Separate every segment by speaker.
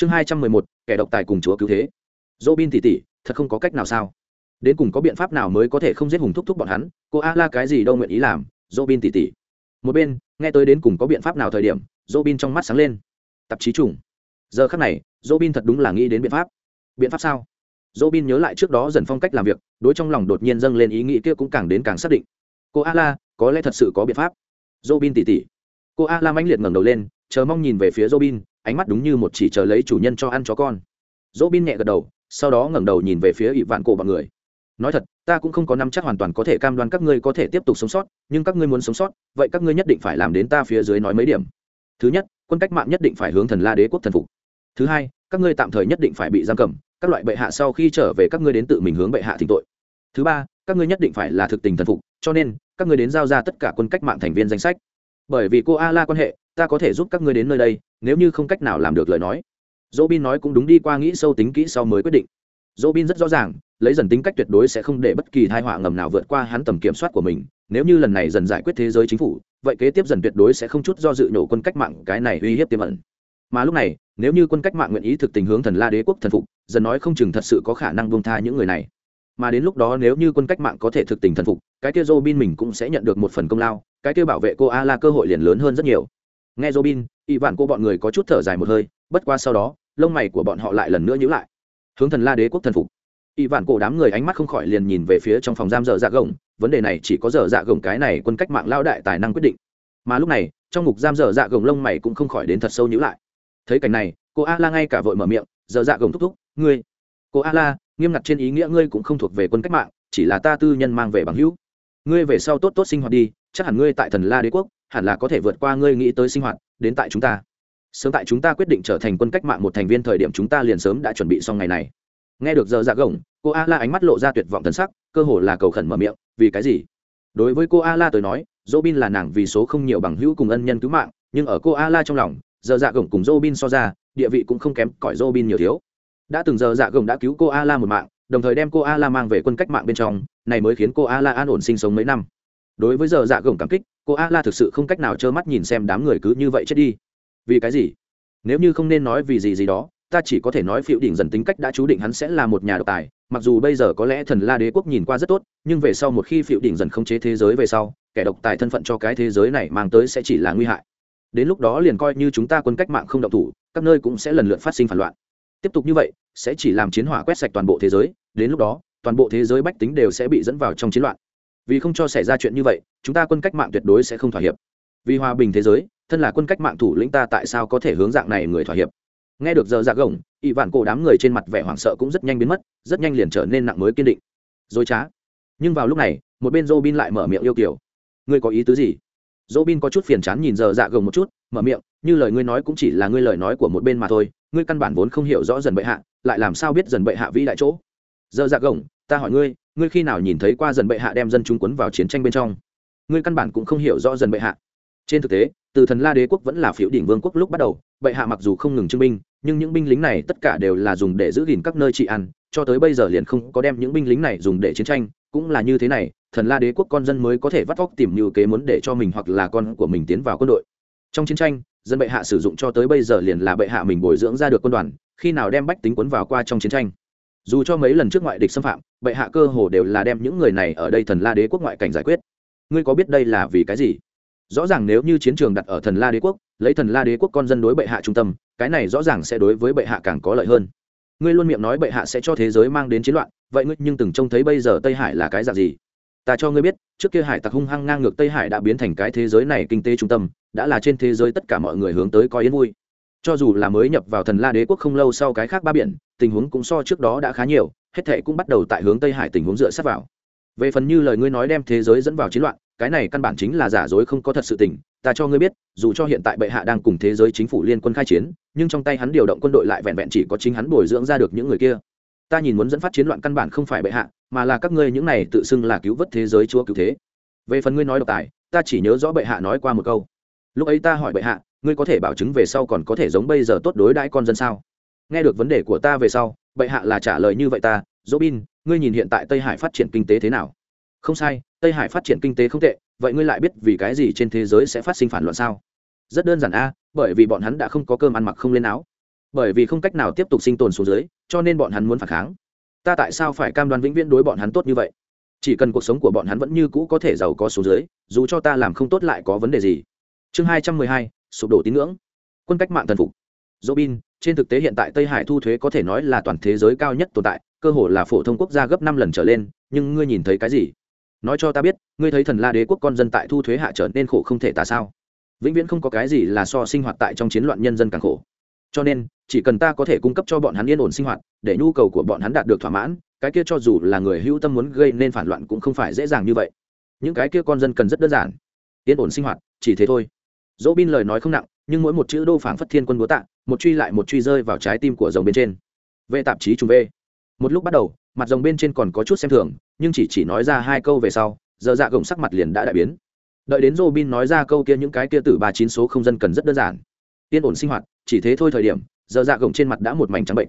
Speaker 1: chương hai trăm mười một, kẻ độc tài cùng chúa cứu thế. Dỗ bin tỉ tỉ, thật không có cách nào sao? Đến cùng có biện pháp nào mới có thể không giết hùng thúc thúc bọn hắn? Cô a la cái gì đâu nguyện ý làm? Dỗ bin tỉ tỉ. Một bên, nghe tới đến cùng có biện pháp nào thời điểm dỗ bin trong mắt sáng lên. Tạp chí trùng. Giờ khắc này dỗ bin thật đúng là nghĩ đến biện pháp. Biện pháp sao? Dỗ bin nhớ lại trước đó dần phong cách làm việc, đối trong lòng đột nhiên dâng lên ý nghĩ kia cũng càng đến càng xác định. Cô a la, có lẽ thật sự có biện pháp. Dỗ bin tỉ tỉ. Cô a la mãnh liệt ngẩng đầu lên, chờ mong nhìn về phía dỗ bin ánh mắt đúng như một chỉ chờ lấy chủ nhân cho ăn chó con. Dỗ bin nhẹ gật đầu, sau đó ngẩng đầu nhìn về phía ỵ vạn cổ bọn người. Nói thật, ta cũng không có năm chắc hoàn toàn có thể cam đoan các ngươi có thể tiếp tục sống sót, nhưng các ngươi muốn sống sót, vậy các ngươi nhất định phải làm đến ta phía dưới nói mấy điểm. Thứ nhất, quân cách mạng nhất định phải hướng thần la đế quốc thần phục. Thứ hai, các ngươi tạm thời nhất định phải bị giam cầm, các loại bệ hạ sau khi trở về các ngươi đến tự mình hướng bệ hạ thỉnh tội. Thứ ba, các ngươi nhất định phải là thực tình thần phục, cho nên, các ngươi đến giao ra tất cả quân cách mạng thành viên danh sách bởi vì cô a la quan hệ, ta có thể giúp các ngươi đến nơi đây, nếu như không cách nào làm được lời nói. Dỗ bin nói cũng đúng đi qua nghĩ sâu tính kỹ sau mới quyết định. Dỗ bin rất rõ ràng, lấy dần tính cách tuyệt đối sẽ không để bất kỳ thai họa ngầm nào vượt qua hắn tầm kiểm soát của mình. Nếu như lần này dần giải quyết thế giới chính phủ, vậy kế tiếp dần tuyệt đối sẽ không chút do dự nổ quân cách mạng, cái này uy hiếp tiềm ẩn. Mà lúc này, nếu như quân cách mạng nguyện ý thực tình hướng thần la đế quốc thần phục, dần nói không chừng thật sự có khả năng buông tha những người này. Mà đến lúc đó nếu như quân cách mạng có thể thực tình thần phục, cái kia robin mình cũng sẽ nhận được một phần công lao cái kêu bảo vệ cô a la cơ hội liền lớn hơn rất nhiều. Nghe robin y vạn cô bọn người có chút thở dài một hơi, bất qua sau đó, lông mày của bọn họ lại lần nữa nhíu lại. Hướng thần la đế quốc thần phục. Y vạn cổ đám người ánh mắt không khỏi liền nhìn về phía trong phòng giam dở dạ gồng, vấn đề này chỉ có dở dạ gồng cái này quân cách mạng lao đại tài năng quyết định. Mà lúc này, trong ngục giam dở dạ gồng lông mày cũng không khỏi đến thật sâu nhíu lại. Thấy cảnh này, cô a la ngay cả vội mở miệng, dở dạ gồng thúc thúc, ngươi, cô a la, nghiêm ngặt trên ý nghĩa ngươi cũng không thuộc về quân cách mạng, chỉ là ta tư nhân mang về bằng hữu. Ngươi về sau tốt tốt sinh hoạt đi chắc hẳn ngươi tại thần la đế quốc, hẳn là có thể vượt qua ngươi nghĩ tới sinh hoạt, đến tại chúng ta. Sớm tại chúng ta quyết định trở thành quân cách mạng một thành viên thời điểm chúng ta liền sớm đã chuẩn bị xong ngày này. Nghe được giờ dạ gồng, cô a la ánh mắt lộ ra tuyệt vọng thân sắc, cơ hồ là cầu khẩn mở miệng, vì cái gì? Đối với cô a la tới nói dỗ bin là nàng vì số không nhiều bằng hữu cùng ân nhân cứu mạng, nhưng ở cô a la trong lòng, giờ dạ gồng cùng dỗ bin so ra, địa vị cũng không kém cỏi dỗ bin nhiều thiếu. Đã từng giờ dạ gồng đã cứu cô a la một mạng, đồng thời đem cô a la mang về quân cách mạng bên trong, này mới khiến cô a la an ổn sinh sống mấy năm đối với giờ dạ gồng cảm kích, cô a la thực sự không cách nào trơ mắt nhìn xem đám người cứ như vậy chết đi. Vì cái gì? Nếu như không nên nói vì gì gì đó, ta chỉ có thể nói phiệu đỉnh dần tính cách đã chú định hắn sẽ là một nhà độc tài. Mặc dù bây giờ có lẽ thần la đế quốc nhìn qua rất tốt, nhưng về sau một khi phiệu đỉnh dần không chế thế giới về sau, kẻ độc tài thân phận cho cái thế giới này mang tới sẽ chỉ là nguy hại. Đến lúc đó liền coi như chúng ta quân cách mạng không động thủ, các nơi cũng sẽ lần lượt phát sinh phản loạn. Tiếp tục như vậy, sẽ chỉ làm chiến hỏa quét sạch toàn bộ thế giới, đến lúc đó, toàn bộ thế giới bách tính đều sẽ bị dẫn vào trong chiến loạn vì không cho xảy ra chuyện như vậy, chúng ta quân cách mạng tuyệt đối sẽ không thỏa hiệp. Vì hòa bình thế giới, thân là quân cách mạng thủ lĩnh ta tại sao có thể hướng dạng này người thỏa hiệp? Nghe được giờ dạ gồng ỵ vạn cổ đám người trên mặt vẻ hoảng sợ cũng rất nhanh biến mất, rất nhanh liền trở nên nặng mới kiên định. Dối trá. Nhưng vào lúc này, một bên dô bin lại mở miệng yêu kiểu ngươi có ý tứ gì? Dô bin có chút phiền chán nhìn giờ dạ gồng một chút, mở miệng, như lời ngươi nói cũng chỉ là ngươi lời nói của một bên mà thôi, ngươi căn bản vốn không hiểu rõ dần bệ hạ, lại làm sao biết dần bệ hạ vĩ đại chỗ? Giờ dạ gồng ta hỏi ngươi ngươi khi nào nhìn thấy qua dần bệ hạ đem dân chúng quấn vào chiến tranh bên trong? Ngươi căn bản cũng không hiểu rõ dần bệ hạ. Trên thực tế, từ thần la đế quốc vẫn là phiếu đỉnh vương quốc lúc bắt đầu, bệ hạ mặc dù không ngừng trưng binh, nhưng những binh lính này tất cả đều là dùng để giữ gìn các nơi trị ăn cho tới bây giờ liền không có đem những binh lính này dùng để chiến tranh. Cũng là như thế này, thần la đế quốc con dân mới có thể vắt vóc tìm như kế muốn để cho mình hoặc là con của mình tiến vào quân đội. Trong chiến tranh, dân bệ hạ sử dụng cho tới bây giờ liền là bệ hạ mình bồi dưỡng ra được quân đoàn, khi nào đem bách tính quấn vào qua trong chiến tranh? Dù cho mấy lần trước ngoại địch xâm phạm, bệ hạ cơ hồ đều là đem những người này ở đây thần la đế quốc ngoại cảnh giải quyết. Ngươi có biết đây là vì cái gì? Rõ ràng nếu như chiến trường đặt ở thần la đế quốc, lấy thần la đế quốc con dân đối bệ hạ trung tâm, cái này rõ ràng sẽ đối với bệ hạ càng có lợi hơn. Ngươi luôn miệng nói bệ hạ sẽ cho thế giới mang đến chiến loạn, vậy ngươi nhưng từng trông thấy bây giờ tây hải là cái dạng gì? Ta cho ngươi biết, trước kia hải tặc hung hăng ngang ngược tây hải đã biến thành cái thế giới này kinh tế trung tâm, đã là trên thế giới tất cả mọi người hướng tới coi yên vui. Cho dù là mới nhập vào thần la đế quốc không lâu sau cái khác ba biển tình huống cũng so trước đó đã khá nhiều, hết thệ cũng bắt đầu tại hướng tây hải tình huống dựa sát vào. Về phần như lời ngươi nói đem thế giới dẫn vào chiến loạn, cái này căn bản chính là giả dối không có thật sự tình, ta cho ngươi biết, dù cho hiện tại bệ hạ đang cùng thế giới chính phủ liên quân khai chiến, nhưng trong tay hắn điều động quân đội lại vẹn vẹn chỉ có chính hắn bồi dưỡng ra được những người kia. Ta nhìn muốn dẫn phát chiến loạn căn bản không phải bệ hạ, mà là các ngươi những này tự xưng là cứu vớt thế giới chúa cứu thế. Về phần ngươi nói độc tài, ta chỉ nhớ rõ bệ hạ nói qua một câu. Lúc ấy ta hỏi bệ hạ, ngươi có thể bảo chứng về sau còn có thể giống bây giờ tốt đối đãi con dân sao? Nghe được vấn đề của ta về sau, bệ hạ là trả lời như vậy ta dỗ bin ngươi nhìn hiện tại tây hải phát triển kinh tế thế nào? Không sai, tây hải phát triển kinh tế không tệ, vậy ngươi lại biết vì cái gì trên thế giới sẽ phát sinh phản loạn sao? Rất đơn giản a, bởi vì bọn hắn đã không có cơm ăn mặc không lên áo. Bởi vì không cách nào tiếp tục sinh tồn xuống dưới, cho nên bọn hắn muốn phản kháng. Ta tại sao phải cam đoan vĩnh viễn đối bọn hắn tốt như vậy? Chỉ cần cuộc sống của bọn hắn vẫn như cũ có thể giàu có xuống dưới, dù cho ta làm không tốt lại có vấn đề gì? Chương hai trăm mười hai, sụp đổ tín ngưỡng. Quân cách mạng thần phục. Robin trên thực tế hiện tại tây hải thu thuế có thể nói là toàn thế giới cao nhất tồn tại, cơ hồ là phổ thông quốc gia gấp năm lần trở lên, nhưng ngươi nhìn thấy cái gì? Nói cho ta biết, ngươi thấy thần la đế quốc con dân tại thu thuế hạ trở nên khổ không thể tả sao? Vĩnh viễn không có cái gì là so sinh hoạt tại trong chiến loạn nhân dân càng khổ. Cho nên, chỉ cần ta có thể cung cấp cho bọn hắn yên ổn sinh hoạt, để nhu cầu của bọn hắn đạt được thỏa mãn, cái kia cho dù là người hữu tâm muốn gây nên phản loạn cũng không phải dễ dàng như vậy. Những cái kia con dân cần rất đơn giản. Yên ổn sinh hoạt, chỉ thế thôi. Dỗ bin lời nói không nặng, nhưng mỗi một chữ đô phảng phất thiên quân búa tạ một truy lại một truy rơi vào trái tim của rồng bên trên. Về tạp chí trùng v. Một lúc bắt đầu, mặt rồng bên trên còn có chút xem thường, nhưng chỉ chỉ nói ra hai câu về sau, giờ dạ gồng sắc mặt liền đã đại biến. Đợi đến robin nói ra câu kia những cái kia từ ba chín số không dân cần rất đơn giản. Yên ổn sinh hoạt, chỉ thế thôi thời điểm, giờ dạ gồng trên mặt đã một mảnh trắng bệnh.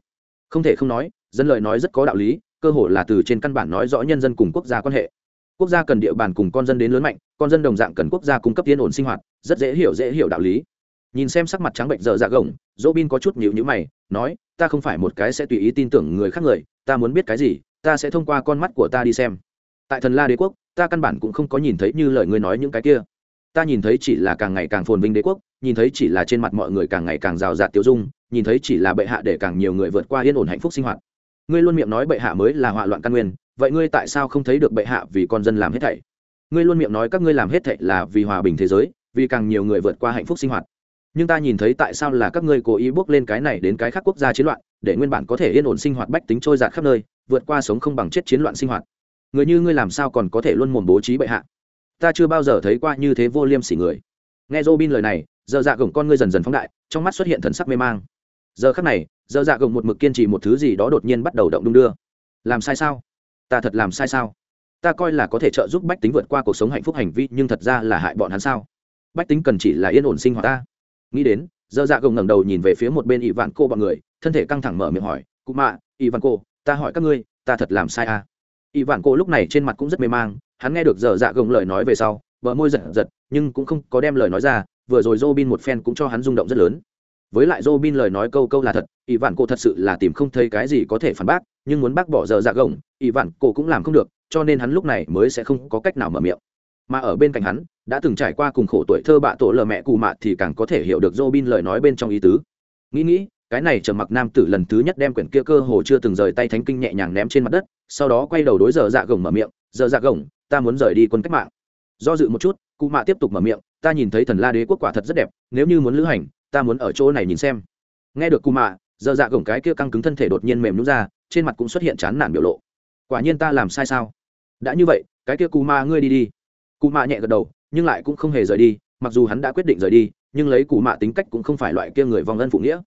Speaker 1: Không thể không nói, dân lời nói rất có đạo lý, cơ hội là từ trên căn bản nói rõ nhân dân cùng quốc gia quan hệ. Quốc gia cần địa bàn cùng con dân đến lớn mạnh, con dân đồng dạng cần quốc gia cung cấp yên ổn sinh hoạt, rất dễ hiểu dễ hiểu đạo lý nhìn xem sắc mặt trắng bệnh dở dạ gồng dỗ bin có chút nhịu nhữ mày, nói, ta không phải một cái sẽ tùy ý tin tưởng người khác người, ta muốn biết cái gì, ta sẽ thông qua con mắt của ta đi xem. Tại thần la đế quốc, ta căn bản cũng không có nhìn thấy như lời ngươi nói những cái kia. Ta nhìn thấy chỉ là càng ngày càng phồn vinh đế quốc, nhìn thấy chỉ là trên mặt mọi người càng ngày càng rào rạt tiêu dung, nhìn thấy chỉ là bệ hạ để càng nhiều người vượt qua yên ổn hạnh phúc sinh hoạt. Ngươi luôn miệng nói bệ hạ mới là họa loạn căn nguyên, vậy ngươi tại sao không thấy được bệ hạ vì con dân làm hết thảy? Ngươi luôn miệng nói các ngươi làm hết thảy là vì hòa bình thế giới, vì càng nhiều người vượt qua hạnh phúc sinh hoạt nhưng ta nhìn thấy tại sao là các ngươi cố ý bước lên cái này đến cái khác quốc gia chiến loạn, để nguyên bản có thể yên ổn sinh hoạt bách tính trôi giạt khắp nơi, vượt qua sống không bằng chết chiến loạn sinh hoạt. Người như ngươi làm sao còn có thể luôn mồm bố trí bệ hạ? Ta chưa bao giờ thấy qua như thế vô liêm sỉ người. Nghe Robin lời này, giờ dạ gồng con ngươi dần dần phóng đại, trong mắt xuất hiện thần sắc mê mang. Giờ khắc này, giờ dạ gồng một mực kiên trì một thứ gì đó đột nhiên bắt đầu động đung đưa. Làm sai sao? Ta thật làm sai sao? Ta coi là có thể trợ giúp bách tính vượt qua cuộc sống hạnh phúc hành vi, nhưng thật ra là hại bọn hắn sao? Bách tính cần chỉ là yên ổn sinh hoạt ta nghĩ đến giờ dạ gồng ngẩng đầu nhìn về phía một bên ỷ vạn cô bọn người, thân thể căng thẳng mở miệng hỏi, cụ mạ, ỷ vạn cô, ta hỏi các ngươi, ta thật làm sai à? Ỷ vạn cô lúc này trên mặt cũng rất mê mang, hắn nghe được dơ dạ gồng lời nói về sau vợ môi giật giật, nhưng cũng không có đem lời nói ra, vừa rồi Robin một phen cũng cho hắn rung động rất lớn. Với lại Robin lời nói câu câu là thật, ỷ vạn cô thật sự là tìm không thấy cái gì có thể phản bác, nhưng muốn bác bỏ dơ dạ gồng, ỷ vạn cô cũng làm không được, cho nên hắn lúc này mới sẽ không có cách nào mở miệng mà ở bên cạnh hắn đã từng trải qua cùng khổ tuổi thơ bạ tổ lờ mẹ cụ mạ thì càng có thể hiểu được Robin lời nói bên trong ý tứ. Nghĩ nghĩ, cái này trầm mặc nam tử lần thứ nhất đem quyển kia cơ hồ chưa từng rời tay thánh kinh nhẹ nhàng ném trên mặt đất, sau đó quay đầu đối giờ dạ gồng mở miệng, "Giờ dạ gồng, ta muốn rời đi quân cách mạng." Do dự một chút, cụ mạ tiếp tục mở miệng, "Ta nhìn thấy thần La Đế quốc quả thật rất đẹp, nếu như muốn lữ hành, ta muốn ở chỗ này nhìn xem." Nghe được cụ mạ, giờ dạ gồng cái kia căng cứng thân thể đột nhiên mềm nhũn ra, trên mặt cũng xuất hiện chán nản biểu lộ. Quả nhiên ta làm sai sao? Đã như vậy, cái kia cụ mạ ngươi đi đi. Cụ mạ nhẹ gật đầu, nhưng lại cũng không hề rời đi mặc dù hắn đã quyết định rời đi nhưng lấy cụ mạ tính cách cũng không phải loại kia người vong ân phụ nghĩa.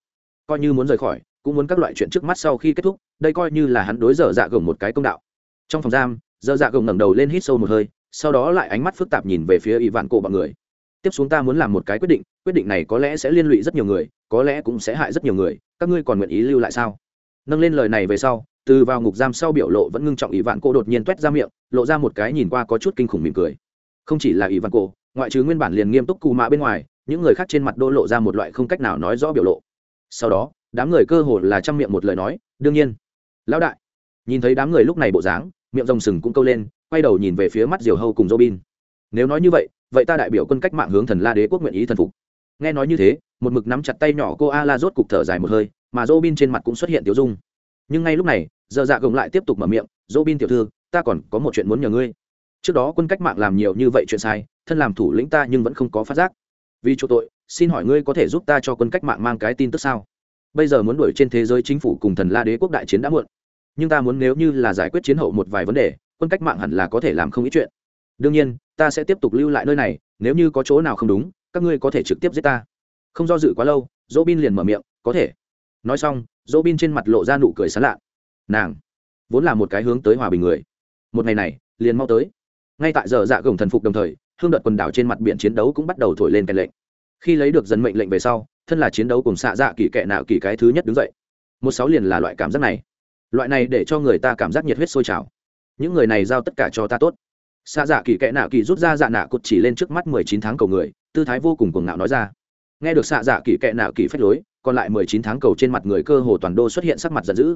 Speaker 1: Coi như muốn rời khỏi cũng muốn các loại chuyện trước mắt sau khi kết thúc đây coi như là hắn đối dở dạ gồng một cái công đạo. Trong phòng giam dở dạ gồng ngẩng đầu lên hít sâu một hơi sau đó lại ánh mắt phức tạp nhìn về phía ỷ vạn cổ bọn người. Tiếp xuống ta muốn làm một cái quyết định quyết định này có lẽ sẽ liên lụy rất nhiều người có lẽ cũng sẽ hại rất nhiều người các ngươi còn nguyện ý lưu lại sao? Nâng lên lời này về sau từ vào ngục giam sau biểu lộ vẫn ngưng trọng ỷ vạn cổ đột nhiên t ra miệng lộ ra một cái nhìn qua có chút kinh khủng mỉm cười không chỉ là ỷ văn cổ ngoại trừ nguyên bản liền nghiêm túc cù mạ bên ngoài, những người khác trên mặt đô lộ ra một loại không cách nào nói rõ biểu lộ. Sau đó, đám người cơ hồ là chăm miệng một lời nói, đương nhiên, lão đại. Nhìn thấy đám người lúc này bộ dáng, miệng rồng sừng cũng câu lên, quay đầu nhìn về phía mắt diều hâu cùng robin. Nếu nói như vậy vậy ta đại biểu quân cách mạng hướng thần la đế quốc nguyện ý thần phục. Nghe nói như thế, một mực nắm chặt tay nhỏ cô a la rốt cục thở dài một hơi, mà robin trên mặt cũng xuất hiện tiểu dung. Nhưng ngay lúc này, giờ dạ gồng lại tiếp tục mở miệng, robin tiểu thư, ta còn có một chuyện muốn nhờ ngươi trước đó quân cách mạng làm nhiều như vậy chuyện sai, thân làm thủ lĩnh ta nhưng vẫn không có phát giác. Vì chỗ tội, xin hỏi ngươi có thể giúp ta cho quân cách mạng mang cái tin tức sao? Bây giờ muốn đuổi trên thế giới chính phủ cùng thần la đế quốc đại chiến đã muộn. Nhưng ta muốn nếu như là giải quyết chiến hậu một vài vấn đề, quân cách mạng hẳn là có thể làm không ít chuyện. Đương nhiên, ta sẽ tiếp tục lưu lại nơi này, nếu như có chỗ nào không đúng, các ngươi có thể trực tiếp giết ta. Không do dự quá lâu dỗ bin liền mở miệng, có thể. Nói xong dỗ bin trên mặt lộ ra nụ cười sán lạ. Nàng vốn là một cái hướng tới hòa bình người. Một ngày này, liền mau tới ngay tại giờ dạ gồng thần phục đồng thời, hương đợt quần đảo trên mặt biển chiến đấu cũng bắt đầu thổi lên kèn lệnh. Khi lấy được dân mệnh lệnh về sau, thân là chiến đấu cùng xạ dạ kỳ kệ nạo kỳ cái thứ nhất đứng dậy. Một sáu liền là loại cảm giác này. Loại này để cho người ta cảm giác nhiệt huyết sôi trào. Những người này giao tất cả cho ta tốt. Xạ dạ kỳ kệ nạo kỳ rút ra dạ nạ cột chỉ lên trước mắt mười chín tháng cầu người, tư thái vô cùng cuồng ngạo nói ra. Nghe được xạ dạ kỳ kệ nạo kỳ phách lối, còn lại mười chín tháng cầu trên mặt người cơ hồ toàn đô xuất hiện sắc mặt giận dữ.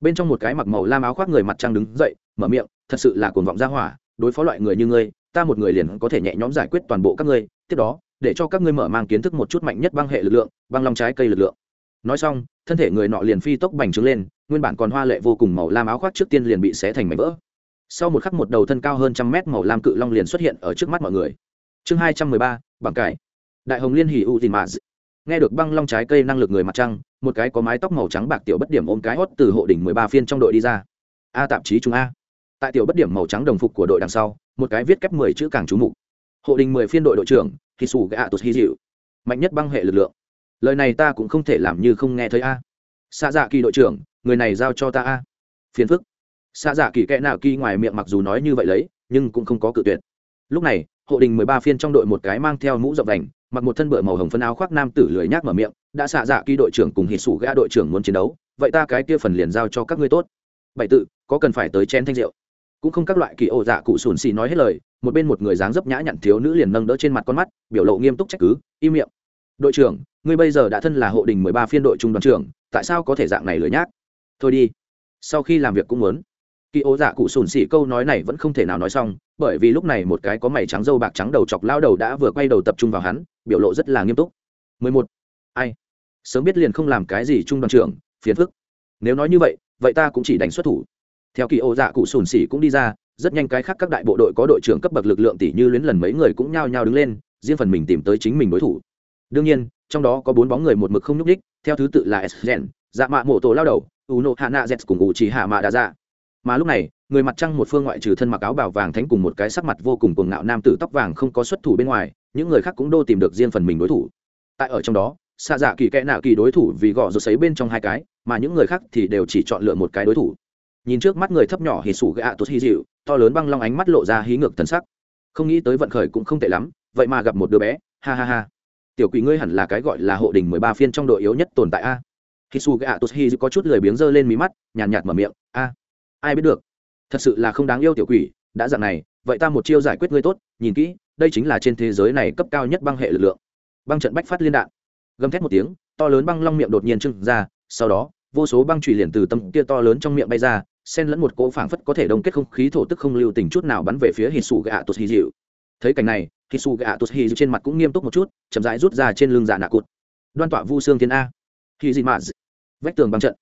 Speaker 1: Bên trong một cái mặc màu lam áo khoác người mặt trăng đứng dậy, mở miệng, thật sự là cuồng vọng ra hỏa đối phó loại người như ngươi, ta một người liền có thể nhẹ nhõm giải quyết toàn bộ các ngươi, tiếp đó, để cho các ngươi mở mang kiến thức một chút mạnh nhất băng hệ lực lượng, băng long trái cây lực lượng. Nói xong, thân thể người nọ liền phi tốc bành trướng lên, nguyên bản còn hoa lệ vô cùng màu lam áo khoác trước tiên liền bị xé thành mảnh vỡ. Sau một khắc một đầu thân cao hơn trăm mét màu lam cự long liền xuất hiện ở trước mắt mọi người. Chương hai trăm mười ba bằng cải. Đại hồng liên hỉ u tin mã nghe được băng long trái cây năng lực người mặt trăng, một cái có mái tóc màu trắng bạc tiểu bất điểm ôm cái hót từ hộ đỉnh mười ba phiên trong đội đi ra. A tạp chí chúng a tại tiểu bất điểm màu trắng đồng phục của đội đằng sau, một cái viết kép mười chữ càng trú mục. Hộ đình mười phiên đội đội trưởng thì sủ gạ tụt hy dịu mạnh nhất băng hệ lực lượng. Lời này ta cũng không thể làm như không nghe thấy a. Xa dạ kỳ đội trưởng, người này giao cho ta a. Phiền phức. Xa dạ kỳ kẽ nào kỳ ngoài miệng mặc dù nói như vậy lấy, nhưng cũng không có cự tuyệt. Lúc này, hộ đình mười ba phiên trong đội một cái mang theo mũ rộng đành mặc một thân bựa màu hồng phân áo khoác nam tử lười nhác mở miệng, đã xạ dạ kỳ đội trưởng cùng hít sủ gã đội trưởng muốn chiến đấu, vậy ta cái kia phần liền giao cho các ngươi tốt. Bảy tự, có cần phải tới chén thanh rượu? Cũng không các loại kỳ ổ dạ cụ sùn xì nói hết lời, một bên một người dáng dấp nhã nhặn thiếu nữ liền nâng đỡ trên mặt con mắt, biểu lộ nghiêm túc trách cứ, im miệng. Đội trưởng, ngươi bây giờ đã thân là hộ đình mười ba phiên đội trung đoàn trưởng, tại sao có thể dạng này lười nhác? Thôi đi, sau khi làm việc cũng muốn. Kỳ ố dạ cụ sùn xỉ câu nói này vẫn không thể nào nói xong, bởi vì lúc này một cái có mày trắng dâu bạc trắng đầu chọc lao đầu đã vừa quay đầu tập trung vào hắn, biểu lộ rất là nghiêm túc. 11. ai? Sớm biết liền không làm cái gì trung đoàn trưởng, phiền phức. Nếu nói như vậy vậy ta cũng chỉ đánh xuất thủ theo kỳ ô dạ cụ sùn xỉ cũng đi ra, rất nhanh cái khác các đại bộ đội có đội trưởng cấp bậc lực lượng tỷ như luyến lần mấy người cũng nhao nhao đứng lên, riêng phần mình tìm tới chính mình đối thủ. Đương nhiên, trong đó có bốn bóng người một mực không nhúc đích theo thứ tự là s gen dạ mạ mộ tổ lao đầu u nộ hạ nạ z cùng u chỉ hạ mạ đà dạ. Mà lúc này, người mặt trăng một phương ngoại trừ thân mặc áo bảo vàng thánh cùng một cái sắc mặt vô cùng cuồng ngạo nam tử tóc vàng không có xuất thủ bên ngoài, những người khác cũng đô tìm được riêng phần mình đối thủ. Tại ở trong đó xạ dạ kỳ kẽ nạ kỳ đối thủ vì gõ rột sấy bên trong hai cái, mà những người khác thì đều chỉ chọn lựa một cái đối thủ nhìn trước mắt người thấp nhỏ hì sủ gạ tốt hy dịu to lớn băng long ánh mắt lộ ra hí ngược thần sắc. Không nghĩ tới vận khởi cũng không tệ lắm vậy mà gặp một đứa bé ha ha ha. Tiểu quỷ ngươi hẳn là cái gọi là hộ đình mười ba phiên trong đội yếu nhất tồn tại a. Hì sủ gạ tốt hy có chút lười biếng giơ lên mí mắt nhàn nhạt, nhạt mở miệng a ai biết được? Thật sự là không đáng yêu tiểu quỷ đã dạng này vậy ta một chiêu giải quyết ngươi tốt nhìn kỹ đây chính là trên thế giới này cấp cao nhất băng hệ lực lượng. Băng trận bách phát liên đạn. Gầm thét một tiếng to lớn băng long miệng đột nhiên trưng ra sau đó vô số băng trụy liền từ tâm kia to lớn trong miệng bay ra xen lẫn một cỗ phảng phất có thể đông kết không khí thổ tức không lưu tình chút nào bắn về phía hì xù gạ tụt hì dịu. Thấy cảnh này hì xù gạ tụt hì dịu trên mặt cũng nghiêm túc một chút, chậm rãi rút ra trên lưng dạ nạ cụt. Đoan tọa vu xương thiên a. Hì dị mạ vách tường băng trận.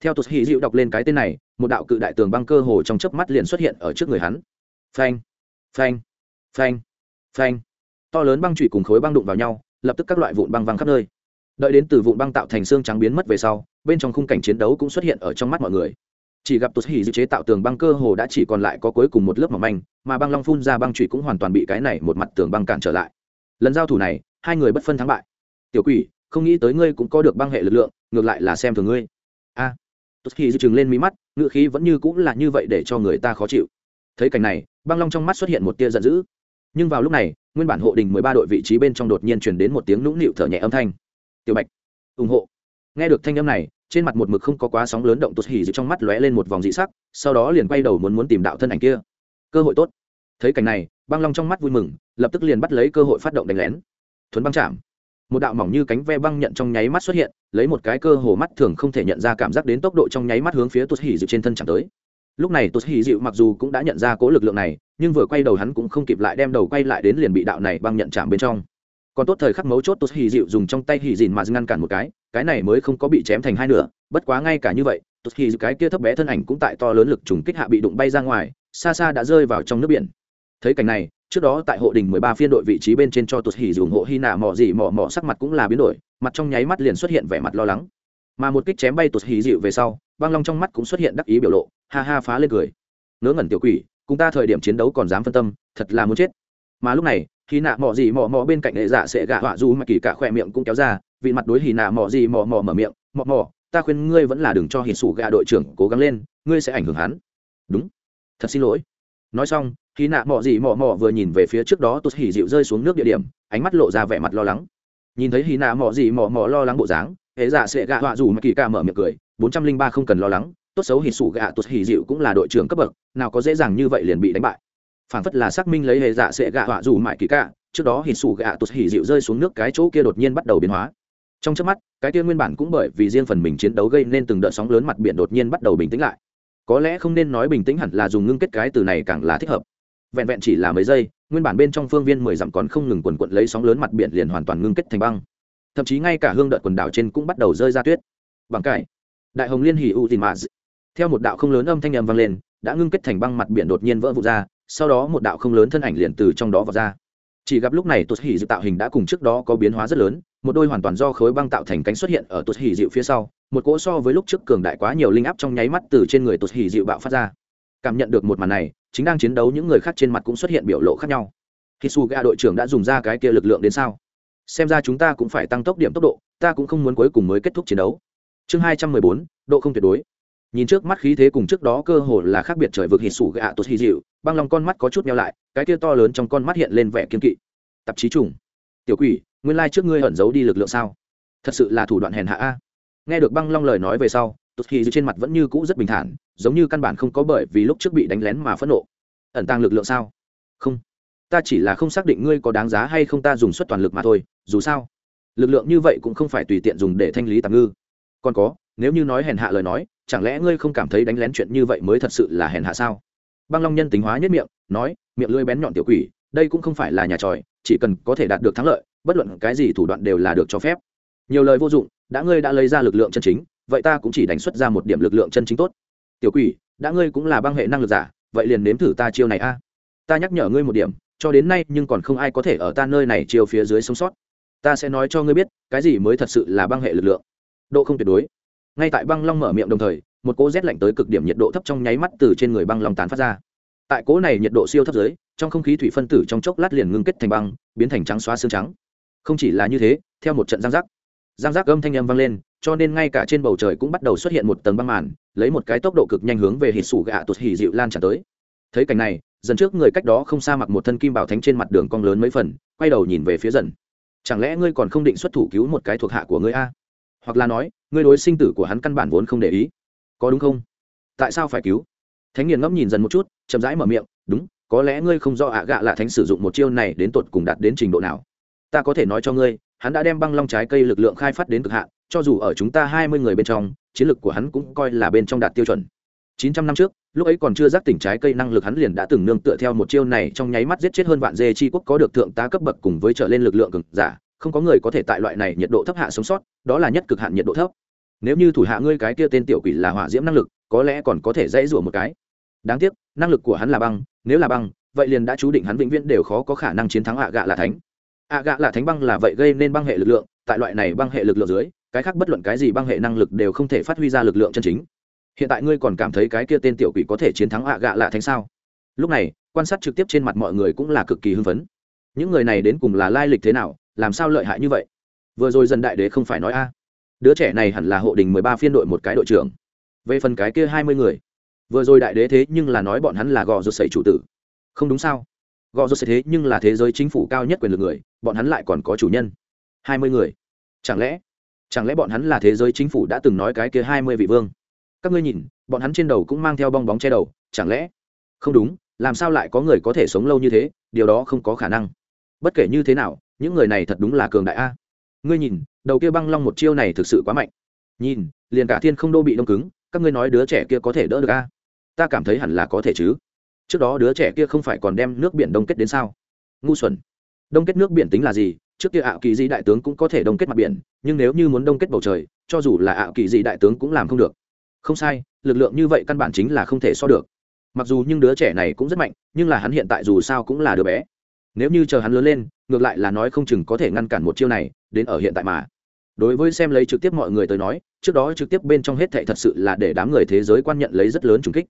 Speaker 1: Theo tụt hì dịu đọc lên cái tên này, một đạo cự đại tường băng cơ hồ trong chớp mắt liền xuất hiện ở trước người hắn. Phanh phanh phanh phanh. To lớn băng trụy cùng khối băng đụng vào nhau, lập tức các loại vụn băng văng khắp nơi. Đợi đến từ vụn băng tạo thành xương trắng biến mất về sau, bên trong khung cảnh chiến đấu cũng xuất hiện ở trong mắt mọi người chỉ gặp tụt hỉ dự chế tạo tường băng cơ hồ đã chỉ còn lại có cuối cùng một lớp mỏng manh mà băng long phun ra băng trụy cũng hoàn toàn bị cái này một mặt tường băng cản trở lại. Lần giao thủ này hai người bất phân thắng bại. Tiểu quỷ không nghĩ tới ngươi cũng có được băng hệ lực lượng ngược lại là xem thường ngươi. A. À, tụt hỉ dự chừng lên mí mắt ngựa khí vẫn như cũng là như vậy để cho người ta khó chịu. Thấy cảnh này băng long trong mắt xuất hiện một tia giận dữ. Nhưng vào lúc này nguyên bản hộ đình mười ba đội vị trí bên trong đột nhiên chuyển đến một tiếng nũng nịu thở nhẹ âm thanh. Tiểu bạch ủng hộ. Nghe được thanh âm này trên mặt một mực không có quá sóng lớn động tụt hỉ dịu trong mắt lóe lên một vòng dị sắc, sau đó liền quay đầu muốn muốn tìm đạo thân ảnh kia. Cơ hội tốt. Thấy cảnh này, băng long trong mắt vui mừng, lập tức liền bắt lấy cơ hội phát động đánh lén. Thuấn băng chạm. Một đạo mỏng như cánh ve băng nhận trong nháy mắt xuất hiện, lấy một cái cơ hồ mắt thường không thể nhận ra cảm giác đến tốc độ trong nháy mắt hướng phía tụt hỉ dịu trên thân chạm tới. Lúc này tụt hỉ dịu mặc dù cũng đã nhận ra cố lực lượng này, nhưng vừa quay đầu hắn cũng không kịp lại đem đầu quay lại đến liền bị đạo này băng nhận chạm bên trong còn tốt thời khắc mấu chốt tốt hì dịu dùng trong tay hì dìn mà ngăn cản một cái cái này mới không có bị chém thành hai nửa, bất quá ngay cả như vậy tốt hì cái kia thấp bé thân ảnh cũng tại to lớn lực trùng kích hạ bị đụng bay ra ngoài, xa xa đã rơi vào trong nước biển. Thấy cảnh này, trước đó tại hộ đình mười ba phiên đội vị trí bên trên cho tụt hỉ dùng hộ hy nạ mỏ gì mỏ mỏ sắc mặt cũng là biến đổi, mặt trong nháy mắt liền xuất hiện vẻ mặt lo lắng. Mà một kích chém bay tốt hì dịu về sau, băng long trong mắt cũng xuất hiện đắc ý biểu lộ, ha ha phá lên cười. Ngớ ngẩn tiểu quỷ, cùng ta thời điểm chiến đấu còn dám phân tâm, thật là muốn chết. Mà lúc này khi nạ mỏ gì mỏ mỏ bên cạnh hệ dạ sẽ gạ họa dù mà kỳ cả khỏe miệng cũng kéo ra, vị mặt đối hì nạ mỏ gì mỏ mỏ mở miệng, mỏ mỏ, ta khuyên ngươi vẫn là đừng cho hì sủ gạ đội trưởng cố gắng lên, ngươi sẽ ảnh hưởng hắn. Đúng, thật xin lỗi. Nói xong khi nạ mỏ gì mỏ mỏ vừa nhìn về phía trước đó tôi hỉ dịu rơi xuống nước địa điểm, ánh mắt lộ ra vẻ mặt lo lắng. Nhìn thấy hì nạ mỏ gì mỏ mỏ lo lắng bộ dáng hệ dạ sẽ gạ họa dù mà kỳ cả mở miệng cười, bốn trăm linh ba không cần lo lắng, tốt xấu hì sủ gạ tôi hỉ dịu cũng là đội trưởng cấp bậc, nào có dễ dàng như vậy liền bị đánh bại phản phất là xác minh lấy hệ dạ sẽ gạ họa dù mại kỳ cả trước đó hỉ xù gạ tụt hỉ dịu rơi xuống nước cái chỗ kia đột nhiên bắt đầu biến hóa. Trong chớp mắt, cái kia nguyên bản cũng bởi vì riêng phần mình chiến đấu gây nên từng đợt sóng lớn mặt biển đột nhiên bắt đầu bình tĩnh lại. Có lẽ không nên nói bình tĩnh hẳn là dùng ngưng kết cái từ này càng là thích hợp. Vẹn vẹn chỉ là mấy giây, nguyên bản bên trong phương viên mười dặm còn không ngừng quần quận lấy sóng lớn mặt biển liền hoàn toàn ngưng kết thành băng. Thậm chí ngay cả hương đợt quần đảo trên cũng bắt đầu rơi ra tuyết. Bằng cải, đại hồng liên hỉ u tìm mạ theo một đạo không lớn âm thanh âm vang lên, đã ngưng kết thành băng mặt biển đột nhiên vỡ vụt ra sau đó một đạo không lớn thân ảnh liền từ trong đó vọt ra. Chỉ gặp lúc này tuột hỉ dự tạo hình đã cùng trước đó có biến hóa rất lớn, một đôi hoàn toàn do khối băng tạo thành cánh xuất hiện ở tuột hỉ dịu phía sau, một cỗ so với lúc trước cường đại quá nhiều linh áp trong nháy mắt từ trên người tuột hỉ dịu bạo phát ra. Cảm nhận được một màn này, chính đang chiến đấu những người khác trên mặt cũng xuất hiện biểu lộ khác nhau. Khi su gạ đội trưởng đã dùng ra cái kia lực lượng đến sao? Xem ra chúng ta cũng phải tăng tốc điểm tốc độ, ta cũng không muốn cuối cùng mới kết thúc chiến đấu. Chương hai trăm mười bốn, độ không tuyệt đối nhìn trước mắt khí thế cùng trước đó cơ hồ là khác biệt trời vực hít sủ gạ tốt hy dịu, băng lòng con mắt có chút nhau lại, cái kia to lớn trong con mắt hiện lên vẻ kiên kỵ. Tạp chí trùng. Tiểu quỷ, nguyên lai trước ngươi ẩn giấu đi lực lượng sao? Thật sự là thủ đoạn hèn hạ a. Nghe được băng long lời nói về sau tốt hy trên mặt vẫn như cũ rất bình thản, giống như căn bản không có bởi vì lúc trước bị đánh lén mà phẫn nộ. Ẩn tăng lực lượng sao? Không. Ta chỉ là không xác định ngươi có đáng giá hay không ta dùng suất toàn lực mà thôi, dù sao, lực lượng như vậy cũng không phải tùy tiện dùng để thanh lý tạm ngư. Còn có, nếu như nói hèn hạ lời nói chẳng lẽ ngươi không cảm thấy đánh lén chuyện như vậy mới thật sự là hèn hạ sao? Băng long nhân tính hóa nhất miệng, nói, miệng lưỡi bén nhọn tiểu quỷ, đây cũng không phải là nhà tròi, chỉ cần có thể đạt được thắng lợi, bất luận cái gì thủ đoạn đều là được cho phép. Nhiều lời vô dụng, đã ngươi đã lấy ra lực lượng chân chính, vậy ta cũng chỉ đánh xuất ra một điểm lực lượng chân chính tốt. Tiểu quỷ, đã ngươi cũng là băng hệ năng lực giả, vậy liền nếm thử ta chiêu này a. Ta nhắc nhở ngươi một điểm, cho đến nay nhưng còn không ai có thể ở ta nơi này chiêu phía dưới sống sót. Ta sẽ nói cho ngươi biết, cái gì mới thật sự là băng hệ lực lượng. Độ không tuyệt đối ngay tại băng long mở miệng đồng thời, một cỗ rét lạnh tới cực điểm nhiệt độ thấp trong nháy mắt từ trên người băng long tán phát ra. Tại cỗ này nhiệt độ siêu thấp dưới, trong không khí thủy phân tử trong chốc lát liền ngưng kết thành băng, biến thành trắng xóa xương trắng. Không chỉ là như thế, theo một trận giang giác giang giác âm thanh âm vang lên, cho nên ngay cả trên bầu trời cũng bắt đầu xuất hiện một tầng băng màn, lấy một cái tốc độ cực nhanh hướng về hít sủ gạ tụt hỉ dịu lan tràn tới. Thấy cảnh này, dần trước người cách đó không xa mặc một thân kim bảo thánh trên mặt đường cong lớn mấy phần, quay đầu nhìn về phía dần. Chẳng lẽ ngươi còn không định xuất thủ cứu một cái thuộc hạ của ngươi a? Hoặc là nói, ngươi đối sinh tử của hắn căn bản vốn không để ý. Có đúng không? Tại sao phải cứu? Thánh nghiền ngẫm nhìn dần một chút, chậm rãi mở miệng, đúng, có lẽ ngươi không do ạ gạ là thánh sử dụng một chiêu này đến tột cùng đạt đến trình độ nào. Ta có thể nói cho ngươi, hắn đã đem băng long trái cây lực lượng khai phát đến cực hạn, cho dù ở chúng ta hai mươi người bên trong, chiến lực của hắn cũng coi là bên trong đạt tiêu chuẩn. Chín trăm năm trước, lúc ấy còn chưa giác tỉnh trái cây năng lực hắn liền đã từng nương tựa theo một chiêu này trong nháy mắt giết chết hơn vạn dê chi quốc có được thượng tá cấp bậc cùng với trở lên lực lượng cực giả không có người có thể tại loại này nhiệt độ thấp hạ sống sót, đó là nhất cực hạn nhiệt độ thấp. Nếu như thủ hạ ngươi cái kia tên tiểu quỷ là hỏa diễm năng lực, có lẽ còn có thể dãy rủa một cái. Đáng tiếc, năng lực của hắn là băng, nếu là băng, vậy liền đã chú định hắn vĩnh viễn đều khó có khả năng chiến thắng ạ gạ là thánh. Ạ gạ là thánh băng là vậy gây nên băng hệ lực lượng, tại loại này băng hệ lực lượng dưới, cái khác bất luận cái gì băng hệ năng lực đều không thể phát huy ra lực lượng chân chính. Hiện tại ngươi còn cảm thấy cái kia tên tiểu quỷ có thể chiến thắng ạ gạ là thánh sao? Lúc này, quan sát trực tiếp trên mặt mọi người cũng là cực kỳ hưng phấn. Những người này đến cùng là lai lịch thế nào làm sao lợi hại như vậy? Vừa rồi dân đại đế không phải nói a. Đứa trẻ này hẳn là hộ đình mười ba phiên đội một cái đội trưởng. Về phần cái kia hai mươi người. Vừa rồi đại đế thế nhưng là nói bọn hắn là gò rột sẩy chủ tử. Không đúng sao? Gò rột sẩy thế nhưng là thế giới chính phủ cao nhất quyền lực người, bọn hắn lại còn có chủ nhân. Hai mươi người. Chẳng lẽ chẳng lẽ bọn hắn là thế giới chính phủ đã từng nói cái kia hai mươi vị vương? Các ngươi nhìn, bọn hắn trên đầu cũng mang theo bong bóng che đầu, chẳng lẽ? Không đúng, làm sao lại có người có thể sống lâu như thế? Điều đó không có khả năng. Bất kể như thế nào những người này thật đúng là cường đại a. Ngươi nhìn, đầu kia băng long một chiêu này thực sự quá mạnh. Nhìn, liền cả thiên không đô bị đông cứng, các ngươi nói đứa trẻ kia có thể đỡ được a? Ta cảm thấy hẳn là có thể chứ. Trước đó đứa trẻ kia không phải còn đem nước biển đông kết đến sao? Ngu xuẩn. Đông kết nước biển tính là gì? Trước kia ảo kỳ di đại tướng cũng có thể đông kết mặt biển, nhưng nếu như muốn đông kết bầu trời, cho dù là ảo kỳ di đại tướng cũng làm không được. Không sai, lực lượng như vậy căn bản chính là không thể so được. Mặc dù nhưng đứa trẻ này cũng rất mạnh, nhưng là hắn hiện tại dù sao cũng là đứa bé nếu như chờ hắn lớn lên, ngược lại là nói không chừng có thể ngăn cản một chiêu này, đến ở hiện tại mà. Đối với xem lấy trực tiếp mọi người tới nói, trước đó trực tiếp bên trong hết thệ thật sự là để đám người thế giới quan nhận lấy rất lớn trùng kích.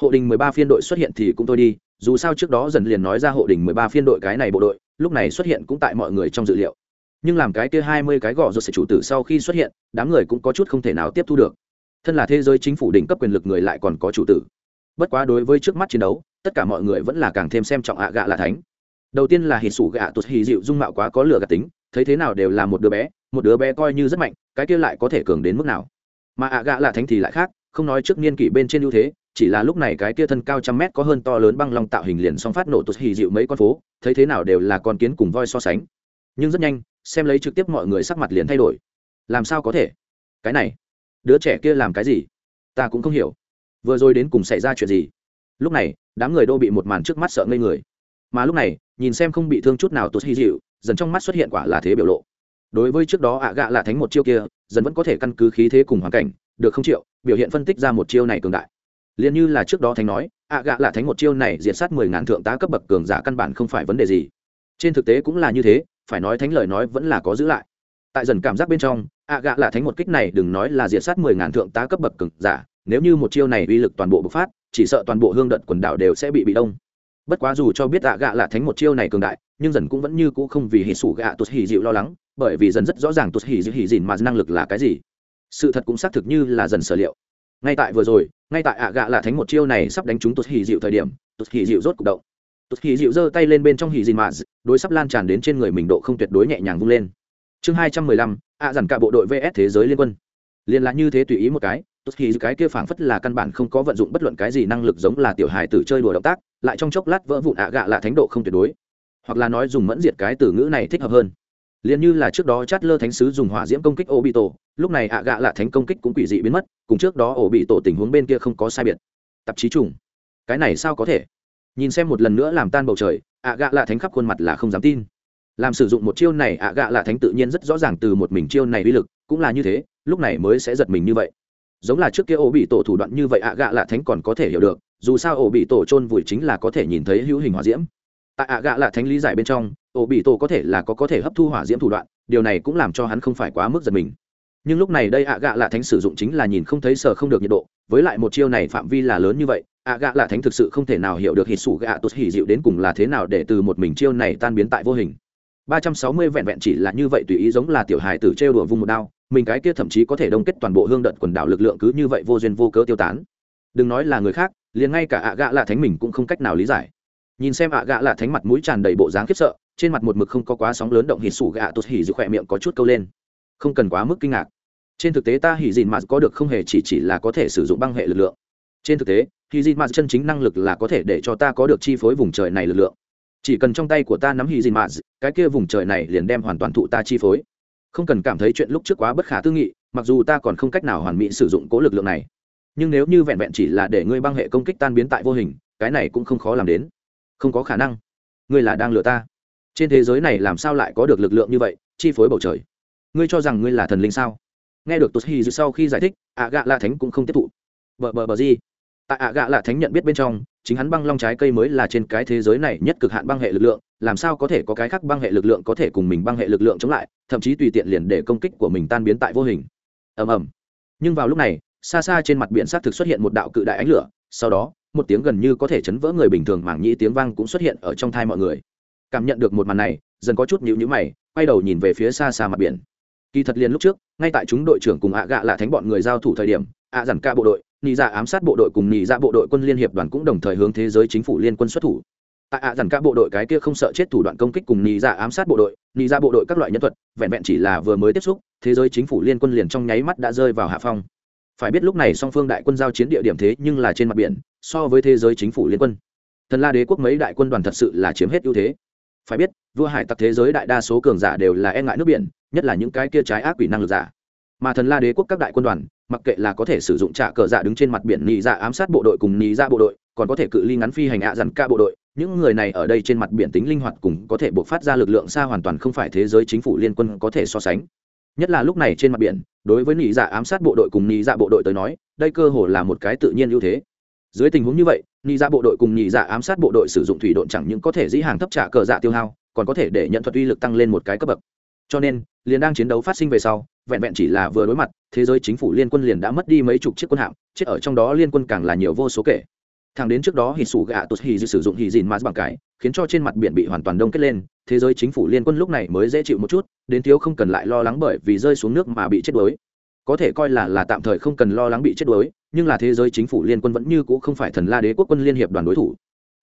Speaker 1: Hộ đình mười ba phiên đội xuất hiện thì cũng thôi đi, dù sao trước đó dần liền nói ra hộ đình mười ba phiên đội cái này bộ đội, lúc này xuất hiện cũng tại mọi người trong dự liệu. Nhưng làm cái kia hai mươi cái gõ rồi sẽ chủ tử sau khi xuất hiện, đám người cũng có chút không thể nào tiếp thu được. Thân là thế giới chính phủ đỉnh cấp quyền lực người lại còn có chủ tử. Bất quá đối với trước mắt chiến đấu, tất cả mọi người vẫn là càng thêm xem trọng ạ gạ là thánh đầu tiên là hì sủ gạ tụt hì dịu dung mạo quá có lửa gạt tính, thấy thế nào đều là một đứa bé, một đứa bé coi như rất mạnh, cái kia lại có thể cường đến mức nào. Mà ạ gạ là thánh thì lại khác, không nói trước niên kỷ bên trên ưu thế, chỉ là lúc này cái kia thân cao trăm mét có hơn to lớn băng long tạo hình liền song phát nổ tụt hì dịu mấy con phố, thấy thế nào đều là con kiến cùng voi so sánh. Nhưng rất nhanh, xem lấy trực tiếp mọi người sắc mặt liền thay đổi. Làm sao có thể? Cái này, đứa trẻ kia làm cái gì? Ta cũng không hiểu. Vừa rồi đến cùng xảy ra chuyện gì? Lúc này, đám người đô bị một màn trước mắt sợ ngây người mà lúc này, nhìn xem không bị thương chút nào tốt hy dịu, dần trong mắt xuất hiện quả là thế biểu lộ. Đối với trước đó ạ gạ là thánh một chiêu kia, dần vẫn có thể căn cứ khí thế cùng hoàn cảnh, được không triệu biểu hiện phân tích ra một chiêu này cường đại. Liền như là trước đó thánh nói, ạ gạ là thánh một chiêu này diệt sát mười ngàn thượng tá cấp bậc cường giả căn bản không phải vấn đề gì. Trên thực tế cũng là như thế, phải nói thánh lời nói vẫn là có giữ lại. Tại dần cảm giác bên trong, ạ gạ là thánh một kích này đừng nói là diệt sát mười ngàn thượng tá cấp bậc cường giả, nếu như một chiêu này uy lực toàn bộ bộc phát, chỉ sợ toàn bộ hương đợt quần đảo đều sẽ bị bị đông bất quá dù cho biết ạ gạ là thánh một chiêu này cường đại, nhưng dần cũng vẫn như cũ không vì hỉ sủ gạ tụt hỉ dịu lo lắng, bởi vì dần rất rõ ràng tụt hỉ dịu hỉ dịn mà năng lực là cái gì. Sự thật cũng xác thực như là dần sở liệu. Ngay tại vừa rồi, ngay tại ạ gạ là thánh một chiêu này sắp đánh trúng tụt hỉ dịu thời điểm tụt hỉ dịu rốt cục động. Tụt hỉ dịu giơ tay lên bên trong hỉ dịn mà, đối sắp lan tràn đến trên người mình độ không tuyệt đối nhẹ nhàng vung lên. Chương hai trăm mười lăm, ạ dằn cả bộ đội vs thế giới liên quân. Liên là như thế tùy ý một cái tốt khi cái kia phảng phất là căn bản không có vận dụng bất luận cái gì năng lực giống là tiểu hài tử chơi đùa động tác, lại trong chốc lát vỡ vụn ạ gạ là thánh độ không tuyệt đối. Hoặc là nói dùng mẫn diệt cái từ ngữ này thích hợp hơn. Liền như là trước đó chát lơ thánh sứ dùng hỏa diễm công kích ô bị tổ lúc này ạ gạ là thánh công kích cũng quỷ dị biến mất, cùng trước đó ổ bị tổ tình huống bên kia không có sai biệt. Tạp chí trùng. Cái này sao có thể? Nhìn xem một lần nữa làm tan bầu trời, ạ gạ là thánh khắp khuôn mặt là không dám tin. Làm sử dụng một chiêu này, ạ gạ là thánh tự nhiên rất rõ ràng từ một mình chiêu này uy lực, cũng là như thế, lúc này mới sẽ giật mình như vậy giống là trước kia ổ bị tổ thủ đoạn như vậy ạ gạ lạ thánh còn có thể hiểu được, dù sao ổ bị tổ chôn vùi chính là có thể nhìn thấy hữu hình hỏa diễm. Tại ạ gạ lạ thánh lý giải bên trong, ổ bị tổ có thể là có có thể hấp thu hỏa diễm thủ đoạn, điều này cũng làm cho hắn không phải quá mức giật mình. Nhưng lúc này đây ạ gạ lạ thánh sử dụng chính là nhìn không thấy sờ không được nhiệt độ, với lại một chiêu này phạm vi là lớn như vậy, ạ gạ lạ thánh thực sự không thể nào hiểu được hít sủ gạ tốt hỉ dịu đến cùng là thế nào để từ một mình chiêu này tan biến tại vô hình. Ba trăm sáu mươi vẹn vẹn chỉ là như vậy tùy ý giống là tiểu hài tử trêu đùa vung một đao mình cái kia thậm chí có thể đông kết toàn bộ hương đợt quần đảo lực lượng cứ như vậy vô duyên vô cớ tiêu tán. Đừng nói là người khác, liền ngay cả ạ gạ lạ thánh mình cũng không cách nào lý giải. Nhìn xem ạ gạ lạ thánh mặt mũi tràn đầy bộ dáng khiếp sợ, trên mặt một mực không có quá sóng lớn động hỉ sủ gạ tụt hỉ dịu khỏe miệng có chút câu lên. Không cần quá mức kinh ngạc. Trên thực tế ta hỉ dìn mạt có được không hề chỉ chỉ là có thể sử dụng băng hệ lực lượng. Trên thực tế, hỉ dìn mạt chân chính năng lực là có thể để cho ta có được chi phối vùng trời này lực lượng. Chỉ cần trong tay của ta nắm hỉ dìn mạt cái kia vùng trời này liền đem hoàn toàn thụ ta chi phối không cần cảm thấy chuyện lúc trước quá bất khả tư nghị, mặc dù ta còn không cách nào hoàn mỹ sử dụng cố lực lượng này. Nhưng nếu như vẹn vẹn chỉ là để ngươi băng hệ công kích tan biến tại vô hình, cái này cũng không khó làm đến. Không có khả năng. Ngươi là đang lừa ta. Trên thế giới này làm sao lại có được lực lượng như vậy, chi phối bầu trời? Ngươi cho rằng ngươi là thần linh sao? Nghe được tốt hi sau khi giải thích ạ gạ la thánh cũng không tiếp thụ. Bờ bờ bờ gì? Tại ạ gạ là thánh nhận biết bên trong, chính hắn băng long trái cây mới là trên cái thế giới này nhất cực hạn băng hệ lực lượng, làm sao có thể có cái khác băng hệ lực lượng có thể cùng mình băng hệ lực lượng chống lại thậm chí tùy tiện liền để công kích của mình tan biến tại vô hình. Ầm ầm. Nhưng vào lúc này, xa xa trên mặt biển xác thực xuất hiện một đạo cự đại ánh lửa, sau đó, một tiếng gần như có thể chấn vỡ người bình thường mảng nhĩ tiếng vang cũng xuất hiện ở trong thai mọi người. Cảm nhận được một màn này, dần có chút nhịu nhữ mày, quay đầu nhìn về phía xa xa mặt biển. Kỳ thật liền lúc trước, ngay tại chúng đội trưởng cùng ạ gạ là thánh bọn người giao thủ thời điểm, ạ dằn ca bộ đội, nị dạ ám sát bộ đội cùng nị dạ bộ đội quân liên hiệp đoàn cũng đồng thời hướng thế giới chính phủ liên quân xuất thủ tại ạ dằn cả bộ đội cái kia không sợ chết thủ đoạn công kích cùng nị dạ ám sát bộ đội, nị dạ bộ đội các loại nhân thuật, vẹn vẹn chỉ là vừa mới tiếp xúc, thế giới chính phủ liên quân liền trong nháy mắt đã rơi vào hạ phong. Phải biết lúc này song phương đại quân giao chiến địa điểm thế nhưng là trên mặt biển, so với thế giới chính phủ liên quân. Thần la đế quốc mấy đại quân đoàn thật sự là chiếm hết ưu thế. Phải biết, vua hải tặc thế giới đại đa số cường giả đều là e ngại nước biển, nhất là những cái kia trái ác quỷ năng lực giả. Mà thần la đế quốc các đại quân đoàn, mặc kệ là có thể sử dụng trả cờ giả đứng trên mặt biển nhị dạ ám sát bộ đội cùng nhị dạ bộ đội, còn có thể cự ly ngắn phi hành ạ dằn ca bộ đội những người này ở đây trên mặt biển tính linh hoạt cùng có thể buộc phát ra lực lượng xa hoàn toàn không phải thế giới chính phủ liên quân có thể so sánh. Nhất là lúc này trên mặt biển, đối với nị dạ ám sát bộ đội cùng nị dạ bộ đội tới nói, đây cơ hồ là một cái tự nhiên ưu thế. Dưới tình huống như vậy, nị dạ bộ đội cùng nị dạ ám sát bộ đội sử dụng thủy độn chẳng những có thể dĩ hàng thấp trả cờ dạ tiêu hao, còn có thể để nhận thuật uy lực tăng lên một cái cấp bậc. Cho nên, liền đang chiến đấu phát sinh về sau, vẹn vẹn chỉ là vừa đối mặt, thế giới chính phủ liên quân liền đã mất đi mấy chục chiếc quân hạm, chết ở trong đó liên quân càng là nhiều vô số kể. Thằng đến trước đó hì sủ gạ tốt hì sử dụng hì dìn mát bằng cái, khiến cho trên mặt biển bị hoàn toàn đông kết lên, thế giới chính phủ liên quân lúc này mới dễ chịu một chút, đến thiếu không cần lại lo lắng bởi vì rơi xuống nước mà bị chết đuối. Có thể coi là là tạm thời không cần lo lắng bị chết đuối, nhưng là thế giới chính phủ liên quân vẫn như cũ không phải thần la đế quốc quân liên hiệp đoàn đối thủ.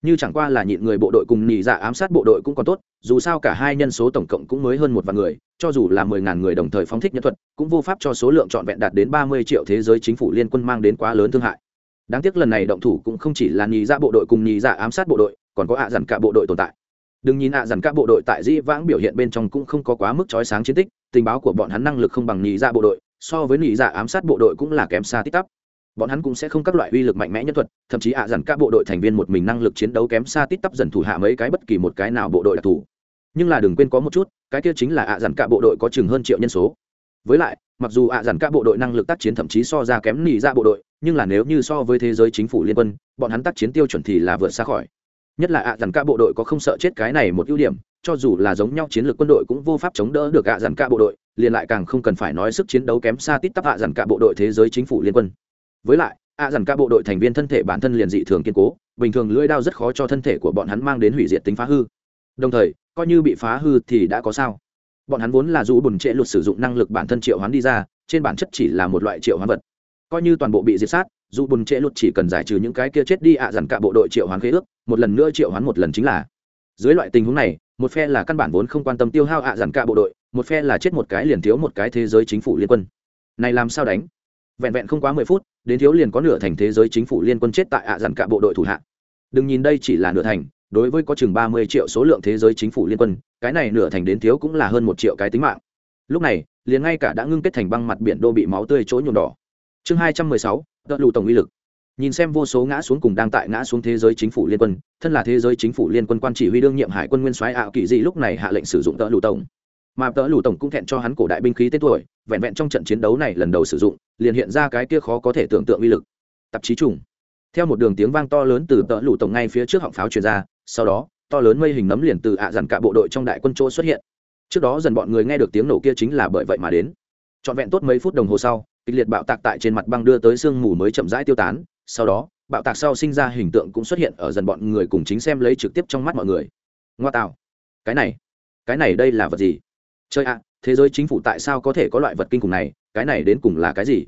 Speaker 1: Như chẳng qua là nhịn người bộ đội cùng nhị dạ ám sát bộ đội cũng còn tốt, dù sao cả hai nhân số tổng cộng cũng mới hơn một vạn người, cho dù là mười ngàn người đồng thời phóng thích nhân thuật, cũng vô pháp cho số lượng trọn vẹn đạt đến ba mươi triệu thế giới chính phủ liên quân mang đến quá lớn thương hại đáng tiếc lần này động thủ cũng không chỉ là nhì ra dạ bộ đội cùng nhì ra dạ ám sát bộ đội, còn có ạ dằn cả bộ đội tồn tại. Đừng nhìn ạ dằn cả bộ đội tại di vãng biểu hiện bên trong cũng không có quá mức trói sáng chiến tích, tình báo của bọn hắn năng lực không bằng nhì ra dạ bộ đội, so với nhì ra ám sát bộ đội cũng là kém xa tích tắp. Bọn hắn cũng sẽ không các loại uy lực mạnh mẽ nhân thuật, thậm chí ạ à dằn cả bộ đội thành viên một mình năng lực chiến đấu kém xa tít tắp dần thủ hạ mấy cái bất kỳ một cái nào bộ đội đặc thù. Nhưng là đừng quên có một chút, cái kia chính là ạ dằn cả bộ đội có chừng hơn triệu nhân số. Với lại mặc dù ạ à dằn cả bộ đội năng lực tác chiến thậm chí so ra kém nỉ ra bộ đội, nhưng là nếu như so với thế giới chính phủ liên quân, bọn hắn tác chiến tiêu chuẩn thì là vượt xa khỏi. Nhất là ạ dằn các bộ đội có không sợ chết cái này một ưu điểm, cho dù là giống nhau chiến lược quân đội cũng vô pháp chống đỡ được ạ dằn các bộ đội, liền lại càng không cần phải nói sức chiến đấu kém xa tít tắp ạ dằn các bộ đội thế giới chính phủ liên quân. Với lại, ạ dằn các bộ đội thành viên thân thể bản thân liền dị thường kiên cố, bình thường lưỡi đao rất khó cho thân thể của bọn hắn mang đến hủy diệt tính phá hư. Đồng thời, coi như bị phá hư thì đã có sao? Bọn hắn vốn là dù bùn trệ luật sử dụng năng lực bản thân triệu hoán đi ra, trên bản chất chỉ là một loại triệu hoán vật. Coi như toàn bộ bị diệt sát dù bùn trệ luật chỉ cần giải trừ những cái kia chết đi ạ à dằn cả bộ đội triệu hoán khế ước, một lần nữa triệu hoán một lần chính là. Dưới loại tình huống này, một phe là căn bản vốn không quan tâm tiêu hao ạ à dằn cả bộ đội, một phe là chết một cái liền thiếu một cái thế giới chính phủ liên quân. Này làm sao đánh? Vẹn vẹn không quá mười phút, đến thiếu liền có nửa thành thế giới chính phủ liên quân chết tại ạ à dằn cả bộ đội thủ hạ. Đừng nhìn đây chỉ là nửa thành đối với có chừng ba mươi triệu số lượng thế giới chính phủ liên quân, cái này nửa thành đến thiếu cũng là hơn một triệu cái tính mạng. Lúc này, liền ngay cả đã ngưng kết thành băng mặt biển đô bị máu tươi chỗ nhuộm đỏ. Chương hai trăm mười sáu đợt lù tổng uy lực. Nhìn xem vô số ngã xuống cùng đang tại ngã xuống thế giới chính phủ liên quân, thân là thế giới chính phủ liên quân quan chỉ huy đương nhiệm hải quân nguyên soái ảo kỳ dị lúc này hạ lệnh sử dụng tớ lù tổng. Mà tớ lù tổng cũng thẹn cho hắn cổ đại binh khí tên tuổi, vẹn vẹn trong trận chiến đấu này lần đầu sử dụng, liền hiện ra cái kia khó có thể tưởng tượng uy lực. Tạp chí trùng. Theo một đường tiếng vang to lớn từ tợ lù tổng ngay phía trước họng pháo truyền ra sau đó, to lớn mây hình nấm liền từ ạ dằn cả bộ đội trong đại quân chỗ xuất hiện. Trước đó dần bọn người nghe được tiếng nổ kia chính là bởi vậy mà đến. Trọn vẹn tốt mấy phút đồng hồ sau, kịch liệt bạo tạc tại trên mặt băng đưa tới sương mù mới chậm rãi tiêu tán. Sau đó, bạo tạc sau sinh ra hình tượng cũng xuất hiện ở dần bọn người cùng chính xem lấy trực tiếp trong mắt mọi người. Ngoa tạo. Cái này cái này đây là vật gì? Chơi ạ, thế giới chính phủ tại sao có thể có loại vật kinh khủng này? Cái này đến cùng là cái gì?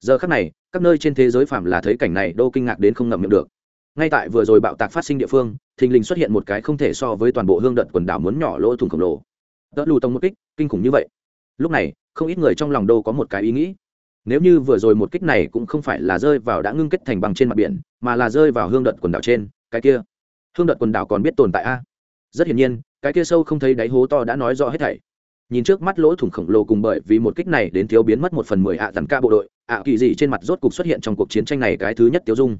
Speaker 1: Giờ khắc này, các nơi trên thế giới phạm là thấy cảnh này, đô kinh ngạc đến không ngậm miệng được ngay tại vừa rồi bạo tạc phát sinh địa phương, thình lình xuất hiện một cái không thể so với toàn bộ hương đợt quần đảo muốn nhỏ lỗ thủng khổng lồ. Đỡ lù tông một kích, kinh khủng như vậy. Lúc này, không ít người trong lòng đô có một cái ý nghĩ. Nếu như vừa rồi một kích này cũng không phải là rơi vào đã ngưng kết thành bằng trên mặt biển, mà là rơi vào hương đợt quần đảo trên, cái kia. Hương đợt quần đảo còn biết tồn tại a? Rất hiển nhiên, cái kia sâu không thấy đáy hố to đã nói rõ hết thảy. Nhìn trước mắt lỗ thủng khổng lồ cùng bởi vì một kích này đến thiếu biến mất một phần mười ạ à dằn ca bộ đội, ạ kỳ dị trên mặt rốt cục xuất hiện trong cuộc chiến tranh này cái thứ nhất tiêu dung.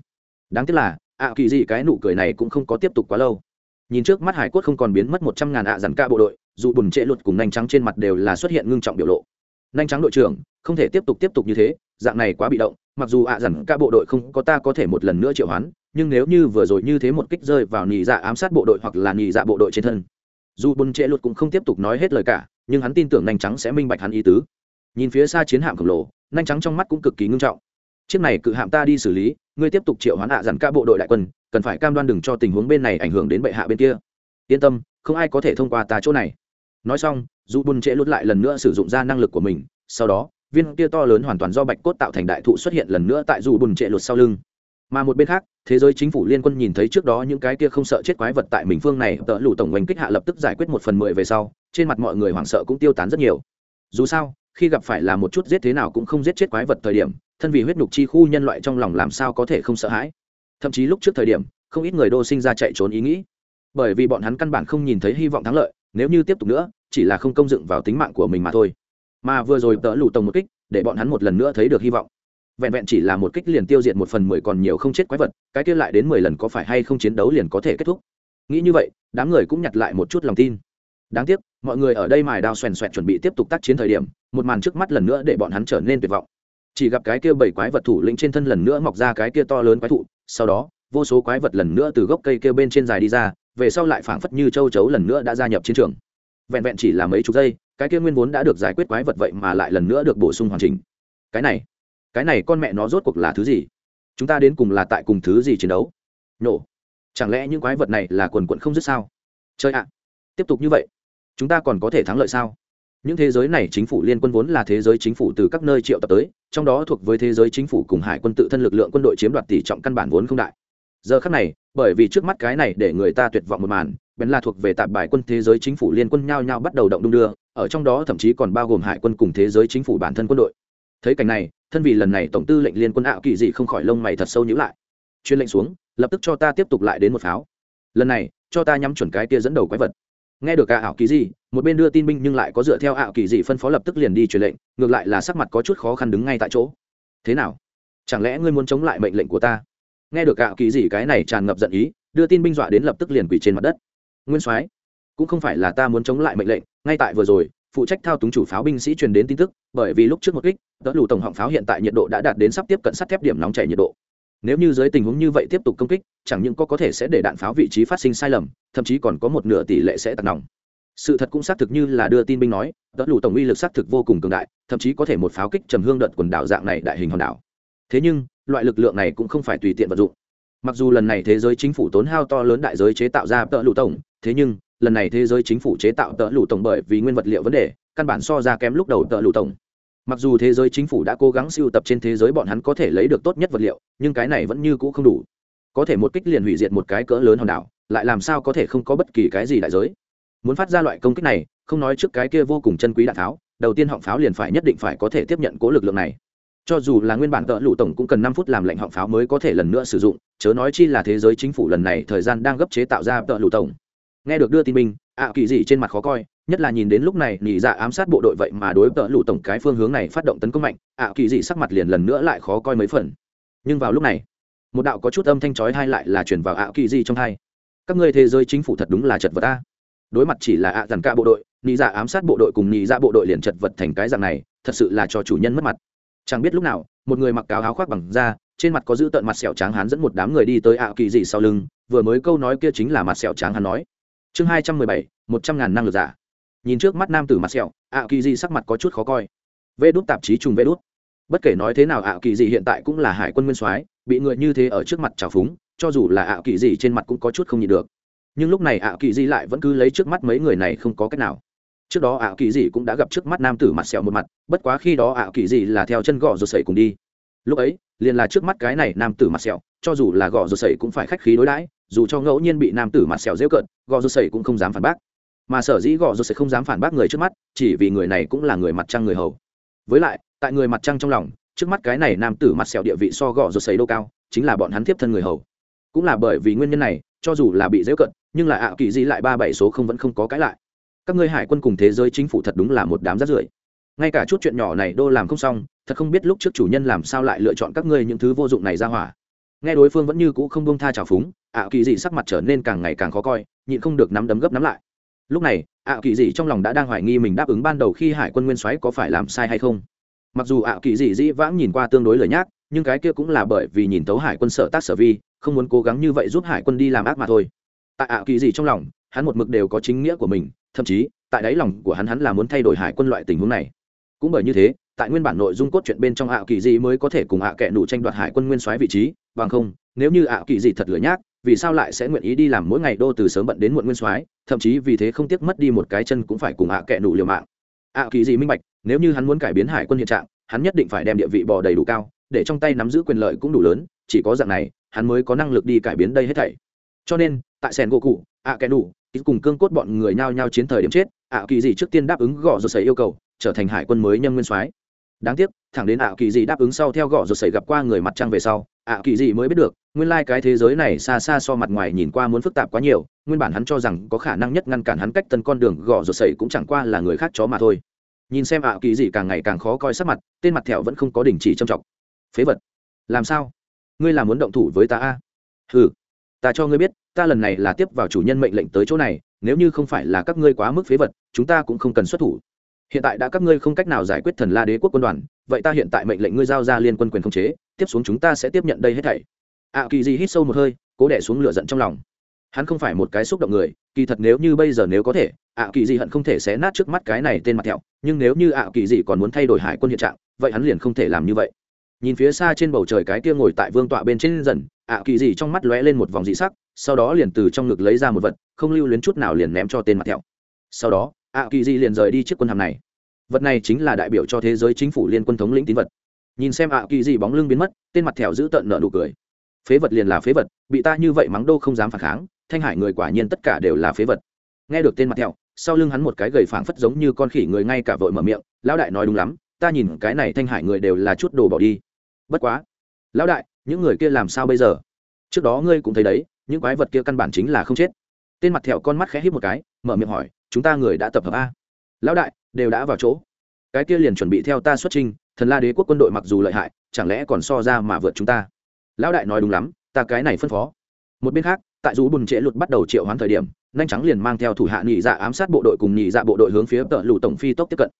Speaker 1: Đáng tiếc là ạ kỳ gì cái nụ cười này cũng không có tiếp tục quá lâu. Nhìn trước mắt hải quất không còn biến mất một trăm ngàn ạ dằn ca bộ đội, dù bùn trệ luật cùng nhanh trắng trên mặt đều là xuất hiện ngưng trọng biểu lộ. Nhanh trắng đội trưởng, không thể tiếp tục tiếp tục như thế, dạng này quá bị động, mặc dù ạ dằn ca bộ đội không có ta có thể một lần nữa triệu hoán, nhưng nếu như vừa rồi như thế một kích rơi vào nhị dạ ám sát bộ đội hoặc là nhị dạ bộ đội trên thân, dù bùn trệ luật cũng không tiếp tục nói hết lời cả, nhưng hắn tin tưởng nhanh trắng sẽ minh bạch hắn ý tứ. Nhìn phía xa chiến hạm khổng lồ nhanh trắng trong mắt cũng cực kỳ ngưng trọng chiếc này cự hạm ta đi xử lý, ngươi tiếp tục triệu hoán hạ dặn ca bộ đội đại quân, cần phải cam đoan đừng cho tình huống bên này ảnh hưởng đến bệ hạ bên kia. Yên tâm, không ai có thể thông qua ta chỗ này. Nói xong dù bùn trễ lút lại lần nữa sử dụng ra năng lực của mình, sau đó, viên kia to lớn hoàn toàn do bạch cốt tạo thành đại thụ xuất hiện lần nữa tại dù bùn trệ lụt sau lưng. Mà một bên khác, thế giới chính phủ liên quân nhìn thấy trước đó những cái kia không sợ chết quái vật tại mình phương này, tợ lù tổng oanh kích hạ lập tức giải quyết một phần mười về sau, trên mặt mọi người hoảng sợ cũng tiêu tán rất nhiều. Dù sao, khi gặp phải là một chút giết thế nào cũng không giết chết quái vật thời điểm thân vì huyết nhục chi khu nhân loại trong lòng làm sao có thể không sợ hãi? Thậm chí lúc trước thời điểm, không ít người đô sinh ra chạy trốn ý nghĩ. Bởi vì bọn hắn căn bản không nhìn thấy hy vọng thắng lợi, nếu như tiếp tục nữa, chỉ là không công dựng vào tính mạng của mình mà thôi. Mà vừa rồi tớ lụ tổng một kích, để bọn hắn một lần nữa thấy được hy vọng. Vẹn vẹn chỉ là một kích liền tiêu diệt một phần mười còn nhiều không chết quái vật, cái kia lại đến mười lần có phải hay không chiến đấu liền có thể kết thúc. Nghĩ như vậy, đám người cũng nhặt lại một chút lòng tin. Đáng tiếc, mọi người ở đây mài đao xoèn xoẹt chuẩn bị tiếp tục tác chiến thời điểm, một màn trước mắt lần nữa để bọn hắn trở nên tuyệt vọng chỉ gặp cái kia bảy quái vật thủ lĩnh trên thân lần nữa mọc ra cái kia to lớn quái thụ, sau đó, vô số quái vật lần nữa từ gốc cây kia bên trên dài đi ra, về sau lại phảng phất như châu chấu lần nữa đã gia nhập chiến trường. Vẹn vẹn chỉ là mấy chục giây, cái kia nguyên vốn đã được giải quyết quái vật vậy mà lại lần nữa được bổ sung hoàn chỉnh. Cái này cái này con mẹ nó rốt cuộc là thứ gì? Chúng ta đến cùng là tại cùng thứ gì chiến đấu? Nổ. Chẳng lẽ những quái vật này là quần quận không dứt sao? Chơi ạ. Tiếp tục như vậy, chúng ta còn có thể thắng lợi sao? Những thế giới này chính phủ liên quân vốn là thế giới chính phủ từ các nơi triệu tập tới, trong đó thuộc với thế giới chính phủ cùng hải quân tự thân lực lượng quân đội chiếm đoạt tỷ trọng căn bản vốn không đại. Giờ khắc này, bởi vì trước mắt cái này để người ta tuyệt vọng một màn, bèn là thuộc về tạp bài quân thế giới chính phủ liên quân nhao nhao bắt đầu động đung đưa, ở trong đó thậm chí còn bao gồm hải quân cùng thế giới chính phủ bản thân quân đội. Thấy cảnh này, thân vì lần này tổng tư lệnh liên quân ảo kỳ dị không khỏi lông mày thật sâu nhữ lại. Chuyên lệnh xuống, lập tức cho ta tiếp tục lại đến một pháo. Lần này, cho ta nhắm chuẩn cái tia dẫn đầu quái vật nghe được ạ ảo kỳ gì, một bên đưa tin binh nhưng lại có dựa theo ảo kỳ gì phân phó lập tức liền đi truyền lệnh, ngược lại là sắc mặt có chút khó khăn đứng ngay tại chỗ. Thế nào? Chẳng lẽ ngươi muốn chống lại mệnh lệnh của ta? Nghe được ảo kỳ gì cái này tràn ngập giận ý, đưa tin binh dọa đến lập tức liền quỳ trên mặt đất. Nguyên soái, cũng không phải là ta muốn chống lại mệnh lệnh, ngay tại vừa rồi, phụ trách thao túng chủ pháo binh sĩ truyền đến tin tức, bởi vì lúc trước một kích đỡ lù tổng họng pháo hiện tại nhiệt độ đã đạt đến sắp tiếp cận sắt thép điểm nóng chảy nhiệt độ nếu như dưới tình huống như vậy tiếp tục công kích, chẳng những có có thể sẽ để đạn pháo vị trí phát sinh sai lầm, thậm chí còn có một nửa tỷ lệ sẽ tạt nòng. Sự thật cũng xác thực như là đưa tin binh nói đợt lũ tổng uy lực xác thực vô cùng cường đại, thậm chí có thể một pháo kích trầm hương đợt quần đảo dạng này đại hình hòn đảo. Thế nhưng, loại lực lượng này cũng không phải tùy tiện vận dụng. Mặc dù lần này thế giới chính phủ tốn hao to lớn đại giới chế tạo ra tợ lụ tổng, thế nhưng, lần này thế giới chính phủ chế tạo tợ lụ tổng bởi vì nguyên vật liệu vấn đề, căn bản so ra kém lúc đầu tợ lụ tổng mặc dù thế giới chính phủ đã cố gắng siêu tập trên thế giới bọn hắn có thể lấy được tốt nhất vật liệu, nhưng cái này vẫn như cũ không đủ. Có thể một kích liền hủy diệt một cái cỡ lớn hòn đảo, lại làm sao có thể không có bất kỳ cái gì đại giới? Muốn phát ra loại công kích này, không nói trước cái kia vô cùng chân quý đạn pháo, đầu tiên họng pháo liền phải nhất định phải có thể tiếp nhận cố lực lượng này. Cho dù là nguyên bản tợ lụ tổng cũng cần năm phút làm lệnh họng pháo mới có thể lần nữa sử dụng, chớ nói chi là thế giới chính phủ lần này thời gian đang gấp chế tạo ra tợ lụ tổng. Nghe được đưa tin binh, ạ kỳ dị trên mặt khó coi nhất là nhìn đến lúc này nhị dạ ám sát bộ đội vậy mà đối tợ lụ tổng cái phương hướng này phát động tấn công mạnh, ạ kỳ dị sắc mặt liền lần nữa lại khó coi mấy phần. Nhưng vào lúc này, một đạo có chút âm thanh chói hai lại là chuyển vào ạ kỳ dị trong hai các ngươi thế giới chính phủ thật đúng là chật vật ta đối mặt chỉ là ạ dàn ca bộ đội, nhị dạ ám sát bộ đội cùng nhị dạ bộ đội liền chật vật thành cái dạng này, thật sự là cho chủ nhân mất mặt. Chẳng biết lúc nào, một người mặc áo áo khoác bằng da, trên mặt có giữ tợn mặt sẹo trắng hắn dẫn một đám người đi tới ạ kỳ dị sau lưng, vừa mới câu nói kia chính là mặt sẹo trắng hắn nói. Chương hai trăm mười bảy, một trăm ngàn năng lực giả nhìn trước mắt nam tử mặt sẹo, ạ kỳ di sắc mặt có chút khó coi. Vê đút tạp chí trùng vê đút. Bất kể nói thế nào ạ kỳ di hiện tại cũng là hải quân nguyên soái, bị người như thế ở trước mặt trào phúng, cho dù là ạ kỳ di trên mặt cũng có chút không nhịn được. Nhưng lúc này ạ kỳ di lại vẫn cứ lấy trước mắt mấy người này không có cách nào. Trước đó ạ kỳ di cũng đã gặp trước mắt nam tử mặt sẹo một mặt, bất quá khi đó ạ kỳ di là theo chân gõ rồi sẩy cùng đi. Lúc ấy, liền là trước mắt cái này nam tử mặt sẹo, cho dù là gõ rồi sẩy cũng phải khách khí đối đãi, dù cho ngẫu nhiên bị nam tử mặt sẹo dễ cận gõ rồi sẩy cũng không dám phản bác mà sở dĩ gò rồi sẽ không dám phản bác người trước mắt, chỉ vì người này cũng là người mặt trăng người hầu. Với lại, tại người mặt trăng trong lòng, trước mắt cái này nam tử mặt sẹo địa vị so gò rồi sấy đô cao, chính là bọn hắn tiếp thân người hầu. Cũng là bởi vì nguyên nhân này, cho dù là bị dễ cận, nhưng là ạ kỳ di lại ba bảy số không vẫn không có cái lại. Các ngươi hải quân cùng thế giới chính phủ thật đúng là một đám rát rưởi. Ngay cả chút chuyện nhỏ này đô làm không xong, thật không biết lúc trước chủ nhân làm sao lại lựa chọn các ngươi những thứ vô dụng này ra hỏa. Nghe đối phương vẫn như cũ không buông tha trào phúng, ạ kỳ dị sắc mặt trở nên càng ngày càng khó coi, nhịn không được nắm đấm gấp nắm lại lúc này, ạ kỳ dị trong lòng đã đang hoài nghi mình đáp ứng ban đầu khi hải quân nguyên soái có phải làm sai hay không. Mặc dù ạ kỳ dị dĩ vãng nhìn qua tương đối lời nhác, nhưng cái kia cũng là bởi vì nhìn thấu hải quân sở tác sở vi, không muốn cố gắng như vậy giúp hải quân đi làm ác mà thôi. Tại ạ kỳ dị trong lòng, hắn một mực đều có chính nghĩa của mình, thậm chí, tại đáy lòng của hắn hắn là muốn thay đổi hải quân loại tình huống này. Cũng bởi như thế, tại nguyên bản nội dung cốt truyện bên trong ạ kỳ dị mới có thể cùng ạ kệ nụ tranh đoạt hải quân nguyên soái vị trí, bằng không, nếu như ạ kỳ dị thật lửa nhác vì sao lại sẽ nguyện ý đi làm mỗi ngày đô từ sớm bận đến muộn nguyên soái, thậm chí vì thế không tiếc mất đi một cái chân cũng phải cùng ạ kệ nụ liều mạng. Ạ kỳ gì minh bạch, nếu như hắn muốn cải biến hải quân hiện trạng, hắn nhất định phải đem địa vị bò đầy đủ cao, để trong tay nắm giữ quyền lợi cũng đủ lớn, chỉ có dạng này, hắn mới có năng lực đi cải biến đây hết thảy. Cho nên, tại sẻn gỗ cụ, ạ kệ nụ cùng cương cốt bọn người nhao nhao chiến thời điểm chết, ạ kỳ gì trước tiên đáp ứng gõ rồi xảy yêu cầu, trở thành hải quân mới nhân nguyên soái. Đáng tiếc, thẳng đến ạ kỳ gì đáp ứng sau theo gõ rồi xảy gặp qua người mặt trăng về sau ạ, kỳ gì mới biết được, nguyên lai cái thế giới này xa xa so mặt ngoài nhìn qua muốn phức tạp quá nhiều, nguyên bản hắn cho rằng có khả năng nhất ngăn cản hắn cách tân con đường gõ ruột sậy cũng chẳng qua là người khác chó mà thôi. Nhìn xem ạ, kỳ gì càng ngày càng khó coi sắc mặt, tên mặt thẹo vẫn không có đình chỉ trầm trọc phế vật. Làm sao? Ngươi là muốn động thủ với ta a? Ừ ta cho ngươi biết, ta lần này là tiếp vào chủ nhân mệnh lệnh tới chỗ này, nếu như không phải là các ngươi quá mức phế vật, chúng ta cũng không cần xuất thủ. Hiện tại đã các ngươi không cách nào giải quyết thần la đế quốc quân đoàn vậy ta hiện tại mệnh lệnh ngươi giao ra liên quân quyền khống chế, tiếp xuống chúng ta sẽ tiếp nhận đây hết thảy. Ạ kỳ di hít sâu một hơi, cố đẻ xuống lửa giận trong lòng. Hắn không phải một cái xúc động người, kỳ thật nếu như bây giờ nếu có thể ạ kỳ di hận không thể xé nát trước mắt cái này tên mặt thẹo, nhưng nếu như ạ kỳ di còn muốn thay đổi hải quân hiện trạng, vậy hắn liền không thể làm như vậy. Nhìn phía xa trên bầu trời cái kia ngồi tại vương tọa bên trên dần ạ kỳ di trong mắt lóe lên một vòng dị sắc, sau đó liền từ trong ngực lấy ra một vật, không lưu luyến chút nào liền ném cho tên mặt thẹo. Sau đó ạ kỳ di liền rời đi chiếc quân hàm này vật này chính là đại biểu cho thế giới chính phủ liên quân thống lĩnh tín vật. Nhìn xem ạ, kỳ gì bóng lưng biến mất, tên mặt thẹo giữ tận nợ nụ cười. Phế vật liền là phế vật, bị ta như vậy mắng đô không dám phản kháng, thanh hải người quả nhiên tất cả đều là phế vật. Nghe được tên mặt thẹo sau lưng hắn một cái gầy phảng phất giống như con khỉ người ngay cả vội mở miệng, lão đại nói đúng lắm, ta nhìn cái này thanh hải người đều là chút đồ bỏ đi. Bất quá, lão đại, những người kia làm sao bây giờ? Trước đó ngươi cũng thấy đấy, những quái vật kia căn bản chính là không chết. Tên mặt thẹo con mắt khẽ hít một cái, mở miệng hỏi, chúng ta người đã tập hợp a? Lão đại đều đã vào chỗ. Cái kia liền chuẩn bị theo ta xuất trình thần la đế quốc quân đội mặc dù lợi hại, chẳng lẽ còn so ra mà vượt chúng ta? Lão đại nói đúng lắm, ta cái này phân phó. Một bên khác, tại dù bùn trễ lụt bắt đầu triệu hoán thời điểm, nhanh trắng liền mang theo thủ hạ nhị dạ ám sát bộ đội cùng nhị dạ bộ đội hướng phía tợ lụ tổng phi tốc tiếp cận.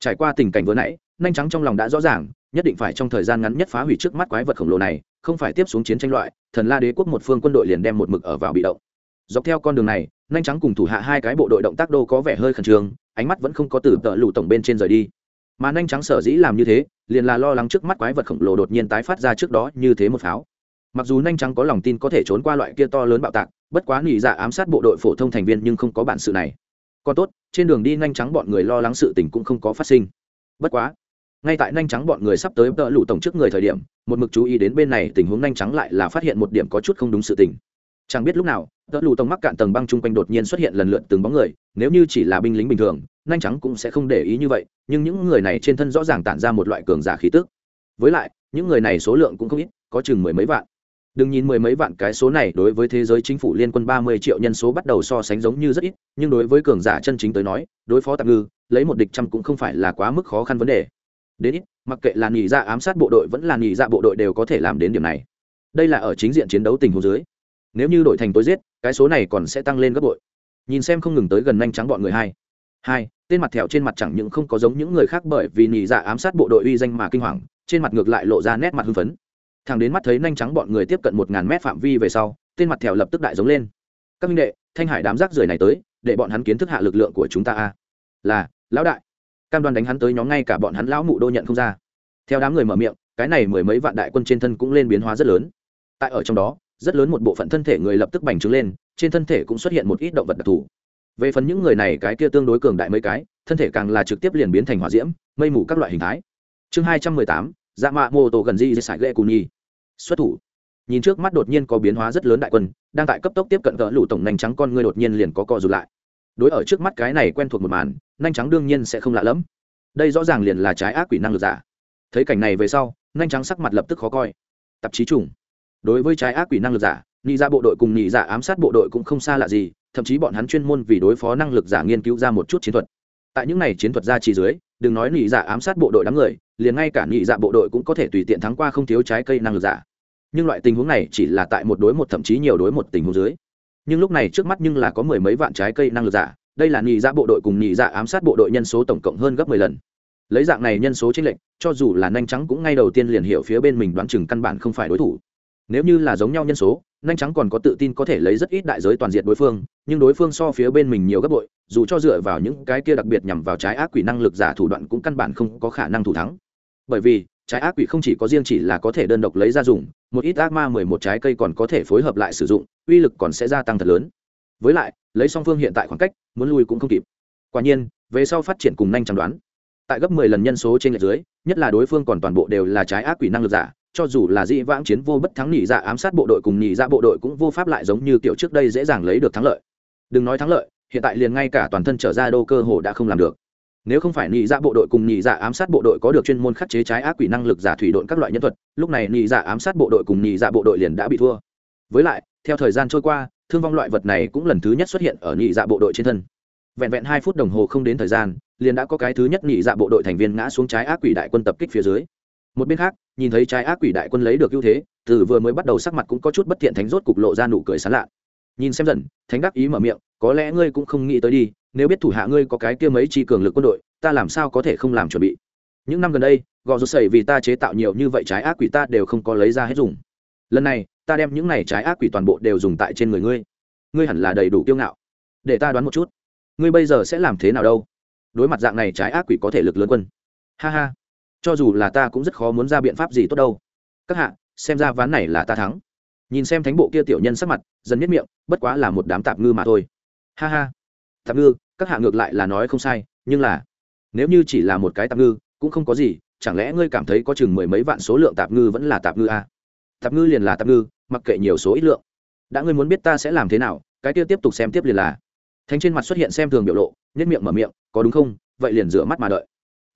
Speaker 1: Trải qua tình cảnh vừa nãy, nhanh trắng trong lòng đã rõ ràng, nhất định phải trong thời gian ngắn nhất phá hủy trước mắt quái vật khổng lồ này, không phải tiếp xuống chiến tranh loại, thần la đế quốc một phương quân đội liền đem một mực ở vào bị động. Dọc theo con đường này, nhanh trắng cùng thủ hạ hai cái bộ đội động tác đô có vẻ hơi khẩn trương ánh mắt vẫn không có từ tợ lụ tổng bên trên rời đi. Mà nhanh trắng sở dĩ làm như thế, liền là lo lắng trước mắt quái vật khổng lồ đột nhiên tái phát ra trước đó như thế một pháo. Mặc dù nhanh trắng có lòng tin có thể trốn qua loại kia to lớn bạo tạc, bất quá nỉ dạ ám sát bộ đội phổ thông thành viên nhưng không có bản sự này. Còn tốt, trên đường đi nhanh trắng bọn người lo lắng sự tình cũng không có phát sinh. Bất quá, ngay tại nhanh trắng bọn người sắp tới tợ lụ tổng trước người thời điểm, một mực chú ý đến bên này tình huống nhanh trắng lại là phát hiện một điểm có chút không đúng sự tình chẳng biết lúc nào tợ lù tông mắc cạn tầng băng chung quanh đột nhiên xuất hiện lần lượt từng bóng người, nếu như chỉ là binh lính bình thường, nhanh trắng cũng sẽ không để ý như vậy, nhưng những người này trên thân rõ ràng tản ra một loại cường giả khí tức. Với lại, những người này số lượng cũng không ít, có chừng mười mấy vạn. Đừng nhìn mười mấy vạn cái số này, đối với thế giới chính phủ liên quân ba mươi triệu nhân số bắt đầu so sánh giống như rất ít, nhưng đối với cường giả chân chính tới nói, đối phó tạm ngư, lấy một địch trăm cũng không phải là quá mức khó khăn vấn đề. Đến ít, mặc kệ là nghỉ ra dạ ám sát bộ đội vẫn là nghỉ ra dạ bộ đội đều có thể làm đến điểm này. Đây là ở chính diện chiến đấu tình huống dưới nếu như đổi thành tối giết, cái số này còn sẽ tăng lên gấp bội. Nhìn xem không ngừng tới gần nhanh trắng bọn người hai. Hai, tên mặt thẹo trên mặt chẳng những không có giống những người khác bởi vì nhị dạ ám sát bộ đội uy danh mà kinh hoàng, trên mặt ngược lại lộ ra nét mặt hưng phấn. Thằng đến mắt thấy nhanh trắng bọn người tiếp cận một ngàn mét phạm vi về sau, tên mặt thẹo lập tức đại giống lên. Các minh đệ, thanh hải đám rác rưởi này tới, để bọn hắn kiến thức hạ lực lượng của chúng ta a. Là, lão đại. Cam đoan đánh hắn tới nhóm ngay cả bọn hắn lão mụ đô nhận không ra. Theo đám người mở miệng, cái này mười mấy vạn đại quân trên thân cũng lên biến hóa rất lớn. Tại ở trong đó rất lớn một bộ phận thân thể người lập tức bành trướng lên, trên thân thể cũng xuất hiện một ít động vật đặc thù. Về phần những người này, cái kia tương đối cường đại mấy cái, thân thể càng là trực tiếp liền biến thành hỏa diễm, mây mù các loại hình thái. Chương hai trăm mười tám dạ mạ mô tổ gần di sải ghệ cù nhi xuất thủ. Nhìn trước mắt đột nhiên có biến hóa rất lớn đại quân, đang tại cấp tốc tiếp cận cỡ lũ tổng nhanh trắng con ngươi đột nhiên liền có co rụt lại. Đối ở trước mắt cái này quen thuộc một màn nhanh trắng đương nhiên sẽ không lạ lẫm. Đây rõ ràng liền là trái ác quỷ năng lực giả. Thấy cảnh này về sau nhanh trắng sắc mặt lập tức khó coi. Tạp chí trùng đối với trái ác quỷ năng lực giả, nhị ra bộ đội cùng nhị giả ám sát bộ đội cũng không xa lạ gì, thậm chí bọn hắn chuyên môn vì đối phó năng lực giả nghiên cứu ra một chút chiến thuật. Tại những này chiến thuật ra chỉ dưới, đừng nói nhị giả ám sát bộ đội đám người, liền ngay cả nhị dạ bộ đội cũng có thể tùy tiện thắng qua không thiếu trái cây năng lực giả. Nhưng loại tình huống này chỉ là tại một đối một thậm chí nhiều đối một tình huống dưới. Nhưng lúc này trước mắt nhưng là có mười mấy vạn trái cây năng lực giả, đây là nhị dạ bộ đội cùng nhị dạ ám sát bộ đội nhân số tổng cộng hơn gấp mười lần. Lấy dạng này nhân số chênh lệch, cho dù là nhanh trắng cũng ngay đầu tiên liền hiểu phía bên mình đoán chừng căn bản không phải đối thủ nếu như là giống nhau nhân số nhanh trắng còn có tự tin có thể lấy rất ít đại giới toàn diện đối phương, nhưng đối phương so phía bên mình nhiều gấp bội, dù cho dựa vào những cái kia đặc biệt nhằm vào trái ác quỷ năng lực giả thủ đoạn cũng căn bản không có khả năng thủ thắng. Bởi vì, trái ác quỷ không chỉ có riêng chỉ là có thể đơn độc lấy ra dùng, một ít ác ma mười một trái cây còn có thể phối hợp lại sử dụng, uy lực còn sẽ gia tăng thật lớn. Với lại, lấy song phương hiện tại khoảng cách, muốn lui cũng không kịp. Quả nhiên, về sau phát triển cùng nhanh chẳng đoán, tại gấp mười lần nhân số trên lệch dưới, nhất là đối phương còn toàn bộ đều là trái ác quỷ năng lực giả cho dù là dị vãng chiến vô bất thắng nhị dạ ám sát bộ đội cùng nhị dạ bộ đội cũng vô pháp lại giống như kiểu trước đây dễ dàng lấy được thắng lợi. Đừng nói thắng lợi, hiện tại liền ngay cả toàn thân trở ra đô cơ hồ đã không làm được. Nếu không phải nhị dạ bộ đội cùng nhị dạ ám sát bộ đội có được chuyên môn khắc chế trái ác quỷ năng lực giả thủy độn các loại nhân thuật, lúc này nhị dạ ám sát bộ đội cùng nhị dạ bộ đội liền đã bị thua. Với lại, theo thời gian trôi qua, thương vong loại vật này cũng lần thứ nhất xuất hiện ở nhị dạ bộ đội trên thân. Vẹn vẹn hai phút đồng hồ không đến thời gian, liền đã có cái thứ nhất nhị dạ bộ đội thành viên ngã xuống trái ác quỷ đại quân tập kích phía dưới một bên khác, nhìn thấy trái ác quỷ đại quân lấy được ưu thế, từ vừa mới bắt đầu sắc mặt cũng có chút bất thiện thánh rốt cục lộ ra nụ cười sán lạ. Nhìn xem dần, thánh đắc ý mở miệng, có lẽ ngươi cũng không nghĩ tới đi, nếu biết thủ hạ ngươi có cái kia mấy chi cường lực quân đội, ta làm sao có thể không làm chuẩn bị? Những năm gần đây, gò rút sẩy vì ta chế tạo nhiều như vậy trái ác quỷ ta đều không có lấy ra hết dùng. Lần này, ta đem những này trái ác quỷ toàn bộ đều dùng tại trên người ngươi. Ngươi hẳn là đầy đủ kiêu ngạo. Để ta đoán một chút, ngươi bây giờ sẽ làm thế nào đâu? Đối mặt dạng này trái ác quỷ có thể lực lớn quân. Ha ha cho dù là ta cũng rất khó muốn ra biện pháp gì tốt đâu. Các hạ, xem ra ván này là ta thắng. Nhìn xem thánh bộ kia tiểu nhân sắc mặt, dần miết miệng, bất quá là một đám tạp ngư mà thôi. Ha ha. Tạp ngư, các hạ ngược lại là nói không sai, nhưng là, nếu như chỉ là một cái tạp ngư, cũng không có gì, chẳng lẽ ngươi cảm thấy có chừng mười mấy vạn số lượng tạp ngư vẫn là tạp ngư à? tạp ngư liền là tạp ngư, mặc kệ nhiều số ít lượng. Đã ngươi muốn biết ta sẽ làm thế nào, cái kia tiếp tục xem tiếp liền là. Thánh trên mặt xuất hiện xem thường biểu lộ nhất miệng mở miệng, có đúng không? Vậy liền rửa mắt mà đợi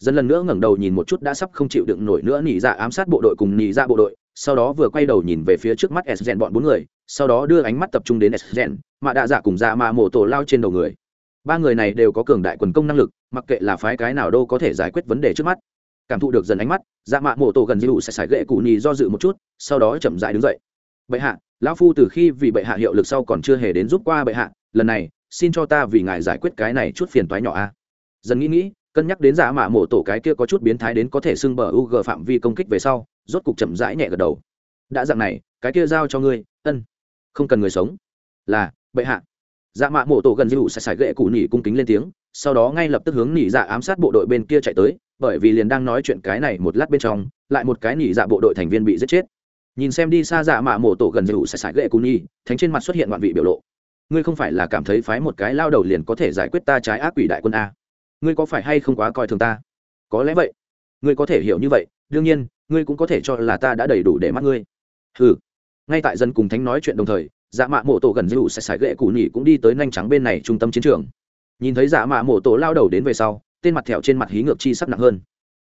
Speaker 1: dần lần nữa ngẩng đầu nhìn một chút đã sắp không chịu đựng nổi nữa nỉ dạ ám sát bộ đội cùng nỉ dạ bộ đội, sau đó vừa quay đầu nhìn về phía trước mắt s bọn bốn người, sau đó đưa ánh mắt tập trung đến s mà mạ đạ dạ cùng dạ mạ mổ tổ lao trên đầu người. Ba người này đều có cường đại quần công năng lực, mặc kệ là phái cái nào đâu có thể giải quyết vấn đề trước mắt. Cảm thụ được dần ánh mắt dạ mạ mổ tổ gần dư sẽ xài gậy cụ nhì do dự một chút, sau đó chậm dại đứng dậy. Bệ hạ, lão phu từ khi vì bệ hạ hiệu lực sau còn chưa hề đến giúp qua bệ hạ, lần này, xin cho ta vì ngài giải quyết cái này chút phiền toái nhỏ a. Dần nghĩ nghĩ cân nhắc đến giả mạ mổ tổ cái kia có chút biến thái đến có thể xưng bờ u g phạm vi công kích về sau, rốt cục chậm rãi nhẹ gật đầu. Đã dạng này, cái kia giao cho ngươi, ân. Không cần người sống. Là, bệ hạ. Dạ mạ mổ tổ gần dư sải sải gậy cụ nhỉ cung kính lên tiếng, sau đó ngay lập tức hướng nhỉ dạ ám sát bộ đội bên kia chạy tới, bởi vì liền đang nói chuyện cái này một lát bên trong, lại một cái nhỉ dạ bộ đội thành viên bị giết chết. Nhìn xem đi xa dạ mạ mổ tổ gần dư sải sải gậy cụ nhỉ thánh trên mặt xuất hiện ngoạn vị biểu lộ. Ngươi không phải là cảm thấy phái một cái lao đầu liền có thể giải quyết ta trái ác quỷ đại quân a ngươi có phải hay không quá coi thường ta? Có lẽ vậy. Ngươi có thể hiểu như vậy, đương nhiên, ngươi cũng có thể cho là ta đã đầy đủ để mắt ngươi. Ừ ngay tại dân cùng thánh nói chuyện đồng thời dạ mạ mộ tổ gần dữ sẽ xài gậy cụ nhỉ cũng đi tới nhanh trắng bên này trung tâm chiến trường. Nhìn thấy dạ mạ mộ tổ lao đầu đến về sau, tên mặt thẹo trên mặt hí ngược chi sắc nặng hơn.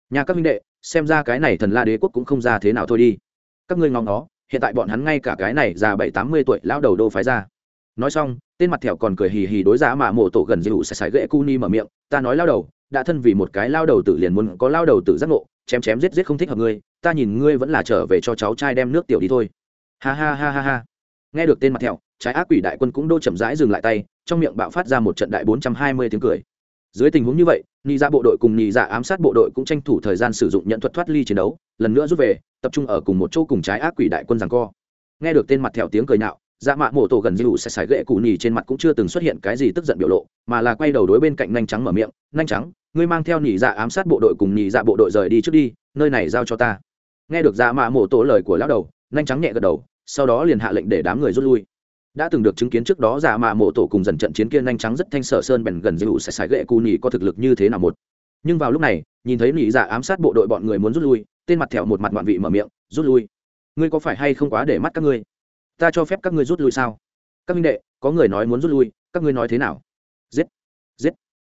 Speaker 1: Nhà các minh đệ, xem ra cái này thần la đế quốc cũng không ra thế nào thôi đi. Các ngươi ngóng nó hiện tại bọn hắn ngay cả cái này già bảy tám mươi tuổi lao đầu đô phái ra nói xong, tên mặt thẹo còn cười hì hì đối giá mạ mộ tổ gần dịu sẽ xài gậy cu ni mở miệng, ta nói lao đầu, đã thân vì một cái lao đầu tự liền muốn có lao đầu tự giác ngộ, chém chém giết giết không thích hợp ngươi, ta nhìn ngươi vẫn là trở về cho cháu trai đem nước tiểu đi thôi. Ha ha ha ha ha. Nghe được tên mặt thẹo, trái ác quỷ đại quân cũng đô chậm rãi dừng lại tay, trong miệng bạo phát ra một trận đại bốn trăm hai mươi tiếng cười. Dưới tình huống như vậy nhị dạ bộ đội cùng nhị dạ ám sát bộ đội cũng tranh thủ thời gian sử dụng nhận thuật thoát ly chiến đấu, lần nữa rút về, tập trung ở cùng một chỗ cùng trái ác quỷ đại quân rằng co. Nghe được tên mặt thẹo tiếng cười nạo dạ mạ mổ tổ gần dư sẽ xài gậy cụ nhì trên mặt cũng chưa từng xuất hiện cái gì tức giận biểu lộ, mà là quay đầu đối bên cạnh nhanh trắng mở miệng, nhanh trắng, ngươi mang theo nhì dạ ám sát bộ đội cùng nhì dạ bộ đội rời đi trước đi, nơi này giao cho ta. Nghe được dạ mạ mổ tổ lời của lão đầu, nhanh trắng nhẹ gật đầu, sau đó liền hạ lệnh để đám người rút lui. Đã từng được chứng kiến trước đó dạ mạ mộ tổ cùng dần trận chiến kia nhanh trắng rất thanh sở sơn bèn gần dữ sẽ xài gậy cù nhì có thực lực như thế nào một. Nhưng vào lúc này, nhìn thấy nhì dạ ám sát bộ đội bọn người muốn rút lui, tên mặt thẹo một mặt ngoạn vị mở miệng, rút lui? Ngươi có phải hay không quá để mắt các ngươi? Ta cho phép các ngươi rút lui sao? Các minh đệ, có người nói muốn rút lui, các ngươi nói thế nào? Giết giết.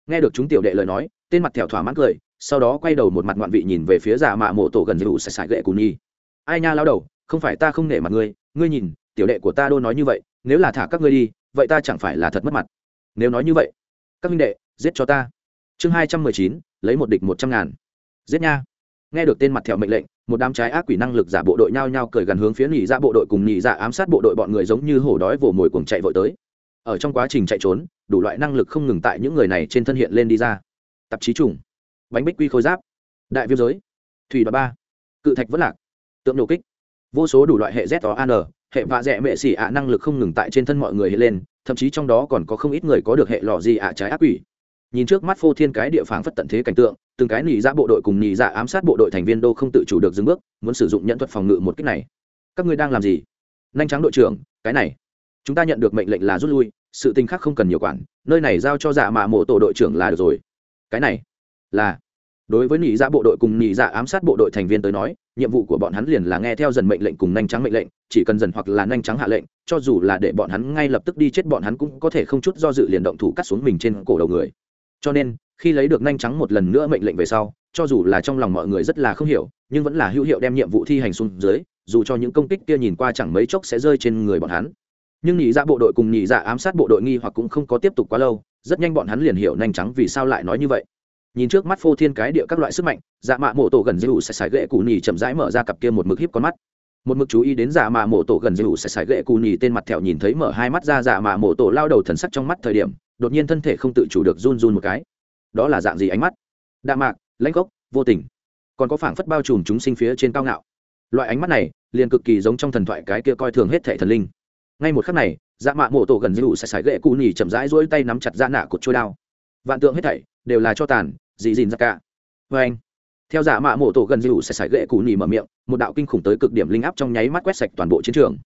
Speaker 1: Nghe được chúng tiểu đệ lời nói, tên mặt thẹo thỏa mãn cười, sau đó quay đầu một mặt ngoạn vị nhìn về phía giả mạ mộ tổ gần dịu sạch sải gậy cù nhì ai nha lao đầu, không phải ta không nể mặt ngươi ngươi nhìn, tiểu đệ của ta đô nói như vậy, nếu là thả các ngươi đi, vậy ta chẳng phải là thật mất mặt. Nếu nói như vậy, các minh đệ, giết cho ta. Chương hai trăm mười chín, lấy một địch một trăm ngàn. Giết nha. Nghe được tên mặt thẹo mệnh lệnh một đám trái ác quỷ năng lực giả bộ đội nhao nhao cởi gần hướng phía nhị dạ bộ đội cùng nhị dạ ám sát bộ đội bọn người giống như hổ đói vồ mồi cùng chạy vội tới. Ở trong quá trình chạy trốn, đủ loại năng lực không ngừng tại những người này trên thân hiện lên đi ra. Tạp chí trùng. Bánh bích quy khôi giáp. Đại viêm giới. Thủy đoạn ba. Cự thạch vất lạc. Tượng nổ kích. Vô số đủ loại hệ z o an hệ vạ dẹ mệ xỉ ạ năng lực không ngừng tại trên thân mọi người hiện lên, thậm chí trong đó còn có không ít người có được hệ lò gì ạ trái ác quỷ nhìn trước mắt phô thiên cái địa phản phất tận thế cảnh tượng, từng cái nỉ dạ bộ đội cùng nỉ dạ ám sát bộ đội thành viên đô không tự chủ được dừng bước, muốn sử dụng nhận thuật phòng ngự một cách này. Các ngươi đang làm gì? Nhanh trắng đội trưởng, cái này. Chúng ta nhận được mệnh lệnh là rút lui, sự tình khác không cần nhiều quản, nơi này giao cho dạ mạ mộ tổ đội trưởng là được rồi. Cái này là, đối với nỉ dạ bộ đội cùng nỉ dạ ám sát bộ đội thành viên tới nói, nhiệm vụ của bọn hắn liền là nghe theo dần mệnh lệnh cùng nhanh trắng mệnh lệnh, chỉ cần dần hoặc là nhanh trắng hạ lệnh, cho dù là để bọn hắn ngay lập tức đi chết bọn hắn cũng có thể không chút do dự liền động thủ cắt xuống mình trên cổ đầu người cho nên, khi lấy được nhanh trắng một lần nữa mệnh lệnh về sau, cho dù là trong lòng mọi người rất là không hiểu, nhưng vẫn là hữu hiệu đem nhiệm vụ thi hành xuống dưới, dù cho những công kích kia nhìn qua chẳng mấy chốc sẽ rơi trên người bọn hắn. Nhưng nhị dạ bộ đội cùng nhị dạ ám sát bộ đội nghi hoặc cũng không có tiếp tục quá lâu, rất nhanh bọn hắn liền hiểu nhanh trắng vì sao lại nói như vậy. Nhìn trước mắt phô thiên cái địa các loại sức mạnh dạ mạ mộ tổ gần dư sẽ xài gậy cụ nhì chậm rãi mở ra cặp kia một mực híp con mắt. Một mực chú ý đến dạ mạ mộ tổ gần dư sẽ xài gậy cụ nhì tên mặt thẹo nhìn thấy mở hai mắt ra dạ mạ mộ tổ lao đầu thần sắc trong mắt thời điểm đột nhiên thân thể không tự chủ được run run một cái. Đó là dạng gì ánh mắt? Đạ mạc, lãnh gốc, vô tình. Còn có phảng phất bao trùm chúng sinh phía trên cao ngạo. Loại ánh mắt này, liền cực kỳ giống trong thần thoại cái kia coi thường hết thệ thần linh. Ngay một khắc này dạ mạ mộ tổ gần dư sẽ xài gậy cụ nhì chậm rãi rỗi tay nắm chặt da nạ cột trôi đao. Vạn tượng hết thảy đều là cho tàn, dị dìn ra cả. Vê anh, theo dạ mạ mộ tổ gần dữ sẽ sải gậy cụ nhì mở miệng, một đạo kinh khủng tới cực điểm linh áp trong nháy mắt quét sạch toàn bộ chiến trường.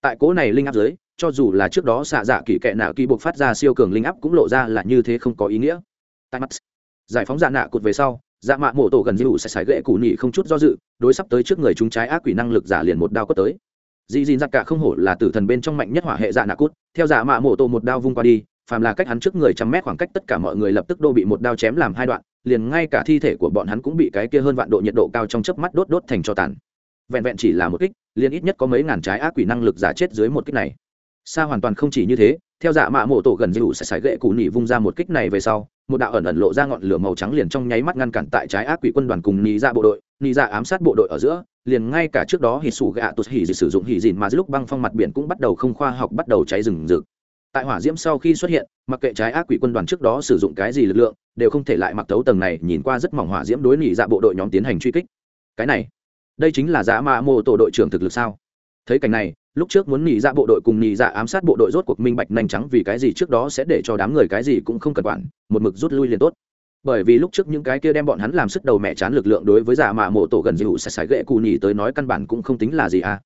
Speaker 1: Tại cố này linh áp dưới cho dù là trước đó xạ dạ kỳ kệ nạo kỳ buộc phát ra siêu cường linh áp cũng lộ ra là như thế không có ý nghĩa. Tại mắt giải phóng dạ nạ cột về sau dạ mạ mộ tổ gần dịu sẽ sải gậy cụ nhì không chút do dự, đối sắp tới trước người chúng trái ác quỷ năng lực giả liền một đao cất tới. Dị dìn giặc cả không hổ là tử thần bên trong mạnh nhất hỏa hệ dạ nạ cút theo dạ mạ mộ tổ một đao vung qua đi, phàm là cách hắn trước người trăm mét khoảng cách tất cả mọi người lập tức đô bị một đao chém làm hai đoạn, liền ngay cả thi thể của bọn hắn cũng bị cái kia hơn vạn độ nhiệt độ cao trong chớp mắt đốt đốt thành cho tàn. Vẹn vẹn chỉ là một kích, liền ít nhất có mấy ngàn trái ác quỷ năng lực giả chết dưới một kích này xa hoàn toàn không chỉ như thế, theo dạ mạ mộ tổ gần dịu sẽ sải gậy cụ nỉ vung ra một kích này về sau, một đạo ẩn ẩn lộ ra ngọn lửa màu trắng liền trong nháy mắt ngăn cản tại trái ác quỷ quân đoàn cùng nỉ ra bộ đội. Nỉ ra ám sát bộ đội ở giữa, liền ngay cả trước đó hỉ sủ gạ tụt hỉ sử dụng hỉ dìn mà lúc băng phong mặt biển cũng bắt đầu không khoa học bắt đầu cháy rừng rực. Tại hỏa diễm sau khi xuất hiện, mặc kệ trái ác quỷ quân đoàn trước đó sử dụng cái gì lực lượng, đều không thể lại mặc tấu tầng này nhìn qua rất mỏng hỏa diễm đối nỉ dạ bộ đội nhóm tiến hành truy kích. Cái này, đây chính là giá mạ mô tổ đội trưởng thực lực sao? Thấy cảnh này lúc trước muốn nhị dạ bộ đội cùng nhị dạ ám sát bộ đội rốt cuộc minh bạch nhanh trắng vì cái gì trước đó sẽ để cho đám người cái gì cũng không cần quản, một mực rút lui liền tốt. Bởi vì lúc trước những cái kia đem bọn hắn làm sức đầu mẹ chán lực lượng đối với giả mạ mộ tổ gần dịu sẽ sải gậy cù nhì tới nói căn bản cũng không tính là gì à.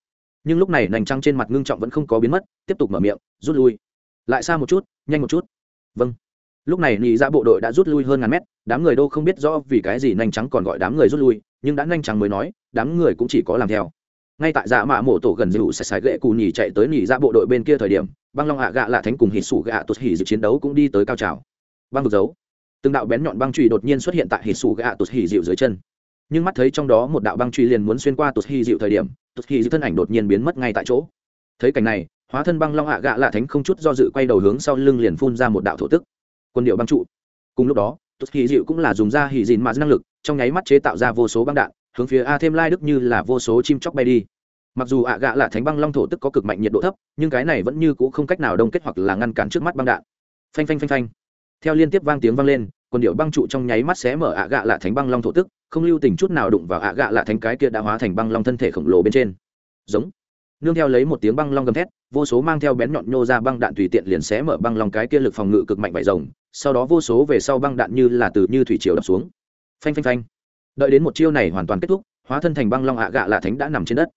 Speaker 1: Nhưng lúc này nành trắng trên mặt ngưng trọng vẫn không có biến mất, tiếp tục mở miệng, rút lui. Lại xa một chút, nhanh một chút. Vâng. Lúc này nhị ra dạ bộ đội đã rút lui hơn ngàn mét, đám người đâu không biết rõ vì cái gì nhanh trắng còn gọi đám người rút lui, nhưng đã nhanh trắng mới nói, đám người cũng chỉ có làm theo ngay tại dạ mạ mộ tổ gần dịu sẽ sài ghệ cù nhỉ chạy tới nhì ra bộ đội bên kia thời điểm, băng long hạ gạ lạ thánh cùng hỉ sủ gạ tụt hỉ dự chiến đấu cũng đi tới cao trào. Băng vực dấu. Từng đạo bén nhọn băng truy đột nhiên xuất hiện tại hỉ sủ gạ tụt hỉ dịu dưới chân. Nhưng mắt thấy trong đó một đạo băng truy liền muốn xuyên qua tụt hỉ dịu thời điểm tụt hỉ dịu thân ảnh đột nhiên biến mất ngay tại chỗ. Thấy cảnh này, hóa thân băng long hạ gạ lạ thánh không chút do dự quay đầu hướng sau lưng liền phun ra một đạo thổ tức. Quân điệu băng trụ. Cùng lúc đó tụt hỉ dịu cũng là dùng ra hỉ dịn mà năng lực, trong nháy mắt chế tạo ra vô số băng đạn hướng phía a thêm lai đức như là vô số chim chóc bay đi. Mặc dù ạ gạ là thánh băng long thổ tức có cực mạnh nhiệt độ thấp, nhưng cái này vẫn như c ũ không cách nào đông kết hoặc là ngăn cản trước mắt băng đạn. Phanh phanh phanh phanh. Theo liên tiếp vang tiếng vang lên quần điệu băng trụ trong nháy mắt xé mở ạ gạ là thánh băng long thổ tức, không lưu tình chút nào đụng vào ạ gạ là thánh cái kia đã hóa thành băng long thân thể khổng lồ bên trên. Giống. Nương theo lấy một tiếng băng long gầm thét, vô số mang theo bén nhọn nhô ra băng đạn tùy tiện liền xé mở băng long cái kia lực phòng ngự cực mạnh vải rồng, sau đó vô số về sau băng đạn như là từ như thủy triều đập xuống. Phanh phanh phanh đợi đến một chiêu này hoàn toàn kết thúc, hóa thân thành băng long ạ gạ lạ thánh đã nằm trên đất.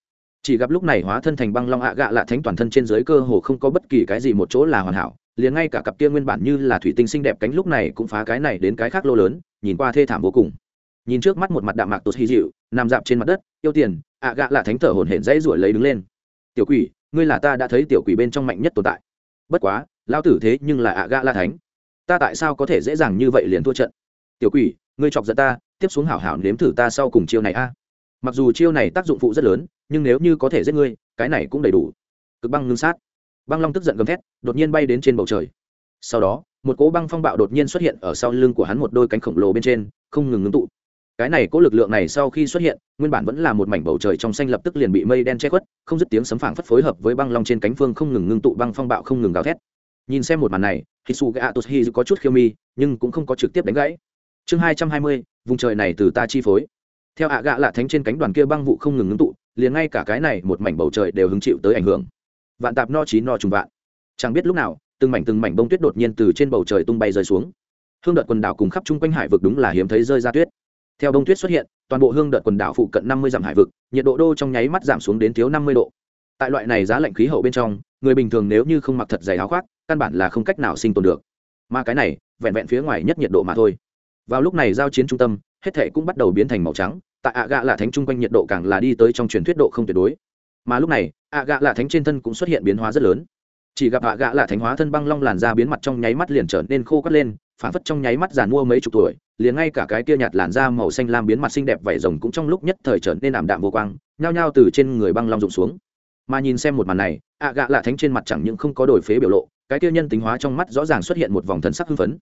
Speaker 1: Chỉ gặp lúc này hóa thân thành băng long ạ gạ lạ thánh toàn thân trên dưới cơ hồ không có bất kỳ cái gì một chỗ là hoàn hảo, liền ngay cả cặp kia nguyên bản như là thủy tinh xinh đẹp cánh lúc này cũng phá cái này đến cái khác lô lớn, nhìn qua thê thảm vô cùng. Nhìn trước mắt một mặt đạm mạc tốt hy dịu, nằm dạp trên mặt đất, yêu tiền, ạ gạ lạ thánh thở hổn hển dãy ruổi lấy đứng lên. Tiểu quỷ, ngươi là ta đã thấy tiểu quỷ bên trong mạnh nhất tồn tại. Bất quá lao tử thế nhưng là ạ gạ lạ thánh. Ta tại sao có thể dễ dàng như vậy liền thua trận? Tiểu quỷ, ngươi chọc giận ta tiếp xuống hảo hảo nếm thử ta sau cùng chiêu này a. Mặc dù chiêu này tác dụng phụ rất lớn, nhưng nếu như có thể giết ngươi, cái này cũng đầy đủ. Cực băng ngưng sát. Băng long tức giận gầm thét, đột nhiên bay đến trên bầu trời. Sau đó, một cỗ băng phong bạo đột nhiên xuất hiện ở sau lưng của hắn một đôi cánh khổng lồ bên trên, không ngừng ngưng tụ. Cái này cỗ lực lượng này sau khi xuất hiện, nguyên bản vẫn là một mảnh bầu trời trong xanh lập tức liền bị mây đen che khuất, không dứt tiếng sấm phảng phất phối hợp với băng long trên cánh phương không ngừng ngưng tụ băng phong bạo không ngừng gào thét. Nhìn xem một màn này hisu gạ tốt hi có chút khiêu mi, nhưng cũng không có trực tiếp đánh gãy chương hai trăm hai mươi, vùng trời này từ ta chi phối. Theo ạ gạ lạ thánh trên cánh đoàn kia băng vụ không ngừng ngưng tụ, liền ngay cả cái này một mảnh bầu trời đều hứng chịu tới ảnh hưởng. Vạn tạp no trí no trùng vạn. Chẳng biết lúc nào, từng mảnh từng mảnh bông tuyết đột nhiên từ trên bầu trời tung bay rơi xuống. Hương đợt quần đảo cùng khắp chung quanh hải vực đúng là hiếm thấy rơi ra tuyết. Theo bông tuyết xuất hiện, toàn bộ hương đợt quần đảo phụ cận năm mươi dặm hải vực, nhiệt độ đô trong nháy mắt giảm xuống đến thiếu năm mươi độ. Tại loại này giá lạnh khí hậu bên trong, người bình thường nếu như không mặc thật dày áo khoác, căn bản là không cách nào sinh tồn được. Mà cái này, vẹn vẹn phía ngoài nhất nhiệt độ mà thôi vào lúc này giao chiến trung tâm, hết thể cũng bắt đầu biến thành màu trắng, tại ạ gạ là thánh chung quanh nhiệt độ càng là đi tới trong truyền thuyết độ không tuyệt đối. Mà lúc này, ạ gạ là thánh trên thân cũng xuất hiện biến hóa rất lớn. Chỉ gặp ạ gạ là thánh hóa thân băng long làn da biến mặt trong nháy mắt liền trở nên khô cắt lên, phản phất trong nháy mắt giàn mua mấy chục tuổi, liền ngay cả cái kia nhạt làn da màu xanh lam biến mặt xinh đẹp vảy rồng cũng trong lúc nhất thời trở nên ảm đạm vô quang, nhao nhao từ trên người băng long rụng xuống. Mà nhìn xem một màn này, ạ gạ là thánh trên mặt chẳng những không có đổi phế biểu lộ, cái kia nhân tính hóa trong mắt rõ ràng xuất hiện một vòng thần sắc hưng phấn.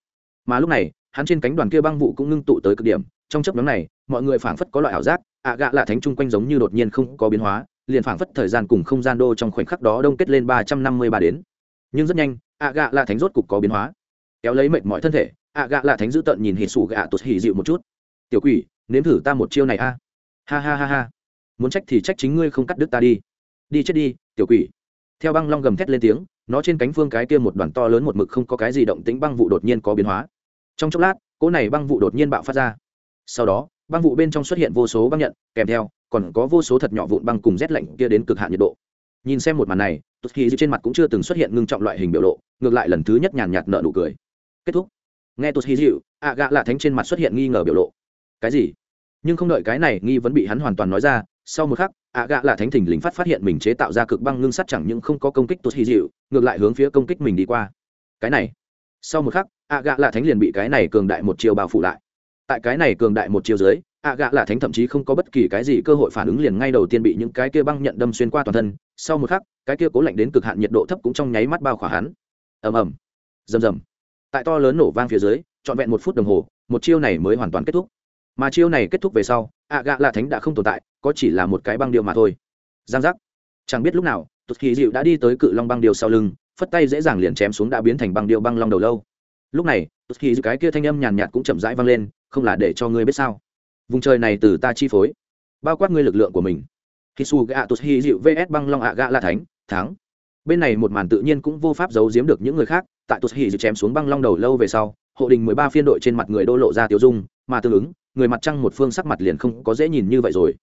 Speaker 1: Mà lúc này hắn trên cánh đoàn kia băng vụ cũng ngưng tụ tới cực điểm. Trong chấp nhóm này, mọi người phảng phất có loại ảo giác, ạ gạ là thánh chung quanh giống như đột nhiên không có biến hóa, liền phảng phất thời gian cùng không gian đô trong khoảnh khắc đó đông kết lên ba trăm năm mươi ba đến. Nhưng rất nhanh, ạ gạ là thánh rốt cục có biến hóa. Kéo lấy mệt mọi thân thể, ạ gạ là thánh dữ tợn nhìn hì sủ gạ tụt hì dịu một chút. Tiểu quỷ, nếm thử ta một chiêu này a. Ha ha ha ha. Muốn trách thì trách chính ngươi không cắt đứt ta đi. Đi chết đi, tiểu quỷ. Theo băng long gầm thét lên tiếng, nó trên cánh phương cái kia một đoàn to lớn một mực không có cái gì động tĩnh băng vụ đột nhiên có biến hóa trong chốc lát, cỗ này băng vụ đột nhiên bạo phát ra. Sau đó, băng vụ bên trong xuất hiện vô số băng nhận, kèm theo, còn có vô số thật nhỏ vụn băng cùng rét lạnh kia đến cực hạn nhiệt độ. Nhìn xem một màn này tốt khi trên mặt cũng chưa từng xuất hiện ngưng trọng loại hình biểu lộ, ngược lại lần thứ nhất nhàn nhạt nợ nụ cười. Kết thúc. Nghe tốt khi dịu ạ gạ lạ thánh trên mặt xuất hiện nghi ngờ biểu lộ. Cái gì? Nhưng không đợi cái này nghi vẫn bị hắn hoàn toàn nói ra, sau một khắc ạ gạ lạ thánh thình lình phát phát hiện mình chế tạo ra cực băng ngưng sắt chẳng những không có công kích tốt hy dịu ngược lại hướng phía công kích mình đi qua. Cái này. Sau một khắc ạ gạ lạ thánh liền bị cái này cường đại một chiều bao phủ lại. Tại cái này cường đại một chiều dưới, ạ gạ lạ thánh thậm chí không có bất kỳ cái gì cơ hội phản ứng liền ngay đầu tiên bị những cái kia băng nhận đâm xuyên qua toàn thân. Sau một khắc, cái kia cố lạnh đến cực hạn nhiệt độ thấp cũng trong nháy mắt bao khỏa hắn. Ầm ầm. Rầm rầm. Tại to lớn nổ vang phía dưới, trọn vẹn một phút đồng hồ, một chiêu này mới hoàn toàn kết thúc. Mà chiêu này kết thúc về sau, ạ gạ là thánh đã không tồn tại, có chỉ là một cái băng điệu mà thôi. Giang giác. Chẳng biết lúc nào tụt kỳ dịu đã đi tới cự long băng điệu sau lưng, phất tay dễ dàng liền chém xuống đã biến thành băng điệu băng long đầu lâu lúc này tụt khi dịu cái kia thanh âm nhàn nhạt cũng chậm rãi vang lên, không là để cho ngươi biết sao? Vùng trời này từ ta chi phối, bao quát ngươi lực lượng của mình. Khi su gạ tốt hi dịu vs băng long ạ gạ la thánh, thắng. Bên này một màn tự nhiên cũng vô pháp giấu giếm được những người khác, tại tốt hi dịu chém xuống băng long đầu lâu về sau, hộ đình mười ba phiên đội trên mặt người đô lộ ra tiêu dung, mà tương ứng, người mặt trăng một phương sắc mặt liền không có dễ nhìn như vậy rồi.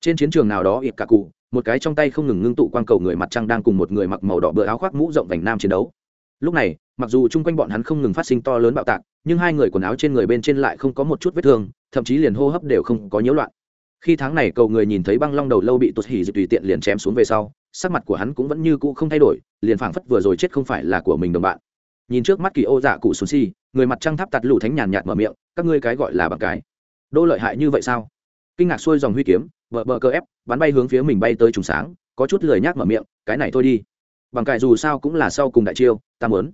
Speaker 1: Trên chiến trường nào đó ịp cả cụ một cái trong tay không ngừng ngưng tụ quang cầu người mặt trăng đang cùng một người mặc màu đỏ bựa áo khoác mũ rộng vành nam chiến đấu lúc này, mặc dù chung quanh bọn hắn không ngừng phát sinh to lớn bạo tạc, nhưng hai người quần áo trên người bên trên lại không có một chút vết thương, thậm chí liền hô hấp đều không có nhiễu loạn. Khi tháng này cầu người nhìn thấy băng long đầu lâu bị tụt hỉ dị tùy tiện liền chém xuống về sau, sắc mặt của hắn cũng vẫn như cũ không thay đổi, liền phảng phất vừa rồi chết không phải là của mình đồng bạn. Nhìn trước mắt kỳ ô dạ cụ xuống si, người mặt trăng tháp tạt lù thánh nhàn nhạt mở miệng, các ngươi cái gọi là bằng cái, đô lợi hại như vậy sao? Kinh ngạc xuôi dòng huy kiếm vợ bờ cơ ép, bắn bay hướng phía mình bay tới trùng sáng, có chút lười nhác mở miệng, cái này thôi đi bằng cải dù sao cũng là sau cùng đại chiêu, ta muốn.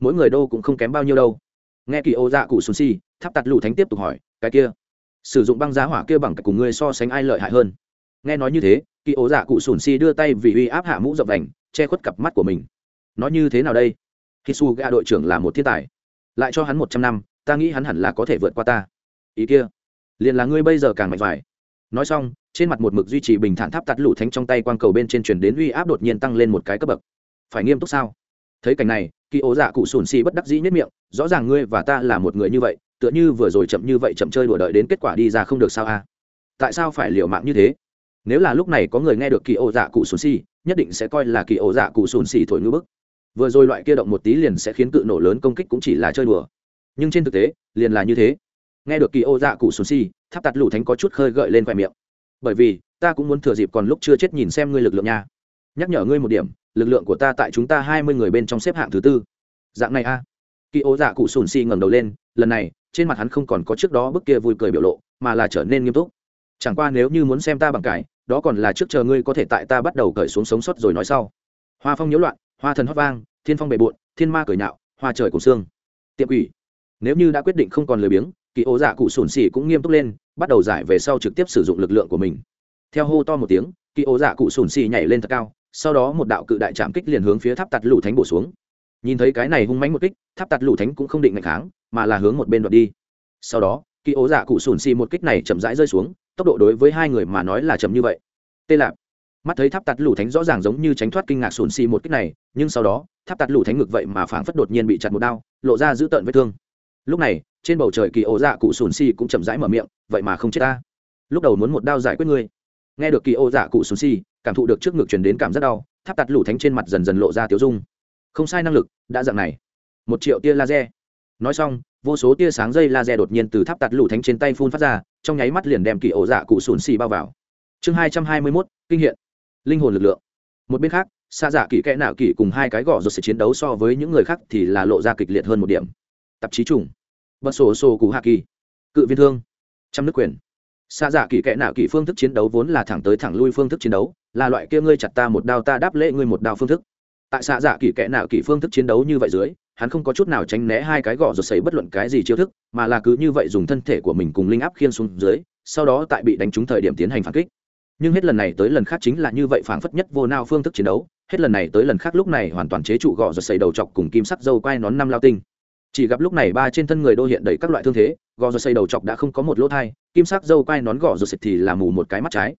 Speaker 1: Mỗi người đô cũng không kém bao nhiêu đâu. Nghe kỳ ô dạ cụ xuân si, tháp tạt lũ thánh tiếp tục hỏi, cái kia, sử dụng băng giá hỏa kia bằng cải cùng ngươi so sánh ai lợi hại hơn? Nghe nói như thế, kỳ ô dạ cụ sùn si đưa tay vì uy áp hạ mũ rộng đành, che khuất cặp mắt của mình. Nói như thế nào đây? Khi su gạ đội trưởng là một thiên tài. Lại cho hắn một trăm năm, ta nghĩ hắn hẳn là có thể vượt qua ta. Ý kia, liền là ngươi bây giờ càng mạnh vải nói xong, trên mặt một mực duy trì bình thản tháp tắt lũ thánh trong tay quang cầu bên trên chuyển đến uy áp đột nhiên tăng lên một cái cấp bậc phải nghiêm túc sao? Thấy cảnh này, kỳ ố dạ cụ sùn xì bất đắc dĩ nhất miệng, rõ ràng ngươi và ta là một người như vậy, tựa như vừa rồi chậm như vậy chậm chơi đùa đợi đến kết quả đi ra không được sao a? Tại sao phải liều mạng như thế? Nếu là lúc này có người nghe được kỳ ổ dạ cụ sùn xì, nhất định sẽ coi là kỳ ổ dạ cụ sùn xì thổi ngữ bức. Vừa rồi loại kia động một tí liền sẽ khiến cự nổ lớn công kích cũng chỉ là chơi đùa. Nhưng trên thực tế, liền là như thế. Nghe được kỳ ô dạ cụ sùn xì, tháp tạt lũ thánh có chút khơi gợi lên khoe miệng. Bởi vì, ta cũng muốn thừa dịp còn lúc chưa chết nhìn xem ngươi lực lượng nha. Nhắc nhở ngươi một điểm lực lượng của ta tại chúng ta hai mươi người bên trong xếp hạng thứ tư. Dạng này a. Kỳ ố dạ cụ sùn xì ngẩng đầu lên, lần này, trên mặt hắn không còn có trước đó bức kia vui cười biểu lộ, mà là trở nên nghiêm túc. Chẳng qua nếu như muốn xem ta bằng cải, đó còn là trước chờ ngươi có thể tại ta bắt đầu cởi xuống sống sót rồi nói sau. Hoa phong nhiễu loạn, hoa thần hót vang, thiên phong bề bộn, thiên ma cởi nhạo, hoa trời cổ xương tiệm ủy nếu như đã quyết định không còn lười biếng kỳ ố dạ cụ sùn xì cũng nghiêm túc lên, bắt đầu giải về sau trực tiếp sử dụng lực lượng của mình. Theo hô to một tiếng kỳ ố dạ cụ sùn xì nhảy lên thật cao sau đó một đạo cự đại trạm kích liền hướng phía tháp tạt lũ thánh bổ xuống. Nhìn thấy cái này hung mánh một kích, tháp tạt lũ thánh cũng không định ngày kháng, mà là hướng một bên đoạt đi. Sau đó kỳ ố giả cụ sùn xì một kích này chậm rãi rơi xuống, tốc độ đối với hai người mà nói là chậm như vậy. Tê lạp. Mắt thấy tháp tạt lũ thánh rõ ràng giống như tránh thoát kinh ngạc sùn xì một kích này, nhưng sau đó, tháp tạt lũ thánh ngực vậy mà phảng phất đột nhiên bị chặt một đao, lộ ra giữ tợn vết thương. Lúc này, trên bầu trời kỳ ố giả cụ sùn xì cũng chậm rãi mở miệng, vậy mà không chết ta. Lúc đầu muốn một đao giải quyết ngươi. Nghe được kỳ ô dạ cụ sùn xì cảm thụ được trước ngực truyền đến cảm rất đau, tháp tạt lũ thánh trên mặt dần dần lộ ra tiếu dung. Không sai năng lực, đã dạng này. Một triệu tia laser. Nói xong, vô số tia sáng dây laser đột nhiên từ tháp tạt lũ thánh trên tay phun phát ra, trong nháy mắt liền đem kỳ ổ dạ cụ sùn xì bao vào. Chương hai trăm hai mươi mốt, kinh hiện. Linh hồn lực lượng. Một bên khác, xa dạ kỳ kẽ nạo kỳ cùng hai cái gõ rột sẽ chiến đấu so với những người khác thì là lộ ra kịch liệt hơn một điểm. Tạp chí trùng. Bật sổ sổ cụ hạ kỳ. Cự viên thương. Trăm nước quyền. Xa dạ kỳ kẽ nạo kỳ phương thức chiến đấu vốn là thẳng tới thẳng lui phương thức chiến đấu là loại kia ngươi chặt ta một đao ta đáp lễ ngươi một đao phương thức. Tại xạ dạ kỳ kẽ nạo kỳ phương thức chiến đấu như vậy dưới, hắn không có chút nào tránh né hai cái gõ rột xấy bất luận cái gì chiêu thức, mà là cứ như vậy dùng thân thể của mình cùng linh áp khiên xuống dưới, sau đó tại bị đánh trúng thời điểm tiến hành phản kích. Nhưng hết lần này tới lần khác chính là như vậy phảng phất nhất vô nao phương thức chiến đấu, hết lần này tới lần khác lúc này hoàn toàn chế trụ gõ rột xấy đầu chọc cùng kim sắc dâu quai nón năm lao tinh. Chỉ gặp lúc này ba trên thân người đô hiện đầy các loại thương thế, gò rồi xây đầu chọc đã không có một lỗ thai, kim sắc dâu quai nón gò rồi xịt thì là mù một cái mắt trái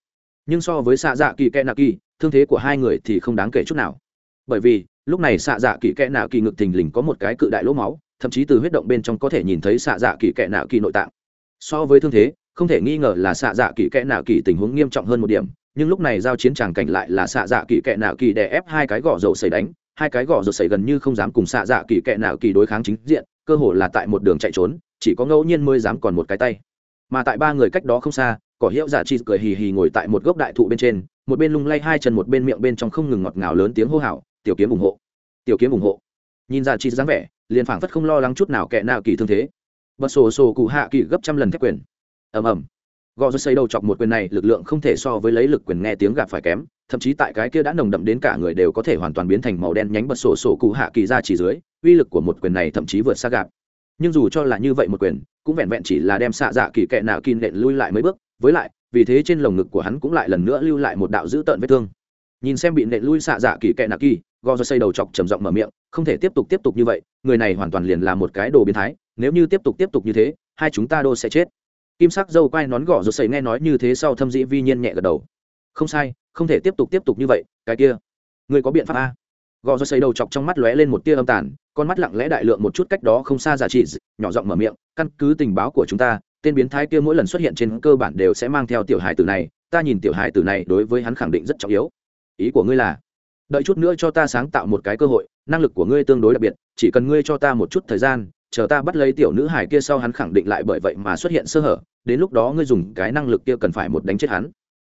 Speaker 1: nhưng so với xạ dạ kỳ kẽ nạ kỳ, thương thế của hai người thì không đáng kể chút nào. Bởi vì, lúc này xạ dạ kỳ kẽ nạ kỳ ngực thình lình có một cái cự đại lỗ máu, thậm chí từ huyết động bên trong có thể nhìn thấy xạ dạ kỳ kẽ nạ kỳ nội tạng. So với thương thế, không thể nghi ngờ là xạ dạ kỳ kẽ nạ kỳ tình huống nghiêm trọng hơn một điểm, nhưng lúc này giao chiến tràng cảnh lại là xạ dạ kỳ kẽ nạ kỳ đè ép hai cái gõ dầu xảy đánh, hai cái gõ dầu xảy gần như không dám cùng xạ dạ kỳ kẽ nạ kỳ đối kháng chính diện, cơ hồ là tại một đường chạy trốn, chỉ có ngẫu nhiên mới dám còn một cái tay. Mà tại ba người cách đó không xa cỏ hiệu giả chi cười hì hì ngồi tại một gốc đại thụ bên trên, một bên lung lay hai chân một bên miệng bên trong không ngừng ngọt ngào lớn tiếng hô hào, tiểu kiếm ủng hộ, tiểu kiếm ủng hộ. Nhìn giả chi dáng vẻ, liền phảng phất không lo lắng chút nào kẻ nào kỳ thương thế. Bật sổ sổ cụ hạ kỳ gấp trăm lần thép quyền. Ầm ầm. Gò rơi xây đầu chọc một quyền này lực lượng không thể so với lấy lực quyền nghe tiếng gặp phải kém, thậm chí tại cái kia đã nồng đậm đến cả người đều có thể hoàn toàn biến thành màu đen nhánh bật sổ sổ cụ hạ kỳ ra chỉ dưới, uy lực của một quyền này thậm chí vượt xa gạp nhưng dù cho là như vậy một quyền, cũng vẹn vẹn chỉ là đem xạ dạ kỳ kẹ nạo kỳ nện lui lại mấy bước với lại, vì thế trên lồng ngực của hắn cũng lại lần nữa lưu lại một đạo dữ tợn vết thương. Nhìn xem bị nện lui xạ dạ kỳ kẹ nạ kỳ gò do xây đầu chọc trầm giọng mở miệng, không thể tiếp tục tiếp tục như vậy, người này hoàn toàn liền là một cái đồ biến thái, nếu như tiếp tục tiếp tục như thế, hai chúng ta đô sẽ chết. Kim sắc dâu quai nón gõ rồi xây nghe nói như thế sau thâm dĩ vi nhiên nhẹ gật đầu. Không sai, không thể tiếp tục tiếp tục như vậy, cái kia. Người có biện pháp a? Gò rồi xây đầu chọc trong mắt lóe lên một tia âm tàn, con mắt lặng lẽ đại lượng một chút cách đó không xa giả trị, nhỏ giọng mở miệng, căn cứ tình báo của chúng ta tên biến thái kia mỗi lần xuất hiện trên cơ bản đều sẽ mang theo tiểu hài tử này, ta nhìn tiểu hài tử này đối với hắn khẳng định rất trọng yếu. Ý của ngươi là, đợi chút nữa cho ta sáng tạo một cái cơ hội, năng lực của ngươi tương đối đặc biệt, chỉ cần ngươi cho ta một chút thời gian, chờ ta bắt lấy tiểu nữ hải kia sau hắn khẳng định lại bởi vậy mà xuất hiện sơ hở, đến lúc đó ngươi dùng cái năng lực kia cần phải một đánh chết hắn.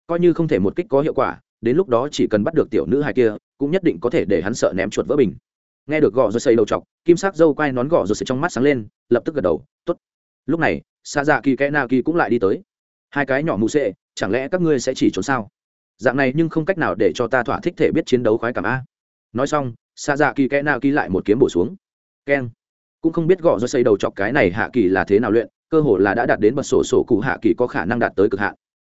Speaker 1: Coi như không thể một kích có hiệu quả, đến lúc đó chỉ cần bắt được tiểu nữ hải kia, cũng nhất định có thể để hắn sợ ném chuột vỡ bình. Nghe được gõ rồi xây đầu chọc, kim sắc dâu quai nón gõ rồi xây trong mắt sáng lên, lập tức gật đầu, tốt. Lúc này xa dạ kỳ kẽ na kỳ cũng lại đi tới. Hai cái nhỏ mù sệ, chẳng lẽ các ngươi sẽ chỉ trốn sao? Dạng này nhưng không cách nào để cho ta thỏa thích thể biết chiến đấu khoái cảm a. Nói xong xa dạ kỳ kẽ na kỳ lại một kiếm bổ xuống. Keng. Cũng không biết gõ rồi xây đầu chọc cái này hạ kỳ là thế nào luyện, cơ hồ là đã đạt đến bật sổ sổ cụ hạ kỳ có khả năng đạt tới cực hạn.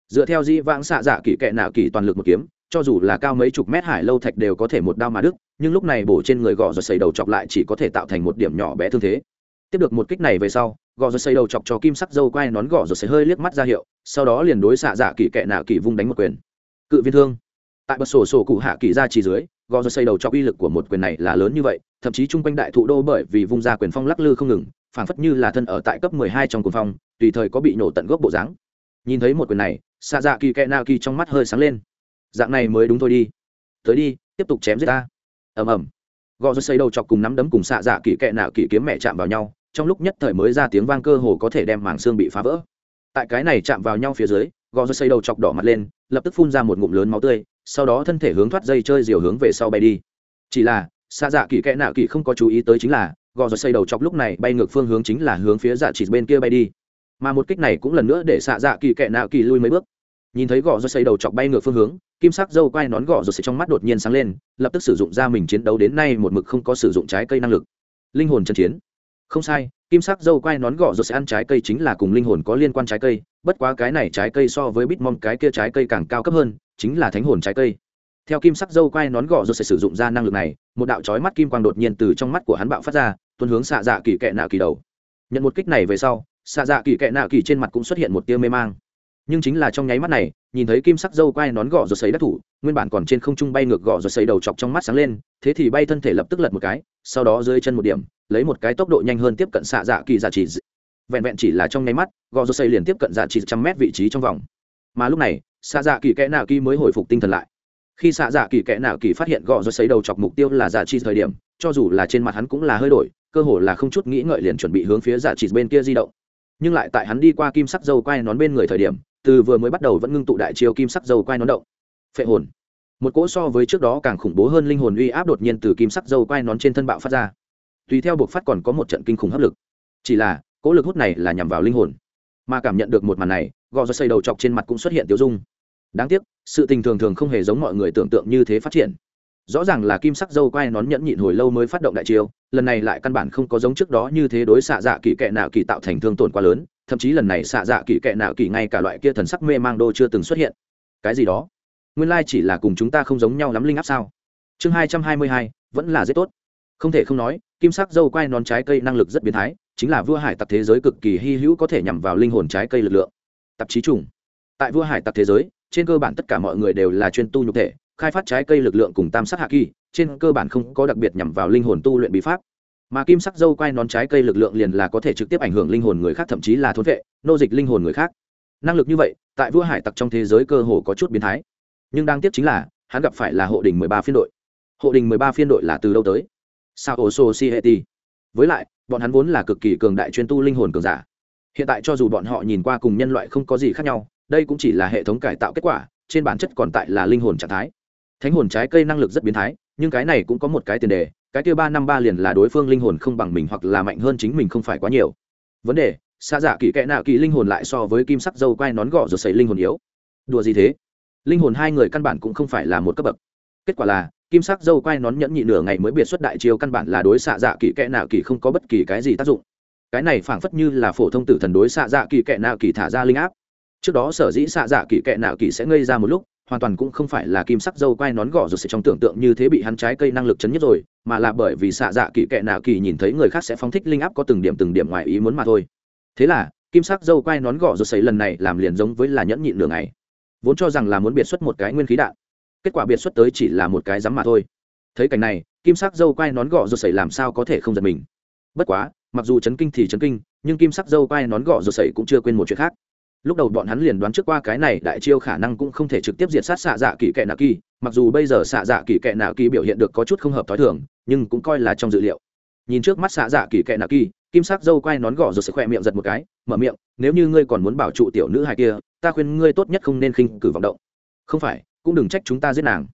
Speaker 1: Dựa theo di vãng xạ dạ kỳ kệ nạ kỳ toàn lực một kiếm, cho dù là cao mấy chục mét hải lâu thạch đều có thể một đao mà đứt, nhưng lúc này bổ trên người gò rồi xây đầu chọc lại chỉ có thể tạo thành một điểm nhỏ bé thương thế. Tiếp được một kích này về sau gò rồi xây đầu chọc cho kim sắc dâu quai nón gò rồi xây hơi liếc mắt ra hiệu, sau đó liền đối xạ dạ kỳ kệ nạo kỳ vung đánh một quyền. Cự viên thương. Tại bật sổ sổ cụ hạ kỳ ra chỉ dưới, gò rồi xây đầu chọc uy lực của một quyền này là lớn như vậy, thậm chí chung quanh đại thụ đô bởi vì vung ra quyền phong lắc lư không ngừng, phảng phất như là thân ở tại cấp mười hai trong cuồng phong, tùy thời có bị nổ tận gốc bộ dáng. Nhìn thấy một quyền này, xạ dạ kỳ kệ nạo kỳ trong mắt hơi sáng lên. Dạng này mới đúng thôi đi. Tới đi, tiếp tục chém giết ta. Ầm ầm. Gò rồi xây đầu chọc cùng nắm đấm cùng xạ dạ kỳ kẹ nạo kỳ kiếm mẹ chạm vào nhau trong lúc nhất thời mới ra tiếng vang cơ hồ có thể đem mảng xương bị phá vỡ. Tại cái này chạm vào nhau phía dưới, gò rơi xây đầu chọc đỏ mặt lên, lập tức phun ra một ngụm lớn máu tươi, sau đó thân thể hướng thoát dây chơi diều hướng về sau bay đi. Chỉ là xạ dạ kỳ kẽ nạo kỳ không có chú ý tới chính là, gò rơi xây đầu chọc lúc này bay ngược phương hướng chính là hướng phía dạ chỉ bên kia bay đi. Mà một kích này cũng lần nữa để xạ dạ kỳ kẽ nạo kỳ lui mấy bước. Nhìn thấy gò rơi xây đầu chọc bay ngược phương hướng, kim sắc dâu quai nón gò rồi trong mắt đột nhiên sáng lên, lập tức sử dụng ra mình chiến đấu đến nay một mực không có sử dụng trái cây năng lực. Linh hồn chân chiến không sai, kim sắc dâu quai nón gọ rồi sẽ ăn trái cây chính là cùng linh hồn có liên quan trái cây, bất quá cái này trái cây so với bít mong cái kia trái cây càng cao cấp hơn, chính là thánh hồn trái cây. Theo kim sắc dâu quai nón gọ rồi sẽ sử dụng ra năng lực này, một đạo chói mắt kim quang đột nhiên từ trong mắt của hắn bạo phát ra, tuôn hướng xạ dạ kỳ kệ nạo kỳ đầu. Nhận một kích này về sau, xạ dạ kỳ kệ nạo kỳ trên mặt cũng xuất hiện một tia mê mang. Nhưng chính là trong nháy mắt này, nhìn thấy kim sắc dâu quai nón gọ rồi sấy đắc thủ, nguyên bản còn trên không trung bay ngược gọ rồi sấy đầu chọc trong mắt sáng lên, thế thì bay thân thể lập tức lật một cái, sau đó rơi chân một điểm lấy một cái tốc độ nhanh hơn tiếp cận xạ dạ kỳ dạ chỉ vẹn vẹn chỉ là trong nháy mắt gò rồi xây liền tiếp cận dạ chỉ trăm mét vị trí trong vòng. Mà lúc này, xạ dạ kỳ kẽ nạo kỳ mới hồi phục tinh thần lại. Khi xạ dạ kỳ kẽ nạo kỳ phát hiện gò rồi xây đầu chọc mục tiêu là dạ chỉ thời điểm, cho dù là trên mặt hắn cũng là hơi đổi, cơ hồ là không chút nghĩ ngợi liền chuẩn bị hướng phía dạ chỉ bên kia di động. Nhưng lại tại hắn đi qua kim sắc dâu quai nón bên người thời điểm, từ vừa mới bắt đầu vẫn ngưng tụ đại chiêu kim sắc dâu quai nón động. Phệ hồn. Một cỗ so với trước đó càng khủng bố hơn linh hồn uy áp đột nhiên từ kim sắc dâu quai nón trên thân bạo phát ra tùy theo buộc phát còn có một trận kinh khủng hấp lực. Chỉ là, cỗ lực hút này là nhằm vào linh hồn. Mà cảm nhận được một màn này, gò do xây đầu chọc trên mặt cũng xuất hiện tiêu dung. Đáng tiếc, sự tình thường thường không hề giống mọi người tưởng tượng như thế phát triển. Rõ ràng là kim sắc dâu quai nón nhẫn nhịn hồi lâu mới phát động đại chiêu, lần này lại căn bản không có giống trước đó như thế đối xạ dạ kỳ kệ nào kỳ tạo thành thương tổn quá lớn, thậm chí lần này xạ dạ kỳ kệ nào kỳ ngay cả loại kia thần sắc mê mang đô chưa từng xuất hiện. Cái gì đó? Nguyên lai chỉ là cùng chúng ta không giống nhau lắm linh áp sao? Chương hai trăm hai mươi hai, vẫn là rất tốt không thể không nói, kim sắc dâu quai nón trái cây năng lực rất biến thái, chính là vua hải tặc thế giới cực kỳ hy hữu có thể nhằm vào linh hồn trái cây lực lượng. Tạp chí trùng. Tại vua hải tặc thế giới, trên cơ bản tất cả mọi người đều là chuyên tu nhục thể, khai phát trái cây lực lượng cùng tam sắc hạ kỳ, trên cơ bản không có đặc biệt nhằm vào linh hồn tu luyện bí pháp. Mà kim sắc dâu quai nón trái cây lực lượng liền là có thể trực tiếp ảnh hưởng linh hồn người khác, thậm chí là thốn vệ, nô dịch linh hồn người khác. Năng lực như vậy, tại vua hải tặc trong thế giới cơ hồ có chút biến thái. Nhưng đáng tiếc chính là, hắn gặp phải là hộ đình mười ba phiên đội. Hộ đình mười ba phiên đội là từ đâu tới? Sao ổ society với lại, bọn hắn vốn là cực kỳ cường đại chuyên tu linh hồn cường giả. Hiện tại cho dù bọn họ nhìn qua cùng nhân loại không có gì khác nhau, đây cũng chỉ là hệ thống cải tạo kết quả, trên bản chất còn tại là linh hồn trạng thái. Thánh hồn trái cây năng lực rất biến thái, nhưng cái này cũng có một cái tiền đề, cái kia ba năm ba liền là đối phương linh hồn không bằng mình hoặc là mạnh hơn chính mình không phải quá nhiều. Vấn đề xa giả dạ kỳ kẽ nạ kỳ linh hồn lại so với kim sắc dâu quai nón gọ rồi xảy linh hồn yếu. Đùa gì thế? Linh hồn hai người căn bản cũng không phải là một cấp bậc. Kết quả là kim sắc dâu quai nón nhẫn nhị nửa ngày mới biệt xuất đại chiêu căn bản là đối xạ dạ kỳ kẽ nạo kỳ không có bất kỳ cái gì tác dụng. Cái này phảng phất như là phổ thông tử thần đối xạ dạ kỳ kẽ nạo kỳ thả ra linh áp. Trước đó sở dĩ xạ dạ kỳ kẽ nạo kỳ sẽ ngây ra một lúc hoàn toàn cũng không phải là kim sắc dâu quai nón gõ rồi sẽ trong tưởng tượng như thế bị hắn trái cây năng lực chấn nhất rồi mà là bởi vì xạ dạ kỳ kẽ nạo kỳ nhìn thấy người khác sẽ phóng thích linh áp có từng điểm từng điểm ngoài ý muốn mà thôi. Thế là kim sắc dâu quai nón gõ rồi sấy lần này làm liền giống với là nhẫn nhịn nửa ngày, vốn cho rằng là muốn biệt xuất một cái nguyên khí đạn kết quả biệt xuất tới chỉ là một cái rắm mà thôi. Thấy cảnh này, kim sắc dâu quai nón gọ rồi sẩy làm sao có thể không giật mình? Bất quá, mặc dù chấn kinh thì chấn kinh, nhưng kim sắc dâu quai nón gọ rồi sẩy cũng chưa quên một chuyện khác. Lúc đầu bọn hắn liền đoán trước qua cái này đại chiêu khả năng cũng không thể trực tiếp diệt sát xạ dạ kỳ kệ nạ kỳ, mặc dù bây giờ xạ dạ kỳ kệ nạ kỳ biểu hiện được có chút không hợp t h ó i thường, nhưng cũng coi là trong dự liệu. Nhìn trước mắt xạ dạ kỳ kệ nạ kỳ, kim sắc dâu quai nón gọ rồi sẽ khẽ miệng giật một cái, mở miệng, nếu như ngươi còn muốn bảo trụ tiểu nữ hài kia, ta khuyên ngươi tốt nhất không nên khinh cử vọng động. Không phải cũng đừng trách chúng ta giết nàng.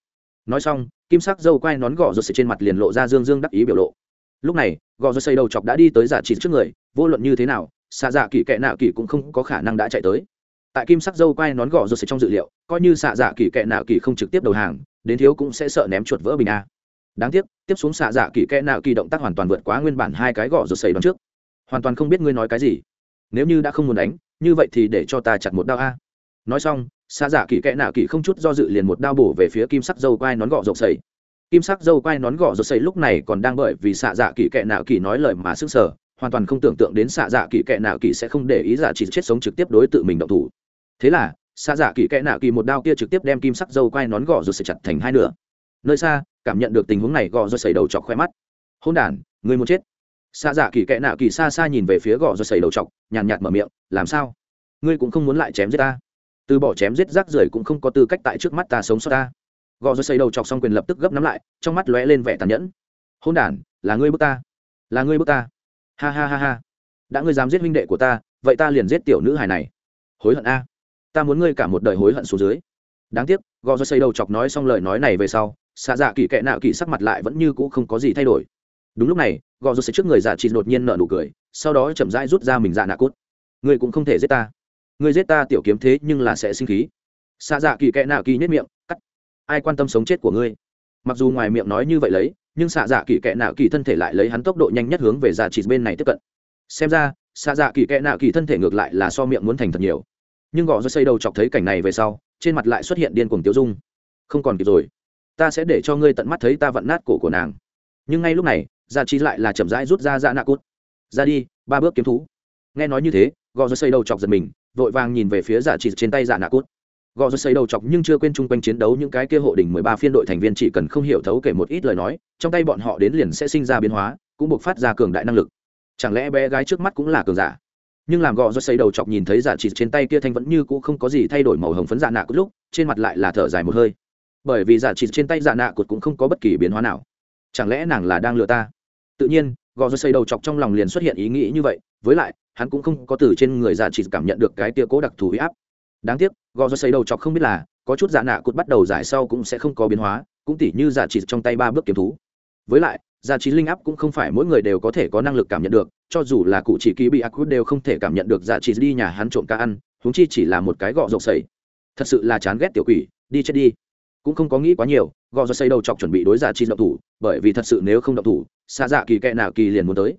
Speaker 1: Nói xong, kim sắc dâu quai nón gò rột sẽ trên mặt liền lộ ra dương dương đắc ý biểu lộ. Lúc này, gò rột xây đầu chọc đã đi tới giả trị trước người, vô luận như thế nào, xạ dạ kỳ kệ nạ kỳ cũng không có khả năng đã chạy tới. Tại kim sắc dâu quai nón gò rột trong dự liệu, coi như xạ dạ kỳ kệ nạ kỳ không trực tiếp đầu hàng, đến thiếu cũng sẽ sợ ném chuột vỡ bình a. Đáng tiếc, tiếp xuống xạ dạ kỳ kệ nạ kỳ động tác hoàn toàn vượt quá nguyên bản hai cái gõ rột xây đón trước. Hoàn toàn không biết ngươi nói cái gì. Nếu như đã không muốn đánh, như vậy thì để cho ta chặt một đao a nói xong xạ dạ kỳ kệ nạ kỳ không chút do dự liền một đao bổ về phía kim sắc dâu quai nón gọ rột xây kim sắc dâu quai nón gọ rột xây lúc này còn đang bởi vì xạ dạ kỳ kệ nạ kỳ nói lời mà sức sở hoàn toàn không tưởng tượng đến xạ dạ kỳ kệ nạ kỳ sẽ không để ý giả chỉ chết sống trực tiếp đối tự mình động thủ. Thế là xạ dạ kỳ kệ nạ kỳ một đao kia trực tiếp đem kim sắc dâu quai nón gọ rột sẽ chặt thành hai nửa. Nơi xa, cảm nhận được tình huống này gọ rột xảy đầu chọc khoe mắt. Hôn đản, người muốn chết. Xạ dạ kỳ kệ nạ kỳ xa xa nhìn về phía gọ rột xảy đầu chọc, nhàn nhạt mở miệng, làm sao? Ngươi cũng không muốn lại chém giết ta? Từ bỏ chém giết rác rưởi cũng không có tư cách tại trước mắt ta sống sót ta. Gò rồi xây đầu chọc xong quyền lập tức gấp nắm lại, trong mắt lóe lên vẻ tàn nhẫn. Hôn đản, là ngươi bước ta. Là ngươi bước ta. Ha ha ha ha. Đã ngươi dám giết huynh đệ của ta, vậy ta liền giết tiểu nữ hài này. Hối hận a. Ta muốn ngươi cả một đời hối hận xuống dưới. Đáng tiếc, gò do xây đầu chọc nói xong lời nói này về sau, xạ dạ kỳ kệ nạo kỳ sắc mặt lại vẫn như cũ không có gì thay đổi. Đúng lúc này, gò do xây trước người dạ chị đột nhiên nợ nụ cười, sau đó chậm rãi rút ra mình dạ nạ cốt. Ngươi cũng không thể giết ta ngươi giết ta tiểu kiếm thế nhưng là sẽ sinh khí. Xạ dạ kỳ kệ nạo kỳ nhất miệng, cắt. Ai quan tâm sống chết của ngươi? Mặc dù ngoài miệng nói như vậy lấy, nhưng xạ dạ kỳ kệ nạo kỳ thân thể lại lấy hắn tốc độ nhanh nhất hướng về giả chị bên này tiếp cận. Xem ra, xạ dạ kỳ kệ nạo kỳ thân thể ngược lại là so miệng muốn thành thật nhiều. Nhưng gõ do xây đầu chọc thấy cảnh này về sau, trên mặt lại xuất hiện điên cuồng tiêu dung. Không còn kịp rồi. Ta sẽ để cho ngươi tận mắt thấy ta vặn nát cổ của nàng. Nhưng ngay lúc này, giả chị lại là chậm rãi rút ra dạ nạ cút. Ra đi, ba bước kiếm thú. Nghe nói như thế, gò do xây đầu chọc giật mình vội vàng nhìn về phía giả trị trên tay giả nạ cút. Gò rút xây đầu chọc nhưng chưa quên chung quanh chiến đấu những cái kia hộ đỉnh mười ba phiên đội thành viên chỉ cần không hiểu thấu kể một ít lời nói, trong tay bọn họ đến liền sẽ sinh ra biến hóa, cũng buộc phát ra cường đại năng lực. Chẳng lẽ bé gái trước mắt cũng là cường giả? Nhưng làm gò do xây đầu chọc nhìn thấy giả chỉ trên tay kia thanh vẫn như cũ không có gì thay đổi màu hồng phấn giả nạ cút lúc, trên mặt lại là thở dài một hơi. Bởi vì giả chỉ trên tay giả nạ cột cũng không có bất kỳ biến hóa nào. Chẳng lẽ nàng là đang lừa ta? Tự nhiên, gò do xây đầu chọc trong lòng liền xuất hiện ý nghĩ như vậy, với lại hắn cũng không có từ trên người giả chỉ cảm nhận được cái tia cố đặc thù huy áp. Đáng tiếc, gò do xây đầu chọc không biết là, có chút dạ nạ cụt bắt đầu giải sau cũng sẽ không có biến hóa, cũng tỉ như giả chỉ trong tay ba bước kiếm thú. Với lại giả chỉ linh áp cũng không phải mỗi người đều có thể có năng lực cảm nhận được, cho dù là cụ chỉ kỳ bị ác đều không thể cảm nhận được giả chỉ đi nhà hắn trộm ca ăn, huống chi chỉ là một cái gọ rộng sầy thật sự là chán ghét tiểu quỷ, đi chết đi. Cũng không có nghĩ quá nhiều, gò do xây đầu chọc chuẩn bị đối giả chi động thủ, bởi vì thật sự nếu không động thủ, xa dạ kỳ kệ nào kỳ liền muốn tới.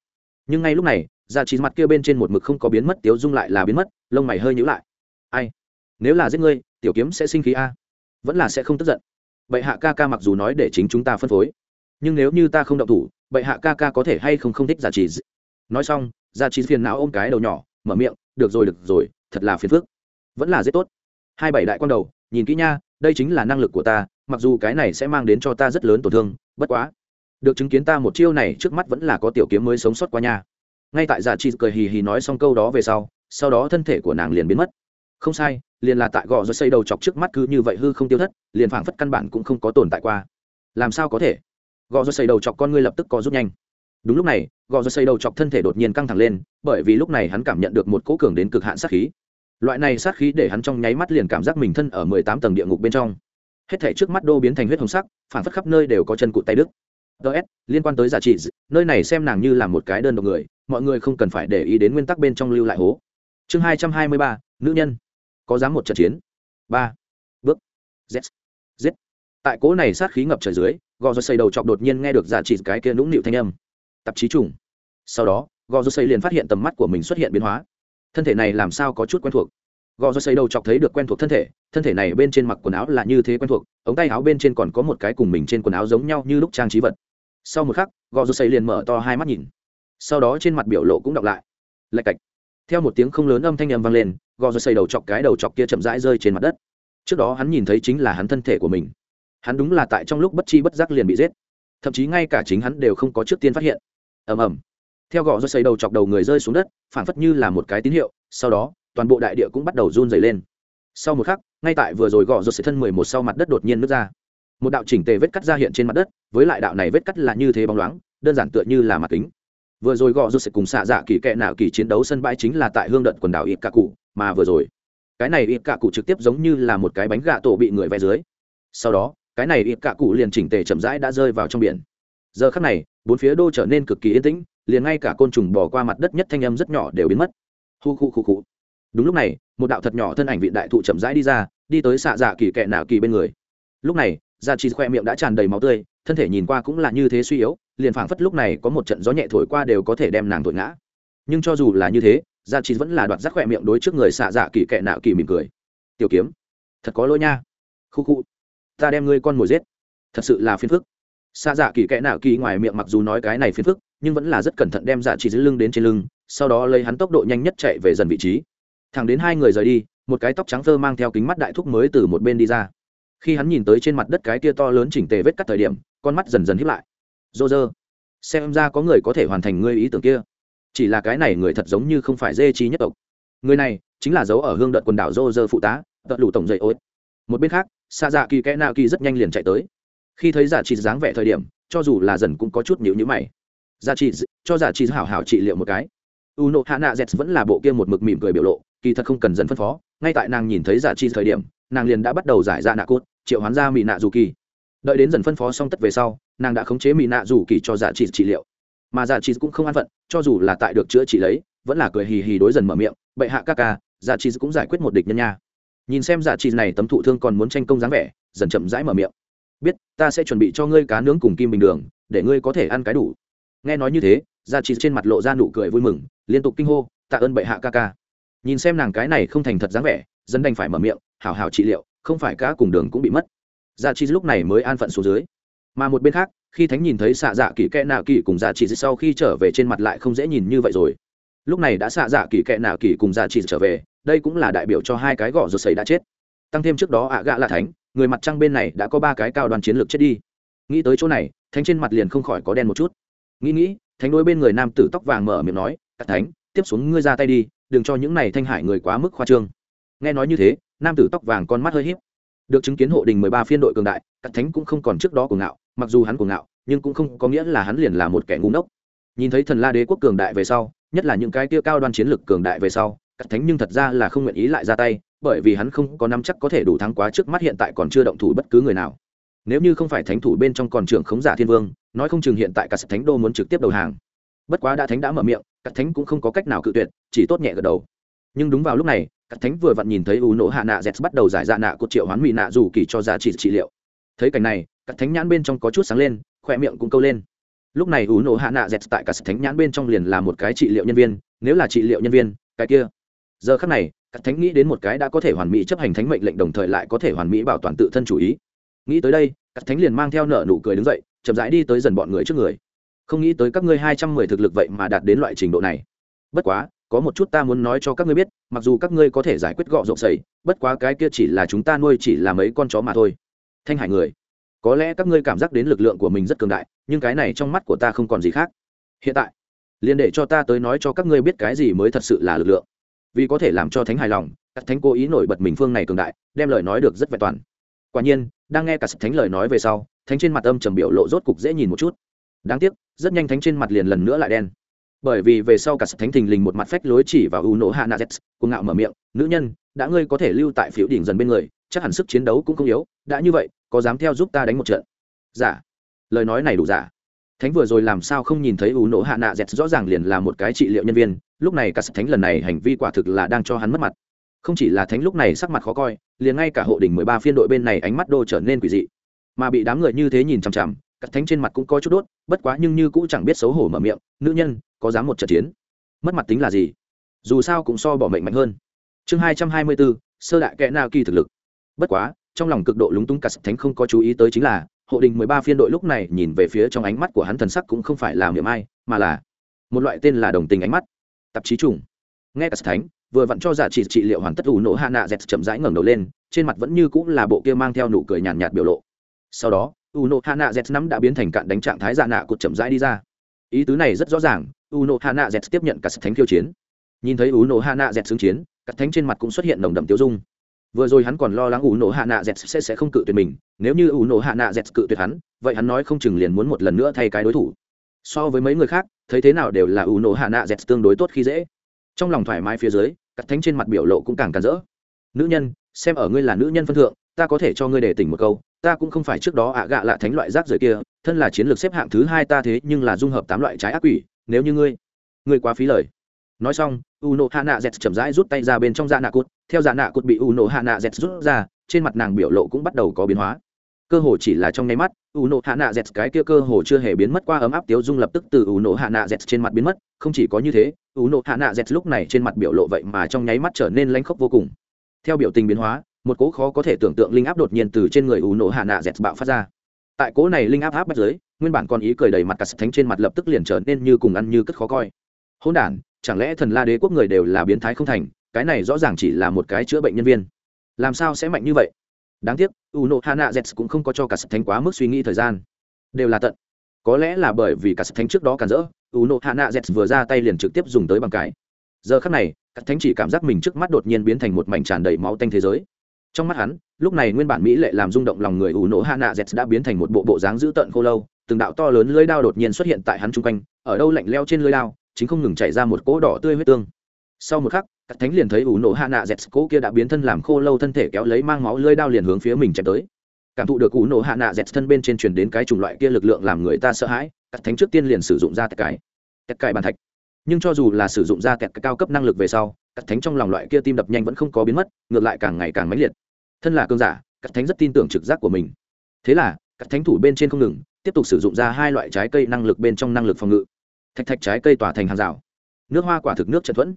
Speaker 1: Nhưng ngay lúc này giả chi mặt kia bên trên một mực không có biến mất, tiếu dung lại là biến mất, lông mày hơi nhữ lại. Ai? Nếu là giết ngươi, tiểu kiếm sẽ sinh khí a. Vẫn là sẽ không tức giận. Bệ hạ ca ca mặc dù nói để chính chúng ta phân phối, nhưng nếu như ta không động thủ, bệ hạ ca ca có thể hay không không thích giả chỉ nói xong giả chỉ phiền não ôm cái đầu nhỏ, mở miệng, được rồi được rồi, thật là phiền phức. Vẫn là rất tốt. Hai bảy đại quan đầu, nhìn kỹ nha, đây chính là năng lực của ta, mặc dù cái này sẽ mang đến cho ta rất lớn tổn thương, bất quá, được chứng kiến ta một chiêu này trước mắt vẫn là có tiểu kiếm mới sống sót qua nha ngay tại giả chi cười hì hì nói xong câu đó về sau sau đó thân thể của nàng liền biến mất. Không sai, liền là tại gò rồi xây đầu chọc trước mắt cứ như vậy hư không tiêu thất, liền phảng phất căn bản cũng không có tồn tại qua. Làm sao có thể? Gò rồi xây đầu chọc con ngươi lập tức có rút nhanh. Đúng lúc này, gò rồi xây đầu chọc thân thể đột nhiên căng thẳng lên, bởi vì lúc này hắn cảm nhận được một cỗ cường đến cực hạn sát khí. Loại này sát khí để hắn trong nháy mắt liền cảm giác mình thân ở mười tám tầng địa ngục bên trong. Hết thể trước mắt đô biến thành huyết hồng sắc phản phất khắp nơi đều có chân cụt tay đức ts liên quan tới giả trị, nơi này xem nàng như là một cái đơn độc người, mọi người không cần phải để ý đến nguyên tắc bên trong lưu lại hố. Chương hai trăm hai mươi ba, nữ nhân. Có dám một trận chiến? Ba. Bước. Z. Z. Tại cố này sát khí ngập trời dưới gò rô xây đầu chọc đột nhiên nghe được giả trị cái kia nũng nịu thanh âm. Tạp chí trùng. Sau đó gò rô xây liền phát hiện tầm mắt của mình xuất hiện biến hóa. Thân thể này làm sao có chút quen thuộc? Gò rô xây đầu chọc thấy được quen thuộc thân thể thân thể này bên trên mặc quần áo là như thế quen thuộc, ống tay áo bên trên còn có một cái cùng mình trên quần áo giống nhau như lúc trang trí vật. Sau một khắc, gò rô xây liền mở to hai mắt nhìn. Sau đó trên mặt biểu lộ cũng đọc lại. Lạch cạch. Theo một tiếng không lớn âm thanh âm vang lên, gò rô xây đầu chọc cái đầu chọc kia chậm rãi rơi trên mặt đất. Trước đó hắn nhìn thấy chính là hắn thân thể của mình. Hắn đúng là tại trong lúc bất chi bất giác liền bị giết. Thậm chí ngay cả chính hắn đều không có trước tiên phát hiện. Ầm ầm. Theo gò do xây đầu chọc đầu người rơi xuống đất phản phất như là một cái tín hiệu, sau đó toàn bộ đại địa cũng bắt đầu run dày lên. Sau một khắc, ngay tại vừa rồi gõ rột xây thân mười một sau mặt đất đột nhiên nứt ra. Một đạo chỉnh tề vết cắt ra hiện trên mặt đất, với lại đạo này vết cắt là như thế bóng loáng, đơn giản tựa như là mặt kính. Vừa rồi gõ rột xây cùng xạ dạ kỳ kệ nào kỳ chiến đấu sân bãi chính là tại hương đận quần đảo ít cả cụ mà vừa rồi, cái này ít cả cụ trực tiếp giống như là một cái bánh gà tổ bị người vẽ dưới. Sau đó, cái này ít cả cụ liền chỉnh tề chậm rãi đã rơi vào trong biển. Giờ khắc này, bốn phía đô trở nên cực kỳ yên tĩnh, liền ngay cả côn trùng bỏ qua mặt đất nhất thanh âm rất nhỏ đều biến mất. Hu khu khu khu đúng lúc này, một đạo thật nhỏ thân ảnh vị đại thụ chậm rãi đi ra, đi tới xạ dạ kỳ kẹ nạo kỳ bên người. Lúc này dạ da chi khoe miệng đã tràn đầy máu tươi, thân thể nhìn qua cũng là như thế suy yếu, liền phảng phất lúc này có một trận gió nhẹ thổi qua đều có thể đem nàng thổi ngã. Nhưng cho dù là như thế dạ da chi vẫn là đoạt rắc khoe miệng đối trước người xạ dạ kỳ kẹ nạo kỳ mỉm cười. Tiểu kiếm, thật có lỗi nha. Khu khu, ta đem ngươi con mồi giết. Thật sự là phiền phức. Xạ dạ kỳ kẽ nạo kỳ ngoài miệng mặc dù nói cái này phiền phức, nhưng vẫn là rất cẩn thận đem dạ chỉ dưới lưng đến trên lưng, sau đó lấy hắn tốc độ nhanh nhất chạy về dần vị trí thẳng đến hai người rời đi, một cái tóc trắng phơ mang theo kính mắt đại thúc mới từ một bên đi ra. Khi hắn nhìn tới trên mặt đất cái kia to lớn chỉnh tề vết cắt thời điểm, con mắt dần dần hiếp lại. Dô dơ xem ra có người có thể hoàn thành ngươi ý tưởng kia. Chỉ là cái này người thật giống như không phải dê trí nhất tộc. Người này chính là dấu ở hương đợt quần đảo dô dơ phụ tá tận lủ tổng dậy ối một bên khác xa dạ kỳ kẽ nạo kỳ rất nhanh liền chạy tới. Khi thấy dạ giả trị dáng vẻ thời điểm, cho dù là dần cũng có chút nhịu nhữ mày. Dạ giả trị cho dạ giả trị hảo hảo trị liệu một cái. U nộ hạ nạ z vẫn là bộ kia một mực mỉm cười biểu lộ kỳ thật không cần dần phân phó, ngay tại nàng nhìn thấy giả chi thời điểm, nàng liền đã bắt đầu giải ra nạ cốt, triệu hoán ra mỹ nạ dù kỳ đợi đến dần phân phó xong tất về sau, nàng đã khống chế mỹ nạ dù kỳ cho giả chi trị liệu. Mà giả chi cũng không an phận, cho dù là tại được chữa trị lấy, vẫn là cười hì hì đối dần mở miệng, bệ hạ ca ca, giả chi cũng giải quyết một địch nhân nha. Nhìn xem giả chi này tấm thụ thương còn muốn tranh công dáng vẻ, dần chậm rãi mở miệng. Biết, ta sẽ chuẩn bị cho ngươi cá nướng cùng kim bình đường, để ngươi có thể ăn cái đủ. Nghe nói như thế, giả chi trên mặt lộ ra nụ cười vui mừng, liên tục kinh hô, tạ ơn bệ hạ ca ca nhìn xem nàng cái này không thành thật dáng vẻ, dân đành phải mở miệng, hảo hảo trị liệu, không phải cá cùng đường cũng bị mất. Dạ trị lúc này mới an phận xuống dưới. Mà một bên khác, khi thánh nhìn thấy xạ dạ kỳ kẽ nạ kỳ cùng dạ trị sau khi trở về trên mặt lại không dễ nhìn như vậy rồi. Lúc này đã xạ dạ kỳ kẽ nạ kỳ cùng dạ trị trở về, đây cũng là đại biểu cho hai cái gõ ruột sấy đã chết. Tăng thêm trước đó ạ gạ là thánh, người mặt trăng bên này đã có ba cái cao đoàn chiến lược chết đi. Nghĩ tới chỗ này, thánh trên mặt liền không khỏi có đen một chút. Nghĩ nghĩ, thánh đôi bên người nam tử tóc vàng mở miệng nói cắt thánh, tiếp xuống ngươi ra tay đi đừng cho những này thanh hải người quá mức khoa trương. Nghe nói như thế, nam tử tóc vàng con mắt hơi h í p được chứng kiến hộ đình mười ba phiên đội cường đại cắt thánh cũng không còn trước đó của ngạo, mặc dù hắn của ngạo, nhưng cũng không có nghĩa là hắn liền là một kẻ ngu ngốc. Nhìn thấy thần la đế quốc cường đại về sau, nhất là những cái kia cao đoan chiến lực cường đại về sau cắt thánh nhưng thật ra là không nguyện ý lại ra tay, bởi vì hắn không có nắm chắc có thể đủ thắng quá trước mắt hiện tại còn chưa động thủ bất cứ người nào. Nếu như không phải thánh thủ bên trong còn trưởng khống giả thiên vương, nói không chừng hiện tại cả sập thánh đô muốn trực tiếp đầu hàng. Bất quá đã thánh đã mở miệng các thánh cũng không có cách nào cự tuyệt, chỉ tốt nhẹ gật đầu. Nhưng đúng vào lúc này các thánh vừa vặn nhìn thấy u nổ hạ nạ z bắt đầu giải dạ nạ cột triệu hoán mỹ nạ dù kỳ cho giá trị trị liệu. Thấy cảnh này các thánh nhãn bên trong có chút sáng lên khỏe miệng cũng câu lên. Lúc này u nổ hạ nạ z tại cắt thánh nhãn bên trong liền là một cái trị liệu nhân viên, nếu là trị liệu nhân viên, cái kia. Giờ khắc này các thánh nghĩ đến một cái đã có thể hoàn mỹ chấp hành thánh mệnh lệnh đồng thời lại có thể hoàn mỹ bảo toàn tự thân chủ ý. Nghĩ tới đây các thánh liền mang theo nợ nụ cười đứng dậy, chậm rãi đi tới dần bọn người trước người không nghĩ tới các ngươi hai trăm mười thực lực vậy mà đạt đến loại trình độ này. Bất quá, có một chút ta muốn nói cho các ngươi biết, mặc dù các ngươi có thể giải quyết gọ rộng sầy, bất quá cái kia chỉ là chúng ta nuôi chỉ là mấy con chó mà thôi. Thanh hải người, có lẽ các ngươi cảm giác đến lực lượng của mình rất cường đại, nhưng cái này trong mắt của ta không còn gì khác. Hiện tại, liền để cho ta tới nói cho các ngươi biết cái gì mới thật sự là lực lượng. Vì có thể làm cho thánh hài lòng, các thánh cố ý nổi bật mình phương này cường đại, đem lời nói được rất vẹn toàn. Quả nhiên, đang nghe cả sập thánh lời nói về sau, thánh trên mặt âm trầm biểu lộ rốt cục dễ nhìn một chút đáng tiếc, rất nhanh thánh trên mặt liền lần nữa lại đen. Bởi vì về sau cả sập thánh thình lình một mặt phách lối chỉ vào u nổ hạ nạ z cuồng ngạo mở miệng, nữ nhân, đã ngươi có thể lưu tại phiếu đỉnh dần bên người, chắc hẳn sức chiến đấu cũng không yếu, đã như vậy, có dám theo giúp ta đánh một trận? Giả. Lời nói này đủ giả. Thánh vừa rồi làm sao không nhìn thấy u nổ hạ nạ z rõ ràng liền là một cái trị liệu nhân viên, lúc này cả sập thánh lần này hành vi quả thực là đang cho hắn mất mặt. Không chỉ là thánh lúc này sắc mặt khó coi, liền ngay cả hộ đỉnh mười ba phiên đội bên này ánh mắt đô trở nên quỷ dị. Mà bị đám người như thế nhìn chằm chằm cắt thánh trên mặt cũng có chút đốt bất quá nhưng như cũng chẳng biết xấu hổ mở miệng nữ nhân có dám một trận chiến? Mất mặt tính là gì? Dù sao cũng so bỏ mệnh mạnh hơn. Chương hai trăm hai mươi bốn sơ đại kẽ na kỳ thực lực. Bất quá trong lòng cực độ lúng túng cắt thánh không có chú ý tới chính là hộ đình mười ba phiên đội lúc này nhìn về phía trong ánh mắt của hắn thần sắc cũng không phải là miệng ai mà là một loại tên là đồng tình ánh mắt. Tạp chí trùng. Nghe cắt thánh vừa vặn cho giả trị trị liệu hoàn tất ủ nổ hạ nạ dẹt chậm rãi ngẩng đầu lên trên mặt vẫn như cũng là bộ kia mang theo nụ cười nhàn nhạt, nhạt biểu lộ. Sau đó u nộ hạ nạ z nắm đã biến thành cạn đánh trạng thái dạ nạ cột chậm rãi đi ra. Ý tứ này rất rõ ràng u nộ hạ nạ z tiếp nhận cả sắt thánh khiêu chiến. Nhìn thấy u nộ hạ nạ z xứng chiến, các thánh trên mặt cũng xuất hiện nồng đậm tiêu dung. Vừa rồi hắn còn lo lắng u nộ hạ nạ z sẽ sẽ không cự tuyệt mình, nếu như u nộ hạ nạ z cự tuyệt hắn, vậy hắn nói không chừng liền muốn một lần nữa thay cái đối thủ. So với mấy người khác, thấy thế nào đều là u nộ hạ nạ z tương đối tốt khi dễ. Trong lòng thoải mái phía dưới, các thánh trên mặt biểu lộ cũng càng càn rỡ. Nữ nhân, xem ở ngươi là nữ nhân phân thượng ta có thể cho ngươi để tỉnh một câu, ta cũng không phải trước đó ạ gạ lạ thánh loại rác rưởi kia, thân là chiến lược xếp hạng thứ hai ta thế nhưng là dung hợp tám loại trái ác quỷ, nếu như ngươi ngươi quá phí lời. Nói xong u nộ hạ nạ z chậm rãi rút tay ra bên trong dạ nạ cút theo dạ nạ cút bị u nộ hạ nạ z rút ra, trên mặt nàng biểu lộ cũng bắt đầu có biến hóa. Cơ hồ chỉ là trong nháy mắt u nộ hạ nạ z cái kia cơ hồ chưa hề biến mất qua ấm áp tiếu dung lập tức từ u nộ hạ nạ z trên mặt biến mất, không chỉ có như thế u nộ hạ nạ z lúc này trên mặt biểu lộ vậy mà trong nháy mắt trở nên lanh khốc vô cùng. Theo biểu tình biến hóa một cố khó có thể tưởng tượng linh áp đột nhiên từ trên người U nổ hạ nạ dẹt bạo phát ra. Tại cố này linh áp áp bắt giới nguyên bản còn ý cười đầy mặt cả thánh trên mặt lập tức liền trở nên như cùng ăn như cất khó coi. Hôn đản, chẳng lẽ thần la đế quốc người đều là biến thái không thành? Cái này rõ ràng chỉ là một cái chữa bệnh nhân viên. Làm sao sẽ mạnh như vậy? Đáng tiếc u nộ hạ nạ z cũng không có cho cả sập thánh quá mức suy nghĩ thời gian. Đều là tận. Có lẽ là bởi vì cả sập thánh trước đó cản rỡ u nộ hạ nạ z vừa ra tay liền trực tiếp dùng tới bằng cái. Giờ khắc này, Cả thánh chỉ cảm giác mình trước mắt đột nhiên biến thành một mảnh tràn đầy máu tanh thế giới trong mắt hắn, lúc này nguyên bản mỹ lệ làm rung động lòng người ủ nổ hạ nạ z đã biến thành một bộ bộ dáng dữ tợn khô lâu, từng đạo to lớn lưới đao đột nhiên xuất hiện tại hắn chung quanh, ở đâu lạnh leo trên lưới đao, chính không ngừng chảy ra một cỗ đỏ tươi huyết tương. Sau một khắc, các thánh liền thấy ủ nổ hạ nạ z cỗ kia đã biến thân làm khô lâu thân thể kéo lấy mang máu lưới đao liền hướng phía mình chém tới. Cảm thụ được ủ nổ hạ nạ z thân bên trên truyền đến cái chủng loại kia lực lượng làm người ta sợ hãi, các thánh trước tiên liền sử dụng ra tất cái. Tất cái bàn thạch. Nhưng cho dù là sử dụng ra kẹt cao cấp năng lực về sau cắt thánh trong lòng loại kia tim đập nhanh vẫn không có biến mất, ngược lại càng ngày càng mãnh liệt. Thân là cơn giả, cắt thánh rất tin tưởng trực giác của mình. Thế là, cắt thánh thủ bên trên không ngừng, tiếp tục sử dụng ra hai loại trái cây năng lực bên trong năng lực phòng ngự. Thạch thạch trái cây tỏa thành hàng rào. Nước hoa quả thực nước trật thuẫn.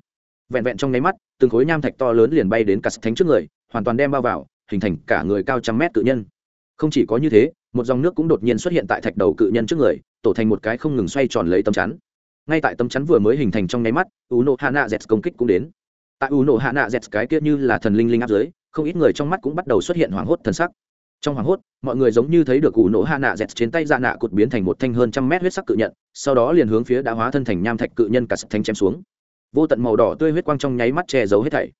Speaker 1: Vẹn vẹn trong nháy mắt, từng khối nham thạch to lớn liền bay đến cắt thánh trước người, hoàn toàn đem bao vào, hình thành cả người cao trăm mét cự nhân. Không chỉ có như thế, một dòng nước cũng đột nhiên xuất hiện tại thạch đầu cự nhân trước người, tổ thành một cái không ngừng xoay tròn lấy tấm chắn. Ngay tại tấm chắn vừa mới hình thành trong nháy mắt u nô hạ nạ z công kích cũng đến tại u Nổ hạ nạ z cái kia như là thần linh linh áp dưới không ít người trong mắt cũng bắt đầu xuất hiện hoảng hốt thần sắc. Trong hoảng hốt, mọi người giống như thấy được u Nổ hạ nạ z trên tay dạ nạ cột biến thành một thanh hơn trăm mét huyết sắc cự nhận, sau đó liền hướng phía đã hóa thân thành nham thạch cự nhân cả sắt thanh chém xuống. Vô tận màu đỏ tươi huyết quang trong nháy mắt che giấu hết thảy.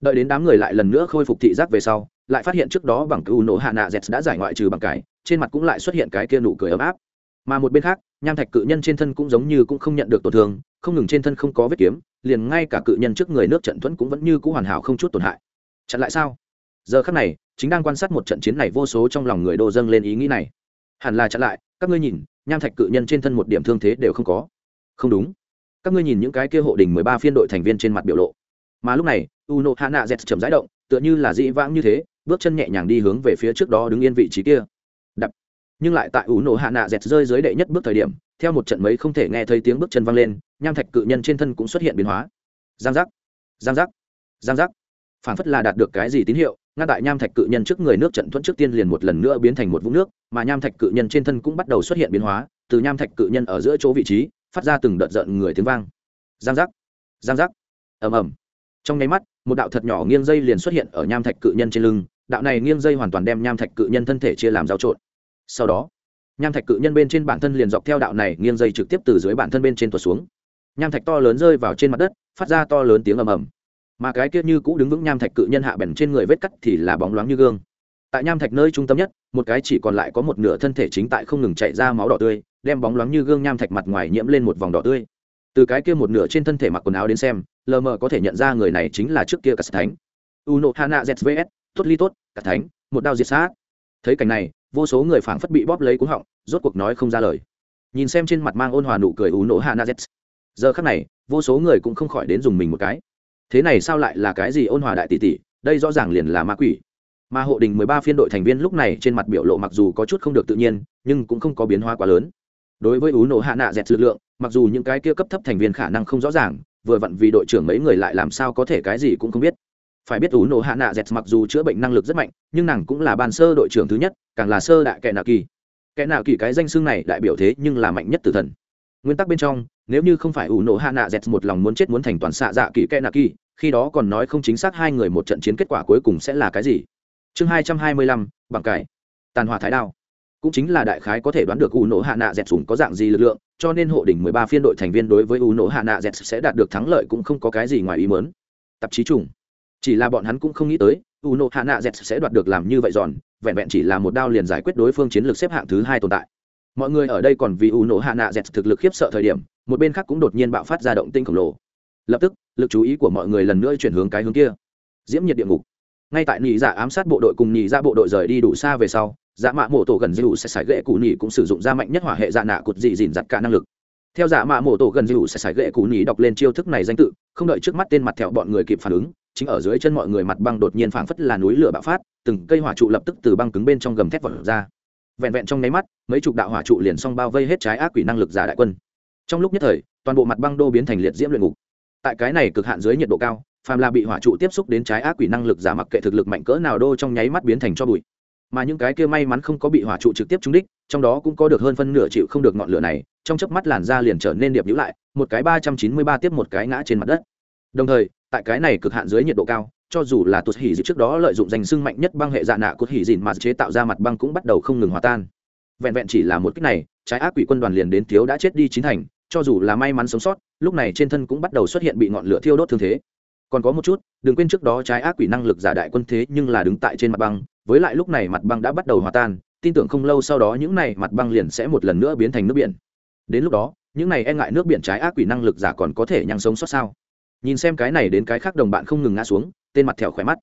Speaker 1: Đợi đến đám người lại lần nữa khôi phục thị giác về sau, lại phát hiện trước đó bằng u nổ hạ nạ z đã giải ngoại trừ bằng cái trên mặt cũng lại xuất hiện cái kia nụ cười ấm áp. Mà một bên khác, nham thạch cự nhân trên thân cũng giống như cũng không nhận được tổn thương không ngừng trên thân không có vết kiếm, liền ngay cả cự nhân trước người nước trận thuẫn cũng vẫn như c ũ hoàn hảo không chút tổn hại. Chặn lại sao? Giờ khắc này, chính đang quan sát một trận chiến này vô số trong lòng người đô dâng lên ý nghĩ này. Hẳn là chặn lại, các ngươi nhìn, nham thạch cự nhân trên thân một điểm thương thế đều không có. Không đúng. Các ngươi nhìn những cái kia hộ đình mười ba phiên đội thành viên trên mặt biểu lộ. Mà lúc này u n o hana z chậm rãi động, tựa như là dĩ vãng như thế, bước chân nhẹ nhàng đi hướng về phía trước đó đứng yên vị trí kia. Đập. Nhưng lại tại U nổ hạ nạ dẹt rơi dưới đệ nhất bước thời điểm theo một trận mấy không thể nghe thấy tiếng bước chân văng lên, nham thạch cự nhân trên thân cũng xuất hiện biến hóa. Giang giác giang giác giang giác. Phản phất là đạt được cái gì tín hiệu, ngăn tại nham thạch cự nhân trước người nước trận thuẫn trước tiên liền một lần nữa biến thành một vũng nước, mà nham thạch cự nhân trên thân cũng bắt đầu xuất hiện biến hóa, từ nham thạch cự nhân ở giữa chỗ vị trí, phát ra từng đợt giận người tiếng vang. Giang giác giang giác. Ầm ầm. Trong nháy mắt, một đạo thật nhỏ nghiêng dây liền xuất hiện ở nham thạch cự nhân trên lưng, đạo này nghiêng dây hoàn toàn đem nham thạch cự nhân thân thể chia làm giao trộn. Sau đó nham thạch cự nhân bên trên bản thân liền dọc theo đạo này nghiêng dây trực tiếp từ dưới bản thân bên trên tuột xuống. Nham thạch to lớn rơi vào trên mặt đất, phát ra to lớn tiếng ầm ầm. Mà cái kia như cũ đứng vững nham thạch cự nhân hạ bèn trên người vết cắt thì là bóng loáng như gương. Tại nham thạch nơi trung tâm nhất, một cái chỉ còn lại có một nửa thân thể chính tại không ngừng chạy ra máu đỏ tươi, đem bóng loáng như gương nham thạch mặt ngoài nhiễm lên một vòng đỏ tươi. Từ cái kia một nửa trên thân thể mặc quần áo đến xem, lờ mờ có thể nhận ra người này chính là trước kia cả thánh. Uno hana zvs tốt ly tốt, cả thánh, một đao diệt sát. Thấy cảnh này vô số người phảng phất bị bóp lấy cuống họng, rốt cuộc nói không ra lời. Nhìn xem trên mặt mang ôn hòa nụ cười ú nổ hạ na z giờ khắc này, vô số người cũng không khỏi đến dùng mình một cái. Thế này sao lại là cái gì ôn hòa đại tỷ tỷ, đây rõ ràng liền là ma quỷ. Mà hộ đình mười ba phiên đội thành viên lúc này trên mặt biểu lộ mặc dù có chút không được tự nhiên, nhưng cũng không có biến hóa quá lớn. Đối với ú nổ hạ nạ dẹt lực lượng, mặc dù những cái kia cấp thấp thành viên khả năng không rõ ràng, vừa vặn vì đội trưởng mấy người lại làm sao có thể cái gì cũng không biết phải biết ủ nổ hạ nạ dẹt mặc dù chữa bệnh năng lực rất mạnh, nhưng nàng cũng là ban sơ đội trưởng thứ nhất, càng là sơ đại kẻ nạ kỳ. Kẻ nạ kỳ cái danh xưng này đại biểu thế nhưng là mạnh nhất từ thần. Nguyên tắc bên trong, nếu như không phải ủ nổ hạ nạ dẹt một lòng muốn chết muốn thành toàn xạ dạ kỳ kẻ nạ kỳ, khi đó còn nói không chính xác hai người một trận chiến kết quả cuối cùng sẽ là cái gì? Chương hai trăm hai mươi lăm bằng cải. Tàn hòa thái đao. Cũng chính là đại khái có thể đoán được u nổ hạ nạ dẹt sùn có dạng gì lực lượng, cho nên hộ đỉnh mười ba phiên đội thành viên đối với u nổ hạ nạ dẹt sẽ đạt được thắng lợi cũng không có cái gì ngoài ý mớn tạp chí trùng chỉ là bọn hắn cũng không nghĩ tới u nổ hạ nạ dẹt sẽ đoạt được làm như vậy giòn, vẹn vẹn chỉ là một đao liền giải quyết đối phương chiến lược xếp hạng thứ hai tồn tại. Mọi người ở đây còn vì u nổ hạ nạ dẹt thực lực khiếp sợ thời điểm, một bên khác cũng đột nhiên bạo phát ra động tinh khổng lồ. Lập tức, lực chú ý của mọi người lần nữa chuyển hướng cái hướng kia. Diễm nhiệt địa ngục. Ngay tại nhị dạ ám sát bộ đội cùng nhị ra dạ bộ đội rời đi đủ xa về sau dạ mạ mổ tổ gần dữ sẽ sải gậy cụ nhị cũng sử dụng ra mạnh nhất hỏa hệ dạ nạ cột dị dìn giặt cả năng lực. Theo dạ mạ mổ tổ gần dữ sẽ sải gậy cụ nhị đọc lên chiêu thức này danh tự, không đợi trước mắt tên mặt thẹo bọn người kịp phản ứng chính ở dưới chân mọi người mặt băng đột nhiên phảng phất là núi lửa bạo phát, từng cây hỏa trụ lập tức từ băng cứng bên trong gầm thép vật ra. Vẹn vẹn trong nháy mắt, mấy chục đạo hỏa trụ liền xong bao vây hết trái ác quỷ năng lực giả đại quân. Trong lúc nhất thời, toàn bộ mặt băng đô biến thành liệt diễm luyện ngục. Tại cái này cực hạn dưới nhiệt độ cao, phàm là bị hỏa trụ tiếp xúc đến trái ác quỷ năng lực giả mặc kệ thực lực mạnh cỡ nào đô trong nháy mắt biến thành cho bụi. Mà những cái kia may mắn không có bị hỏa trụ trực tiếp trúng đích, trong đó cũng có được hơn phân nửa chịu không được ngọn lửa này, trong chớp mắt làn da liền trở nên điệp nhữ lại, một cái ba trăm chín mươi ba tiếp một cái ngã trên mặt đất. Đồng thời tại cái này cực hạn dưới nhiệt độ cao, cho dù là tuột hỉ dịu trước đó lợi dụng danh sưng mạnh nhất băng hệ dạ nạ của hỉ dịn mà chế tạo ra mặt băng cũng bắt đầu không ngừng hòa tan. Vẹn vẹn chỉ là một cách này, trái ác quỷ quân đoàn liền đến thiếu đã chết đi chín thành, cho dù là may mắn sống sót, lúc này trên thân cũng bắt đầu xuất hiện bị ngọn lửa thiêu đốt thương thế. Còn có một chút, đừng quên trước đó trái ác quỷ năng lực giả đại quân thế nhưng là đứng tại trên mặt băng, với lại lúc này mặt băng đã bắt đầu hòa tan, tin tưởng không lâu sau đó những này mặt băng liền sẽ một lần nữa biến thành nước biển. Đến lúc đó, những này e ngại nước biển trái ác quỷ năng lực giả còn có thể nhăng sống sót sao? Nhìn xem cái này đến cái khác đồng bạn không ngừng ngã xuống, tên mặt thẹo khỏe mắt.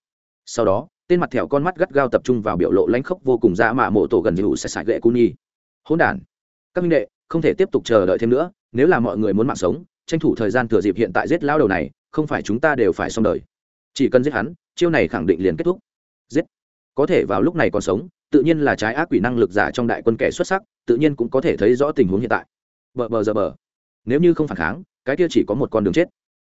Speaker 1: Sau đó, tên mặt thẹo con mắt gắt gao tập trung vào biểu lộ lãnh khốc vô cùng ra mạ mộ tổ gần như sẽ sải gậy cu nhi hỗn đản. Các minh đệ, không thể tiếp tục chờ đợi thêm nữa, nếu là mọi người muốn mạng sống, tranh thủ thời gian thừa dịp hiện tại giết lao đầu này, không phải chúng ta đều phải xong đời. Chỉ cần giết hắn, chiêu này khẳng định liền kết thúc. Giết. Có thể vào lúc này còn sống, tự nhiên là trái ác quỷ năng lực giả trong đại quân kẻ xuất sắc, tự nhiên cũng có thể thấy rõ tình huống hiện tại. Bờ bờ giờ bờ. Nếu như không phản kháng, cái kia chỉ có một con đường chết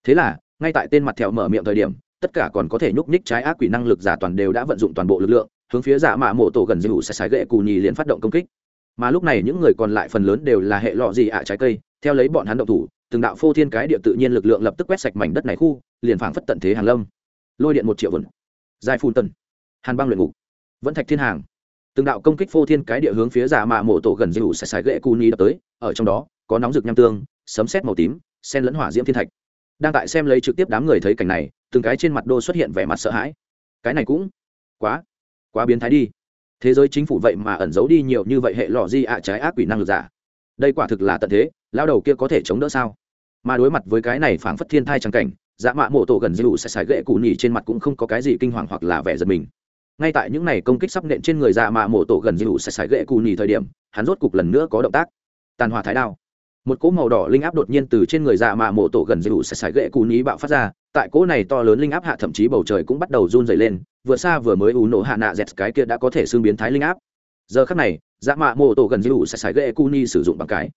Speaker 1: thế là, ngay tại tên mặt thẹo mở miệng thời điểm, tất cả còn có thể nhúc nhích trái ác quỷ năng lực giả toàn đều đã vận dụng toàn bộ lực lượng, hướng phía giả mạ mộ tổ gần dư sẽ sái gậy cù nhì liền phát động công kích. Mà lúc này những người còn lại phần lớn đều là hệ lọ gì ạ trái cây, theo lấy bọn hắn động thủ, từng đạo phô thiên cái địa tự nhiên lực lượng lập tức quét sạch mảnh đất này khu, liền phảng phất tận thế hàng lâm. Lôi điện một triệu vần. Dài phun tần. Hàn băng luyện ngục. Vẫn thạch thiên hàng. Từng đạo công kích phô thiên cái địa hướng phía giả mạ mộ tổ gần dư sẽ sái gậy cù nhì đập tới, ở trong đó, có nóng rực nham tương, sấm sét màu tím, sen lẫn hỏa diễm thiên thạch đang tại xem lấy trực tiếp đám người thấy cảnh này, từng cái trên mặt đô xuất hiện vẻ mặt sợ hãi. Cái này cũng quá quá biến thái đi. Thế giới chính phủ vậy mà ẩn giấu đi nhiều như vậy hệ lò di ạ trái ác quỷ năng lực giả. Đây quả thực là tận thế, lao đầu kia có thể chống đỡ sao? Mà đối mặt với cái này phảng phất thiên thai trắng cảnh dạ mạ mộ tổ gần dư sẽ xài gậy cụ nhỉ trên mặt cũng không có cái gì kinh hoàng hoặc là vẻ giật mình. Ngay tại những này công kích sắp nện trên người dạ mạ mộ tổ gần dư sẽ xài gậy cụ nhỉ thời điểm, hắn rốt cục lần nữa có động tác. Tàn hòa thái đao một cỗ màu đỏ linh áp đột nhiên từ trên người dạ mạ mộ tổ gần dư sẽ xài gậy cù ní bạo phát ra, tại cỗ này to lớn linh áp hạ thậm chí bầu trời cũng bắt đầu run dày lên, vừa xa vừa mới ủ nổ hạ nạ dẹt cái kia đã có thể xương biến thái linh áp. Giờ khắc này dạ mạ mộ tổ gần dư sẽ sải ghệ cù ní sử dụng bằng cái.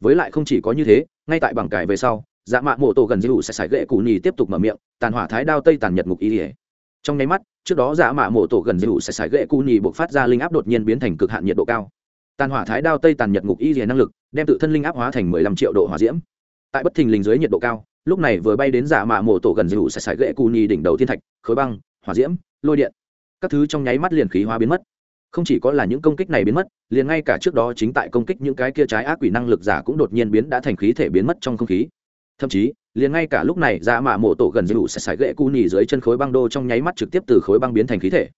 Speaker 1: Với lại không chỉ có như thế, ngay tại bằng cái về sau dạ mạ mộ tổ gần dư sẽ sải ghệ cù ní tiếp tục mở miệng, tàn hỏa thái đao tây tàn nhật ngục ý ỉa. Trong nháy mắt, trước đó dạ mạ mộ tổ gần dư sẽ sải ghệ cù ní buộc phát ra linh áp đột nhiên biến thành cực hạn nhiệt độ cao tàn hỏa thái đao tây tàn nhật ngục y rìa năng lực, đem tự thân linh áp hóa thành mười lăm triệu độ hỏa diễm. Tại bất thình lình dưới nhiệt độ cao, lúc này vừa bay đến giả mạ mổ tổ gần dịu sẽ sải gậy cù nhì đỉnh đầu thiên thạch, khối băng, hỏa diễm, lôi điện. Các thứ trong nháy mắt liền khí hóa biến mất. Không chỉ có là những công kích này biến mất, liền ngay cả trước đó chính tại công kích những cái kia trái ác quỷ năng lực giả cũng đột nhiên biến đã thành khí thể biến mất trong không khí. Thậm chí, liền ngay cả lúc này giả mạ mộ tổ gần dịu sẽ sải gậy cù nhì dưới chân khối băng đô trong nháy mắt trực tiếp từ khối băng biến thành khí thể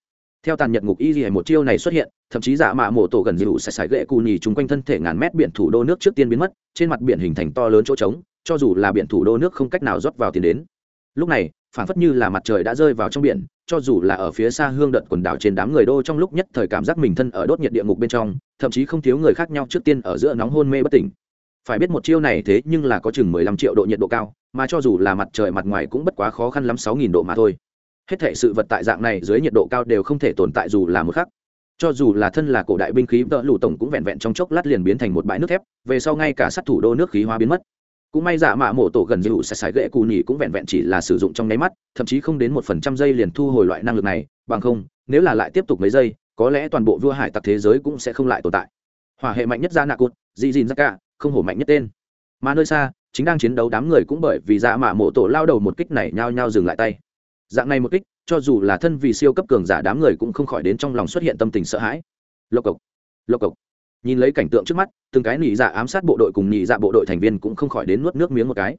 Speaker 1: theo tàn nhật ngục y gì một chiêu này xuất hiện, thậm chí giả mạ mộ tổ gần dịu sẽ sải gậy cù nhì chung quanh thân thể ngàn mét biển thủ đô nước trước tiên biến mất, trên mặt biển hình thành to lớn chỗ trống, cho dù là biển thủ đô nước không cách nào rót vào tiền đến. Lúc này phản phất như là mặt trời đã rơi vào trong biển, cho dù là ở phía xa hương đợt quần đảo trên đám người đô trong lúc nhất thời cảm giác mình thân ở đốt nhiệt địa ngục bên trong, thậm chí không thiếu người khác nhau trước tiên ở giữa nóng hôn mê bất tỉnh. Phải biết một chiêu này thế nhưng là có chừng mười lăm triệu độ nhiệt độ cao, mà cho dù là mặt trời mặt ngoài cũng bất quá khó khăn lắm sáu nghìn độ mà thôi hết thể sự vật tại dạng này dưới nhiệt độ cao đều không thể tồn tại dù là một khắc. Cho dù là thân là cổ đại binh khí vợ lụ tổng cũng vẹn vẹn trong chốc lát liền biến thành một bãi nước thép, về sau ngay cả sát thủ đô nước khí hóa biến mất. Cũng may giả mạ mổ tổ gần dịu sẽ sải ghệ cù nhỉ cũng vẹn vẹn chỉ là sử dụng trong nháy mắt, thậm chí không đến một phần trăm giây liền thu hồi loại năng lực này, bằng không, nếu là lại tiếp tục mấy giây, có lẽ toàn bộ vua hải tặc thế giới cũng sẽ không lại tồn tại. Hỏa hệ mạnh nhất ra nạ cụt, dị dìn ra cả không hổ mạnh nhất tên. Mà nơi xa, chính đang chiến đấu đám người cũng bởi vì giả mạ mổ tổ lao đầu một kích này nhao nhao dừng lại tay dạng này một kích, cho dù là thân vì siêu cấp cường giả đám người cũng không khỏi đến trong lòng xuất hiện tâm tình sợ hãi. Lộc cộc lộc cộc. Nhìn lấy cảnh tượng trước mắt, từng cái nỉ dạ ám sát bộ đội cùng nỉ dạ bộ đội thành viên cũng không khỏi đến nuốt nước miếng một cái.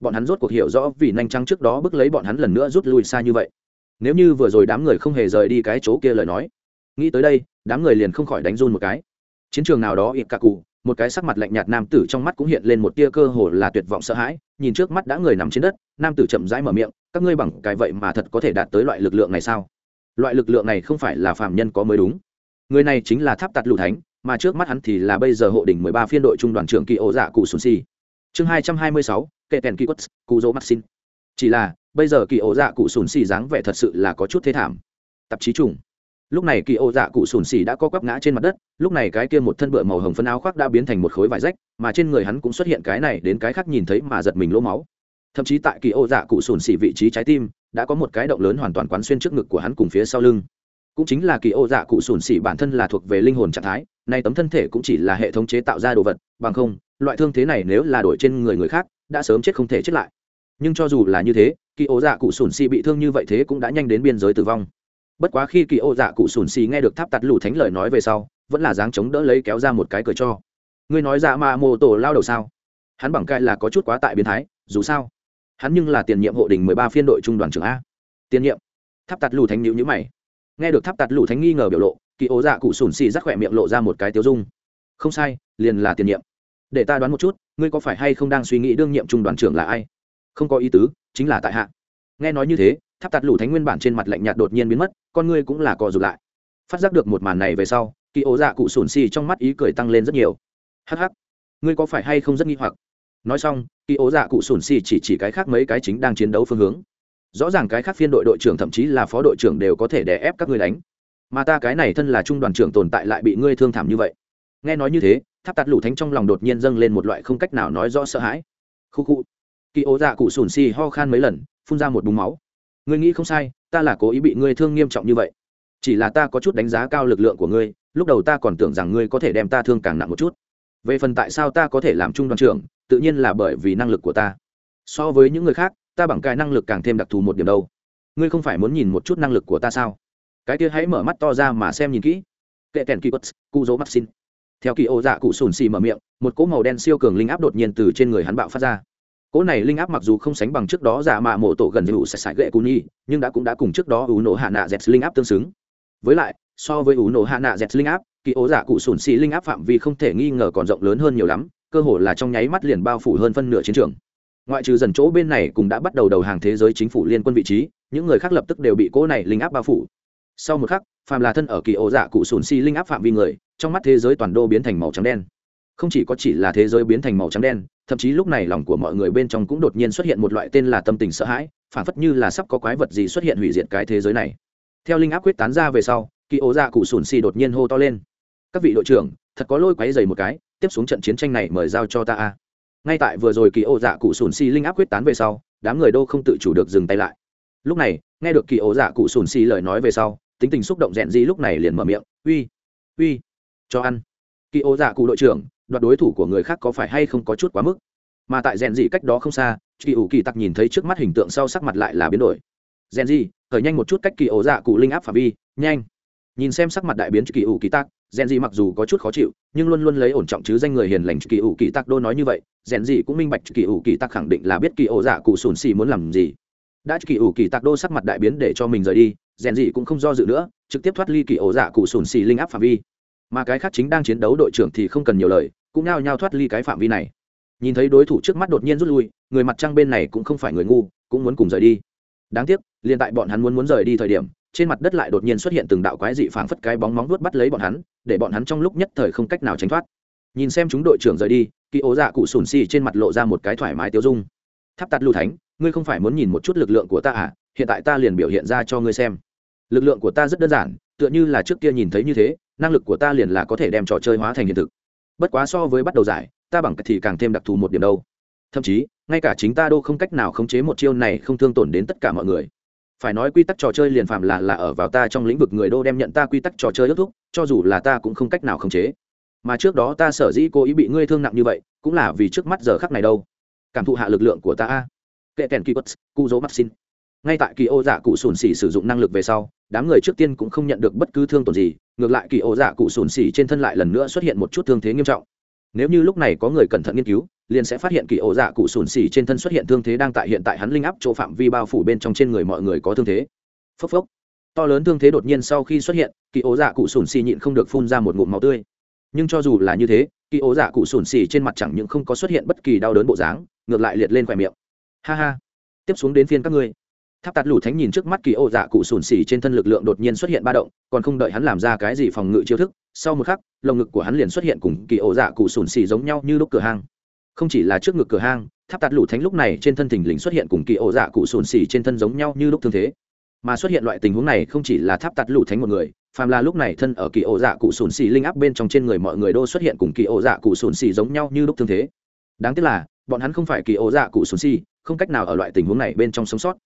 Speaker 1: Bọn hắn rốt cuộc hiểu rõ vì nhanh trăng trước đó bước lấy bọn hắn lần nữa rút lui xa như vậy. Nếu như vừa rồi đám người không hề rời đi cái chỗ kia lời nói, nghĩ tới đây, đám người liền không khỏi đánh run một cái. Chiến trường nào đó ít cả cụ một cái sắc mặt lạnh nhạt nam tử trong mắt cũng hiện lên một tia cơ hồ là tuyệt vọng sợ hãi, nhìn trước mắt đã người nằm trên đất, nam tử chậm rãi mở miệng, các ngươi bằng cái vậy mà thật có thể đạt tới loại lực lượng này sao? Loại lực lượng này không phải là phàm nhân có mới đúng. Người này chính là tháp tạt lụ thánh, mà trước mắt hắn thì là bây giờ hộ đỉnh mười ba phiên đội trung đoàn trưởng kỳ ô dạ cụ sùn si chương hai trăm hai mươi sáu kệ tèn kỳ quất cụ dỗ xin chỉ là, bây giờ kỳ ổ dạ cụ sùn si dáng vẻ thật sự là có chút thế thảm. Tạp chí trùng lúc này kỳ ô dạ cụ sùn xì đã co quắp ngã trên mặt đất, lúc này cái kia một thân bựa màu hồng phân áo khoác đã biến thành một khối vải rách, mà trên người hắn cũng xuất hiện cái này đến cái khác nhìn thấy mà giật mình lỗ máu. Thậm chí tại kỳ ô dạ cụ sùn xì vị trí trái tim, đã có một cái động lớn hoàn toàn quán xuyên trước ngực của hắn cùng phía sau lưng. Cũng chính là kỳ ô dạ cụ sùn xì bản thân là thuộc về linh hồn trạng thái, nay tấm thân thể cũng chỉ là hệ thống chế tạo ra đồ vật, bằng không, loại thương thế này nếu là đổi trên người người khác, đã sớm chết không thể chết lại. Nhưng cho dù là như thế, kỳ ô dạ cụ sùn xì bị thương như vậy thế cũng đã nhanh đến biên giới tử vong bất quá khi kỳ ô dạ cụ sùn xì nghe được tháp tạt lù thánh lời nói về sau, vẫn là dáng chống đỡ lấy kéo ra một cái cười cho. Ngươi nói dạ mà mô tổ lao đầu sao? Hắn bằng cai là có chút quá tại biến thái, dù sao, hắn nhưng là tiền nhiệm hộ đình mười ba phiên đội trung đoàn trưởng a. Tiền nhiệm. Tháp tạt lù thánh nhữ nhữ mày. Nghe được tháp tạt lù thánh nghi ngờ biểu lộ, kỳ ô dạ cụ sùn xì rắc khỏe miệng lộ ra một cái tiêu dung. Không sai, liền là tiền nhiệm. Để ta đoán một chút, ngươi có phải hay không đang suy nghĩ đương nhiệm trung đoàn trưởng là ai? Không có ý tứ, chính là tại hạ nghe nói như thế, tháp tạt lù thánh nguyên bản trên mặt lạnh nhạt đột nhiên biến mất, con ngươi cũng là cò rụt lại. Phát giác được một màn này về sau, kỳ ố dạ cụ sùn xì trong mắt ý cười tăng lên rất nhiều. Hắc hắc, ngươi có phải hay không rất nghi hoặc? Nói xong, kỳ ố dạ cụ sùn xì chỉ chỉ cái khác mấy cái chính đang chiến đấu phương hướng. Rõ ràng cái khác phiên đội đội trưởng thậm chí là phó đội trưởng đều có thể đè ép các ngươi đánh. Mà ta cái này thân là trung đoàn trưởng tồn tại lại bị ngươi thương thảm như vậy. Nghe nói như thế, tháp tạt lũ thánh trong lòng đột nhiên dâng lên một loại không cách nào nói rõ sợ hãi. Khu khu. Kỳ ố dạ cụ sùn xì ho khan mấy lần phun ra một búng máu. Ngươi nghĩ không sai, ta là cố ý bị ngươi thương nghiêm trọng như vậy. Chỉ là ta có chút đánh giá cao lực lượng của ngươi, lúc đầu ta còn tưởng rằng ngươi có thể đem ta thương càng nặng một chút. Về phần tại sao ta có thể làm trung đoàn trưởng, tự nhiên là bởi vì năng lực của ta. So với những người khác, ta bằng cái năng lực càng thêm đặc thù một điểm đâu. Ngươi không phải muốn nhìn một chút năng lực của ta sao? Cái kia hãy mở mắt to ra mà xem nhìn kỹ. Kệ kèn kỳ quất cụ dỗ mắt xin. Theo kỳ ô dạ cụ sùn xì mở miệng, một cỗ màu đen siêu cường linh áp đột nhiên từ trên người hắn bạo phát ra cỗ này linh áp mặc dù không sánh bằng trước đó giả mạ mổ tổ gần như sạch sạch gậy cù nhi, nhưng đã cũng đã cùng trước đó ủ nổ hạ nạ dẹt linh áp tương xứng. Với lại, so với ủ nổ hạ nạ dẹt linh áp, kỳ ố giả cụ sùn xì linh áp phạm vi không thể nghi ngờ còn rộng lớn hơn nhiều lắm, cơ hồ là trong nháy mắt liền bao phủ hơn phân nửa chiến trường. Ngoại trừ dần chỗ bên này cũng đã bắt đầu đầu hàng thế giới chính phủ liên quân vị trí, những người khác lập tức đều bị cỗ này linh áp bao phủ. Sau một khắc, phàm là thân ở kỳ ố giả cụ sùn xì linh áp phạm vi người, trong mắt thế giới toàn đô biến thành màu trắng đen. Không chỉ có chỉ là thế giới biến thành màu trắng đen thậm chí lúc này lòng của mọi người bên trong cũng đột nhiên xuất hiện một loại tên là tâm tình sợ hãi, phản phất như là sắp có quái vật gì xuất hiện hủy diệt cái thế giới này. Theo linh áp quyết tán ra về sau kỳ ố dạ cụ sùn xì đột nhiên hô to lên. Các vị đội trưởng, thật có lôi quáy dày một cái, tiếp xuống trận chiến tranh này mời giao cho ta a. Ngay tại vừa rồi kỳ ố dạ cụ sùn xì linh áp quyết tán về sau, đám người đô không tự chủ được dừng tay lại. Lúc này, nghe được kỳ ố dạ cụ sùn xì lời nói về sau, tính tình xúc động rẽn di lúc này liền mở miệng, uy uy, cho ăn. Kỳ ố dạ cụ đội trưởng đoạt đối thủ của người khác có phải hay không có chút quá mức. Mà tại rèn dị cách đó không xa kỳ ủ kỳ tặc nhìn thấy trước mắt hình tượng sau sắc mặt lại là biến đổi. Rèn dị khởi nhanh một chút cách kỳ ổ dạ cụ linh áp phạm vi, nhanh. Nhìn xem sắc mặt đại biến kỳ ủ kỳ tặc rèn dị mặc dù có chút khó chịu, nhưng luôn luôn lấy ổn trọng chứ danh người hiền lành kỳ ủ kỳ tặc đô nói như vậy rèn dị cũng minh bạch kỳ ủ kỳ tặc khẳng định là biết kỳ ổ dạ cụ sùn xì muốn làm gì. Đã kỳ ủ kỳ tặc đô sắc mặt đại biến để cho mình rời đi rèn dị cũng không do dự nữa, trực tiếp thoát ly kỳ ổ dạ cụ sùn xì linh áp phạm vi. Mà cái khác chính đang chiến đấu đội trưởng thì không cần nhiều lời cũng nao nhao thoát ly cái phạm vi này. Nhìn thấy đối thủ trước mắt đột nhiên rút lui, người mặt trăng bên này cũng không phải người ngu, cũng muốn cùng rời đi. Đáng tiếc, liền tại bọn hắn muốn muốn rời đi thời điểm, trên mặt đất lại đột nhiên xuất hiện từng đạo quái dị phảng phất cái bóng móng vuốt bắt lấy bọn hắn, để bọn hắn trong lúc nhất thời không cách nào tránh thoát. Nhìn xem chúng đội trưởng rời đi, kỳ ố dạ cụ sùn xì trên mặt lộ ra một cái thoải mái tiêu dung. Tháp tắt lưu thánh, ngươi không phải muốn nhìn một chút lực lượng của ta à? Hiện tại ta liền biểu hiện ra cho ngươi xem. Lực lượng của ta rất đơn giản, tựa như là trước kia nhìn thấy như thế, năng lực của ta liền là có thể đem trò chơi hóa thành hiện thực bất quá so với bắt đầu giải, ta bằng thì càng thêm đặc thù một điểm đâu. Thậm chí, ngay cả chính ta đô không cách nào khống chế một chiêu này không thương tổn đến tất cả mọi người. Phải nói quy tắc trò chơi liền phạm là là ở vào ta trong lĩnh vực người đô đem nhận ta quy tắc trò chơi ước thúc, cho dù là ta cũng không cách nào khống chế. Mà trước đó ta sở dĩ cố ý bị ngươi thương nặng như vậy, cũng là vì trước mắt giờ khắc này đâu. Cảm thụ hạ lực lượng của ta a. Kệ kèn kỳ cu dỗ maxin ngay tại kỳ ô dạ cụ sùn xỉ sử dụng năng lực về sau, đám người trước tiên cũng không nhận được bất cứ thương tổn gì, ngược lại kỳ ô dạ cụ sùn xỉ trên thân lại lần nữa xuất hiện một chút thương thế nghiêm trọng. Nếu như lúc này có người cẩn thận nghiên cứu, liền sẽ phát hiện kỳ ổ dạ cụ sùn xỉ trên thân xuất hiện thương thế đang tại hiện tại hắn linh áp chỗ phạm vi bao phủ bên trong trên người mọi người có thương thế. Phốc phốc. To lớn thương thế đột nhiên sau khi xuất hiện, kỳ ổ dạ cụ sùn xỉ nhịn không được phun ra một ngụm máu tươi. Nhưng cho dù là như thế, kỳ ổ dạ cụ sùn xỉ trên mặt chẳng những không có xuất hiện bất kỳ đau đớn bộ dáng, ngược lại liệt lên khỏe miệng. Ha ha. Tiếp xuống đến phiên các ngươi tháp tạt lủ thánh nhìn trước mắt kỳ ô dạ cụ sùn xỉ trên thân lực lượng đột nhiên xuất hiện ba động, còn không đợi hắn làm ra cái gì phòng ngự chiêu thức, sau một khắc, lồng ngực của hắn liền xuất hiện cùng kỳ ô dạ cụ sùn xỉ giống nhau như lúc cửa hang. Không chỉ là trước ngực cửa hang, tháp tạt lủ thánh lúc này trên thân thình lình xuất hiện cùng kỳ ô dạ cụ sùn xỉ trên thân giống nhau như lúc thương thế. Mà xuất hiện loại tình huống này không chỉ là tháp tạt lủ thánh một người, phàm là lúc này thân ở kỳ ô dạ cụ sùn xỉ linh áp bên trong trên người mọi người đô xuất hiện cùng kỳ ô dạ cụ sùn xỉ giống nhau như lúc thương thế. Đáng tiếc là, bọn hắn không phải kỳ ô dạ cụ sùn xỉ không cách nào ở loại tình huống này bên trong sống sót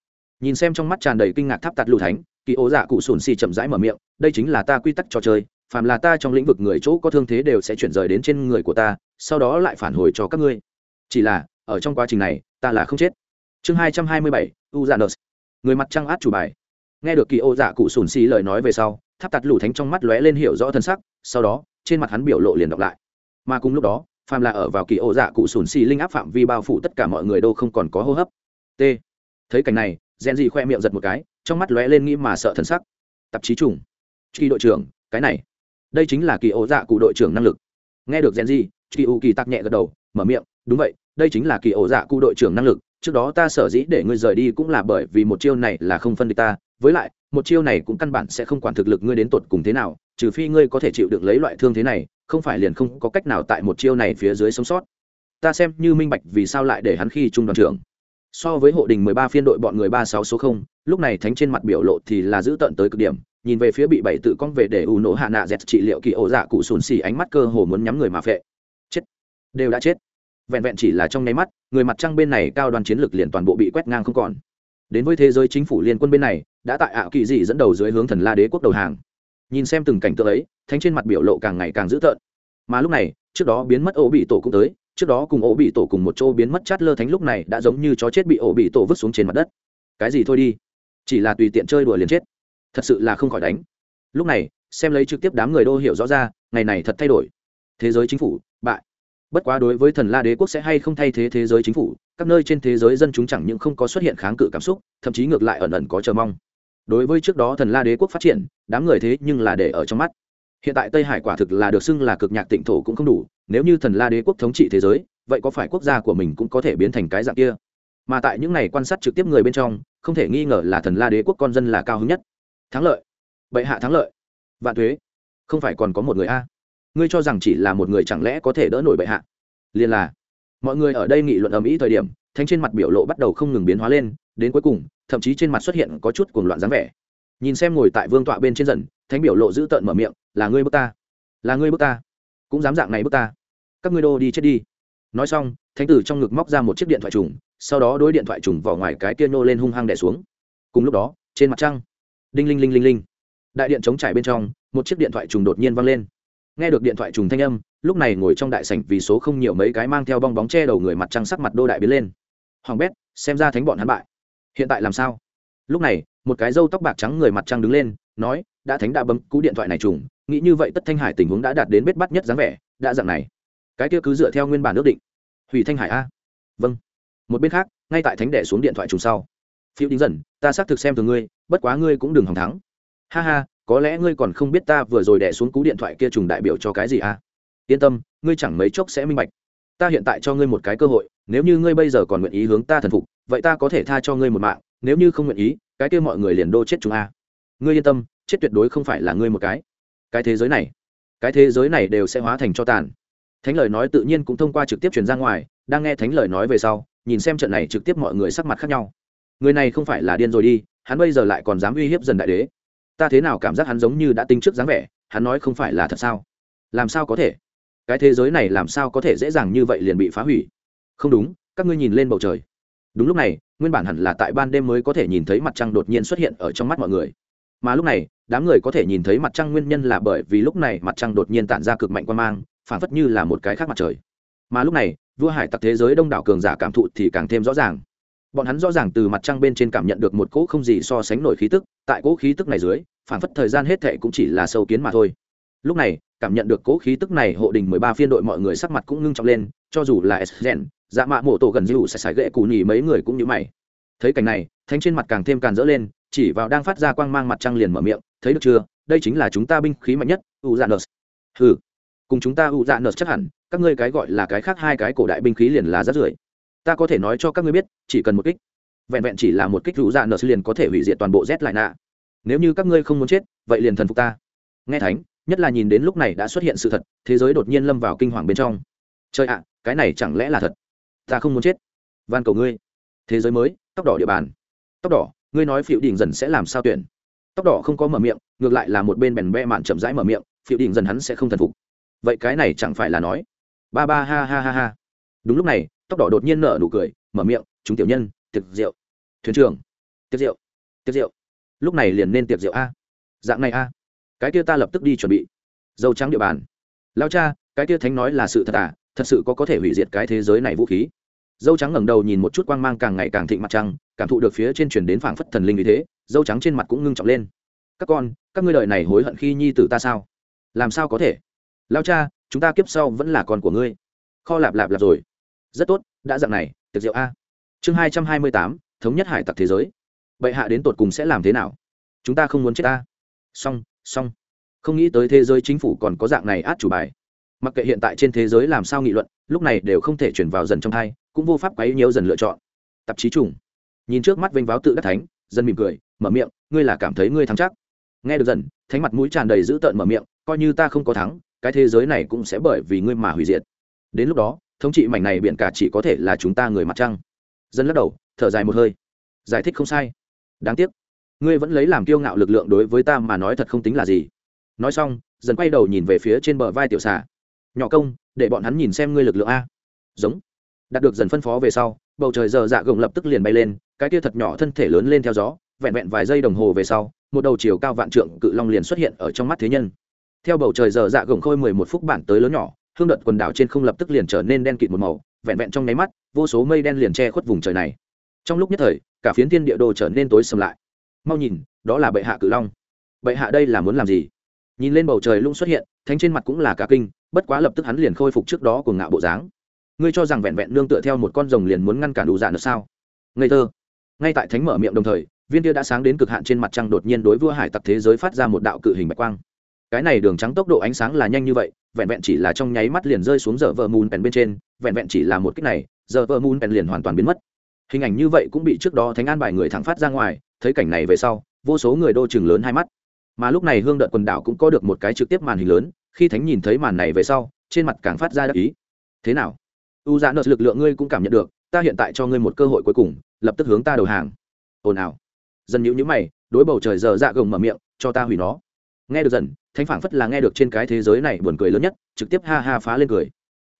Speaker 1: nhìn xem trong mắt tràn đầy kinh ngạc tháp tạt lủ thánh, kỳ ố dạ cụ sùn xì chậm rãi mở miệng, đây chính là ta quy tắc trò chơi, phàm là ta trong lĩnh vực người chỗ có thương thế đều sẽ chuyển rời đến trên người của ta, sau đó lại phản hồi cho các ngươi. Chỉ là, ở trong quá trình này, ta là không chết. Chương hai trăm hai mươi bảy u dạ nợ người mặt trăng át chủ bài. Nghe được kỳ ô dạ cụ sùn xì lời nói về sau, tháp tạt lũ thánh trong mắt lóe lên hiểu rõ thân sắc, sau đó, trên mặt hắn biểu lộ liền đọc lại. Mà cùng lúc đó, phàm là ở vào kỳ ô dạ cụ sùn xì linh áp phạm vi bao phủ tất cả mọi người đâu không còn có hô hấp. T. Thấy cảnh này rèn gì khoe miệng giật một cái, trong mắt lóe lên nghĩ mà sợ thân sắc. Tạp chí trùng. Truy đội trưởng, cái này. Đây chính là kỳ ô dạ cụ đội trưởng năng lực. Nghe được rèn gì truy u kỳ tắc nhẹ gật đầu, mở miệng, đúng vậy, đây chính là kỳ ổ dạ cụ đội trưởng năng lực. Trước đó ta sở dĩ để ngươi rời đi cũng là bởi vì một chiêu này là không phân địch ta. Với lại, một chiêu này cũng căn bản sẽ không quản thực lực ngươi đến tột cùng thế nào, trừ phi ngươi có thể chịu được lấy loại thương thế này, không phải liền không có cách nào tại một chiêu này phía dưới sống sót. Ta xem như minh bạch vì sao lại để hắn khi trung đoàn trưởng so với hộ đình mười ba phiên đội bọn người ba sáu số không, lúc này thánh trên mặt biểu lộ thì là giữ tận tới cực điểm, nhìn về phía bị bảy tự con về để ủ nổ hạ nạ dẹt trị liệu kỳ ổ dạ cụ sùn xì ánh mắt cơ hồ muốn nhắm người mà phệ. Chết. Đều đã chết. Vẹn vẹn chỉ là trong nháy mắt, người mặt trăng bên này cao đoàn chiến lược liền toàn bộ bị quét ngang không còn. Đến với thế giới chính phủ liên quân bên này, đã tại ảo kỳ dị dẫn đầu dưới hướng thần la đế quốc đầu hàng. Nhìn xem từng cảnh tượng ấy, thánh trên mặt biểu lộ càng ngày càng dữ tợn. Mà lúc này, trước đó biến mất ổ bị tổ cũng tới trước đó cùng ổ bị tổ cùng một chỗ biến mất chát lơ thánh lúc này đã giống như chó chết bị ổ bị tổ vứt xuống trên mặt đất. Cái gì thôi đi? Chỉ là tùy tiện chơi đùa liền chết. Thật sự là không khỏi đánh. Lúc này, xem lấy trực tiếp đám người đô hiểu rõ ra, ngày này thật thay đổi. Thế giới chính phủ, bại. Bất quá đối với thần la đế quốc sẽ hay không thay thế thế giới chính phủ, các nơi trên thế giới dân chúng chẳng những không có xuất hiện kháng cự cảm xúc, thậm chí ngược lại ẩn ẩn có chờ mong. Đối với trước đó thần la đế quốc phát triển, đám người thế nhưng là để ở trong mắt hiện tại tây hải quả thực là được xưng là cực nhạc tịnh thổ cũng không đủ, nếu như thần la đế quốc thống trị thế giới, vậy có phải quốc gia của mình cũng có thể biến thành cái dạng kia? Mà tại những ngày quan sát trực tiếp người bên trong, không thể nghi ngờ là thần la đế quốc con dân là cao hứng nhất. Thắng lợi. Bệ hạ thắng lợi. Vạn thuế. Không phải còn có một người a. Ngươi cho rằng chỉ là một người chẳng lẽ có thể đỡ nổi bệ hạ? Liền là. Mọi người ở đây nghị luận ầm ĩ thời điểm, thánh trên mặt biểu lộ bắt đầu không ngừng biến hóa lên, đến cuối cùng, thậm chí trên mặt xuất hiện có chút cuồng loạn dáng vẻ. Nhìn xem ngồi tại vương tọa bên trên dần thánh biểu lộ giữ tợn mở miệng, là ngươi bước ta, là ngươi bước ta, cũng dám dạng này bước ta. Các ngươi đô đi chết đi. Nói xong, thánh tử trong ngực móc ra một chiếc điện thoại trùng, sau đó đối điện thoại trùng vào ngoài cái kia nô lên hung hăng đẻ xuống. Cùng lúc đó, trên mặt trăng, đinh linh linh linh linh, đại điện chống trải bên trong, một chiếc điện thoại trùng đột nhiên văng lên. Nghe được điện thoại trùng thanh âm, lúc này ngồi trong đại sảnh vì số không nhiều mấy cái mang theo bong bóng che đầu người mặt trăng sắc mặt đô đại biến lên. Hoàng bét, xem ra thánh bọn hắn bại. Hiện tại làm sao? Lúc này, một cái râu tóc bạc trắng người mặt trăng đứng lên, nói đã thánh đã bấm, cú điện thoại này trùng, nghĩ như vậy tất thanh hải tình huống đã đạt đến bết bắt nhất dáng vẻ, đã dạng này. Cái kia cứ dựa theo nguyên bản ước định. Hủy thanh hải a. Vâng. Một bên khác, ngay tại thánh đẻ xuống điện thoại trùng sau. Phiêu đính dần, ta xác thực xem từ ngươi, bất quá ngươi cũng đừng hòng thắng. Ha ha, có lẽ ngươi còn không biết ta vừa rồi đẻ xuống cú điện thoại kia trùng đại biểu cho cái gì à yên tâm, ngươi chẳng mấy chốc sẽ minh bạch. Ta hiện tại cho ngươi một cái cơ hội, nếu như ngươi bây giờ còn nguyện ý hướng ta thần phục, vậy ta có thể tha cho ngươi một mạng, nếu như không nguyện ý, cái kia mọi người liền đô chết chúng a. Ngươi yên tâm chết tuyệt đối không phải là ngươi một cái. Cái thế giới này, cái thế giới này đều sẽ hóa thành cho tàn. Thánh lời nói tự nhiên cũng thông qua trực tiếp truyền ra ngoài, đang nghe thánh lời nói về sau, nhìn xem trận này trực tiếp mọi người sắc mặt khác nhau. Người này không phải là điên rồi đi, hắn bây giờ lại còn dám uy hiếp dần đại đế. Ta thế nào cảm giác hắn giống như đã tính trước dáng vẻ, hắn nói không phải là thật sao? Làm sao có thể? Cái thế giới này làm sao có thể dễ dàng như vậy liền bị phá hủy? Không đúng, các ngươi nhìn lên bầu trời. Đúng lúc này, nguyên bản hẳn là tại ban đêm mới có thể nhìn thấy mặt trăng đột nhiên xuất hiện ở trong mắt mọi người mà lúc này, đám người có thể nhìn thấy mặt trăng nguyên nhân là bởi vì lúc này mặt trăng đột nhiên tản ra cực mạnh quan mang phản phất như là một cái khác mặt trời. Mà lúc này, vua hải tặc thế giới đông đảo cường giả cảm thụ thì càng thêm rõ ràng. Bọn hắn rõ ràng từ mặt trăng bên trên cảm nhận được một cỗ không gì so sánh nổi khí tức, tại cỗ khí tức này dưới phản phất thời gian hết thệ cũng chỉ là sâu kiến mà thôi. Lúc này, cảm nhận được cỗ khí tức này, hộ đình mười ba phiên đội mọi người sắc mặt cũng ngưng trọng lên, cho dù là s gen dạ mạ mộ tổ gần dữ sẽ sải gậy cù nhì mấy người cũng như mày. Thấy cảnh này, thánh trên mặt càng thêm càn rỡ lên chỉ vào đang phát ra quang mang mặt trăng liền mở miệng, thấy được chưa? Đây chính là chúng ta binh khí mạnh nhất u dạ nợ hừ, cùng chúng ta u dạ nợ chắc hẳn, các ngươi cái gọi là cái khác hai cái cổ đại binh khí liền là rất rưởi. Ta có thể nói cho các ngươi biết, chỉ cần một kích, vẹn vẹn chỉ là một kích u dạ nợ liền có thể hủy diệt toàn bộ z lại nạ nếu như các ngươi không muốn chết, vậy liền thần phục ta. Nghe thánh, nhất là nhìn đến lúc này đã xuất hiện sự thật, thế giới đột nhiên lâm vào kinh hoàng bên trong. Trời ạ, cái này chẳng lẽ là thật? Ta không muốn chết. Van cầu ngươi. Thế giới mới, tóc đỏ địa bàn. Tóc đỏ ngươi nói phiệu đình dần sẽ làm sao tuyển? Tóc đỏ không có mở miệng, ngược lại là một bên bèn be mạn chậm rãi mở miệng phiệu đình dần hắn sẽ không thần phục. Vậy cái này chẳng phải là nói? Ba ba ha ha ha ha. Đúng lúc này, tóc đỏ đột nhiên nở nụ cười, mở miệng, chúng tiểu nhân, tiệc rượu. Thuyền trưởng. Tiệc rượu. Tiệc rượu. Lúc này liền nên tiệc rượu a. Dạng này a. Cái kia ta lập tức đi chuẩn bị. Dâu trắng địa bàn. Lao cha, cái kia thánh nói là sự thật à? Thật sự có có thể hủy diệt cái thế giới này vũ khí? Dâu trắng ngẩng đầu nhìn một chút quang mang càng ngày càng thịnh mặt trăng, cảm thụ được phía trên chuyển đến phảng phất thần linh như thế, dâu trắng trên mặt cũng ngưng trọng lên. Các con, các ngươi đời này hối hận khi nhi tử ta sao? Làm sao có thể? Lao cha, chúng ta kiếp sau vẫn là con của ngươi. Kho lạp lạp lạp rồi. Rất tốt, đã dặn này, tiệc rượu a. Chương hai trăm hai mươi tám, thống nhất hải tặc thế giới. Bệ hạ đến tột cùng sẽ làm thế nào? Chúng ta không muốn chết ta. Song song không nghĩ tới thế giới chính phủ còn có dạng này át chủ bài. Mặc kệ hiện tại trên thế giới làm sao nghị luận, lúc này đều không thể chuyển vào dần trong thai cũng vô pháp quấy nhiều dần lựa chọn. Tạp chí trùng. Nhìn trước mắt vênh váo tự đắc thánh, dân mỉm cười, mở miệng, ngươi là cảm thấy ngươi thắng chắc. Nghe được dần, thánh mặt mũi tràn đầy dữ tợn mở miệng, coi như ta không có thắng, cái thế giới này cũng sẽ bởi vì ngươi mà hủy diệt. Đến lúc đó, thống trị mảnh này biển cả chỉ có thể là chúng ta người mặt trăng. Dân lắc đầu, thở dài một hơi. Giải thích không sai. Đáng tiếc, ngươi vẫn lấy làm kiêu ngạo lực lượng đối với ta mà nói thật không tính là gì. Nói xong, dần quay đầu nhìn về phía trên bờ vai tiểu xà. Nhỏ công, để bọn hắn nhìn xem ngươi lực lượng a. Giống đạt được dần phân phó về sau, bầu trời giờ dạ gồng lập tức liền bay lên, cái kia thật nhỏ thân thể lớn lên theo gió, vẹn vẹn vài giây đồng hồ về sau, một đầu chiều cao vạn trượng cự long liền xuất hiện ở trong mắt thế nhân. Theo bầu trời giờ dạ gồng khôi mười một phút bản tới lớn nhỏ, hương đợt quần đảo trên không lập tức liền trở nên đen kịt một màu, vẹn vẹn trong nháy mắt, vô số mây đen liền che khuất vùng trời này. Trong lúc nhất thời, cả phiến thiên địa đồ trở nên tối sầm lại. Mau nhìn, đó là bệ hạ cự long. Bệ hạ đây là muốn làm gì? Nhìn lên bầu trời lung xuất hiện, thánh trên mặt cũng là cả kinh, bất quá lập tức hắn liền khôi phục trước đó của ngạo bộ dáng ngươi cho rằng vẹn vẹn nương tựa theo một con rồng liền muốn ngăn cản đủ dạ nữa sao? Ngây thơ. Ngay tại thánh mở miệng đồng thời, viên kia đã sáng đến cực hạn trên mặt trăng đột nhiên đối vua hải tặc thế giới phát ra một đạo cự hình bạch quang. Cái này đường trắng tốc độ ánh sáng là nhanh như vậy, vẹn vẹn chỉ là trong nháy mắt liền rơi xuống giờ vợ mùn pèn bên trên, vẹn vẹn chỉ là một cách này, giờ vợ mùn pèn liền hoàn toàn biến mất. Hình ảnh như vậy cũng bị trước đó thánh an bài người thẳng phát ra ngoài, thấy cảnh này về sau, vô số người đô chừng lớn hai mắt. Mà lúc này hương đợt quần đảo cũng có được một cái trực tiếp màn hình lớn, khi thánh nhìn thấy màn này về sau, trên mặt càng phát ra đắc ý. Thế nào? U dạ nợ lực lượng ngươi cũng cảm nhận được, ta hiện tại cho ngươi một cơ hội cuối cùng, lập tức hướng ta đầu hàng. Ồn ào. Dần nhữ nhữ mày, đối bầu trời giờ dạ gồng mở miệng, cho ta hủy nó. Nghe được dần, thánh phảng phất là nghe được trên cái thế giới này buồn cười lớn nhất, trực tiếp ha ha phá lên cười.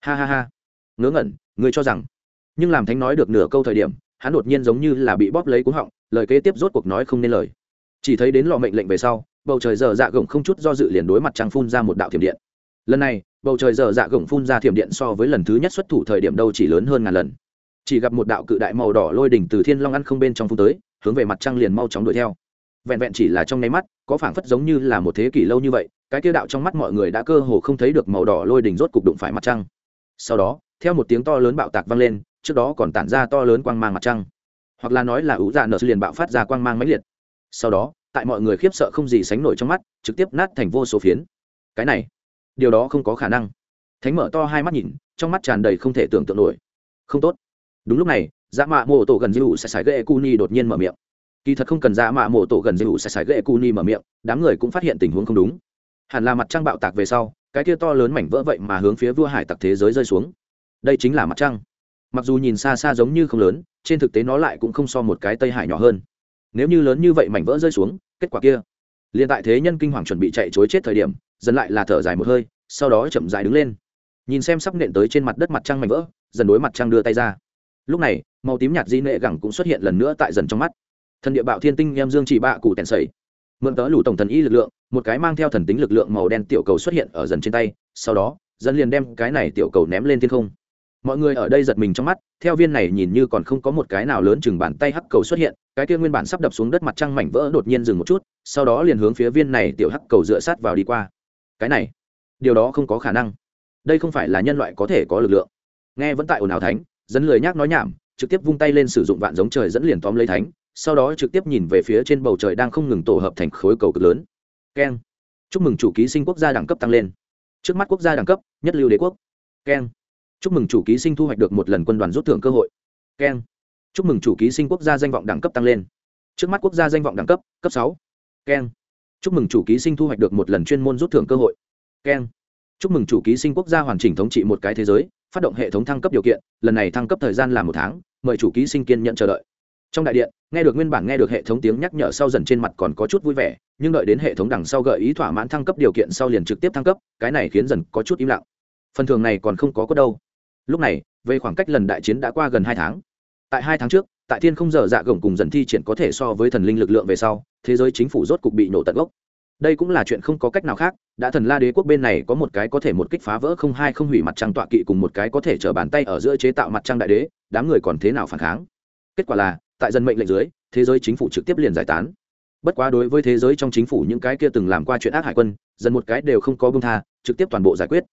Speaker 1: Ha ha ha. Ngớ ngẩn, ngươi cho rằng. Nhưng làm thánh nói được nửa câu thời điểm, hắn đột nhiên giống như là bị bóp lấy cúng họng, lời kế tiếp rốt cuộc nói không nên lời. Chỉ thấy đến lò mệnh lệnh về sau, bầu trời giờ dạ gồng không chút do dự liền đối mặt trăng phun ra một đạo thiểm điện. Lần này bầu trời giờ dạ gồng phun ra thiểm điện so với lần thứ nhất xuất thủ thời điểm đâu chỉ lớn hơn ngàn lần. Chỉ gặp một đạo cự đại màu đỏ lôi đỉnh từ thiên long ăn không bên trong phun tới, hướng về mặt trăng liền mau chóng đuổi theo. Vẹn vẹn chỉ là trong nháy mắt, có phảng phất giống như là một thế kỷ lâu như vậy, cái kia đạo trong mắt mọi người đã cơ hồ không thấy được màu đỏ lôi đỉnh rốt cục đụng phải mặt trăng. Sau đó, theo một tiếng to lớn bạo tạc vang lên, trước đó còn tản ra to lớn quang mang mặt trăng. Hoặc là nói là ủ dạ nở liền bạo phát ra quang mang mãnh liệt. Sau đó, tại mọi người khiếp sợ không gì sánh nổi trong mắt, trực tiếp nát thành vô số phiến. Cái này điều đó không có khả năng. Thánh mở to hai mắt nhìn, trong mắt tràn đầy không thể tưởng tượng nổi. Không tốt. Đúng lúc này dạ mạ mộ tổ gần dư hụ sẽ sải ghệ cu ni đột nhiên mở miệng. Kỳ thật không cần dạ mạ mộ tổ gần dư hụ sẽ sải ghệ cu ni mở miệng, đám người cũng phát hiện tình huống không đúng. Hẳn là mặt trăng bạo tạc về sau, cái kia to lớn mảnh vỡ vậy mà hướng phía vua hải tặc thế giới rơi xuống. Đây chính là mặt trăng. Mặc dù nhìn xa xa giống như không lớn, trên thực tế nó lại cũng không so một cái tây hải nhỏ hơn. Nếu như lớn như vậy mảnh vỡ rơi xuống, kết quả kia. Liền tại thế nhân kinh hoàng chuẩn bị chạy chối chết thời điểm dần lại là thở dài một hơi, sau đó chậm dài đứng lên. Nhìn xem sắp nện tới trên mặt đất mặt trăng mảnh vỡ, dần đối mặt trăng đưa tay ra. Lúc này, màu tím nhạt di nệ gẳng cũng xuất hiện lần nữa tại dần trong mắt. Thần địa bạo thiên tinh em dương chỉ bạ cụ tèn sầy mượn tớ lủ tổng thần y lực lượng, một cái mang theo thần tính lực lượng màu đen tiểu cầu xuất hiện ở dần trên tay, sau đó, dần liền đem cái này tiểu cầu ném lên thiên không. Mọi người ở đây giật mình trong mắt, theo viên này nhìn như còn không có một cái nào lớn chừng bàn tay hắc cầu xuất hiện, cái kia nguyên bản sắp đập xuống đất mặt trăng mảnh vỡ đột nhiên dừng một chút, sau đó liền hướng phía viên này tiểu hắc cầu dựa sát vào đi qua cái này, điều đó không có khả năng. Đây không phải là nhân loại có thể có lực lượng. Nghe vẫn tại ồn ào thánh, dẫn lời nhác nói nhảm, trực tiếp vung tay lên sử dụng vạn giống trời dẫn liền tóm lấy thánh, sau đó trực tiếp nhìn về phía trên bầu trời đang không ngừng tổ hợp thành khối cầu cực lớn. Keng. Chúc mừng chủ ký sinh quốc gia đẳng cấp tăng lên. Trước mắt quốc gia đẳng cấp, nhất lưu đế quốc. Keng. Chúc mừng chủ ký sinh thu hoạch được một lần quân đoàn rút thưởng cơ hội. Keng. Chúc mừng chủ ký sinh quốc gia danh vọng đẳng cấp tăng lên. Trước mắt quốc gia danh vọng đẳng cấp cấp sáu. Keng chúc mừng chủ ký sinh thu hoạch được một lần chuyên môn rút thưởng cơ hội. Keng. Chúc mừng chủ ký sinh quốc gia hoàn chỉnh thống trị một cái thế giới, phát động hệ thống thăng cấp điều kiện, lần này thăng cấp thời gian là một tháng, mời chủ ký sinh kiên nhận chờ đợi. Trong đại điện, nghe được nguyên bản nghe được hệ thống tiếng nhắc nhở sau dần trên mặt còn có chút vui vẻ, nhưng đợi đến hệ thống đằng sau gợi ý thỏa mãn thăng cấp điều kiện sau liền trực tiếp thăng cấp, cái này khiến dần có chút im lặng. Phần thường này còn không có có đâu. Lúc này, về khoảng cách lần đại chiến đã qua gần hai tháng. Tại hai tháng trước tại thiên không giờ dạ gồng cùng dần thi triển có thể so với thần linh lực lượng về sau, thế giới chính phủ rốt cục bị nổ tận gốc. Đây cũng là chuyện không có cách nào khác, đã thần la đế quốc bên này có một cái có thể một kích phá vỡ không hai không hủy mặt trăng tọa kỵ cùng một cái có thể chở bàn tay ở giữa chế tạo mặt trăng đại đế, đám người còn thế nào phản kháng? Kết quả là, tại dân mệnh lệnh dưới, thế giới chính phủ trực tiếp liền giải tán. Bất quá đối với thế giới trong chính phủ những cái kia từng làm qua chuyện ác hải quân, dần một cái đều không có bưng tha, trực tiếp toàn bộ giải quyết.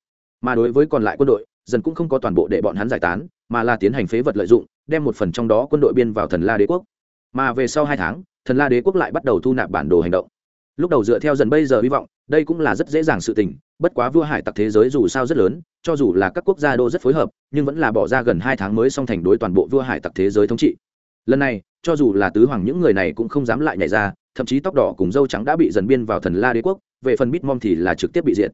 Speaker 1: Mà đối với còn lại quân đội, dần cũng không có toàn bộ để bọn hắn giải tán, mà là tiến hành phế vật lợi dụng đem một phần trong đó quân đội biên vào thần la đế quốc. Mà về sau hai tháng, thần la đế quốc lại bắt đầu thu nạp bản đồ hành động. Lúc đầu dựa theo dần bây giờ hy vọng, đây cũng là rất dễ dàng sự tình, bất quá vua hải tặc thế giới dù sao rất lớn, cho dù là các quốc gia đô rất phối hợp, nhưng vẫn là bỏ ra gần hai tháng mới xong thành đối toàn bộ vua hải tặc thế giới thống trị. Lần này, cho dù là tứ hoàng những người này cũng không dám lại nhảy ra, thậm chí tóc đỏ cùng dâu trắng đã bị dần biên vào thần la đế quốc, về phần bitmom thì là trực tiếp bị diệt.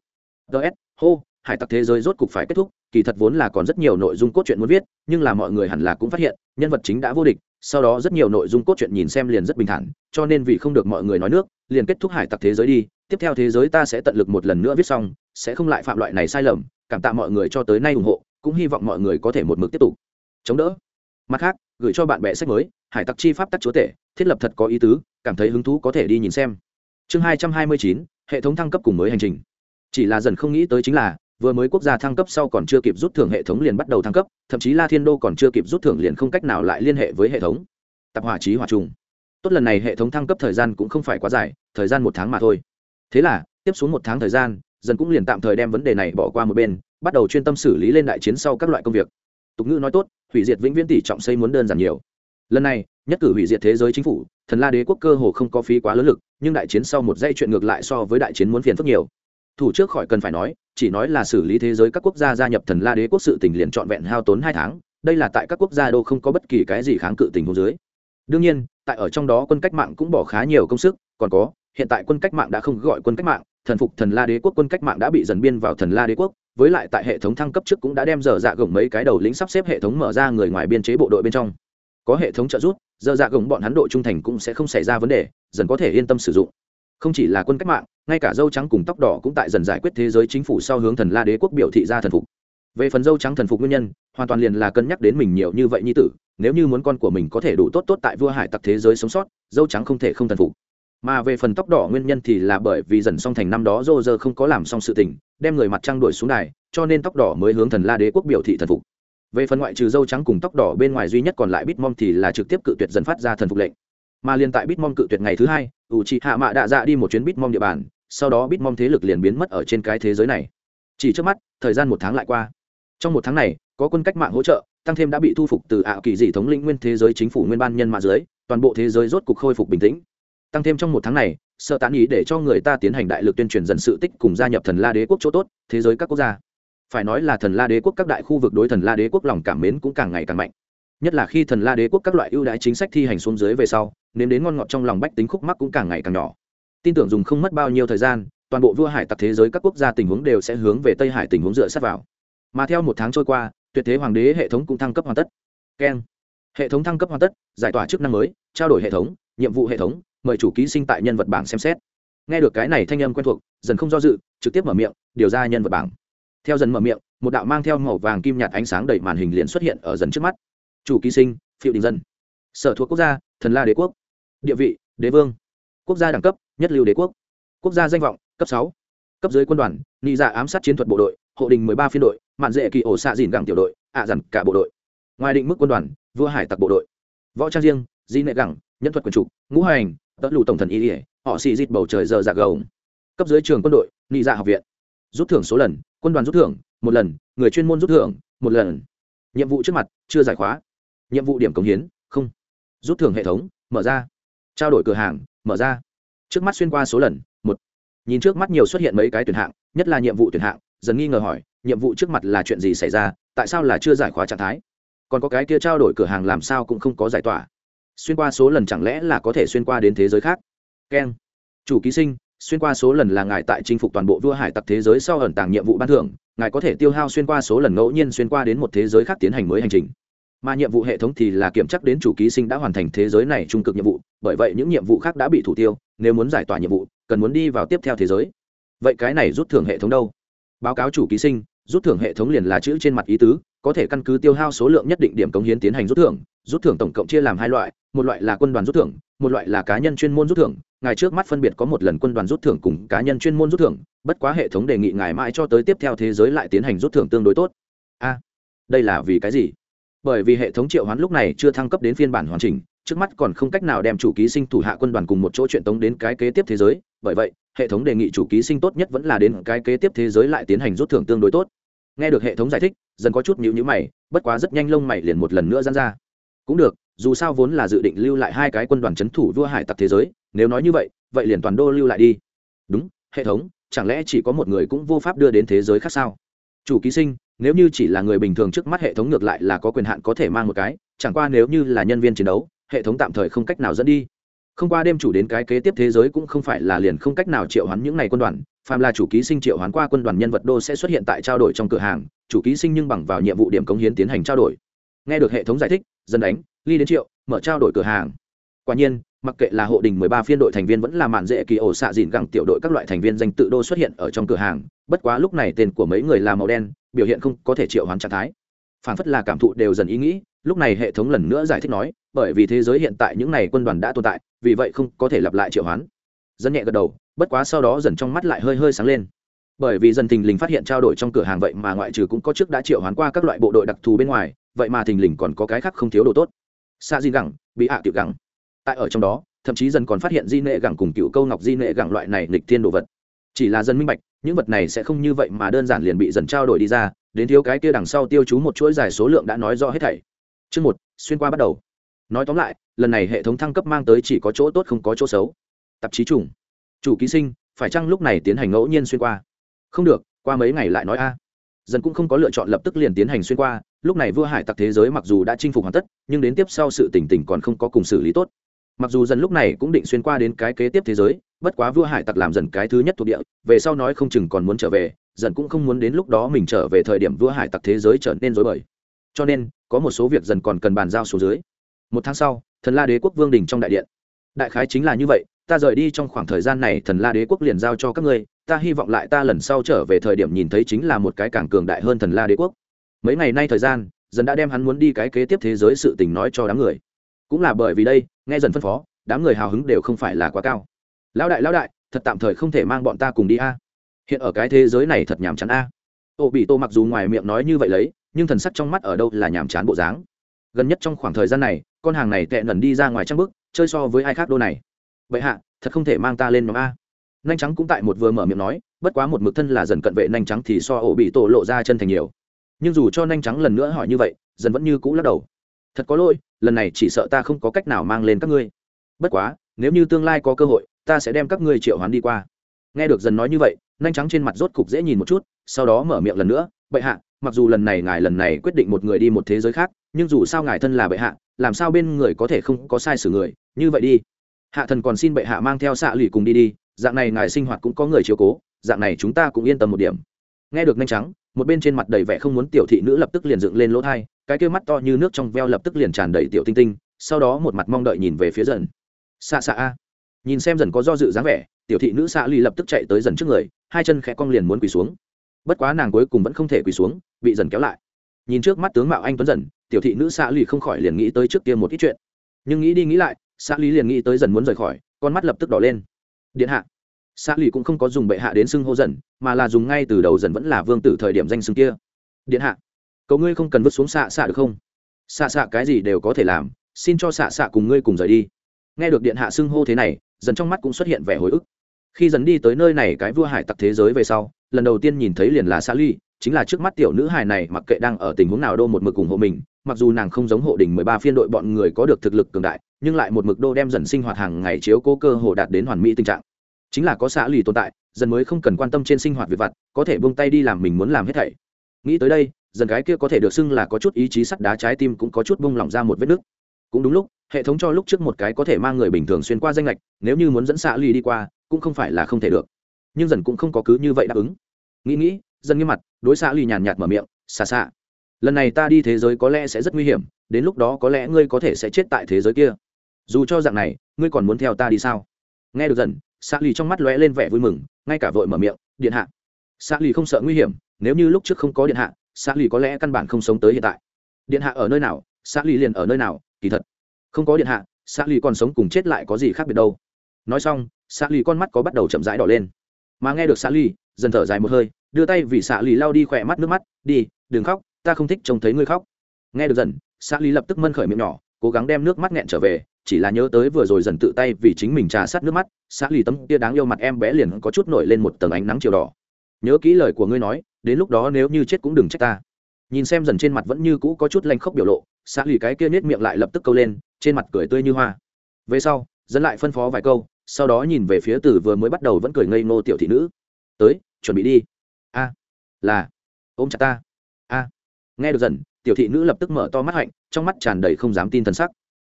Speaker 1: Ts hô hải tặc thế giới rốt cục phải kết thúc, kỳ thật vốn là còn rất nhiều nội dung cốt truyện muốn viết, nhưng là mọi người hẳn là cũng phát hiện, nhân vật chính đã vô địch, sau đó rất nhiều nội dung cốt truyện nhìn xem liền rất bình thản, cho nên vì không được mọi người nói nước, liền kết thúc hải tặc thế giới đi, tiếp theo thế giới ta sẽ tận lực một lần nữa viết xong, sẽ không lại phạm loại này sai lầm, cảm tạ mọi người cho tới nay ủng hộ, cũng hy vọng mọi người có thể một mực tiếp tục. Chống đỡ. Mặt khác, gửi cho bạn bè sách mới, hải tặc chi pháp tắc chúa tể, thiết lập thật có ý tứ, cảm thấy hứng thú có thể đi nhìn xem. Chương hai trăm hai mươi chín, hệ thống thăng cấp cùng mới hành trình. Chỉ là dần không nghĩ tới chính là vừa mới quốc gia thăng cấp sau còn chưa kịp rút thưởng hệ thống liền bắt đầu thăng cấp, thậm chí la thiên đô còn chưa kịp rút thưởng liền không cách nào lại liên hệ với hệ thống. Tập hỏa trí hỏa trùng. Tốt lần này hệ thống thăng cấp thời gian cũng không phải quá dài, thời gian một tháng mà thôi. Thế là, tiếp xuống một tháng thời gian, dần cũng liền tạm thời đem vấn đề này bỏ qua một bên, bắt đầu chuyên tâm xử lý lên đại chiến sau các loại công việc. Tục ngữ nói tốt, hủy diệt vĩnh viễn tỷ trọng xây muốn đơn giản nhiều. Lần này, nhất cử hủy diệt thế giới chính phủ, thần la đế quốc cơ hồ không có phí quá lớn lực, nhưng đại chiến sau một dây chuyện ngược lại so với đại chiến muốn phiền phức nhiều thủ trước khỏi cần phải nói, chỉ nói là xử lý thế giới các quốc gia gia nhập thần la đế quốc sự tình liền trọn vẹn hao tốn hai tháng, đây là tại các quốc gia đô không có bất kỳ cái gì kháng cự tình huống dưới. Đương nhiên, tại ở trong đó quân cách mạng cũng bỏ khá nhiều công sức, còn có, hiện tại quân cách mạng đã không gọi quân cách mạng, thần phục thần la đế quốc quân cách mạng đã bị dần biên vào thần la đế quốc, với lại tại hệ thống thăng cấp trước cũng đã đem dở dạ gồng mấy cái đầu lĩnh sắp xếp hệ thống mở ra người ngoài biên chế bộ đội bên trong. Có hệ thống trợ giúp dở dạ gồng bọn hắn độ trung thành cũng sẽ không xảy ra vấn đề, dần có thể yên tâm sử dụng không chỉ là quân cách mạng, ngay cả dâu trắng cùng tóc đỏ cũng tại dần giải quyết thế giới chính phủ sau hướng thần la đế quốc biểu thị ra thần phục. Về phần dâu trắng thần phục nguyên nhân, hoàn toàn liền là cân nhắc đến mình nhiều như vậy như tử, nếu như muốn con của mình có thể đủ tốt tốt tại vua hải tặc thế giới sống sót, dâu trắng không thể không thần phục. Mà về phần tóc đỏ nguyên nhân thì là bởi vì dần song thành năm đó dô dơ không có làm xong sự tình, đem người mặt trăng đuổi xuống đài, cho nên tóc đỏ mới hướng thần la đế quốc biểu thị thần phục. Về phần ngoại trừ dâu trắng cùng tóc đỏ bên ngoài duy nhất còn lại bitmom thì là trực tiếp cự tuyệt dần phát ra thần phục lệnh mà liền tại bitmom cự tuyệt ngày thứ hai ủ trị hạ mạ đạ dạ đi một chuyến bitmom địa bàn, sau đó bitmom thế lực liền biến mất ở trên cái thế giới này. Chỉ trước mắt, thời gian một tháng lại qua. Trong một tháng này, có quân cách mạng hỗ trợ, tăng thêm đã bị thu phục từ ảo kỳ dị thống lĩnh nguyên thế giới chính phủ nguyên ban nhân mạng dưới, toàn bộ thế giới rốt cục khôi phục bình tĩnh. Tăng thêm trong một tháng này, sợ tán ý để cho người ta tiến hành đại lực tuyên truyền dần sự tích cùng gia nhập thần la đế quốc chỗ tốt, thế giới các quốc gia. Phải nói là thần la đế quốc các đại khu vực đối thần la đế quốc lòng cảm mến cũng càng ngày càng mạnh nhất là khi thần la đế quốc các loại ưu đãi chính sách thi hành xuống dưới về sau, nếm đến ngon ngọt trong lòng bách tính khúc mắc cũng càng ngày càng nhỏ. Tin tưởng dùng không mất bao nhiêu thời gian, toàn bộ vua hải tặc thế giới các quốc gia tình huống đều sẽ hướng về tây hải tình huống dựa sát vào. Mà theo một tháng trôi qua, tuyệt thế hoàng đế hệ thống cũng thăng cấp hoàn tất. Keng. Hệ thống thăng cấp hoàn tất, giải tỏa chức năng mới, trao đổi hệ thống, nhiệm vụ hệ thống, mời chủ ký sinh tại nhân vật bảng xem xét. Nghe được cái này thanh âm quen thuộc, dần không do dự, trực tiếp mở miệng, điều ra nhân vật bảng. Theo dần mở miệng, một đạo mang theo màu vàng kim nhạt ánh sáng đầy màn hình liền xuất hiện ở dần trước mắt chủ ký sinh phiệu đình dân. Sở thuộc quốc gia, thần la đế quốc. Địa vị, đế vương. Quốc gia đẳng cấp, nhất lưu đế quốc. Quốc gia danh vọng, cấp sáu. Cấp dưới quân đoàn, nị dạ ám sát chiến thuật bộ đội, hộ đình mười ba phiên đội, mạn dễ kỳ ổ xạ dìn gẳng tiểu đội, ạ à dằn cả bộ đội. Ngoài định mức quân đoàn, vua hải tặc bộ đội. Võ trang riêng di nệ gẳng, nhân thuật quần trục ngũ hành tớ lù tổng thần y ỉa họ xì dịt bầu trời giờ dạ gồng cấp dưới trường quân đội, nị dạ học viện. Rút thưởng số lần, quân đoàn rút thưởng, một lần, người chuyên môn rút thưởng, một lần. Nhiệm vụ trước mặt, chưa giải khóa nhiệm vụ điểm cống hiến, không. Rút thưởng hệ thống, mở ra. Trao đổi cửa hàng, mở ra. Trước mắt xuyên qua số lần, một. Nhìn trước mắt nhiều xuất hiện mấy cái tuyển hạng, nhất là nhiệm vụ tuyển hạng, dần nghi ngờ hỏi, nhiệm vụ trước mặt là chuyện gì xảy ra, tại sao là chưa giải khóa trạng thái? Còn có cái kia trao đổi cửa hàng làm sao cũng không có giải tỏa. Xuyên qua số lần chẳng lẽ là có thể xuyên qua đến thế giới khác? Keng. Chủ ký sinh, xuyên qua số lần là ngài tại chinh phục toàn bộ vua hải tặc thế giới sau ẩn tàng nhiệm vụ ban thưởng, ngài có thể tiêu hao xuyên qua số lần ngẫu nhiên xuyên qua đến một thế giới khác tiến hành mới hành trình mà nhiệm vụ hệ thống thì là kiểm chắc đến chủ ký sinh đã hoàn thành thế giới này trung cực nhiệm vụ, bởi vậy những nhiệm vụ khác đã bị thủ tiêu, nếu muốn giải tỏa nhiệm vụ, cần muốn đi vào tiếp theo thế giới. Vậy cái này rút thưởng hệ thống đâu? Báo cáo chủ ký sinh, rút thưởng hệ thống liền là chữ trên mặt ý tứ, có thể căn cứ tiêu hao số lượng nhất định điểm cống hiến tiến hành rút thưởng. Rút thưởng tổng cộng chia làm hai loại, một loại là quân đoàn rút thưởng, một loại là cá nhân chuyên môn rút thưởng. Ngài trước mắt phân biệt có một lần quân đoàn rút thưởng cùng cá nhân chuyên môn rút thưởng, bất quá hệ thống đề nghị ngài mãi cho tới tiếp theo thế giới lại tiến hành rút thưởng tương đối tốt. A, đây là vì cái gì? Bởi vì hệ thống triệu hoán lúc này chưa thăng cấp đến phiên bản hoàn chỉnh, trước mắt còn không cách nào đem chủ ký sinh thủ hạ quân đoàn cùng một chỗ chuyện tống đến cái kế tiếp thế giới. Bởi vậy, hệ thống đề nghị chủ ký sinh tốt nhất vẫn là đến cái kế tiếp thế giới lại tiến hành rút thưởng tương đối tốt. Nghe được hệ thống giải thích, dần có chút nhữ nhữ mày, bất quá rất nhanh lông mày liền một lần nữa dán ra. Cũng được, dù sao vốn là dự định lưu lại hai cái quân đoàn c h ấ n thủ vua hải tặc thế giới, nếu nói như vậy vậy liền toàn đô lưu lại đi. Đúng, hệ thống, chẳng lẽ chỉ có một người cũng vô pháp đưa đến thế giới khác sao? Chủ ký sinh nếu như chỉ là người bình thường trước mắt hệ thống ngược lại là có quyền hạn có thể mang một cái, chẳng qua nếu như là nhân viên chiến đấu, hệ thống tạm thời không cách nào dẫn đi. Không qua đêm chủ đến cái kế tiếp thế giới cũng không phải là liền không cách nào triệu hoán những n à y quân đoàn, phàm là chủ ký sinh triệu hoán qua quân đoàn nhân vật đô sẽ xuất hiện tại trao đổi trong cửa hàng, chủ ký sinh nhưng bằng vào nhiệm vụ điểm cống hiến tiến hành trao đổi. Nghe được hệ thống giải thích, dân đánh, ly đến triệu, mở trao đổi cửa hàng. Quả nhiên, mặc kệ là hộ đình mười ba phiên đội thành viên vẫn là mạn dễ kỳ ổ xạ dìn gẳng tiểu đội các loại thành viên danh tự đô xuất hiện ở trong cửa hàng, bất quá lúc này tên của mấy người là màu đen biểu hiện không có thể triệu hoán trạng thái. Phản phất là cảm thụ đều dần ý nghĩ, lúc này hệ thống lần nữa giải thích nói, bởi vì thế giới hiện tại những này quân đoàn đã tồn tại, vì vậy không có thể lặp lại triệu hoán. Dân nhẹ gật đầu, bất quá sau đó dần trong mắt lại hơi hơi sáng lên. Bởi vì dần thình lình phát hiện trao đổi trong cửa hàng vậy mà ngoại trừ cũng có trước đã triệu hoán qua các loại bộ đội đặc thù bên ngoài, vậy mà thình lình còn có cái khác không thiếu đồ tốt. Xa di gẳng bị hạ à tiểu gẳng. Tại ở trong đó, thậm chí dần còn phát hiện di nệ gẳng cùng cựu câu ngọc di nệ gẳng loại này lịch thiên đồ vật. Chỉ là dân minh bạch những vật này sẽ không như vậy mà đơn giản liền bị dần trao đổi đi ra, đến thiếu cái kia đằng sau tiêu chú một chuỗi dài số lượng đã nói rõ hết thảy. Chương một, xuyên qua bắt đầu. Nói tóm lại, lần này hệ thống thăng cấp mang tới chỉ có chỗ tốt không có chỗ xấu. Tạp chí chủng chủ ký sinh, phải chăng lúc này tiến hành ngẫu nhiên xuyên qua? Không được, qua mấy ngày lại nói a. Dần cũng không có lựa chọn lập tức liền tiến hành xuyên qua, lúc này vua hải tặc thế giới mặc dù đã chinh phục hoàn tất, nhưng đến tiếp sau sự tỉnh tỉnh còn không có cùng xử lý tốt. Mặc dù dần lúc này cũng định xuyên qua đến cái kế tiếp thế giới bất quá vua hải tặc làm dần cái thứ nhất thuộc địa, về sau nói không chừng còn muốn trở về, dần cũng không muốn đến lúc đó mình trở về thời điểm vua hải tặc thế giới trở nên rối bời. Cho nên, có một số việc dần còn cần bàn giao xuống dưới. Một tháng sau, thần la đế quốc vương đình trong đại điện. Đại khái chính là như vậy, ta rời đi trong khoảng thời gian này, thần la đế quốc liền giao cho các ngươi, ta hy vọng lại ta lần sau trở về thời điểm nhìn thấy chính là một cái càng cường đại hơn thần la đế quốc. Mấy ngày nay thời gian, dần đã đem hắn muốn đi cái kế tiếp thế giới sự tình nói cho đám người. Cũng là bởi vì đây, nghe dần phân phó, đám người hào hứng đều không phải là quá cao lão đại lão đại, thật tạm thời không thể mang bọn ta cùng đi a. Hiện ở cái thế giới này thật nhàm chán a. Ô bị tô mặc dù ngoài miệng nói như vậy lấy, nhưng thần sắc trong mắt ở đâu là nhàm chán bộ dáng. Gần nhất trong khoảng thời gian này, con hàng này tệ nần đi ra ngoài trang bức, chơi so với ai khác đô này. Vậy hạ, thật không thể mang ta lên nhóm a. Nhanh trắng cũng tại một vừa mở miệng nói, bất quá một mực thân là dần cận vệ nhanh trắng thì so ổ bị tổ lộ ra chân thành nhiều. Nhưng dù cho nhanh trắng lần nữa hỏi như vậy, dần vẫn như cũ lắc đầu. Thật có lỗi, lần này chỉ sợ ta không có cách nào mang lên các ngươi. Bất quá, nếu như tương lai có cơ hội ta sẽ đem các ngươi triệu hoán đi qua. Nghe được dần nói như vậy nhanh trắng trên mặt rốt cục dễ nhìn một chút, sau đó mở miệng lần nữa, bệ hạ, mặc dù lần này ngài lần này quyết định một người đi một thế giới khác, nhưng dù sao ngài thân là bệ hạ, làm sao bên người có thể không có sai xử người? Như vậy đi. Hạ thần còn xin bệ hạ mang theo xạ lụy cùng đi đi, dạng này ngài sinh hoạt cũng có người chiếu cố, dạng này chúng ta cũng yên tâm một điểm. Nghe được nhanh trắng, một bên trên mặt đầy vẻ không muốn tiểu thị nữ lập tức liền dựng lên lỗ thai, cái kia mắt to như nước trong veo lập tức liền tràn đầy tiểu tinh tinh, sau đó một mặt mong đợi nhìn về phía dần. Xạ xạ a nhìn xem dần có do dự dáng vẻ, tiểu thị nữ xạ ly lập tức chạy tới dần trước người, hai chân khẽ cong liền muốn quỳ xuống. Bất quá nàng cuối cùng vẫn không thể quỳ xuống, bị dần kéo lại. Nhìn trước mắt tướng mạo anh tuấn dần, tiểu thị nữ xạ ly không khỏi liền nghĩ tới trước kia một ít chuyện. Nhưng nghĩ đi nghĩ lại xạ ly liền nghĩ tới dần muốn rời khỏi, con mắt lập tức đỏ lên. Điện hạ. Xạ ly cũng không có dùng bệ hạ đến xưng hô dần, mà là dùng ngay từ đầu dần vẫn là vương tử thời điểm danh xưng kia. Điện hạ. Cậu ngươi không cần vứt xuống xạ xạ được không? Xạ xạ cái gì đều có thể làm, xin cho xạ xạ cùng ngươi cùng rời đi. Nghe được điện hạ xưng hô thế này dần trong mắt cũng xuất hiện vẻ hồi ức. Khi dần đi tới nơi này cái vua hải tặc thế giới về sau, lần đầu tiên nhìn thấy liền là xa ly chính là trước mắt tiểu nữ hài này mặc kệ đang ở tình huống nào đô một mực ủng hộ mình, mặc dù nàng không giống hộ đỉnh mười ba phiên đội bọn người có được thực lực cường đại, nhưng lại một mực đô đem dần sinh hoạt hàng ngày chiếu cố cơ hồ đạt đến hoàn mỹ tình trạng. Chính là có xã lì tồn tại, dần mới không cần quan tâm trên sinh hoạt việc vặt, có thể buông tay đi làm mình muốn làm hết thảy. Nghĩ tới đây, dần cái kia có thể được xưng là có chút ý chí sắt đá trái tim cũng có chút bung lỏng ra một vết nứt cũng đúng lúc, hệ thống cho lúc trước một cái có thể mang người bình thường xuyên qua danh lệch nếu như muốn dẫn xạ ly đi qua, cũng không phải là không thể được. Nhưng dần cũng không có cứ như vậy đáp ứng. Nghĩ nghĩ dân nghiêm mặt, đối xạ ly nhàn nhạt mở miệng xa xạ, lần này ta đi thế giới có lẽ sẽ rất nguy hiểm, đến lúc đó có lẽ ngươi có thể sẽ chết tại thế giới kia. Dù cho dạng này, ngươi còn muốn theo ta đi sao? Nghe được dần, xạ ly trong mắt lóe lên vẻ vui mừng, ngay cả vội mở miệng, điện hạ. Xạ ly không sợ nguy hiểm, nếu như lúc trước không có điện hạ, xạ ly có lẽ căn bản không sống tới hiện tại. Điện hạ ở nơi nào, xạ ly liền ở nơi nào kỳ thật. Không có điện hạ xạ ly còn sống cùng chết lại có gì khác biệt đâu. Nói xong xạ ly con mắt có bắt đầu chậm rãi đỏ lên. Mà nghe được xạ ly dần thở dài một hơi, đưa tay vì xạ ly lao đi khỏe mắt nước mắt, đi, đừng khóc, ta không thích trông thấy ngươi khóc. Nghe được dần xạ ly lập tức mân khởi miệng nhỏ, cố gắng đem nước mắt nghẹn trở về, chỉ là nhớ tới vừa rồi dần tự tay vì chính mình trà sát nước mắt xạ ly tấm kia đáng yêu mặt em bé liền có chút nổi lên một tầng ánh nắng chiều đỏ. Nhớ kỹ lời của ngươi nói, đến lúc đó nếu như chết cũng đừng trách ta. Nhìn xem dần trên mặt vẫn như cũ có chút lanh khóc biểu lộ xã lì cái kia nết miệng lại lập tức câu lên, trên mặt cười tươi như hoa. Về sau, dẫn lại phân phó vài câu, sau đó nhìn về phía Tử vừa mới bắt đầu vẫn cười ngây ngô tiểu thị nữ. Tới, chuẩn bị đi. A, là. Ôm chặt ta. A. Nghe được dần tiểu thị nữ lập tức mở to mắt hạnh, trong mắt tràn đầy không dám tin thần sắc.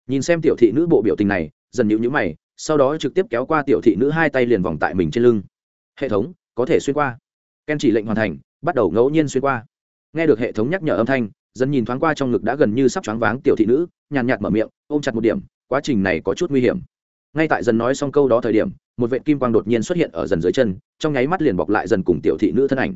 Speaker 1: Nhìn xem tiểu thị nữ bộ biểu tình này dần nhịu nhữ mày, sau đó trực tiếp kéo qua tiểu thị nữ hai tay liền vòng tại mình trên lưng. Hệ thống, có thể xuyên qua. Ken chỉ lệnh hoàn thành, bắt đầu ngẫu nhiên xuyên qua. Nghe được hệ thống nhắc nhở âm thanh dần nhìn thoáng qua trong ngực đã gần như sắp choáng váng tiểu thị nữ, nhàn nhạt mở miệng, ôm chặt một điểm, quá trình này có chút nguy hiểm. Ngay tại dần nói xong câu đó thời điểm, một vệ kim quang đột nhiên xuất hiện ở dần dưới chân, trong nháy mắt liền bọc lại dần cùng tiểu thị nữ thân ảnh.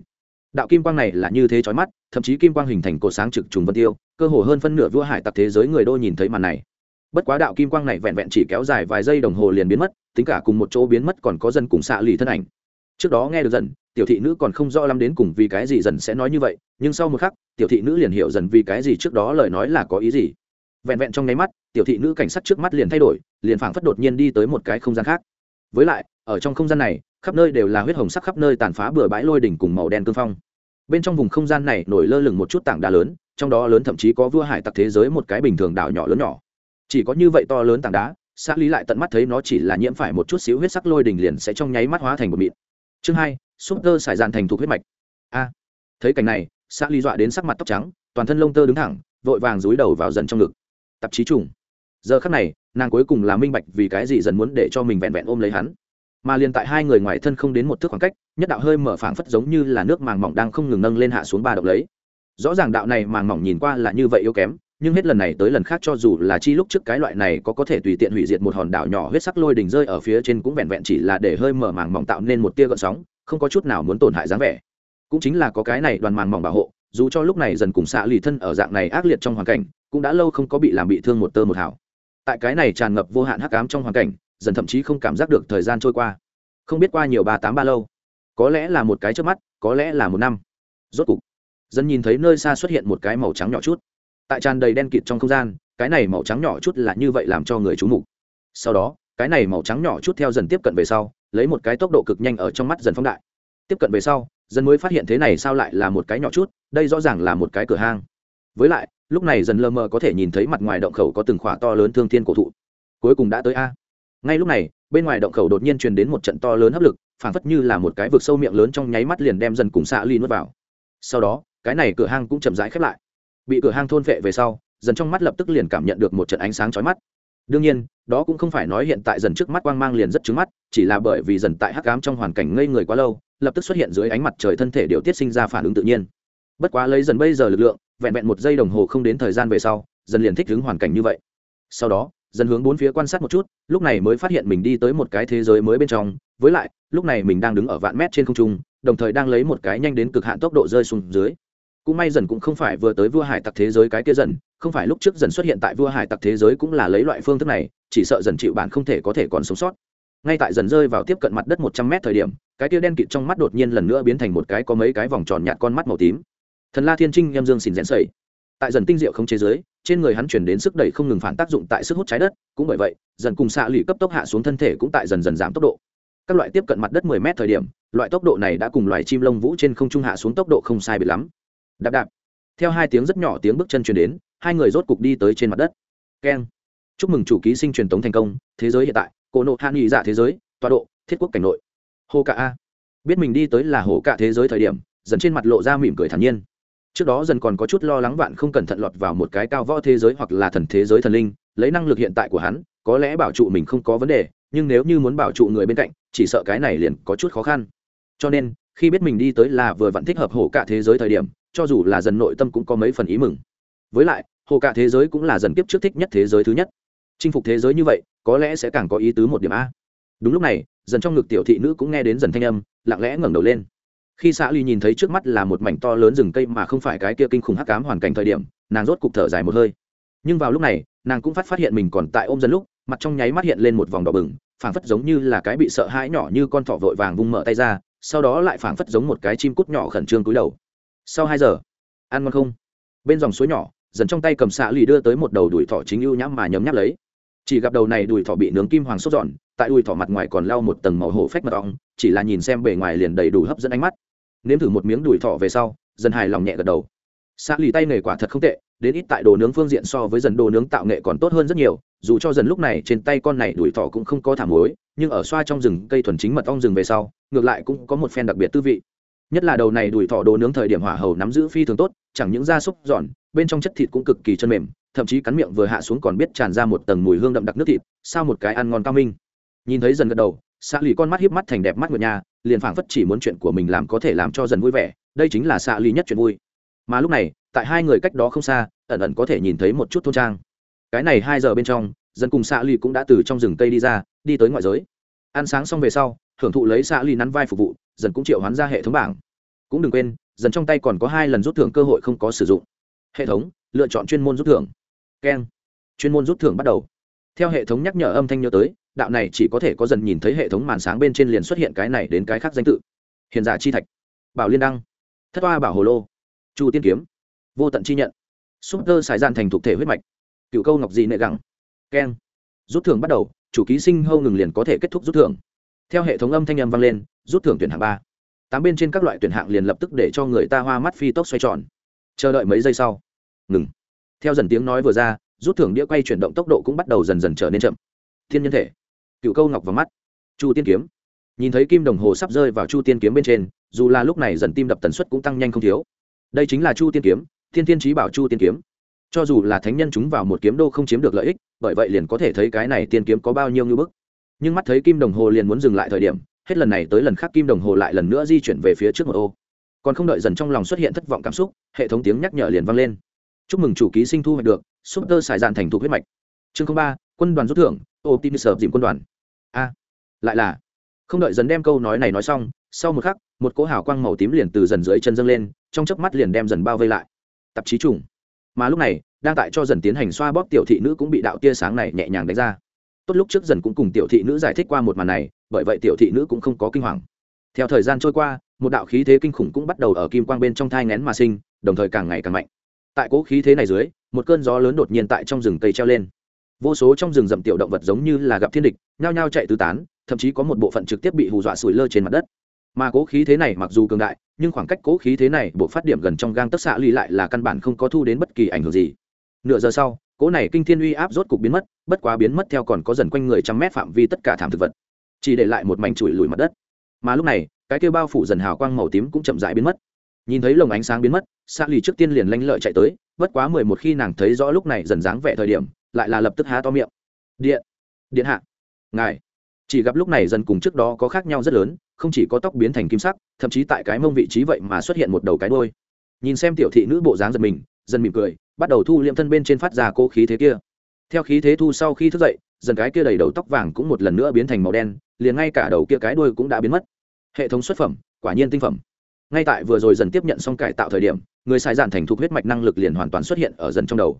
Speaker 1: Đạo kim quang này là như thế chói mắt, thậm chí kim quang hình thành cột sáng trực trùng vân tiêu, cơ hồ hơn phân nửa vua hải tặc thế giới người đô nhìn thấy màn này. Bất quá đạo kim quang này vẹn vẹn chỉ kéo dài vài giây đồng hồ liền biến mất, tính cả cùng một chỗ biến mất còn có dân cùng xạ lì thân ảnh trước đó nghe được dần, tiểu thị nữ còn không rõ lắm đến cùng vì cái gì dần sẽ nói như vậy, nhưng sau một khắc, tiểu thị nữ liền hiểu dần vì cái gì trước đó lời nói là có ý gì. Vẹn vẹn trong nháy mắt, tiểu thị nữ cảnh sát trước mắt liền thay đổi, liền phảng phất đột nhiên đi tới một cái không gian khác. Với lại, ở trong không gian này, khắp nơi đều là huyết hồng sắc khắp nơi tàn phá bừa bãi lôi đỉnh cùng màu đen cương phong. Bên trong vùng không gian này nổi lơ lửng một chút tảng đá lớn, trong đó lớn thậm chí có vua hải tặc thế giới một cái bình thường đảo nhỏ lớn nhỏ. Chỉ có như vậy to lớn tảng đá xác lý lại tận mắt thấy nó chỉ là nhiễm phải một chút xíu huyết sắc lôi đỉnh liền sẽ trong nháy mắt hóa thành một mịn chương hai súp tơ xài dàn thành thuộc huyết mạch. A, thấy cảnh này xã ly dọa đến sắc mặt tóc trắng, toàn thân lông tơ đứng thẳng, vội vàng dúi đầu vào dần trong ngực. Tạp chí trùng. Giờ khắc này, nàng cuối cùng là minh bạch vì cái gì dần muốn để cho mình vẹn vẹn ôm lấy hắn. Mà liền tại hai người ngoài thân không đến một thước khoảng cách, nhất đạo hơi mở phảng phất giống như là nước màng mỏng đang không ngừng nâng lên hạ xuống ba động lấy. Rõ ràng đạo này màng mỏng nhìn qua là như vậy yếu kém nhưng hết lần này tới lần khác cho dù là chi lúc trước cái loại này có có thể tùy tiện hủy diệt một hòn đảo nhỏ huyết sắc lôi đỉnh rơi ở phía trên cũng vẹn vẹn chỉ là để hơi mở màng mỏng tạo nên một tia gợn sóng, không có chút nào muốn tổn hại dáng vẻ. Cũng chính là có cái này đoàn màng mỏng bảo hộ, dù cho lúc này dần cùng xạ lì thân ở dạng này ác liệt trong hoàn cảnh, cũng đã lâu không có bị làm bị thương một tơ một hảo tại cái này tràn ngập vô hạn hắc ám trong hoàn cảnh, dần thậm chí không cảm giác được thời gian trôi qua. Không biết qua nhiều ba tám ba lâu. Có lẽ là một cái trước mắt, có lẽ là một năm. Rốt cục, dần nhìn thấy nơi xa xuất hiện một cái màu trắng nhỏ chút tại tràn đầy đen kịt trong không gian, cái này màu trắng nhỏ chút là như vậy làm cho người c h mục. Sau đó, cái này màu trắng nhỏ chút theo dần tiếp cận về sau, lấy một cái tốc độ cực nhanh ở trong mắt dần phóng đại. Tiếp cận về sau, dần mới phát hiện thế này sao lại là một cái nhỏ chút, đây rõ ràng là một cái cửa hang. Với lại, lúc này dần lơ mơ có thể nhìn thấy mặt ngoài động khẩu có từng khỏa to lớn thương thiên cổ thụ. Cuối cùng đã tới a. Ngay lúc này, bên ngoài động khẩu đột nhiên truyền đến một trận to lớn hấp lực, phảng phất như là một cái vực sâu miệng lớn trong nháy mắt liền đem dần cùng xạ ly nuốt vào. Sau đó, cái này cửa hang cũng chậm rãi khép lại bị cửa hang thôn vệ về sau, dần trong mắt lập tức liền cảm nhận được một trận ánh sáng chói mắt. Đương nhiên, đó cũng không phải nói hiện tại dần trước mắt quang mang liền rất trứng mắt, chỉ là bởi vì dần tại hắc ám trong hoàn cảnh ngây người quá lâu, lập tức xuất hiện dưới ánh mặt trời thân thể điều tiết sinh ra phản ứng tự nhiên. Bất quá lấy dần bây giờ lực lượng, vẹn vẹn một giây đồng hồ không đến thời gian về sau, dần liền thích ứng hoàn cảnh như vậy. Sau đó, dần hướng bốn phía quan sát một chút, lúc này mới phát hiện mình đi tới một cái thế giới mới bên trong, với lại, lúc này mình đang đứng ở vạn mét trên không trung, đồng thời đang lấy một cái nhanh đến cực hạn tốc độ rơi xuống dưới cũng may dần cũng không phải vừa tới vua hải tặc thế giới cái kia dần, không phải lúc trước dần xuất hiện tại vua hải tặc thế giới cũng là lấy loại phương thức này, chỉ sợ dần chịu bản không thể có thể còn sống sót. Ngay tại dần rơi vào tiếp cận mặt đất một trăm mét thời điểm, cái tia đen kịt trong mắt đột nhiên lần nữa biến thành một cái có mấy cái vòng tròn nhạt con mắt màu tím. Thần la thiên trinh em dương xìn rẽn sầy tại dần tinh diệu không chế giới trên người hắn chuyển đến sức đẩy không ngừng phản tác dụng tại sức hút trái đất, cũng bởi vậy, dần cùng xạ lụy cấp tốc hạ xuống thân thể cũng tại dần dần giảm tốc độ. Các loại tiếp cận mặt đất 10 mét thời điểm, loại tốc độ này đã cùng loài chim lông vũ trên không trung hạ xuống tốc độ không sai biệt lắm đạp đạp. Theo hai tiếng rất nhỏ tiếng bước chân truyền đến, hai người rốt cục đi tới trên mặt đất. Keng. Chúc mừng chủ ký sinh truyền tống thành công, thế giới hiện tại, cổ nộ hạ nghị dạ thế giới, tọa độ, thiết quốc cảnh nội. Hồ cả a. Biết mình đi tới là hồ cả thế giới thời điểm, dần trên mặt lộ ra mỉm cười thản nhiên. Trước đó dần còn có chút lo lắng bạn không cẩn thận lọt vào một cái cao võ thế giới hoặc là thần thế giới thần linh, lấy năng lực hiện tại của hắn, có lẽ bảo trụ mình không có vấn đề, nhưng nếu như muốn bảo trụ người bên cạnh, chỉ sợ cái này liền có chút khó khăn. Cho nên, khi biết mình đi tới là vừa vặn thích hợp hổ cả thế giới thời điểm cho dù là dần nội tâm cũng có mấy phần ý mừng. Với lại, hồ cả thế giới cũng là dần kiếp trước thích nhất thế giới thứ nhất. Chinh phục thế giới như vậy, có lẽ sẽ càng có ý tứ một điểm a. Đúng lúc này, dần trong ngực tiểu thị nữ cũng nghe đến dần thanh âm, lặng lẽ ngẩng đầu lên. Khi xã ly nhìn thấy trước mắt là một mảnh to lớn rừng cây mà không phải cái kia kinh khủng hắc cám hoàn cảnh thời điểm, nàng rốt cục thở dài một hơi. Nhưng vào lúc này, nàng cũng phát phát hiện mình còn tại ôm dần lúc, mặt trong nháy mắt hiện lên một vòng đỏ bừng, phảng phất giống như là cái bị sợ hãi nhỏ như con thỏ vội vàng vung mở tay ra, sau đó lại phảng phất giống một cái chim cút nhỏ khẩn trương cúi đầu sau hai giờ, ăn ngon không? Bên dòng suối nhỏ, dần trong tay cầm xạ lì đưa tới một đầu đùi thỏ chính ưu nhãm mà nhấm nháp lấy. Chỉ gặp đầu này đùi thỏ bị nướng kim hoàng sốt giòn tại đùi thỏ mặt ngoài còn lau một tầng màu hổ phách mật ong, chỉ là nhìn xem bề ngoài liền đầy đủ hấp dẫn ánh mắt. Nếm thử một miếng đùi thỏ về sau, dần hài lòng nhẹ gật đầu. Xạ lì tay nghề quả thật không tệ, đến ít tại đồ nướng phương diện so với dần đồ nướng tạo nghệ còn tốt hơn rất nhiều, dù cho dần lúc này trên tay con này đùi thỏ cũng không có thảm muối, nhưng ở xoa trong rừng cây thuần chính mật ong rừng về sau, ngược lại cũng có một phen đặc biệt tư vị nhất là đầu này đùi thỏ đồ nướng thời điểm hỏa hầu nắm giữ phi thường tốt, chẳng những da súc giòn, bên trong chất thịt cũng cực kỳ chân mềm, thậm chí cắn miệng vừa hạ xuống còn biết tràn ra một tầng mùi hương đậm đặc nước thịt, sao một cái ăn ngon cao minh. Nhìn thấy dần gật đầu xạ lì con mắt hiếp mắt thành đẹp mắt nguyệt nhà liền phảng phất chỉ muốn chuyện của mình làm có thể làm cho dần vui vẻ, đây chính là xạ lì nhất chuyện vui. Mà lúc này, tại hai người cách đó không xa, ẩn ẩn có thể nhìn thấy một chút thôn trang. Cái này hai giờ bên trong, dần cùng xạ lì cũng đã từ trong rừng cây đi ra, đi tới ngoại giới. Ăn sáng xong về sau, hưởng thụ lấy xạ lì nắn vai phục vụ dần cũng triệu hoán ra hệ thống bảng. Cũng đừng quên, dần trong tay còn có hai lần rút thưởng cơ hội không có sử dụng. Hệ thống, lựa chọn chuyên môn rút thưởng. Keng. Chuyên môn rút thưởng bắt đầu. Theo hệ thống nhắc nhở âm thanh nhớ tới, đạo này chỉ có thể có dần nhìn thấy hệ thống màn sáng bên trên liền xuất hiện cái này đến cái khác danh tự. Hiền giả chi thạch. Bảo liên đăng. Thất hoa bảo hồ lô. Chu tiên kiếm. Vô tận chi nhận. Súp tơ xài gian thành thuộc thể huyết mạch. Cựu câu ngọc dị nệ gẳng. Keng. Rút thưởng bắt đầu, chủ ký sinh hâu ngừng liền có thể kết thúc rút thưởng theo hệ thống âm thanh âm vang lên, rút thưởng tuyển hạng ba. Tám bên trên các loại tuyển hạng liền lập tức để cho người ta hoa mắt phi tốc xoay tròn. Chờ đợi mấy giây sau, ngừng. Theo dần tiếng nói vừa ra, rút thưởng đĩa quay chuyển động tốc độ cũng bắt đầu dần dần trở nên chậm. Thiên nhân thể, cựu câu ngọc vào mắt, chu tiên kiếm. Nhìn thấy kim đồng hồ sắp rơi vào chu tiên kiếm bên trên, dù là lúc này dần tim đập tần suất cũng tăng nhanh không thiếu. Đây chính là chu tiên kiếm, thiên tiên trí bảo chu tiên kiếm. Cho dù là thánh nhân chúng vào một kiếm đô không chiếm được lợi ích, bởi vậy liền có thể thấy cái này tiên kiếm có bao nhiêu ngưỡng bức nhưng mắt thấy kim đồng hồ liền muốn dừng lại thời điểm, hết lần này tới lần khác kim đồng hồ lại lần nữa di chuyển về phía trước một ô. Còn không đợi dần trong lòng xuất hiện thất vọng cảm xúc, hệ thống tiếng nhắc nhở liền vang lên. Chúc mừng chủ ký sinh thu hoạch được súp tơ xài dạn thành thục huyết mạch. Chương ba, quân đoàn rút thưởng, optimus dìm quân đoàn. A, lại là. Không đợi dần đem câu nói này nói xong, sau một khắc, một cỗ hào quang màu tím liền từ dần dưới chân dâng lên, trong chớp mắt liền đem dần bao vây lại. Tạp chí trùng. Mà lúc này, đang tại cho dần tiến hành xoa bóp tiểu thị nữ cũng bị đạo tia sáng này nhẹ nhàng đánh ra tốt lúc trước dần cũng cùng tiểu thị nữ giải thích qua một màn này, bởi vậy tiểu thị nữ cũng không có kinh hoàng. Theo thời gian trôi qua, một đạo khí thế kinh khủng cũng bắt đầu ở kim quang bên trong thai ngén mà sinh, đồng thời càng ngày càng mạnh. Tại cố khí thế này dưới, một cơn gió lớn đột nhiên tại trong rừng cây treo lên. Vô số trong rừng rậm tiểu động vật giống như là gặp thiên địch, nhao nhao chạy tứ tán, thậm chí có một bộ phận trực tiếp bị hù dọa sủi lơ trên mặt đất. Mà cố khí thế này mặc dù cường đại, nhưng khoảng cách cố khí thế này bộ phát điểm gần trong gang tất xạ ly lại là căn bản không có thu đến bất kỳ ảnh hưởng gì. Nửa giờ sau cố này kinh thiên uy áp rốt cục biến mất, bất quá biến mất theo còn có dần quanh người trăm mét phạm vi tất cả thảm thực vật, chỉ để lại một mảnh chùi lùi mặt đất. Mà lúc này, cái kêu bao phủ dần hào quang màu tím cũng chậm rãi biến mất. Nhìn thấy lồng ánh sáng biến mất xa lì trước tiên liền lanh lợi chạy tới, bất quá mười một khi nàng thấy rõ lúc này dần dáng vẻ thời điểm, lại là lập tức há to miệng. Điện điện hạ, ngài. Chỉ gặp lúc này dần cùng trước đó có khác nhau rất lớn, không chỉ có tóc biến thành kim sắc, thậm chí tại cái mông vị trí vậy mà xuất hiện một đầu cái đôi nhìn xem tiểu thị nữ bộ dáng giật mình dần mỉm cười, bắt đầu thu liệm thân bên trên phát ra cô khí thế kia. Theo khí thế thu sau khi thức dậy, dần cái kia đầy đầu tóc vàng cũng một lần nữa biến thành màu đen, liền ngay cả đầu kia cái đuôi cũng đã biến mất. Hệ thống xuất phẩm, quả nhiên tinh phẩm. Ngay tại vừa rồi dần tiếp nhận xong cải tạo thời điểm, người xài giản thành thục huyết mạch năng lực liền hoàn toàn xuất hiện ở dần trong đầu.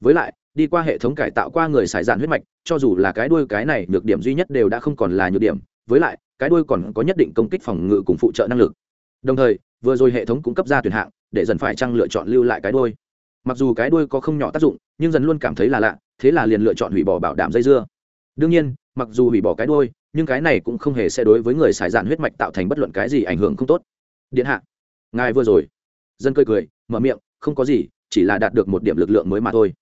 Speaker 1: Với lại, đi qua hệ thống cải tạo qua người xài giản huyết mạch, cho dù là cái đuôi cái này nhược điểm duy nhất đều đã không còn là nhược điểm, với lại, cái đuôi còn có nhất định công kích phòng ngự cùng phụ trợ năng lực. Đồng thời, vừa rồi hệ thống cũng cấp ra tuyển hạng, để dần phải chăng lựa chọn lưu lại cái đuôi mặc dù cái đuôi có không nhỏ tác dụng, nhưng dần luôn cảm thấy là lạ, thế là liền lựa chọn hủy bỏ bảo đảm dây dưa. Đương nhiên, mặc dù hủy bỏ cái đuôi, nhưng cái này cũng không hề sẽ đối với người xài dạn huyết mạch tạo thành bất luận cái gì ảnh hưởng không tốt. Điện hạ, ngài vừa rồi. Dân cười cười, mở miệng, không có gì, chỉ là đạt được một điểm lực lượng mới mà thôi.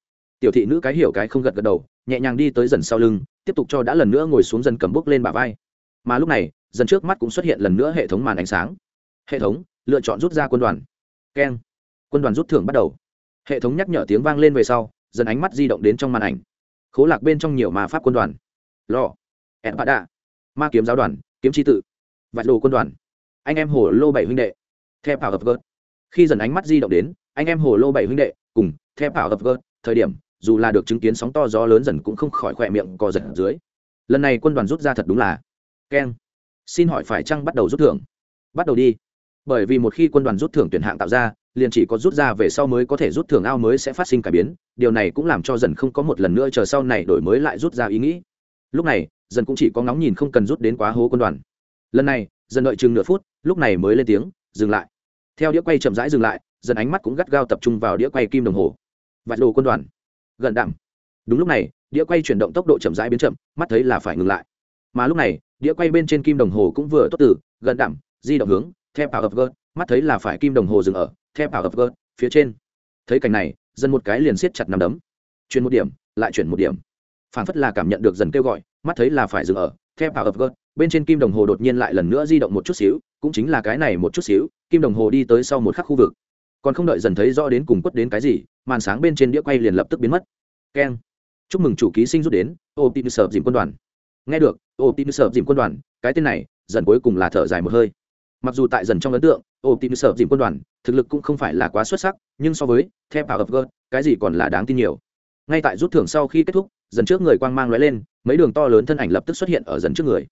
Speaker 1: Tiểu thị nữ cái hiểu cái không gật gật đầu, nhẹ nhàng đi tới dần sau lưng, tiếp tục cho đã lần nữa ngồi xuống dần cầm bước lên bả vai. Mà lúc này, dần trước mắt cũng xuất hiện lần nữa hệ thống màn ánh sáng. Hệ thống, lựa chọn rút ra quân đoàn. Keng. Quân đoàn rút thưởng bắt đầu hệ thống nhắc nhở tiếng vang lên về sau, dần ánh mắt di động đến trong màn ảnh. Khố lạc bên trong nhiều ma pháp quân đoàn. Lò. Ẹn bạ đạ. Ma kiếm giáo đoàn, kiếm tri tự. Vạch đồ quân đoàn. Anh em hồ lô bảy huynh đệ. Theo bảo hợp gớt khi dần ánh mắt di động đến, anh em hồ lô bảy huynh đệ, cùng theo bảo hợp gớt thời điểm, dù là được chứng kiến sóng to gió lớn dần cũng không khỏi khỏe miệng co giật dưới. Lần này quân đoàn rút ra thật đúng là keng. Xin hỏi phải chăng bắt đầu rút thưởng? Bắt đầu đi bởi vì một khi quân đoàn rút thưởng tuyển hạng tạo ra, liền chỉ có rút ra về sau mới có thể rút thưởng ao mới sẽ phát sinh cải biến. Điều này cũng làm cho dần không có một lần nữa chờ sau này đổi mới lại rút ra ý nghĩ. Lúc này, dần cũng chỉ có ngóng nhìn không cần rút đến quá hố quân đoàn. Lần này, dần đợi chừng nửa phút, lúc này mới lên tiếng, dừng lại. Theo đĩa quay chậm rãi dừng lại, dần ánh mắt cũng gắt gao tập trung vào đĩa quay kim đồng hồ. Vạch đồ quân đoàn. Gần đạm. Đúng lúc này, đĩa quay chuyển động tốc độ chậm rãi biến chậm, mắt thấy là phải ngừng lại. Mà lúc này, đĩa quay bên trên kim đồng hồ cũng vừa tốt từ, gần đạm, di động hướng theo bảo ập gợt mắt thấy là phải kim đồng hồ dừng ở. Theo bảo ập gợt phía trên. Thấy cảnh này dần một cái liền siết chặt nằm đấm. Chuyển một điểm, lại chuyển một điểm. Phản phất là cảm nhận được dần kêu gọi, mắt thấy là phải dừng ở. Theo bảo ập gợt bên trên kim đồng hồ đột nhiên lại lần nữa di động một chút xíu, cũng chính là cái này một chút xíu, kim đồng hồ đi tới sau một khắc khu vực. Còn không đợi dần thấy rõ đến cùng quất đến cái gì, màn sáng bên trên đĩa quay liền lập tức biến mất. Keng. Chúc mừng chủ ký sinh rút đến ô tin sợ dìm quân đoàn. Nghe được ô tin sợ dìm quân đoàn, cái tên này, dần cuối cùng là thở dài một hơi mặc dù tại dần trong ấn tượng ô tìm sợ dìm quân đoàn, thực lực cũng không phải là quá xuất sắc, nhưng so với theo power of god cái gì còn là đáng tin nhiều. Ngay tại rút thưởng sau khi kết thúc, dần trước người quang mang lóe lên, mấy đường to lớn thân ảnh lập tức xuất hiện ở dần trước người.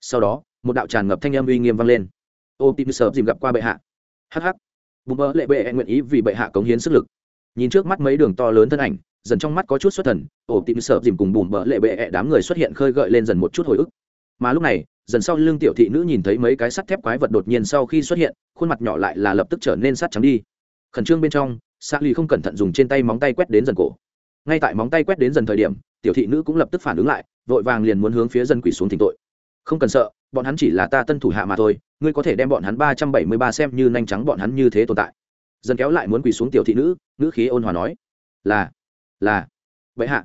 Speaker 1: Sau đó, một đạo tràn ngập thanh âm uy nghiêm vang lên. Ô tìm sợ dìm gặp qua bệ hạ. Hh bùm bơ lệ bệ nguyện ý vì bệ hạ cống hiến sức lực. Nhìn trước mắt mấy đường to lớn thân ảnh, dần trong mắt có chút xuất thần ổ tìm sợ dìm cùng bùm bỡ lệ bệ đám người xuất hiện khơi gợi lên dần một chút hồi ức. Mà lúc này dần sau lưng tiểu thị nữ nhìn thấy mấy cái sắt thép quái vật đột nhiên sau khi xuất hiện, khuôn mặt nhỏ lại là lập tức trở nên sắt trắng đi. Khẩn trương bên trong xác lì không cẩn thận dùng trên tay móng tay quét đến dần cổ. Ngay tại móng tay quét đến dần thời điểm, tiểu thị nữ cũng lập tức phản ứng lại, vội vàng liền muốn hướng phía dân quỷ xuống thỉnh tội. Không cần sợ, bọn hắn chỉ là ta tân thủ hạ mà thôi, ngươi có thể đem bọn hắn ba trăm bảy mươi ba xem như nhanh trắng bọn hắn như thế tồn tại. Dần kéo lại muốn quỳ xuống tiểu thị nữ nữ khí ôn hòa nói, là là, vậy hạ.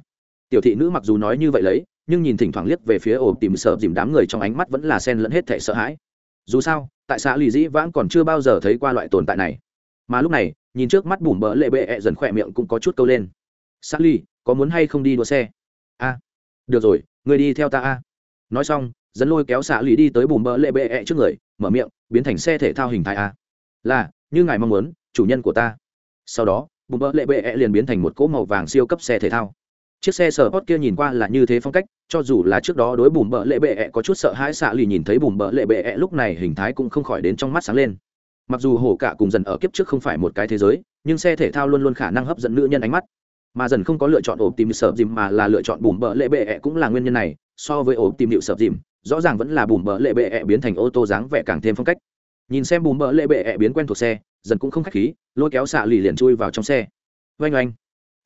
Speaker 1: Tiểu thị nữ mặc dù nói như vậy lấy nhưng nhìn thỉnh thoảng liếc về phía ổ tìm sợ dìm đám người trong ánh mắt vẫn là sen lẫn hết thể sợ hãi. Dù sao, tại xã lì dĩ vãng còn chưa bao giờ thấy qua loại tồn tại này. Mà lúc này, nhìn trước mắt bùm bỡ lệ bệ ẹ dần khỏe miệng cũng có chút câu lên. Xã lì, có muốn hay không đi đua xe? A. Được rồi người đi theo ta a. Nói xong, dẫn lôi kéo xã lì đi tới bùm bỡ lệ bệ ẹ trước người, mở miệng, biến thành xe thể thao hình thái a. Là, như ngài mong muốn, chủ nhân của ta. Sau đó, bùm bỡ lệ bệ -E liền biến thành một cỗ màu vàng siêu cấp xe thể thao chiếc xe sở hot kia nhìn qua là như thế phong cách, cho dù là trước đó đối bùm bỡ lệ bệ -E có chút sợ hãi xạ lì nhìn thấy bùm bỡ lệ bệ -E lúc này hình thái cũng không khỏi đến trong mắt sáng lên. Mặc dù hổ cả cùng dần ở kiếp trước không phải một cái thế giới, nhưng xe thể thao luôn luôn khả năng hấp dẫn nữ nhân ánh mắt. Mà dần không có lựa chọn ổ tìm sợ dìm mà là lựa chọn bùm bỡ lệ bệ -E cũng là nguyên nhân này, so với ổ tìm điệu sợ dìm, rõ ràng vẫn là bùm bỡ lệ bệ ẹ biến thành ô tô dáng vẻ càng thêm phong cách. Nhìn xem bùm bỡ lệ bệ ẹ biến quen thuộc xe, dần cũng không khách khí, lôi kéo xạ lì liền chui vào trong xe. Oanh oanh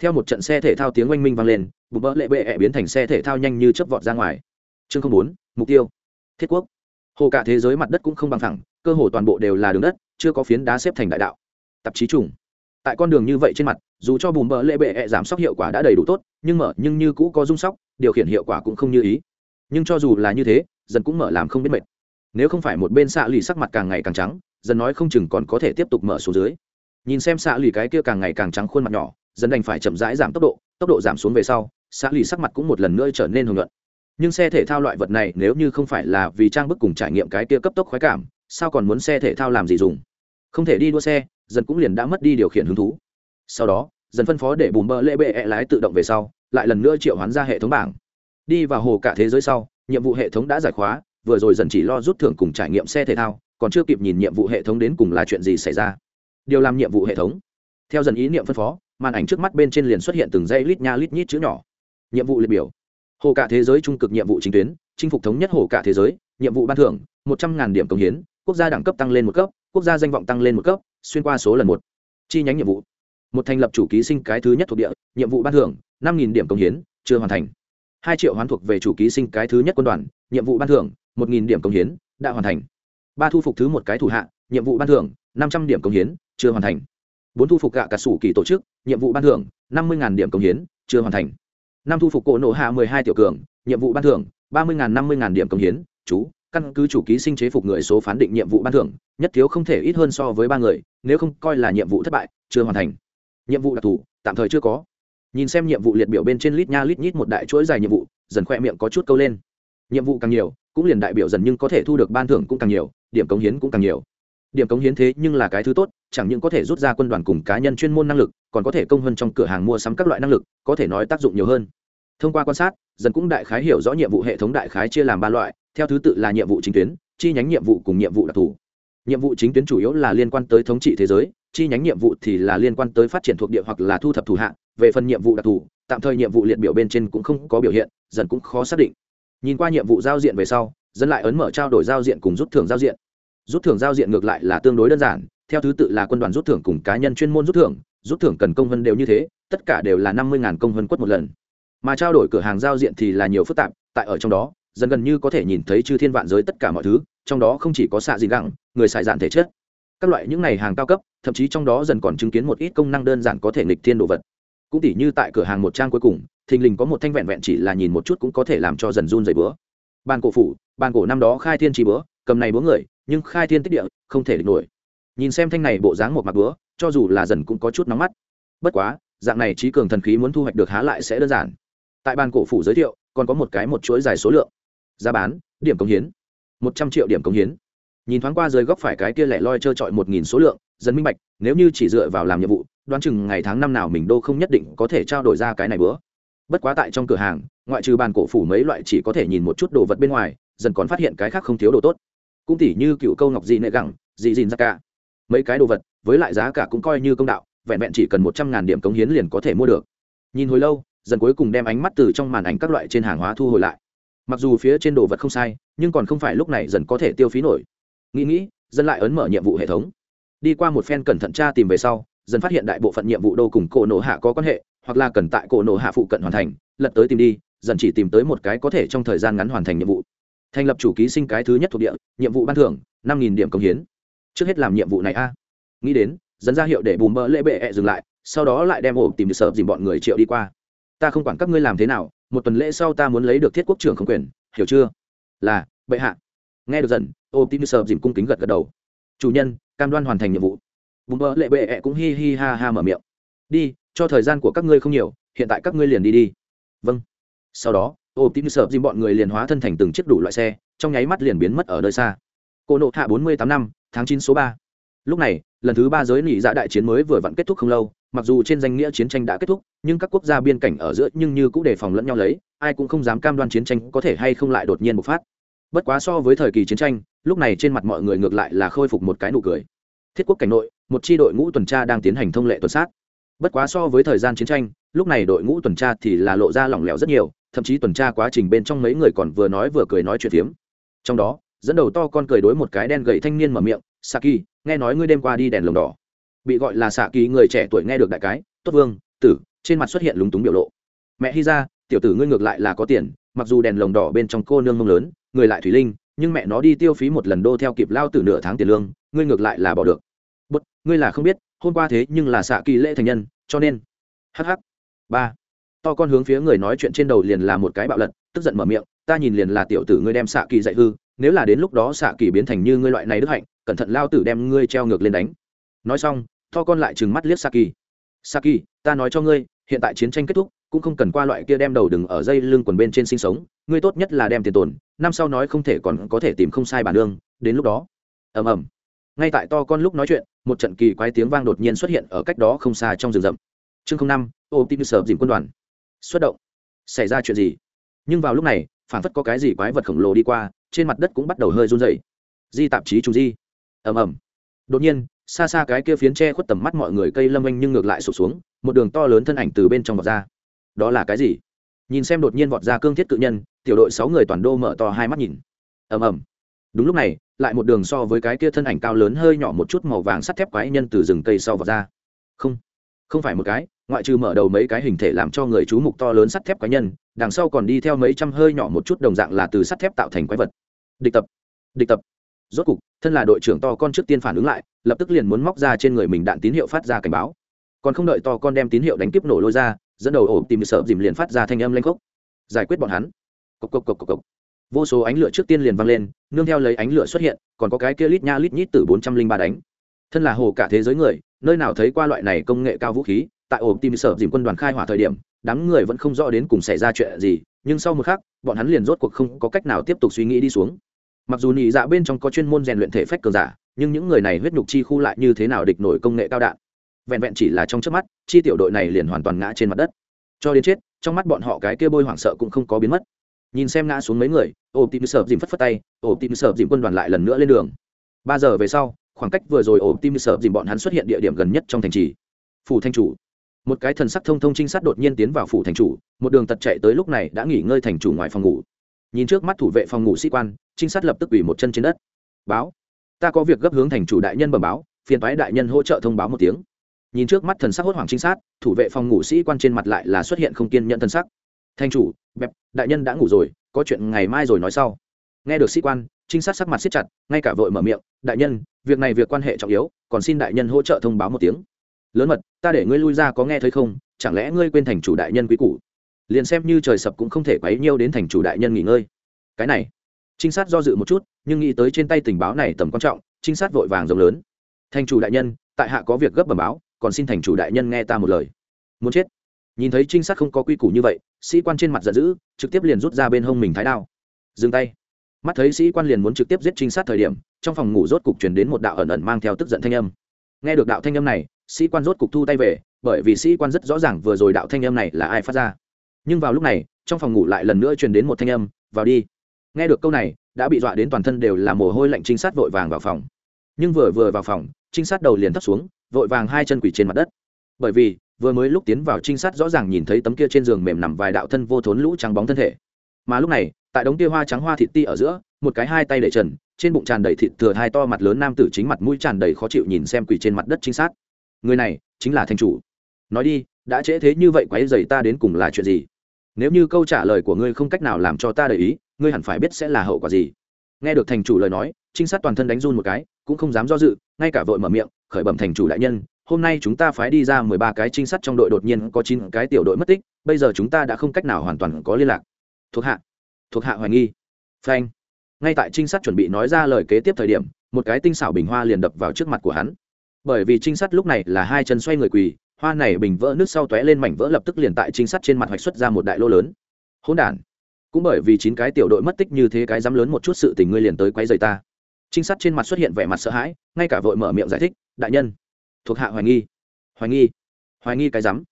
Speaker 1: theo một trận xe thể thao tiếng oanh minh vang lên bụng bỡ lệ bệ ẹ biến thành xe thể thao nhanh như chớp vọt ra ngoài. Chương bốn, mục tiêu. Thiết quốc. Hồ cả thế giới mặt đất cũng không bằng thẳng cơ hồ toàn bộ đều là đường đất, chưa có phiến đá xếp thành đại đạo. Tạp chí trùng. Tại con đường như vậy trên mặt, dù cho bùm bỡ lệ bệ ẹ giảm sốc hiệu quả đã đầy đủ tốt, nhưng mở, nhưng như cũ có rung sóc, điều khiển hiệu quả cũng không như ý. Nhưng cho dù là như thế, dần cũng mở làm không biết mệt. Nếu không phải một bên xạ lì sắc mặt càng ngày càng trắng, dần nói không chừng còn có thể tiếp tục mở xuống dưới. Nhìn xem xạ lì cái kia càng ngày càng trắng khuôn mặt nhỏ dần đành phải chậm rãi giảm tốc độ tốc độ giảm xuống về sau xã lì sắc mặt cũng một lần nữa trở nên hưởng luận nhưng xe thể thao loại vật này nếu như không phải là vì trang bức cùng trải nghiệm cái kia cấp tốc khoái cảm, sao còn muốn xe thể thao làm gì dùng? Không thể đi đua xe, dần cũng liền đã mất đi điều khiển hứng thú. Sau đó, dần phân phó để bùm bơ lễ bệ -e lái tự động về sau, lại lần nữa triệu hoán ra hệ thống bảng. Đi vào hồ cả thế giới sau, nhiệm vụ hệ thống đã giải khóa, vừa rồi dần chỉ lo rút thưởng cùng trải nghiệm xe thể thao, còn chưa kịp nhìn nhiệm vụ hệ thống đến cùng là chuyện gì xảy ra. Điều làm nhiệm vụ hệ thống. Theo dần ý niệm phân phó màn ảnh trước mắt bên trên liền xuất hiện từng dây lít nha lít nhít chữ nhỏ. Nhiệm vụ liệt biểu. Hồ cả thế giới trung cực nhiệm vụ chính tuyến, chinh phục thống nhất hồ cả thế giới, nhiệm vụ ban thưởng, một trăm ngàn điểm công hiến, quốc gia đẳng cấp tăng lên một cấp, quốc gia danh vọng tăng lên một cấp, xuyên qua số lần một. Chi nhánh nhiệm vụ. Một thành lập chủ ký sinh cái thứ nhất thuộc địa, nhiệm vụ ban thưởng, năm nghìn điểm công hiến, chưa hoàn thành. Hai triệu hoán thuộc về chủ ký sinh cái thứ nhất quân đoàn, nhiệm vụ ban thưởng, một nghìn điểm công hiến, đã hoàn thành. Ba thu phục thứ một cái thủ hạ, nhiệm vụ ban thưởng, năm trăm điểm công hiến, chưa hoàn thành bốn thu phục gạ cả sủ kỳ tổ chức, nhiệm vụ ban thưởng, năm mươi điểm công hiến, chưa hoàn thành. Năm thu phục cổ nổ hạ mười hai tiểu cường, nhiệm vụ ban thưởng, ba mươi năm mươi điểm công hiến, chú, căn cứ chủ ký sinh chế phục người số phán định nhiệm vụ ban thưởng, nhất thiếu không thể ít hơn so với ba người, nếu không coi là nhiệm vụ thất bại, chưa hoàn thành. Nhiệm vụ đặc thù, tạm thời chưa có. Nhìn xem nhiệm vụ liệt biểu bên trên lít nha lít nhít một đại chuỗi dài nhiệm vụ, dần khoe miệng có chút câu lên. Nhiệm vụ càng nhiều, cũng liền đại biểu dần nhưng có thể thu được ban thưởng cũng càng nhiều, điểm cống hiến cũng càng nhiều điểm cống hiến thế nhưng là cái thứ tốt, chẳng những có thể rút ra quân đoàn cùng cá nhân chuyên môn năng lực, còn có thể công hơn trong cửa hàng mua sắm các loại năng lực, có thể nói tác dụng nhiều hơn. Thông qua quan sát dần cũng đại khái hiểu rõ nhiệm vụ hệ thống đại khái chia làm ba loại, theo thứ tự là nhiệm vụ chính tuyến, chi nhánh nhiệm vụ cùng nhiệm vụ đặc thù. Nhiệm vụ chính tuyến chủ yếu là liên quan tới thống trị thế giới, chi nhánh nhiệm vụ thì là liên quan tới phát triển thuộc địa hoặc là thu thập thủ hạng, về phần nhiệm vụ đặc thù, tạm thời nhiệm vụ liệt biểu bên trên cũng không có biểu hiện dần cũng khó xác định. Nhìn qua nhiệm vụ giao diện về sau, dân lại ấn mở trao đổi giao diện cùng rút thưởng giao diện rút thưởng giao diện ngược lại là tương đối đơn giản, theo thứ tự là quân đoàn rút thưởng cùng cá nhân chuyên môn rút thưởng rút thưởng cần công vân đều như thế, tất cả đều là năm mươi công vân quất một lần. Mà trao đổi cửa hàng giao diện thì là nhiều phức tạp, tại ở trong đó, dần gần như có thể nhìn thấy chư thiên vạn giới tất cả mọi thứ, trong đó không chỉ có xạ gì gẳng, người xài dạn thể chất. Các loại những này hàng cao cấp, thậm chí trong đó dần còn chứng kiến một ít công năng đơn giản có thể nghịch thiên đồ vật. Cũng tỉ như tại cửa hàng một trang cuối cùng, thình lình có một thanh vẹn vẹn chỉ là nhìn một chút cũng có thể làm cho dần run dày bữa. Bàn cổ phủ, bàn cổ năm đó khai thiên trí bữa, cầm này bữa người nhưng khai thiên tích địa, không thể địch nổi. Nhìn xem thanh này bộ dáng một mặt bữa, cho dù là dần cũng có chút nóng mắt. Bất quá, dạng này trí cường thần khí muốn thu hoạch được há lại sẽ đơn giản. Tại bàn cổ phủ giới thiệu, còn có một cái một chuỗi dài số lượng. Giá bán, điểm công hiến. Một trăm triệu điểm công hiến. Nhìn thoáng qua dưới góc phải cái kia lẻ loi trơ trọi một nghìn số lượng, dần minh bạch, nếu như chỉ dựa vào làm nhiệm vụ, đoán chừng ngày tháng năm nào mình đô không nhất định có thể trao đổi ra cái này bữa. Bất quá tại trong cửa hàng, ngoại trừ bàn cổ phủ mấy loại chỉ có thể nhìn một chút đồ vật bên ngoài, dần còn phát hiện cái khác không thiếu đồ tốt cũng tỉ như cựu câu ngọc dị nệ gẳng, dị dìn ra cả. Mấy cái đồ vật, với lại giá cả cũng coi như công đạo, vẹn vẹn chỉ cần một trăm ngàn điểm cống hiến liền có thể mua được. Nhìn hồi lâu, dần cuối cùng đem ánh mắt từ trong màn ảnh các loại trên hàng hóa thu hồi lại. Mặc dù phía trên đồ vật không sai, nhưng còn không phải lúc này dần có thể tiêu phí nổi. Nghĩ nghĩ dân lại ấn mở nhiệm vụ hệ thống. Đi qua một phen cẩn thận tra tìm về sau, dần phát hiện đại bộ phận nhiệm vụ đâu cùng cổ nổ hạ có quan hệ, hoặc là cần tại cổ nổ hạ phụ cận hoàn thành, lật tới tìm đi, dần chỉ tìm tới một cái có thể trong thời gian ngắn hoàn thành nhiệm vụ thành lập chủ ký sinh cái thứ nhất thuộc địa, nhiệm vụ ban thưởng, năm nghìn điểm công hiến. Trước hết làm nhiệm vụ này a. Nghĩ đến, dẫn ra hiệu để bùm bỡ lễ bệ -e dừng lại, sau đó lại đem ổ tìm được sợ dìm bọn người triệu đi qua. Ta không quản các ngươi làm thế nào, một tuần lễ sau ta muốn lấy được thiết quốc trưởng không quyền, hiểu chưa? Là, bệ hạ. Nghe được dần ổ tìm được sợ dìm cung kính gật gật đầu. Chủ nhân, cam đoan hoàn thành nhiệm vụ. Bùm bỡ lệ bệ -e cũng hi hi ha ha mở miệng. Đi, cho thời gian của các ngươi không nhiều, hiện tại các ngươi liền đi đi. Vâng. Sau đó ô tim sợ dìm bọn người liền hóa thân thành từng chiếc đủ loại xe, trong nháy mắt liền biến mất ở nơi xa. Cô nộ hạ bốn mươi tám năm, tháng chín số ba. Lúc này, lần thứ ba giới nỉ dạ đại chiến mới vừa vặn kết thúc không lâu, mặc dù trên danh nghĩa chiến tranh đã kết thúc, nhưng các quốc gia biên cảnh ở giữa nhưng như cũng đề phòng lẫn nhau lấy, ai cũng không dám cam đoan chiến tranh có thể hay không lại đột nhiên bộc phát. Bất quá so với thời kỳ chiến tranh, lúc này trên mặt mọi người ngược lại là khôi phục một cái nụ cười. Thiết quốc cảnh nội, một c h i đội ngũ tuần tra đang tiến hành thông lệ tuần sát. Bất quá so với thời gian chiến tranh, lúc này đội ngũ tuần tra thì là lộ ra lỏng lẻo rất nhiều thậm chí tuần tra quá trình bên trong mấy người còn vừa nói vừa cười nói chuyện phiếm. Trong đó, dẫn đầu to con cười đối một cái đen gậy thanh niên mở miệng, saki, nghe nói ngươi đêm qua đi đèn lồng đỏ. Bị gọi là saki người trẻ tuổi nghe được đại cái, tốt vương, tử, trên mặt xuất hiện lúng túng biểu lộ. Mẹ hy ra tiểu tử ngươi ngược lại là có tiền, mặc dù đèn lồng đỏ bên trong cô nương mông lớn, người lại thủy linh, nhưng mẹ nó đi tiêu phí một lần đô theo kịp lao từ nửa tháng tiền lương, ngươi ngược lại là bỏ được. Bất ngươi là không biết, hôm qua thế nhưng là xạ kỳ lễ thành nhân, cho nên. Hh ba to con hướng phía người nói chuyện trên đầu liền là một cái bạo lật, tức giận mở miệng, ta nhìn liền là tiểu tử ngươi đem xạ kỳ dạy hư, nếu là đến lúc đó xạ kỳ biến thành như ngươi loại này đức hạnh, cẩn thận lao tử đem ngươi treo ngược lên đánh. Nói xong, to con lại trừng mắt liếc xạ kỳ. Xạ kỳ, ta nói cho ngươi, hiện tại chiến tranh kết thúc, cũng không cần qua loại kia đem đầu đừng ở dây lưng quần bên trên sinh sống, ngươi tốt nhất là đem tiền tồn, năm sau nói không thể còn có thể tìm không sai bản lương, đến lúc đó. Ầm ầm. Ngay tại to con lúc nói chuyện, một trận kỳ quái tiếng vang đột nhiên xuất hiện ở cách đó không xa trong rừng rậm. Chương năm ô tim sợ dìm quân đoàn xuất động. Xảy ra chuyện gì? Nhưng vào lúc này phản phất có cái gì quái vật khổng lồ đi qua, trên mặt đất cũng bắt đầu hơi run dày di tạp chí trùng di. Ầm ầm. Đột nhiên, xa xa cái kia phiến tre khuất tầm mắt mọi người cây lâm anh nhưng ngược lại sụp xuống, một đường to lớn thân ảnh từ bên trong vọt ra. Đó là cái gì? Nhìn xem đột nhiên vọt ra cương thiết cự nhân, tiểu đội sáu người toàn đô mở to hai mắt nhìn. Ầm ầm. Đúng lúc này, lại một đường so với cái kia thân ảnh cao lớn hơi nhỏ một chút màu vàng sắt thép quái nhân từ rừng cây sau vọt ra. Không không phải một cái, ngoại trừ mở đầu mấy cái hình thể làm cho người chú mục to lớn sắt thép cá nhân, đằng sau còn đi theo mấy trăm hơi nhỏ một chút đồng dạng là từ sắt thép tạo thành quái vật. Địch tập địch tập. Rốt cục, thân là đội trưởng to con trước tiên phản ứng lại, lập tức liền muốn móc ra trên người mình đạn tín hiệu phát ra cảnh báo. Còn không đợi to con đem tín hiệu đánh kiếp nổ lôi ra, dẫn đầu ổ tìm sợ dìm liền phát ra thanh âm lanh khốc. Giải quyết bọn hắn. Cộc cộc cộc cộc cộc. Vô số ánh lửa trước tiên liền vang lên, nương theo lấy ánh lửa xuất hiện, còn có cái kia lít nha lít nhít từ bốn trăm linh ba đánh. Thân là hồ cả thế giới người nơi nào thấy qua loại này công nghệ cao vũ khí, tại ổ tìm sợ dìm quân đoàn khai hỏa thời điểm, đám người vẫn không rõ đến cùng xảy ra chuyện gì, nhưng sau một khắc, bọn hắn liền rốt cuộc không có cách nào tiếp tục suy nghĩ đi xuống. Mặc dù nhị dạ bên trong có chuyên môn rèn luyện thể phách cường giả, nhưng những người này huyết nhục chi khu lại như thế nào địch nổi công nghệ cao đạn? Vẹn vẹn chỉ là trong trước mắt, chi tiểu đội này liền hoàn toàn ngã trên mặt đất. Cho đến chết, trong mắt bọn họ cái kia bôi hoảng sợ cũng không có biến mất. Nhìn xem ngã xuống mấy người, ổ tìm sợ dìm phất phất tay, ổ tìm sợ dìm quân đoàn lại lần nữa lên đường. Ba giờ về sau khoảng cách vừa rồi ổ tim sợ dìm bọn hắn xuất hiện địa điểm gần nhất trong thành trì. Phủ thanh chủ. Một cái thần sắc thông thông trinh sát đột nhiên tiến vào phủ thành chủ, một đường tật chạy tới lúc này đã nghỉ ngơi thành chủ ngoài phòng ngủ. Nhìn trước mắt thủ vệ phòng ngủ sĩ quan, trinh sát lập tức ủy một chân trên đất. Báo. Ta có việc gấp hướng thành chủ đại nhân bẩm báo, phiền toái đại nhân hỗ trợ thông báo một tiếng. Nhìn trước mắt thần sắc hốt hoảng trinh sát, thủ vệ phòng ngủ sĩ quan trên mặt lại là xuất hiện không kiên nhận thần sắc. Thành chủ, bẹp, đại nhân đã ngủ rồi, có chuyện ngày mai rồi nói sau. Nghe được sĩ quan, trinh sát sắc mặt siết chặt, ngay cả vội mở miệng, đại nhân việc này việc quan hệ trọng yếu, còn xin đại nhân hỗ trợ thông báo một tiếng. Lớn mật, ta để ngươi lui ra có nghe thấy không? Chẳng lẽ ngươi quên thành chủ đại nhân quý cũ liền xem như trời sập cũng không thể quấy nhiêu đến thành chủ đại nhân nghỉ ngơi. Cái này, trinh sát do dự một chút, nhưng nghĩ tới trên tay tình báo này tầm quan trọng, trinh sát vội vàng rộng lớn. Thành chủ đại nhân, tại hạ có việc gấp bẩm báo, còn xin thành chủ đại nhân nghe ta một lời. Muốn chết. Nhìn thấy trinh sát không có quy củ như vậy, sĩ quan trên mặt giận dữ, trực tiếp liền rút ra bên hông mình thái đao. Dừng tay. Mắt thấy sĩ quan liền muốn trực tiếp giết trinh sát thời điểm trong phòng ngủ rốt cục truyền đến một đạo ẩn ẩn mang theo tức giận thanh âm. Nghe được đạo thanh âm này, sĩ quan rốt cục thu tay về, bởi vì sĩ quan rất rõ ràng vừa rồi đạo thanh âm này là ai phát ra. Nhưng vào lúc này, trong phòng ngủ lại lần nữa truyền đến một thanh âm, vào đi. Nghe được câu này, đã bị dọa đến toàn thân đều là mồ hôi lạnh, trinh sát vội vàng vào phòng. Nhưng vừa vừa vào phòng, trinh sát đầu liền thấp xuống, vội vàng hai chân quỷ trên mặt đất. Bởi vì, vừa mới lúc tiến vào trinh sát rõ ràng nhìn thấy tấm kia trên giường mềm nằm vài đạo thân vô thốn lũ trắng bóng thân thể. Mà lúc này, tại đống kia hoa trắng hoa thịt ti ở giữa một cái hai tay để trần, trên bụng tràn đầy thịt thừa hai to mặt lớn nam tử chính mặt mũi tràn đầy khó chịu nhìn xem quỷ trên mặt đất chính sát. Người này chính là thanh chủ. Nói đi, đã trễ thế như vậy quấy dày ta đến cùng là chuyện gì? Nếu như câu trả lời của ngươi không cách nào làm cho ta để ý, ngươi hẳn phải biết sẽ là hậu quả gì. Nghe được thành chủ lời nói, trinh sát toàn thân đánh run một cái, cũng không dám do dự, ngay cả vội mở miệng, khởi bẩm thành chủ đại nhân, hôm nay chúng ta phái đi ra mười ba cái trinh sát trong đội đột nhiên có chín cái tiểu đội mất tích, bây giờ chúng ta đã không cách nào hoàn toàn có liên lạc. Thuộc hạ. Thuộc hạ hoài nghi. Phanh ngay tại trinh sát chuẩn bị nói ra lời kế tiếp thời điểm, một cái tinh xảo bình hoa liền đập vào trước mặt của hắn. Bởi vì trinh sát lúc này là hai chân xoay người quỳ, hoa này bình vỡ nước sau tóe lên mảnh vỡ lập tức liền tại trinh sát trên mặt hoạch xuất ra một đại lô lớn. Hỗn đản! Cũng bởi vì chín cái tiểu đội mất tích như thế cái dám lớn một chút sự tình ngươi liền tới quấy rầy ta. Trinh sát trên mặt xuất hiện vẻ mặt sợ hãi, ngay cả vội mở miệng giải thích, đại nhân, thuộc hạ hoài nghi. Hoài nghi? Hoài nghi cái dám?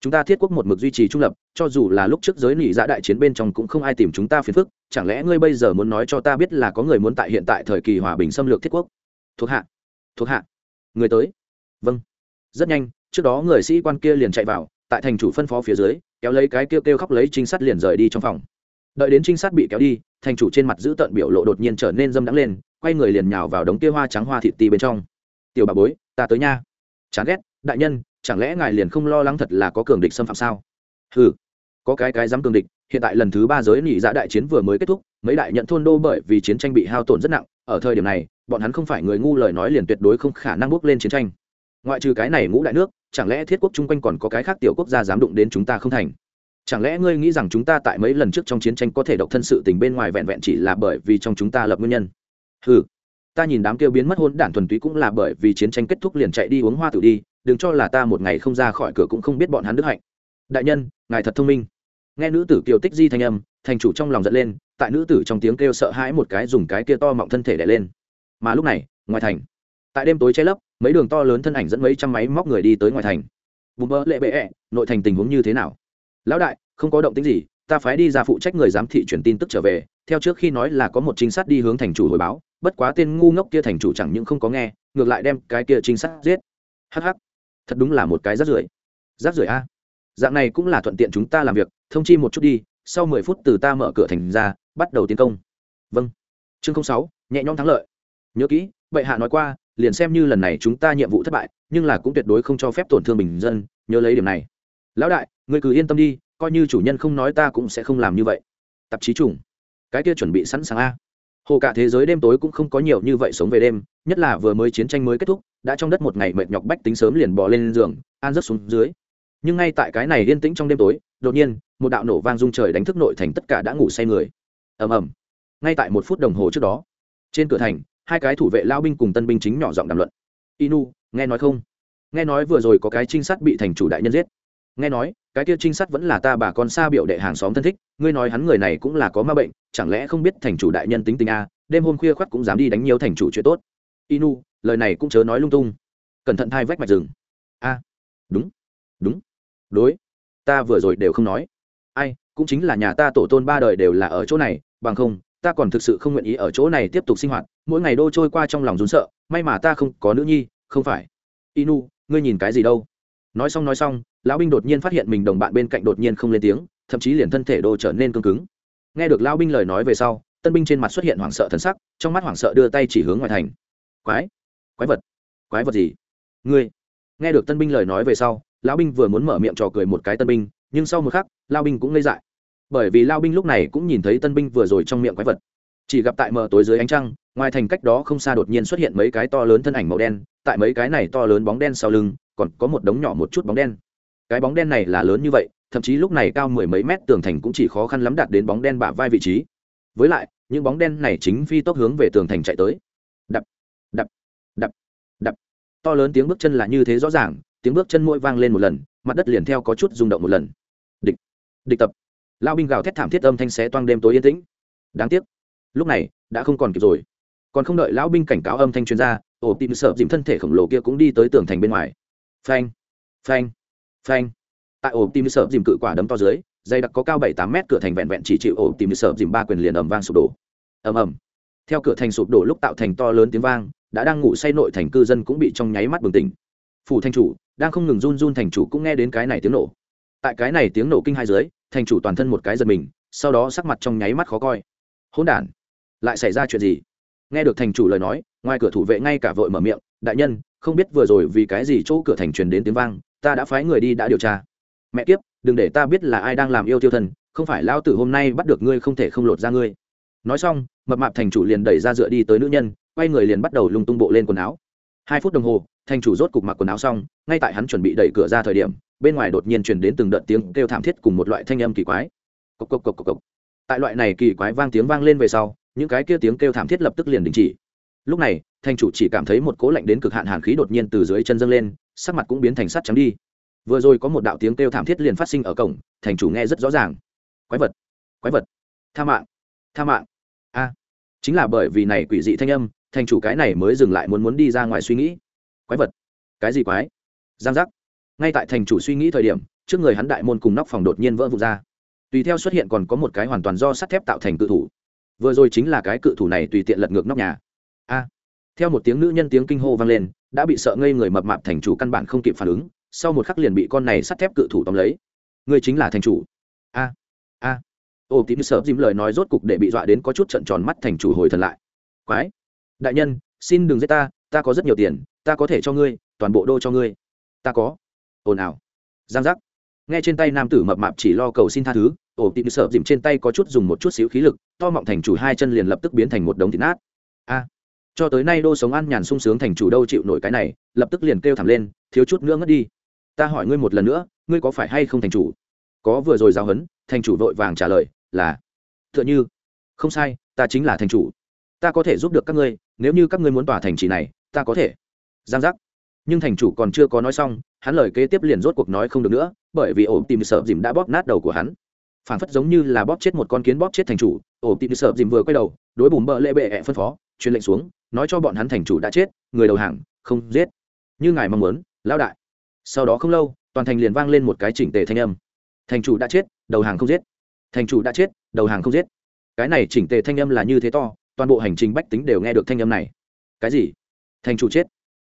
Speaker 1: Chúng ta thiết quốc một mực duy trì trung lập, cho dù là lúc trước giới nỉ dạ đại chiến bên trong cũng không ai tìm chúng ta phiền phức, chẳng lẽ ngươi bây giờ muốn nói cho ta biết là có người muốn tại hiện tại thời kỳ hòa bình xâm lược thiết quốc? Thuộc hạ thuộc hạ. Người tới. Vâng. Rất nhanh, trước đó người sĩ quan kia liền chạy vào, tại thành chủ phân phó phía dưới, kéo lấy cái kêu kêu khóc lấy trinh sát liền rời đi trong phòng. Đợi đến trinh sát bị kéo đi, thành chủ trên mặt giữ tận biểu lộ đột nhiên trở nên dâm đắng lên, quay người liền nhào vào đống kia hoa trắng hoa thịt ti bên trong. Tiểu bà bối, ta tới nha. Chán ghét đại nhân, chẳng lẽ ngài liền không lo lắng thật là có cường địch xâm phạm sao? Ừ có cái cái dám cường địch, hiện tại lần thứ ba giới nỉ dạ đại chiến vừa mới kết thúc, mấy đại nhận thôn đô bởi vì chiến tranh bị hao tổn rất nặng, ở thời điểm này, bọn hắn không phải người ngu lời nói liền tuyệt đối không khả năng bước lên chiến tranh. Ngoại trừ cái này ngũ đại nước, chẳng lẽ thiết quốc chung quanh còn có cái khác tiểu quốc gia dám đụng đến chúng ta không thành? Chẳng lẽ ngươi nghĩ rằng chúng ta tại mấy lần trước trong chiến tranh có thể độc thân sự tình bên ngoài vẹn vẹn chỉ là bởi vì trong chúng ta lập nguyên nhân? Ừ ta nhìn đám kêu biến mất hôn đản thuần túy cũng là bởi vì chiến tranh kết thúc liền chạy đi uống hoa tử đi đừng cho là ta một ngày không ra khỏi cửa cũng không biết bọn hắn đức hạnh. Đại nhân, ngài thật thông minh. Nghe nữ tử kiều tích di thanh âm, thành chủ trong lòng giận lên, tại nữ tử trong tiếng kêu sợ hãi một cái dùng cái kia to mọng thân thể đẻ lên. Mà lúc này, ngoài thành, tại đêm tối che lấp, mấy đường to lớn thân ảnh dẫn mấy trăm máy móc người đi tới ngoài thành. Bùm bơ lệ bệ ẹ, nội thành tình huống như thế nào? Lão đại, không có động tính gì, ta phái đi ra phụ trách người giám thị truyền tin tức trở về, theo trước khi nói là có một trinh sát đi hướng thành chủ hồi báo, bất quá tên ngu ngốc kia thành chủ chẳng những không có nghe, ngược lại đem cái kia trinh sát giết. Hh thật đúng là một cái rác rưởi. Rác rưởi a? Dạng này cũng là thuận tiện chúng ta làm việc, thông chi một chút đi, sau mười phút từ ta mở cửa thành ra, bắt đầu tiến công. Vâng. Chương sáu, nhẹ nhõm thắng lợi. Nhớ kỹ, bệ hạ nói qua, liền xem như lần này chúng ta nhiệm vụ thất bại, nhưng là cũng tuyệt đối không cho phép tổn thương bình dân, nhớ lấy điểm này. Lão đại người cứ yên tâm đi, coi như chủ nhân không nói ta cũng sẽ không làm như vậy. Tạp chí chủng cái kia chuẩn bị sẵn sàng a. Hồ cả thế giới đêm tối cũng không có nhiều như vậy sống về đêm, nhất là vừa mới chiến tranh mới kết thúc đã trong đất một ngày mệt nhọc bách tính sớm liền bỏ lên giường, an rất xuống dưới. Nhưng ngay tại cái này yên tĩnh trong đêm tối, đột nhiên, một đạo nổ vang rung trời đánh thức nội thành tất cả đã ngủ say người. Ầm ầm. Ngay tại một phút đồng hồ trước đó, trên cửa thành, hai cái thủ vệ lao binh cùng tân binh chính nhỏ giọng đàm luận. Inu, nghe nói không? Nghe nói vừa rồi có cái trinh sát bị thành chủ đại nhân giết. Nghe nói, cái kia trinh sát vẫn là ta bà con xa biểu đệ hàng xóm thân thích, ngươi nói hắn người này cũng là có ma bệnh, chẳng lẽ không biết thành chủ đại nhân tính tình a, đêm hôm khuya khoắt cũng dám đi đánh nhiều thành chủ chuyện tốt. Inu lời này cũng chớ nói lung tung. Cẩn thận thai vách mạch rừng. A, đúng đúng. Đối, ta vừa rồi đều không nói. Ai, cũng chính là nhà ta tổ tôn ba đời đều là ở chỗ này, bằng không, ta còn thực sự không nguyện ý ở chỗ này tiếp tục sinh hoạt, mỗi ngày đô trôi qua trong lòng rốn sợ, may mà ta không có nữ nhi, không phải. Inu, ngươi nhìn cái gì đâu? Nói xong nói xong, lão binh đột nhiên phát hiện mình đồng bạn bên cạnh đột nhiên không lên tiếng, thậm chí liền thân thể đô trở nên cương cứng. Nghe được lão binh lời nói về sau, tân binh trên mặt xuất hiện hoảng sợ thân sắc, trong mắt hoảng sợ đưa tay chỉ hướng ngoài thành. Quái! Quái vật. Quái vật gì? Ngươi. Nghe được tân binh lời nói về sau, lão binh vừa muốn mở miệng trò cười một cái tân binh, nhưng sau một khắc lao binh cũng ngây dại. Bởi vì lao binh lúc này cũng nhìn thấy tân binh vừa rồi trong miệng quái vật. Chỉ gặp tại mờ tối dưới ánh trăng, ngoài thành cách đó không xa đột nhiên xuất hiện mấy cái to lớn thân ảnh màu đen, tại mấy cái này to lớn bóng đen sau lưng, còn có một đống nhỏ một chút bóng đen. Cái bóng đen này là lớn như vậy, thậm chí lúc này cao mười mấy mét tường thành cũng chỉ khó khăn lắm đạt đến bóng đen bả vai vị trí. Với lại, những bóng đen này chính phi tốc hướng về tường thành chạy tới đập đập đập đập to lớn tiếng bước chân là như thế rõ ràng, tiếng bước chân mỗi vang lên một lần, mặt đất liền theo có chút rung động một lần. Địch địch tập. Lao binh gào thét thảm thiết âm thanh xé toang đêm tối yên tĩnh. Đáng tiếc, lúc này đã không còn kịp rồi. Còn không đợi lão binh cảnh cáo âm thanh chuyên gia ổ tìm sợ dìm thân thể khổng lồ kia cũng đi tới tường thành bên ngoài. Phanh phanh phanh. Tại ổ tìm sợ dìm cự quả đấm to dưới, dây đặc có cao bảy tám mét cửa thành vẹn vẹn chỉ chịu ổ tìm sợ dìm ba quyền liền ầm vang sụp đổ. Ầm ầm. Theo cửa thành sụp đổ lúc tạo thành to lớn tiếng vang đã đang ngủ say nội thành cư dân cũng bị trong nháy mắt bừng tỉnh. Phủ thành chủ, đang không ngừng run run thành chủ cũng nghe đến cái này tiếng nổ. Tại cái này tiếng nổ kinh hai dưới, thành chủ toàn thân một cái giật mình, sau đó sắc mặt trong nháy mắt khó coi. Hỗn đản, lại xảy ra chuyện gì? Nghe được thành chủ lời nói, ngoài cửa thủ vệ ngay cả vội mở miệng, đại nhân, không biết vừa rồi vì cái gì chỗ cửa thành truyền đến tiếng vang, ta đã phái người đi đã điều tra. Mẹ kiếp, đừng để ta biết là ai đang làm yêu tiêu thần, không phải lao tử hôm nay bắt được ngươi không thể không lột ra ngươi. Nói xong, mập mạp thành chủ liền đẩy ra dựa đi tới nữ nhân quay người liền bắt đầu lung tung bộ lên quần áo. Hai phút đồng hồ, thành chủ rốt cục mặc quần áo xong, ngay tại hắn chuẩn bị đẩy cửa ra thời điểm, bên ngoài đột nhiên truyền đến từng đợt tiếng kêu thảm thiết cùng một loại thanh âm kỳ quái. Cộc cộc cộc cộc cộc. Tại loại này kỳ quái vang tiếng vang lên về sau, những cái kia tiếng kêu thảm thiết lập tức liền đình chỉ. Lúc này, thành chủ chỉ cảm thấy một cố lạnh đến cực hạn hàn khí đột nhiên từ dưới chân dâng lên, sắc mặt cũng biến thành sắt trắng đi. Vừa rồi có một đạo tiếng kêu thảm thiết liền phát sinh ở cổng, thành chủ nghe rất rõ ràng. Quái vật quái vật. Tha mạng tha mạng. A, chính là bởi vì này quỷ dị thanh âm thành chủ cái này mới dừng lại muốn muốn đi ra ngoài suy nghĩ. Quái vật. Cái gì quái? Giang giác. Ngay tại thành chủ suy nghĩ thời điểm, trước người hắn đại môn cùng nóc phòng đột nhiên vỡ vụt ra. Tùy theo xuất hiện còn có một cái hoàn toàn do sắt thép tạo thành cự thủ. Vừa rồi chính là cái cự thủ này tùy tiện lật ngược nóc nhà. A. Theo một tiếng nữ nhân tiếng kinh hô vang lên, đã bị sợ ngây người mập mạp thành chủ căn bản không kịp phản ứng, sau một khắc liền bị con này sắt thép cự thủ tóm lấy. Người chính là thành chủ. A. A. Ô tím sợ dìm lời nói rốt cục để bị dọa đến có chút trận tròn mắt thành chủ hồi thần lại. Quái đại nhân, xin đừng giết ta ta có rất nhiều tiền, ta có thể cho ngươi, toàn bộ đô cho ngươi. Ta có. Ồn ào. Giang giác. Nghe trên tay nam tử mập mạp chỉ lo cầu xin tha thứ, ổ tịt sợ dìm trên tay có chút dùng một chút xíu khí lực, to mọng thành chủ hai chân liền lập tức biến thành một đống thịt nát. A. Cho tới nay đô sống ăn nhàn sung sướng thành chủ đâu chịu nổi cái này, lập tức liền kêu thẳng lên, thiếu chút nữa ngất đi. Ta hỏi ngươi một lần nữa, ngươi có phải hay không thành chủ? Có vừa rồi giao hấn, thành chủ vội vàng trả lời là t h ư ợ n h ư không sai, ta chính là thành chủ ta có thể giúp được các ngươi, nếu như các ngươi muốn tỏa thành trì này, ta có thể. Giang giác. Nhưng thành chủ còn chưa có nói xong, hắn lời kế tiếp liền rốt cuộc nói không được nữa, bởi vì ổ tìm sợ dìm đã bóp nát đầu của hắn. Phản phất giống như là bóp chết một con kiến bóp chết thành chủ, ổ tìm sợ dìm vừa quay đầu, đối bùm bợ lệ bệ ẹ phân phó, truyền lệnh xuống, nói cho bọn hắn thành chủ đã chết, người đầu hàng, không giết. Như ngài mong muốn, lão đại. Sau đó không lâu, toàn thành liền vang lên một cái chỉnh tề thanh âm. Thành chủ đã chết, đầu hàng không giết. Thành chủ đã chết, đầu hàng không giết. Cái này chỉnh tề thanh âm là như thế to toàn bộ hành trình bách tính đều nghe được thanh âm này. Cái gì? Thành chủ chết.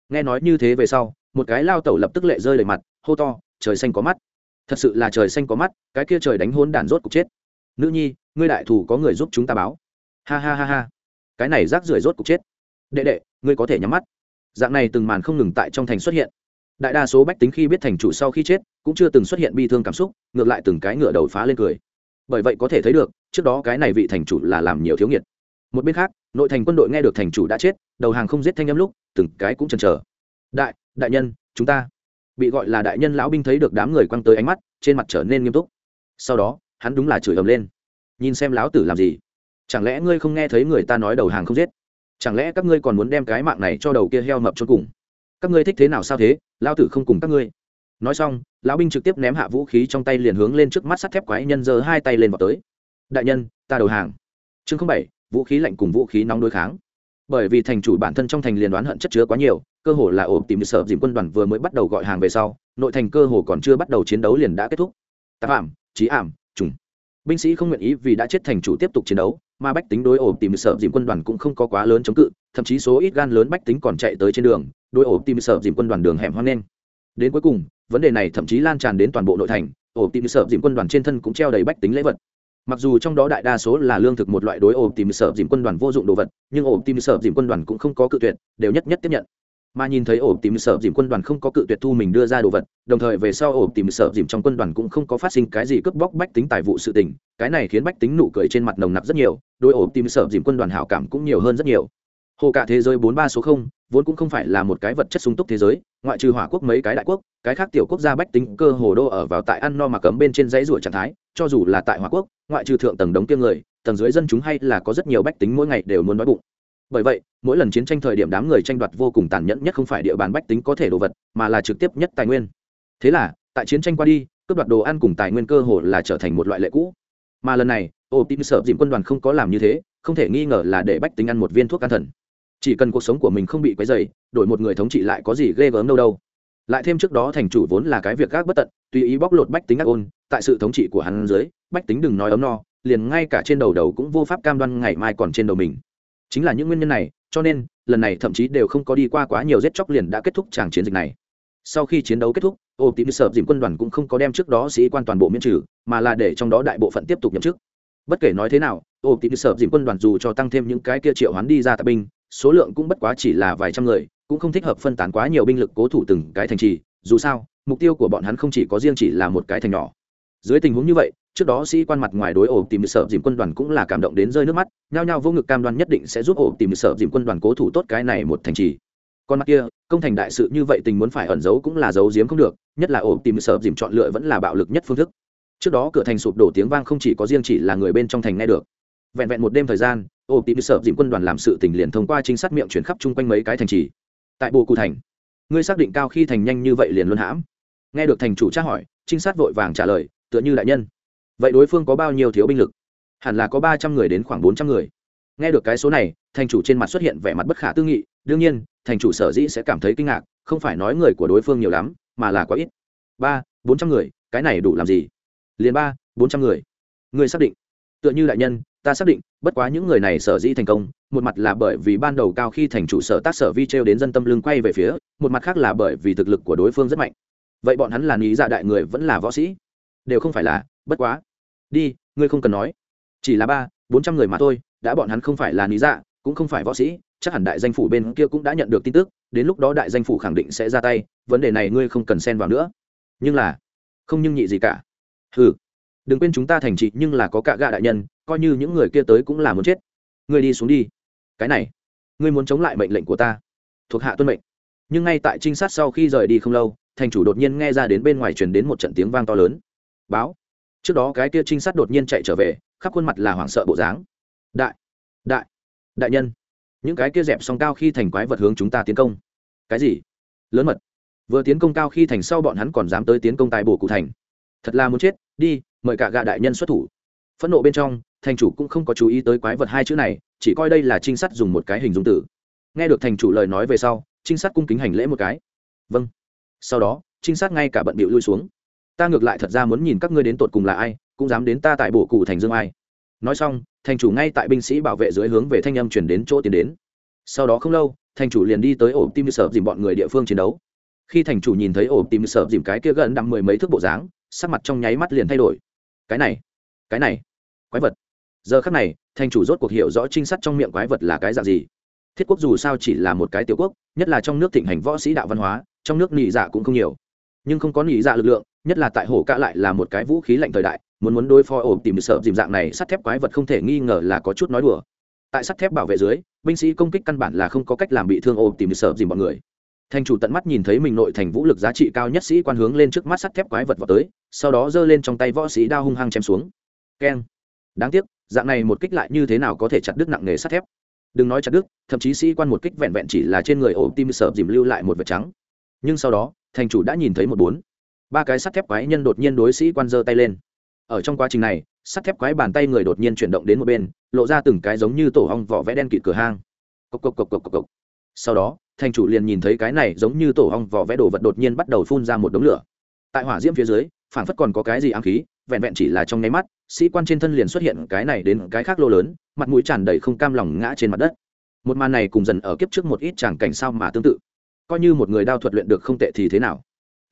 Speaker 1: Nghe nói như thế về sau, một cái lao tẩu lập tức lệ rơi đầy mặt, hô to, trời xanh có mắt. Thật sự là trời xanh có mắt, cái kia trời đánh hôn đản rốt cục chết. Nữ nhi, ngươi đại thủ có người giúp chúng ta báo. Ha ha ha ha. Cái này rác rưởi rốt cục chết. Đệ đệ, ngươi có thể nhắm mắt. Dạng này từng màn không ngừng tại trong thành xuất hiện. Đại đa số bách tính khi biết thành chủ sau khi chết, cũng chưa từng xuất hiện bi thương cảm xúc, ngược lại từng cái ngựa đầu phá lên cười. Bởi vậy có thể thấy được, trước đó cái này vị thành chủ là làm nhiều thiếu nghiệt một bên khác, nội thành quân đội nghe được thành chủ đã chết, đầu hàng không giết thanh âm lúc, từng cái cũng chần chờ. Đại đại nhân, chúng ta. Bị gọi là đại nhân lão binh thấy được đám người quăng tới ánh mắt, trên mặt trở nên nghiêm túc. Sau đó, hắn đúng là chửi ầm lên. Nhìn xem lão tử làm gì? Chẳng lẽ ngươi không nghe thấy người ta nói đầu hàng không giết? Chẳng lẽ các ngươi còn muốn đem cái mạng này cho đầu kia heo mập cho cùng? Các ngươi thích thế nào sao thế? Lão tử không cùng các ngươi. Nói xong, lão binh trực tiếp ném hạ vũ khí trong tay liền hướng lên trước mắt sắt thép quái nhân giơ hai tay lên vào tới. Đại nhân, ta đầu hàng. Chương không bảy vũ khí lạnh cùng vũ khí nóng đối kháng. Bởi vì thành chủ bản thân trong thành liền đoán hận chất chứa quá nhiều, cơ hồ là ổ tìm sợ dìm quân đoàn vừa mới bắt đầu gọi hàng về sau, nội thành cơ hồ còn chưa bắt đầu chiến đấu liền đã kết thúc. Tạp ảm trí ảm, trùng. Binh sĩ không nguyện ý vì đã chết thành chủ tiếp tục chiến đấu, mà bách tính đối ổ tìm sợ dìm quân đoàn cũng không có quá lớn chống cự, thậm chí số ít gan lớn bách tính còn chạy tới trên đường, đối ổ tìm sợ dìm quân đoàn đường hẻm hoang lên đến cuối cùng, vấn đề này thậm chí lan tràn đến toàn bộ nội thành, ổ tìm sợ dìm quân đoàn trên thân cũng treo đầy bách tính lễ vật mặc dù trong đó đại đa số là lương thực một loại đối ổ tìm sợ dìm quân đoàn vô dụng đồ vật, nhưng ổ tìm sợ dìm quân đoàn cũng không có cự tuyệt, đều nhất nhất tiếp nhận. Mà nhìn thấy ổ tìm sợ dìm quân đoàn không có cự tuyệt thu mình đưa ra đồ vật, đồng thời về sau ổ tìm sợ dìm trong quân đoàn cũng không có phát sinh cái gì cướp bóc bách tính tài vụ sự tình, cái này khiến bách tính nụ cười trên mặt nồng nặc rất nhiều đôi ổ tìm sợ dìm quân đoàn hảo cảm cũng nhiều hơn rất nhiều. Hồ cả thế giới bốn ba số không, vốn cũng không phải là một cái vật chất sung túc thế giới, ngoại trừ hỏa quốc mấy cái đại quốc, cái khác tiểu quốc gia bách tính cơ hồ đô ở vào tại ăn no mà cấm bên trên dãy ruổi trạng thái, cho dù là tại hỏa quốc ngoại trừ thượng tầng đống kia người, tầng dưới dân chúng hay là có rất nhiều bách tính mỗi ngày đều muốn đói bụng. Bởi vậy, mỗi lần chiến tranh thời điểm đám người tranh đoạt vô cùng tàn nhẫn nhất không phải địa bàn bách tính có thể đồ vật, mà là trực tiếp nhất tài nguyên. Thế là, tại chiến tranh qua đi, cướp đoạt đồ ăn cùng tài nguyên cơ hồ là trở thành một loại lệ cũ. Mà lần này ô tin sợ dìm quân đoàn không có làm như thế, không thể nghi ngờ là để bách tính ăn một viên thuốc an thần. Chỉ cần cuộc sống của mình không bị quấy dày đổi một người thống trị lại có gì ghê gớm đâu đâu. Lại thêm trước đó thành chủ vốn là cái việc gác bất tận, tùy ý bóc lột bách tính ác ôn, tại sự thống trị của hắn dưới bách tính đừng nói ấm no, liền ngay cả trên đầu đầu cũng vô pháp cam đoan ngày mai còn trên đầu mình. Chính là những nguyên nhân này, cho nên, lần này thậm chí đều không có đi qua quá nhiều giết chóc liền đã kết thúc tràng chiến dịch này. Sau khi chiến đấu kết thúc ô tín sợ dìm quân đoàn cũng không có đem trước đó sĩ quan toàn bộ miễn trừ, mà là để trong đó đại bộ phận tiếp tục nhậm chức. Bất kể nói thế nào ô tín sợ dìm quân đoàn dù cho tăng thêm những cái kia triệu hoán đi ra tại binh, số lượng cũng bất quá chỉ là vài trăm người, cũng không thích hợp phân tán quá nhiều binh lực cố thủ từng cái thành trì. Dù sao, mục tiêu của bọn hắn không chỉ có riêng chỉ là một cái thành nhỏ. Dưới tình huống như vậy trước đó sĩ quan mặt ngoài đối ổ tìm sợ dìm quân đoàn cũng là cảm động đến rơi nước mắt, nhao nhao vô ngực cam đoan nhất định sẽ giúp ổ tìm sợ dìm quân đoàn cố thủ tốt cái này một thành trì. Còn mặt kia, công thành đại sự như vậy tình muốn phải ẩn giấu cũng là giấu giếm không được, nhất là ổ tìm sợ dìm chọn lựa vẫn là bạo lực nhất phương thức. Trước đó cửa thành sụp đổ tiếng vang không chỉ có riêng chỉ là người bên trong thành nghe được. Vẹn vẹn một đêm thời gian, ổ tìm sợ dìm quân đoàn làm sự tình liền thông qua trinh sát miệng chuyển khắp chung quanh mấy cái thành trì. Tại bồ cụ thành, ngươi xác định cao khi thành nhanh như vậy liền luân hãm. Nghe được thành chủ tra hỏi, trinh sát vội vàng trả lời, tựa như đại nhân vậy đối phương có bao nhiêu thiếu binh lực? Hẳn là có ba trăm người đến khoảng bốn trăm người. Nghe được cái số này, thành chủ trên mặt xuất hiện vẻ mặt bất khả tư nghị. Đương nhiên, thành chủ sở dĩ sẽ cảm thấy kinh ngạc, không phải nói người của đối phương nhiều lắm, mà là quá ít. Ba, bốn trăm người, cái này đủ làm gì? Liền ba, bốn trăm người. Người xác định. Tựa như đại nhân, ta xác định, bất quá những người này sở dĩ thành công, một mặt là bởi vì ban đầu cao khi thành chủ sở tác sở vi t r e o đến dân tâm lưng quay về phía, một mặt khác là bởi vì thực lực của đối phương rất mạnh. Vậy bọn hắn là lý dạ đại người vẫn là võ sĩ? Đều không phải là bất quá. Đi, ngươi không cần nói. Chỉ là ba, bốn trăm người mà thôi, đã bọn hắn không phải là lý dạ cũng không phải võ sĩ, chắc hẳn đại danh phủ bên kia cũng đã nhận được tin tức, đến lúc đó đại danh phủ khẳng định sẽ ra tay, vấn đề này ngươi không cần xen vào nữa. Nhưng là, không nhưng nhị gì cả. Ừ đừng quên chúng ta thành trị nhưng là có cả gạ đại nhân, coi như những người kia tới cũng là muốn chết. Ngươi đi xuống đi. Cái này, ngươi muốn chống lại mệnh lệnh của ta. Thuộc hạ tuân mệnh. Nhưng ngay tại trinh sát sau khi rời đi không lâu, thành chủ đột nhiên nghe ra đến bên ngoài truyền đến một trận tiếng vang to lớn. Báo trước đó cái kia trinh sát đột nhiên chạy trở về, khắp khuôn mặt là hoảng sợ bộ dáng. Đại đại đại nhân, những cái kia dẹp song cao khi thành quái vật hướng chúng ta tiến công. Cái gì? Lớn mật. Vừa tiến công cao khi thành sau bọn hắn còn dám tới tiến công tài bổ cụ thành. Thật là muốn chết, đi, mời cả gạ đại nhân xuất thủ. Phẫn nộ bên trong, thành chủ cũng không có chú ý tới quái vật hai chữ này, chỉ coi đây là trinh sát dùng một cái hình dung tử. Nghe được thành chủ lời nói về sau, trinh sát cung kính hành lễ một cái. Vâng. Sau đó, trinh sát ngay cả bận bịu lui xuống ta ngược lại thật ra muốn nhìn các ngươi đến tột cùng là ai, cũng dám đến ta tại bộ cụ thành dương ai. Nói xong, thành chủ ngay tại binh sĩ bảo vệ dưới hướng về thanh âm chuyển đến chỗ tiến đến. Sau đó không lâu, thành chủ liền đi tới ổ tim sợ dìm bọn người địa phương chiến đấu. Khi thành chủ nhìn thấy ổ tim sợ dìm cái kia gần đặng mười mấy thước bộ dáng, sắc mặt trong nháy mắt liền thay đổi. Cái này cái này, quái vật. Giờ khắc này, thành chủ rốt cuộc hiểu rõ trinh sát trong miệng quái vật là cái dạng gì. Thiết quốc dù sao chỉ là một cái tiểu quốc, nhất là trong nước thịnh hành võ sĩ đạo văn hóa, trong nước nị dạ cũng không nhiều. Nhưng không có nị dạ lực lượng nhất là tại hổ cạ lại là một cái vũ khí lạnh thời đại, muốn muốn đối phó ổ tìm sợ dìm dạng này, sắt thép quái vật không thể nghi ngờ là có chút nói đùa. Tại sắt thép bảo vệ dưới, binh sĩ công kích căn bản là không có cách làm bị thương ổ tìm sợ dìm bọn người. Thành chủ tận mắt nhìn thấy mình nội thành vũ lực giá trị cao nhất sĩ quan hướng lên trước mắt sắt thép quái vật vào tới, sau đó giơ lên trong tay võ sĩ đao hung hăng chém xuống. Keng. Đáng tiếc, dạng này một kích lại như thế nào có thể chặt đứt nặng nghề sắt thép? Đừng nói chặt đứt, thậm chí sĩ quan một kích vẹn vẹn chỉ là trên người ổ tim sợ dìm lưu lại một vật trắng. Nhưng sau đó, thành chủ đã nhìn thấy một bốn ba cái sắt thép quái nhân đột nhiên đối sĩ quan giơ tay lên. Ở trong quá trình này, sắt thép quái bàn tay người đột nhiên chuyển động đến một bên, lộ ra từng cái giống như tổ hong vỏ vẽ đen kịt cửa hang. Cộc cộc cộc cộc cộc cộc. Sau đó, thành chủ liền nhìn thấy cái này giống như tổ hong vỏ vẽ đồ vật đột nhiên bắt đầu phun ra một đống lửa. Tại hỏa diễm phía dưới phản phất còn có cái gì ám khí, vẹn vẹn chỉ là trong nháy mắt, sĩ quan trên thân liền xuất hiện cái này đến cái khác lô lớn, mặt mũi tràn đầy không cam lòng ngã trên mặt đất. Một màn này cùng dần ở kiếp trước một ít tràng cảnh sao mà tương tự. Coi như một người đao thuật luyện được không tệ thì thế nào?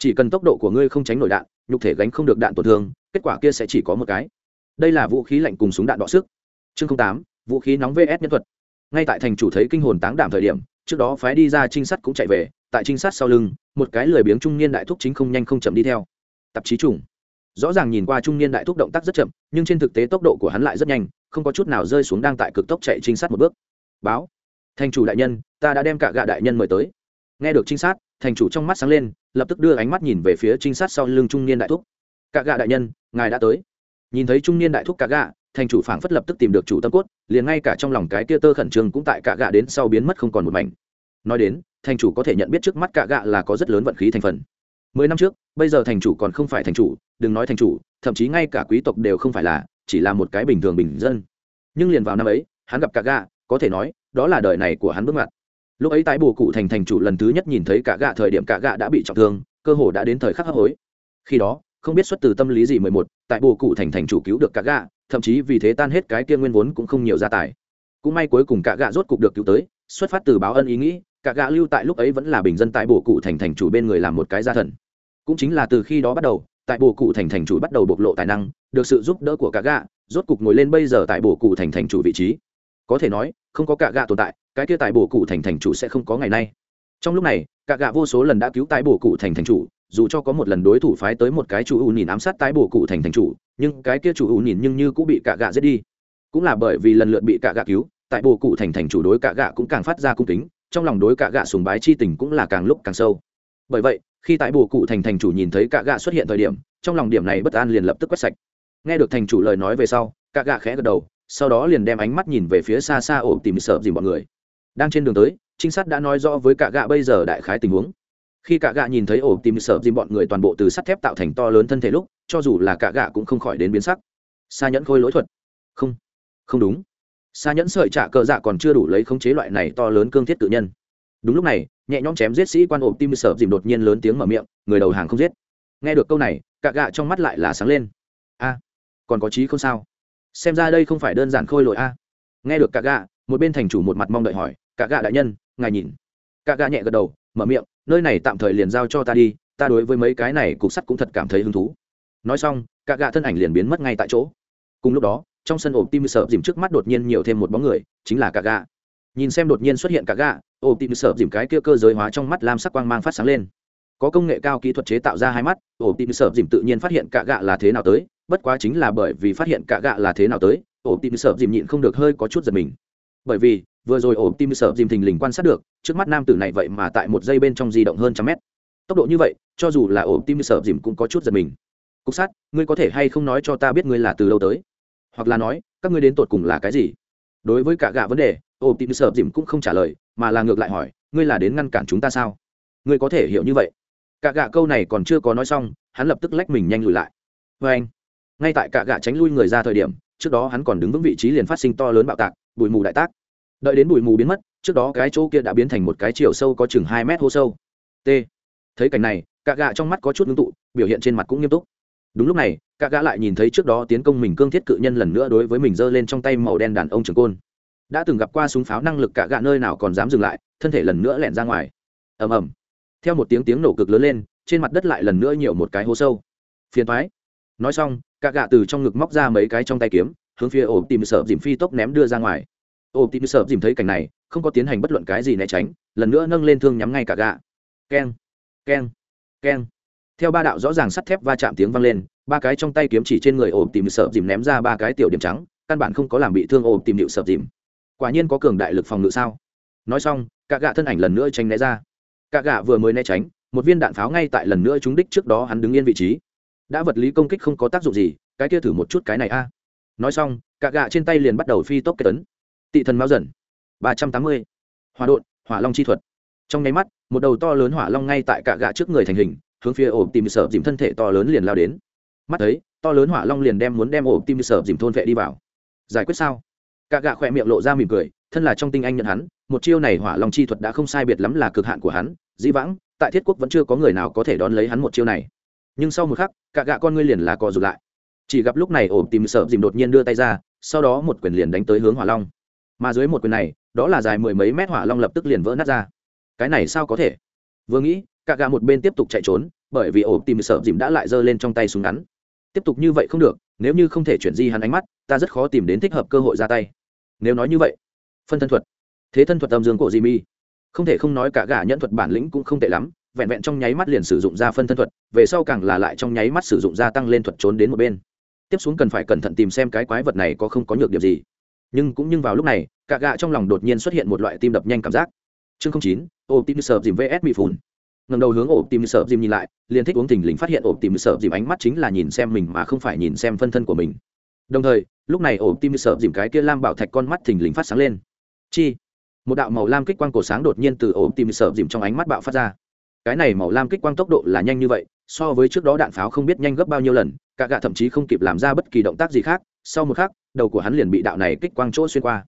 Speaker 1: Chỉ cần tốc độ của ngươi không tránh nổi đạn, nhục thể gánh không được đạn tổn thương, kết quả kia sẽ chỉ có một cái. Đây là vũ khí lạnh cùng súng đạn đọ sức. Chương tám, vũ khí nóng vs nhân thuật. Ngay tại thành chủ thấy kinh hồn táng đảm thời điểm, trước đó phái đi ra trinh sát cũng chạy về, tại trinh sát sau lưng, một cái lười biếng trung niên đại thúc chính không nhanh không chậm đi theo. Tạp chí trùng. Rõ ràng nhìn qua trung niên đại thúc động tác rất chậm, nhưng trên thực tế tốc độ của hắn lại rất nhanh, không có chút nào rơi xuống đang tại cực tốc chạy trinh sát một bước. Báo. Thành chủ đại nhân, ta đã đem cả gạ đại nhân mời tới. Nghe được trinh sát thành chủ trong mắt sáng lên, lập tức đưa ánh mắt nhìn về phía trinh sát sau lưng trung niên đại thúc. Cả gạ đại nhân, ngài đã tới. Nhìn thấy trung niên đại thúc cả gạ, thành chủ phảng phất lập tức tìm được chủ tâm cốt, liền ngay cả trong lòng cái kia tơ khẩn trương cũng tại cả gạ đến sau biến mất không còn một mảnh. Nói đến, thành chủ có thể nhận biết trước mắt cả gạ là có rất lớn vận khí thành phần. Mười năm trước, bây giờ thành chủ còn không phải thành chủ, đừng nói thành chủ, thậm chí ngay cả quý tộc đều không phải là, chỉ là một cái bình thường bình dân. Nhưng liền vào năm ấy, hắn gặp cả gạ, có thể nói, đó là đời này của hắn bước mặt lúc ấy tại bồ cụ thành thành chủ lần thứ nhất nhìn thấy cả gạ thời điểm cả gạ đã bị trọng thương, cơ hồ đã đến thời khắc hấp hối. Khi đó, không biết xuất từ tâm lý gì mười một, tại bồ cụ thành thành chủ cứu được cả gạ, thậm chí vì thế tan hết cái kia nguyên vốn cũng không nhiều gia tài. Cũng may cuối cùng cả gạ rốt cục được cứu tới, xuất phát từ báo ân ý nghĩ, cả gạ lưu tại lúc ấy vẫn là bình dân tại bồ cụ thành thành chủ bên người làm một cái gia thần. Cũng chính là từ khi đó bắt đầu, tại bồ cụ thành thành chủ bắt đầu bộc lộ tài năng, được sự giúp đỡ của cả gạ, rốt cục ngồi lên bây giờ tại bồ cụ thành thành chủ vị trí. Có thể nói, không có cả gạ tồn tại cái kia tại bổ cụ thành thành chủ sẽ không có ngày nay. Trong lúc này, cả gạ vô số lần đã cứu tại bổ cụ thành thành chủ, dù cho có một lần đối thủ phái tới một cái chủ ưu nhìn ám sát tái bổ cụ thành thành chủ, nhưng cái kia chủ ưu nhìn nhưng như cũng bị cả gạ giết đi. Cũng là bởi vì lần lượt bị cả gạ cứu tại bổ cụ thành thành chủ đối cả gạ cũng càng phát ra cung kính, trong lòng đối cả gạ sùng bái chi tình cũng là càng lúc càng sâu. Bởi vậy, khi tại bổ cụ thành thành chủ nhìn thấy cả gạ xuất hiện thời điểm, trong lòng điểm này bất an liền lập tức quét sạch. Nghe được thành chủ lời nói về sau, cả gạ khẽ gật đầu, sau đó liền đem ánh mắt nhìn về phía xa xa ổ tìm sợ dìm mọi người đang trên đường tới, trinh sát đã nói rõ với cả gạ bây giờ đại khái tình huống. Khi cả gạ nhìn thấy ổ tìm sợ dìm bọn người toàn bộ từ sắt thép tạo thành to lớn thân thể lúc, cho dù là cả gạ cũng không khỏi đến biến sắc. Xa nhẫn khôi lỗi thuật. Không không đúng. Xa nhẫn sợi trả cờ dạ còn chưa đủ lấy khống chế loại này to lớn cương thiết tự nhân. Đúng lúc này, nhẹ nhõm chém giết sĩ quan ổ tim sợ dìm đột nhiên lớn tiếng mở miệng, người đầu hàng không giết. Nghe được câu này, cả gạ trong mắt lại là sáng lên. A, còn có trí không sao? Xem ra đây không phải đơn giản khôi lỗi a. Nghe được cả gạ, một bên thành chủ một mặt mong đợi hỏi cả gạ đại nhân, ngài nhìn. Cả gạ nhẹ gật đầu, mở miệng, nơi này tạm thời liền giao cho ta đi, ta đối với mấy cái này cục sắt cũng thật cảm thấy hứng thú. Nói xong, cả gạ thân ảnh liền biến mất ngay tại chỗ. Cùng lúc đó, trong sân ổ tim sợ dìm trước mắt đột nhiên nhiều thêm một bóng người, chính là cả gạ. Nhìn xem đột nhiên xuất hiện cả gạ ổ tim sợ dìm cái kia cơ giới hóa trong mắt lam sắc quang mang phát sáng lên. Có công nghệ cao kỹ thuật chế tạo ra hai mắt ổ tim sợ dìm tự nhiên phát hiện cả gạ là thế nào tới, bất quá chính là bởi vì phát hiện cả gạ là thế nào tới ổ tim sợ dìm nhịn không được hơi có chút giật mình. Bởi vì vừa rồi ổ tim sợ dìm thình lình quan sát được, trước mắt nam tử này vậy mà tại một giây bên trong di động hơn trăm mét. Tốc độ như vậy, cho dù là ổ tim sợ dìm cũng có chút giật mình. Cục sát ngươi có thể hay không nói cho ta biết ngươi là từ đâu tới? Hoặc là nói, các ngươi đến tột cùng là cái gì? Đối với cả gạ vấn đề, ổ tim sợ dìm cũng không trả lời, mà là ngược lại hỏi, ngươi là đến ngăn cản chúng ta sao? Ngươi có thể hiểu như vậy. Cả gạ câu này còn chưa có nói xong, hắn lập tức lách mình nhanh lùi lại. Vê anh. Ngay tại cả gạ tránh lui người ra thời điểm, trước đó hắn còn đứng vững vị trí liền phát sinh to lớn bạo tạc, bụi mù đại tác đợi đến bụi mù biến mất, trước đó cái chỗ kia đã biến thành một cái chiều sâu có chừng hai mét hô sâu. T. Thấy cảnh này, cạ gạ trong mắt có chút ngưng tụ, biểu hiện trên mặt cũng nghiêm túc. Đúng lúc này, cạ gạ lại nhìn thấy trước đó tiến công mình cương thiết cự nhân lần nữa đối với mình giơ lên trong tay màu đen đàn ông trường côn. Đã từng gặp qua súng pháo năng lực cạ gạ nơi nào còn dám dừng lại, thân thể lần nữa lẹn ra ngoài. Ầm ầm. Theo một tiếng tiếng nổ cực lớn lên, trên mặt đất lại lần nữa nhiều một cái hố sâu. Phiền thoái nói xong, cạ gạ từ trong ngực móc ra mấy cái trong tay kiếm, hướng phía ổ tìm sợ dìm phi tốc ném đưa ra ngoài ổ tìm sợ dìm thấy cảnh này, không có tiến hành bất luận cái gì né tránh, lần nữa nâng lên thương nhắm ngay cả gạ. keng keng keng. Theo ba đạo rõ ràng sắt thép va chạm tiếng vang lên, ba cái trong tay kiếm chỉ trên người ổ tìm sợ dìm ném ra ba cái tiểu điểm trắng, căn bản không có làm bị thương ổ tìm điệu sợ dìm. Quả nhiên có cường đại lực phòng ngự sao? Nói xong, cả gạ thân ảnh lần nữa tránh né ra. Cả gạ vừa mới né tránh, một viên đạn pháo ngay tại lần nữa trúng đích trước đó hắn đứng yên vị trí. Đã vật lý công kích không có tác dụng gì, cái kia thử một chút cái này a. Nói xong, cả gạ trên tay liền bắt đầu phi tốc kết tấn tị thần Mao dần. Ba trăm tám mươi. Hòa đột hỏa long chi thuật. Trong nháy mắt, một đầu to lớn hỏa long ngay tại cả gạ trước người thành hình, hướng phía ổ tìm sợ dìm thân thể to lớn liền lao đến. Mắt thấy, to lớn hỏa long liền đem muốn đem ổ tim sợ dìm thôn vệ đi vào. Giải quyết sao? Cả gạ khỏe miệng lộ ra mỉm cười, thân là trong tinh anh nhận hắn, một chiêu này hỏa long chi thuật đã không sai biệt lắm là cực hạn của hắn, dĩ vãng, tại thiết quốc vẫn chưa có người nào có thể đón lấy hắn một chiêu này. Nhưng sau một khắc cả gạ con ngươi liền là co rụt lại. Chỉ gặp lúc này ổ tìm sợ dìm đột nhiên đưa tay ra, sau đó một quyền liền đánh tới hướng hỏa long mà dưới một quyền này, đó là dài mười mấy mét hỏa long lập tức liền vỡ nát ra. Cái này sao có thể? Vừa nghĩ, cả gà một bên tiếp tục chạy trốn, bởi vì ổ tìm sợ dìm đã lại giơ lên trong tay súng ngắn. Tiếp tục như vậy không được, nếu như không thể chuyển di hắn ánh mắt, ta rất khó tìm đến thích hợp cơ hội ra tay. Nếu nói như vậy, phân thân thuật. Thế thân thuật âm dương của di mi không thể không nói cả gà nhẫn thuật bản lĩnh cũng không tệ lắm, vẹn vẹn trong nháy mắt liền sử dụng ra phân thân thuật, về sau càng là lại trong nháy mắt sử dụng ra tăng lên thuật trốn đến một bên. Tiếp xuống cần phải cẩn thận tìm xem cái quái vật này có không có nhược điểm gì nhưng cũng nhưng vào lúc này, cả gạ trong lòng đột nhiên xuất hiện một loại tim đập nhanh cảm giác. Chương chín ô tim sợ dìm vs bị phùn ngầm đầu hướng ổ tìm sợ dìm nhìn lại, liền thích uống thình lình phát hiện ổ tìm sợ dìm ánh mắt chính là nhìn xem mình mà không phải nhìn xem phân thân của mình. Đồng thời, lúc này ổ tim sợ dìm cái kia lam bảo thạch con mắt thình lình phát sáng lên. Chi? Một đạo màu lam kích quang cổ sáng đột nhiên từ ổ tim sợ dìm trong ánh mắt bạo phát ra. Cái này màu lam kích quang tốc độ là nhanh như vậy, so với trước đó đạn pháo không biết nhanh gấp bao nhiêu lần, cả gạ thậm chí không kịp làm ra bất kỳ động tác gì khác. Sau một khắc đầu của hắn liền bị đạo này kích quang chỗ xuyên qua.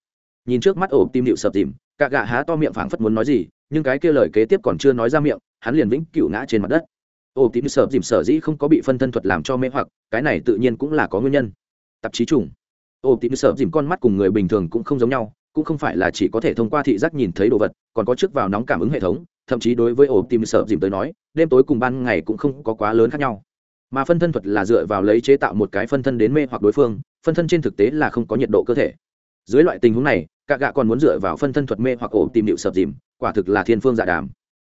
Speaker 1: Nhìn trước mắt ổ tim điệu sập dìm, cả gạ há to miệng phảng phất muốn nói gì, nhưng cái kia lời kế tiếp còn chưa nói ra miệng, hắn liền vĩnh cựu ngã trên mặt đất. Ổ tim sợ dìm sở dĩ không có bị phân thân thuật làm cho mê hoặc, cái này tự nhiên cũng là có nguyên nhân. Tạp chí trùng. Ổ tim sợ dìm con mắt cùng người bình thường cũng không giống nhau, cũng không phải là chỉ có thể thông qua thị giác nhìn thấy đồ vật, còn có trước vào nóng cảm ứng hệ thống, thậm chí đối với ổ tim sợ dìm tới nói, đêm tối cùng ban ngày cũng không có quá lớn khác nhau mà phân thân thuật là dựa vào lấy chế tạo một cái phân thân đến mê hoặc đối phương, phân thân trên thực tế là không có nhiệt độ cơ thể. Dưới loại tình huống này cạ gạ còn muốn dựa vào phân thân thuật mê hoặc ổ tìm điệu sập dìm, quả thực là thiên phương dạ đàm.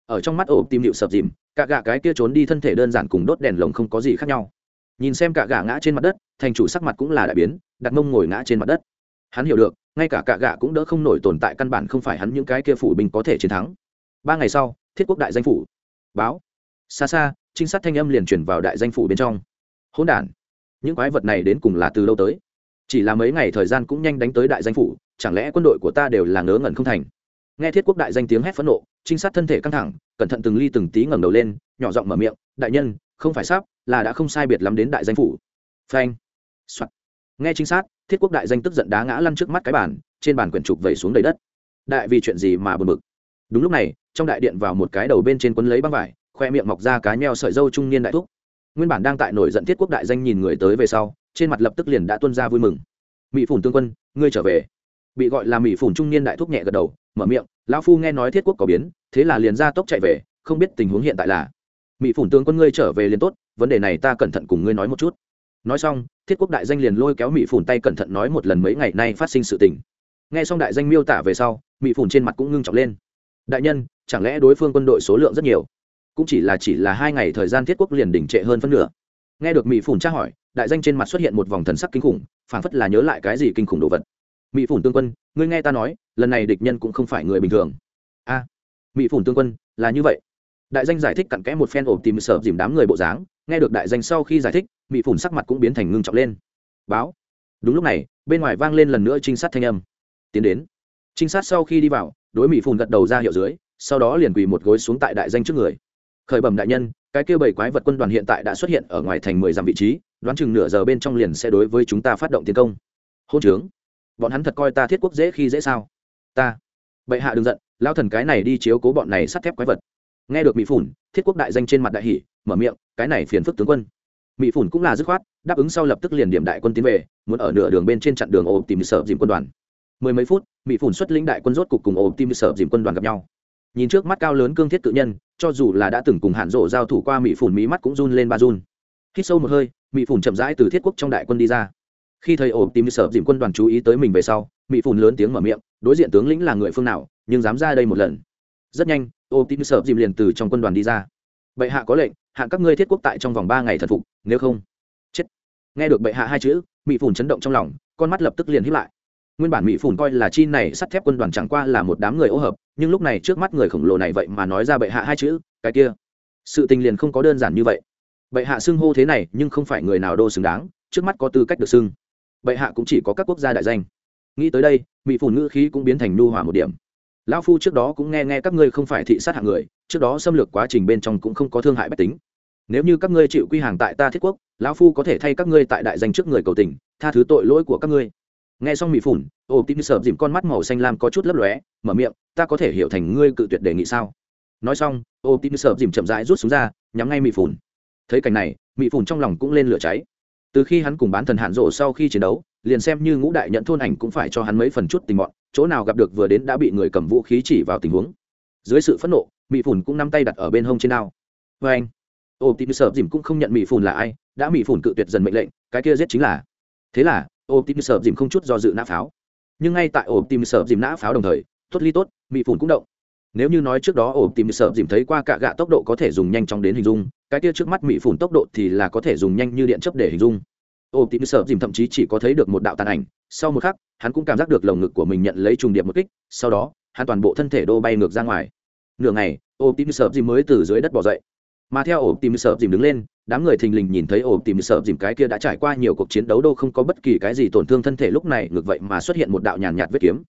Speaker 1: Ở trong mắt ổ tìm điệu sập dìm, cả gạ cái kia trốn đi thân thể đơn giản cùng đốt đèn lồng không có gì khác nhau. Nhìn xem cả gạ ngã trên mặt đất, thành chủ sắc mặt cũng là đại biến, đặt mông ngồi ngã trên mặt đất. Hắn hiểu được, ngay cả cả gạ cũng đỡ không nổi tồn tại căn bản không phải hắn những cái kia phủ binh có thể chiến thắng. Ba ngày sau, thiết quốc đại danh phủ. Báo xa xa, trinh sát thanh âm liền chuyển vào đại danh phủ bên trong. Hỗn đản, những quái vật này đến cùng là từ lâu tới? Chỉ là mấy ngày thời gian cũng nhanh đánh tới đại danh phủ, chẳng lẽ quân đội của ta đều là ngớ ngẩn không thành? Nghe thiết quốc đại danh tiếng hét phẫn nộ, trinh sát thân thể căng thẳng, cẩn thận từng ly từng tí ngẩng đầu lên, nhỏ giọng mở miệng, đại nhân, không phải sắp, là đã không sai biệt lắm đến đại danh phủ. Phanh Soạn. nghe trinh sát, thiết quốc đại danh tức giận đá ngã lăn trước mắt cái bàn, trên bàn quyển trục vẩy xuống đầy đất. Đại vì chuyện gì mà buồn bực? Đúng lúc này, trong đại điện vào một cái đầu bên trên quấn lấy băng vải khoe miệng mọc ra cái nheo sợi dâu trung niên đại thúc. Nguyên bản đang tại nổi giận thiết quốc đại danh nhìn người tới về sau, trên mặt lập tức liền đã tuân ra vui mừng. Mỹ phủn tương quân, ngươi trở về. Bị gọi là mỹ phủn trung niên đại thúc nhẹ gật đầu, mở miệng, lão phu nghe nói thiết quốc có biến, thế là liền ra tốc chạy về, không biết tình huống hiện tại là mỹ phủn tướng quân ngươi trở về liền tốt, vấn đề này ta cẩn thận cùng ngươi nói một chút. Nói xong, thiết quốc đại danh liền lôi kéo mỹ phủn tay cẩn thận nói một lần mấy ngày nay phát sinh sự tình. Nghe xong đại danh miêu tả về sau, mỹ phủn trên mặt cũng ngưng trọng lên. Đại nhân, chẳng lẽ đối phương quân đội số lượng rất nhiều? Cũng chỉ là chỉ là hai ngày thời gian thiết quốc liền đỉnh trệ hơn phân nửa. Nghe được mỹ phủn tra hỏi, đại danh trên mặt xuất hiện một vòng thần sắc kinh khủng, phảng phất là nhớ lại cái gì kinh khủng đồ vật. Mỹ phủn tương quân, ngươi nghe ta nói, lần này địch nhân cũng không phải người bình thường. A mỹ phủn tương quân, là như vậy. Đại danh giải thích cặn kẽ một phen ổ tìm sợ dìm đám người bộ dáng, nghe được đại danh sau khi giải thích mỹ phủn sắc mặt cũng biến thành ngưng trọng lên. Báo. Đúng lúc này, bên ngoài vang lên lần nữa trinh sát thanh âm. Tiến đến. Trinh sát sau khi đi vào, đối mỹ phủn gật đầu ra hiệu dưới, sau đó liền quỳ một gối xuống tại đại danh trước người khởi bẩm đại nhân, cái kia bảy quái vật quân đoàn hiện tại đã xuất hiện ở ngoài thành mười dặm vị trí, đoán chừng nửa giờ bên trong liền sẽ đối với chúng ta phát động tiến công. Hôn trướng. Bọn hắn thật coi ta thiết quốc dễ khi dễ sao? Ta. Bệ hạ đừng giận lao thần cái này đi chiếu cố bọn này sắt thép quái vật. Nghe được mỹ phủn, thiết quốc đại danh trên mặt đại hỷ mở miệng, cái này phiền phức tướng quân. Mỹ phủn cũng là dứt khoát, đáp ứng sau lập tức liền điểm đại quân tiến về, muốn ở nửa đường bên trên chặn đường ổ tìm sợ dìm quân đoàn. Mười mấy phút mỹ phủn xuất lĩnh đại quân rốt cục cùng ổ tìm sợ dìm quân đoàn gặp nhau. Nhìn trước mắt cao lớn cương thiết tự nhân cho dù là đã từng cùng hạn rộ giao thủ qua mỹ phủn mỹ mắt cũng run lên ba run. Hít sâu một hơi, mỹ phủn chậm rãi từ thiết quốc trong đại quân đi ra. Khi thầy ổ tìm sợ dìm quân đoàn chú ý tới mình về sau, mỹ phủn lớn tiếng mở miệng, đối diện tướng lĩnh là người phương nào, nhưng dám ra đây một lần. Rất nhanh, ổ tìm sợ dìm liền từ trong quân đoàn đi ra. Bệ hạ có lệnh hạn các ngươi thiết quốc tại trong vòng ba ngày thần phục, nếu không, chết. Nghe được bệ hạ hai chữ, mỹ phủn chấn động trong lòng, con mắt lập tức liền hiếp lại nguyên bản mỹ phủn coi là chi này sắt thép quân đoàn chẳng qua là một đám người ô hợp, nhưng lúc này trước mắt người khổng lồ này vậy mà nói ra bệ hạ hai chữ, cái kia, sự tình liền không có đơn giản như vậy. Bệ hạ xưng hô thế này, nhưng không phải người nào đô xứng đáng, trước mắt có tư cách được xưng. Bệ hạ cũng chỉ có các quốc gia đại danh. Nghĩ tới đây, mỹ phủn ngữ khí cũng biến thành nu hỏa một điểm. Lão phu trước đó cũng nghe nghe các ngươi không phải thị sát hạng người, trước đó xâm lược quá trình bên trong cũng không có thương hại bách tính. Nếu như các ngươi chịu quy hàng tại ta thiết quốc, lão phu có thể thay các ngươi tại đại danh trước người cầu tình, tha thứ tội lỗi của các ngươi nghe xong mỹ phủn ô tím sợ dìm con mắt màu xanh lam có chút lấp lóe, mở miệng, ta có thể hiểu thành ngươi cự tuyệt đề nghị sao? Nói xong ô tím sợ dìm chậm rãi rút xuống ra, nhắm ngay mỹ phủn. Thấy cảnh này mỹ phủn trong lòng cũng lên lửa cháy. Từ khi hắn cùng bán thần hạn rộ sau khi chiến đấu, liền xem như ngũ đại nhận thôn ảnh cũng phải cho hắn mấy phần chút tình mọn, chỗ nào gặp được vừa đến đã bị người cầm vũ khí chỉ vào tình huống. Dưới sự phẫn nộ mỹ phủn cũng nắm tay đặt ở bên hông trên ao vê anh ô tím sợ dìm cũng không nhận mỹ phủn là ai, đã mỹ phủn cự tuyệt dần mệnh lệnh, cái kia giết chính là. Thế là Ôm tim sợ dìm không chút do dự nã pháo. Nhưng ngay tại ôm tim sợ dìm nã pháo đồng thời tốt ly tốt, mị phủn cũng động. Nếu như nói trước đó ổ tìm sợ dìm thấy qua cả gạ tốc độ có thể dùng nhanh chóng đến hình dung, cái kia trước mắt mỹ phủn tốc độ thì là có thể dùng nhanh như điện chấp để hình dung. Ổ tìm sợ dìm thậm chí chỉ có thấy được một đạo tàn ảnh, sau một khắc, hắn cũng cảm giác được lồng ngực của mình nhận lấy trùng điệp một kích, sau đó, hắn toàn bộ thân thể đô bay ngược ra ngoài. Nửa ngày ổ tìm sợ dìm mới từ dưới đất bỏ dậy mà theo ổ tìm sợ dìm đứng lên đám người thình lình nhìn thấy ổ tìm sợ dìm cái kia đã trải qua nhiều cuộc chiến đấu đâu không có bất kỳ cái gì tổn thương thân thể lúc này ngược vậy mà xuất hiện một đạo nhàn nhạt, vết kiếm.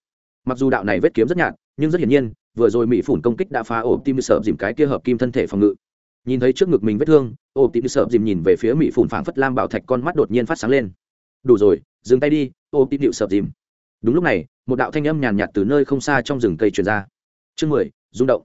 Speaker 1: Mặc dù đạo này vết kiếm rất nhạt nhưng rất hiển nhiên vừa rồi mỹ phủn công kích đã phá ổ tim sợ dìm cái kia hợp kim thân thể phòng ngự. Nhìn thấy trước ngực mình vết thương ổ tim sợ dìm nhìn về phía mỹ phủn phảng phất lam bảo thạch con mắt đột nhiên phát sáng lên. Đủ rồi dừng tay đi ổ tim điệu sợ dìm. Đúng lúc này một đạo thanh âm nhàn nhạt từ nơi không xa trong rừng cây truyền ra. Chương mười rung động.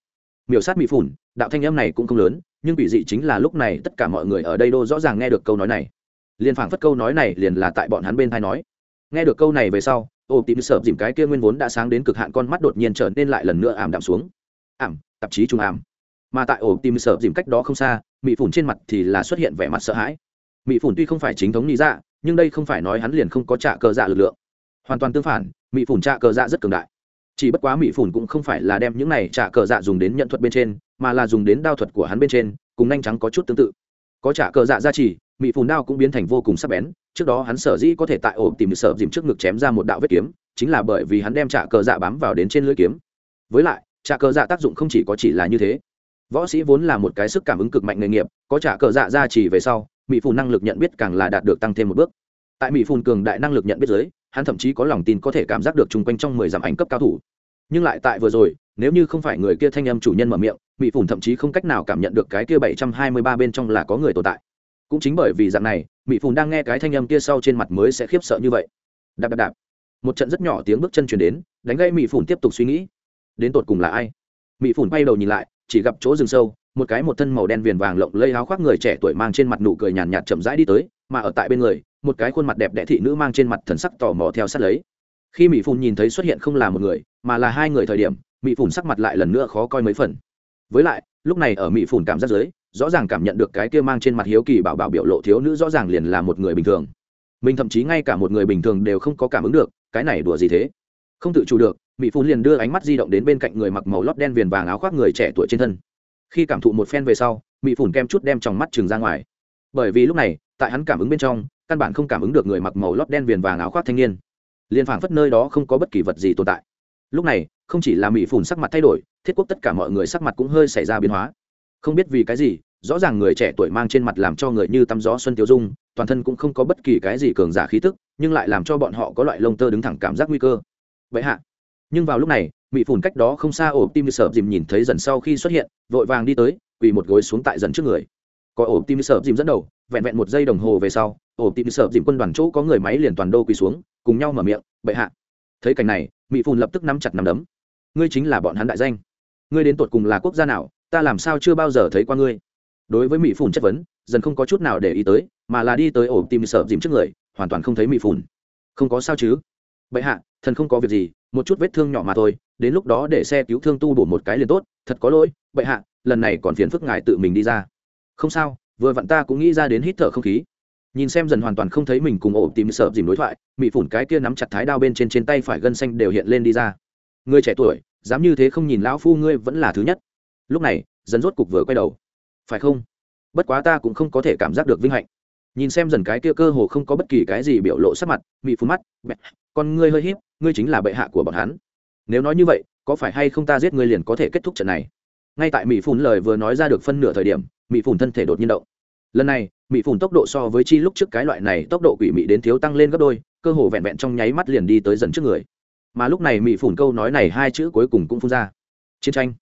Speaker 1: Miểu sát mỹ phủn đạo thanh âm này cũng không lớn nhưng bị dị chính là lúc này tất cả mọi người ở đây đô rõ ràng nghe được câu nói này. Liền phảng phất câu nói này liền là tại bọn hắn bên thai nói. Nghe được câu này về sau, ô tím sợ dìm cái kia nguyên vốn đã sáng đến cực hạn con mắt đột nhiên trở nên lại lần nữa ảm đạm xuống. Ảm, tạp chí trung ảm. Mà tại ổ tìm sợ dìm cách đó không xa mỹ phủn trên mặt thì là xuất hiện vẻ mặt sợ hãi. Mỹ phủn tuy không phải chính thống lý dạ nhưng đây không phải nói hắn liền không có trả cờ dạ lực lượng. Hoàn toàn tương phản mỹ phủn trả cờ dạ rất cường đại chỉ bất quá mỹ phủn cũng không phải là đem những này trả cờ dạ dùng đến nhận thuật bên trên mà là dùng đến đao thuật của hắn bên trên cùng nhanh trắng có chút tương tự. Có trả cờ dạ ra chỉ, mỹ phùn đao cũng biến thành vô cùng sắc bén trước đó hắn sở dĩ có thể tại ổ tìm sợ dìm trước ngực chém ra một đạo vết kiếm chính là bởi vì hắn đem trả cờ dạ bám vào đến trên lưỡi kiếm. Với lại trả cờ dạ tác dụng không chỉ có chỉ là như thế. Võ sĩ vốn là một cái sức cảm ứng cực mạnh nghề nghiệp có trả cờ dạ ra chỉ về sau mỹ phùn năng lực nhận biết càng là đạt được tăng thêm một bước. Tại mỹ phùn cường đại năng lực nhận biết giới hắn thậm chí có lòng tin có thể cảm giác được chung quanh trong mười dặm ảnh cấp cao thủ. Nhưng lại tại vừa rồi, nếu như không phải người kia thanh âm chủ nhân mở miệng mỹ phủn thậm chí không cách nào cảm nhận được cái kia bảy trăm hai mươi ba bên trong là có người tồn tại. Cũng chính bởi vì dạng này mỹ phủn đang nghe cái thanh âm kia sau trên mặt mới sẽ khiếp sợ như vậy. Đạp đạp đạp. Một trận rất nhỏ tiếng bước chân chuyển đến, đánh gây mỹ phủn tiếp tục suy nghĩ. Đến tột cùng là ai? Mỹ phủn bay đầu nhìn lại, chỉ gặp chỗ rừng sâu, một cái một thân màu đen viền vàng lộng lây áo khoác người trẻ tuổi mang trên mặt nụ cười nhàn nhạt chậm rãi đi tới mà ở tại bên người, một cái khuôn mặt đẹp đẽ thị nữ mang trên mặt thần sắc tò mò theo sát lấy. Khi mỹ phùn nhìn thấy xuất hiện không là một người, mà là hai người thời điểm mỹ phùn sắc mặt lại lần nữa khó coi mấy phần. Với lại, lúc này ở mỹ phùn cảm giác giới rõ ràng cảm nhận được cái kia mang trên mặt hiếu kỳ bảo bảo biểu lộ thiếu nữ rõ ràng liền là một người bình thường. Mình thậm chí ngay cả một người bình thường đều không có cảm ứng được, cái này đùa gì thế? Không tự chủ được mỹ phun liền đưa ánh mắt di động đến bên cạnh người mặc màu lót đen viền vàng áo khoác người trẻ tuổi trên thân. Khi cảm thụ một phen về sau mỹ phun kem chút đem trong mắt chừng ra ngoài. Bởi vì lúc này tại hắn cảm ứng bên trong, căn bản không cảm ứng được người mặc màu lót đen viền vàng áo khoác thanh niên. Liền phảng phất nơi đó không có bất kỳ vật gì tồn tại. Lúc này, không chỉ là mỹ Phùn sắc mặt thay đổi, thiết quốc tất cả mọi người sắc mặt cũng hơi xảy ra biến hóa. Không biết vì cái gì, rõ ràng người trẻ tuổi mang trên mặt làm cho người như tăm gió xuân tiêu dung, toàn thân cũng không có bất kỳ cái gì cường giả khí tức, nhưng lại làm cho bọn họ có loại lông tơ đứng thẳng cảm giác nguy cơ. Vậy hạ. Nhưng vào lúc này, mỹ phủn cách đó không xa ổ tim sợ dìm nhìn thấy dần sau khi xuất hiện, vội vàng đi tới, quỳ một gối xuống tại dần trước người có ổ tim sợ dìm dẫn đầu, vẹn vẹn một giây đồng hồ về sau, ổ tim sợ dìm quân đoàn chỗ có người máy liền toàn đô quỳ xuống, cùng nhau mở miệng, bệ hạ. Thấy cảnh này mỹ phùn lập tức nắm chặt nắm đấm. Ngươi chính là bọn hắn đại danh. Ngươi đến tột cùng là quốc gia nào, ta làm sao chưa bao giờ thấy qua ngươi? Đối với mỹ phùn chất vấn, dần không có chút nào để ý tới, mà là đi tới ổ tim sợ dìm trước người, hoàn toàn không thấy mỹ phùn. Không có sao chứ? Bệ hạ, thần không có việc gì, một chút vết thương nhỏ mà thôi, đến lúc đó để xe cứu thương tu bổ một cái liền tốt, thật có lỗi, bệ hạ, lần này còn phiền phức ngài tự mình đi ra không sao, vừa vặn ta cũng nghĩ ra đến hít thở không khí. Nhìn xem dần hoàn toàn không thấy mình cùng ổ tìm sợ dìm đối thoại mỹ phủn cái kia nắm chặt thái đao bên trên trên tay phải gân xanh đều hiện lên đi ra. Người trẻ tuổi, dám như thế không nhìn lão phu ngươi vẫn là thứ nhất. Lúc này, dần rốt cục vừa quay đầu. Phải không? Bất quá ta cũng không có thể cảm giác được vinh hạnh. Nhìn xem dần cái kia cơ hồ không có bất kỳ cái gì biểu lộ sắc mặt mỹ phun mắt con ngươi hơi híp, ngươi chính là bệ hạ của bọn hắn. Nếu nói như vậy, có phải hay không ta giết ngươi liền có thể kết thúc trận này? Ngay tại mỹ phun lời vừa nói ra được phân nửa thời điểm Mị Phủn thân thể đột nhiên động. Lần này, Mị Phủn tốc độ so với chi lúc trước cái loại này tốc độ quỷ mị đến thiếu tăng lên gấp đôi, cơ hồ vẹn vẹn trong nháy mắt liền đi tới dần trước người. Mà lúc này Mị Phủn câu nói này hai chữ cuối cùng cũng phun ra. Chiến tranh.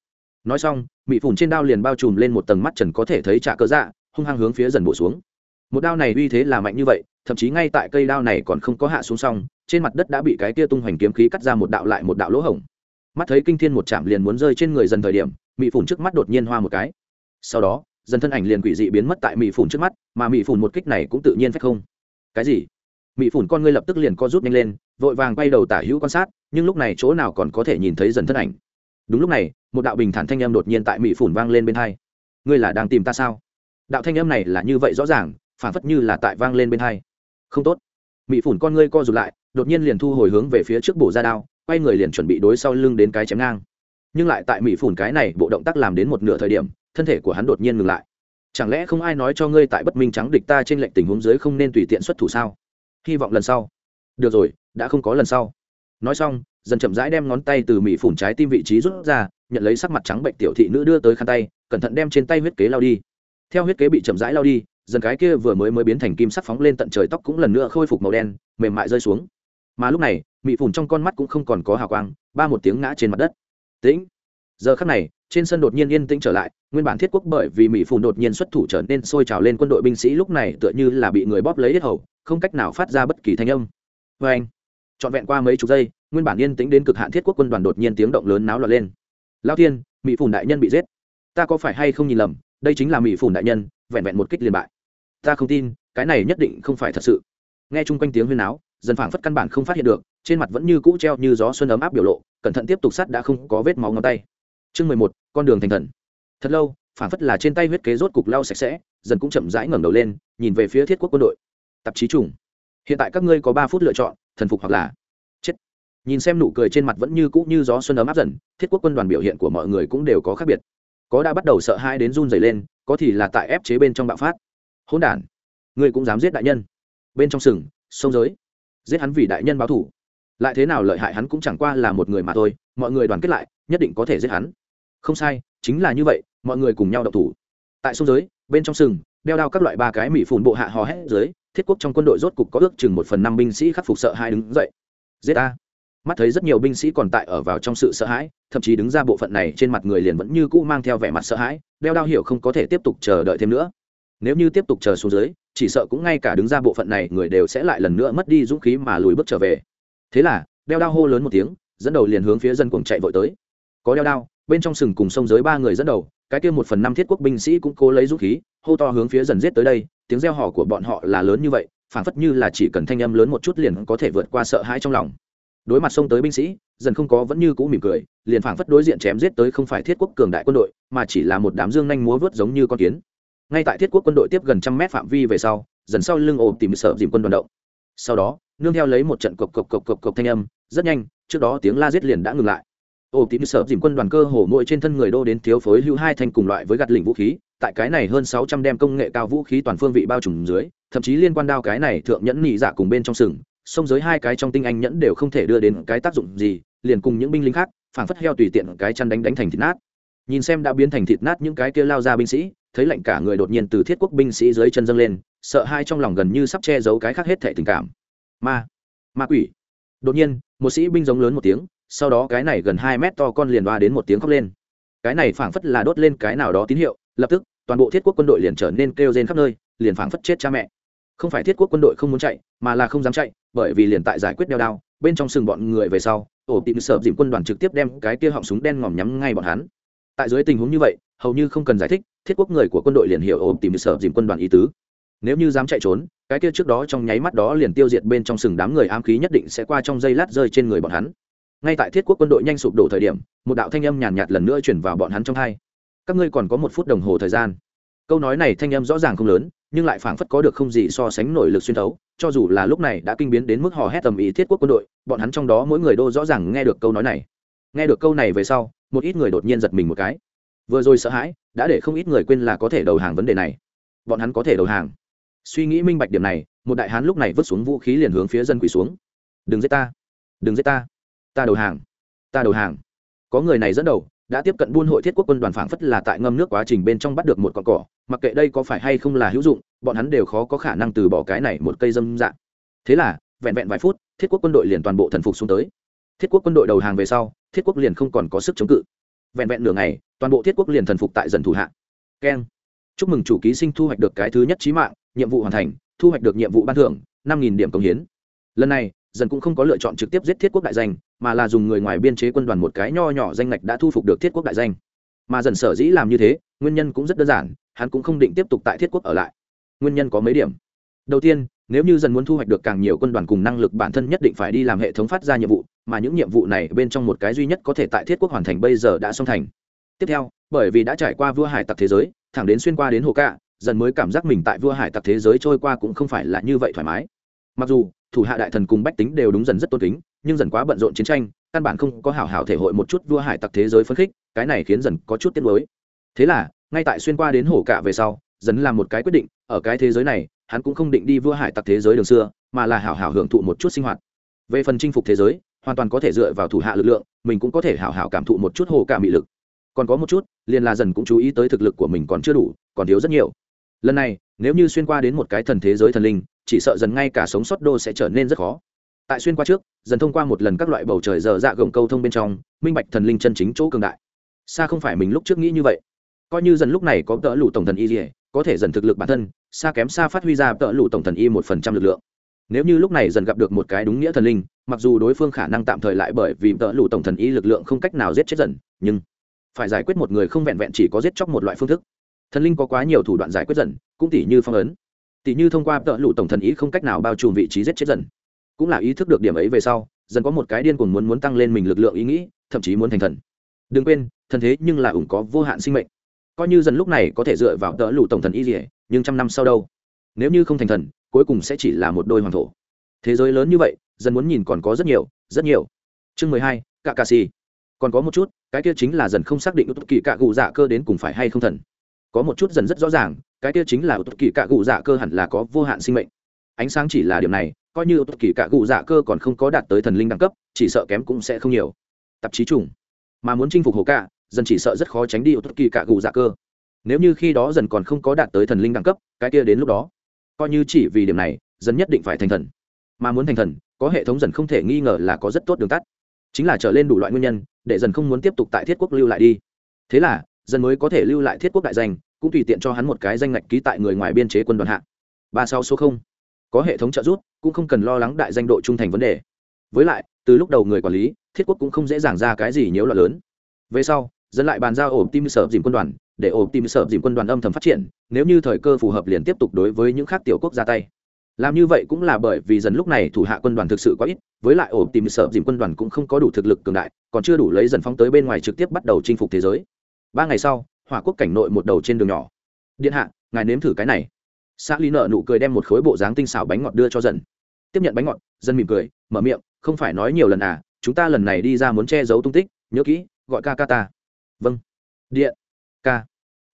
Speaker 1: Nói xong, Mị Phủn trên đao liền bao trùm lên một tầng mắt trần có thể thấy trả cớ dạ hung hăng hướng phía dần bổ xuống. Một đao này uy thế là mạnh như vậy, thậm chí ngay tại cây đao này còn không có hạ xuống xong, trên mặt đất đã bị cái kia tung hoành kiếm khí cắt ra một đạo lại một đạo lỗ hổng. Mắt thấy kinh thiên một chạm liền muốn rơi trên người dần thời điểm, Mị phủn trước mắt đột nhiên hoa một cái. Sau đó dần thân ảnh liền quỷ dị biến mất tại mỹ phủn trước mắt, mà mỹ phủn một kích này cũng tự nhiên phép không. Cái gì? Mỹ phủn con ngươi lập tức liền co rút nhanh lên, vội vàng quay đầu tả hữu quan sát, nhưng lúc này chỗ nào còn có thể nhìn thấy dần thân ảnh? Đúng lúc này, một đạo bình thản thanh âm đột nhiên tại mỹ phủn vang lên bên hai. Ngươi là đang tìm ta sao? Đạo thanh âm này là như vậy rõ ràng phản phất như là tại vang lên bên hai. Không tốt. Mỹ phủn con ngươi co rụt lại, đột nhiên liền thu hồi hướng về phía trước bổ ra đao, quay người liền chuẩn bị đối sau lưng đến cái chém ngang. Nhưng lại tại mỹ phủn cái này, bộ động tác làm đến một nửa thời điểm thân thể của hắn đột nhiên ngừng lại. Chẳng lẽ không ai nói cho ngươi tại bất minh trắng địch ta trên lệnh tình huống dưới không nên tùy tiện xuất thủ sao? Hy vọng lần sau. Được rồi, đã không có lần sau. Nói xong, dần chậm rãi đem ngón tay từ mỹ phủn trái tim vị trí rút ra, nhận lấy sắc mặt trắng bệnh tiểu thị nữ đưa tới khăn tay, cẩn thận đem trên tay huyết kế lao đi. Theo huyết kế bị chậm rãi lao đi, dần cái kia vừa mới mới biến thành kim sắc phóng lên tận trời tóc cũng lần nữa khôi phục màu đen, mềm mại rơi xuống. Mà lúc này mỹ phủn trong con mắt cũng không còn có hào quang, ba một tiếng ngã trên mặt đất. Tĩnh. Giờ khắc này trên sân đột nhiên yên tĩnh trở lại, nguyên bản thiết quốc bởi vì mỹ phùn đột nhiên xuất thủ trở nên sôi trào lên quân đội binh sĩ lúc này tựa như là bị người bóp lấy hết hầu, không cách nào phát ra bất kỳ thanh âm. Vê anh, trọn vẹn qua mấy chục giây, nguyên bản yên tĩnh đến cực hạn thiết quốc quân đoàn đột nhiên tiếng động lớn náo loạn lên. Lao thiên, mỹ phùn đại nhân bị giết. Ta có phải hay không nhìn lầm, đây chính là mỹ phùn đại nhân, vẹn vẹn một kích liền bại. Ta không tin, cái này nhất định không phải thật sự. Nghe chung quanh tiếng huyên áo dân phảng phất căn bản không phát hiện được, trên mặt vẫn như cũ treo như gió xuân ấm áp biểu lộ, cẩn thận tiếp tục sắt đã không có vết máu ngón tay chương mười một, con đường thành thần. Thật lâu, phảng phất là trên tay huyết kế rốt cục lau sạch sẽ, dần cũng chậm rãi ngẩng đầu lên, nhìn về phía thiết quốc quân đội. Tạp chí trùng. Hiện tại các ngươi có ba phút lựa chọn, thần phục hoặc là chết. Nhìn xem nụ cười trên mặt vẫn như cũ như gió xuân ấm áp dần, thiết quốc quân đoàn biểu hiện của mọi người cũng đều có khác biệt. Có đã bắt đầu sợ hãi đến run dày lên, có thì là tại ép chế bên trong bạo phát. Hỗn đản, ngươi cũng dám giết đại nhân. Bên trong sừng, sông giới. Giết hắn vì đại nhân báo thủ lại thế nào lợi hại hắn cũng chẳng qua là một người mà thôi, mọi người đoàn kết lại, nhất định có thể giết hắn không sai, chính là như vậy, mọi người cùng nhau đậu thủ. Tại sông giới, bên trong sừng, đeo đao các loại ba cái mỹ phùn bộ hạ hò hét dưới, thiết quốc trong quân đội rốt cục có ước chừng một phần năm binh sĩ khắc phục sợ hai đứng dậy. Giết a mắt thấy rất nhiều binh sĩ còn tại ở vào trong sự sợ hãi, thậm chí đứng ra bộ phận này trên mặt người liền vẫn như cũ mang theo vẻ mặt sợ hãi, đeo đao hiểu không có thể tiếp tục chờ đợi thêm nữa. Nếu như tiếp tục chờ xuống dưới, chỉ sợ cũng ngay cả đứng ra bộ phận này người đều sẽ lại lần nữa mất đi dũng khí mà lùi bước trở về. Thế là, đeo đao hô lớn một tiếng, dẫn đầu liền hướng phía dân cuồng chạy vội tới. Có đeo đao bên trong sừng cùng sông giới ba người dẫn đầu, cái kia một phần năm thiết quốc binh sĩ cũng cố lấy dũng khí, hô to hướng phía dần giết tới đây, tiếng reo hò của bọn họ là lớn như vậy, phảng phất như là chỉ cần thanh âm lớn một chút liền có thể vượt qua sợ hãi trong lòng. Đối mặt sông tới binh sĩ, dần không có vẫn như cũ mỉm cười, liền phảng phất đối diện chém giết tới không phải thiết quốc cường đại quân đội, mà chỉ là một đám dương nhanh múa vớt giống như con kiến. Ngay tại thiết quốc quân đội tiếp gần trăm mét phạm vi về sau, dần sau lưng ồ tìm sợ dìm quân đoàn động. Sau đó, nương theo lấy một trận cộc cộc cộc cộc cộc thanh âm, rất nhanh, trước đó tiếng la giết liền đã ngừng lại ổ tìm sợ dìm quân đoàn cơ hổ mỗi trên thân người đô đến thiếu phối hữu hai thanh cùng loại với gạt lỉnh vũ khí, tại cái này hơn sáu trăm đem công nghệ cao vũ khí toàn phương vị bao trùm dưới, thậm chí liên quan đao cái này thượng nhẫn nhị dạ cùng bên trong sừng, sông giới hai cái trong tinh anh nhẫn đều không thể đưa đến cái tác dụng gì, liền cùng những binh lính khác, phảng phất heo tùy tiện cái chăn đánh đánh thành thịt nát. Nhìn xem đã biến thành thịt nát những cái kia lao ra binh sĩ, thấy lạnh cả người đột nhiên từ thiết quốc binh sĩ dưới chân dâng lên, sợ hai trong lòng gần như sắp che giấu cái khác hết thể tình cảm. Ma ma quỷ. Đột nhiên, một sĩ binh giống lớn một tiếng sau đó cái này gần hai mét to con liền ba đến một tiếng khóc lên. Cái này phảng phất là đốt lên cái nào đó tín hiệu, lập tức, toàn bộ thiết quốc quân đội liền trở nên kêu rên khắp nơi, liền phảng phất chết cha mẹ. Không phải thiết quốc quân đội không muốn chạy, mà là không dám chạy, bởi vì liền tại giải quyết đeo đao, bên trong sừng bọn người về sau, ổ tìm sợ dìm quân đoàn trực tiếp đem cái kia họng súng đen ngòm nhắm ngay bọn hắn. Tại dưới tình huống như vậy, hầu như không cần giải thích, thiết quốc người của quân đội liền hiểu ổ tìm sợ dìm quân đoàn ý tứ. Nếu như dám chạy trốn, cái kia trước đó trong nháy mắt đó liền tiêu diệt bên trong sừng đám người ám khí nhất định sẽ qua trong dây lát rơi trên người bọn hắn ngay tại thiết quốc quân đội nhanh sụp đổ thời điểm, một đạo thanh âm nhàn nhạt lần nữa chuyển vào bọn hắn trong hai. Các ngươi còn có một phút đồng hồ thời gian. Câu nói này thanh âm rõ ràng không lớn, nhưng lại phảng phất có được không gì so sánh nổi lực xuyên thấu. Cho dù là lúc này đã kinh biến đến mức hò hét tầm ý thiết quốc quân đội, bọn hắn trong đó mỗi người đô rõ ràng nghe được câu nói này. Nghe được câu này về sau, một ít người đột nhiên giật mình một cái. Vừa rồi sợ hãi, đã để không ít người quên là có thể đầu hàng vấn đề này. Bọn hắn có thể đầu hàng. Suy nghĩ minh bạch điểm này, một đại hán lúc này vứt xuống vũ khí liền hướng phía dân quỷ xuống. Đừng giết ta! Đừng giết ta! Ta đầu hàng, ta đầu hàng. Có người này dẫn đầu, đã tiếp cận buôn hội thiết quốc quân đoàn phảng phất là tại ngâm nước quá trình bên trong bắt được một con cỏ, mặc kệ đây có phải hay không là hữu dụng, bọn hắn đều khó có khả năng từ bỏ cái này một cây dâm dạng. Thế là, vẹn vẹn vài phút, thiết quốc quân đội liền toàn bộ thần phục xuống tới. Thiết quốc quân đội đầu hàng về sau, thiết quốc liền không còn có sức chống cự. Vẹn vẹn nửa ngày, toàn bộ thiết quốc liền thần phục tại dần thủ hạ. Keng. Chúc mừng chủ ký sinh thu hoạch được cái thứ nhất trí mạng, nhiệm vụ hoàn thành, thu hoạch được nhiệm vụ ban thưởng, năm nghìn điểm công hiến. Lần này dần cũng không có lựa chọn trực tiếp giết thiết quốc đại danh, mà là dùng người ngoài biên chế quân đoàn một cái nho nhỏ danh ngạch đã thu phục được thiết quốc đại danh. Mà dần sở dĩ làm như thế, nguyên nhân cũng rất đơn giản, hắn cũng không định tiếp tục tại thiết quốc ở lại. Nguyên nhân có mấy điểm. Đầu tiên, nếu như dần muốn thu hoạch được càng nhiều quân đoàn cùng năng lực bản thân nhất định phải đi làm hệ thống phát ra nhiệm vụ, mà những nhiệm vụ này bên trong một cái duy nhất có thể tại thiết quốc hoàn thành bây giờ đã xong thành. Tiếp theo, bởi vì đã trải qua vua hải tặc thế giới, thẳng đến xuyên qua đến hồ cạ dần mới cảm giác mình tại vua hải tặc thế giới trôi qua cũng không phải là như vậy thoải mái. Mặc dù thủ hạ đại thần cùng bách tính đều đúng dần rất tôn kính, nhưng dần quá bận rộn chiến tranh, căn bản không có hảo hảo thể hội một chút vua hải tặc thế giới phấn khích, cái này khiến dần có chút tiếc mới thế là, ngay tại xuyên qua đến hổ cạ về sau, dần làm một cái quyết định, ở cái thế giới này, hắn cũng không định đi vua hải tặc thế giới đường xưa, mà là hảo hảo hưởng thụ một chút sinh hoạt. Về phần chinh phục thế giới, hoàn toàn có thể dựa vào thủ hạ lực lượng, mình cũng có thể hảo hảo cảm thụ một chút hồ cả mị lực. Còn có một chút, liền là dần cũng chú ý tới thực lực của mình còn chưa đủ, còn thiếu rất nhiều lần này, nếu như xuyên qua đến một cái thần thế giới thần linh, chỉ sợ dần ngay cả sống sót đô sẽ trở nên rất khó. Tại xuyên qua trước, dần thông qua một lần các loại bầu trời dở dạ gồng câu thông bên trong, minh bạch thần linh chân chính chỗ cường đại. Xa không phải mình lúc trước nghĩ như vậy. Coi như dần lúc này có tợ lụ tổng thần y gì, có thể dần thực lực bản thân xa kém xa phát huy ra tợ lụ tổng thần y một phần trăm lực lượng. Nếu như lúc này dần gặp được một cái đúng nghĩa thần linh, mặc dù đối phương khả năng tạm thời lại bởi vì tợ lụ tổng thần y lực lượng không cách nào giết chết dần, nhưng phải giải quyết một người không vẹn vẹn chỉ có giết chóc một loại phương thức thần linh có quá nhiều thủ đoạn giải quyết dần, cũng tỷ như phong ấn. Tỷ như thông qua tợ lụ tổng thần ý không cách nào bao trùm vị trí giết chết dần. Cũng là ý thức được điểm ấy về sau, dần có một cái điên cuồng muốn muốn tăng lên mình lực lượng ý nghĩ, thậm chí muốn thành thần. Đừng quên, thần thế nhưng là ủng có vô hạn sinh mệnh. Coi như dần lúc này có thể dựa vào tợ lụ tổng thần ý gì, nhưng trăm năm sau đâu? Nếu như không thành thần, cuối cùng sẽ chỉ là một đôi hoàng thổ. Thế giới lớn như vậy, dần muốn nhìn còn có rất nhiều rất nhiều. Chương mười hai cạ cà xì còn có một chút, cái kia chính là dần không xác định tốt kỳ cạ gù dạ cơ đến cùng phải hay không thần có một chút dần rất rõ ràng, cái kia chính là tốt kỳ cạ cụ dạ cơ hẳn là có vô hạn sinh mệnh. Ánh sáng chỉ là điểm này, coi như tốt kỳ cạ cụ dạ cơ còn không có đạt tới thần linh đẳng cấp, chỉ sợ kém cũng sẽ không nhiều. Tạp chí trùng. Mà muốn chinh phục hồ cạ dần chỉ sợ rất khó tránh đi tốt kỳ cạ cụ dạ cơ nếu như khi đó dần còn không có đạt tới thần linh đẳng cấp, cái kia đến lúc đó, coi như chỉ vì điểm này, dần nhất định phải thành thần. Mà muốn thành thần, có hệ thống dần không thể nghi ngờ là có rất tốt đường tắt. Chính là trở lên đủ loại nguyên nhân, để dần không muốn tiếp tục tại thiết quốc lưu lại đi. Thế là dần mới có thể lưu lại thiết quốc đại danh, cũng tùy tiện cho hắn một cái danh ngạch ký tại người ngoài biên chế quân đoàn hạ. Ba sau số không. Có hệ thống trợ giúp, cũng không cần lo lắng đại danh độ trung thành vấn đề. Với lại, từ lúc đầu người quản lý, thiết quốc cũng không dễ dàng ra cái gì nhiễu loạn lớn. Về sau, dân lại bàn giao ổ tim sở dìm quân đoàn, để ổ tim sở dìm quân đoàn âm thầm phát triển, nếu như thời cơ phù hợp liền tiếp tục đối với những khác tiểu quốc ra tay. Làm như vậy cũng là bởi vì dần lúc này thủ hạ quân đoàn thực sự quá ít, với lại ổ tìm sợ dìm quân đoàn cũng không có đủ thực lực cường đại, còn chưa đủ lấy dần phóng tới bên ngoài trực tiếp bắt đầu chinh phục thế giới ba ngày sau, hỏa quốc cảnh nội một đầu trên đường nhỏ. Điện hạ, ngài nếm thử cái này. Xã lý nợ nụ cười đem một khối bộ dáng tinh xảo bánh ngọt đưa cho dần tiếp nhận bánh ngọt, dân mỉm cười, mở miệng, không phải nói nhiều lần à chúng ta lần này đi ra muốn che giấu tung tích, nhớ kỹ, gọi ca ca ta. Vâng. Điện. Ca.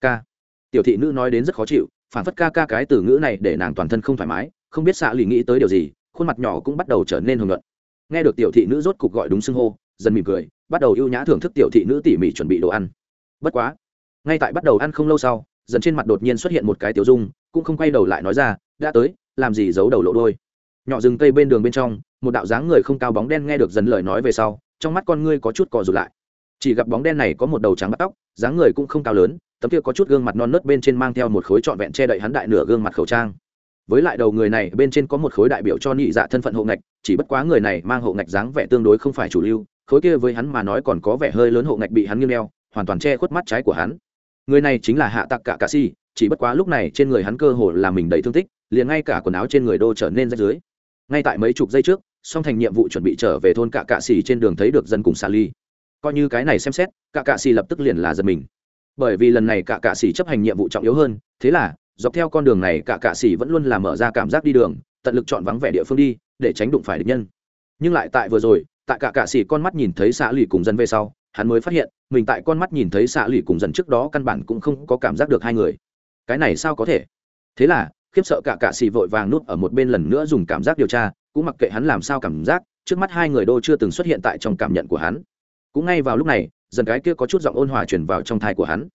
Speaker 1: Ca. Tiểu thị nữ nói đến rất khó chịu, phản phất ca ca cái từ ngữ này để nàng toàn thân không thoải mái, không biết xạ lì nghĩ tới điều gì, khuôn mặt nhỏ cũng bắt đầu trở nên hưởng luận nghe được tiểu thị nữ rốt cục gọi đúng xưng hô dần mỉm cười, bắt đầu ưu nhã thưởng thức tiểu thị nữ tỉ mỉ chuẩn bị đồ ăn bất quá, ngay tại bắt đầu ăn không lâu sau, dần trên mặt đột nhiên xuất hiện một cái tiểu dung, cũng không quay đầu lại nói ra, đã tới, làm gì giấu đầu lộ đôi nhỏ rừng cây bên đường bên trong, một đạo dáng người không cao bóng đen nghe được dần lời nói về sau, trong mắt con ngươi có chút cò rụt lại. Chỉ gặp bóng đen này có một đầu trắng bắt tóc, dáng người cũng không cao lớn, tấm kia có chút gương mặt non nớt bên trên mang theo một khối trọn vẹn che đậy hắn đại nửa gương mặt khẩu trang. Với lại đầu người này bên trên có một khối đại biểu cho nhị dạ thân phận hộ ngạch, chỉ bất quá người này mang hộ ngạch dáng vẻ tương đối không phải chủ lưu, khối kia với hắn mà nói còn có vẻ hơi lớn hộ ngạch bị hắn nghiêng đeo hoàn toàn che khuất mắt trái của hắn. Người này chính là hạ tặc cả cà si, chỉ bất quá lúc này trên người hắn cơ hồ là mình đầy thương tích, liền ngay cả quần áo trên người đô trở nên rách dưới ngay tại mấy chục giây trước, song thành nhiệm vụ chuẩn bị trở về thôn cạ cạ xì trên đường thấy được dân cùng xà ly coi như cái này xem xét cạ cạ xì lập tức liền là giật mình. Bởi vì lần này cạ cạ xì chấp hành nhiệm vụ trọng yếu hơn, thế là, dọc theo con đường này cạ cạ xì vẫn luôn là mở ra cảm giác đi đường, tận lực chọn vắng vẻ địa phương đi, để tránh đụng phải địch nhân. Nhưng lại tại vừa rồi, tại cạ cạ xì con mắt nhìn thấy xạ lì cùng dân về sau hắn mới phát hiện, mình tại con mắt nhìn thấy xạ lì cùng dần trước đó căn bản cũng không có cảm giác được hai người. Cái này sao có thể? Thế là, khiếp sợ cả cạ xì vội vàng nuốt ở một bên lần nữa dùng cảm giác điều tra, cũng mặc kệ hắn làm sao cảm giác, trước mắt hai người đô chưa từng xuất hiện tại trong cảm nhận của hắn. Cũng ngay vào lúc này, dần cái kia có chút giọng ôn hòa truyền vào trong thai của hắn.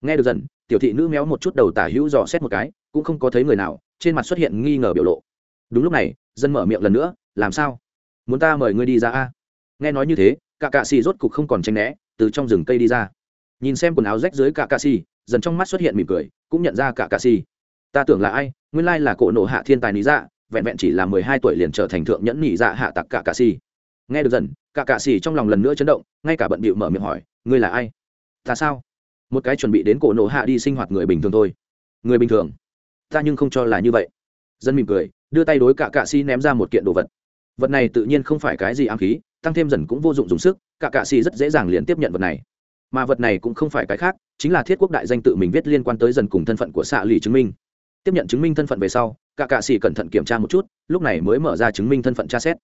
Speaker 1: Nghe được dần, tiểu thị nữ méo một chút đầu tả hữu dò xét một cái, cũng không có thấy người nào, trên mặt xuất hiện nghi ngờ biểu lộ. Đúng lúc này dân mở miệng lần nữa, làm sao? Muốn ta mời ngươi đi ra a? Nghe nói như thế cả cạ xì rốt cục không còn tranh né, từ trong rừng cây đi ra. Nhìn xem quần áo rách dưới cả cạ xì, dần trong mắt xuất hiện mỉm cười, cũng nhận ra cả cạ xì. Ta tưởng là ai? Nguyên lai là cổ nộ hạ thiên tài lý dạ vẹn vẹn chỉ là mười hai tuổi liền trở thành thượng nhẫn nhị dạ hạ tặc cả cạ xì. Nghe được dần, cả cạ xì trong lòng lần nữa chấn động, ngay cả bận bịu mở miệng hỏi, ngươi là ai? Ta sao? Một cái chuẩn bị đến cổ nộ hạ đi sinh hoạt người bình thường thôi. Người bình thường? Ta nhưng không cho là như vậy. Dân mỉm cười, đưa tay đối cả cạ xì ném ra một kiện đồ vật. Vật này tự nhiên không phải cái gì ám khí tăng thêm dần cũng vô dụng dùng sức, cả cạ xì rất dễ dàng liền tiếp nhận vật này. Mà vật này cũng không phải cái khác, chính là thiết quốc đại danh tự mình viết liên quan tới dần cùng thân phận của xạ lì chứng minh. Tiếp nhận chứng minh thân phận về sau, cả cạ xì cẩn thận kiểm tra một chút, lúc này mới mở ra chứng minh thân phận tra xét.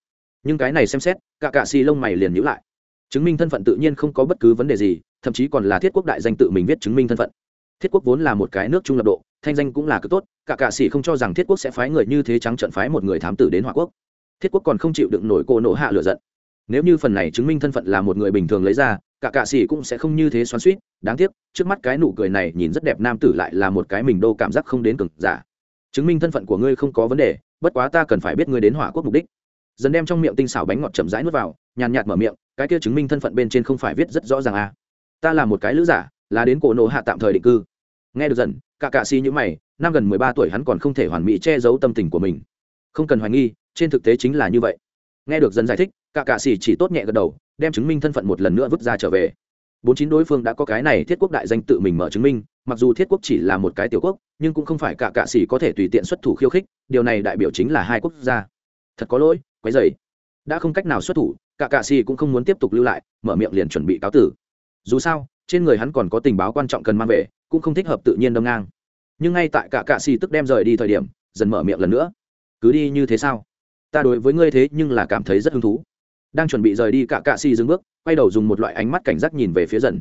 Speaker 1: Nhưng cái này xem xét, cả cạ xì lông mày liền nhữ lại. Chứng minh thân phận tự nhiên không có bất cứ vấn đề gì, thậm chí còn là thiết quốc đại danh tự mình viết chứng minh thân phận. Thiết quốc vốn là một cái nước trung lập độ, thanh danh cũng là cực tốt, cả cạ xì không cho rằng thiết quốc sẽ phái người như thế trắng trận phái một người thám tử đến hòa quốc. Thiết quốc còn không chịu đựng nổi cô nổ hạ lửa giận nếu như phần này chứng minh thân phận là một người bình thường lấy ra, cả cạ sĩ cũng sẽ không như thế xoắn suýt đáng tiếc, trước mắt cái nụ cười này nhìn rất đẹp nam tử lại là một cái mình đô cảm giác không đến cực giả. Chứng minh thân phận của ngươi không có vấn đề, bất quá ta cần phải biết ngươi đến hỏa quốc mục đích. Dần đem trong miệng tinh xảo bánh ngọt chậm rãi nuốt vào, nhàn nhạt mở miệng, cái kia chứng minh thân phận bên trên không phải viết rất rõ ràng à. ta là một cái lữ giả, là đến cổ nộ hạ tạm thời định cư. Nghe được dần, cả cạ xì như mày, năm gần mười ba tuổi hắn còn không thể hoàn mỹ che giấu tâm tình của mình. Không cần hoài nghi, trên thực tế chính là như vậy. Nghe được dần giải thích cả cạ xỉ chỉ tốt nhẹ gật đầu, đem chứng minh thân phận một lần nữa vứt ra trở về. Bốn chín đối phương đã có cái này thiết quốc đại danh tự mình mở chứng minh, mặc dù thiết quốc chỉ là một cái tiểu quốc, nhưng cũng không phải cả cạ xỉ có thể tùy tiện xuất thủ khiêu khích, điều này đại biểu chính là hai quốc gia. Thật có lỗi, quấy dày đã không cách nào xuất thủ, cả cạ xỉ cũng không muốn tiếp tục lưu lại, mở miệng liền chuẩn bị cáo tử. Dù sao, trên người hắn còn có tình báo quan trọng cần mang về, cũng không thích hợp tự nhiên đâm ngang. Nhưng ngay tại cả cạ xỉ tức đem rời đi thời điểm, dần mở miệng lần nữa. Cứ đi như thế sao? Ta đối với ngươi thế nhưng là cảm thấy rất hứng thú đang chuẩn bị rời đi cả cạ xỉ dừng bước, quay đầu dùng một loại ánh mắt cảnh giác nhìn về phía dần.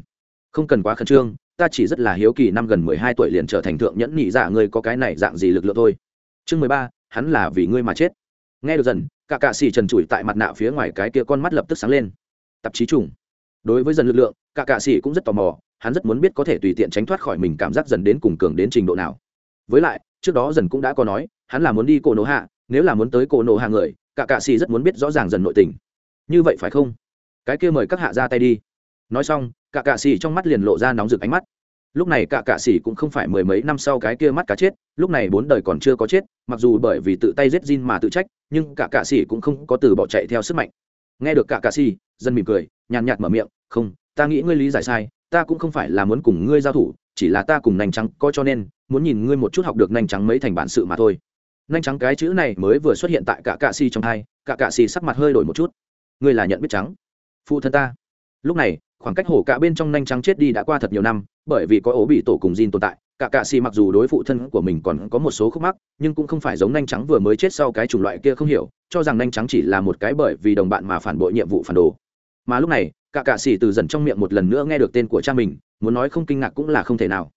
Speaker 1: Không cần quá khẩn trương, ta chỉ rất là hiếu kỳ năm gần mười hai tuổi liền trở thành thượng nhẫn nhị dạ ngươi có cái này dạng gì lực lượng thôi. Chương mười ba, hắn là vì ngươi mà chết. Nghe được dần, cả cạ xì trần trụi tại mặt nạ phía ngoài cái kia con mắt lập tức sáng lên. Tạp chí trùng. Đối với dần lực lượng, cả cạ xì cũng rất tò mò, hắn rất muốn biết có thể tùy tiện tránh thoát khỏi mình cảm giác dần đến cùng cường đến trình độ nào. Với lại, trước đó dần cũng đã có nói, hắn là muốn đi cổ nổ hạ, nếu là muốn tới cổ nổ hạ người, cả cạ xì rất muốn biết rõ ràng dần nội tình như vậy phải không? Cái kia mời các hạ ra tay đi. Nói xong, cả cạ xì trong mắt liền lộ ra nóng rực ánh mắt. Lúc này cả cạ xì cũng không phải mười mấy năm sau cái kia mắt cá chết, lúc này bốn đời còn chưa có chết, mặc dù bởi vì tự tay giết Jin mà tự trách, nhưng cả cạ xì cũng không có từ bỏ chạy theo sức mạnh. Nghe được cả cạ xì dân mỉm cười, nhàn nhạt mở miệng, không, ta nghĩ ngươi lý giải sai, ta cũng không phải là muốn cùng ngươi giao thủ, chỉ là ta cùng nành trắng coi cho nên, muốn nhìn ngươi một chút học được nành trắng mấy thành bản sự mà thôi. Nành trắng cái chữ này mới vừa xuất hiện tại cả cạ xì trong hai, cả cạ xì sắc mặt hơi đổi một chút ngươi là nhận biết trắng. Phụ thân ta. Lúc này, khoảng cách hổ cả bên trong nhanh trắng chết đi đã qua thật nhiều năm, bởi vì có ố bị tổ cùng Jin tồn tại, cả cạ xì mặc dù đối phụ thân của mình còn có một số khúc mắc, nhưng cũng không phải giống nhanh trắng vừa mới chết sau cái chủng loại kia không hiểu, cho rằng nhanh trắng chỉ là một cái bởi vì đồng bạn mà phản bội nhiệm vụ phản đồ. Mà lúc này, cả cạ xì từ dần trong miệng một lần nữa nghe được tên của cha mình, muốn nói không kinh ngạc cũng là không thể nào.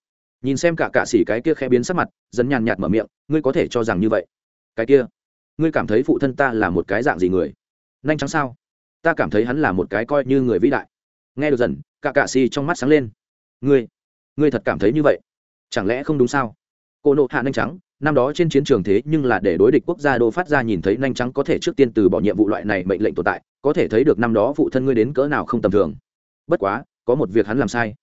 Speaker 1: Nhìn xem cả cạ xì cái kia khẽ biến sắc mặt, dần nhàn nhạt mở miệng, ngươi có thể cho rằng như vậy? Cái kia, ngươi cảm thấy phụ thân ta là một cái dạng gì người? Nhanh trắng sao? Ta cảm thấy hắn là một cái coi như người vĩ đại. Nghe được dần, cả cạ xì trong mắt sáng lên. Ngươi ngươi thật cảm thấy như vậy? Chẳng lẽ không đúng sao? Cô nộ hạ nhanh trắng, năm đó trên chiến trường thế nhưng là để đối địch quốc gia đô phát ra nhìn thấy nhanh trắng có thể trước tiên từ bỏ nhiệm vụ loại này mệnh lệnh tồn tại, có thể thấy được năm đó phụ thân ngươi đến cỡ nào không tầm thường. Bất quá, có một việc hắn làm sai.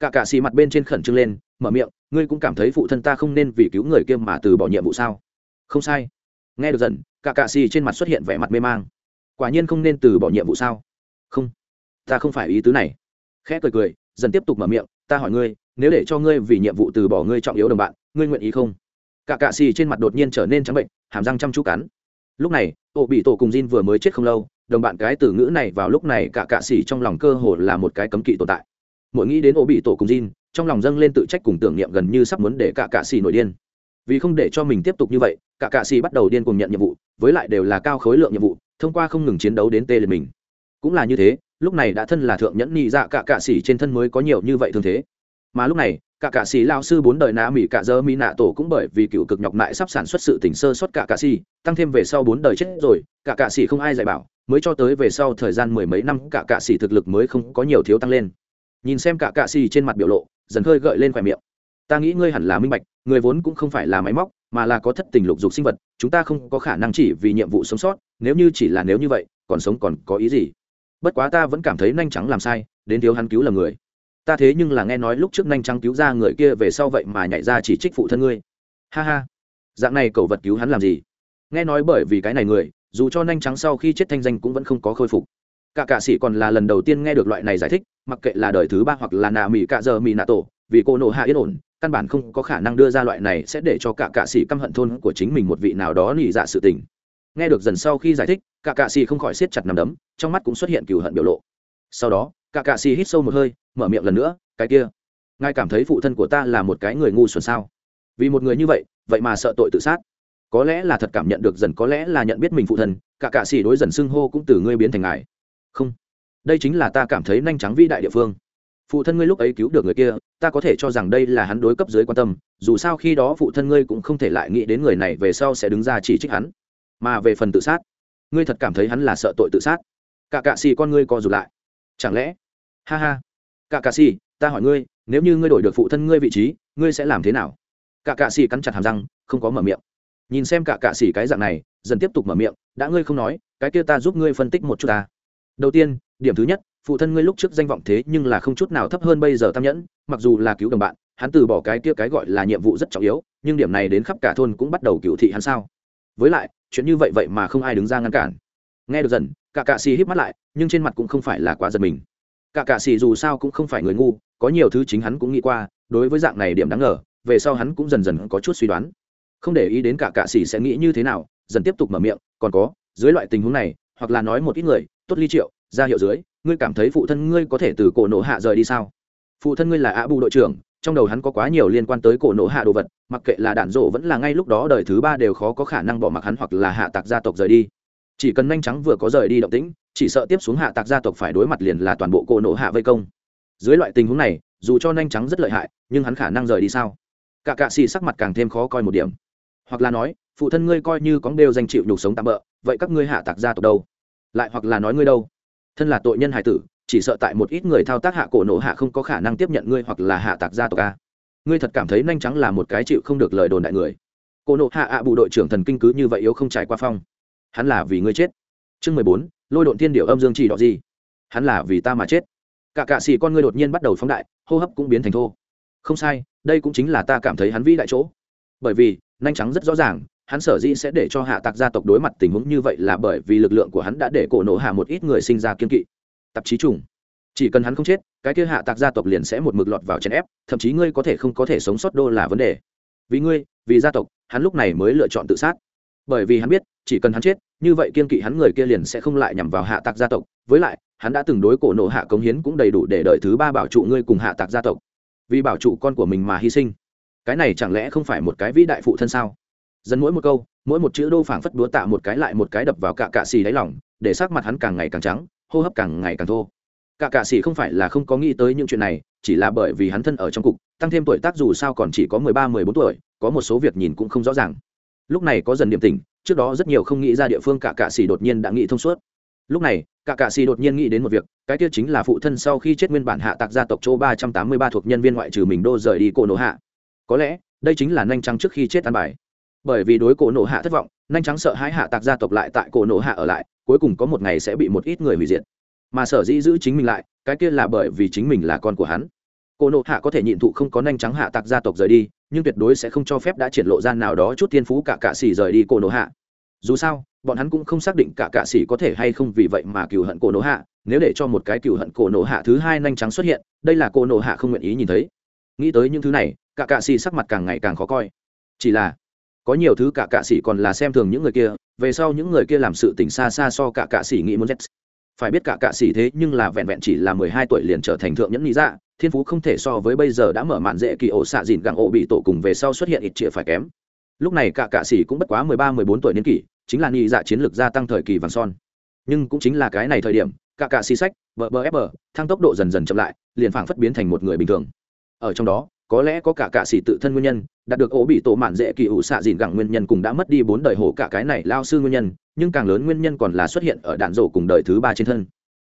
Speaker 1: Cả cạ xì mặt bên trên khẩn trương lên, mở miệng, ngươi cũng cảm thấy phụ thân ta không nên vì cứu người kia mà từ bỏ nhiệm vụ sao? Không sai. Nghe được dần, cả cạ xì trên mặt xuất hiện vẻ mặt mê mang quả nhiên không nên từ bỏ nhiệm vụ sao? Không. Ta không phải ý tứ này. Khẽ cười cười, dần tiếp tục mở miệng, ta hỏi ngươi, nếu để cho ngươi vì nhiệm vụ từ bỏ ngươi trọng yếu đồng bạn, ngươi nguyện ý không? Cả cạ xì trên mặt đột nhiên trở nên trắng bệnh, hàm răng chăm chú cắn. Lúc này ô bị tổ cùng Jin vừa mới chết không lâu, đồng bạn cái từ ngữ này vào lúc này cả cạ xì trong lòng cơ hồ là một cái cấm kỵ tồn tại. Mỗi nghĩ đến ô bị tổ cùng Jin, trong lòng dâng lên tự trách cùng tưởng niệm gần như sắp muốn để cả cạ xì nổi điên. Vì không để cho mình tiếp tục như vậy, cả cạ xì bắt đầu điên cùng nhận nhiệm vụ, với lại đều là cao khối lượng nhiệm vụ thông qua không ngừng chiến đấu đến tê liệt mình. Cũng là như thế, lúc này đã thân là thượng nhẫn nhị dạ cả cạ xỉ trên thân mới có nhiều như vậy thương thế. Mà lúc này cả cạ xỉ lao sư bốn đời nạ mỹ cả dơ mỹ nạ tổ cũng bởi vì cựu cực nhọc mại sắp sản xuất sự tỉnh sơ xuất cả cạ xỉ tăng thêm về sau bốn đời chết rồi cả cạ xỉ không ai dạy bảo, mới cho tới về sau thời gian mười mấy năm cả cạ xỉ thực lực mới không có nhiều thiếu tăng lên. Nhìn xem cả cạ xỉ trên mặt biểu lộ, dần hơi gợi lên khỏe miệng. Ta nghĩ ngươi hẳn là minh bạch, người vốn cũng không phải là máy móc mà là có thất tình lục dục sinh vật, chúng ta không có khả năng chỉ vì nhiệm vụ sống sót, nếu như chỉ là nếu như vậy, còn sống còn có ý gì? Bất quá ta vẫn cảm thấy nhanh trắng làm sai, đến thiếu hắn cứu là người. Ta thế nhưng là nghe nói lúc trước nhanh trắng cứu ra người kia về sau vậy mà nhảy ra chỉ trích phụ thân ngươi. Ha ha. Dạng này cậu vật cứu hắn làm gì? Nghe nói bởi vì cái này người, dù cho nhanh trắng sau khi chết thanh danh cũng vẫn không có khôi phục. Cả cạ sĩ còn là lần đầu tiên nghe được loại này giải thích, mặc kệ là đời thứ ba hoặc là nà mỹ cạ giờ mỹ nạ tổ, vì cô nộ hạ yên ổn căn bản không có khả năng đưa ra loại này sẽ để cho cả cạ sĩ căm hận thôn của chính mình một vị nào đó nỉ dạ sự tình. Nghe được dần sau khi giải thích, cả cạ sĩ không khỏi siết chặt nằm đấm, trong mắt cũng xuất hiện cừu hận biểu lộ. Sau đó, cả cạ sĩ hít sâu một hơi, mở miệng lần nữa, cái kia, ngài cảm thấy phụ thân của ta là một cái người ngu xuẩn sao? Vì một người như vậy vậy mà sợ tội tự sát. Có lẽ là thật cảm nhận được dần, có lẽ là nhận biết mình phụ thân, cả cạ sĩ đối dần xưng hô cũng từ ngươi biến thành ngài. Không, đây chính là ta cảm thấy nhanh trắng vĩ đại địa phương phụ thân ngươi lúc ấy cứu được người kia, ta có thể cho rằng đây là hắn đối cấp dưới quan tâm, dù sao khi đó phụ thân ngươi cũng không thể lại nghĩ đến người này về sau sẽ đứng ra chỉ trích hắn. Mà về phần tự sát, ngươi thật cảm thấy hắn là sợ tội tự sát? Cả cạ xì con ngươi co rụt lại. Chẳng lẽ? Ha ha. Cả cạ xì, ta hỏi ngươi, nếu như ngươi đổi được phụ thân ngươi vị trí, ngươi sẽ làm thế nào? Cả cạ xì cắn chặt hàm răng, không có mở miệng. Nhìn xem cả cạ xì cái dạng này, dần tiếp tục mở miệng, đã ngươi không nói, cái kia ta giúp ngươi phân tích một chút ta. Đầu tiên, điểm thứ nhất phụ thân ngươi lúc trước danh vọng thế nhưng là không chút nào thấp hơn bây giờ tam nhẫn, mặc dù là cứu đồng bạn, hắn từ bỏ cái kia cái gọi là nhiệm vụ rất trọng yếu, nhưng điểm này đến khắp cả thôn cũng bắt đầu cựu thị hắn sao. Với lại, chuyện như vậy vậy mà không ai đứng ra ngăn cản. Nghe được dần, cả cạ xì híp mắt lại, nhưng trên mặt cũng không phải là quá giật mình. Cả cạ xì dù sao cũng không phải người ngu, có nhiều thứ chính hắn cũng nghĩ qua, đối với dạng này điểm đáng ngờ, về sau hắn cũng dần dần có chút suy đoán. Không để ý đến cả cạ xì sẽ nghĩ như thế nào, dần tiếp tục mở miệng, còn có, dưới loại tình huống này, hoặc là nói một ít người, tốt ly triệu, ra hiệu dưới ngươi cảm thấy phụ thân ngươi có thể từ cổ nổ hạ rời đi sao? Phụ thân ngươi là ạ bù đội trưởng, trong đầu hắn có quá nhiều liên quan tới cổ nổ hạ đồ vật, mặc kệ là đạn rộ vẫn là ngay lúc đó đời thứ ba đều khó có khả năng bỏ mặc hắn hoặc là hạ tạc gia tộc rời đi. Chỉ cần nhanh trắng vừa có rời đi động tĩnh, chỉ sợ tiếp xuống hạ tạc gia tộc phải đối mặt liền là toàn bộ cổ nổ hạ vây công. Dưới loại tình huống này, dù cho nhanh trắng rất lợi hại, nhưng hắn khả năng rời đi sao? Cả cạ xì sắc mặt càng thêm khó coi một điểm. Hoặc là nói, phụ thân ngươi coi như có đều danh chịu nhục sống tạm bỡ vậy các ngươi hạ tạc gia tộc đâu? Lại hoặc là nói ngươi đâu? Thân là tội nhân hải tử, chỉ sợ tại một ít người thao tác hạ cổ nổ hạ không có khả năng tiếp nhận ngươi hoặc là hạ tạc gia tộc a. Ngươi thật cảm thấy nhanh trắng là một cái chịu không được lời đồn đại người. Cổ nổ hạ ạ à bộ đội trưởng thần kinh cứ như vậy yếu không trải qua phong. Hắn là vì ngươi chết. Chương mười bốn, lôi độn thiên điệu âm dương chỉ đọ gì? Hắn là vì ta mà chết. Cả cạ xì con ngươi đột nhiên bắt đầu phóng đại, hô hấp cũng biến thành thô. Không sai, đây cũng chính là ta cảm thấy hắn vĩ đại chỗ. Bởi vì, nhanh trắng rất rõ ràng hắn sở dĩ sẽ để cho hạ tạc gia tộc đối mặt tình huống như vậy là bởi vì lực lượng của hắn đã để cổ nổ hạ một ít người sinh ra kiên kỵ. Tạp chí trùng. Chỉ cần hắn không chết, cái kia hạ tạc gia tộc liền sẽ một mực lọt vào chèn ép, thậm chí ngươi có thể không có thể sống sót đô là vấn đề. Vì ngươi, vì gia tộc, hắn lúc này mới lựa chọn tự sát. Bởi vì hắn biết, chỉ cần hắn chết, như vậy kiên kỵ hắn người kia liền sẽ không lại nhằm vào hạ tạc gia tộc. Với lại, hắn đã từng đối cổ nộ hạ cống hiến cũng đầy đủ để đợi thứ ba bảo trụ ngươi cùng hạ tạc gia tộc. Vì bảo trụ con của mình mà hy sinh. Cái này chẳng lẽ không phải một cái vĩ đại phụ thân sao? Dần mỗi một câu, mỗi một chữ đô phảng phất búa tạ một cái lại một cái đập vào cạ cạ xì đáy lỏng để sắc mặt hắn càng ngày càng trắng, hô hấp càng ngày càng thô. Cả cạ xì không phải là không có nghĩ tới những chuyện này, chỉ là bởi vì hắn thân ở trong cục, tăng thêm tuổi tác dù sao còn chỉ có mười ba, mười bốn tuổi, có một số việc nhìn cũng không rõ ràng. Lúc này có dần điểm tình trước đó rất nhiều không nghĩ ra địa phương cả cạ xì đột nhiên đã nghĩ thông suốt. Lúc này cả cạ xì đột nhiên nghĩ đến một việc, cái kia chính là phụ thân sau khi chết nguyên bản hạ tạc gia tộc châu ba trăm tám mươi ba thuộc nhân viên ngoại trừ mình đô rời đi cổ nổ hạ. Có lẽ, đây chính là nhanh trăng trước khi chết an bài bởi vì đối cổ nộ hạ thất vọng nhanh trắng sợ hãi hạ tạc gia tộc lại tại cổ nộ hạ ở lại, cuối cùng có một ngày sẽ bị một ít người hủy diệt. Mà sở dĩ giữ chính mình lại, cái kia là bởi vì chính mình là con của hắn. Cổ nộ hạ có thể nhịn thụ không có nhanh trắng hạ tạc gia tộc rời đi, nhưng tuyệt đối sẽ không cho phép đã triển lộ ra nào đó chút thiên phú cả cạ xỉ rời đi cổ nộ hạ. Dù sao, bọn hắn cũng không xác định cả cạ xỉ có thể hay không vì vậy mà cừu hận cổ nộ hạ, nếu để cho một cái cừu hận cổ nộ hạ thứ hai nhanh trắng xuất hiện, đây là cổ nộ hạ không nguyện ý nhìn thấy. Nghĩ tới những thứ này, cả cạ xỉ sắc mặt càng ngày càng khó coi. Chỉ là có nhiều thứ cả cạ sĩ còn là xem thường những người kia, về sau những người kia làm sự tỉnh xa xa so cả cạ sĩ nghĩ muốn z phải biết cả cạ sĩ thế nhưng là vẹn vẹn chỉ là mười hai tuổi liền trở thành thượng nhẫn lý dạ thiên phú không thể so với bây giờ đã mở màn dễ kỳ ổ xạ dìn gặng ổ bị tổ cùng về sau xuất hiện ít chĩa phải kém. Lúc này cả cạ sĩ cũng bất quá mười ba, mười bốn tuổi niên kỷ, chính là nghi dạ chiến lược gia tăng thời kỳ vàng son. Nhưng cũng chính là cái này thời điểm, cả cạ sĩ sách vợ bờ ép bờ, thăng tốc độ dần dần chậm lại, liền phảng phất biến thành một người bình thường. Ở trong đó có lẽ có cả cạ sĩ tự thân nguyên nhân, đạt được ổ bị tổ mạn dễ kỳ ủ xạ dìn gặng nguyên nhân cùng đã mất đi bốn đời hổ cả cái này lao sư nguyên nhân, nhưng càng lớn nguyên nhân còn là xuất hiện ở đạn rổ cùng đời thứ ba trên thân.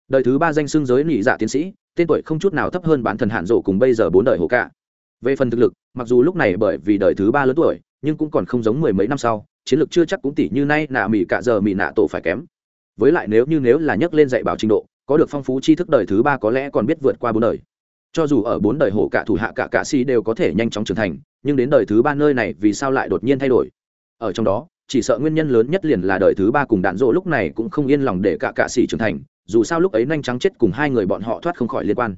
Speaker 1: Đời thứ ba danh xưng giới nị dạ tiến sĩ, tên tuổi không chút nào thấp hơn bản thần hạn rổ cùng bây giờ bốn đời hổ cả. Về phần thực lực, mặc dù lúc này bởi vì đời thứ ba lớn tuổi, nhưng cũng còn không giống mười mấy năm sau, chiến lược chưa chắc cũng tỷ như nay nạ mỹ cả giờ mỹ nạ tổ phải kém. Với lại nếu như nếu là nhấc lên dạy bảo trình độ, có được phong phú tri thức đời thứ ba có lẽ còn biết vượt qua bốn đời cho dù ở bốn đời hổ cả thủ hạ cả cạ si đều có thể nhanh chóng trưởng thành, nhưng đến đời thứ ba nơi này vì sao lại đột nhiên thay đổi? Ở trong đó, chỉ sợ nguyên nhân lớn nhất liền là đời thứ ba cùng đạn dỗ lúc này cũng không yên lòng để cả cạ sĩ trưởng thành, dù sao lúc ấy nhanh trắng chết cùng hai người bọn họ thoát không khỏi liên quan.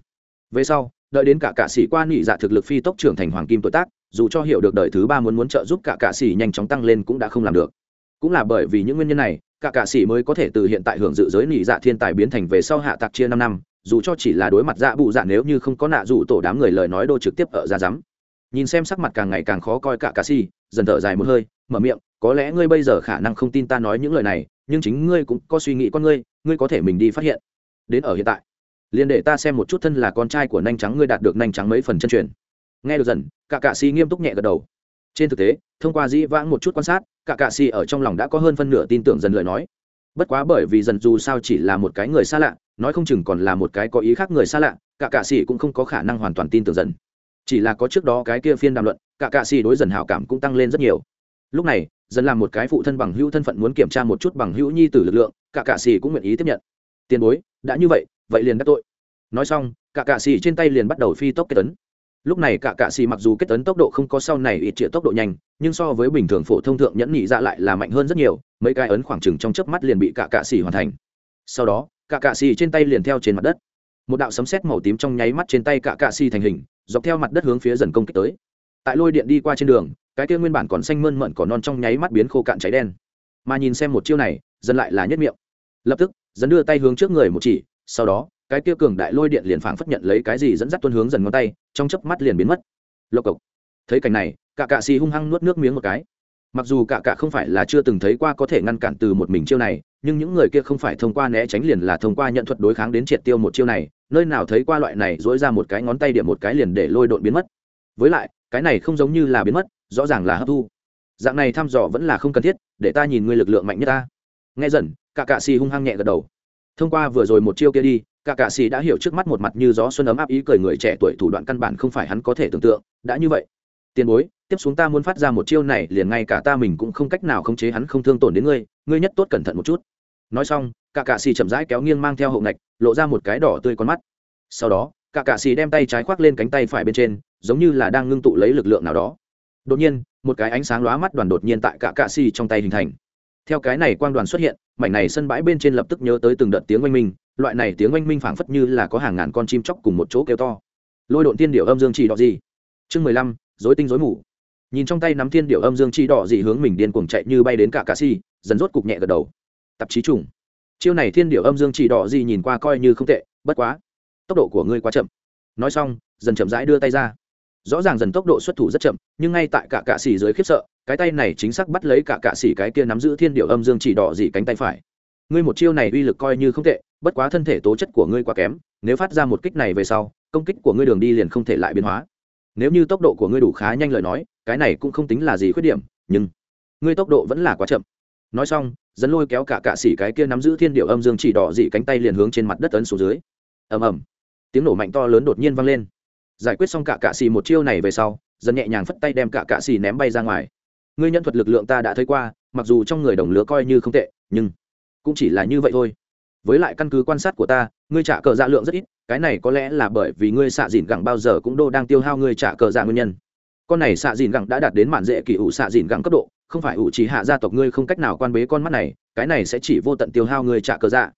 Speaker 1: Về sau, đợi đến cả cạ sĩ qua nghị dạ thực lực phi tốc trưởng thành hoàng kim tuổi tác, dù cho hiểu được đời thứ ba muốn muốn trợ giúp cả cạ sĩ nhanh chóng tăng lên cũng đã không làm được. Cũng là bởi vì những nguyên nhân này, cả cạ sĩ mới có thể từ hiện tại hưởng dự giới nghị dạ thiên tài biến thành về sau hạ tạc chia năm năm dù cho chỉ là đối mặt dạ bụ dạ nếu như không có nạ dụ tổ đám người lời nói đô trực tiếp ở ra rắm. Nhìn xem sắc mặt càng ngày càng khó coi cả cà si, dần thở dài một hơi, mở miệng, có lẽ ngươi bây giờ khả năng không tin ta nói những lời này, nhưng chính ngươi cũng có suy nghĩ con ngươi ngươi có thể mình đi phát hiện. Đến ở hiện tại, liền để ta xem một chút thân là con trai của nanh trắng ngươi đạt được nanh trắng mấy phần chân truyền. Nghe được dần, cả cà si nghiêm túc nhẹ gật đầu. Trên thực tế, thông qua dĩ vãng một chút quan sát, cả cà si ở trong lòng đã có hơn phân nửa tin tưởng dần lời nói. Bất quá bởi vì dần dù sao chỉ là một cái người xa lạ nói không chừng còn là một cái có ý khác người xa lạ, cả cạ sĩ cũng không có khả năng hoàn toàn tin tưởng dần. Chỉ là có trước đó cái kia phiên đàm luận, cả cạ sĩ đối dần hảo cảm cũng tăng lên rất nhiều. Lúc này, dần làm một cái phụ thân bằng hữu thân phận muốn kiểm tra một chút bằng hữu nhi tử lực lượng, cả cạ sĩ cũng nguyện ý tiếp nhận. Tiền bối, đã như vậy vậy liền đắc tội. Nói xong, cả cạ sĩ trên tay liền bắt đầu phi tốc kết tấn. Lúc này cả cạ sĩ mặc dù kết tấn tốc độ không có sau này ít triệu tốc độ nhanh, nhưng so với bình thường phổ thông thượng nhẫn nhị ra lại là mạnh hơn rất nhiều, mấy cái ấn khoảng chừng trong chớp mắt liền bị cả cạ sĩ hoàn thành. Sau đó cả cạ xì trên tay liền theo trên mặt đất. Một đạo sấm sét màu tím trong nháy mắt trên tay cả cạ xì thành hình, dọc theo mặt đất hướng phía dần công kích tới. Tại lôi điện đi qua trên đường, cái kia nguyên bản còn xanh mơn mận cỏ non trong nháy mắt biến khô cạn cháy đen. Mà nhìn xem một chiêu này, dần lại là nhất miệng. Lập tức, dần đưa tay hướng trước người một chỉ, sau đó, cái kia cường đại lôi điện liền phảng phất nhận lấy cái gì dẫn dắt tuân hướng dần ngón tay, trong chớp mắt liền biến mất. Lộc cộc. Thấy cảnh này cả cạ xì hung hăng nuốt nước miếng một cái. Mặc dù cả cả không phải là chưa từng thấy qua có thể ngăn cản từ một mình chiêu này nhưng những người kia không phải thông qua né tránh liền là thông qua nhận thuật đối kháng đến triệt tiêu một chiêu này, nơi nào thấy qua loại này dỗi ra một cái ngón tay điểm một cái liền để lôi độn biến mất. Với lại, cái này không giống như là biến mất, rõ ràng là hấp thu. Dạng này thăm dò vẫn là không cần thiết, để ta nhìn ngươi lực lượng mạnh nhất ta. Nghe dần cả cạ xì hung hăng nhẹ gật đầu. Thông qua vừa rồi một chiêu kia đi cả cạ xì đã hiểu trước mắt một mặt như gió xuân ấm áp ý cười người trẻ tuổi thủ đoạn căn bản không phải hắn có thể tưởng tượng, đã như vậy. Tiền bối tiếp xuống ta muốn phát ra một chiêu này, liền ngay cả ta mình cũng không cách nào khống chế hắn không thương tổn đến ngươi ngươi nhất tốt cẩn thận một chút. Nói xong cả cạ xì chậm rãi kéo nghiêng mang theo hậu ngạch, lộ ra một cái đỏ tươi con mắt. Sau đó cả cạ xì đem tay trái khoác lên cánh tay phải bên trên, giống như là đang ngưng tụ lấy lực lượng nào đó. Đột nhiên, một cái ánh sáng lóa mắt đoàn đột nhiên tại cả cạ xì trong tay hình thành. Theo cái này quang đoàn xuất hiện, mảnh này sân bãi bên trên lập tức nhớ tới từng đợt tiếng oanh minh, loại này tiếng oanh minh phảng phất như là có hàng ngàn con chim chóc cùng một chỗ kêu to. Lôi độn tiên điệu âm dương chỉ đỏ gì? Chương mười lăm dối tinh dối mù nhìn trong tay nắm thiên điệu âm dương chi đỏ dị hướng mình điên cuồng chạy như bay đến cả cà si, dần rốt cục nhẹ gật đầu. Tạp chí trùng. Chiêu này thiên điệu âm dương chỉ đỏ dị nhìn qua coi như không tệ, bất quá, tốc độ của ngươi quá chậm. Nói xong, dần chậm rãi đưa tay ra. Rõ ràng dần tốc độ xuất thủ rất chậm, nhưng ngay tại cả cạ xỉ dưới khiếp sợ, cái tay này chính xác bắt lấy cả cạ xỉ cái kia nắm giữ thiên điệu âm dương chỉ đỏ dị cánh tay phải. Ngươi một chiêu này uy lực coi như không tệ, bất quá thân thể tố chất của ngươi quá kém, nếu phát ra một kích này về sau, công kích của ngươi đường đi liền không thể lại biến hóa. Nếu như tốc độ của ngươi đủ khá nhanh lời nói cái này cũng không tính là gì khuyết điểm, nhưng ngươi tốc độ vẫn là quá chậm. Nói xong, dẫn lôi kéo cả cạ xỉ cái kia nắm giữ thiên điệu âm dương chỉ đỏ dị cánh tay liền hướng trên mặt đất ấn xuống dưới. Ầm ầm. Tiếng nổ mạnh to lớn đột nhiên vang lên. Giải quyết xong cả cạ xỉ một chiêu này về sau dần nhẹ nhàng phất tay đem cả cạ xỉ ném bay ra ngoài. Ngươi nhân thuật lực lượng ta đã thấy qua, mặc dù trong người đồng lứa coi như không tệ, nhưng cũng chỉ là như vậy thôi. Với lại căn cứ quan sát của ta, ngươi trả cờ dạ lượng rất ít, cái này có lẽ là bởi vì ngươi xạ dìn gẳng bao giờ cũng đô đang tiêu hao ngươi trả cờ dạ nguyên nhân con này xạ dìn gẳng đã đạt đến mạn dễ kỳ ủ xạ dìn gẳng cấp độ, không phải ủ chỉ hạ gia tộc ngươi không cách nào quan bế con mắt này, cái này sẽ chỉ vô tận tiêu hao ngươi trả cờ dạ.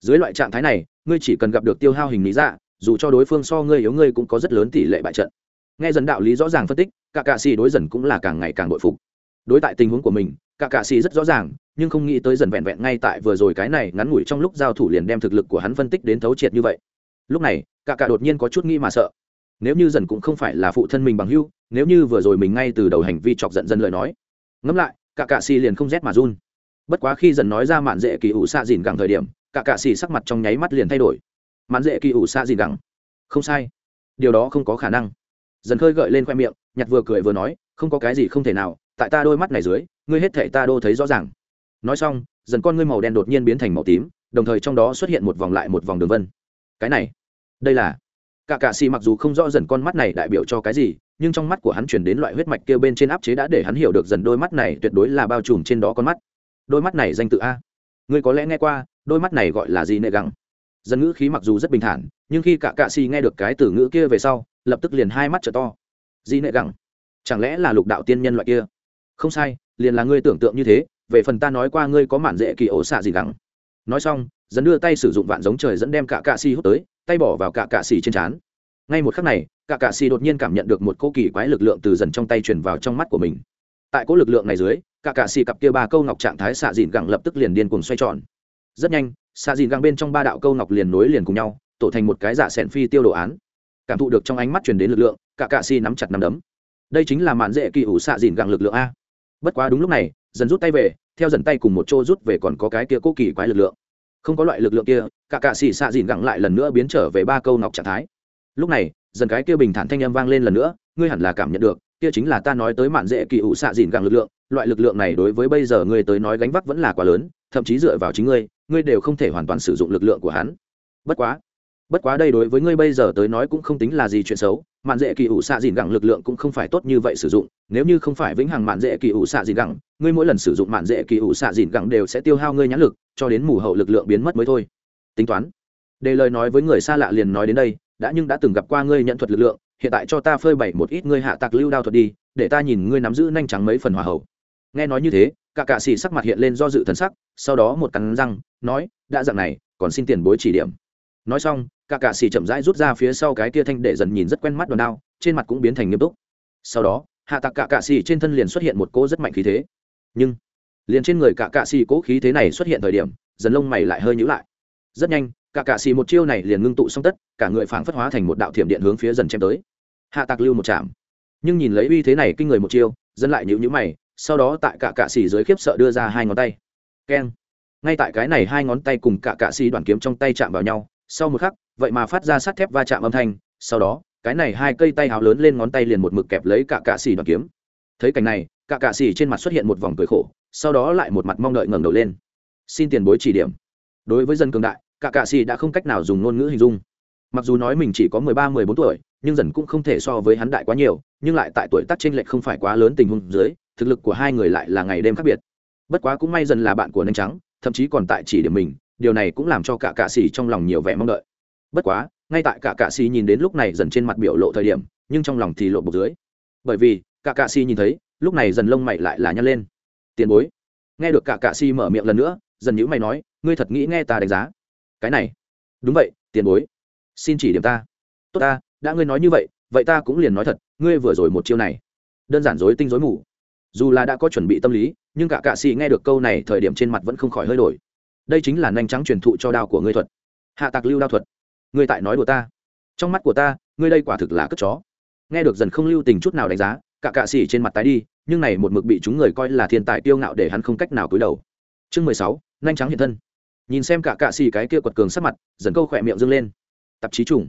Speaker 1: Dưới loại trạng thái này, ngươi chỉ cần gặp được tiêu hao hình lý dạ dù cho đối phương so ngươi yếu, ngươi cũng có rất lớn tỷ lệ bại trận. Nghe dần đạo lý rõ ràng phân tích, cả cạ xì đối dần cũng là càng ngày càng bội phục. Đối tại tình huống của mình, cả cạ xì rất rõ ràng, nhưng không nghĩ tới dần vẹn vẹn ngay tại vừa rồi cái này ngắn ngủi trong lúc giao thủ liền đem thực lực của hắn phân tích đến thấu triệt như vậy. Lúc này, cả cạ đột nhiên có chút nghĩ mà sợ. Nếu như dần cũng không phải là phụ thân mình bằng hưu nếu như vừa rồi mình ngay từ đầu hành vi chọc giận dân lời nói. Ngẫm lại, cả cạ xì liền không rét mà run. Bất quá khi dần nói ra mạn dễ kỳ ủ xạ dìn gẳng thời điểm, cả cạ xì sắc mặt trong nháy mắt liền thay đổi. Mạn dễ kỳ ủ xạ dìn gẳng. Không sai. Điều đó không có khả năng. Dần khơi gợi lên khoe miệng, nhặt vừa cười vừa nói, không có cái gì không thể nào, tại ta đôi mắt này dưới, ngươi hết thể ta đô thấy rõ ràng. Nói xong, dần con ngươi màu đen đột nhiên biến thành màu tím, đồng thời trong đó xuất hiện một vòng lại một vòng đường vân. Cái này, đây là cả cạ xì mặc dù không rõ dần con mắt này đại biểu cho cái gì, nhưng trong mắt của hắn chuyển đến loại huyết mạch kia bên trên áp chế đã để hắn hiểu được dần đôi mắt này tuyệt đối là bao trùm trên đó con mắt. Đôi mắt này danh tự a. Ngươi có lẽ nghe qua, đôi mắt này gọi là gì nệ gắng dân ngữ khí mặc dù rất bình thản, nhưng khi cả cạ xì nghe được cái từ ngữ kia về sau, lập tức liền hai mắt trở to. Di nệ gẳng? Chẳng lẽ là lục đạo tiên nhân loại kia? Không sai, liền là ngươi tưởng tượng như thế, về phần ta nói qua ngươi có mản dễ kỳ ổ xạ gì gắng nói xong dẫn đưa tay sử dụng vạn giống trời dẫn đem cả cạ xì hút tới tay bỏ vào cả cạ xì trên trán. Ngay một khắc này, cạ cạ xì đột nhiên cảm nhận được một cô kỳ quái lực lượng từ dần trong tay truyền vào trong mắt của mình. Tại cỗ lực lượng này dưới, cạ cạ xì cặp kia ba câu ngọc trạng thái xạ dìn gẳng lập tức liền điên cùng xoay tròn. Rất nhanh, xạ dìn gẳng bên trong ba đạo câu ngọc liền nối liền cùng nhau, tổ thành một cái giả sẻn phi tiêu đồ án. Cảm thụ được trong ánh mắt truyền đến lực lượng, cạ cạ xì nắm chặt nắm đấm. Đây chính là mạn dễ kỳ ủ xạ dìn gẳng lực lượng a. Bất quá đúng lúc này, dần rút tay về, theo dần tay cùng một chỗ rút về còn có cái kia cố kỳ quái lực lượng không có loại lực lượng kia, cả cạ xì xạ dìn gẳng lại lần nữa biến trở về ba câu ngọc trạng thái. Lúc này, dần cái kia bình thản thanh âm vang lên lần nữa, ngươi hẳn là cảm nhận được, kia chính là ta nói tới mạn dễ kỳ ủ xạ dìn gẳng lực lượng, loại lực lượng này đối với bây giờ ngươi tới nói gánh vác vẫn là quá lớn, thậm chí dựa vào chính ngươi ngươi đều không thể hoàn toàn sử dụng lực lượng của hắn. Bất quá bất quá đây đối với ngươi bây giờ tới nói cũng không tính là gì chuyện xấu mạn dễ kỳ ủ xạ dìn gẳng lực lượng cũng không phải tốt như vậy sử dụng. Nếu như không phải vĩnh hằng mạn dễ kỳ ủ xạ dìn gẳng, ngươi mỗi lần sử dụng mạn dễ kỳ ủ xạ dìn gẳng đều sẽ tiêu hao ngươi nhãn lực, cho đến mù hậu lực lượng biến mất mới thôi. Tính toán. Đề lời nói với người xa lạ liền nói đến đây, đã nhưng đã từng gặp qua ngươi nhận thuật lực lượng, hiện tại cho ta phơi bày một ít ngươi hạ tạc lưu đao thuật đi, để ta nhìn ngươi nắm giữ nhanh trắng mấy phần hòa hậu. Nghe nói như thế, cả cạ xì sắc mặt hiện lên do dự thần sắc, sau đó một cắn răng, nói, đã dạng này, còn xin tiền bối chỉ điểm nói xong, cả cạ xì chậm rãi rút ra phía sau cái tia thanh để dần nhìn rất quen mắt đòn đao, trên mặt cũng biến thành nghiêm túc. Sau đó, hạ tạc cả cạ xì trên thân liền xuất hiện một cỗ rất mạnh khí thế. Nhưng, liền trên người cả cạ xì cỗ khí thế này xuất hiện thời điểm, dần lông mày lại hơi nhữ lại. Rất nhanh, cả cạ xì một chiêu này liền ngưng tụ xong tất, cả người phảng phất hóa thành một đạo thiểm điện hướng phía dần chém tới. Hạ tạc lưu một chạm nhưng nhìn lấy uy thế này kinh người một chiêu dân lại nhữ nhữ mày, sau đó tại cả cạ xì dưới khiếp sợ đưa ra hai ngón tay. Keng. Ngay tại cái này hai ngón tay cùng cả cạ xì đoàn kiếm trong tay chạm vào nhau sau một khắc, vậy mà phát ra sắt thép va chạm âm thanh, sau đó, cái này hai cây tay hào lớn lên ngón tay liền một mực kẹp lấy cả cạ xì đoàn kiếm. Thấy cảnh này, cả cạ xì trên mặt xuất hiện một vòng cười khổ, sau đó lại một mặt mong đợi ngẩng đầu lên. Xin tiền bối chỉ điểm. Đối với dân cường đại, cả cạ xì đã không cách nào dùng ngôn ngữ hình dung. Mặc dù nói mình chỉ có mười ba, mười bốn tuổi, nhưng dần cũng không thể so với hắn đại quá nhiều, nhưng lại tại tuổi tác t r ê n lệch không phải quá lớn tình huống dưới, thực lực của hai người lại là ngày đêm khác biệt. Bất quá cũng may dần là bạn của nanh trắng, thậm chí còn tại chỉ điểm mình điều này cũng làm cho cả cạ xì trong lòng nhiều vẻ mong đợi. Bất quá, ngay tại cả cạ xì nhìn đến lúc này dần trên mặt biểu lộ thời điểm, nhưng trong lòng thì lộ bục dưới. Bởi vì, cả cạ xì nhìn thấy, lúc này dần lông mày lại là nhăn lên. Tiền bối. Nghe được cả cạ xì mở miệng lần nữa, dần nhữ mày nói, ngươi thật nghĩ nghe ta đánh giá? Cái này. Đúng vậy, tiền bối. Xin chỉ điểm ta. Tốt ta, đã ngươi nói như vậy vậy ta cũng liền nói thật, ngươi vừa rồi một chiêu này, đơn giản dối tinh dối mù. Dù là đã có chuẩn bị tâm lý, nhưng cả cạ sĩ nghe được câu này, thời điểm trên mặt vẫn không khỏi hơi đổi đây chính là nhanh trắng truyền thụ cho đao của ngươi thuật. Hạ tạc lưu đao thuật. Ngươi tại nói đùa ta. Trong mắt của ta, ngươi đây quả thực là cất chó. Nghe được dần không lưu tình chút nào đánh giá, cả cạ xỉ trên mặt tái đi, nhưng này một mực bị chúng người coi là thiên tài tiêu ngạo để hắn không cách nào cúi đầu. Chương mười sáu, nhanh trắng hiện thân. Nhìn xem cả cạ xỉ cái kia quật cường sắc mặt, dần câu khỏe miệng dâng lên. Tạp chí trùng.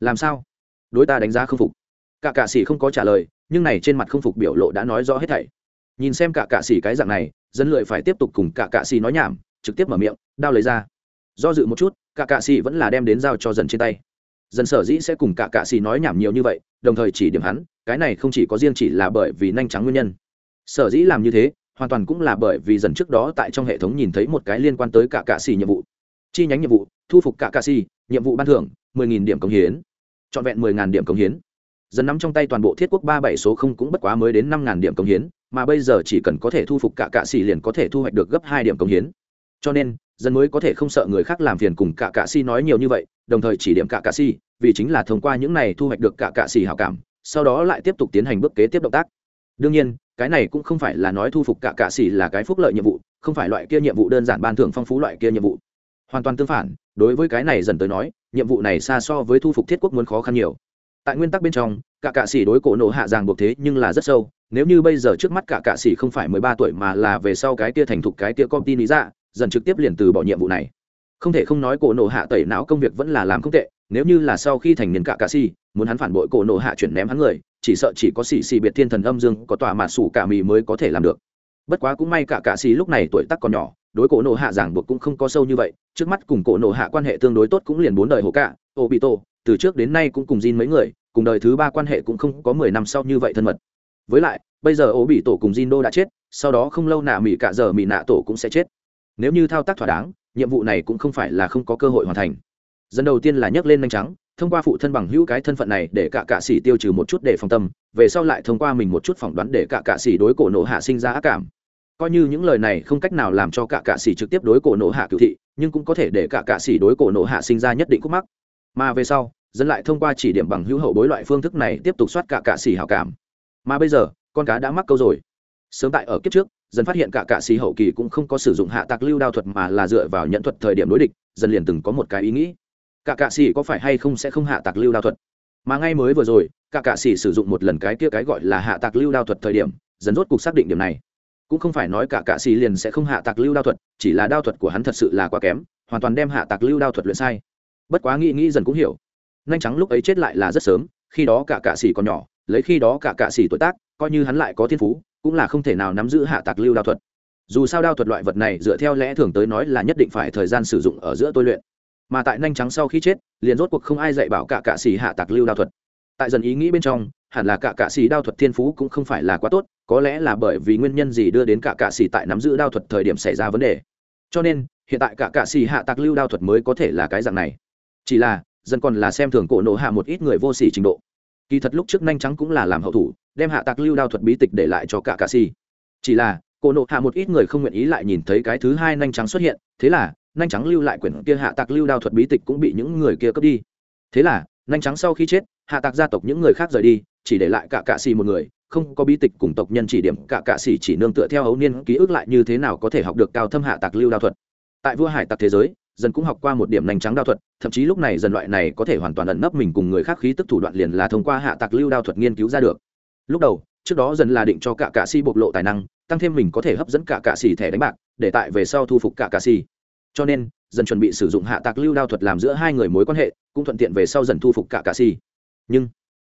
Speaker 1: Làm sao? Đối ta đánh giá không phục. Cả cạ xỉ không có trả lời, nhưng này trên mặt không phục biểu lộ đã nói rõ hết thảy. Nhìn xem cả cạ xỉ cái dạng này, dân lợi phải tiếp tục cùng cả cạ xỉ nói nhảm trực tiếp mở miệng, đao lấy ra. Do dự một chút, cả cạ xì vẫn là đem đến dao cho dần trên tay. Dần sở dĩ sẽ cùng cả cạ xì nói nhảm nhiều như vậy, đồng thời chỉ điểm hắn, cái này không chỉ có riêng chỉ là bởi vì nhanh trắng nguyên nhân. Sở dĩ làm như thế, hoàn toàn cũng là bởi vì dần trước đó tại trong hệ thống nhìn thấy một cái liên quan tới cả cạ xì nhiệm vụ. Chi nhánh nhiệm vụ, thu phục cả cạ xì, nhiệm vụ ban thưởng, mười nghìn điểm cống hiến. Trọn vẹn mười ngàn điểm cống hiến. Dần nắm trong tay toàn bộ thiết quốc ba bảy số không cũng bất quá mới đến năm ngàn điểm cống hiến, mà bây giờ chỉ cần có thể thu phục cả cạ xì liền có thể thu hoạch được gấp hai điểm cống hiến cho nên dân mới có thể không sợ người khác làm phiền cùng cả cạ si nói nhiều như vậy đồng thời chỉ điểm cả cạ si, vì chính là thông qua những này thu hoạch được cả cạ si hảo cảm sau đó lại tiếp tục tiến hành bước kế tiếp động tác. Đương nhiên cái này cũng không phải là nói thu phục cả cạ si là cái phúc lợi nhiệm vụ không phải loại kia nhiệm vụ đơn giản ban thưởng phong phú loại kia nhiệm vụ. Hoàn toàn tương phản đối với cái này dần tới nói nhiệm vụ này xa so với thu phục thiết quốc muốn khó khăn nhiều. Tại nguyên tắc bên trong cả cạ sĩ đối cổ nộ hạ ràng buộc thế nhưng là rất sâu nếu như bây giờ trước mắt cả cạ sĩ không phải mười ba tuổi mà là về sau cái kia thành thục cái kia công ty lý ra dần trực tiếp liền từ bỏ nhiệm vụ này. Không thể không nói cổ nộ hạ tẩy não công việc vẫn là làm không tệ, nếu như là sau khi thành niên cả cạ si, muốn hắn phản bội cổ nộ hạ chuyển ném hắn người, chỉ sợ chỉ có xì xì biệt thiên thần âm dương, có tòa mạt sủ cả mì mới có thể làm được. Bất quá cũng may cả cạ sĩ lúc này tuổi tác còn nhỏ, đối cổ nộ hạ giảng buộc cũng không có sâu như vậy, trước mắt cùng cổ nộ hạ quan hệ tương đối tốt cũng liền bốn đời hồ cạ ô bị tổ từ trước đến nay cũng cùng Jin mấy người, cùng đời thứ ba quan hệ cũng không có mười năm sau như vậy thân mật. Với lại, bây giờ ô bị tổ cùng Jin đô đã chết, sau đó không lâu nạ mỹ cả giờ mỹ nạ tổ cũng sẽ chết nếu như thao tác thỏa đáng, nhiệm vụ này cũng không phải là không có cơ hội hoàn thành. Dân đầu tiên là nhấc lên nhanh trắng, thông qua phụ thân bằng hữu cái thân phận này để cả cạ sĩ tiêu trừ một chút để phòng tâm, về sau lại thông qua mình một chút phỏng đoán để cả cạ sĩ đối cổ nộ hạ sinh ra ác cảm. Coi như những lời này không cách nào làm cho cả cạ sĩ trực tiếp đối cổ nộ hạ cựu thị, nhưng cũng có thể để cả cạ sĩ đối cổ nộ hạ sinh ra nhất định khúc mắc. Mà về sau dân lại thông qua chỉ điểm bằng hữu hậu bối loại phương thức này tiếp tục soát cả cạ xỉ hảo cảm. Mà bây giờ, con cá đã mắc câu rồi. Sớm tại ở kiếp trước dần phát hiện cả cạ sĩ hậu kỳ cũng không có sử dụng hạ tạc lưu đao thuật mà là dựa vào nhận thuật thời điểm đối địch, dần liền từng có một cái ý nghĩ. Cả cạ sĩ có phải hay không sẽ không hạ tạc lưu đao thuật? Mà ngay mới vừa rồi, cả cạ sĩ sử dụng một lần cái kia cái gọi là hạ tạc lưu đao thuật thời điểm, dần rốt cuộc xác định điểm này. Cũng không phải nói cả cạ sĩ liền sẽ không hạ tạc lưu đao thuật, chỉ là đao thuật của hắn thật sự là quá kém, hoàn toàn đem hạ tạc lưu đao thuật luyện sai. Bất quá nghĩ nghĩ dần cũng hiểu. Nhanh trắng lúc ấy chết lại là rất sớm, khi đó cả cạ sĩ còn nhỏ, lấy khi đó cả cạ sĩ tuổi tác, coi như hắn lại có thiên phú cũng là không thể nào nắm giữ hạ tạc lưu đao thuật. Dù sao đao thuật loại vật này dựa theo lẽ thường tới nói là nhất định phải thời gian sử dụng ở giữa tôi luyện. Mà tại nhanh trắng sau khi chết, liền rốt cuộc không ai dạy bảo cả cạ s hạ tạc lưu đao thuật. Tại dần ý nghĩ bên trong, hẳn là cả cạ s đao thuật thiên phú cũng không phải là quá tốt, có lẽ là bởi vì nguyên nhân gì đưa đến cả cạ s tại nắm giữ đao thuật thời điểm xảy ra vấn đề. Cho nên, hiện tại cả cạ s hạ tạc lưu đao thuật mới có thể là cái dạng này. Chỉ là dân còn là xem thường cổ nộ hạ một ít người vô xỉ trình độ. Kỳ thật lúc trước nhanh trắng cũng là làm hậu thủ đem hạ tạc lưu đao thuật bí tịch để lại cho cả cạ si. Chỉ là, cô nộ hạ một ít người không nguyện ý lại nhìn thấy cái thứ hai nhanh trắng xuất hiện, thế là nhanh trắng lưu lại quyển kia hạ tạc lưu đao thuật bí tịch cũng bị những người kia cướp đi. Thế là nhanh trắng sau khi chết, hạ tạc gia tộc những người khác rời đi, chỉ để lại cả cạ xì một người, không có bí tịch cùng tộc nhân chỉ điểm cả cạ xì chỉ nương tựa theo hấu niên ký ức lại như thế nào có thể học được cao thâm hạ tạc lưu đao thuật. Tại vua hải tặc thế giới dần cũng học qua một điểm nành trắng đao thuật, thậm chí lúc này dần loại này có thể hoàn toàn ẩn nấp mình cùng người khác khí tức thủ đoạn liền là thông qua hạ tạc lưu đao thuật nghiên cứu ra được lúc đầu, trước đó dần là định cho cả cạ si bộc lộ tài năng, tăng thêm mình có thể hấp dẫn cả cạ xì thẻ đánh bạc, để tại về sau thu phục cả cạ xì cho nên, dần chuẩn bị sử dụng hạ tạc lưu đao thuật làm giữa hai người mối quan hệ, cũng thuận tiện về sau dần thu phục cả cạ xì nhưng,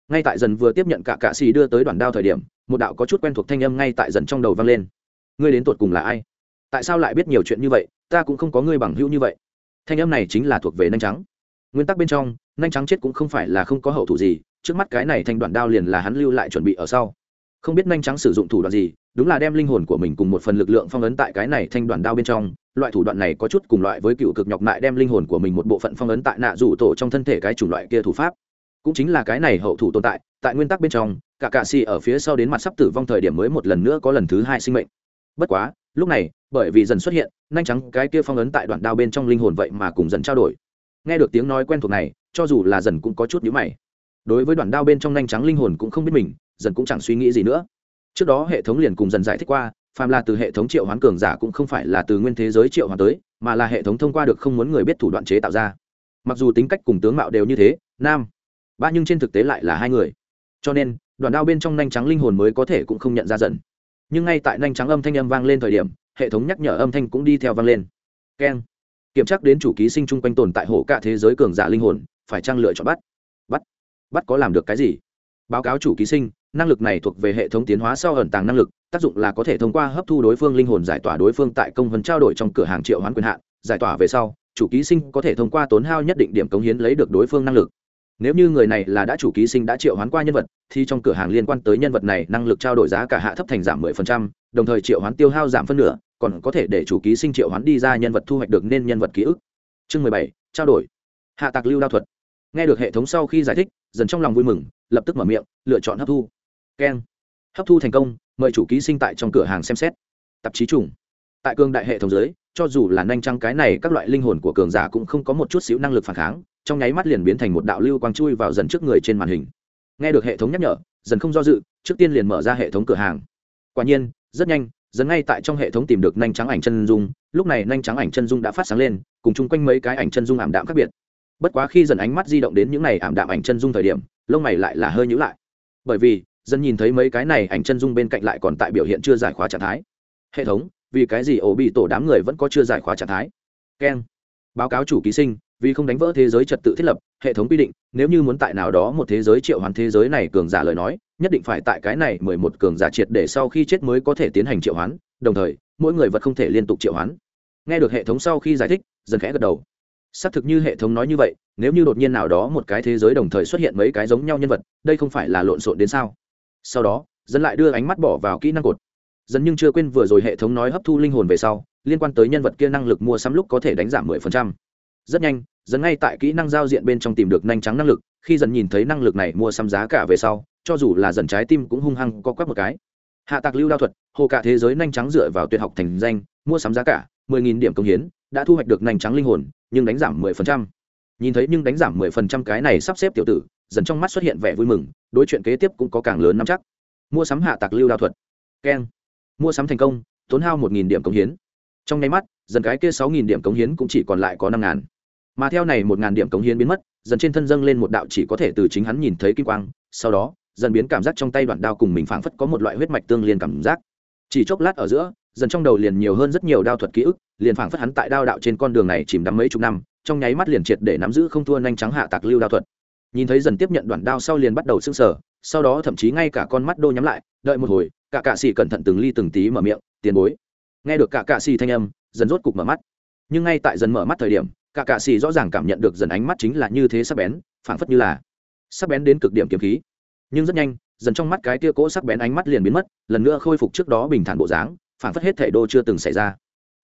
Speaker 1: ngay tại dần vừa tiếp nhận cả cạ xì đưa tới đoàn đao thời điểm, một đạo có chút quen thuộc thanh âm ngay tại dần trong đầu vang lên. Ngươi đến tuột cùng là ai? Tại sao lại biết nhiều chuyện như vậy? Ta cũng không có ngươi bằng hữu như vậy. Thanh âm này chính là thuộc về nanh trắng. Nguyên tắc bên trong Nhanh trắng chết cũng không phải là không có hậu thủ gì, trước mắt cái này thanh đoạn đao liền là hắn lưu lại chuẩn bị ở sau. Không biết Nhanh trắng sử dụng thủ đoạn gì, đúng là đem linh hồn của mình cùng một phần lực lượng phong ấn tại cái này thanh đoạn đao bên trong. Loại thủ đoạn này có chút cùng loại với cựu cực nhọc mại đem linh hồn của mình một bộ phận phong ấn tại nạ rủ tổ trong thân thể cái chủng loại kia thủ pháp. Cũng chính là cái này hậu thủ tồn tại tại nguyên tắc bên trong, cả cạ xì ở phía sau đến mặt sắp tử vong thời điểm mới một lần nữa có lần thứ hai sinh mệnh. Bất quá, lúc này, bởi vì dần xuất hiện, nhanh trắng cái kia phong ấn tại đoạn đao bên trong linh hồn vậy mà cùng dần trao đổi. Nghe được tiếng nói quen thuộc này cho dù là dần cũng có chút nhữ mày. Đối với đoạn đao bên trong nhanh trắng linh hồn cũng không biết mình, dần cũng chẳng suy nghĩ gì nữa. Trước đó hệ thống liền cùng dần giải thích qua, phàm là từ hệ thống triệu hoán cường giả cũng không phải là từ nguyên thế giới triệu hoán tới, mà là hệ thống thông qua được không muốn người biết thủ đoạn chế tạo ra. Mặc dù tính cách cùng tướng mạo đều như thế, nam, ba nhưng trên thực tế lại là hai người. Cho nên, đoạn đao bên trong nhanh trắng linh hồn mới có thể cũng không nhận ra dần. Nhưng ngay tại nhanh trắng âm thanh âm vang lên thời điểm, hệ thống nhắc nhở âm thanh cũng đi theo vang lên. Keng. Kiểm tra đến chủ ký sinh chung quanh tồn tại hộ cả thế giới cường giả linh hồn phải trang lựa chọn bắt? Bắt. Bắt có làm được cái gì? Báo cáo chủ ký sinh năng lực này thuộc về hệ thống tiến hóa sau ẩn tàng năng lực tác dụng là có thể thông qua hấp thu đối phương linh hồn giải tỏa đối phương tại công vân trao đổi trong cửa hàng triệu hoán quyền hạn giải tỏa về sau chủ ký sinh có thể thông qua tốn hao nhất định điểm cống hiến lấy được đối phương năng lực. Nếu như người này là đã chủ ký sinh đã triệu hoán qua nhân vật thì trong cửa hàng liên quan tới nhân vật này năng lực trao đổi giá cả hạ thấp thành giảm 10%, đồng thời triệu hoán tiêu hao giảm phân nửa còn có thể để chủ ký sinh triệu hoán đi ra nhân vật thu hoạch được nên nhân vật ký ức. Chương mười bảy trao đổi hạ tạc lưu đao thuật. Nghe được hệ thống sau khi giải thích, dần trong lòng vui mừng, lập tức mở miệng, lựa chọn hấp thu. Keng. Hấp thu thành công, mời chủ ký sinh tại trong cửa hàng xem xét. Tạp chí trùng. Tại cường đại hệ thống giới, cho dù là nhanh trăng cái này, các loại linh hồn của cường giả cũng không có một chút xíu năng lực phản kháng, trong nháy mắt liền biến thành một đạo lưu quang chui vào dần trước người trên màn hình. Nghe được hệ thống nhắc nhở, dần không do dự, trước tiên liền mở ra hệ thống cửa hàng. Quả nhiên, rất nhanh, dần ngay tại trong hệ thống tìm được nhanh trắng ảnh chân dung, lúc này nhanh trắng ảnh chân dung đã phát sáng lên, cùng chung quanh mấy cái ảnh chân dung ảm đạm khác biệt bất quá khi dần ánh mắt di động đến những này ảm đạm ảnh chân dung thời điểm, lông mày lại là hơi nhữ lại. Bởi vì, dần nhìn thấy mấy cái này ảnh chân dung bên cạnh lại còn tại biểu hiện chưa giải khóa trạng thái. Hệ thống, vì cái gì ổ bị tổ đám người vẫn có chưa giải khóa trạng thái? Keng. Báo cáo chủ ký sinh, vì không đánh vỡ thế giới trật tự thiết lập, hệ thống quy định, nếu như muốn tại nào đó một thế giới triệu hoán thế giới này cường giả lời nói, nhất định phải tại cái này mười một cường giả triệt để sau khi chết mới có thể tiến hành triệu hoán, đồng thời, mỗi người vật không thể liên tục triệu hoán. Nghe được hệ thống sau khi giải thích, dần khẽ gật đầu xác thực như hệ thống nói như vậy, nếu như đột nhiên nào đó một cái thế giới đồng thời xuất hiện mấy cái giống nhau nhân vật, đây không phải là lộn xộn đến sao? Sau đó, dân lại đưa ánh mắt bỏ vào kỹ năng cột. Dần nhưng chưa quên vừa rồi hệ thống nói hấp thu linh hồn về sau, liên quan tới nhân vật kia năng lực mua sắm lúc có thể đánh giảm mười phần trăm. Rất nhanh dần ngay tại kỹ năng giao diện bên trong tìm được nhanh trắng năng lực, khi dần nhìn thấy năng lực này mua sắm giá cả về sau, cho dù là dần trái tim cũng hung hăng có quắp một cái. Hạ tạc lưu đao thuật, hồ cả thế giới nhanh trắng dựa vào tuyệt học thành danh, mua sắm giá cả, mười nghìn điểm công hiến đã thu hoạch được nành trắng linh hồn, nhưng đánh giảm mười phần trăm. Nhìn thấy nhưng đánh giảm mười phần trăm cái này sắp xếp tiểu tử, dần trong mắt xuất hiện vẻ vui mừng, đối chuyện kế tiếp cũng có càng lớn nắm chắc. Mua sắm hạ tạc lưu đao thuật. Keng. Mua sắm thành công, tốn hao một nghìn điểm cống hiến. Trong nháy mắt, dần cái kia sáu nghìn điểm cống hiến cũng chỉ còn lại có năm ngàn. Mà theo này một ngàn điểm cống hiến biến mất, dần trên thân dâng lên một đạo chỉ có thể từ chính hắn nhìn thấy kim quang, sau đó, dần biến cảm giác trong tay đoạn đao cùng mình phảng phất có một loại huyết mạch tương liên cảm giác. Chỉ chốc lát ở giữa dần trong đầu liền nhiều hơn rất nhiều đao thuật ký ức, liền phảng phất hắn tại đao đạo trên con đường này chìm đắm mấy chục năm, trong nháy mắt liền triệt để nắm giữ không thua nhanh trắng hạ tạc lưu đao thuật. Nhìn thấy dần tiếp nhận đoạn đao sau liền bắt đầu sưng sờ, sau đó thậm chí ngay cả con mắt đô nhắm lại, đợi một hồi, cả cạ xì cẩn thận từng ly từng tí mở miệng, tiền bối. Nghe được cả cạ xì thanh âm, dần rốt cục mở mắt. Nhưng ngay tại dần mở mắt thời điểm, cả cạ xì rõ ràng cảm nhận được dần ánh mắt chính là như thế sắc bén, phảng phất như là sắc bén đến cực điểm kiếm khí. Nhưng rất nhanh, dần trong mắt cái tia cỗ sắc bén ánh mắt liền biến mất, lần nữa khôi phục trước đó bình thản bộ dáng phản phất hết thể đô chưa từng xảy ra.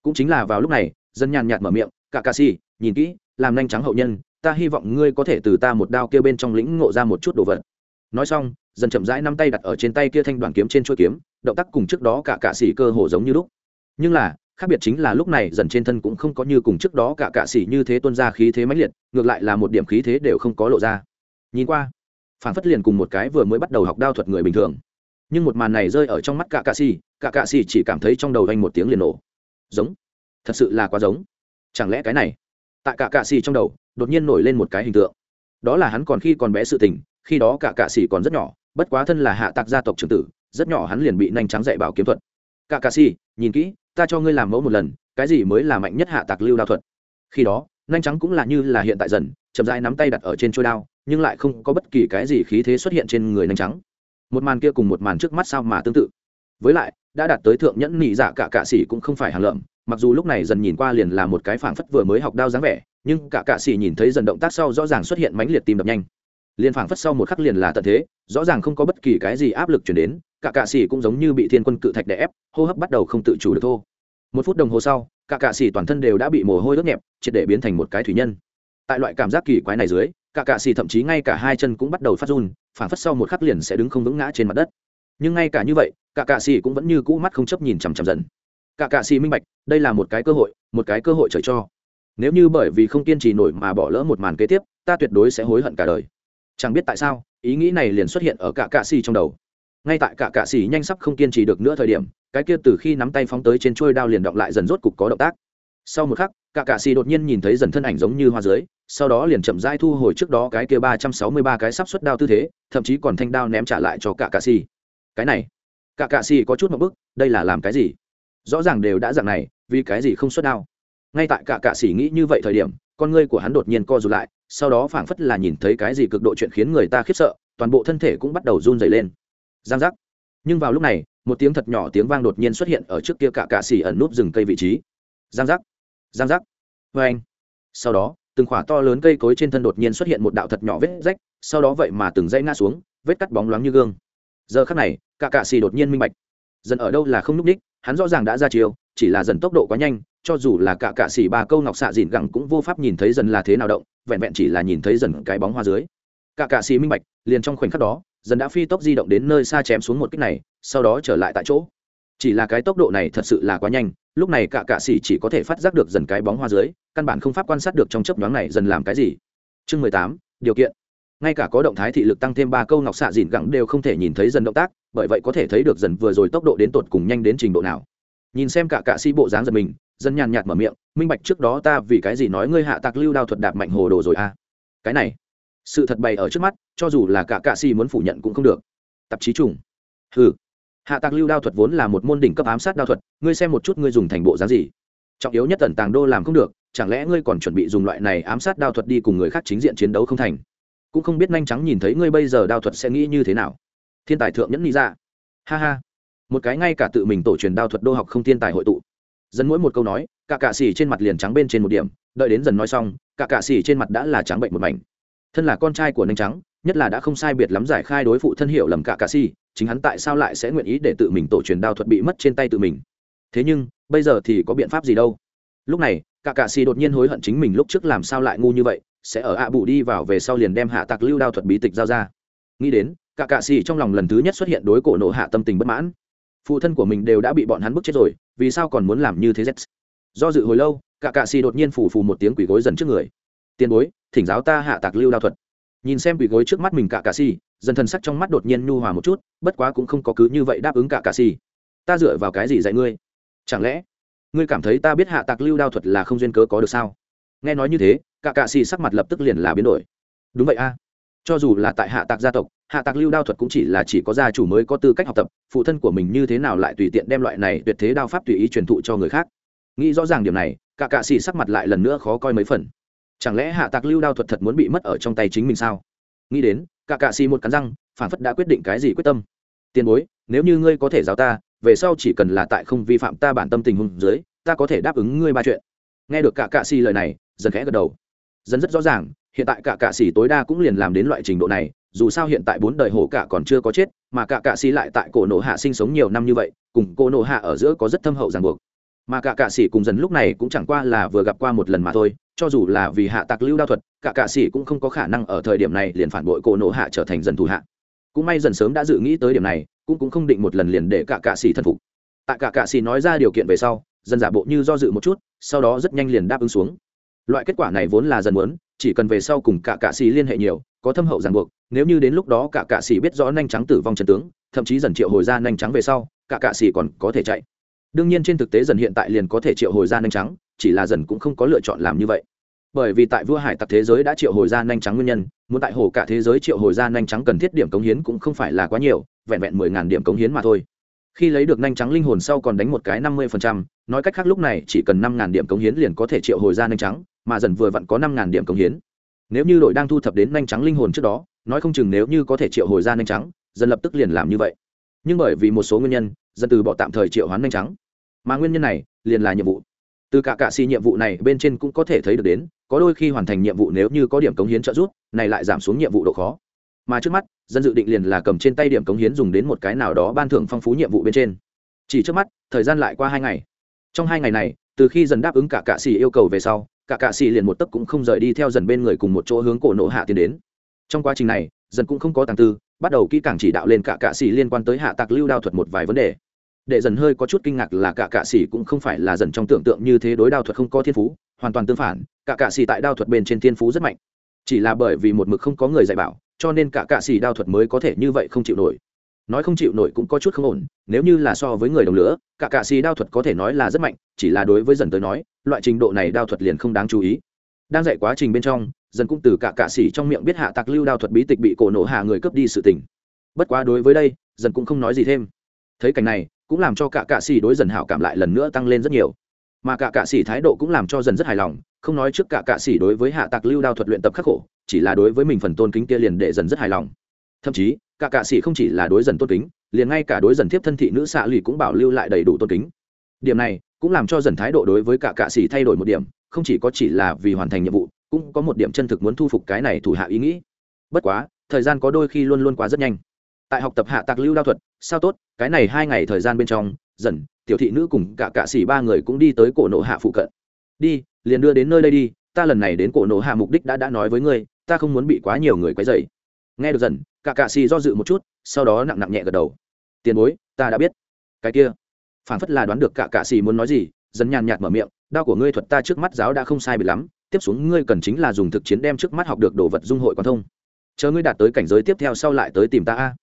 Speaker 1: Cũng chính là vào lúc này, dân nhàn nhạt mở miệng, cả ca xỉ nhìn kỹ, làm nhanh trắng hậu nhân, ta hy vọng ngươi có thể từ ta một đao kia bên trong lĩnh ngộ ra một chút đồ vật. Nói xong dần chậm rãi năm tay đặt ở trên tay kia thanh đoàn kiếm trên chuôi kiếm, động tác cùng trước đó cả cạ xỉ cơ hồ giống như lúc. Nhưng là, khác biệt chính là lúc này dần trên thân cũng không có như cùng trước đó cả cạ xỉ như thế tuân ra khí thế mãnh liệt, ngược lại là một điểm khí thế đều không có lộ ra. Nhìn qua phản phất liền cùng một cái vừa mới bắt đầu học đao thuật người bình thường nhưng một màn này rơi ở trong mắt cả cạ xì cả cạ xì chỉ cảm thấy trong đầu anh một tiếng liền nổ. Giống. Thật sự là quá giống. Chẳng lẽ cái này? Tại cả cạ xì trong đầu, đột nhiên nổi lên một cái hình tượng. Đó là hắn còn khi còn bé sự tình, khi đó cả cạ xì còn rất nhỏ, bất quá thân là hạ tạc gia tộc trưởng tử, rất nhỏ hắn liền bị nhanh trắng dạy bảo kiếm thuật. Cả cạ xì nhìn kỹ, ta cho ngươi làm mẫu một lần, cái gì mới là mạnh nhất hạ tạc lưu đao thuật? Khi đó, nhanh trắng cũng là như là hiện tại dần, chậm rãi nắm tay đặt ở trên trôi đao, nhưng lại không có bất kỳ cái gì khí thế xuất hiện trên người nhanh trắng một màn kia cùng một màn trước mắt sao mà tương tự. Với lại, đã đạt tới thượng nhẫn nhị dạ cả cạ sĩ cũng không phải hàng lợm, mặc dù lúc này dần nhìn qua liền là một cái phảng phất vừa mới học đao dáng vẻ, nhưng cả cạ sĩ nhìn thấy dần động tác sau rõ ràng xuất hiện mãnh liệt tim đập nhanh. Liền phảng phất sau một khắc liền là tận thế, rõ ràng không có bất kỳ cái gì áp lực chuyển đến, cả cạ sĩ cũng giống như bị thiên quân cự thạch đè ép, hô hấp bắt đầu không tự chủ được thô. Một phút đồng hồ sau, cả cạ sĩ toàn thân đều đã bị mồ hôi ướt nhẹp, triệt để biến thành một cái thủy nhân. Tại loại cảm giác kỳ quái này dưới, cả cạ sĩ thậm chí ngay cả hai chân cũng bắt đầu phát run phảng phất sau một khắc liền sẽ đứng không vững ngã trên mặt đất. Nhưng ngay cả như vậy, cả cạ xì cũng vẫn như cũ mắt không chấp nhìn chằm chằm dần. Cả cạ xì minh bạch, đây là một cái cơ hội, một cái cơ hội trời cho. Nếu như bởi vì không kiên trì nổi mà bỏ lỡ một màn kế tiếp, ta tuyệt đối sẽ hối hận cả đời. Chẳng biết tại sao, ý nghĩ này liền xuất hiện ở cả cạ xì trong đầu. Ngay tại cả cạ xì nhanh sắp không kiên trì được nữa thời điểm, cái kia từ khi nắm tay phóng tới trên chuôi đao liền động lại dần rốt cục có động tác sau một khắc, cả cạ xì đột nhiên nhìn thấy dần thân ảnh giống như hoa dưới, sau đó liền chậm rãi thu hồi trước đó cái kia ba trăm sáu mươi ba cái sắp xuất đao tư thế, thậm chí còn thanh đao ném trả lại cho cả cạ xì. Cái này, cả cạ xì có chút một bức, đây là làm cái gì? Rõ ràng đều đã dạng này, vì cái gì không xuất đao? Ngay tại cả cạ xì nghĩ như vậy thời điểm, con ngươi của hắn đột nhiên co rụt lại, sau đó phảng phất là nhìn thấy cái gì cực độ chuyện khiến người ta khiếp sợ, toàn bộ thân thể cũng bắt đầu run dày lên. Giang giác. Nhưng vào lúc này, một tiếng thật nhỏ tiếng vang đột nhiên xuất hiện ở trước kia cả cạ xì ẩn núp rừng cây vị trí. Giang giác giang giác. Vê anh. Sau đó, từng khỏa to lớn cây cối trên thân đột nhiên xuất hiện một đạo thật nhỏ vết rách, sau đó vậy mà từng dây ngã xuống, vết cắt bóng loáng như gương. Giờ khắc này, cả cạ xì đột nhiên minh bạch. Dần ở đâu là không núp đích hắn rõ ràng đã ra chiều chỉ là dần tốc độ quá nhanh, cho dù là cả cạ xì ba câu ngọc xạ dìn gẳng cũng vô pháp nhìn thấy dần là thế nào động, vẹn vẹn chỉ là nhìn thấy dần cái bóng hoa dưới. Cả cạ xì minh bạch, liền trong khoảnh khắc đó dần đã phi tốc di động đến nơi xa chém xuống một kích này, sau đó trở lại tại chỗ chỉ là cái tốc độ này thật sự là quá nhanh, lúc này cả cạ xỉ chỉ có thể phát giác được dần cái bóng hoa dưới, căn bản không pháp quan sát được trong chấp nhoáng này dần làm cái gì. Chương mười tám, điều kiện. Ngay cả có động thái thị lực tăng thêm ba câu ngọc xạ dìn gẳng đều không thể nhìn thấy dần động tác, bởi vậy có thể thấy được dần vừa rồi tốc độ đến tột cùng nhanh đến trình độ nào. Nhìn xem cả cạ sĩ bộ dáng giật mình, dân nhàn nhạt mở miệng, minh bạch, trước đó ta vì cái gì nói ngươi hạ tạc lưu đao thuật đạp mạnh hồ đồ rồi à? Cái này, sự thật bày ở trước mắt, cho dù là cả cạ sĩ muốn phủ nhận cũng không được. Tạp chí trùng. Ừ hạ tạc lưu đao thuật vốn là một môn đỉnh cấp ám sát đao thuật, ngươi xem một chút ngươi dùng thành bộ giá gì. Trọng yếu nhất tần tàng đô làm không được, chẳng lẽ ngươi còn chuẩn bị dùng loại này ám sát đao thuật đi cùng người khác chính diện chiến đấu không thành? Cũng không biết nhanh trắng nhìn thấy ngươi bây giờ đao thuật sẽ nghĩ như thế nào. Thiên tài thượng nhẫn nghĩ ra dạ. ha ha. Một cái ngay cả tự mình tổ truyền đao thuật đô học không thiên tài hội tụ. Dần mỗi một câu nói, cả cạ xỉ trên mặt liền trắng bên trên một điểm, đợi đến dần nói xong, cả cạ xỉ trên mặt đã là trắng bệnh một mảnh. Thân là con trai của nhanh trắng nhất là đã không sai biệt lắm giải khai đối phụ thân hiệu lầm cả cà si, chính hắn tại sao lại sẽ nguyện ý để tự mình tổ truyền đao thuật bị mất trên tay tự mình? Thế nhưng, bây giờ thì có biện pháp gì đâu? Lúc này, cả cà si đột nhiên hối hận chính mình lúc trước làm sao lại ngu như vậy, sẽ ở ạ à bù đi vào về sau liền đem hạ tạc lưu đao thuật bí tịch giao ra. Nghĩ đến, cả cà si trong lòng lần thứ nhất xuất hiện đối cổ nộ hạ tâm tình bất mãn. Phụ thân của mình đều đã bị bọn hắn bức chết rồi, vì sao còn muốn làm như thế z? Do dự hồi lâu, cả cà si đột nhiên phủ phù một tiếng quỷ gối dần trước người. Tiền bối, thỉnh giáo ta hạ tạc lưu đao thuật nhìn xem quỷ gối trước mắt mình cả cạ xì, dần thần sắc trong mắt đột nhiên nhu hòa một chút, bất quá cũng không có cứ như vậy đáp ứng cả cạ xì. Ta dựa vào cái gì dạy ngươi? Chẳng lẽ, ngươi cảm thấy ta biết hạ tạc lưu đao thuật là không duyên cớ có được sao? Nghe nói như thế, cả cạ xì sắc mặt lập tức liền là biến đổi. Đúng vậy a. Cho dù là tại hạ tạc gia tộc, hạ tạc lưu đao thuật cũng chỉ là chỉ có gia chủ mới có tư cách học tập, phụ thân của mình như thế nào lại tùy tiện đem loại này tuyệt thế đao pháp tùy ý truyền thụ cho người khác. Nghĩ rõ ràng điểm này, cả cạ xì sắc mặt lại lần nữa khó coi mấy phần chẳng lẽ hạ tạc lưu đao thuật thật muốn bị mất ở trong tay chính mình sao? Nghĩ đến, cả cạ xì một cắn răng, phản phất đã quyết định cái gì quyết tâm. Tiền bối, nếu như ngươi có thể giáo ta, về sau chỉ cần là tại không vi phạm ta bản tâm tình hùng dưới, ta có thể đáp ứng ngươi ba chuyện. Nghe được cả cạ xì lời này, dần khẽ gật đầu. Dần rất rõ ràng, hiện tại cả cạ xì tối đa cũng liền làm đến loại trình độ này, dù sao hiện tại bốn đời hổ cả còn chưa có chết, mà cả cạ xì lại tại cổ nổ hạ sinh sống nhiều năm như vậy, cùng cổ nổ hạ ở giữa có rất thâm hậu ràng buộc mà cả cạ sĩ cùng dần lúc này cũng chẳng qua là vừa gặp qua một lần mà thôi, cho dù là vì hạ tạc lưu đao thuật, cả cạ sĩ cũng không có khả năng ở thời điểm này liền phản bội cổ nổ hạ trở thành dần thù hạ. Cũng may dần sớm đã dự nghĩ tới điểm này, cũng cũng không định một lần liền để cả cạ sĩ thần phục. Tại cả cạ sĩ nói ra điều kiện về sau, dần giả bộ như do dự một chút, sau đó rất nhanh liền đáp ứng xuống. Loại kết quả này vốn là dần muốn, chỉ cần về sau cùng cả cạ sĩ liên hệ nhiều, có thâm hậu ràng buộc, nếu như đến lúc đó cả cạ sĩ biết rõ nhanh trắng tử vong trần tướng, thậm chí dần triệu hồi ra nhanh trắng về sau, cả cạ sĩ còn có thể chạy đương nhiên trên thực tế dần hiện tại liền có thể triệu hồi ra nhanh trắng, chỉ là dần cũng không có lựa chọn làm như vậy. Bởi vì tại vua hải tặc thế giới đã triệu hồi ra nhanh trắng nguyên nhân, muốn tại hồ cả thế giới triệu hồi ra nhanh trắng cần thiết điểm cống hiến cũng không phải là quá nhiều, vẹn vẹn mười ngàn điểm cống hiến mà thôi. Khi lấy được nhanh trắng linh hồn sau còn đánh một cái năm mươi phần trăm, nói cách khác lúc này chỉ cần năm ngàn điểm cống hiến liền có thể triệu hồi ra nhanh trắng, mà dần vừa vặn có năm ngàn điểm cống hiến. Nếu như đội đang thu thập đến nhanh trắng linh hồn trước đó, nói không chừng nếu như có thể triệu hồi ra nhanh trắng, dần lập tức liền làm như vậy. Nhưng bởi vì một số nguyên nhân dần từ bỏ tạm thời triệu hoán nhanh trắng. Mà nguyên nhân này liền là nhiệm vụ. Từ cả cạ xì nhiệm vụ này bên trên cũng có thể thấy được đến, có đôi khi hoàn thành nhiệm vụ nếu như có điểm cống hiến trợ giúp, này lại giảm xuống nhiệm vụ độ khó. Mà trước mắt, dân dự định liền là cầm trên tay điểm cống hiến dùng đến một cái nào đó ban thưởng phong phú nhiệm vụ bên trên. Chỉ trước mắt, thời gian lại qua hai ngày. Trong hai ngày này, từ khi dần đáp ứng cả cạ xì yêu cầu về sau, cả cạ xì liền một tấc cũng không rời đi theo dần bên người cùng một chỗ hướng cổ nộ hạ tiến đến. Trong quá trình này, dần cũng không có tàng tư bắt đầu kỹ càng chỉ đạo lên cả cạ xỉ liên quan tới hạ tạc lưu đao thuật một vài vấn đề. Để dần hơi có chút kinh ngạc là cả cạ xỉ cũng không phải là dần trong tưởng tượng như thế đối đao thuật không có thiên phú, hoàn toàn tương phản, cả cạ xỉ tại đao thuật bên trên thiên phú rất mạnh. Chỉ là bởi vì một mực không có người dạy bảo, cho nên cả cạ xỉ đao thuật mới có thể như vậy không chịu nổi. Nói không chịu nổi cũng có chút không ổn, nếu như là so với người đồng lửa, cả cạ xì đao thuật có thể nói là rất mạnh, chỉ là đối với dần tới nói, loại trình độ này đao thuật liền không đáng chú ý đang dạy quá trình bên trong, dần cũng từ cả cạ xì trong miệng biết hạ tạc lưu đao thuật bí tịch bị cổ nổ hạ người cướp đi sự tình. Bất quá đối với đây, dần cũng không nói gì thêm. Thấy cảnh này, cũng làm cho cả cạ xì đối dần hảo cảm lại lần nữa tăng lên rất nhiều. Mà cả cạ xì thái độ cũng làm cho dần rất hài lòng, không nói trước cả cạ xì đối với hạ tạc lưu đao thuật luyện tập khắc khổ, chỉ là đối với mình phần tôn kính kia liền để dần rất hài lòng. Thậm chí, cả cạ sĩ không chỉ là đối dần tôn kính, liền ngay cả đối dần thiếp thân thị nữ xạ lụy cũng bảo lưu lại đầy đủ tôn kính. Điểm này, cũng làm cho dần thái độ đối với cả cạ xỉ thay đổi một điểm không chỉ có chỉ là vì hoàn thành nhiệm vụ, cũng có một điểm chân thực muốn thu phục cái này thủ hạ ý nghĩ. Bất quá, thời gian có đôi khi luôn luôn quá rất nhanh. Tại học tập hạ tạc lưu đao thuật, sao tốt, cái này hai ngày thời gian bên trong, dần, tiểu thị nữ cùng cả cạ xỉ ba người cũng đi tới cổ nộ hạ phụ cận. Đi, liền đưa đến nơi đây đi, ta lần này đến cổ nộ hạ mục đích đã đã nói với ngươi, ta không muốn bị quá nhiều người quấy dày nghe được dần, cả cạ xỉ do dự một chút, sau đó nặng nặng nhẹ gật đầu. Tiền bối, ta đã biết. Cái kia phản phất là đoán được cả cạ xỉ muốn nói gì, dần nhàn nhạt mở miệng đao của ngươi thuật ta trước mắt giáo đã không sai bị lắm, tiếp xuống ngươi cần chính là dùng thực chiến đem trước mắt học được đồ vật dung hội quan thông. Chờ ngươi đạt tới cảnh giới tiếp theo sau lại tới tìm ta a.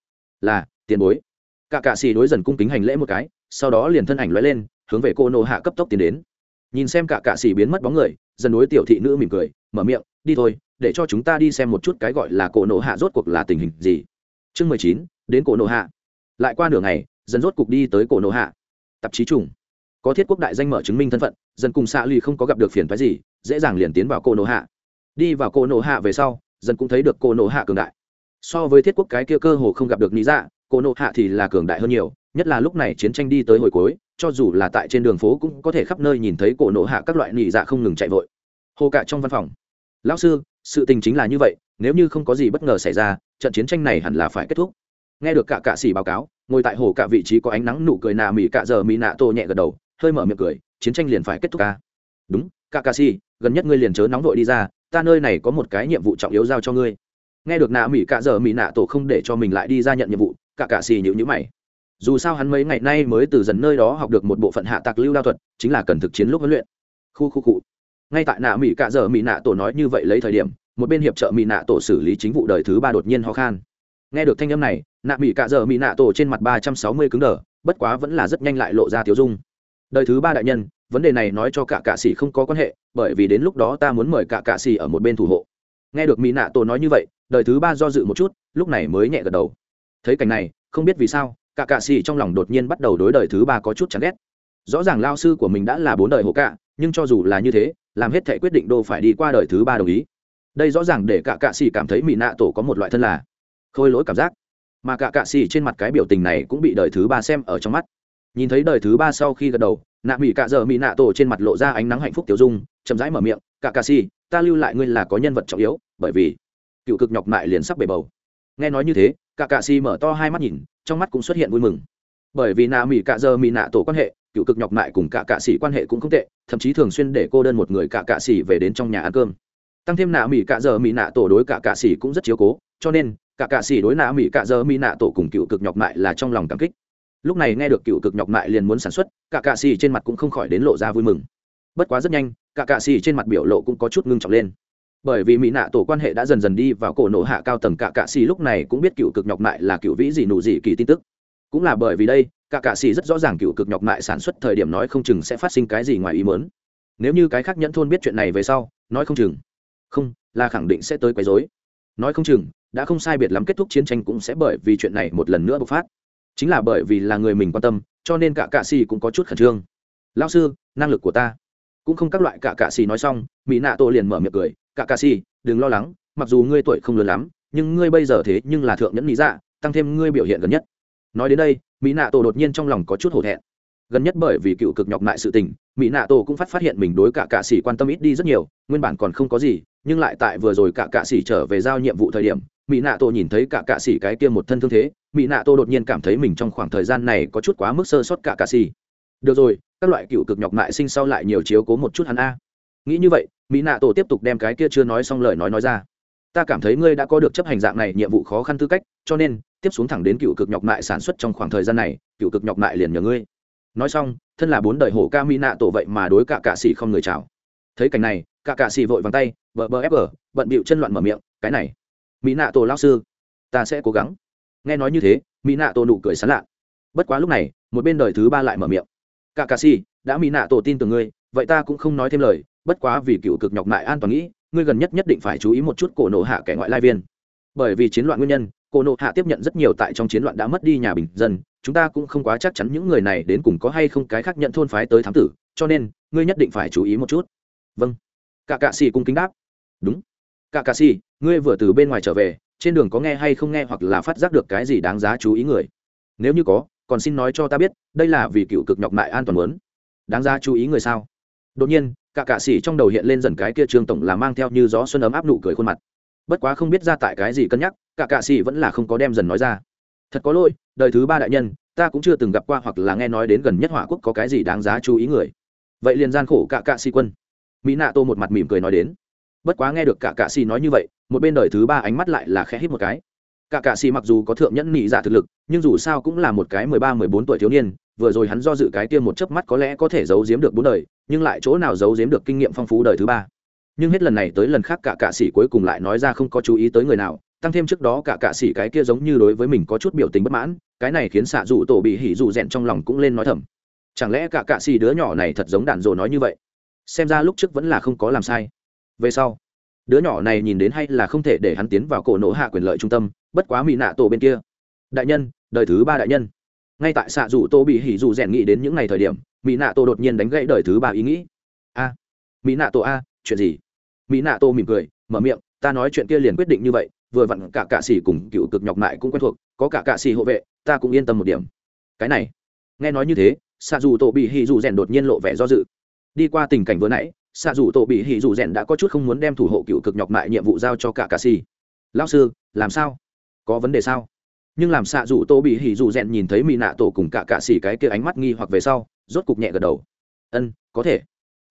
Speaker 1: Là, tiền bối. Cả cạ xì đối dần cung kính hành lễ một cái, sau đó liền thân ảnh lóe lên, hướng về cô nô hạ cấp tốc tiến đến. Nhìn xem cả cạ xì biến mất bóng người, dần đối tiểu thị nữ mỉm cười, mở miệng, đi thôi, để cho chúng ta đi xem một chút cái gọi là cổ nộ hạ rốt cuộc là tình hình gì. Chương mười chín, đến cổ nộ hạ. Lại qua nửa ngày, dần rốt cuộc đi tới cổ nộ hạ. Tạp chí trùng có thiết quốc đại danh mở chứng minh thân phận dần cùng xạ lì không có gặp được phiền phái gì, dễ dàng liền tiến vào cô nổ hạ. Đi vào cô nổ hạ về sau dần cũng thấy được cô nổ hạ cường đại. So với thiết quốc cái kia cơ hồ không gặp được lý dạ cô nổ hạ thì là cường đại hơn nhiều, nhất là lúc này chiến tranh đi tới hồi cuối, cho dù là tại trên đường phố cũng có thể khắp nơi nhìn thấy cổ nổ hạ các loại nỉ dạ không ngừng chạy vội. Hồ cả trong văn phòng. Lão sư, sự tình chính là như vậy, nếu như không có gì bất ngờ xảy ra, trận chiến tranh này hẳn là phải kết thúc. Nghe được cả cạ xỉ báo cáo, ngồi tại hồ cả vị trí có ánh nắng nụ cười nà mỉ cạ giờ mỉ nạ tô nhẹ gật đầu hơi mở miệng cười, chiến tranh liền phải kết thúc ca đúng cả gần nhất ngươi liền chớ nóng vội đi ra, ta nơi này có một cái nhiệm vụ trọng yếu giao cho ngươi. Nghe được nạ mỹ cạ giờ mỹ nạ tổ không để cho mình lại đi ra nhận nhiệm vụ cả cạ xì nhữ nhữ mày. Dù sao hắn mấy ngày nay mới từ dần nơi đó học được một bộ phận hạ tạc lưu đao thuật, chính là cần thực chiến lúc huấn luyện. Khu khu cụ ngay tại nạ mỹ cạ giờ mỹ nạ tổ nói như vậy lấy thời điểm, một bên hiệp trợ mỹ nạ tổ xử lý chính vụ đời thứ ba đột nhiên ho khan. Nghe được thanh âm này, nạ mỹ cạ giờ mỹ nạ tổ trên mặt ba trăm sáu mươi cứng đờ, bất quá vẫn là rất nhanh lại lộ ra tiếu dung đời thứ ba đại nhân, vấn đề này nói cho cả cạ xỉ không có quan hệ, bởi vì đến lúc đó ta muốn mời cả cạ xỉ ở một bên thủ hộ. Nghe được mỹ nạ tổ nói như vậy, đời thứ ba do dự một chút, lúc này mới nhẹ gật đầu. Thấy cảnh này, không biết vì sao, cả cạ xỉ trong lòng đột nhiên bắt đầu đối đời thứ ba có chút chán ghét. Rõ ràng lao sư của mình đã là bốn đời hộ cạ, nhưng cho dù là như thế, làm hết thể quyết định đô phải đi qua đời thứ ba đồng ý. Đây rõ ràng để cả cạ xỉ cảm thấy mỹ nạ tổ có một loại thân là khôi lỗi cảm giác. Mà cả cạ xỉ trên mặt cái biểu tình này cũng bị đời thứ ba xem ở trong mắt nhìn thấy đời thứ ba sau khi gật đầu nạ mỹ cạ giờ mỹ nạ tổ trên mặt lộ ra ánh nắng hạnh phúc tiểu dung chậm rãi mở miệng cả cà si, ta lưu lại ngươi là có nhân vật trọng yếu bởi vì cựu cực nhọc mại liền sắp bể bầu. Nghe nói như thế cả cà si mở to hai mắt nhìn trong mắt cũng xuất hiện vui mừng. Bởi vì nạ mỹ cạ giờ mỹ nạ tổ quan hệ cựu cực nhọc mại cùng cả cạ xì quan hệ cũng không tệ thậm chí thường xuyên để cô đơn một người cả cạ xì về đến trong nhà ăn cơm. Tăng thêm nạ mỹ cạ giờ mỹ nạ tổ đối cả cạ xì cũng rất chiếu cố cho nên cả cạ xì đối nạ mỹ cạ giờ mỹ nạ tổ cùng cựu cực nhọc mại là trong lòng cảm kích lúc này nghe được cựu cực nhọc mại liền muốn sản xuất, cả cạ xì trên mặt cũng không khỏi đến lộ ra vui mừng. Bất quá rất nhanh, cả cạ xì trên mặt biểu lộ cũng có chút ngưng trọng lên. Bởi vì mỹ nạ tổ quan hệ đã dần dần đi vào cổ nổ hạ cao tầng, cả cạ xì lúc này cũng biết cựu cực nhọc mại là cựu vĩ gì nụ gì kỳ tin tức. Cũng là bởi vì đây, cả cạ xì rất rõ ràng cựu cực nhọc mại sản xuất thời điểm nói không chừng sẽ phát sinh cái gì ngoài ý mớn nếu như cái khác nhẫn thôn biết chuyện này về sau, nói không chừng. Không, là khẳng định sẽ tới quấy dối nói không chừng, đã không sai biệt lắm kết thúc chiến tranh cũng sẽ bởi vì chuyện này một lần nữa bộc phát chính là bởi vì là người mình quan tâm, cho nên cả cạ xì cũng có chút khẩn trương. Lao sư, năng lực của ta. Cũng không các loại cả cạ xì nói xong mỹ nạ tổ liền mở miệng cười, cả cạ xì, đừng lo lắng, mặc dù ngươi tuổi không lớn lắm, nhưng ngươi bây giờ thế nhưng là thượng nhẫn mỹ dạ tăng thêm ngươi biểu hiện gần nhất. Nói đến đây mỹ nạ tổ đột nhiên trong lòng có chút hổ thẹn. Gần nhất bởi vì cựu cực nhọc mại sự tình mỹ nạ tổ cũng phát phát hiện mình đối cả cạ sĩ quan tâm ít đi rất nhiều, nguyên bản còn không có gì, nhưng lại tại vừa rồi cả cạ sĩ trở về giao nhiệm vụ thời điểm mỹ nạ tổ nhìn thấy cả cạ sĩ cái kia một thân thương thế mỹ nạ tổ đột nhiên cảm thấy mình trong khoảng thời gian này có chút quá mức sơ sót cả cạ xì. Được rồi, các loại cựu cực nhọc mại sinh sau lại nhiều chiếu cố một chút hắn a. Nghĩ như vậy mỹ nạ tổ tiếp tục đem cái kia chưa nói xong lời nói nói ra. Ta cảm thấy ngươi đã có được chấp hành dạng này nhiệm vụ khó khăn tư cách, cho nên, tiếp xuống thẳng đến cựu cực nhọc mại sản xuất trong khoảng thời gian này, cựu cực nhọc mại liền nhờ ngươi. Nói xong, thân là bốn đời hổ ca mỹ nạ tổ vậy mà đối cả cạ xỉ không người chào. Thấy cảnh này, cả cạ xỉ vội vàng tay vợ bờ ép gờ bận bịu chân loạn mở miệng, cái này mỹ nạ tổ lao sư, ta sẽ cố gắng nghe nói như thế mỹ nạ tổ nụ cười sán lạ. Bất quá lúc này một bên đời thứ ba lại mở miệng. Cả cà si, đã mỹ nạ tổ tin tưởng ngươi vậy ta cũng không nói thêm lời bất quá vì cựu cực nhọc mại an toàn nghĩ ngươi gần nhất nhất định phải chú ý một chút cổ nộ hạ kẻ ngoại lai viên. Bởi vì chiến loạn nguyên nhân cổ nộ hạ tiếp nhận rất nhiều tại trong chiến loạn đã mất đi nhà bình dân chúng ta cũng không quá chắc chắn những người này đến cùng có hay không cái khác nhận thôn phái tới thám tử cho nên ngươi nhất định phải chú ý một chút. Vâng. Cả cạ xì cung kính đáp. Đúng. Cả cạ xì ngươi vừa từ bên ngoài trở về trên đường có nghe hay không nghe hoặc là phát giác được cái gì đáng giá chú ý người. Nếu như có, còn xin nói cho ta biết, đây là vì cựu cực nhọc mại an toàn muốn. Đáng giá chú ý người sao? Đột nhiên, cả cạ xỉ trong đầu hiện lên dần cái kia trương tổng là mang theo như gió xuân ấm áp nụ cười khuôn mặt. Bất quá không biết ra tại cái gì cân nhắc, cả cạ xỉ vẫn là không có đem dần nói ra. Thật có lỗi, đời thứ ba đại nhân, ta cũng chưa từng gặp qua hoặc là nghe nói đến gần nhất hỏa quốc có cái gì đáng giá chú ý người. Vậy liền gian khổ cả cạ si quân. Mỹ nạ tô một mặt mỉm cười nói đến bất quá nghe được cả cạ xì nói như vậy, một bên đời thứ ba ánh mắt lại là khẽ hít một cái. Cả cạ xì mặc dù có thượng nhẫn nhị giả dạ thực lực, nhưng dù sao cũng là một cái mười ba, mười bốn tuổi thiếu niên, vừa rồi hắn do dự cái tiêm một chớp mắt có lẽ có thể giấu giếm được bốn đời, nhưng lại chỗ nào giấu giếm được kinh nghiệm phong phú đời thứ ba. Nhưng hết lần này tới lần khác cả cạ sĩ cuối cùng lại nói ra không có chú ý tới người nào, tăng thêm trước đó cả cạ sĩ cái kia giống như đối với mình có chút biểu tình bất mãn, cái này khiến xạ dụ tổ bị hỉ dụ rèn trong lòng cũng lên nói thầm. Chẳng lẽ cả cạ sĩ đứa nhỏ này thật giống đàn rồ nói như vậy? Xem ra lúc trước vẫn là không có làm sai về sau, đứa nhỏ này nhìn đến hay là không thể để hắn tiến vào cổ nổ hạ quyền lợi trung tâm, bất quá mỹ nạ tổ bên kia. Đại nhân, đời thứ ba đại nhân. Ngay tại xạ dù tô bị hỉ dù rèn nghĩ đến những ngày thời điểm mỹ nạ tổ đột nhiên đánh gãy đời thứ ba ý nghĩ. A mỹ nạ tổ a, chuyện gì? Mỹ nạ tổ mỉm cười, mở miệng, ta nói chuyện kia liền quyết định như vậy, vừa vặn cả cạ xỉ cùng cựu cực nhọc mại cũng quen thuộc, có cả cạ xỉ hộ vệ, ta cũng yên tâm một điểm. Cái này, nghe nói như thế, xạ dù tổ bị hỉ dù rèn đột nhiên lộ vẻ do dự. Đi qua tình cảnh vừa nãy xạ dù tổ bị hỉ dù rèn đã có chút không muốn đem thủ hộ cựu cực nhọc mại nhiệm vụ giao cho cả cà xì lao sư, làm sao? Có vấn đề sao? Nhưng làm xạ dù tô bị hỉ dù rèn nhìn thấy mỹ nạ tổ cùng cả cạ xỉ cái kia ánh mắt nghi hoặc về sau, rốt cục nhẹ gật đầu. Ân, có thể.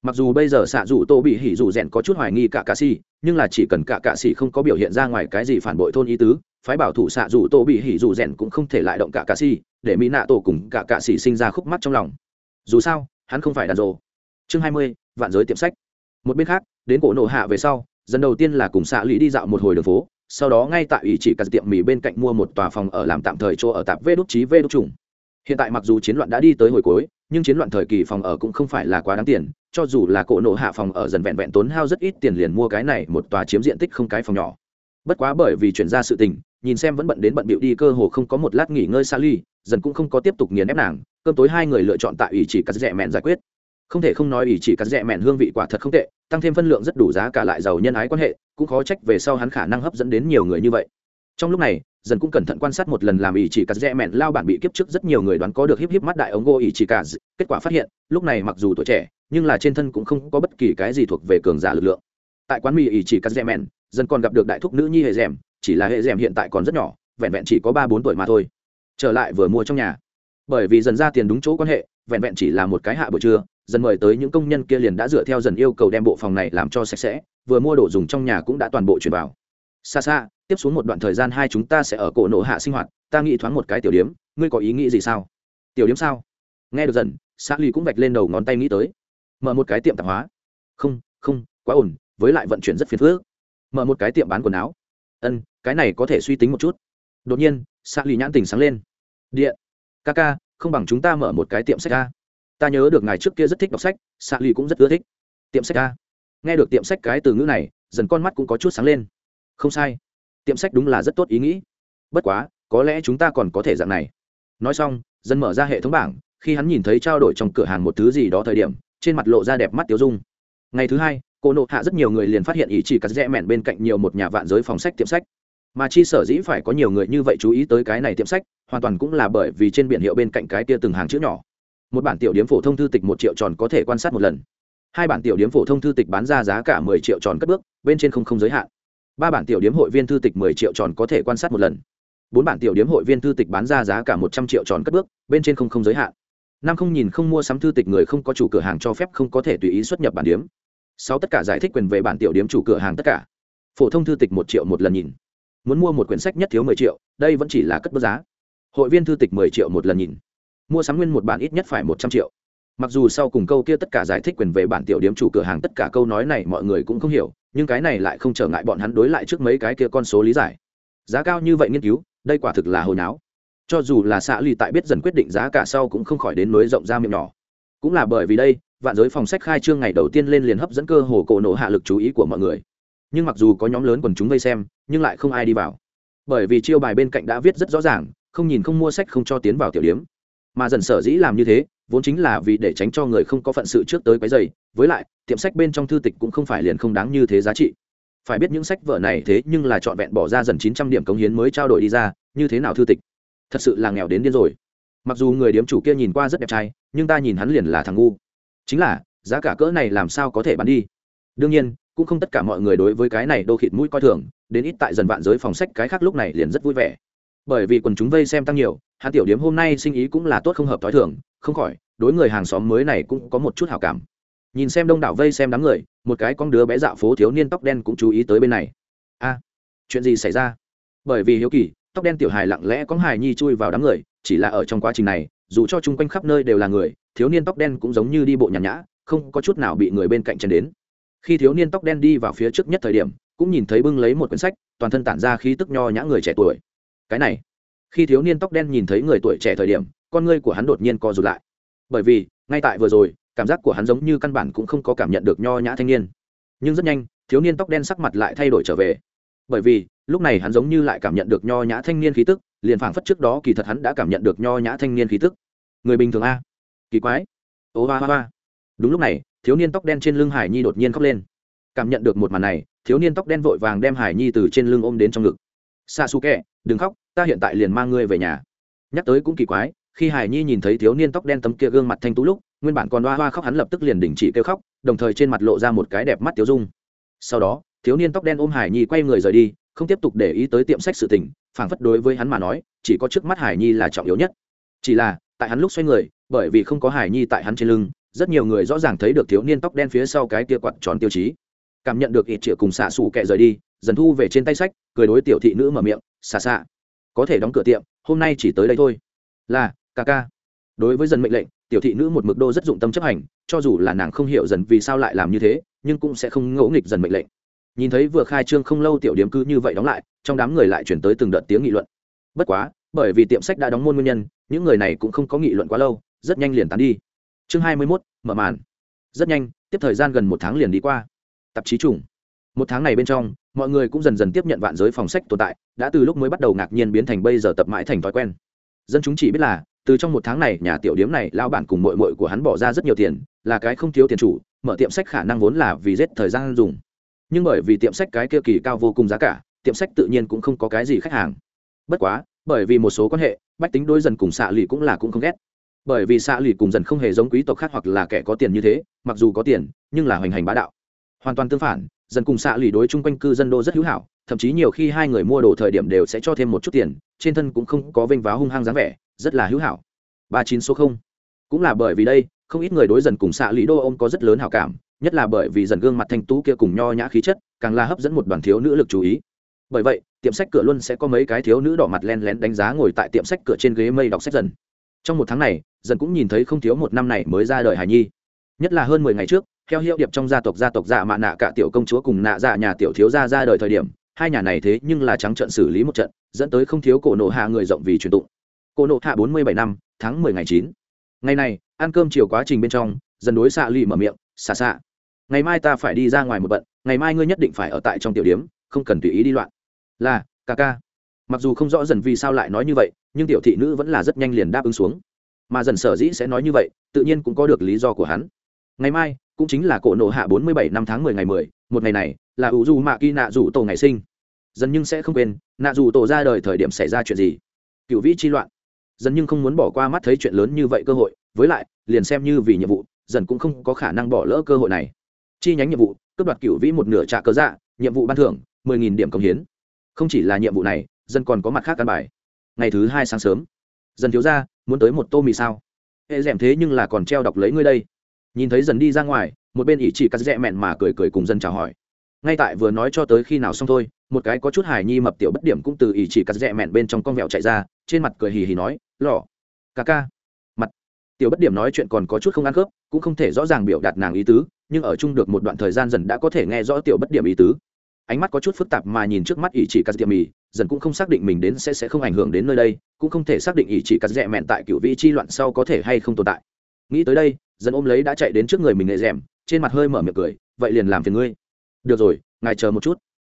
Speaker 1: Mặc dù bây giờ xạ dù tô bị hỉ dù rèn có chút hoài nghi cả cạ xỉ nhưng là chỉ cần cả cạ xỉ không có biểu hiện ra ngoài cái gì phản bội thôn ý tứ, phái bảo thủ xạ dù tô bị hỉ dù rèn cũng không thể lại động cả cạ xỉ để mỹ nạ tổ cùng cả cạ xỉ sinh ra khúc mắt trong lòng. Dù sao, hắn không phải đàn rồ chương hai mươi, vạn giới tiệm sách. Một bên khác, đến cổ nổ hạ về sau dần đầu tiên là cùng xạ lý đi dạo một hồi đường phố, sau đó ngay tại ủy chỉ cả tiệm mì bên cạnh mua một tòa phòng ở làm tạm thời chỗ ở tạp vê đốt trí vê đốt trùng. Hiện tại mặc dù chiến loạn đã đi tới hồi cuối, nhưng chiến loạn thời kỳ phòng ở cũng không phải là quá đáng tiền, cho dù là cổ nổ hạ phòng ở dần vẹn vẹn tốn hao rất ít tiền liền mua cái này một tòa chiếm diện tích không cái phòng nhỏ. Bất quá bởi vì chuyển ra sự tình, nhìn xem vẫn bận đến bận bịu đi cơ hồ không có một lát nghỉ ngơi xa ly dần cũng không có tiếp tục nghiền ép nàng, cơm tối hai người lựa chọn tại ủy chỉ cắt rẻ mẹn giải quyết không thể không nói ủy chỉ cắt rẽ mẹn hương vị quả thật không tệ, tăng thêm phân lượng rất đủ giá cả lại giàu nhân ái quan hệ, cũng khó trách về sau hắn khả năng hấp dẫn đến nhiều người như vậy. Trong lúc này, dần cũng cẩn thận quan sát một lần làm ý chỉ cắt rẽ mẹn lao bản bị kiếp trước rất nhiều người đoán có được híp híp mắt đại ống gô ý chỉ cả kết quả phát hiện, lúc này mặc dù tuổi trẻ, nhưng là trên thân cũng không có bất kỳ cái gì thuộc về cường giả lực lượng. Tại quán mì ý chỉ cắt rẽ mẹn, dần còn gặp được đại thúc nữ nhi hệ rèm, chỉ là hệ rèm hiện tại còn rất nhỏ, vẹn vẹn chỉ có ba bốn tuổi mà thôi. Trở lại vừa mua trong nhà. Bởi vì dần ra tiền đúng chỗ quan hệ, vẹn vẹn chỉ là một cái hạ buổi trưa dần mời tới những công nhân kia liền đã dựa theo dần yêu cầu đem bộ phòng này làm cho sạch sẽ, vừa mua đồ dùng trong nhà cũng đã toàn bộ chuyển vào. Xa xa, tiếp xuống một đoạn thời gian hai chúng ta sẽ ở cổ nộ hạ sinh hoạt, ta nghĩ thoáng một cái tiểu điếm, ngươi có ý nghĩ gì sao? Tiểu điếm sao? Nghe được dần xã ly cũng vạch lên đầu ngón tay nghĩ tới. Mở một cái tiệm tạp hóa. Không không, quá ổn, với lại vận chuyển rất phiền phức. Mở một cái tiệm bán quần áo. Ân, cái này có thể suy tính một chút. Đột nhiên xã ly nhãn tình sáng lên. Điện. Ca ca, không bằng chúng ta mở một cái tiệm sách ca ta nhớ được ngài trước kia rất thích đọc sách xạ lì cũng rất ưa thích. Tiệm sách ca nghe được tiệm sách cái từ ngữ này, dần con mắt cũng có chút sáng lên. Không sai. Tiệm sách đúng là rất tốt ý nghĩ. Bất quá, có lẽ chúng ta còn có thể dạng này. Nói xong, dần mở ra hệ thống bảng, khi hắn nhìn thấy trao đổi trong cửa hàng một thứ gì đó thời điểm, trên mặt lộ ra đẹp mắt tiêu dung. Ngày thứ hai, cô nộ hạ rất nhiều người liền phát hiện ý chỉ cắt rẽ mẹn bên cạnh nhiều một nhà vạn giới phòng sách tiệm sách. Mà chi sở dĩ phải có nhiều người như vậy chú ý tới cái này tiệm sách, hoàn toàn cũng là bởi vì trên biển hiệu bên cạnh cái kia từng hàng chữ nhỏ một bản tiểu điểm phổ thông thư tịch một triệu tròn có thể quan sát một lần. Hai bản tiểu điểm phổ thông thư tịch bán ra giá cả mười triệu tròn cất bước, bên trên không không giới hạn. Ba bản tiểu điểm hội viên thư tịch mười triệu tròn có thể quan sát một lần. Bốn bản tiểu điểm hội viên thư tịch bán ra giá cả một trăm triệu tròn cất bước, bên trên không không giới hạn. Năm không nhìn không mua sắm thư tịch người không có chủ cửa hàng cho phép không có thể tùy ý xuất nhập bản điếm. Sáu tất cả giải thích quyền về bản tiểu điếm chủ cửa hàng tất cả. Phổ thông thư tịch một triệu một lần nhìn. Muốn mua một quyển sách nhất thiếu mười triệu, đây vẫn chỉ là cất bước giá. Hội viên thư tịch mười triệu một lần nhìn mua sắm nguyên một bản ít nhất phải một trăm triệu. Mặc dù sau cùng câu kia tất cả giải thích quyền về bản tiểu điếm chủ cửa hàng tất cả câu nói này mọi người cũng không hiểu, nhưng cái này lại không trở ngại bọn hắn đối lại trước mấy cái kia con số lý giải. Giá cao như vậy nghiên cứu, đây quả thực là hồi náo. Cho dù là xạ lì tại biết dần quyết định giá cả sau cũng không khỏi đến nối rộng ra miệng nhỏ. Cũng là bởi vì đây, vạn giới phòng sách khai trương ngày đầu tiên lên liền hấp dẫn cơ hồ cổ nổ hạ lực chú ý của mọi người. Nhưng mặc dù có nhóm lớn quần chúng vây xem, nhưng lại không ai đi vào. Bởi vì chiêu bài bên cạnh đã viết rất rõ ràng, không nhìn không mua sách không cho tiến vào tiểu điếm mà dần sở dĩ làm như thế, vốn chính là vì để tránh cho người không có phận sự trước tới cái giày với lại, tiệm sách bên trong thư tịch cũng không phải liền không đáng như thế giá trị. Phải biết những sách vở này thế nhưng là trọn vẹn bỏ ra dần chín trăm điểm cống hiến mới trao đổi đi ra, như thế nào thư tịch? Thật sự là nghèo đến điên rồi. Mặc dù người điếm chủ kia nhìn qua rất đẹp trai, nhưng ta nhìn hắn liền là thằng ngu. Chính là, giá cả cỡ này làm sao có thể bán đi? Đương nhiên, cũng không tất cả mọi người đối với cái này đô khịt mũi coi thường, đến ít tại dần vạn giới phòng sách cái khác lúc này liền rất vui vẻ bởi vì quần chúng vây xem tăng nhiều, hắn tiểu điếm hôm nay sinh ý cũng là tốt không hợp t h o i thường, không khỏi, đối người hàng xóm mới này cũng có một chút hảo cảm. Nhìn xem đông đảo vây xem đám người, một cái con đứa bé dạo phố thiếu niên tóc đen cũng chú ý tới bên này. A, chuyện gì xảy ra? Bởi vì hiếu kỳ, tóc đen tiểu hài lặng lẽ có hài nhi chui vào đám người, chỉ là ở trong quá trình này, dù cho chung quanh khắp nơi đều là người, thiếu niên tóc đen cũng giống như đi bộ nhàn nhã, không có chút nào bị người bên cạnh chen đến. Khi thiếu niên tóc đen đi vào phía trước nhất thời điểm, cũng nhìn thấy bưng lấy một quyển sách, toàn thân tản ra khí tức nho nhã người trẻ tuổi cái này. Khi thiếu niên tóc đen nhìn thấy người tuổi trẻ thời điểm, con ngươi của hắn đột nhiên co rụt lại. Bởi vì, ngay tại vừa rồi, cảm giác của hắn giống như căn bản cũng không có cảm nhận được nho nhã thanh niên. Nhưng rất nhanh, thiếu niên tóc đen sắc mặt lại thay đổi trở về. Bởi vì, lúc này hắn giống như lại cảm nhận được nho nhã thanh niên khí tức, liền phảng phất trước đó kỳ thật hắn đã cảm nhận được nho nhã thanh niên khí tức. Người bình thường a? Kỳ quái. Ô va va va. Đúng lúc này, thiếu niên tóc đen trên lưng hải nhi đột nhiên khóc lên. Cảm nhận được một màn này, thiếu niên tóc đen vội vàng đem hải nhi từ trên lưng ôm đến trong ngực. Xa xù kẹ đừng khóc, ta hiện tại liền mang ngươi về nhà. Nhắc tới cũng kỳ quái, khi hải nhi nhìn thấy thiếu niên tóc đen tấm kia gương mặt thanh tú lúc, nguyên bản còn hoa hoa khóc hắn lập tức liền đình chỉ kêu khóc, đồng thời trên mặt lộ ra một cái đẹp mắt tiếu dung. Sau đó, thiếu niên tóc đen ôm hải nhi quay người rời đi, không tiếp tục để ý tới tiệm sách sự tình, phảng phất đối với hắn mà nói, chỉ có trước mắt hải nhi là trọng yếu nhất. Chỉ là, tại hắn lúc xoay người, bởi vì không có hải nhi tại hắn trên lưng, rất nhiều người rõ ràng thấy được thiếu niên tóc đen phía sau cái kia quặn tròn tiêu chí. Cảm nhận được ít triệu cùng xạ xù kẹ rời đi dần thu về trên tay sách, cười đối tiểu thị nữ mở miệng, xà xạ có thể đóng cửa tiệm, hôm nay chỉ tới đây thôi. Là, ca ca. Đối với dần mệnh lệnh, tiểu thị nữ một mực đô rất dụng tâm chấp hành, cho dù là nàng không hiểu dần vì sao lại làm như thế, nhưng cũng sẽ không ngẫu nghịch dần mệnh lệnh. Nhìn thấy vừa khai trương không lâu tiểu điếm cứ như vậy đóng lại, trong đám người lại chuyển tới từng đợt tiếng nghị luận. Bất quá, bởi vì tiệm sách đã đóng môn nguyên nhân, những người này cũng không có nghị luận quá lâu, rất nhanh liền tán đi. Chương hai mươi mốt, mở màn. Rất nhanh, tiếp thời gian gần một tháng liền đi qua. Tạp chí trùng một tháng này bên trong, mọi người cũng dần dần tiếp nhận vạn giới phòng sách tồn tại, đã từ lúc mới bắt đầu ngạc nhiên biến thành bây giờ tập mãi thành thói quen. Dân chúng chỉ biết là, từ trong một tháng này, nhà tiểu điếm này lao bản cùng mội mội của hắn bỏ ra rất nhiều tiền, là cái không thiếu tiền chủ, mở tiệm sách khả năng vốn là vì rết thời gian dùng. Nhưng bởi vì tiệm sách cái kia kỳ cao vô cùng giá cả, tiệm sách tự nhiên cũng không có cái gì khách hàng. Bất quá, bởi vì một số quan hệ, bách tính đôi dần cùng xạ lì cũng là cũng không ghét. Bởi vì xạ lì cùng dần không hề giống quý tộc khác hoặc là kẻ có tiền như thế, mặc dù có tiền, nhưng là hoành hành bá đạo hoàn toàn tương phản dần cùng xạ lì đối chung quanh cư dân đô rất hữu hảo, thậm chí nhiều khi hai người mua đồ thời điểm đều sẽ cho thêm một chút tiền, trên thân cũng không có vênh váo hung hăng dáng vẻ, rất là hữu hảo. Ba chín số không. Cũng là bởi vì đây, không ít người đối dần cùng xạ lì đô ông có rất lớn hảo cảm, nhất là bởi vì dần gương mặt thanh tú kia cùng nho nhã khí chất, càng là hấp dẫn một đoàn thiếu nữ lực chú ý. Bởi vậy, tiệm sách cửa luôn sẽ có mấy cái thiếu nữ đỏ mặt len lén đánh giá ngồi tại tiệm sách cửa trên ghế mây đọc sách dần. Trong một tháng này, dần cũng nhìn thấy không thiếu một năm này mới ra đời hài nhi. Nhất là hơn mười ngày trước theo hiệu điệp trong gia tộc gia tộc dạ mạ nạ cả tiểu công chúa cùng nạ dạ nhà tiểu thiếu gia ra đời thời điểm, hai nhà này thế nhưng là trắng trận xử lý một trận, dẫn tới không thiếu cổ nộ hạ người rộng vì truyền tụng. Cổ nộ hạ bốn mươi bảy năm, tháng mười ngày chín. Ngày này, ăn cơm chiều quá trình bên trong, dần đối xạ lì mở miệng, xạ xạ, ngày mai ta phải đi ra ngoài một bận, ngày mai ngươi nhất định phải ở tại trong tiểu điếm, không cần tùy ý đi loạn. Là, ca ca. Mặc dù không rõ dần vì sao lại nói như vậy, nhưng tiểu thị nữ vẫn là rất nhanh liền đáp ứng xuống. Mà dần sở dĩ sẽ nói như vậy, tự nhiên cũng có được lý do của hắn. Ngày mai cũng chính là cổ nộ hạ bốn mươi bảy năm tháng mười ngày mười, một ngày này, là ủ du mạ kỳ nạ rủ tổ ngày sinh. Dần nhưng sẽ không quên, nạ rủ tổ ra đời thời điểm xảy ra chuyện gì. Cựu vĩ chi loạn. Dần nhưng không muốn bỏ qua mắt thấy chuyện lớn như vậy cơ hội, với lại, liền xem như vì nhiệm vụ, dần cũng không có khả năng bỏ lỡ cơ hội này. Chi nhánh nhiệm vụ, cướp đoạt cựu vĩ một nửa trả cơ dạ nhiệm vụ ban thưởng, mười nghìn điểm công hiến. Không chỉ là nhiệm vụ này dân còn có mặt khác căn bài. Ngày thứ hai sáng sớm. Dần thiếu ra, muốn tới một tô mì sao? Hệ d thế nhưng là còn treo đọc lấy ngươi đây nhìn thấy dần đi ra ngoài, một bên ỷ chỉ cắt rẽ mẹn mà cười cười cùng dân chào hỏi. Ngay tại vừa nói cho tới khi nào xong thôi, một cái có chút hài nhi mập tiểu bất điểm cũng từ ỷ chỉ cắt rẽ mẹn bên trong con mẹo chạy ra, trên mặt cười hì hì nói lỏ ca ca. Mặt, tiểu bất điểm nói chuyện còn có chút không ăn khớp, cũng không thể rõ ràng biểu đạt nàng ý tứ, nhưng ở chung được một đoạn thời gian dần đã có thể nghe rõ tiểu bất điểm ý tứ. Ánh mắt có chút phức tạp mà nhìn trước mắt ỷ chỉ cắt tiệm mì, dần cũng không xác định mình đến sẽ sẽ không ảnh hưởng đến nơi đây, cũng không thể xác định ỷ chỉ cắt rẽ mẹn tại cựu vị chi loạn sau có thể hay không tồn tại nghĩ tới đây dần ôm lấy đã chạy đến trước người mình nghệ rèm, trên mặt hơi mở miệng cười, vậy liền làm phiền ngươi. Được rồi, ngài chờ một chút.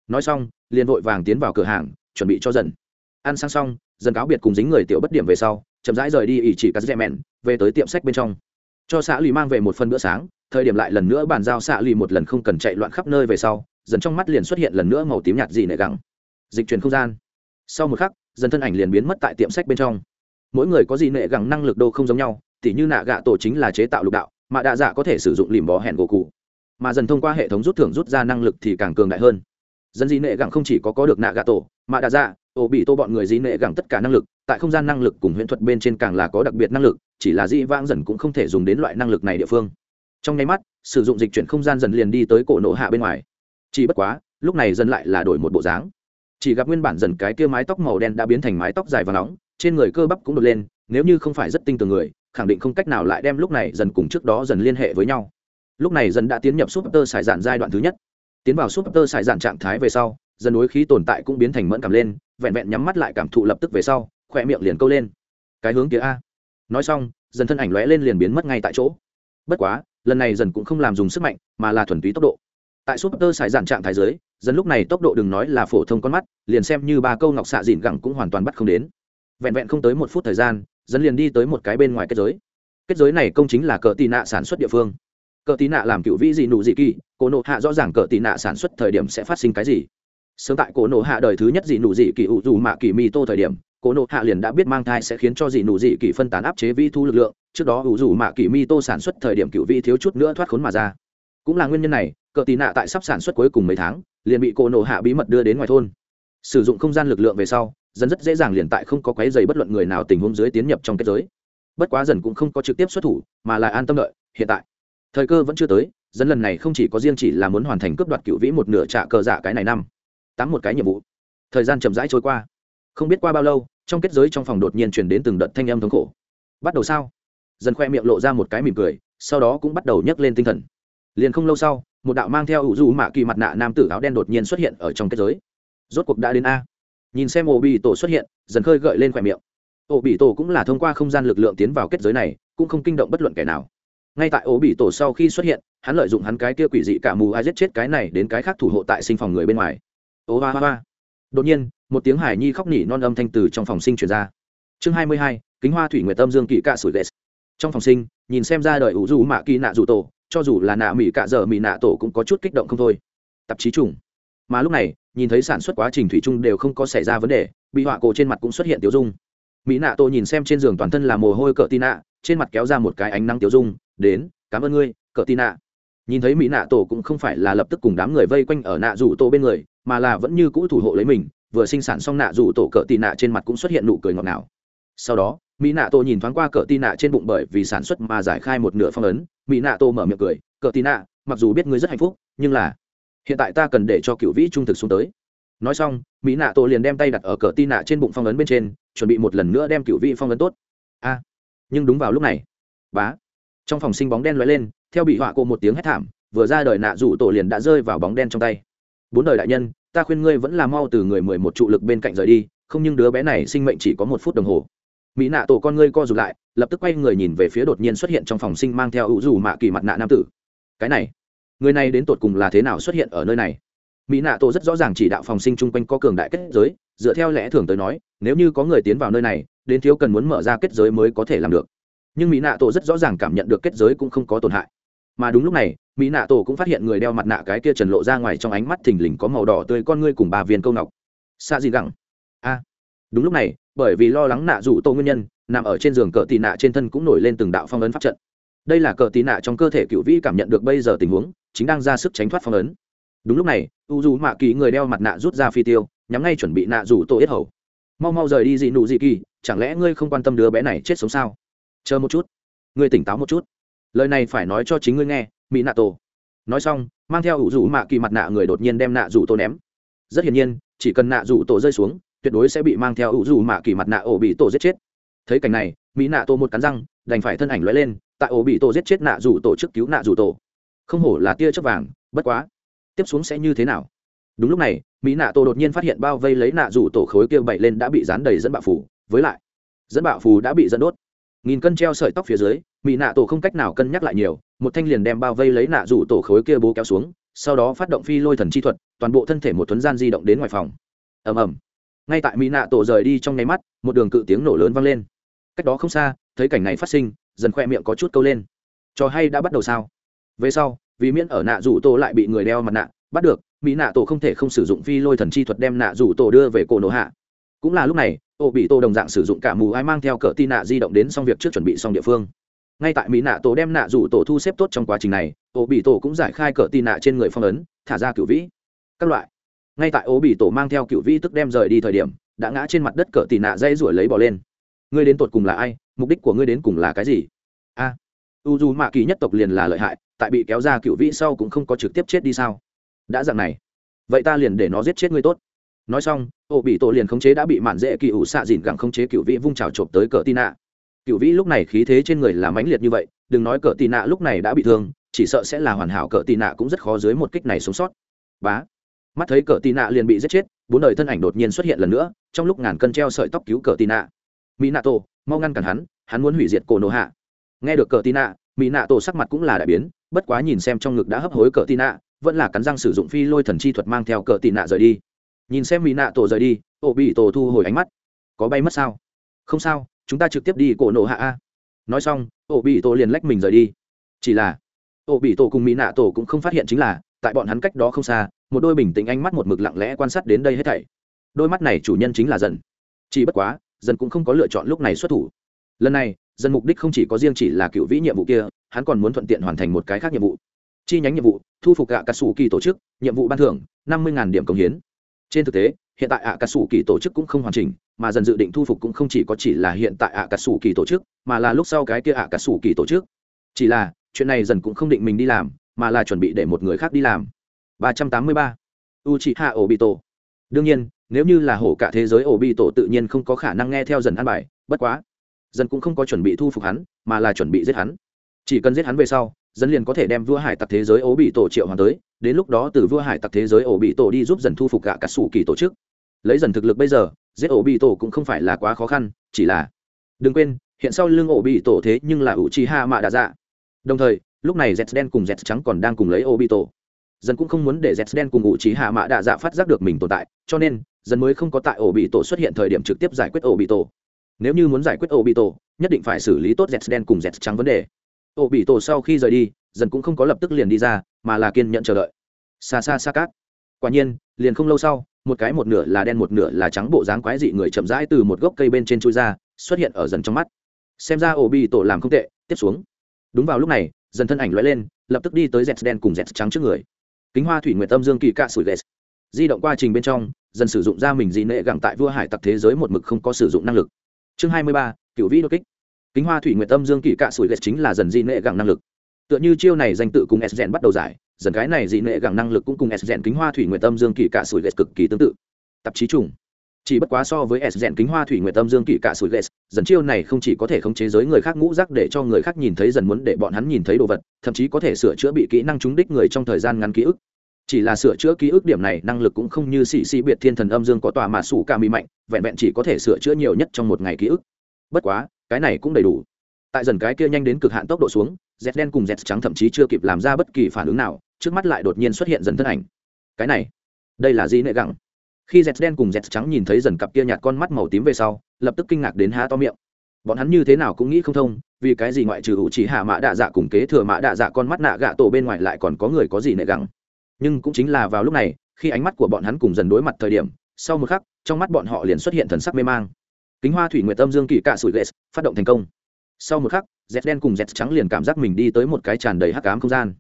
Speaker 1: Nói xong, liền vội vàng tiến vào cửa hàng, chuẩn bị cho dần. Ăn sang xong, dần cáo biệt cùng dính người tiểu bất điểm về sau, chậm rãi rời đi ỷ chỉ cắt rẽ mẹn, về tới tiệm sách bên trong. Cho xã lì mang về một phần bữa sáng, thời điểm lại lần nữa bàn giao xã lì một lần không cần chạy loạn khắp nơi về sau, dần trong mắt liền xuất hiện lần nữa màu tím nhạt dị nệ gẳng. Dịch chuyển không gian. Sau một khắc, dần thân ảnh liền biến mất tại tiệm sách bên trong. Mỗi người có dị nệ gẳng năng lực đô không giống nhau tỉ như nạ gạ tổ chính là chế tạo lục đạo, mà đạ dạ có thể sử dụng lìm bó hẹn gỗ cụ. Mà dần thông qua hệ thống rút thưởng rút ra năng lực thì càng cường đại hơn. Dân dị nệ gẳng không chỉ có có được nạ gạ tổ, mà đạ dạ ổ bị tô bọn người dĩ nệ gẳng tất cả năng lực, tại không gian năng lực cùng huyễn thuật bên trên càng là có đặc biệt năng lực, chỉ là dĩ vãng dần cũng không thể dùng đến loại năng lực này địa phương. Trong nháy mắt, sử dụng dịch chuyển không gian dần liền đi tới cổ nộ hạ bên ngoài. Chỉ bất quá, lúc này dần lại là đổi một bộ dáng. Chỉ gặp nguyên bản dần cái kia mái tóc màu đen đã biến thành mái tóc dài và nóng, trên người cơ bắp cũng đột lên nếu như không phải rất tinh tường người, khẳng định không cách nào lại đem lúc này dần cùng trước đó dần liên hệ với nhau. Lúc này dần đã tiến nhập súp tơ sải dạn giai đoạn thứ nhất. Tiến vào súp tơ sải dạn trạng thái về sau, dần đối khí tồn tại cũng biến thành mẫn cảm lên, vẹn vẹn nhắm mắt lại cảm thụ lập tức về sau, khỏe miệng liền câu lên. Cái hướng kia a. Nói xong, dần thân ảnh lóe lên liền biến mất ngay tại chỗ. Bất quá, lần này dần cũng không làm dùng sức mạnh, mà là thuần túy tốc độ. Tại súp tơ sải dạn trạng thái giới dần lúc này tốc độ đừng nói là phổ thông con mắt, liền xem như ba câu ngọc xạ dịn gẳng cũng hoàn toàn bắt không đến. Vẹn vẹn không tới một phút thời gian dân liền đi tới một cái bên ngoài kết giới. Kết giới này công chính là cờ tị nạ sản xuất địa phương. Cờ tị nạ làm cựu vĩ dị nụ dị kỳ, cổ nộ hạ rõ ràng cờ tị nạ sản xuất thời điểm sẽ phát sinh cái gì. Sớm tại cổ nộ hạ đời thứ nhất dị nụ dị kỳ ủ dù mạ kỳ mi tô thời điểm, cổ nộ hạ liền đã biết mang thai sẽ khiến cho dị nụ dị kỳ phân tán áp chế vi thu lực lượng, trước đó ủ dù mạ kỳ mi tô sản xuất thời điểm cựu vĩ thiếu chút nữa thoát khốn mà ra. Cũng là nguyên nhân này, cờ tị nạ tại sắp sản xuất cuối cùng mấy tháng, liền bị cổ nộ hạ bí mật đưa đến ngoài thôn. Sử dụng không gian lực lượng về sau dần rất dễ dàng liền tại không có quấy dày bất luận người nào tình huống dưới tiến nhập trong kết giới. Bất quá dần cũng không có trực tiếp xuất thủ, mà là an tâm đợi, hiện tại. Thời cơ vẫn chưa tới, dần lần này không chỉ có riêng chỉ là muốn hoàn thành cướp đoạt cựu vĩ một nửa trả cờ giả cái này năm, tám một cái nhiệm vụ. Thời gian chậm rãi trôi qua. Không biết qua bao lâu, trong kết giới trong phòng đột nhiên chuyển đến từng đợt thanh âm thống khổ. Bắt đầu sao? Dần khoe miệng lộ ra một cái mỉm cười, sau đó cũng bắt đầu nhấc lên tinh thần. Liền không lâu sau, một đạo mang theo ủ du mạ kỳ mặt nạ nam tử áo đen đột nhiên xuất hiện ở trong kết giới. Rốt cuộc đã đến a nhìn xem ổ bị tổ xuất hiện, dần khơi gợi lên khỏe miệng. Ổ bị tổ cũng là thông qua không gian lực lượng tiến vào kết giới này, cũng không kinh động bất luận kẻ nào. Ngay tại ổ bị tổ sau khi xuất hiện, hắn lợi dụng hắn cái kia quỷ dị cả mù ai giết chết cái này đến cái khác thủ hộ tại sinh phòng người bên ngoài. Ô ba ba ba đột nhiên, một tiếng hải nhi khóc nỉ non âm thanh từ trong phòng sinh truyền ra. Chương hai mươi hai, kính hoa thủy nguyệt tâm dương kỵ cạ sủi ghét. Trong phòng sinh, nhìn xem ra đời ủ dù mạ kỳ nạ dù tổ, cho dù là nạ mỹ cạ dở mỹ nạ tổ cũng có chút kích động không thôi. Tạp chí trùng. Mà lúc này nhìn thấy sản xuất quá trình thủy chung đều không có xảy ra vấn đề, bị họa cổ trên mặt cũng xuất hiện tiểu dung. Mỹ nạ tô nhìn xem trên giường toàn thân là mồ hôi cỡ tì nạ trên mặt kéo ra một cái ánh nắng tiểu dung, đến, cảm ơn ngươi, cỡ tì nạ nhìn thấy mỹ nạ tổ cũng không phải là lập tức cùng đám người vây quanh ở nạ rủ tổ bên người, mà là vẫn như cũ thủ hộ lấy mình, vừa sinh sản xong nạ rủ tổ cỡ tì nạ trên mặt cũng xuất hiện nụ cười ngọt ngào. Sau đó, mỹ nạ tổ nhìn thoáng qua cỡ tì nạ trên bụng bởi vì sản xuất mà giải khai một nửa phong ấn, mỹ nạ tổ mở miệng cười, cỡ tì nạ mặc dù biết ngươi rất hạnh phúc, nhưng là hiện tại ta cần để cho cựu vĩ trung thực xuống tới. Nói xong, mỹ nạ tổ liền đem tay đặt ở cờ tin nạ trên bụng phong ấn bên trên, chuẩn bị một lần nữa đem cựu vĩ phong ấn tốt. A, nhưng đúng vào lúc này, bá, trong phòng sinh bóng đen lóe lên, theo bị họa cô một tiếng hét thảm, vừa ra đời nạ rủ tổ liền đã rơi vào bóng đen trong tay. Bốn đời đại nhân, ta khuyên ngươi vẫn là mau từ người mười một trụ lực bên cạnh rời đi, không nhưng đứa bé này sinh mệnh chỉ có một phút đồng hồ. Mỹ nạ tổ con ngươi co rụt lại, lập tức quay người nhìn về phía đột nhiên xuất hiện trong phòng sinh mang theo ủ dù mạ kỳ mặt nạ nam tử. Cái này người này đến tột cùng là thế nào xuất hiện ở nơi này? Mỹ nạ tổ rất rõ ràng chỉ đạo phòng sinh chung quanh có cường đại kết giới, dựa theo lẽ thường tới nói, nếu như có người tiến vào nơi này, đến thiếu cần muốn mở ra kết giới mới có thể làm được. Nhưng mỹ nạ tổ rất rõ ràng cảm nhận được kết giới cũng không có tổn hại. Mà đúng lúc này, mỹ nạ tổ cũng phát hiện người đeo mặt nạ cái kia trần lộ ra ngoài trong ánh mắt thình lình có màu đỏ tươi con ngươi cùng ba viên câu ngọc. Xa gì gẳng. A. Đúng lúc này, bởi vì lo lắng nạ rủ tô nguyên nhân, nằm ở trên giường cờ tì nạ trên thân cũng nổi lên từng đạo phong ấn pháp trận. Đây là cờ tì nạ trong cơ thể cựu vĩ cảm nhận được bây giờ tình huống chính đang ra sức tránh thoát phong ấn. Đúng lúc này, u dù mạ kỳ người đeo mặt nạ rút ra phi tiêu, nhắm ngay chuẩn bị nạ rủ tổ yết hầu. Mau mau rời đi dị nụ dị kỳ, chẳng lẽ ngươi không quan tâm đứa bé này chết sống sao? Chờ một chút. Ngươi tỉnh táo một chút. Lời này phải nói cho chính ngươi nghe mỹ nạ tổ nói xong, mang theo ủ rủ mạ kỳ mặt nạ người đột nhiên đem nạ rủ tổ ném. Rất hiển nhiên, chỉ cần nạ rủ tổ rơi xuống, tuyệt đối sẽ bị mang theo ủ rủ mạ kỳ mặt nạ ổ bị tổ giết chết. Thấy cảnh này mỹ nạ tổ một cắn răng, đành phải thân ảnh lóe lên, tại ổ bị tổ giết chết nạ rủ tổ trước cứu nạ rủ tổ không hổ là tia chớp vàng, bất quá, tiếp xuống sẽ như thế nào? Đúng lúc này, mỹ nạ tổ đột nhiên phát hiện bao vây lấy nạ rủ tổ khối kia bậy lên đã bị dán đầy dẫn bạo phủ với lại, dẫn bạo phù đã bị dẫn đốt. Nghìn cân treo sợi tóc phía dưới, mỹ nạ tổ không cách nào cân nhắc lại nhiều, một thanh liền đem bao vây lấy nạ rủ tổ khối kia bố kéo xuống, sau đó phát động phi lôi thần chi thuật, toàn bộ thân thể một thuấn gian di động đến ngoài phòng. Ầm ầm. Ngay tại mỹ nạ tổ rời đi trong nháy mắt, một đường cự tiếng nổ lớn vang lên. Cách đó không xa, thấy cảnh này phát sinh, dần khoe miệng có chút câu lên. Trò hay đã bắt đầu sao? Về sau, vì miễn ở nạ rủ tổ lại bị người đeo mặt nạ, bắt được, mỹ nạ tổ không thể không sử dụng phi lôi thần chi thuật đem nạ rủ tổ đưa về cổ nổ hạ. Cũng là lúc này ô bị tổ đồng dạng sử dụng cả mù ai mang theo cỡ tin nạ di động đến xong việc trước chuẩn bị xong địa phương. Ngay tại mỹ nạ tổ đem nạ rủ tổ thu xếp tốt trong quá trình này ô bị tổ cũng giải khai cỡ tin nạ trên người phong ấn, thả ra cựu vĩ. Các loại. Ngay tại ô bị tổ mang theo cựu vĩ tức đem rời đi thời điểm, đã ngã trên mặt đất cỡ tì nạ dây ruổi lấy bỏ lên. Ngươi đến tột cùng là ai? Mục đích của ngươi đến cùng là cái gì? A. U dù mạ kỳ nhất tộc liền là lợi hại tại bị kéo ra cựu vĩ sau cũng không có trực tiếp chết đi sao? Đã dạng này, vậy ta liền để nó giết chết ngươi tốt. Nói xong, ô bị tổ liền khống chế đã bị mạn dễ kỳ ủ xạ dìn gẳng khống chế cựu vĩ vung trào trộm tới cỡ tì nạ cựu vĩ lúc này khí thế trên người là mãnh liệt như vậy, đừng nói cỡ tì nạ lúc này đã bị thương, chỉ sợ sẽ là hoàn hảo cỡ tì nạ cũng rất khó dưới một kích này sống sót. Bá. Mắt thấy cỡ tì nạ liền bị giết chết, bốn đời thân ảnh đột nhiên xuất hiện lần nữa, trong lúc ngàn cân treo sợi tóc cứu cỡ tì nạ mỹ nạ tổ mau ngăn cản hắn hắn muốn hủy diệt cổ nổ hạ. Nghe được cỡ tì nạ mỹ nạ tổ sắc mặt cũng là đại biến bất quá nhìn xem trong ngực đã hấp hối cỡ tị nạ, vẫn là cắn răng sử dụng phi lôi thần chi thuật mang theo cỡ tị nạ rời đi. Nhìn xem mỹ nạ tổ rời đi ổ bị tổ thu hồi ánh mắt. Có bay mất sao? Không sao, chúng ta trực tiếp đi cổ nổ hạ a. Nói xong ổ bị tổ liền lách mình rời đi. Chỉ là ổ bị tổ cùng mỹ nạ tổ cũng không phát hiện chính là, tại bọn hắn cách đó không xa, một đôi bình tĩnh ánh mắt một mực lặng lẽ quan sát đến đây hết thảy. Đôi mắt này chủ nhân chính là dần. Chỉ bất quá, dần cũng không có lựa chọn lúc này xuất thủ. Lần này dần mục đích không chỉ có riêng chỉ là cựu vĩ nhiệm vụ kia, hắn còn muốn thuận tiện hoàn thành một cái khác nhiệm vụ. Chi nhánh nhiệm vụ, thu phục ạ cà sủ kỳ tổ chức, nhiệm vụ ban thưởng, năm mươi điểm công hiến. Trên thực tế, hiện tại ạ cà sủ kỳ tổ chức cũng không hoàn chỉnh, mà dần dự định thu phục cũng không chỉ có chỉ là hiện tại ạ cà sủ kỳ tổ chức, mà là lúc sau cái kia ạ cà sủ kỳ tổ chức. Chỉ là, chuyện này dần cũng không định mình đi làm, mà là chuẩn bị để một người khác đi làm. ba trăm tám mươi ba. U chị hạ ổ bị tổ đương nhiên, nếu như là hổ cả thế giới ổ bị tổ tự nhiên không có khả năng nghe theo dần ăn bài, bất quá dân cũng không có chuẩn bị thu phục hắn, mà là chuẩn bị giết hắn. Chỉ cần giết hắn về sau, dân liền có thể đem vua hải tặc thế giới ố bị tổ triệu hoàng tới, đến lúc đó từ vua hải tặc thế giới ổ bị tổ đi giúp dần thu phục gạ cả sủ kỳ tổ chức. Lấy dần thực lực bây giờ, giết ổ bị tổ cũng không phải là quá khó khăn, chỉ là đừng quên, hiện sau lưng ổ bị tổ thế nhưng là ủ chi ha mạ đã dạ đồng thời, lúc này z đen cùng z trắng còn đang cùng lấy ổ bị tổ. Dân cũng không muốn để z đen cùng ủ chi ha mạ đã dạ phát giác được mình tồn tại, cho nên, dân mới không có tại ổ bị tổ xuất hiện thời điểm trực tiếp giải quyết ổ bị tổ nếu như muốn giải quyết ổ bị tổ nhất định phải xử lý tốt z đen cùng z trắng vấn đề. Ổ bị tổ sau khi rời đi, dần cũng không có lập tức liền đi ra, mà là kiên nhận chờ đợi. Xa xa xa cát. Quả nhiên, liền không lâu sau, một cái một nửa là đen một nửa là trắng bộ dáng quái dị người chậm rãi từ một gốc cây bên trên chui ra, xuất hiện ở dần trong mắt. Xem ra ổ bị tổ làm không tệ, tiếp xuống. Đúng vào lúc này, dần thân ảnh lóe lên, lập tức đi tới dẹt đen cùng dẹt trắng trước người. Kính hoa thủy nguyệt tâm dương kỳ cạ sủi ghét di động quá trình bên trong, dần sử dụng ra mình dị nệ gẳng tại vua hải tặc thế giới một mực không có sử dụng năng lực chương hai mươi ba cựu vĩ đột kích. Kính hoa thủy nguyệt tâm dương kỳ cạ sủi ghét chính là dần dị nệ Gẳng năng lực. Tựa như chiêu này danh tự cùng s bắt đầu giải, dần cái này dị nệ Gẳng năng lực cũng cùng s kính hoa thủy nguyệt tâm dương kỳ cạ sủi ghét cực kỳ tương tự. Tạp chí trùng. Chỉ bất quá so với s kính hoa thủy nguyệt tâm dương kỳ cạ sủi ghét dần chiêu này không chỉ có thể khống chế giới người khác ngũ rắc để cho người khác nhìn thấy, dần muốn để bọn hắn nhìn thấy đồ vật, thậm chí có thể sửa chữa bị kỹ năng trúng đích người trong thời gian ngắn ký ức chỉ là sửa chữa ký ức điểm này, năng lực cũng không như xì xì biệt thiên thần âm dương có tòa mà sủ ca mỹ mạnh, vẹn vẹn chỉ có thể sửa chữa nhiều nhất trong một ngày ký ức. Bất quá, cái này cũng đầy đủ. Tại dần cái kia nhanh đến cực hạn tốc độ xuống, z đen cùng z trắng thậm chí chưa kịp làm ra bất kỳ phản ứng nào, trước mắt lại đột nhiên xuất hiện dần thân ảnh. Cái này, đây là gì nệ gẳng khi z đen cùng z trắng nhìn thấy dần cặp kia nhạt con mắt màu tím về sau, lập tức kinh ngạc đến há to miệng. Bọn hắn như thế nào cũng nghĩ không thông, vì cái gì ngoại trừ ủ chỉ hạ mã đạ dạ cùng kế thừa mã đạ dạ con mắt nạ gạ tổ bên ngoài lại còn có người có gì nệ gẳng nhưng cũng chính là vào lúc này, khi ánh mắt của bọn hắn cùng dần đối mặt thời điểm, sau một khắc, trong mắt bọn họ liền xuất hiện thần sắc mê mang. Kính hoa thủy nguyệt tâm dương kỳ cạ sủi ghê phát động thành công. Sau một khắc dẹt đen cùng dẹt trắng liền cảm giác mình đi tới một cái tràn đầy hắc ám không gian.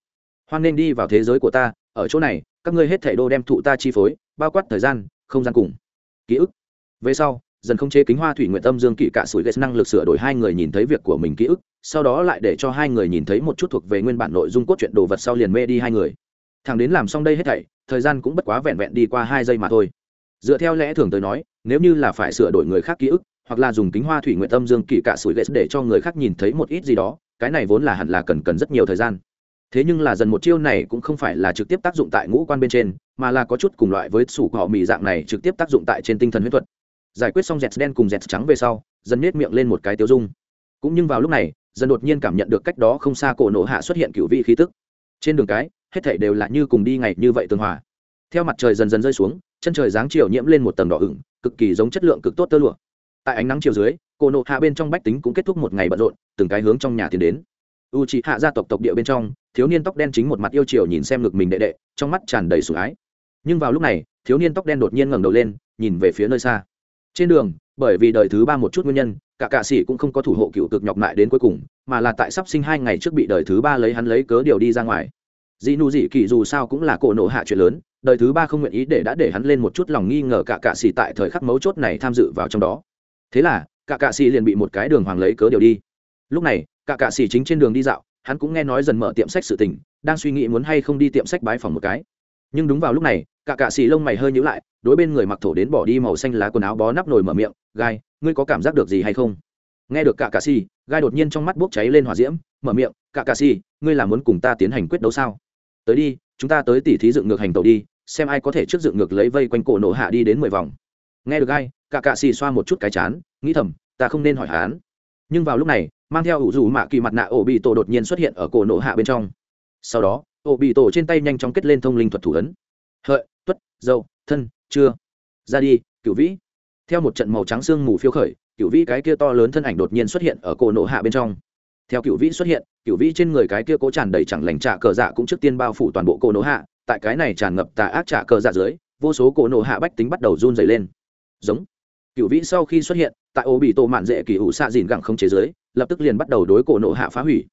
Speaker 1: Hoan nên đi vào thế giới của ta, ở chỗ này, các ngươi hết thảy đô đem thụ ta chi phối, bao quát thời gian, không gian cùng ký ức. Về sau, dần không chế kính hoa thủy nguyện tâm dương kỵ cả sủi ghét năng lực sửa đổi hai người nhìn thấy việc của mình ký ức, sau đó lại để cho hai người nhìn thấy một chút thuộc về nguyên bản nội dung cốt truyện đồ vật sau liền mê đi hai người thằng đến làm xong đây hết thảy, thời gian cũng bất quá vẹn vẹn đi qua hai giây mà thôi. Dựa theo lẽ thường tới nói, nếu như là phải sửa đổi người khác ký ức, hoặc là dùng kính hoa thủy nguyện tâm dương kỳ cả sủi ghét để cho người khác nhìn thấy một ít gì đó, cái này vốn là hẳn là cần cần rất nhiều thời gian. Thế nhưng là dần một chiêu này cũng không phải là trực tiếp tác dụng tại ngũ quan bên trên, mà là có chút cùng loại với sủ họ mì dạng này trực tiếp tác dụng tại trên tinh thần huyết thuật. Giải quyết xong dẹt đen cùng dẹt trắng về sau, dần nết miệng lên một cái tiêu dung. Cũng nhưng vào lúc này, dần đột nhiên cảm nhận được cách đó không xa cổ nổ hạ xuất hiện cựu vị khí tức. Trên đường cái hết thảy đều là như cùng đi ngày như vậy tương hòa. Theo mặt trời dần dần rơi xuống, chân trời dáng chiều nhiễm lên một tầng đỏ ửng, cực kỳ giống chất lượng cực tốt tơ lụa. Tại ánh nắng chiều dưới, cô nộ hạ bên trong bách tính cũng kết thúc một ngày bận rộn, từng cái hướng trong nhà tiến đến. U chị hạ gia tộc tộc địa bên trong, thiếu niên tóc đen chính một mặt yêu chiều nhìn xem ngực mình đệ đệ, trong mắt tràn đầy sủng ái. Nhưng vào lúc này, thiếu niên tóc đen đột nhiên ngẩng đầu lên, nhìn về phía nơi xa. Trên đường, bởi vì đời thứ ba một chút nguyên nhân, cả cạ sĩ cũng không có thủ hộ cựu cực nhọc mại đến cuối cùng, mà là tại sắp sinh hai ngày trước bị đời thứ ba lấy hắn lấy cớ điều đi ra ngoài dị nụ dị kỳ dù sao cũng là cổ nộ hạ chuyện lớn, đời thứ ba không nguyện ý để đã để hắn lên một chút lòng nghi ngờ cả cạ xì tại thời khắc mấu chốt này tham dự vào trong đó. Thế là, cả cạ xì liền bị một cái đường hoàng lấy cớ điều đi. Lúc này, cả cạ xì chính trên đường đi dạo, hắn cũng nghe nói dần mở tiệm sách sự tình, đang suy nghĩ muốn hay không đi tiệm sách bái phòng một cái. Nhưng đúng vào lúc này, cả cạ xì lông mày hơi nhíu lại, đối bên người mặc thổ đến bỏ đi màu xanh lá quần áo bó nắp nồi mở miệng, gai, ngươi có cảm giác được gì hay không? Nghe được cả cạ xì, gai đột nhiên trong mắt bốc cháy lên hỏa diễm, mở miệng, cả cạ xì, ngươi là muốn cùng ta tiến hành quyết đấu sao? Tới đi, chúng ta tới tỉ thí dựng ngược hành tàu đi, xem ai có thể trước dựng ngược lấy vây quanh cổ nổ hạ đi đến mười vòng. Nghe được gai cả cạ xì xoa một chút cái chán, nghĩ thầm, ta không nên hỏi hắn. Nhưng vào lúc này, mang theo ủ rủ mạ kỳ mặt nạ ổ bị tổ đột nhiên xuất hiện ở cổ nổ hạ bên trong. Sau đó, ổ bị tổ trên tay nhanh chóng kết lên thông linh thuật thủ ấn. Hợi, tuất, dâu, thân, chưa. Ra đi cựu vĩ. Theo một trận màu trắng sương mù phiêu khởi cựu vĩ cái kia to lớn thân ảnh đột nhiên xuất hiện ở cổ nổ hạ bên trong theo cựu vĩ xuất hiện, cựu vĩ trên người cái kia cố tràn đầy chẳng lành trả cờ dạ cũng trước tiên bao phủ toàn bộ cổ nổ hạ. Tại cái này tràn ngập tà ác trả cờ dạ dưới, vô số cổ nổ hạ bách tính bắt đầu run dày lên. Giống. Cựu vĩ sau khi xuất hiện, tại ô bị tổ mạn dễ kỳ ủ xạ dìn gẳng không chế giới lập tức liền bắt đầu đối cổ nổ hạ phá hủy.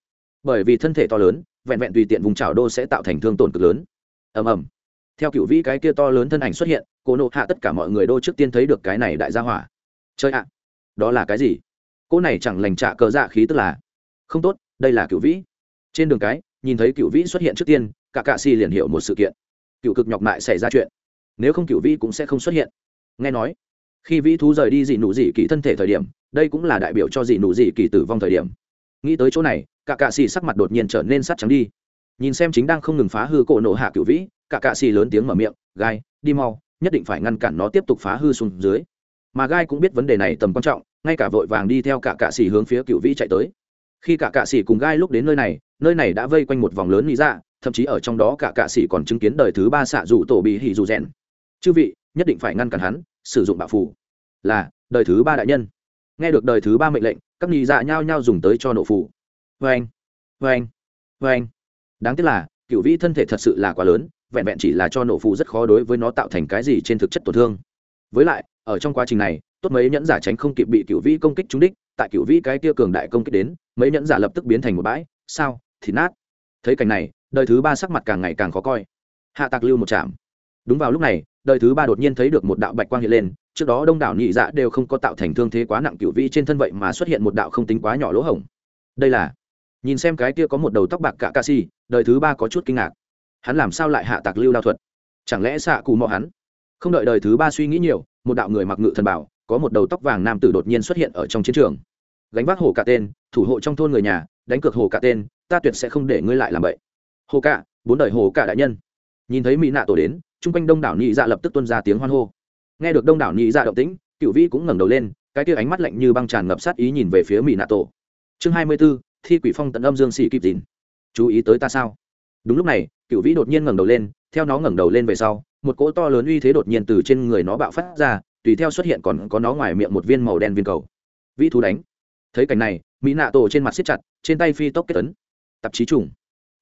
Speaker 1: Bởi vì thân thể to lớn, vẹn vẹn tùy tiện vùng trào đô sẽ tạo thành thương tổn cực lớn. Ầm ầm. Theo cựu vĩ cái kia to lớn thân ảnh xuất hiện, cổ nộ hạ tất cả mọi người đô trước tiên thấy được cái này đại gia hỏa. Chơi ạ. Đó là cái gì? Cô này chẳng lành trả cờ dạ khí tức là không tốt, đây là cựu vĩ. Trên đường cái, nhìn thấy cựu vĩ xuất hiện trước tiên, cả cạ xì liền hiểu một sự kiện. Cựu cực nhọc mại xảy ra chuyện. Nếu không cựu vĩ cũng sẽ không xuất hiện. Nghe nói, khi vĩ thú rời đi dị nụ dị kỳ thân thể thời điểm, đây cũng là đại biểu cho dị nụ dị kỳ tử vong thời điểm. Nghĩ tới chỗ này, cả cạ xì sắc mặt đột nhiên trở nên sắt trắng đi. Nhìn xem chính đang không ngừng phá hư cổ nổ hạ cựu vĩ, cả cạ xì lớn tiếng mở miệng, gai, đi mau, nhất định phải ngăn cản nó tiếp tục phá hư xuống dưới. Mà gai cũng biết vấn đề này tầm quan trọng, ngay cả vội vàng đi theo cả cạ xì hướng phía cựu vĩ chạy tới khi cả cạ xì cùng gai lúc đến nơi này nơi này đã vây quanh một vòng lớn lý Dạ, thậm chí ở trong đó cả cạ xì còn chứng kiến đời thứ ba xạ dù tổ bị hỉ dù rèn chư vị nhất định phải ngăn cản hắn sử dụng bạo phủ. Là đời thứ ba đại nhân. Nghe được đời thứ ba mệnh lệnh các nhị dạ nhao nhao dùng tới cho nổ phụ vê anh vê anh vê anh đáng tiếc là cựu vĩ thân thể thật sự là quá lớn vẹn vẹn chỉ là cho nổ phụ rất khó đối với nó tạo thành cái gì trên thực chất tổn thương. Với lại ở trong quá trình này tốt mấy nhẫn giả tránh không kịp bị cựu vĩ công kích trúng đích tại cựu vĩ cái tia cường đại công kích đến, mấy nhẫn giả lập tức biến thành một bãi, sao thì nát. Thấy cảnh này, đời thứ ba sắc mặt càng ngày càng khó coi. Hạ tạc lưu một chạm đúng vào lúc này, đời thứ ba đột nhiên thấy được một đạo bạch quang hiện lên, trước đó đông đảo nhị dạ đều không có tạo thành thương thế quá nặng cựu vĩ trên thân vậy mà xuất hiện một đạo không tính quá nhỏ lỗ hổng. Đây là, nhìn xem cái kia có một đầu tóc bạc cả ca si, đời thứ ba có chút kinh ngạc. Hắn làm sao lại hạ tạc lưu đao thuật? Chẳng lẽ xạ cù mò hắn? Không đợi đời thứ ba suy nghĩ nhiều, một đạo người mặc ngự thần bảo có một đầu tóc vàng nam tử đột nhiên xuất hiện ở trong chiến trường. Gánh vác hồ cả tên, thủ hộ trong thôn người nhà, đánh cược hồ cả tên, ta tuyệt sẽ không để ngươi lại làm vậy hồ cả, bốn đời hồ cả đại nhân. Nhìn thấy mỹ nạ tổ đến, chung quanh đông đảo nhị dạ lập tức tuân ra tiếng hoan hô. Nghe được đông đảo nhị dạ động tĩnh, cựu vĩ cũng ngẩng đầu lên, cái kia ánh mắt lạnh như băng tràn ngập sát ý nhìn về phía mỹ nạ tổ. Chương hai mươi b ố thi quỷ phong tận âm dương xì kịp dìn chú ý tới ta sao? Đúng lúc này, cựu vĩ đột nhiên ngẩng đầu lên, theo nó ngẩng đầu lên về sau, một cỗ to lớn uy thế đột nhiên từ trên người nó bạo phát ra tùy theo xuất hiện còn có nó ngoài miệng một viên màu đen viên cầu. Vĩ thú đánh. Thấy cảnh này, mỹ nạ tổ trên mặt siết chặt, trên tay phi tốc kết tấn tạp chí trùng.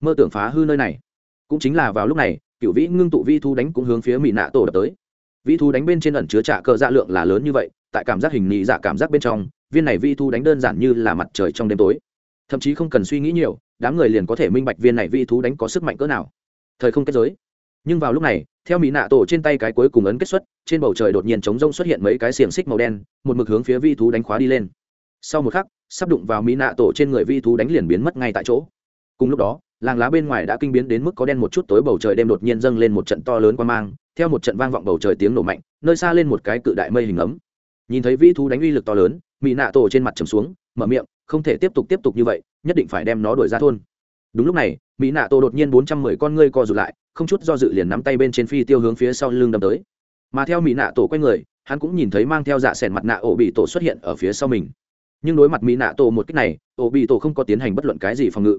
Speaker 1: Mơ tưởng phá hư nơi này. Cũng chính là vào lúc này, cựu vĩ ngưng tụ vi thú đánh cũng hướng phía mỹ nạ tổ đập tới. Vĩ thú đánh bên trên ẩn chứa trả cờ dạ lượng là lớn như vậy, tại cảm giác hình nhị dạ cảm giác bên trong, viên này vi thú đánh đơn giản như là mặt trời trong đêm tối. Thậm chí không cần suy nghĩ nhiều, đám người liền có thể minh bạch viên này vi thú đánh có sức mạnh cỡ nào. Thời không kết giới nhưng vào lúc này, theo mỹ nạ tổ trên tay cái cuối cùng ấn kết xuất, trên bầu trời đột nhiên chống rông xuất hiện mấy cái xiềng xích màu đen, một mực hướng phía vi thú đánh khóa đi lên. Sau một khắc, sắp đụng vào mỹ nạ tổ trên người vi thú đánh liền biến mất ngay tại chỗ. Cùng lúc đó, làng lá bên ngoài đã kinh biến đến mức có đen một chút tối bầu trời đêm đột nhiên dâng lên một trận to lớn qua mang, theo một trận vang vọng bầu trời tiếng nổ mạnh, nơi xa lên một cái cự đại mây hình ấm. Nhìn thấy vi thú đánh uy lực to lớn, mỹ nạ tổ trên mặt trầm xuống, mở miệng, không thể tiếp tục tiếp tục như vậy, nhất định phải đem nó đuổi ra thôn. Đúng lúc này, mỹ nạ tổ đột nhiên bốn trăm mười con ngươi co rụt lại không chút do dự liền nắm tay bên trên phi tiêu hướng phía sau lưng đâm tới. Mà theo mỹ nạ tổ quay người, hắn cũng nhìn thấy mang theo dạ sẻn mặt nạ ổ bị tổ xuất hiện ở phía sau mình. Nhưng đối mặt mỹ nạ tổ một cách này, ổ bị tổ không có tiến hành bất luận cái gì phòng ngự.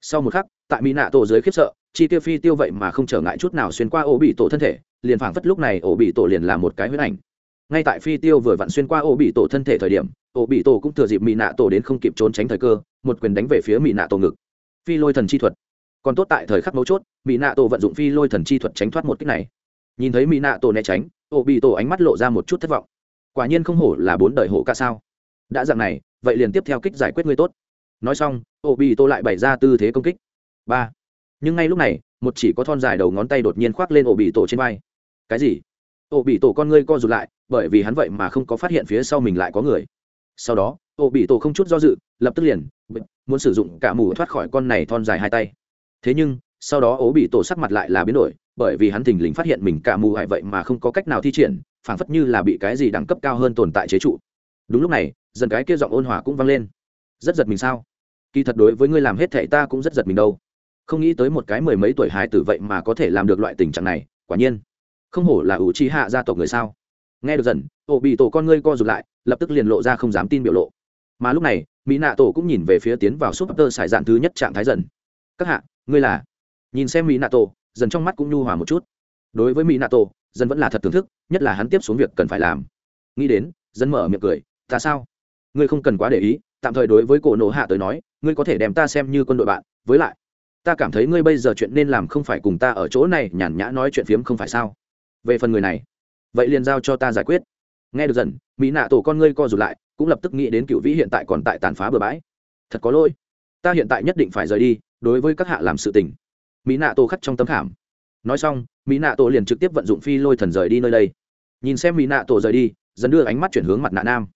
Speaker 1: Sau một khắc, tại mỹ nạ tổ dưới khiếp sợ, chi tiêu phi tiêu vậy mà không trở ngại chút nào xuyên qua ổ bị tổ thân thể, liền phảng phất lúc này ổ bị tổ liền là một cái huyết ảnh. Ngay tại phi tiêu vừa vặn xuyên qua ổ bị tổ thân thể thời điểm, ổ bị tổ cũng thừa dịp mỹ nạ tổ đến không kịp trốn tránh thời cơ, một quyền đánh về phía mỹ nạ tổ ngực. Phi lôi thần chi thuật còn tốt tại thời khắc mấu chốt, mỹ nạ tổ vận dụng phi lôi thần chi thuật tránh thoát một cách này. Nhìn thấy mỹ nạ tổ né tránh ô bị tổ ánh mắt lộ ra một chút thất vọng. Quả nhiên không hổ là bốn đời hổ ca sao. Đã dạng này, vậy liền tiếp theo kích giải quyết ngươi tốt. Nói xong ô bị tổ lại bày ra tư thế công kích. Ba. Nhưng ngay lúc này, một chỉ có thon dài đầu ngón tay đột nhiên khoác lên ô bị tổ trên vai. Cái gì? Ô bị tổ con ngươi co rụt lại, bởi vì hắn vậy mà không có phát hiện phía sau mình lại có người. Sau đó ô bị tổ không chút do dự, lập tức liền muốn sử dụng cả mù thoát khỏi con này thon dài hai tay thế nhưng, sau đó ố bị tổ sắc mặt lại là biến đổi, bởi vì hắn thình lình phát hiện mình cả mù hại vậy mà không có cách nào thi triển, phảng phất như là bị cái gì đẳng cấp cao hơn tồn tại chế trụ. Đúng lúc này, dần cái kia giọng ôn hòa cũng vang lên. Rất giật mình sao? Kỳ thật đối với ngươi làm hết thệ ta cũng rất giật mình đâu. Không nghĩ tới một cái mười mấy tuổi hài tử vậy mà có thể làm được loại tình trạng này, quả nhiên. Không hổ là ủ chi hạ gia tộc người sao? Nghe được dần ổ bị tổ con ngươi co rụt lại, lập tức liền lộ ra không dám tin biểu lộ. Mà lúc này, mỹ nạ tổ cũng nhìn về phía tiến vào súp tơ sải dạn thứ nhất trạng thái dần. Các hạ ngươi là? Nhìn xem mỹ nạ tổ dần trong mắt cũng nhu hòa một chút. Đối với mỹ nạ tổ dần vẫn là thật thưởng thức, nhất là hắn tiếp xuống việc cần phải làm. Nghĩ đến dân mở miệng cười, ta sao? Ngươi không cần quá để ý, tạm thời đối với cổ nổ hạ tới nói, ngươi có thể đem ta xem như quân đội bạn. Với lại, ta cảm thấy ngươi bây giờ chuyện nên làm không phải cùng ta ở chỗ này nhàn nhã nói chuyện phiếm không phải sao? Về phần người này, vậy liền giao cho ta giải quyết. Nghe được dần mỹ nạ tổ con ngươi co rụt lại, cũng lập tức nghĩ đến cựu vĩ hiện tại còn tại tàn phá bừa bãi. Thật có lỗi. Ta hiện tại nhất định phải rời đi đối với các hạ làm sự tình. Mỹ nạ tổ khắc trong tấm khảm. Nói xong, mỹ nạ tổ liền trực tiếp vận dụng phi lôi thần rời đi nơi đây. Nhìn xem mỹ nạ tổ rời đi, dần đưa ánh mắt chuyển hướng mặt nạ nam.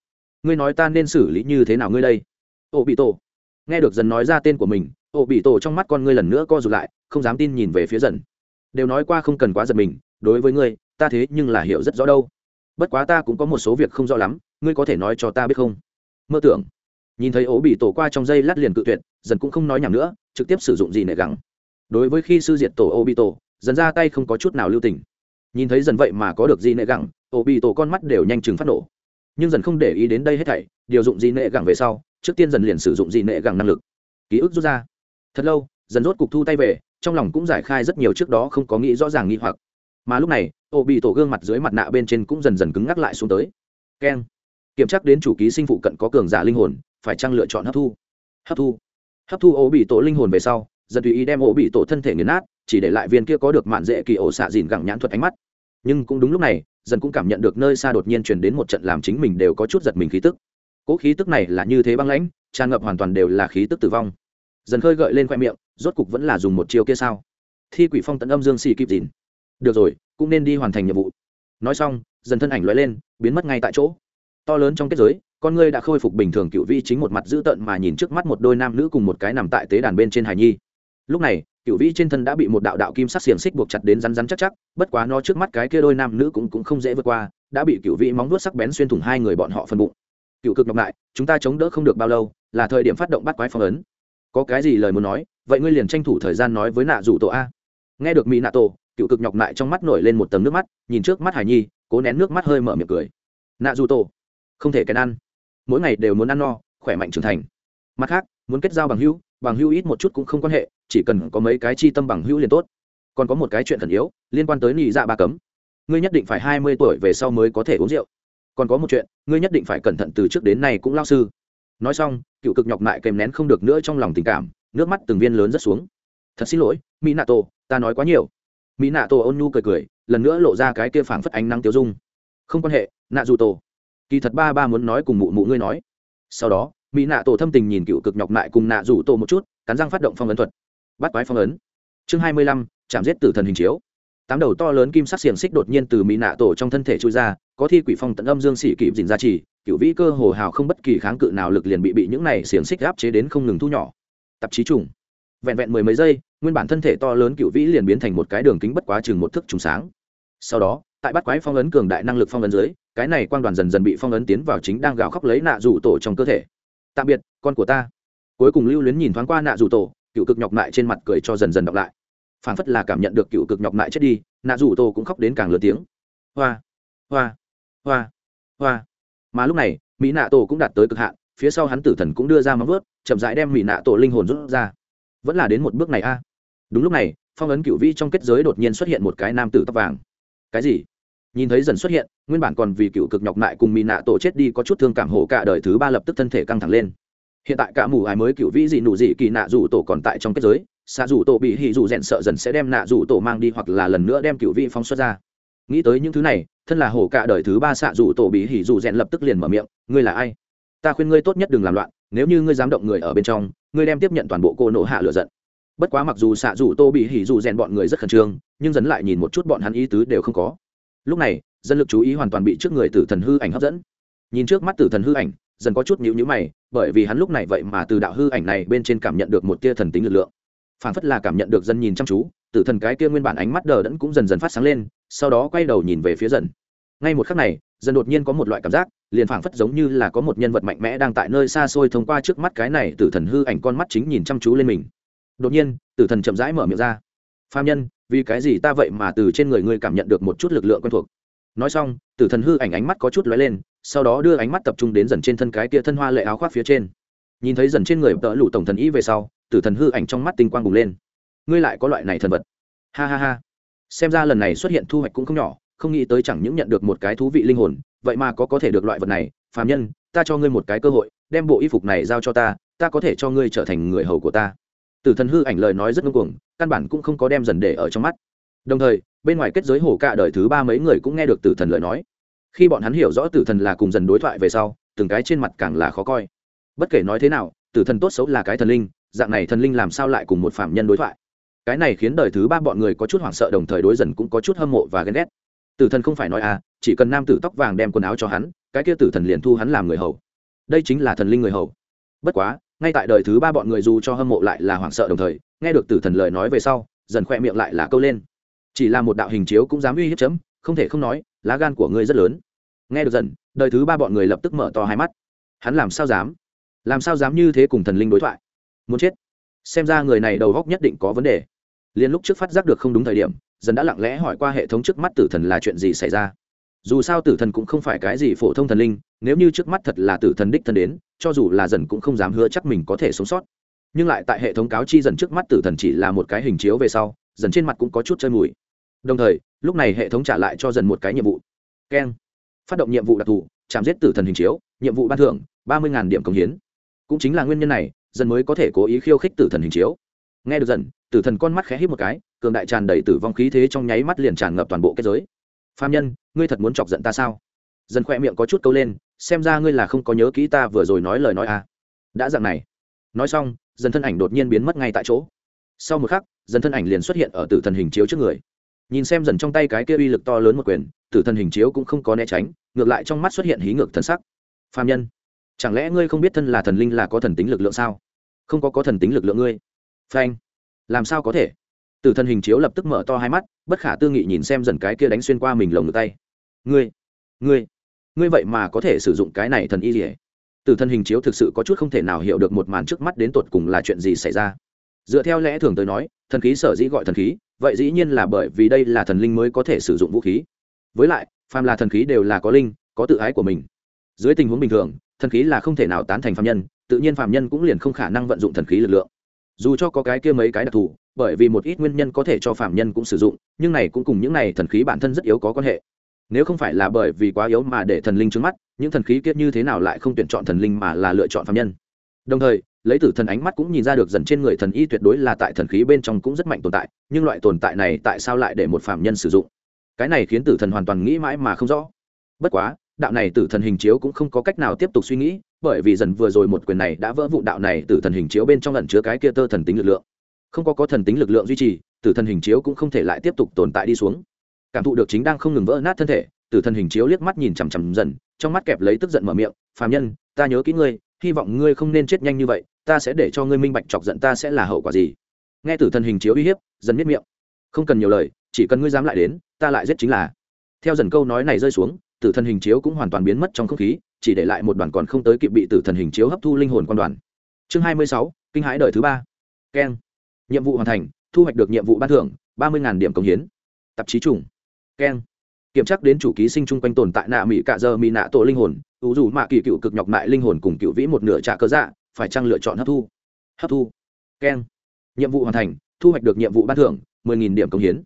Speaker 1: Ngươi nói ta nên xử lý như thế nào ngươi đây? Ô bị tổ nghe được dần nói ra tên của mình, ô bị tổ trong mắt con ngươi lần nữa co rụt lại, không dám tin nhìn về phía dần. Đều nói qua không cần quá giật mình, đối với ngươi, ta thế nhưng là hiểu rất rõ đâu. Bất quá ta cũng có một số việc không rõ lắm, ngươi có thể nói cho ta biết không? Mơ tưởng. Nhìn thấy ố bị tổ qua trong dây lát liền cự tuyệt, dần cũng không nói nhảm nữa trực tiếp sử dụng gì nệ gắng đối với khi sư diệt tổ obito, dần ra tay không có chút nào lưu tình. Nhìn thấy dần vậy mà có được gì nệ gắng obito con mắt đều nhanh chừng phát nổ. Nhưng dần không để ý đến đây hết thảy, điều dụng gì nệ gắng về sau, trước tiên dần liền sử dụng gì nệ gắng năng lực. Ký ức rút ra. Thật lâu, dần rốt cục thu tay về, trong lòng cũng giải khai rất nhiều trước đó không có nghĩ rõ ràng nghi hoặc. Mà lúc này ô bị tổ gương mặt dưới mặt nạ bên trên cũng dần dần cứng ngắc lại xuống tới. Keng. Kiểm tra đến chủ ký sinh phụ cận có cường giả linh hồn, phải chăng lựa chọn hấp thu? Hấp thu hấp thu ổ bị tổ linh hồn về sau dần tùy ý đem ổ bị tổ thân thể nghiền nát, chỉ để lại viên kia có được mạn dễ kỳ ổ xạ dìn gẳng nhãn thuật ánh mắt. Nhưng cũng đúng lúc này dần cũng cảm nhận được nơi xa đột nhiên truyền đến một trận làm chính mình đều có chút giật mình khí tức. Cỗ khí tức này là như thế băng lãnh, tràn ngập hoàn toàn đều là khí tức tử vong. Dần khơi gợi lên khoe miệng, rốt cục vẫn là dùng một chiêu kia sao? Thi quỷ phong tận âm dương xì kịp dìn. Được rồi, cũng nên đi hoàn thành nhiệm vụ. Nói xong, dần thân ảnh l lên, biến mất ngay tại chỗ. To lớn trong kết giới con ngươi đã khôi phục bình thường cựu vi chính một mặt dữ tợn mà nhìn trước mắt một đôi nam nữ cùng một cái nằm tại tế đàn bên trên hải nhi. Lúc này, cựu vĩ trên thân đã bị một đạo đạo kim sắc xiềng xích buộc chặt đến rắn rắn chắc chắc, bất quá nó trước mắt cái kia đôi nam nữ cũng cũng không dễ vượt qua, đã bị cựu vĩ móng vuốt sắc bén xuyên thủng hai người bọn họ phân bụng. Cựu cực ngọc lại, chúng ta chống đỡ không được bao lâu, là thời điểm phát động bắt quái phong ấn. Có cái gì lời muốn nói, vậy ngươi liền tranh thủ thời gian nói với nạ rủ tổ a. Nghe được mỹ nạ tổ, cựu cực nhọc lại trong mắt nổi lên một tầng nước mắt, nhìn trước mắt hải nhi, cố nén nước mắt hơi mở miệng cười. Nạ rủ tổ, không thể kèn ăn mỗi ngày đều muốn ăn no, khỏe mạnh trưởng thành. Mặt khác, muốn kết giao bằng hữu bằng hữu ít một chút cũng không quan hệ, chỉ cần có mấy cái chi tâm bằng hữu liền tốt. Còn có một cái chuyện thần yếu, liên quan tới nhị dạ ba cấm. Ngươi nhất định phải hai mươi tuổi về sau mới có thể uống rượu. Còn có một chuyện, ngươi nhất định phải cẩn thận từ trước đến nay cũng lao sư. Nói xong, cựu cực nhọc mại kèm nén không được nữa trong lòng tình cảm, nước mắt từng viên lớn rất xuống. Thật xin lỗi mỹ nạ tổ ta nói quá nhiều. Mỹ nạ tổ ôn nhu cười cười, lần nữa lộ ra cái kia phảng phất ánh nắng tiêu dung. Không quan hệ nạ dù tổ kỳ thật ba ba muốn nói cùng mụ mụ ngươi nói. Sau đó, mỹ nạ tổ thâm tình nhìn cựu cực nhọc lại cùng nạ rủ tổ một chút, cắn răng phát động phong ấn thuật. Bắt quái phong ấn. Chương hai mươi lăm, chạm giết tử thần hình chiếu. Tám đầu to lớn kim sắc xiềng xích đột nhiên từ mỹ nạ tổ trong thân thể trôi ra, có thi quỷ phong tận âm dương sĩ kịp dình ra chỉ, cựu vĩ cơ hồ hào không bất kỳ kháng cự nào lực liền bị bị những này xiềng xích áp chế đến không ngừng thu nhỏ. Tạp chí trùng. Vẹn vẹn mười mấy giây, nguyên bản thân thể to lớn cựu vĩ liền biến thành một cái đường kính bất quá chừng một thức trùng sáng. Sau đó, tại bắt quái phong ấn cường đại năng lực phong ấn dưới cái này quang đoàn dần dần bị phong ấn tiến vào chính đang gào khóc lấy nạ rủ tổ trong cơ thể. Tạm biệt, con của ta. Cuối cùng lưu luyến nhìn thoáng qua nạ rủ tổ, cựu cực nhọc mại trên mặt cười cho dần dần đọc lại. Phảng phất là cảm nhận được cựu cực nhọc mại chết đi, nạ rủ tổ cũng khóc đến càng lớn tiếng. Hoa hoa hoa hoa. Mà lúc này, mỹ nạ tổ cũng đạt tới cực hạn, phía sau hắn tử thần cũng đưa ra móng vớt chậm rãi đem mỹ nạ tổ linh hồn rút ra. Vẫn là đến một bước này a. Đúng lúc này, phong ấn cựu vĩ trong kết giới đột nhiên xuất hiện một cái nam tử tóc vàng. Cái gì? Nhìn thấy dần xuất hiện, nguyên bản còn vì cựu cực nhọc nại cùng mỹ nạ tổ chết đi có chút thương cảm hổ cả đời thứ ba lập tức thân thể căng thẳng lên. Hiện tại cả mù ai mới cựu vĩ dị nụ dị kỳ nạ dù tổ còn tại trong kết giới, xạ dù tổ bị hỉ dù rèn sợ dần sẽ đem nạ dù tổ mang đi hoặc là lần nữa đem cựu vĩ phóng xuất ra. Nghĩ tới những thứ này, thân là hổ cả đời thứ ba xạ dù tổ bị hỉ dù rèn lập tức liền mở miệng, ngươi là ai? Ta khuyên ngươi tốt nhất đừng làm loạn, nếu như ngươi dám động người ở bên trong, ngươi đem tiếp nhận toàn bộ cô nổ hạ lửa giận. Bất quá mặc dù xạ dù tô bị hỉ dù rèn bọn người rất khẩn trương, nhưng dần lại nhìn một chút bọn hắn ý tứ đều không có lúc này, dân lực chú ý hoàn toàn bị trước người tử thần hư ảnh hấp dẫn. Nhìn trước mắt tử thần hư ảnh, dần có chút nhữ nhữ mày, bởi vì hắn lúc này vậy mà từ đạo hư ảnh này bên trên cảm nhận được một tia thần tính lực lượng. Phản phất là cảm nhận được dân nhìn chăm chú, tử thần cái kia nguyên bản ánh mắt đờ đẫn cũng dần dần phát sáng lên, sau đó quay đầu nhìn về phía dần ngay một khắc này dần đột nhiên có một loại cảm giác, liền phảng phất giống như là có một nhân vật mạnh mẽ đang tại nơi xa xôi thông qua trước mắt cái này tử thần hư ảnh con mắt chính nhìn chăm chú lên mình. Đột nhiên, tử thần chậm rãi mở miệng ra. Phạm nhân vì cái gì ta vậy mà từ trên người ngươi cảm nhận được một chút lực lượng quen thuộc? Nói xong, tử thần hư ảnh ánh mắt có chút lóe lên, sau đó đưa ánh mắt tập trung đến dần trên thân cái kia thân hoa lệ áo khoác phía trên. Nhìn thấy dần trên người tợ lụ tổng thần ý về sau, tử thần hư ảnh trong mắt tinh quang bùng lên. Ngươi lại có loại này thần vật. Ha ha ha. Xem ra lần này xuất hiện thu hoạch cũng không nhỏ, không nghĩ tới chẳng những nhận được một cái thú vị linh hồn, vậy mà có có thể được loại vật này. Phàm nhân, ta cho ngươi một cái cơ hội, đem bộ y phục này giao cho ta ta có thể cho ngươi trở thành người hầu của ta. Tử thần hư ảnh lời nói rất ngưng cuồng căn bản cũng không có đem dần để ở trong mắt. Đồng thời, bên ngoài kết giới hổ cả đời thứ ba mấy người cũng nghe được tử thần lời nói. Khi bọn hắn hiểu rõ tử thần là cùng dần đối thoại về sau, từng cái trên mặt càng là khó coi. Bất kể nói thế nào, tử thần tốt xấu là cái thần linh, dạng này thần linh làm sao lại cùng một phạm nhân đối thoại? Cái này khiến đời thứ ba bọn người có chút hoảng sợ, đồng thời đối dần cũng có chút hâm mộ và ghen ghét. Tử thần không phải nói à chỉ cần nam tử tóc vàng đem quần áo cho hắn, cái kia tử thần liền thu hắn làm người hầu. Đây chính là thần linh người hầu. Bất quá, ngay tại đời thứ ba bọn người dù cho hâm mộ lại là hoảng sợ đồng thời nghe được tử thần lời nói về sau, dần khoe miệng lại là câu lên. Chỉ là một đạo hình chiếu cũng dám uy hiếp chấm, không thể không nói, lá gan của ngươi rất lớn. Nghe được dần, đời thứ ba bọn người lập tức mở to hai mắt. Hắn làm sao dám? Làm sao dám như thế cùng thần linh đối thoại? Muốn chết. Xem ra người này đầu góc nhất định có vấn đề. Liền lúc trước phát giác được không đúng thời điểm, dần đã lặng lẽ hỏi qua hệ thống trước mắt tử thần là chuyện gì xảy ra. Dù sao tử thần cũng không phải cái gì phổ thông thần linh, nếu như trước mắt thật là tử thần đích thân đến, cho dù là dần cũng không dám hứa chắc mình có thể sống sót nhưng lại tại hệ thống cáo chi dần trước mắt tử thần chỉ là một cái hình chiếu về sau, dần trên mặt cũng có chút chơi mùi. Đồng thời, lúc này hệ thống trả lại cho dần một cái nhiệm vụ. Keng. Phát động nhiệm vụ đặc thù, chạm giết tử thần hình chiếu, nhiệm vụ ban thưởng, ba mươi điểm công hiến. Cũng chính là nguyên nhân này, dần mới có thể cố ý khiêu khích tử thần hình chiếu. Nghe được dần, tử thần con mắt khẽ hít một cái, cường đại tràn đầy tử vong khí thế trong nháy mắt liền tràn ngập toàn bộ kết giới. Phạm nhân, ngươi thật muốn chọc giận ta sao? Dần khoe miệng có chút câu lên, xem ra ngươi là không có nhớ kỹ ta vừa rồi nói lời nói à. Đã dặn này. Nói xong dần thân ảnh đột nhiên biến mất ngay tại chỗ. Sau một khắc, dần thân ảnh liền xuất hiện ở tử thần hình chiếu trước người. Nhìn xem dần trong tay cái kia uy lực to lớn một quyền, tử thần hình chiếu cũng không có né tránh, ngược lại trong mắt xuất hiện hí ngược thần sắc. Phạm nhân, chẳng lẽ ngươi không biết thân là thần linh là có thần tính lực lượng sao? Không có có thần tính lực lượng ngươi. Phanh. Làm sao có thể? Tử thần hình chiếu lập tức mở to hai mắt, bất khả tư nghị nhìn xem dần cái kia đánh xuyên qua mình lồng ngực tay. Ngươi ngươi ngươi vậy mà có thể sử dụng cái này thần y gì? Tử thần hình chiếu thực sự có chút không thể nào hiểu được một màn trước mắt đến tột cùng là chuyện gì xảy ra. Dựa theo lẽ thường tới nói, thần khí sở dĩ gọi thần khí, vậy dĩ nhiên là bởi vì đây là thần linh mới có thể sử dụng vũ khí. Với lại, phàm là thần khí đều là có linh, có tự ái của mình. Dưới tình huống bình thường, thần khí là không thể nào tán thành phạm nhân, tự nhiên phạm nhân cũng liền không khả năng vận dụng thần khí lực lượng. Dù cho có cái kia mấy cái đặc thù, bởi vì một ít nguyên nhân có thể cho phạm nhân cũng sử dụng, nhưng này cũng cùng những này thần khí bản thân rất yếu có quan hệ. Nếu không phải là bởi vì quá yếu mà để thần linh trứng mắt những thần khí kiết như thế nào lại không tuyển chọn thần linh mà là lựa chọn phạm nhân? Đồng thời, lấy tử thần ánh mắt cũng nhìn ra được dần trên người thần y tuyệt đối là tại thần khí bên trong cũng rất mạnh tồn tại, nhưng loại tồn tại này tại sao lại để một phạm nhân sử dụng? Cái này khiến tử thần hoàn toàn nghĩ mãi mà không rõ. Bất quá, đạo này tử thần hình chiếu cũng không có cách nào tiếp tục suy nghĩ, bởi vì dần vừa rồi một quyền này đã vỡ vụ đạo này tử thần hình chiếu bên trong lần chứa cái kia tơ thần tính lực lượng. Không có có thần tính lực lượng duy trì, tử thần hình chiếu cũng không thể lại tiếp tục tồn tại đi xuống. Cảm thụ được chính đang không ngừng vỡ nát thân thể, tử thần hình chiếu liếc mắt nhìn chằm chằm dần trong mắt kẹp lấy tức giận mở miệng, phàm nhân, ta nhớ kỹ ngươi, hy vọng ngươi không nên chết nhanh như vậy, ta sẽ để cho ngươi minh bạch chọc giận ta sẽ là hậu quả gì. Nghe tử thần hình chiếu uy hiếp, dần miết miệng. Không cần nhiều lời, chỉ cần ngươi dám lại đến, ta lại giết chính là. Theo dần câu nói này rơi xuống, tử thần hình chiếu cũng hoàn toàn biến mất trong không khí, chỉ để lại một đoàn còn không tới kịp bị tử thần hình chiếu hấp thu linh hồn quan đoàn. Chương hai mươi sáu, kinh hãi đời thứ ba. Keng. Nhiệm vụ hoàn thành, thu hoạch được nhiệm vụ ban thưởng, ba mươi điểm công hiến. Tạp chí chủng keng kiểm tra đến chủ ký sinh chung quanh tồn tại nạ mỹ cạ dơ mỹ nạ tổ linh hồn, ủ dù mạ kỳ cựu cực nhọc mại linh hồn cùng cựu vĩ một nửa trả cơ dạ phải chăng lựa chọn hấp thu? Hấp thu. Keng. Nhiệm vụ hoàn thành, thu hoạch được nhiệm vụ ban thưởng, mười nghìn điểm công hiến.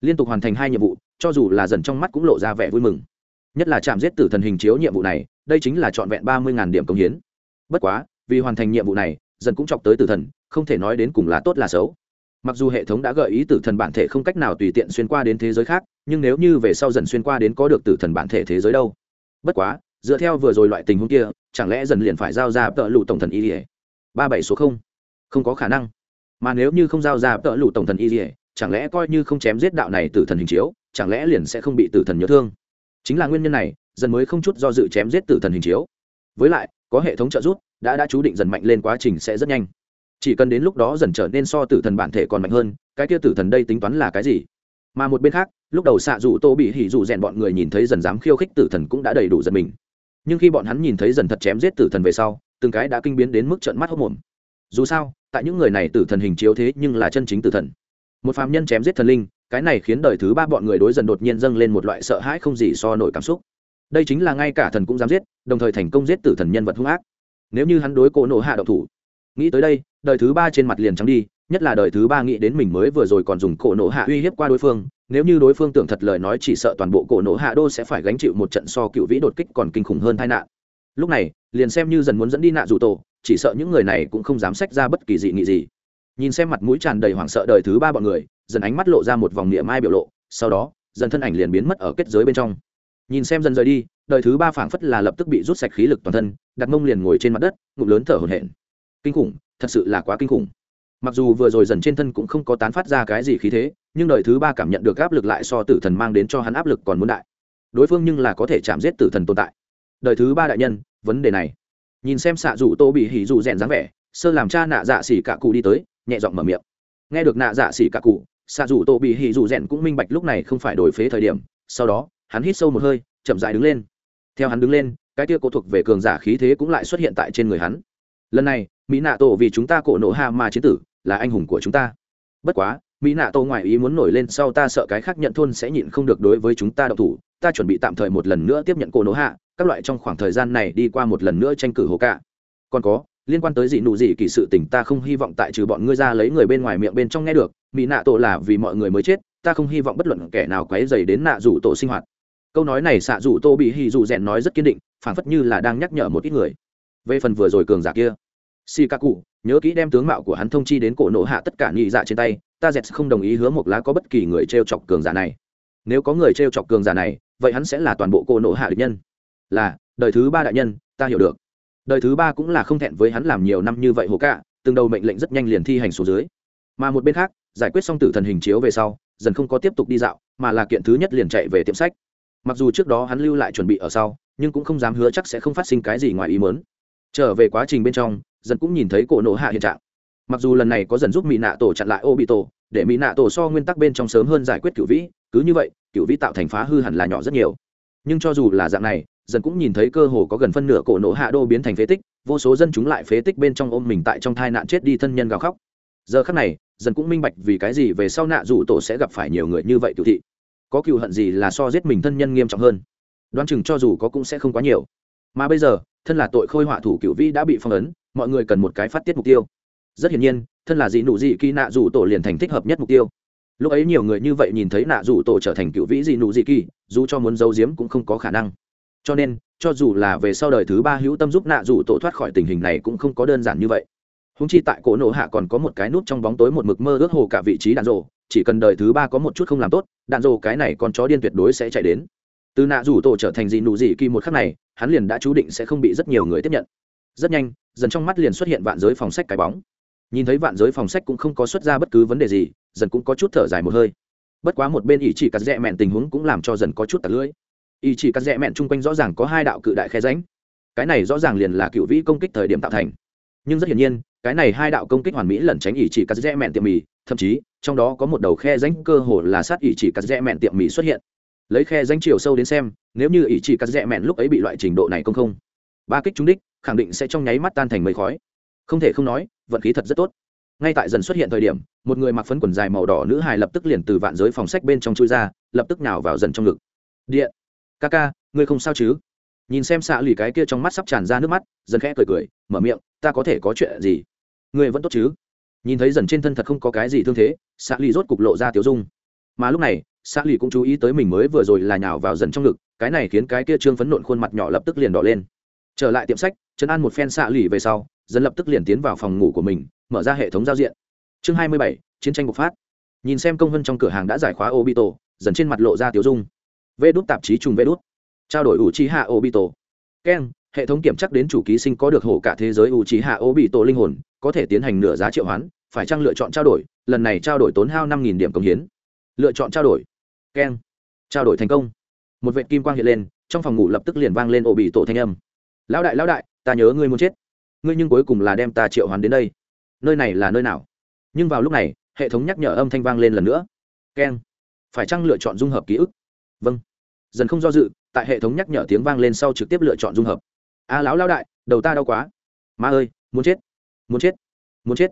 Speaker 1: Liên tục hoàn thành hai nhiệm vụ, cho dù là dần trong mắt cũng lộ ra vẻ vui mừng. Nhất là chạm giết tử thần hình chiếu nhiệm vụ này, đây chính là trọn vẹn ba mươi điểm công hiến. Bất quá, vì hoàn thành nhiệm vụ này, dần cũng chọc tới tử thần, không thể nói đến cùng là tốt là xấu. Mặc dù hệ thống đã gợi ý tử thần bản thể không cách nào tùy tiện xuyên qua đến thế giới khác nhưng nếu như về sau dần xuyên qua đến có được tử thần bản thể thế giới đâu? Bất quá, dựa theo vừa rồi loại tình huống kia, chẳng lẽ dần liền phải giao ra tợ lụ tổng thần y ỉa ba bảy số không? Không có khả năng. Mà nếu như không giao ra tợ lụ tổng thần y dỉa chẳng lẽ coi như không chém giết đạo này tử thần hình chiếu, chẳng lẽ liền sẽ không bị tử thần nhớ thương? Chính là nguyên nhân này, dần mới không chút do dự chém giết tử thần hình chiếu. Với lại, có hệ thống trợ giúp, đã đã chú định dần mạnh lên quá trình sẽ rất nhanh. Chỉ cần đến lúc đó dần trở nên so tử thần bản thể còn mạnh hơn, cái kia tử thần đây tính toán là cái gì? Mà một bên khác, lúc đầu xạ dù tô bị hỉ dù rèn bọn người nhìn thấy dần dám khiêu khích tử thần cũng đã đầy đủ giật mình. Nhưng khi bọn hắn nhìn thấy dần thật chém giết tử thần về sau, từng cái đã kinh biến đến mức trận mắt hốc mồm. Dù sao, tại những người này tử thần hình chiếu thế nhưng là chân chính tử thần. Một phàm nhân chém giết thần linh, cái này khiến đời thứ ba bọn người đối dần đột nhiên dâng lên một loại sợ hãi không gì so nổi cảm xúc. Đây chính là ngay cả thần cũng dám giết, đồng thời thành công giết tử thần nhân vật hung ác. Nếu như hắn đối cổ nộ hạ độc thủ, nghĩ tới đây, đời thứ ba trên mặt liền trắng đi nhất là đời thứ ba nghĩ đến mình mới vừa rồi còn dùng cổ nổ hạ uy hiếp qua đối phương, nếu như đối phương tưởng thật lời nói chỉ sợ toàn bộ cổ nổ hạ đô sẽ phải gánh chịu một trận so cựu vĩ đột kích còn kinh khủng hơn tai nạn. Lúc này, liền xem như dần muốn dẫn đi nạ dù tổ, chỉ sợ những người này cũng không dám sách ra bất kỳ dị nghị gì. Nhìn xem mặt mũi tràn đầy hoảng sợ đời thứ ba bọn người, dần ánh mắt lộ ra một vòng niệm mai biểu lộ, sau đó, dần thân ảnh liền biến mất ở kết giới bên trong. Nhìn xem dần rời đi, đời thứ ba phảng phất là lập tức bị rút sạch khí lực toàn thân, đặt mông liền ngồi trên mặt đất, ngụm lớn thở hổn hển. Kinh khủng, thật sự là quá kinh khủng mặc dù vừa rồi dần trên thân cũng không có tán phát ra cái gì khí thế, nhưng đời thứ ba cảm nhận được áp lực lại so tử thần mang đến cho hắn áp lực còn muốn đại. Đối phương nhưng là có thể chạm giết tử thần tồn tại. Đời thứ ba đại nhân, vấn đề này. Nhìn xem xạ dù tô bị hỉ dù rèn dáng vẻ, sơ làm cha nạ dạ xỉ cả cụ đi tới, nhẹ giọng mở miệng. Nghe được nạ dạ xỉ cả cụ, xạ dù tô bị hỉ dù rèn cũng minh bạch lúc này không phải đổi phế thời điểm, sau đó, hắn hít sâu một hơi, chậm dại đứng lên. Theo hắn đứng lên, cái tia cổ thuộc về cường giả khí thế cũng lại xuất hiện tại trên người hắn. Lần này, mỹ nạ tổ vì chúng ta cổ nộ hạ mà chiến tử là anh hùng của chúng ta. Bất quá, mỹ nạ tô ngoài ý muốn nổi lên sau ta sợ cái khác nhận thôn sẽ nhịn không được đối với chúng ta độc thủ, ta chuẩn bị tạm thời một lần nữa tiếp nhận cô nỗ hạ, các loại trong khoảng thời gian này đi qua một lần nữa tranh cử hồ cả còn có, liên quan tới dị nụ dị kỳ sự tình ta không hy vọng tại trừ bọn ngươi ra lấy người bên ngoài miệng bên trong nghe được, mỹ nạ tổ là vì mọi người mới chết, ta không hy vọng bất luận kẻ nào quấy dày đến nạ rủ tổ sinh hoạt. Câu nói này xạ rủ tô bị hì dù rèn nói rất kiên định, phảng phất như là đang nhắc nhở một ít người. Về phần vừa rồi cường giả kia shikaku, nhớ kỹ đem tướng mạo của hắn thông chi đến cổ nộ hạ tất cả nhị dạ trên tay, ta dẹt không đồng ý hứa một lá có bất kỳ người t r e o chọc cường giả này. Nếu có người t r e o chọc cường giả này, vậy hắn sẽ là toàn bộ cổ nộ hạ địch nhân. Là, đời thứ ba đại nhân, ta hiểu được. Đời thứ ba cũng là không thẹn với hắn làm nhiều năm như vậy hồ cả, từng đầu mệnh lệnh rất nhanh liền thi hành xuống dưới. Mà một bên khác, giải quyết xong tử thần hình chiếu về sau, dần không có tiếp tục đi dạo, mà là kiện thứ nhất liền chạy về tiệm sách. Mặc dù trước đó hắn lưu lại chuẩn bị ở sau, nhưng cũng không dám hứa chắc sẽ không phát sinh cái gì ngoài ý mớn trở về quá trình bên trong dần cũng nhìn thấy cổ nộ hạ hiện trạng. Mặc dù lần này có dần giúp mỹ nạ tổ chặn lại ô bị tổ để mỹ nạ tổ so nguyên tắc bên trong sớm hơn giải quyết cựu vĩ, cứ như vậy cựu vĩ tạo thành phá hư hẳn là nhỏ rất nhiều. Nhưng cho dù là dạng này dần cũng nhìn thấy cơ hồ có gần phân nửa cổ nộ hạ đô biến thành phế tích, vô số dân chúng lại phế tích bên trong ôm mình tại trong thai nạn chết đi thân nhân gào khóc. Giờ khắc này dần cũng minh bạch vì cái gì về sau nạ dù tổ sẽ gặp phải nhiều người như vậy cựu thị. Có cựu hận gì là so giết mình thân nhân nghiêm trọng hơn? Đoán chừng cho dù có cũng sẽ không quá nhiều. Mà bây giờ, thân là tội khôi họa thủ cựu vĩ đã bị phong ấn mọi người cần một cái phát tiết mục tiêu. Rất hiển nhiên, thân là dị nụ dị kỳ nạ dù tổ liền thành thích hợp nhất mục tiêu. Lúc ấy nhiều người như vậy nhìn thấy nạ dù tổ trở thành cựu vĩ dị nụ dị kỳ, dù cho muốn giấu giếm cũng không có khả năng. Cho nên, cho dù là về sau đời thứ ba hữu tâm giúp nạ dù tổ thoát khỏi tình hình này cũng không có đơn giản như vậy. Húng chi tại cổ nộ hạ còn có một cái nút trong bóng tối một mực mơ ước hồ cả vị trí đạn rộ chỉ cần đời thứ ba có một chút không làm tốt, đạn rộ cái này con chó điên tuyệt đối sẽ chạy đến. Từ nạ rủ tổ trở thành dị nụ dị kỳ một khắc này, hắn liền đã chú định sẽ không bị rất nhiều người tiếp nhận rất nhanh, dần trong mắt liền xuất hiện vạn giới phòng sách cái bóng. Nhìn thấy vạn giới phòng sách cũng không có xuất ra bất cứ vấn đề gì, dần cũng có chút thở dài một hơi. Bất quá một bên ý chỉ cắt rẽ mẹn tình huống cũng làm cho dần có chút tạt lưỡi. Ý chỉ cắt rẽ mẹn chung quanh rõ ràng có hai đạo cự đại khe ránh cái này rõ ràng liền là cựu vĩ công kích thời điểm tạo thành. Nhưng rất hiển nhiên, cái này hai đạo công kích hoàn mỹ lẩn tránh ý chỉ cắt rẽ mẹn tiệm mì, thậm chí, trong đó có một đầu khe ránh cơ hồ là sát ý chỉ cắt rẽ mẹn tiệm mì xuất hiện. Lấy khe danh chiều sâu đến xem, nếu như ý chỉ cắt rẽ mẹn lúc ấy bị loại trình độ này công không? Ba kích trúng đích, khẳng định sẽ trong nháy mắt tan thành mây khói. Không thể không nói, vận khí thật rất tốt. Ngay tại dần xuất hiện thời điểm, một người mặc phấn quần dài màu đỏ nữ hài lập tức liền từ vạn giới phòng sách bên trong chui ra, lập tức nào vào dần trong ngực. Điện, ca ca, ngươi không sao chứ? Nhìn xem xạ lì cái kia trong mắt sắp tràn ra nước mắt, dần khẽ cười cười, mở miệng, ta có thể có chuyện gì? Ngươi vẫn tốt chứ? Nhìn thấy dần trên thân thật không có cái gì thương thế, xạ lì rốt cục lộ ra tiểu dung. Mà lúc này, xạ lì cũng chú ý tới mình mới vừa rồi là nhào vào dần trong ngực, cái này khiến cái kia trương phấn nộn khuôn mặt nhỏ lập tức liền đỏ lên trở lại tiệm sách chấn an một phen xạ lì về sau dần lập tức liền tiến vào phòng ngủ của mình, mở ra hệ thống giao diện. Chương hai mươi bảy, chiến tranh bộc phát. Nhìn xem công vân trong cửa hàng đã giải khóa obito, dần trên mặt lộ ra tiểu dung. Vê đút tạp chí trùng vê đút. Trao đổi ủ trí hạ obito. Keng hệ thống kiểm chắc đến chủ ký sinh có được hổ cả thế giới ủ trí hạ obito linh hồn, có thể tiến hành nửa giá triệu hoán, phải chăng lựa chọn trao đổi? Lần này trao đổi tốn hao năm nghìn điểm công hiến. Lựa chọn trao đổi. Keng trao đổi thành công. Một vệ kim quang hiện lên, trong phòng ngủ lập tức liền vang lên ổ bị tổ thanh âm lão đại lão đại, ta nhớ ngươi muốn chết. Ngươi nhưng cuối cùng là đem ta triệu hoán đến đây. Nơi này là nơi nào? Nhưng vào lúc này, hệ thống nhắc nhở âm thanh vang lên lần nữa. Keng. Phải chăng lựa chọn dung hợp ký ức? Vâng. Dần không do dự, tại hệ thống nhắc nhở tiếng vang lên sau trực tiếp lựa chọn dung hợp. A, lão lão đại, đầu ta đau quá. Ma ơi, muốn chết. Muốn chết. Muốn chết.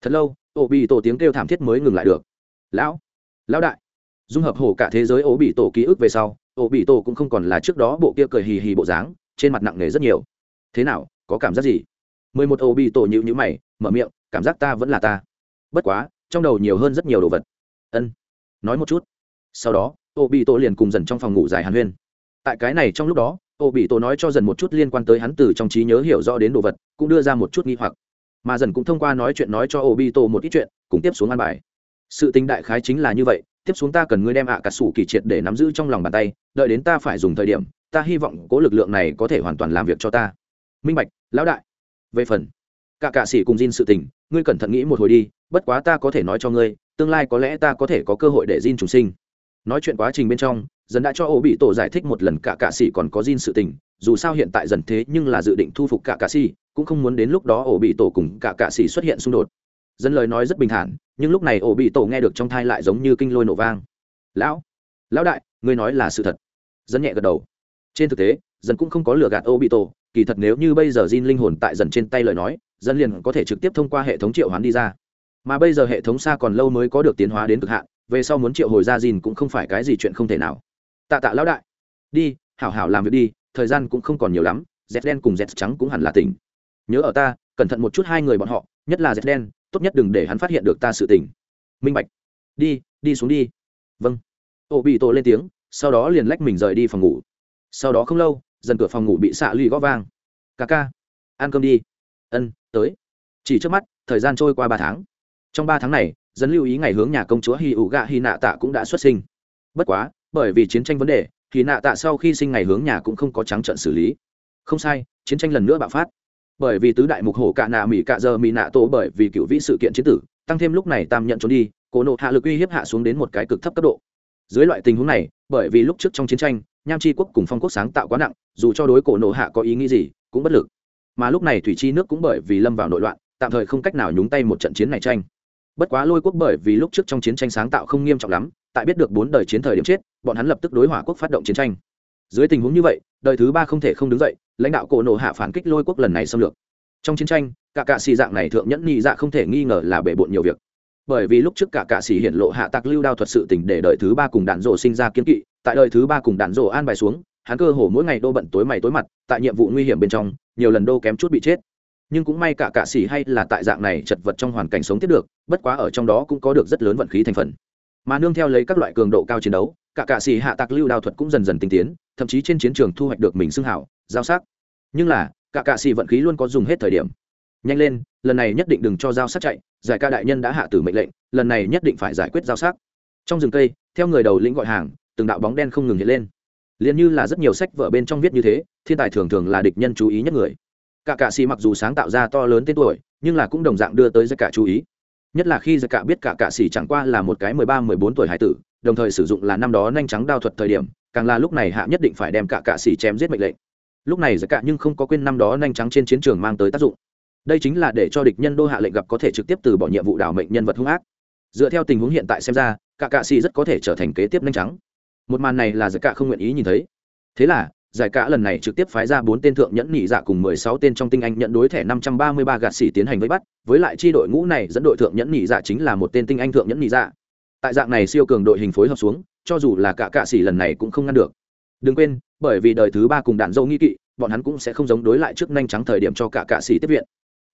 Speaker 1: Thật lâu ổ bị tổ tiếng kêu thảm thiết mới ngừng lại được. Lão lão đại. Dung hợp hổ cả thế giới ổ bị tổ ký ức về sau ổ bị tổ cũng không còn là trước đó bộ kia cười hì hì bộ dáng trên mặt nặng nề rất nhiều. Thế nào, có cảm giác gì? Mười một ổ bị tổ nhịu nhữ mày, mở miệng, cảm giác ta vẫn là ta. Bất quá, trong đầu nhiều hơn rất nhiều đồ vật. Ân, nói một chút. Sau đó Obito bị tổ liền cùng dần trong phòng ngủ dài hàn huyên. Tại cái này trong lúc đó Obito bị tổ nói cho dần một chút liên quan tới hắn từ trong trí nhớ hiểu rõ đến đồ vật, cũng đưa ra một chút nghi hoặc. Mà dần cũng thông qua nói chuyện nói cho Obito bị tổ một ít chuyện, cùng tiếp xuống ăn bài. Sự tính đại khái chính là như vậy, tiếp xuống ta cần ngươi đem ạ cả sủ kỳ triệt để nắm giữ trong lòng bàn tay, đợi đến ta phải dùng thời điểm ta hy vọng cố lực lượng này có thể hoàn toàn làm việc cho ta. Minh bạch, lão đại. Về phần, cả cạ sĩ cùng Jin sự tình, ngươi cẩn thận nghĩ một hồi đi, bất quá ta có thể nói cho ngươi, tương lai có lẽ ta có thể có cơ hội để Jin trùng sinh. Nói chuyện quá trình bên trong, dần đã cho ô bị tổ giải thích một lần cả cạ sĩ còn có Jin sự tình, dù sao hiện tại dần thế nhưng là dự định thu phục cả cạ sĩ, cũng không muốn đến lúc đó ổ bị tổ cùng cả cạ sĩ xuất hiện xung đột. Dân lời nói rất bình thản, nhưng lúc này ổ bị tổ nghe được trong thai lại giống như kinh lôi nổ vang. Lão lão đại, ngươi nói là sự thật. Dân nhẹ gật đầu trên thực tế, dân cũng không có lừa gạt ô bị tổ kỳ thật nếu như bây giờ Jin linh hồn tại dần trên tay lời nói, dân liền có thể trực tiếp thông qua hệ thống triệu hoán đi ra. Mà bây giờ hệ thống xa còn lâu mới có được tiến hóa đến cực hạn, về sau muốn triệu hồi ra Jin cũng không phải cái gì chuyện không thể nào. Tạ tạ lão đại. Đi, hảo hảo làm việc đi, thời gian cũng không còn nhiều lắm, z đen cùng z trắng cũng hẳn là tỉnh. Nhớ ở ta, cẩn thận một chút hai người bọn họ, nhất là z đen, tốt nhất đừng để hắn phát hiện được ta sự tỉnh. minh bạch. Đi đi xuống đi. Vâng. Ô bị tổ lên tiếng, sau đó liền lách mình rời đi phòng ngủ sau đó không lâu, dần cửa phòng ngủ bị xạ lì gõ vang. Ca ca, ăn cơm đi. Ân, tới. Chỉ trước mắt, thời gian trôi qua ba tháng. Trong ba tháng này dân lưu ý ngày hướng nhà công chúa hi ủ gạ hi nạ tạ cũng đã xuất sinh. Bất quá, bởi vì chiến tranh vấn đề thì nạ tạ sau khi sinh ngày hướng nhà cũng không có trắng trận xử lý. Không sai, chiến tranh lần nữa bạo phát. Bởi vì tứ đại mục hổ cạ nạ mỹ cạ giờ mỹ nạ tổ bởi vì cựu vĩ sự kiện chiến tử, tăng thêm lúc này tam nhận trốn đi cổ nộ hạ lực uy hiếp hạ xuống đến một cái cực thấp cấp độ. Dưới loại tình huống này, bởi vì lúc trước trong chiến tranh nham tri quốc cùng phong quốc sáng tạo quá nặng, dù cho đối cổ nộ hạ có ý nghĩ gì, cũng bất lực. Mà lúc này thủy chi nước cũng bởi vì lâm vào nội loạn, tạm thời không cách nào nhúng tay một trận chiến này tranh. Bất quá lôi quốc bởi vì lúc trước trong chiến tranh sáng tạo không nghiêm trọng lắm, tại biết được bốn đời chiến thời điểm chết, bọn hắn lập tức đối hỏa quốc phát động chiến tranh. Dưới tình huống như vậy, đời thứ ba không thể không đứng dậy, lãnh đạo cổ nộ hạ phản kích lôi quốc lần này xâm lược. Trong chiến tranh, cả cạ xì dạng này thượng nhẫn nhị dạ không thể nghi ngờ là bể bộn nhiều việc. Bởi vì lúc trước cả cạ xì hiện lộ hạ tạc lưu đao thuật sự tỉnh để đời thứ ba cùng đạn rộ sinh ra kiến kỵ tại đời thứ ba cùng đạn rổ an bài xuống, hắn cơ hồ mỗi ngày đô bận tối mày tối mặt, tại nhiệm vụ nguy hiểm bên trong, nhiều lần đô kém chút bị chết. Nhưng cũng may cả cạ xì hay là tại dạng này chật vật trong hoàn cảnh sống tiếp được, bất quá ở trong đó cũng có được rất lớn vận khí thành phần. Mà nương theo lấy các loại cường độ cao chiến đấu, cả cạ xì hạ tạc lưu đào thuật cũng dần dần tinh tiến, thậm chí trên chiến trường thu hoạch được mình xưng hảo, giao sắc. Nhưng là, cả cạ xì vận khí luôn có dùng hết thời điểm. Nhanh lên, lần này nhất định đừng cho giao sắc chạy, giải ca đại nhân đã hạ tử mệnh lệnh, lần này nhất định phải giải quyết giao sắc. Trong rừng cây, theo người đầu lĩnh gọi hàng từng đạo bóng đen không ngừng hiện lên. Liền như là rất nhiều sách vở bên trong viết như thế, thiên tài thường thường là địch nhân chú ý nhất người. Cả cạ xì mặc dù sáng tạo ra to lớn tên tuổi, nhưng là cũng đồng dạng đưa tới giải cả chú ý. Nhất là khi giải cả biết cả cạ xì chẳng qua là một cái mười ba, mười bốn tuổi hải tử, đồng thời sử dụng là năm đó nhanh trắng đao thuật thời điểm, càng là lúc này hạ nhất định phải đem cả cạ xì chém giết mệnh lệnh. Lúc này giải cả nhưng không có quên năm đó nhanh trắng trên chiến trường mang tới tác dụng. Đây chính là để cho địch nhân đô hạ lệnh gặp có thể trực tiếp từ bỏ nhiệm vụ đảo mệnh nhân vật hung ác. Dựa theo tình huống hiện tại xem ra, cả cạ xì rất có thể trở thành kế tiếp nhanh trắng một màn này là giải cả không nguyện ý nhìn thấy. Thế là, giải cả lần này trực tiếp phái ra bốn tên thượng nhẫn nhị dạ cùng mười sáu tên trong tinh anh nhận đối thẻ năm trăm ba mươi ba gạt xỉ tiến hành vây bắt, với lại chi đội ngũ này dẫn đội thượng nhẫn nhị dạ chính là một tên tinh anh thượng nhẫn nhị dạ. Tại dạng này siêu cường đội hình phối hợp xuống, cho dù là cả cạ xỉ lần này cũng không ngăn được. Đừng quên, bởi vì đời thứ ba cùng đạn dâu nghi kỵ, bọn hắn cũng sẽ không giống đối lại trước nhanh trắng thời điểm cho cả cạ xỉ tiếp viện.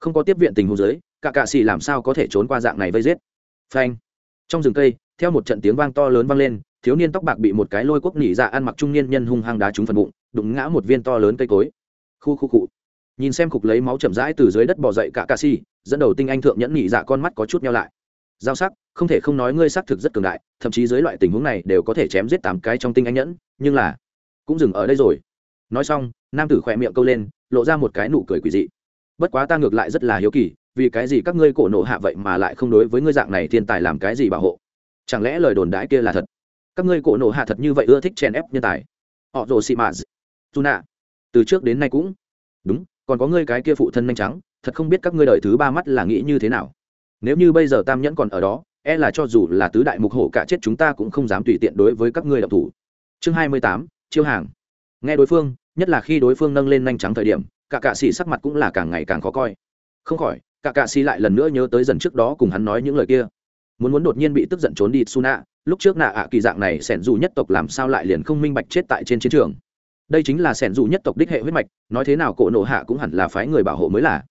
Speaker 1: Không có tiếp viện tình huống giới cả cạ xỉ làm sao có thể trốn qua dạng này vây giết? Phanh. Trong rừng cây, theo một trận tiếng vang to lớn vang lên thiếu niên tóc bạc bị một cái lôi quốc nỉ dạ ăn mặc trung niên nhân hung hăng đá trúng phần bụng, đụng ngã một viên to lớn cây cối. Khu khu cụ nhìn xem cục lấy máu chậm rãi từ dưới đất bỏ dậy cả ca si, dẫn đầu tinh anh thượng nhẫn nỉ dạ con mắt có chút nhau lại. Giao sắc, không thể không nói ngươi xác thực rất cường đại, thậm chí dưới loại tình huống này đều có thể chém giết tám cái trong tinh anh nhẫn, nhưng là cũng dừng ở đây rồi. Nói xong, nam tử khỏe miệng câu lên, lộ ra một cái nụ cười quỳ dị. Bất quá ta ngược lại rất là hiếu kỳ, vì cái gì các ngươi cổ nộ hạ vậy mà lại không đối với ngươi dạng này thiên tài làm cái gì bảo hộ? Chẳng lẽ lời đồn đãi kia là thật? Các ngươi cổ nổ hạ thật như vậy ưa thích chèn ép nhân tài. Họ rồ xị mạ dù nạ. Từ trước đến nay cũng. Đúng, còn có ngươi cái kia phụ thân nhanh trắng, thật không biết các ngươi đời thứ ba mắt là nghĩ như thế nào. Nếu như bây giờ tam nhẫn còn ở đó e là cho dù là tứ đại mục hổ cả chết chúng ta cũng không dám tùy tiện đối với các ngươi đọc thủ. Chương hai mươi tám, chiêu hàng. Nghe đối phương, nhất là khi đối phương nâng lên nhanh trắng thời điểm, cả cạ xì sắc mặt cũng là càng ngày càng khó coi. Không khỏi, cả cạ xì lại lần nữa nhớ tới dần trước đó cùng hắn nói những lời kia muốn muốn đột nhiên bị tức giận trốn đi suna lúc trước nạ ạ kỳ dạng này sẻn dù nhất tộc làm sao lại liền không minh bạch chết tại trên chiến trường. Đây chính là sẻn dù nhất tộc đích hệ huyết mạch, nói thế nào cổ nộ hạ cũng hẳn là phái người bảo hộ mới là.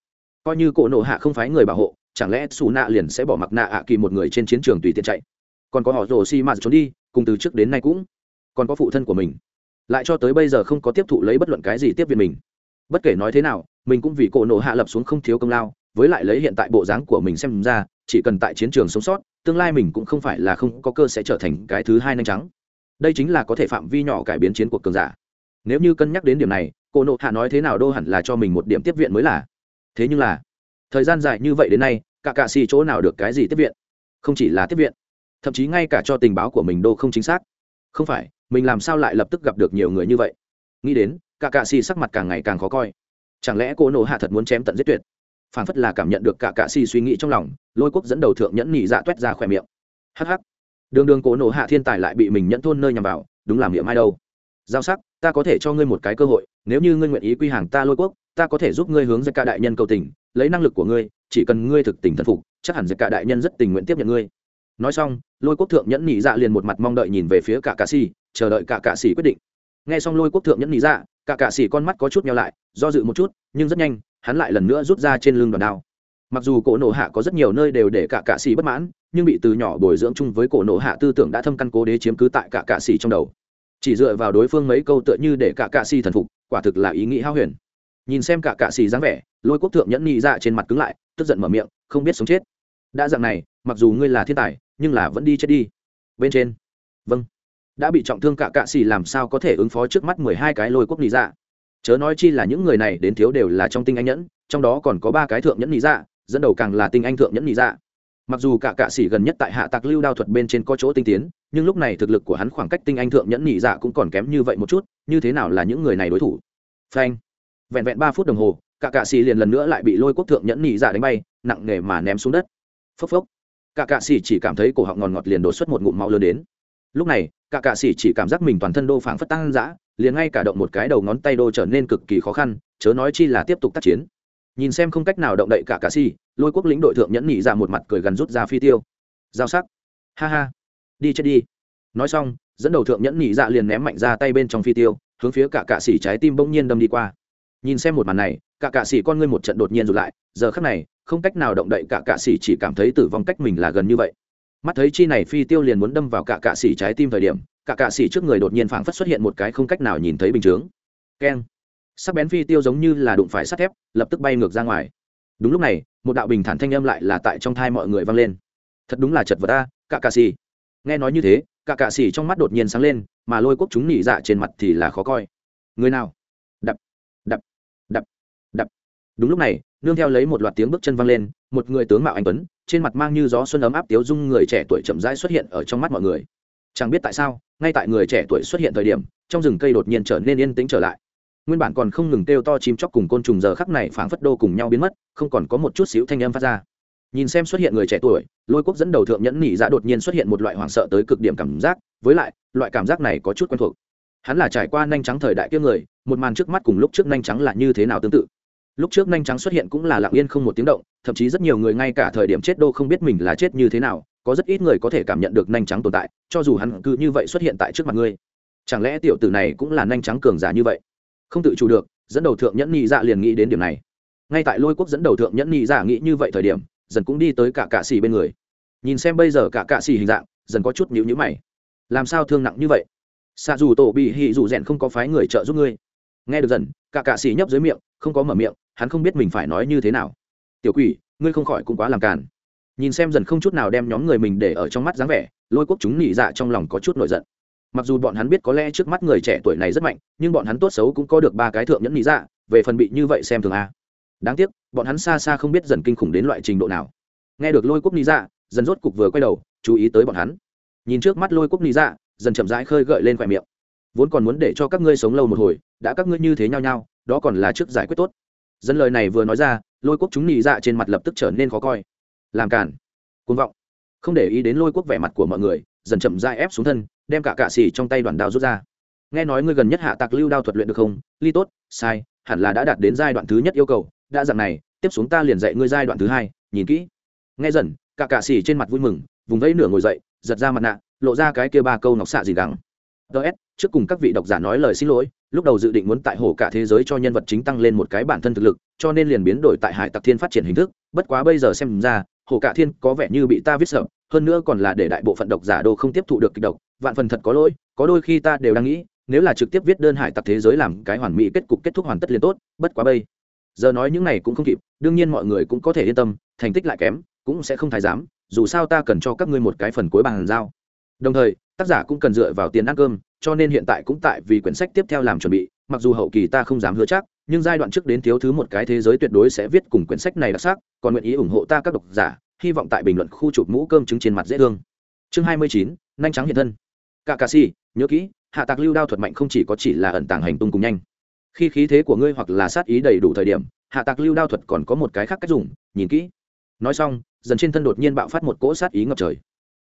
Speaker 1: Coi như cổ nộ hạ không phái người bảo hộ, chẳng lẽ xù nạ liền sẽ bỏ mặc nạ ạ kỳ một người trên chiến trường tùy tiện chạy? Còn có họ rồ xi mạt trốn đi, cùng từ trước đến nay cũng. Còn có phụ thân của mình. Lại cho tới bây giờ không có tiếp thụ lấy bất luận cái gì tiếp viện mình. Bất kể nói thế nào, mình cũng vì cổ nộ hạ lập xuống không thiếu công lao, với lại lấy hiện tại bộ dáng của mình xem ra chỉ cần tại chiến trường sống sót, tương lai mình cũng không phải là không có cơ sẽ trở thành cái thứ hai nhanh trắng đây chính là có thể phạm vi nhỏ cải biến chiến cuộc cường giả. Nếu như cân nhắc đến điểm này, cô nộ hạ nói thế nào đô hẳn là cho mình một điểm tiếp viện mới là. Thế nhưng là, thời gian dài như vậy đến nay, cả cạ xì chỗ nào được cái gì tiếp viện? Không chỉ là tiếp viện, thậm chí ngay cả cho tình báo của mình đô không chính xác. Không phải, mình làm sao lại lập tức gặp được nhiều người như vậy? Nghĩ đến, cả cạ xì sắc mặt càng ngày càng khó coi. Chẳng lẽ cô nộ hạ thật muốn chém tận giết tuyệt? Phản phất là cảm nhận được cả cạ xì suy nghĩ trong lòng, lôi quốc dẫn đầu thượng nhẫn nhị dạ t u é t ra khỏe miệng. Hh đường đường cổ nổ hạ thiên tài lại bị mình nhẫn thôn nơi nhằm vào, đúng làm miệng ai đâu. Giao sắc, ta có thể cho ngươi một cái cơ hội, nếu như ngươi nguyện ý quy hàng ta lôi quốc, ta có thể giúp ngươi hướng ra cả đại nhân cầu tình, lấy năng lực của ngươi, chỉ cần ngươi thực tình thần phục, chắc hẳn ra cả đại nhân rất tình nguyện tiếp nhận ngươi. Nói xong, lôi quốc thượng nhẫn nhị dạ liền một mặt mong đợi nhìn về phía cả cạ xì, chờ đợi cả cạ xì quyết định. Nghe xong lôi quốc thượng nhẫn nhị dạ cả cạ xì con mắt có chút nhau lại, do dự một chút, nhưng rất nhanh hắn lại lần nữa rút ra trên lưng đoàn đao. Mặc dù cổ nổ hạ có rất nhiều nơi đều để cả cạ xì bất mãn, nhưng bị từ nhỏ bồi dưỡng chung với cổ nổ hạ tư tưởng đã thâm căn cố đế chiếm cứ tại cả cạ xì trong đầu. Chỉ dựa vào đối phương mấy câu tựa như để cả cạ xì thần phục, quả thực là ý nghĩ hao huyền. Nhìn xem cả cạ xì dáng vẻ, lôi quốc thượng nhẫn nhị dạ trên mặt cứng lại, tức giận mở miệng, không biết sống chết. Đã dạng này, mặc dù ngươi là thiên tài, nhưng là vẫn đi chết đi. Bên trên. Vâng. Đã bị trọng thương cả cạ xì làm sao có thể ứng phó trước mắt mười hai cái lôi quốc nhị dạ? Chớ nói chi là những người này đến thiếu đều là trong tinh anh nhẫn, trong đó còn có ba cái thượng nhẫn nhị dạ dẫn đầu càng là tinh anh thượng nhẫn nhị dạ. Mặc dù cả cạ sĩ gần nhất tại hạ tạc lưu đao thuật bên trên có chỗ tinh tiến, nhưng lúc này thực lực của hắn khoảng cách tinh anh thượng nhẫn nhị dạ cũng còn kém như vậy một chút, như thế nào là những người này đối thủ? Phanh. Vẹn vẹn ba phút đồng hồ, cả cạ sĩ liền lần nữa lại bị lôi quốc thượng nhẫn nhị dạ đánh bay, nặng nề mà ném xuống đất. Phốc phốc. Cả cạ sĩ chỉ cảm thấy cổ họng ngòn ngọt liền đổ xuất một ngụm máu lớn đến. Lúc này, cả cạ sĩ chỉ cảm giác mình toàn thân đô phảng phất tăng dã liền ngay cả động một cái đầu ngón tay đô trở nên cực kỳ khó khăn, chớ nói chi là tiếp tục tác chiến. Nhìn xem không cách nào động đậy cả cà si, lôi quốc lĩnh đội thượng nhẫn nhị ra một mặt cười gần rút ra phi tiêu. Giao sắc. Ha ha. Đi chết đi. Nói xong, dẫn đầu thượng nhẫn nhị dạ liền ném mạnh ra tay bên trong phi tiêu, hướng phía cả cạ sĩ trái tim bỗng nhiên đâm đi qua. Nhìn xem một màn này, cả cạ sĩ con ngươi một trận đột nhiên rụt lại, giờ khắc này, không cách nào động đậy cả cạ sĩ chỉ cảm thấy tử vong cách mình là gần như vậy. Mắt thấy chi này phi tiêu liền muốn đâm vào cả cạ sĩ trái tim thời điểm cả cạ sĩ trước người đột nhiên phảng phất xuất hiện một cái không cách nào nhìn thấy bình chướng. Keng. Sắc bén phi tiêu giống như là đụng phải sắt thép, lập tức bay ngược ra ngoài. Đúng lúc này, một đạo bình thản thanh âm lại là tại trong thai mọi người vang lên. Thật đúng là chật vật ta cả cạ sĩ nghe nói như thế cả cạ sĩ trong mắt đột nhiên sáng lên, mà lôi quốc chúng nỉ dạ trên mặt thì là khó coi. Người nào? Đập đập đập đập. Đúng lúc này, nương theo lấy một loạt tiếng bước chân vang lên, một người tướng mạo anh tuấn, trên mặt mang như gió xuân ấm áp tiếu dung người trẻ tuổi chậm rãi xuất hiện ở trong mắt mọi người chẳng biết tại sao, ngay tại người trẻ tuổi xuất hiện thời điểm, trong rừng cây đột nhiên trở nên yên tĩnh trở lại. Nguyên bản còn không ngừng kêu to chim chóc cùng côn trùng giờ khắc này phảng phất đô cùng nhau biến mất, không còn có một chút xíu thanh âm phát ra. Nhìn xem xuất hiện người trẻ tuổi, lôi quốc dẫn đầu thượng nhẫn nỉ dạ đột nhiên xuất hiện một loại hoảng sợ tới cực điểm cảm giác, với lại, loại cảm giác này có chút quen thuộc. Hắn là trải qua nhanh trắng thời đại kia người, một màn trước mắt cùng lúc trước nhanh trắng là như thế nào tương tự. Lúc trước nhanh trắng xuất hiện cũng là lặng yên không một tiếng động, thậm chí rất nhiều người ngay cả thời điểm chết đô không biết mình là chết như thế nào có rất ít người có thể cảm nhận được nhanh trắng tồn tại, cho dù hắn cứ như vậy xuất hiện tại trước mặt ngươi. Chẳng lẽ tiểu tử này cũng là nhanh trắng cường giả như vậy? Không tự chủ được, dẫn đầu thượng nhẫn nhị dạ liền nghĩ đến điểm này. Ngay tại lôi quốc dẫn đầu thượng nhẫn nhị dạ nghĩ như vậy thời điểm, dần cũng đi tới cả cạ xì bên người. Nhìn xem bây giờ cả cạ xì hình dạng, dần có chút nhíu nhíu mày. Làm sao thương nặng như vậy? Xạ dù tổ bị hị dù rèn không có phái người trợ giúp ngươi. Nghe được dần, cả cạ xì nhấp dưới miệng, không có mở miệng, hắn không biết mình phải nói như thế nào. Tiểu quỷ, ngươi không khỏi cũng quá làm càn nhìn xem dần không chút nào đem nhóm người mình để ở trong mắt dáng vẻ, lôi quốc chúng nỉ dạ trong lòng có chút nổi giận. Mặc dù bọn hắn biết có lẽ trước mắt người trẻ tuổi này rất mạnh, nhưng bọn hắn tốt xấu cũng có được ba cái thượng nhẫn nỉ dạ về phần bị như vậy xem thường a. Đáng tiếc, bọn hắn xa xa không biết dần kinh khủng đến loại trình độ nào. Nghe được lôi quốc nỉ dạ dần rốt cục vừa quay đầu, chú ý tới bọn hắn. Nhìn trước mắt lôi quốc nỉ dạ dần chậm rãi khơi gợi lên khoe miệng. Vốn còn muốn để cho các ngươi sống lâu một hồi, đã các ngươi như thế nhau nhau đó còn là trước giải quyết tốt. Dân lời này vừa nói ra, lôi quốc chúng nỉ dạ trên mặt lập tức trở nên khó coi làm cản côn vọng. Không để ý đến lôi quốc vẻ mặt của mọi người, dần chậm dai ép xuống thân, đem cả cạ xỉ trong tay đoàn đao rút ra. Nghe nói ngươi gần nhất hạ tạc lưu đao thuật luyện được không? Ly tốt, sai, hẳn là đã đạt đến giai đoạn thứ nhất yêu cầu. Đã dạng này, tiếp xuống ta liền dạy ngươi giai đoạn thứ hai, nhìn kỹ. Nghe dần, cả cạ xỉ trên mặt vui mừng, vùng vẫy nửa ngồi dậy, giật ra mặt nạ, lộ ra cái kia ba câu nọc xạ gì gắng. Ts trước cùng các vị độc giả nói lời xin lỗi, lúc đầu dự định muốn tại hồ cả thế giới cho nhân vật chính tăng lên một cái bản thân thực lực, cho nên liền biến đổi tại hải tặc thiên phát triển hình thức. Bất quá bây giờ xem ra hồ cả thiên có vẻ như bị ta viết sợ, hơn nữa còn là để đại bộ phận độc giả đô không tiếp thụ được kịch độc, vạn phần thật có lỗi, có đôi khi ta đều đang nghĩ, nếu là trực tiếp viết đơn hải tặc thế giới làm cái hoàn mỹ kết cục kết thúc hoàn tất liền tốt, bất quá bây giờ nói những này cũng không kịp, đương nhiên mọi người cũng có thể yên tâm, thành tích lại kém, cũng sẽ không thái dám dù sao ta cần cho các ngươi một cái phần cuối bàn giao. Đồng thời, tác giả cũng cần dựa vào tiền ăn cơm, cho nên hiện tại cũng tại vì quyển sách tiếp theo làm chuẩn bị mặc dù hậu kỳ ta không dám hứa chắc, nhưng giai đoạn trước đến thiếu thứ một cái thế giới tuyệt đối sẽ viết cùng quyển sách này đặc sắc, còn nguyện ý ủng hộ ta các độc giả, hy vọng tại bình luận khu chụp mũ cơm trứng trên mặt dễ thương. Chương hai mươi chín, nhanh trắng hiện thân. Cả cà si, nhớ kỹ, hạ tạc lưu đao thuật mạnh không chỉ có chỉ là ẩn tàng hành tung cùng nhanh. Khi khí thế của ngươi hoặc là sát ý đầy đủ thời điểm, hạ tạc lưu đao thuật còn có một cái khác cách dùng, nhìn kỹ. Nói xong, dần trên thân đột nhiên bạo phát một cỗ sát ý ngập trời.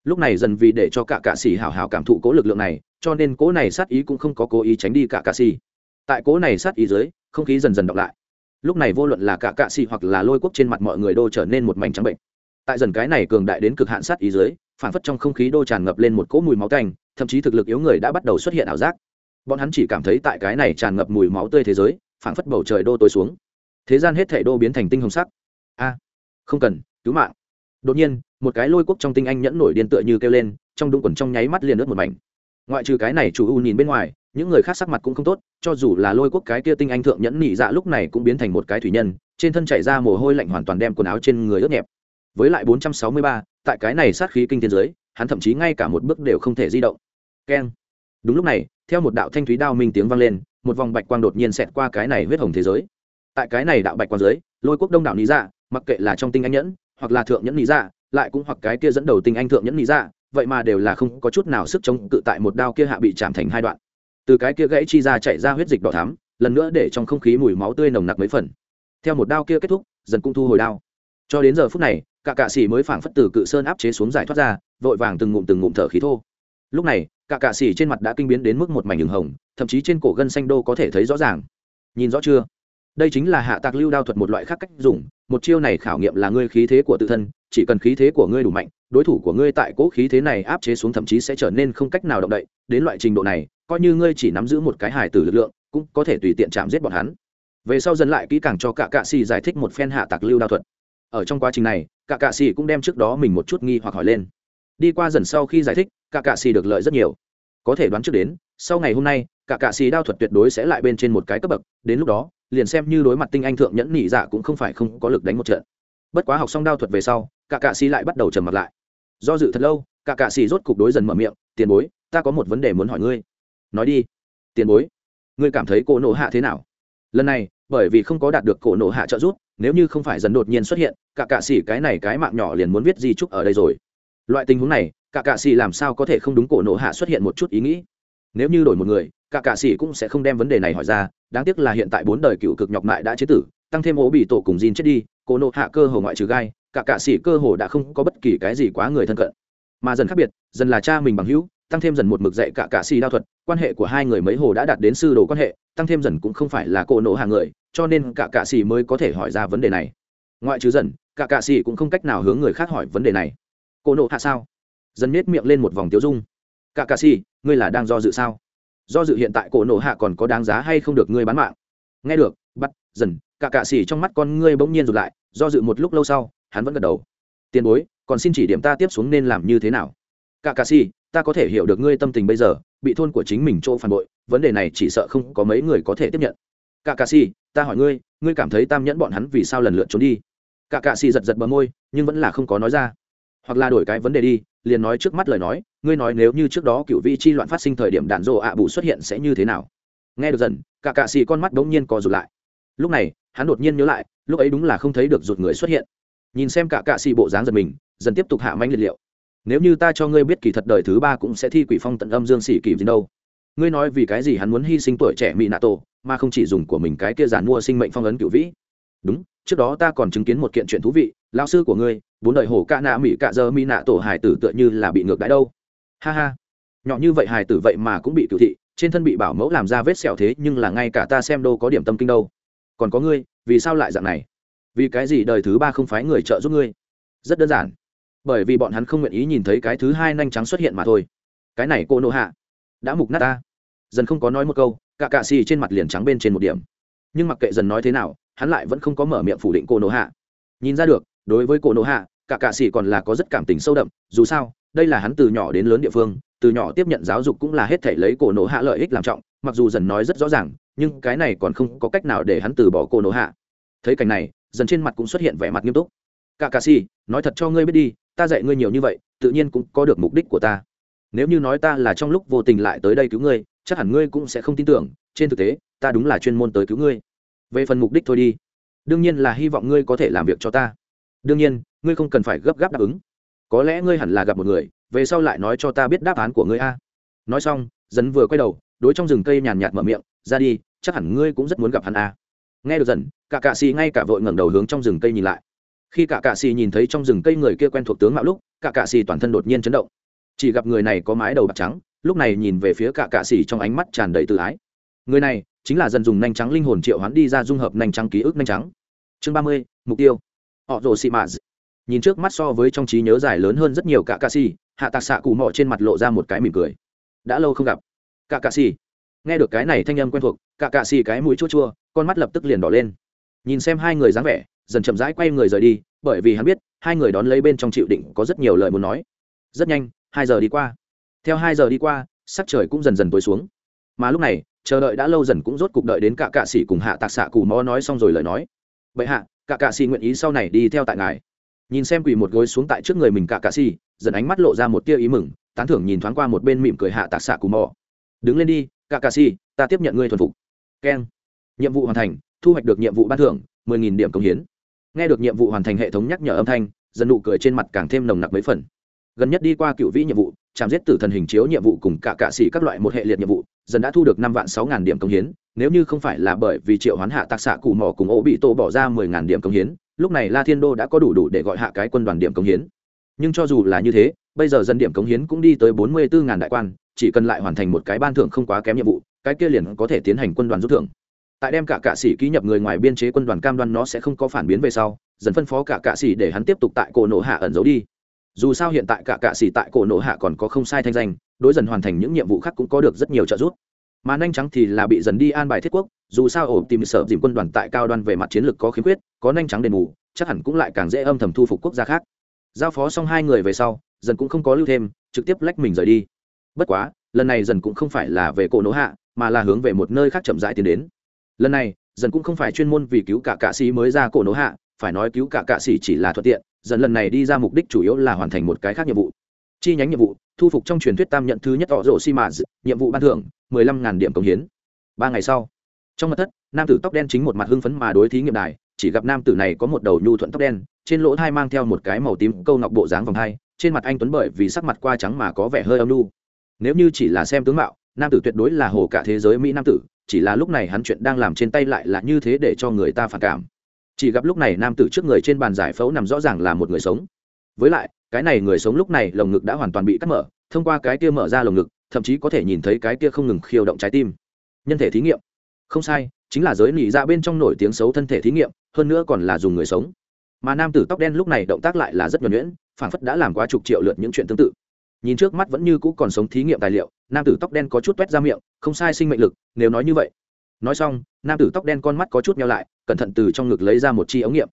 Speaker 1: Lúc này dần vì để cho cả cạ xỉ hào hào cảm thụ cỗ lực lượng này, cho nên cỗ này sát ý cũng không có cố ý tránh đi cả cạ xỉ tại cố này sát ý dưới, không khí dần dần đọc lại. Lúc này vô luận là cả cạ xì hoặc là lôi quốc trên mặt mọi người đô trở nên một mảnh trắng bệnh. Tại dần cái này cường đại đến cực hạn sát ý dưới, phản phất trong không khí đô tràn ngập lên một cỗ mùi máu canh thậm chí thực lực yếu người đã bắt đầu xuất hiện ảo giác. Bọn hắn chỉ cảm thấy tại cái này tràn ngập mùi máu tươi thế giới, phản phất bầu trời đô tối xuống. Thế gian hết thể đô biến thành tinh hồng sắc. A, không cần, cứu mạng. Đột nhiên, một cái lôi quốc trong tinh anh nhẫn nổi điên tựa như kêu lên, trong đúng quần trong nháy mắt liền ướt một mảnh. Ngoại trừ cái này chủ u nhìn bên ngoài những người khác sắc mặt cũng không tốt cho dù là lôi quốc cái kia tinh anh thượng nhẫn nỉ dạ lúc này cũng biến thành một cái thủy nhân trên thân chảy ra mồ hôi lạnh hoàn toàn đem quần áo trên người ướt nhẹp. Với lại 463, tại cái này sát khí kinh thiên giới hắn thậm chí ngay cả một bước đều không thể di động. Keng. Đúng lúc này theo một đạo thanh thúy đao minh tiếng vang lên một vòng bạch quang đột nhiên xẹt qua cái này huyết hồng thế giới. Tại cái này đạo bạch quang giới lôi quốc đông đảo lý dạ mặc kệ là trong tinh anh nhẫn hoặc là thượng nhẫn lý dạ lại cũng hoặc cái kia dẫn đầu tinh anh thượng nhẫn lý dạ vậy mà đều là không có chút nào sức chống cự tại một đao kia hạ bị chạm thành hai đoạn từ cái kia gãy chi ra chạy ra huyết dịch đỏ thắm, lần nữa để trong không khí mùi máu tươi nồng nặc mấy phần. Theo một đao kia kết thúc, dần cũng thu hồi đao. Cho đến giờ phút này, cả cạ xỉ mới phảng phất từ cự sơn áp chế xuống giải thoát ra, vội vàng từng ngụm từng ngụm thở khí thô. Lúc này, cả cạ xỉ trên mặt đã kinh biến đến mức một mảnh đường hồng, thậm chí trên cổ gân xanh đô có thể thấy rõ ràng. Nhìn rõ chưa? Đây chính là hạ tạc lưu đao thuật một loại khác cách dùng, một chiêu này khảo nghiệm là ngươi khí thế của tự thân, chỉ cần khí thế của ngươi đủ mạnh, đối thủ của ngươi tại cỗ khí thế này áp chế xuống thậm chí sẽ trở nên không cách nào động đậy, đến loại trình độ này coi như ngươi chỉ nắm giữ một cái hài tử lực lượng, cũng có thể tùy tiện chạm giết bọn hắn. Về sau dần lại kỹ càng cho cả cạ xì giải thích một phen hạ tạc lưu đao thuật. Ở trong quá trình này cả cạ xì cũng đem trước đó mình một chút nghi hoặc hỏi lên. Đi qua dần sau khi giải thích cả cạ xì được lợi rất nhiều. Có thể đoán trước đến, sau ngày hôm nay cả cạ xì đao thuật tuyệt đối sẽ lại bên trên một cái cấp bậc, đến lúc đó, liền xem như đối mặt tinh anh thượng nhẫn nhị dạ cũng không phải không có lực đánh một trận. Bất quá học xong đao thuật về sau cả cạ xì lại bắt đầu trầm mặt lại. Do dự thật lâu cả cạ xì rốt cục đối dần mở miệng, tiền bối, ta có một vấn đề muốn hỏi ngươi nói đi. Tiền bối, ngươi cảm thấy cổ nộ hạ thế nào? Lần này, bởi vì không có đạt được cổ nộ hạ trợ giúp, nếu như không phải dần đột nhiên xuất hiện, cả cạ xì cái này cái mạng nhỏ liền muốn viết di trúc ở đây rồi. Loại tình huống này, cả cạ xì làm sao có thể không đúng cổ nộ hạ xuất hiện một chút ý nghĩ? Nếu như đổi một người, cả cạ xì cũng sẽ không đem vấn đề này hỏi ra, đáng tiếc là hiện tại bốn đời cựu cực nhọc mại đã chế tử, tăng thêm ố bị tổ cùng Jin chết đi, cổ nộ hạ cơ hồ ngoại trừ gai, cả cạ xì cơ hồ đã không có bất kỳ cái gì quá người thân cận. Mà dần khác biệt, dần là cha mình bằng hữu tăng thêm dần một mực dạy cả cả xì đao thuật, quan hệ của hai người mấy hồ đã đạt đến sư đồ quan hệ, tăng thêm dần cũng không phải là cổ nộ hàng người, cho nên cả cả xì mới có thể hỏi ra vấn đề này. Ngoại trừ dần, cả cả xì cũng không cách nào hướng người khác hỏi vấn đề này. Cổ nộ hạ sao? Dần nết miệng lên một vòng tiêu dung. Cả cả xì ngươi là đang do dự sao? Do dự hiện tại cổ nộ hạ còn có đáng giá hay không được ngươi bán mạng? Nghe được, bắt, dần, cả cả xì trong mắt con ngươi bỗng nhiên rụt lại, do dự một lúc lâu sau, hắn vẫn gật đầu. Tiền bối, còn xin chỉ điểm ta tiếp xuống nên làm như thế nào? Cả cả xì ta có thể hiểu được ngươi tâm tình bây giờ, bị thôn của chính mình chỗ phản bội, vấn đề này chỉ sợ không có mấy người có thể tiếp nhận. Cả cà si ta hỏi ngươi ngươi cảm thấy tam nhẫn bọn hắn vì sao lần lượt trốn đi? Cả cà si giật giật bờ môi, nhưng vẫn là không có nói ra. Hoặc là đổi cái vấn đề đi, liền nói trước mắt lời nói, ngươi nói nếu như trước đó cựu vị chi loạn phát sinh thời điểm đạn dộ ạ bù xuất hiện sẽ như thế nào? Nghe được dần cả cà si con mắt bỗng nhiên co rụt lại. Lúc này, hắn đột nhiên nhớ lại, lúc ấy đúng là không thấy được rụt người xuất hiện. Nhìn xem cả cạ xì bộ dáng giật mình, dần tiếp tục hạ manh liệt liệu nếu như ta cho ngươi biết kỳ thật đời thứ ba cũng sẽ thi quỷ phong tận âm dương sĩ kỳ gì đâu. Ngươi nói vì cái gì hắn muốn hy sinh tuổi trẻ mỹ nạ tổ, mà không chỉ dùng của mình cái kia giàn mua sinh mệnh phong ấn cựu vĩ? Đúng, trước đó ta còn chứng kiến một kiện chuyện thú vị lao sư của ngươi, bốn đời hổ ca nạ mỹ cạ dơ mỹ nạ tổ hải tử tựa như là bị ngược đãi đâu. Ha ha. Nhỏ như vậy hải tử vậy mà cũng bị cựu thị, trên thân bị bảo mẫu làm ra vết sẹo thế nhưng là ngay cả ta xem đâu có điểm tâm kinh đâu. Còn có ngươi, vì sao lại dạng này? Vì cái gì đời thứ ba không phái người trợ giúp ngươi? Rất đơn giản bởi vì bọn hắn không nguyện ý nhìn thấy cái thứ hai nhanh trắng xuất hiện mà thôi. Cái này cô nô hạ, đã mục nát ta. Dần không có nói một câu, cả cạ xì trên mặt liền trắng bên trên một điểm. Nhưng mặc kệ dần nói thế nào, hắn lại vẫn không có mở miệng phủ định cô nô hạ. Nhìn ra được, đối với cô nô hạ, cả cạ xì còn là có rất cảm tình sâu đậm, dù sao, đây là hắn từ nhỏ đến lớn địa phương, từ nhỏ tiếp nhận giáo dục cũng là hết thể lấy cổ nổ hạ lợi ích làm trọng, mặc dù dần nói rất rõ ràng, nhưng cái này còn không có cách nào để hắn từ bỏ cổ nổ hạ. Thấy cảnh này, dần trên mặt cũng xuất hiện vẻ mặt nghiêm túc. Cả cà si nói thật cho ngươi biết đi ta dạy ngươi nhiều như vậy, tự nhiên cũng có được mục đích của ta. Nếu như nói ta là trong lúc vô tình lại tới đây cứu ngươi, chắc hẳn ngươi cũng sẽ không tin tưởng, trên thực tế, ta đúng là chuyên môn tới cứu ngươi. Về phần mục đích thôi đi. Đương nhiên là hy vọng ngươi có thể làm việc cho ta. Đương nhiên, ngươi không cần phải gấp gáp đáp ứng. Có lẽ ngươi hẳn là gặp một người, về sau lại nói cho ta biết đáp án của ngươi a. Nói xong, dấn vừa quay đầu, đối trong rừng cây nhàn nhạt mở miệng, ra đi, chắc hẳn ngươi cũng rất muốn gặp hắn a. Nghe được dần cả cạ xì ngay cả vội ngẩng đầu hướng trong rừng cây nhìn lại khi cả cạ xì nhìn thấy trong rừng cây người kia quen thuộc tướng mạo lúc, cả cạ xì toàn thân đột nhiên chấn động. Chỉ gặp người này có mái đầu bạc trắng, lúc này nhìn về phía cả cạ xì trong ánh mắt tràn đầy tự ái. Người này chính là dần dùng nhanh trắng linh hồn triệu hoán đi ra dung hợp nhanh trắng ký ức nhanh trắng. Chương ba mươi, mục tiêu. Họ rồ xị mạ nhìn trước mắt so với trong trí nhớ dài lớn hơn rất nhiều cả cạ xì, hạ tạc xạ cụ mọ trên mặt lộ ra một cái mỉm cười. Đã lâu không gặp. Cả cạ xì. Nghe được cái này thanh âm quen thuộc, cả cạ xì cái mũi chua chua, con mắt lập tức liền đỏ lên. Nhìn xem hai người dáng vẻ dần chậm rãi quay người rời đi, bởi vì hắn biết, hai người đón lấy bên trong chịu định có rất nhiều lời muốn nói. Rất nhanh, hai giờ đi qua. Theo hai giờ đi qua, sắc trời cũng dần dần tối xuống. Mà lúc này, chờ đợi đã lâu dần cũng rốt cục đợi đến cả cạ sĩ cùng hạ tạc xạ cù mò nói xong rồi lời nói. Vậy hạ, cả cạ sĩ nguyện ý sau này đi theo tại ngài. Nhìn xem quỳ một gối xuống tại trước người mình cả cạ sĩ, dần ánh mắt lộ ra một tia ý mừng, tán thưởng nhìn thoáng qua một bên mỉm cười hạ tạc xạ cù mò đứng lên đi, cả cạ sĩ, ta tiếp nhận ngươi thuần phục. Keng. Nhiệm vụ hoàn thành, thu hoạch được nhiệm vụ ban thưởng, mười nghìn điểm công hiến nghe được nhiệm vụ hoàn thành hệ thống nhắc nhở âm thanh, dân nụ cười trên mặt càng thêm nồng nặc mấy phần. Gần nhất đi qua cựu vĩ nhiệm vụ, chạm giết tử thần hình chiếu nhiệm vụ cùng cả cạ xỉ các loại một hệ liệt nhiệm vụ dần đã thu được năm vạn sáu ngàn điểm công hiến, nếu như không phải là bởi vì triệu hoán hạ tạc xạ cụ mỏ cùng ô bị tô bỏ ra mười ngàn điểm công hiến, lúc này la thiên đô đã có đủ đủ để gọi hạ cái quân đoàn điểm công hiến. Nhưng cho dù là như thế, bây giờ dân điểm công hiến cũng đi tới bốn mươi bốn ngàn đại quan, chỉ cần lại hoàn thành một cái ban thưởng không quá kém nhiệm vụ, cái kia liền có thể tiến hành quân đoàn rút thưởng tại đem cả cạ sĩ ký nhập người ngoài biên chế quân đoàn cam đoan nó sẽ không có phản biến về sau, dần phân phó cả cạ sĩ để hắn tiếp tục tại cổ nổ hạ ẩn giấu đi. Dù sao hiện tại cả cạ sĩ tại cổ nổ hạ còn có không sai thanh danh, đối dần hoàn thành những nhiệm vụ khác cũng có được rất nhiều trợ giúp. Mà nhanh trắng thì là bị dần đi an bài thiết quốc, dù sao ổ tìm sợ dìm quân đoàn tại cao đoan về mặt chiến lược có khiếm khuyết, có nhanh trắng đền bù, chắc hẳn cũng lại càng dễ âm thầm thu phục quốc gia khác. Giao phó xong hai người về sau, dần cũng không có lưu thêm, trực tiếp lách mình rời đi. Bất quá, lần này dần cũng không phải là về cổ nổ hạ, mà là hướng về một nơi khác chậm rãi tiến đến lần này, dần cũng không phải chuyên môn vì cứu cả cạ sĩ mới ra cổ nổ hạ, phải nói cứu cả cạ sĩ chỉ là thuận tiện, dần lần này đi ra mục đích chủ yếu là hoàn thành một cái khác nhiệm vụ. Chi nhánh nhiệm vụ, thu phục trong truyền thuyết tam nhận thứ nhất tỏ rộ xi mà nhiệm vụ ban thưởng, mười lăm ngàn điểm công hiến. Ba ngày sau, trong mặt thất, nam tử tóc đen chính một mặt hưng phấn mà đối thí nghiệm đài, chỉ gặp nam tử này có một đầu nhu thuận tóc đen, trên lỗ thai mang theo một cái màu tím câu ngọc bộ dáng vòng hai, trên mặt anh tuấn bởi vì sắc mặt qua trắng mà có vẻ hơi âm nhu. Nếu như chỉ là xem tướng mạo, nam tử tuyệt đối là hồ cả thế giới mỹ nam tử chỉ là lúc này hắn chuyện đang làm trên tay lại là như thế để cho người ta phản cảm. Chỉ gặp lúc này nam tử trước người trên bàn giải phẫu nằm rõ ràng là một người sống. Với lại, cái này người sống lúc này lồng ngực đã hoàn toàn bị cắt mở, thông qua cái kia mở ra lồng ngực, thậm chí có thể nhìn thấy cái kia không ngừng khiêu động trái tim. Nhân thể thí nghiệm. Không sai, chính là giới nỉ ra dạ bên trong nổi tiếng xấu thân thể thí nghiệm, hơn nữa còn là dùng người sống. Mà nam tử tóc đen lúc này động tác lại là rất nhuẩn nhuyễn, phảng phất đã làm quá chục triệu lượt những chuyện tương tự. Nhìn trước mắt vẫn như cũ còn sống thí nghiệm tài liệu nam tử tóc đen có chút t ra miệng, không sai sinh mệnh lực, nếu nói như vậy. Nói xong, nam tử tóc đen con mắt có chút nhau lại, cẩn thận từ trong ngực lấy ra một chi ống nghiệm.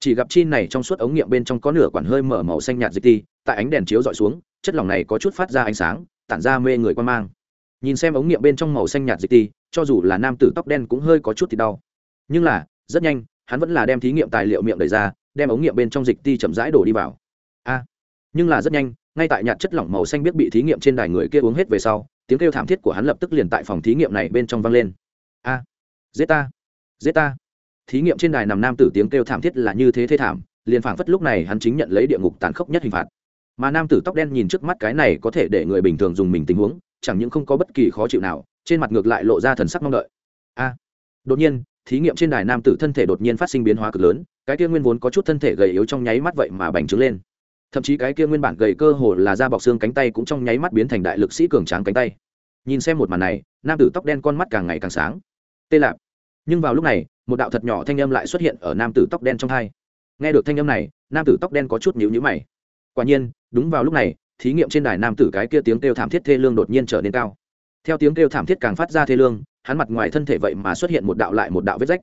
Speaker 1: Chỉ gặp chi này trong suốt ống nghiệm bên trong có nửa quản hơi mở màu xanh nhạt dịch ti, tại ánh đèn chiếu dọi xuống, chất lỏng này có chút phát ra ánh sáng, tản ra mê người quan mang. Nhìn xem ống nghiệm bên trong màu xanh nhạt dịch ti, cho dù là nam tử tóc đen cũng hơi có chút thì đau. Nhưng là, rất nhanh, hắn vẫn là đem thí nghiệm tài liệu miệng đẩy ra, đem ống nghiệm bên trong dịch ti chậm rãi đổ đi vào. A! Nhưng là rất nhanh ngay tại nhạt chất lỏng màu xanh biết bị thí nghiệm trên đài người kia uống hết về sau tiếng kêu thảm thiết của hắn lập tức liền tại phòng thí nghiệm này bên trong vang lên. A à, giết ta giết ta. Thí nghiệm trên đài nằm nam tử tiếng kêu thảm thiết là như thế thế thảm liền phảng phất lúc này hắn chính nhận lấy địa ngục tàn khốc nhất hình phạt. Mà nam tử tóc đen nhìn trước mắt cái này có thể để người bình thường dùng mình tình huống chẳng những không có bất kỳ khó chịu nào trên mặt ngược lại lộ ra thần sắc mong đợi. A đột nhiên thí nghiệm trên đài nam tử thân thể đột nhiên phát sinh biến hóa cực lớn cái kia nguyên vốn có chút thân thể gầy yếu trong nháy mắt vậy mà bành trướng lên thậm chí cái kia nguyên bản gầy cơ hồ là da bọc xương cánh tay cũng trong nháy mắt biến thành đại lực sĩ cường tráng cánh tay. Nhìn xem một màn này, nam tử tóc đen con mắt càng ngày càng sáng. Tê lạp. Nhưng vào lúc này, một đạo thật nhỏ thanh âm lại xuất hiện ở nam tử tóc đen trong hai. Nghe được thanh âm này, nam tử tóc đen có chút nhíu nhíu mày. Quả nhiên, đúng vào lúc này, thí nghiệm trên đài nam tử cái kia tiếng kêu thảm thiết thê lương đột nhiên trở nên cao. Theo tiếng kêu thảm thiết càng phát ra thê lương, hắn mặt ngoài thân thể vậy mà xuất hiện một đạo lại một đạo vết rách.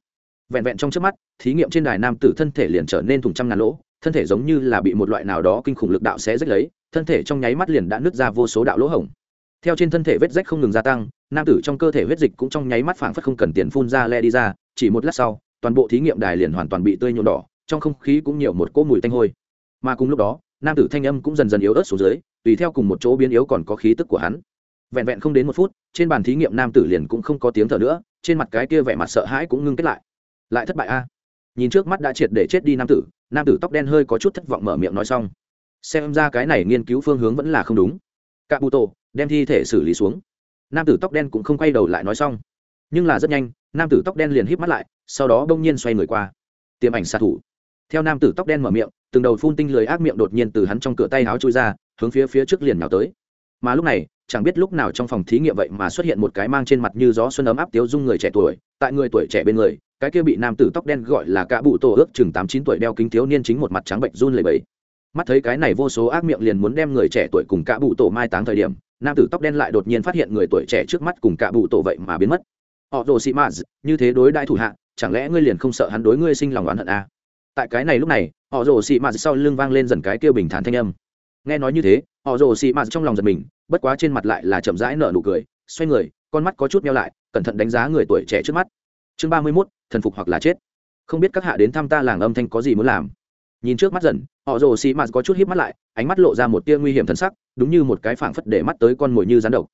Speaker 1: Vẹn vẹn trong trước mắt, thí nghiệm trên đài nam tử thân thể liền trở nên thùng trăm ngàn lỗ thân thể giống như là bị một loại nào đó kinh khủng lực đạo sẽ rách lấy, thân thể trong nháy mắt liền đã nứt ra vô số đạo lỗ hổng. Theo trên thân thể vết rách không ngừng gia tăng, nam tử trong cơ thể huyết dịch cũng trong nháy mắt phảng phất không cần tiền phun ra le đi ra, chỉ một lát sau, toàn bộ thí nghiệm đài liền hoàn toàn bị tươi nhuộm đỏ, trong không khí cũng nhiều một cỗ mùi tanh hôi. Mà cùng lúc đó, nam tử thanh âm cũng dần dần yếu ớt xuống dưới, tùy theo cùng một chỗ biến yếu còn có khí tức của hắn. Vẹn vẹn không đến một phút, trên bàn thí nghiệm nam tử liền cũng không có tiếng thở nữa, trên mặt cái kia vẻ mặt sợ hãi cũng ngưng kết lại. Lại thất bại a. Nhìn trước mắt đã triệt để chết đi nam tử nam tử tóc đen hơi có chút thất vọng mở miệng nói xong. Xem ra cái này nghiên cứu phương hướng vẫn là không đúng. Cạ bụ tổ đem thi thể xử lý xuống. Nam tử tóc đen cũng không quay đầu lại nói xong. Nhưng là rất nhanh, nam tử tóc đen liền híp mắt lại, sau đó bỗng nhiên xoay người qua. Tiềm ảnh xạ thủ. Theo nam tử tóc đen mở miệng, từng đầu phun tinh lười ác miệng đột nhiên từ hắn trong cửa tay áo trôi ra, hướng phía phía trước liền nào tới. Mà lúc này, chẳng biết lúc nào trong phòng thí nghiệm vậy mà xuất hiện một cái mang trên mặt như gió xuân ấm áp tiếu dung người trẻ tuổi, tại người tuổi trẻ bên người cái kia bị nam tử tóc đen gọi là cả bụ tổ ước chừng tám chín tuổi đeo kính thiếu niên chính một mặt trắng bệnh run lẩy bẩy. Mắt thấy cái này vô số ác miệng liền muốn đem người trẻ tuổi cùng cả bụ tổ mai táng thời điểm, nam tử tóc đen lại đột nhiên phát hiện người tuổi trẻ trước mắt cùng cả bụ tổ vậy mà biến mất. Họ rồ sĩ mã, như thế đối đại thủ hạ, chẳng lẽ ngươi liền không sợ hắn đối ngươi sinh lòng oán hận à? tại cái này lúc này, họ rồ sĩ mã sau lưng vang lên dần cái kêu bình thản thanh âm. Nghe nói như thế, họ rồ sĩ mã trong lòng giật mình, bất quá trên mặt lại là chậm rãi nở nụ cười, xoay người, con mắt có chút meo lại, cẩn thận đánh giá người tuổi trẻ trước mắt chương ba mươi mốt, thần phục hoặc là chết. Không biết các hạ đến thăm ta làng âm thanh có gì muốn làm. Nhìn trước mắt dần, họ rồ xì mạt có chút híp mắt lại, ánh mắt lộ ra một tia nguy hiểm thân sắc, đúng như một cái phảng phất để mắt tới con mồi như rán độc.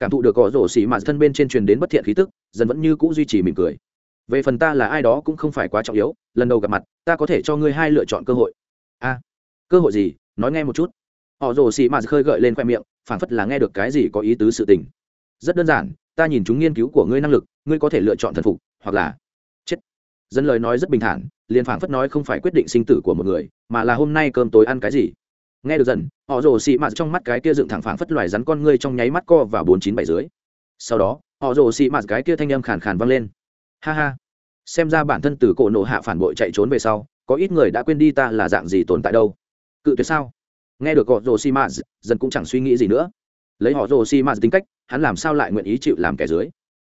Speaker 1: Cảm thụ được họ rồ xì mạt thân bên trên truyền đến bất thiện khí tức, dần vẫn như cũ duy trì mỉm cười. Về phần ta là ai đó cũng không phải quá trọng yếu, lần đầu gặp mặt, ta có thể cho ngươi hai lựa chọn cơ hội. A, cơ hội gì? Nói nghe một chút. Họ rồ xì mạt khơi gợi lên khoe miệng, phảng phất là nghe được cái gì có ý tứ sự tình. Rất đơn giản, ta nhìn chúng nghiên cứu của ngươi năng lực, ngươi có thể lựa chọn thần phục hoặc là chết. Dân lời nói rất bình thản, liền phảng phất nói không phải quyết định sinh tử của một người, mà là hôm nay cơm tối ăn cái gì. Nghe được dần, họ rồ xị mạt trong mắt cái kia dựng thẳng phảng phất loài rắn con ngươi trong nháy mắt co vào bốn chín bảy dưới. Sau đó, họ rồ xị mạt cái kia thanh âm khàn khàn vang lên. Ha ha. Xem ra bản thân từ cổ nộ hạ phản bội chạy trốn về sau, có ít người đã quên đi ta là dạng gì tồn tại đâu. Cự tuyệt sao? Nghe được họ rồ xị mạt, dần cũng chẳng suy nghĩ gì nữa. Lấy họ rồ xị mạt tính cách, hắn làm sao lại nguyện ý chịu làm kẻ dưới?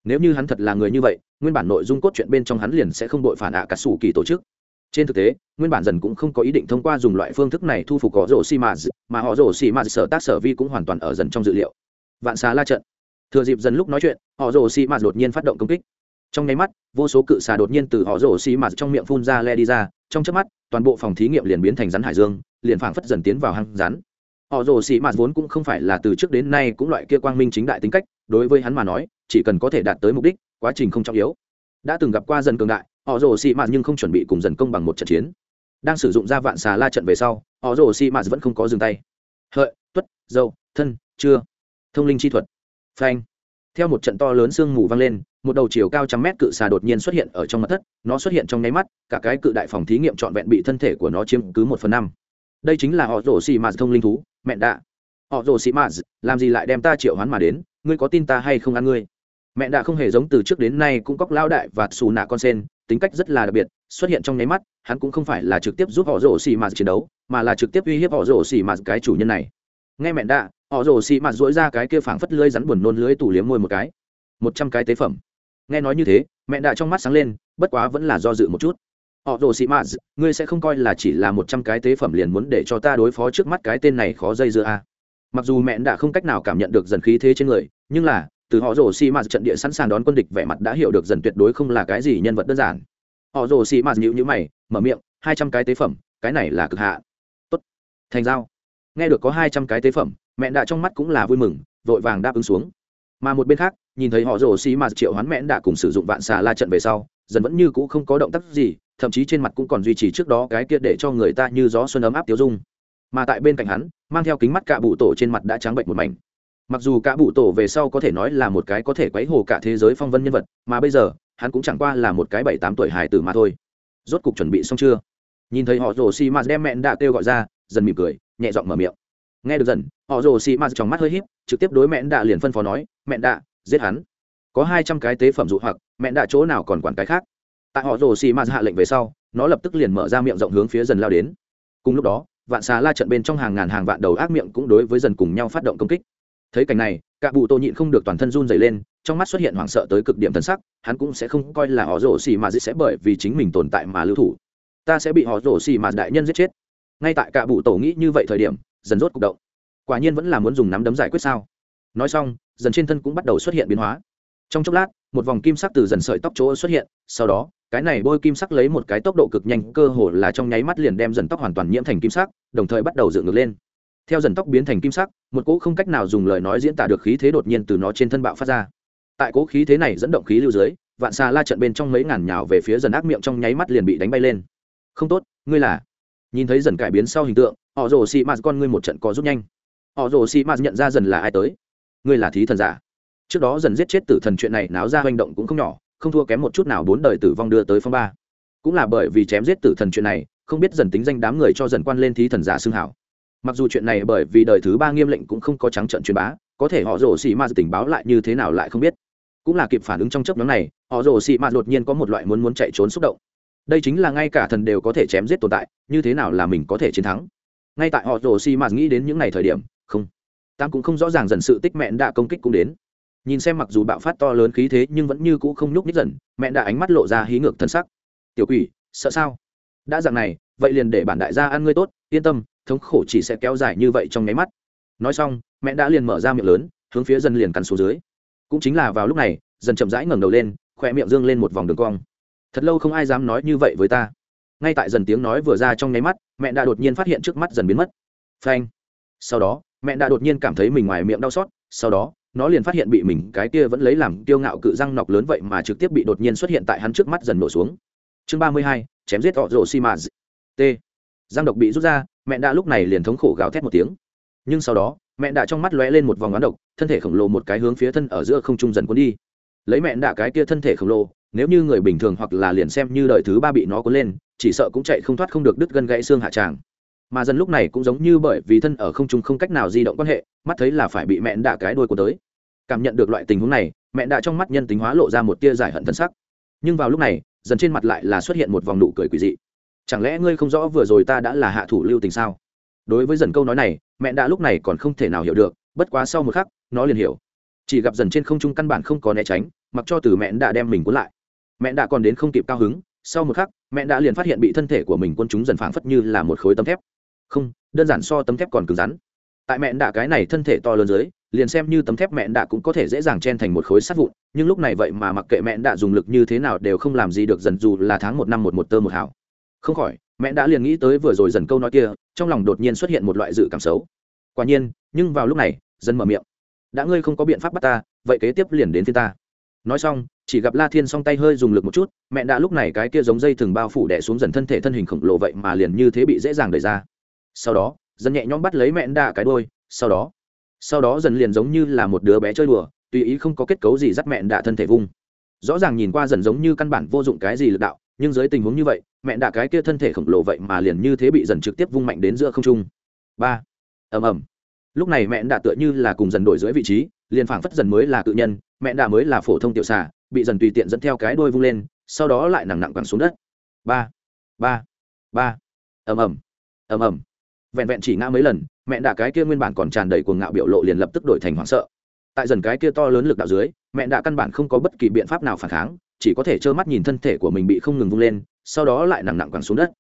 Speaker 1: Nếu như hắn thật là người như vậy nguyên bản nội dung cốt truyện bên trong hắn liền sẽ không đội phản ạ cả sủ kỳ tổ chức. Trên thực tế, nguyên bản dần cũng không có ý định thông qua dùng loại phương thức này thu phục có rổ xi mà mà họ rổ xi mà sở tác sở vi cũng hoàn toàn ở dần trong dự liệu. Vạn xà la trận. Thừa dịp dần lúc nói chuyện, họ rổ xi mà đột nhiên phát động công kích. Trong nháy mắt, vô số cự xà đột nhiên từ họ rổ xi mà trong miệng phun ra le đi ra, trong chớp mắt, toàn bộ phòng thí nghiệm liền biến thành rắn hải dương, liền phảng phất dần tiến vào hang rắn. Họ rồ xì mạt vốn cũng không phải là từ trước đến nay cũng loại kia quang minh chính đại tính cách, đối với hắn mà nói chỉ cần có thể đạt tới mục đích, quá trình không trọng yếu. Đã từng gặp qua dần cường đại, họ rồ xị mạt nhưng không chuẩn bị cùng dần công bằng một trận chiến. Đang sử dụng ra vạn xà la trận về sau, họ rồ xị mạt vẫn không có dừng tay. Hợi, tuất, dâu, thân, chưa. Thông linh chi thuật. Phanh. Theo một trận to lớn sương mù vang lên, một đầu chiều cao trăm mét cự xà đột nhiên xuất hiện ở trong mặt thất, nó xuất hiện trong nháy mắt, cả cái cự đại phòng thí nghiệm trọn vẹn bị thân thể của nó chiếm cứ một phần năm. Đây chính là họ rồ xì mạt thông linh thú mẹ đạ. Họ rồ xì mạt, làm gì lại đem ta triệu hoán mà đến, ngươi có tin ta hay không ăn ngươi? Mẹ đã không hề giống từ trước đến nay cũng cóc lao đại và xù nạ con sen tính cách rất là đặc biệt xuất hiện trong nháy mắt hắn cũng không phải là trực tiếp giúp họ rổ xì mạt chiến đấu mà là trực tiếp uy hiếp họ rổ xì mạt cái chủ nhân này. Nghe mẹ đã, họ rổ xì mạt dỗi ra cái kia phảng phất lưới rắn buồn nôn lưới tủ liếm môi một cái. Một trăm cái tế phẩm. Nghe nói như thế mẹ đã trong mắt sáng lên bất quá vẫn là do dự một chút. Họ rồ xì mạt ngươi sẽ không coi là chỉ là một trăm cái tế phẩm liền muốn để cho ta đối phó trước mắt cái tên này khó dây dưa a à. mặc dù mẹ đã không cách nào cảm nhận được dần khí thế trên người nhưng là từ họ rồ xị mạt trận địa sẵn sàng đón quân địch, vẻ mặt đã hiểu được dần tuyệt đối không là cái gì nhân vật đơn giản. Họ rồ xị mạt nhữ nhữ mày, mở miệng, hai trăm cái tế phẩm, cái này là cực hạ. Tốt, thành giao. Nghe được có hai trăm cái tế phẩm, mẹ đã trong mắt cũng là vui mừng, vội vàng đáp ứng xuống. Mà một bên khác, nhìn thấy họ rồ xì mà triệu hoán mẹ đã cùng sử dụng vạn xà la trận về sau, dần vẫn như cũ không có động tác gì, thậm chí trên mặt cũng còn duy trì trước đó cái kia để cho người ta như gió xuân ấm áp tiêu dung. Mà tại bên cạnh hắn, mang theo kính mắt cạ bụ tổ trên mặt đã trắng bệnh một mảnh mặc dù cả bụ tổ về sau có thể nói là một cái có thể quấy hồ cả thế giới phong vân nhân vật, mà bây giờ, hắn cũng chẳng qua là một cái bảy tám tuổi hài tử mà thôi. Rốt cục chuẩn bị xong chưa? Nhìn thấy họ rồ xì ma đem mẹn đạ kêu gọi ra, dần mỉm cười, nhẹ giọng mở miệng. Nghe được dần, họ rồ xì ma trong mắt hơi híp, trực tiếp đối mẹn đạ liền phân phó nói, mẹn đạ, giết hắn. Có hai trăm cái tế phẩm dụ hoặc, mẹn đạ chỗ nào còn quản cái khác? Tại họ rồ xì ma hạ lệnh về sau, nó lập tức liền mở ra miệng rộng hướng phía dần lao đến. Cùng lúc đó, vạn xà la trận bên trong hàng ngàn hàng vạn đầu ác miệng cũng đối với dần cùng nhau phát động công kích thấy cảnh này cả bụ tô nhịn không được toàn thân run dày lên, trong mắt xuất hiện hoảng sợ tới cực điểm thân sắc, hắn cũng sẽ không coi là họ rổ xì mà dĩ sẽ bởi vì chính mình tồn tại mà lưu thủ. Ta sẽ bị họ rổ xì mà đại nhân giết chết. Ngay tại cả bụ tổ nghĩ như vậy thời điểm, dần rốt cục động. Quả nhiên vẫn là muốn dùng nắm đấm giải quyết sao. Nói xong, dần trên thân cũng bắt đầu xuất hiện biến hóa. Trong chốc lát, một vòng kim sắc từ dần sợi tóc chỗ xuất hiện, sau đó, cái này bôi kim sắc lấy một cái tốc độ cực nhanh, cơ hồ là trong nháy mắt liền đem dần tóc hoàn toàn nhiễm thành kim sắc, đồng thời bắt đầu dựng ngược lên theo dần tóc biến thành kim sắc, một cỗ không cách nào dùng lời nói diễn tả được khí thế đột nhiên từ nó trên thân bạo phát ra. Tại cỗ khí thế này dẫn động khí lưu dưới, vạn xa la trận bên trong mấy ngàn nhào về phía dần ác miệng trong nháy mắt liền bị đánh bay lên. Không tốt, ngươi là nhìn thấy dần cải biến sau hình tượng, họ rồ xị mạt con ngươi một trận có rút nhanh. Họ rồ xị mạt nhận ra dần là ai tới. Ngươi là thí thần giả. Trước đó dần giết chết tử thần chuyện này náo ra hành động cũng không nhỏ, không thua kém một chút nào bốn đời tử vong đưa tới phong ba. Cũng là bởi vì chém giết tử thần chuyện này, không biết dần tính danh đám người cho dần quan lên thí thần giả xưng hảo mặc dù chuyện này bởi vì đời thứ ba nghiêm lệnh cũng không có trắng trận truyền bá, có thể họ rồ xì ma tình báo lại như thế nào lại không biết. Cũng là kịp phản ứng trong chấp nhóm này, họ rồ xì ma đột nhiên có một loại muốn muốn chạy trốn xúc động. Đây chính là ngay cả thần đều có thể chém giết tồn tại, như thế nào là mình có thể chiến thắng? Ngay tại họ rồ xì ma nghĩ đến những ngày thời điểm, không. Tam cũng không rõ ràng dần sự tích mẹn đã công kích cũng đến. Nhìn xem mặc dù bạo phát to lớn khí thế nhưng vẫn như cũ không nhúc nhích dần, mẹn đã ánh mắt lộ ra hí ngược thân sắc. Tiểu quỷ, sợ sao? Đã dạng này, vậy liền để bản đại gia ăn ngươi tốt, yên tâm thống khổ chỉ sẽ kéo dài như vậy trong nháy mắt. Nói xong, mẹ đã liền mở ra miệng lớn, hướng phía dân liền cắn xuống dưới. Cũng chính là vào lúc này dần chậm rãi ngẩng đầu lên khoe miệng dương lên một vòng đường cong. Thật lâu không ai dám nói như vậy với ta. Ngay tại dần tiếng nói vừa ra trong nháy mắt, mẹ đã đột nhiên phát hiện trước mắt dần biến mất. Phanh. Sau đó, mẹ đã đột nhiên cảm thấy mình ngoài miệng đau xót, sau đó, nó liền phát hiện bị mình cái kia vẫn lấy làm kiêu ngạo cự răng nọc lớn vậy mà trực tiếp bị đột nhiên xuất hiện tại hắn trước mắt dần nổ xuống. Chương ba mươi hai, chém giết họ rổ xi mã t. Răng độc bị rút ra mẹ đã lúc này liền thống khổ gào thét một tiếng. Nhưng sau đó, mẹ đã trong mắt lóe lên một vòng oán độc, thân thể khổng lồ một cái hướng phía thân ở giữa không trung dần cuốn đi. Lấy mẹ đã cái kia thân thể khổng lồ, nếu như người bình thường hoặc là liền xem như đời thứ ba bị nó cuốn lên, chỉ sợ cũng chạy không thoát không được đứt gân gãy xương hạ tràng. Mà dần lúc này cũng giống như bởi vì thân ở không trung không cách nào di động quan hệ, mắt thấy là phải bị mẹ đạ cái đuôi của tới. Cảm nhận được loại tình huống này, mẹ đạ trong mắt nhân tính hóa lộ ra một tia giải hận thân sắc. Nhưng vào lúc này, dần trên mặt lại là xuất hiện một vòng nụ cười quỷ dị chẳng lẽ ngươi không rõ vừa rồi ta đã là hạ thủ lưu tình sao? Đối với dần câu nói này, mẹ đã lúc này còn không thể nào hiểu được, bất quá sau một khắc, nó liền hiểu. Chỉ gặp dần trên không trung căn bản không có né tránh, mặc cho từ mẹ đã đem mình cuốn lại. Mẹ đã còn đến không kịp cao hứng, sau một khắc, mẹ đã liền phát hiện bị thân thể của mình quân chúng dần phảng phất như là một khối tấm thép. Không, đơn giản so tấm thép còn cứng rắn. Tại mẹ đã cái này thân thể to lớn dưới, liền xem như tấm thép mẹ đã cũng có thể dễ dàng chen thành một khối sắt vụn, nhưng lúc này vậy mà mặc kệ mẹ đã dùng lực như thế nào đều không làm gì được dần dù là tháng một năm một một tơ một hảo không khỏi, mẹ đã liền nghĩ tới vừa rồi dần câu nói kia, trong lòng đột nhiên xuất hiện một loại dự cảm xấu. Quả nhiên, nhưng vào lúc này, dần mở miệng. Đã ngươi không có biện pháp bắt ta, vậy kế tiếp liền đến phía ta. Nói xong, chỉ gặp la thiên song tay hơi dùng lực một chút, mẹ đã lúc này cái kia giống dây thừng bao phủ đẻ xuống dần thân thể thân hình khổng lồ vậy mà liền như thế bị dễ dàng đẩy ra. Sau đó, dần nhẹ nhõm bắt lấy mẹ đạ cái đôi sau đó sau đó dần liền giống như là một đứa bé chơi đùa, tùy ý không có kết cấu gì dắt mẹ đạ thân thể vung. Rõ ràng nhìn qua dần giống như căn bản vô dụng cái gì lực đạo nhưng dưới tình huống như vậy, mẹ đạ cái kia thân thể khổng lồ vậy mà liền như thế bị dần trực tiếp vung mạnh đến giữa không trung. Ba. Ầm ầm. Lúc này mẹ đạ tựa như là cùng dần đổi dưới vị trí, liền phảng phất dần mới là cự nhân, mẹ đạ mới là phổ thông tiểu xà, bị dần tùy tiện dẫn theo cái đôi vung lên, sau đó lại nặng nặng quẳng xuống đất. Ba. Ba. Ba. Ầm ầm. Ầm ầm. Vẹn vẹn chỉ ngã mấy lần, mẹ đạ cái kia nguyên bản còn tràn đầy cuồng ngạo biểu lộ liền lập tức đổi thành hoảng sợ. Tại dần cái kia to lớn lực đạo dưới, mẹ đạ căn bản không có bất kỳ biện pháp nào phản kháng chỉ có thể trơ mắt nhìn thân thể của mình bị không ngừng vung lên, sau đó lại nặng nặng quẳng xuống đất.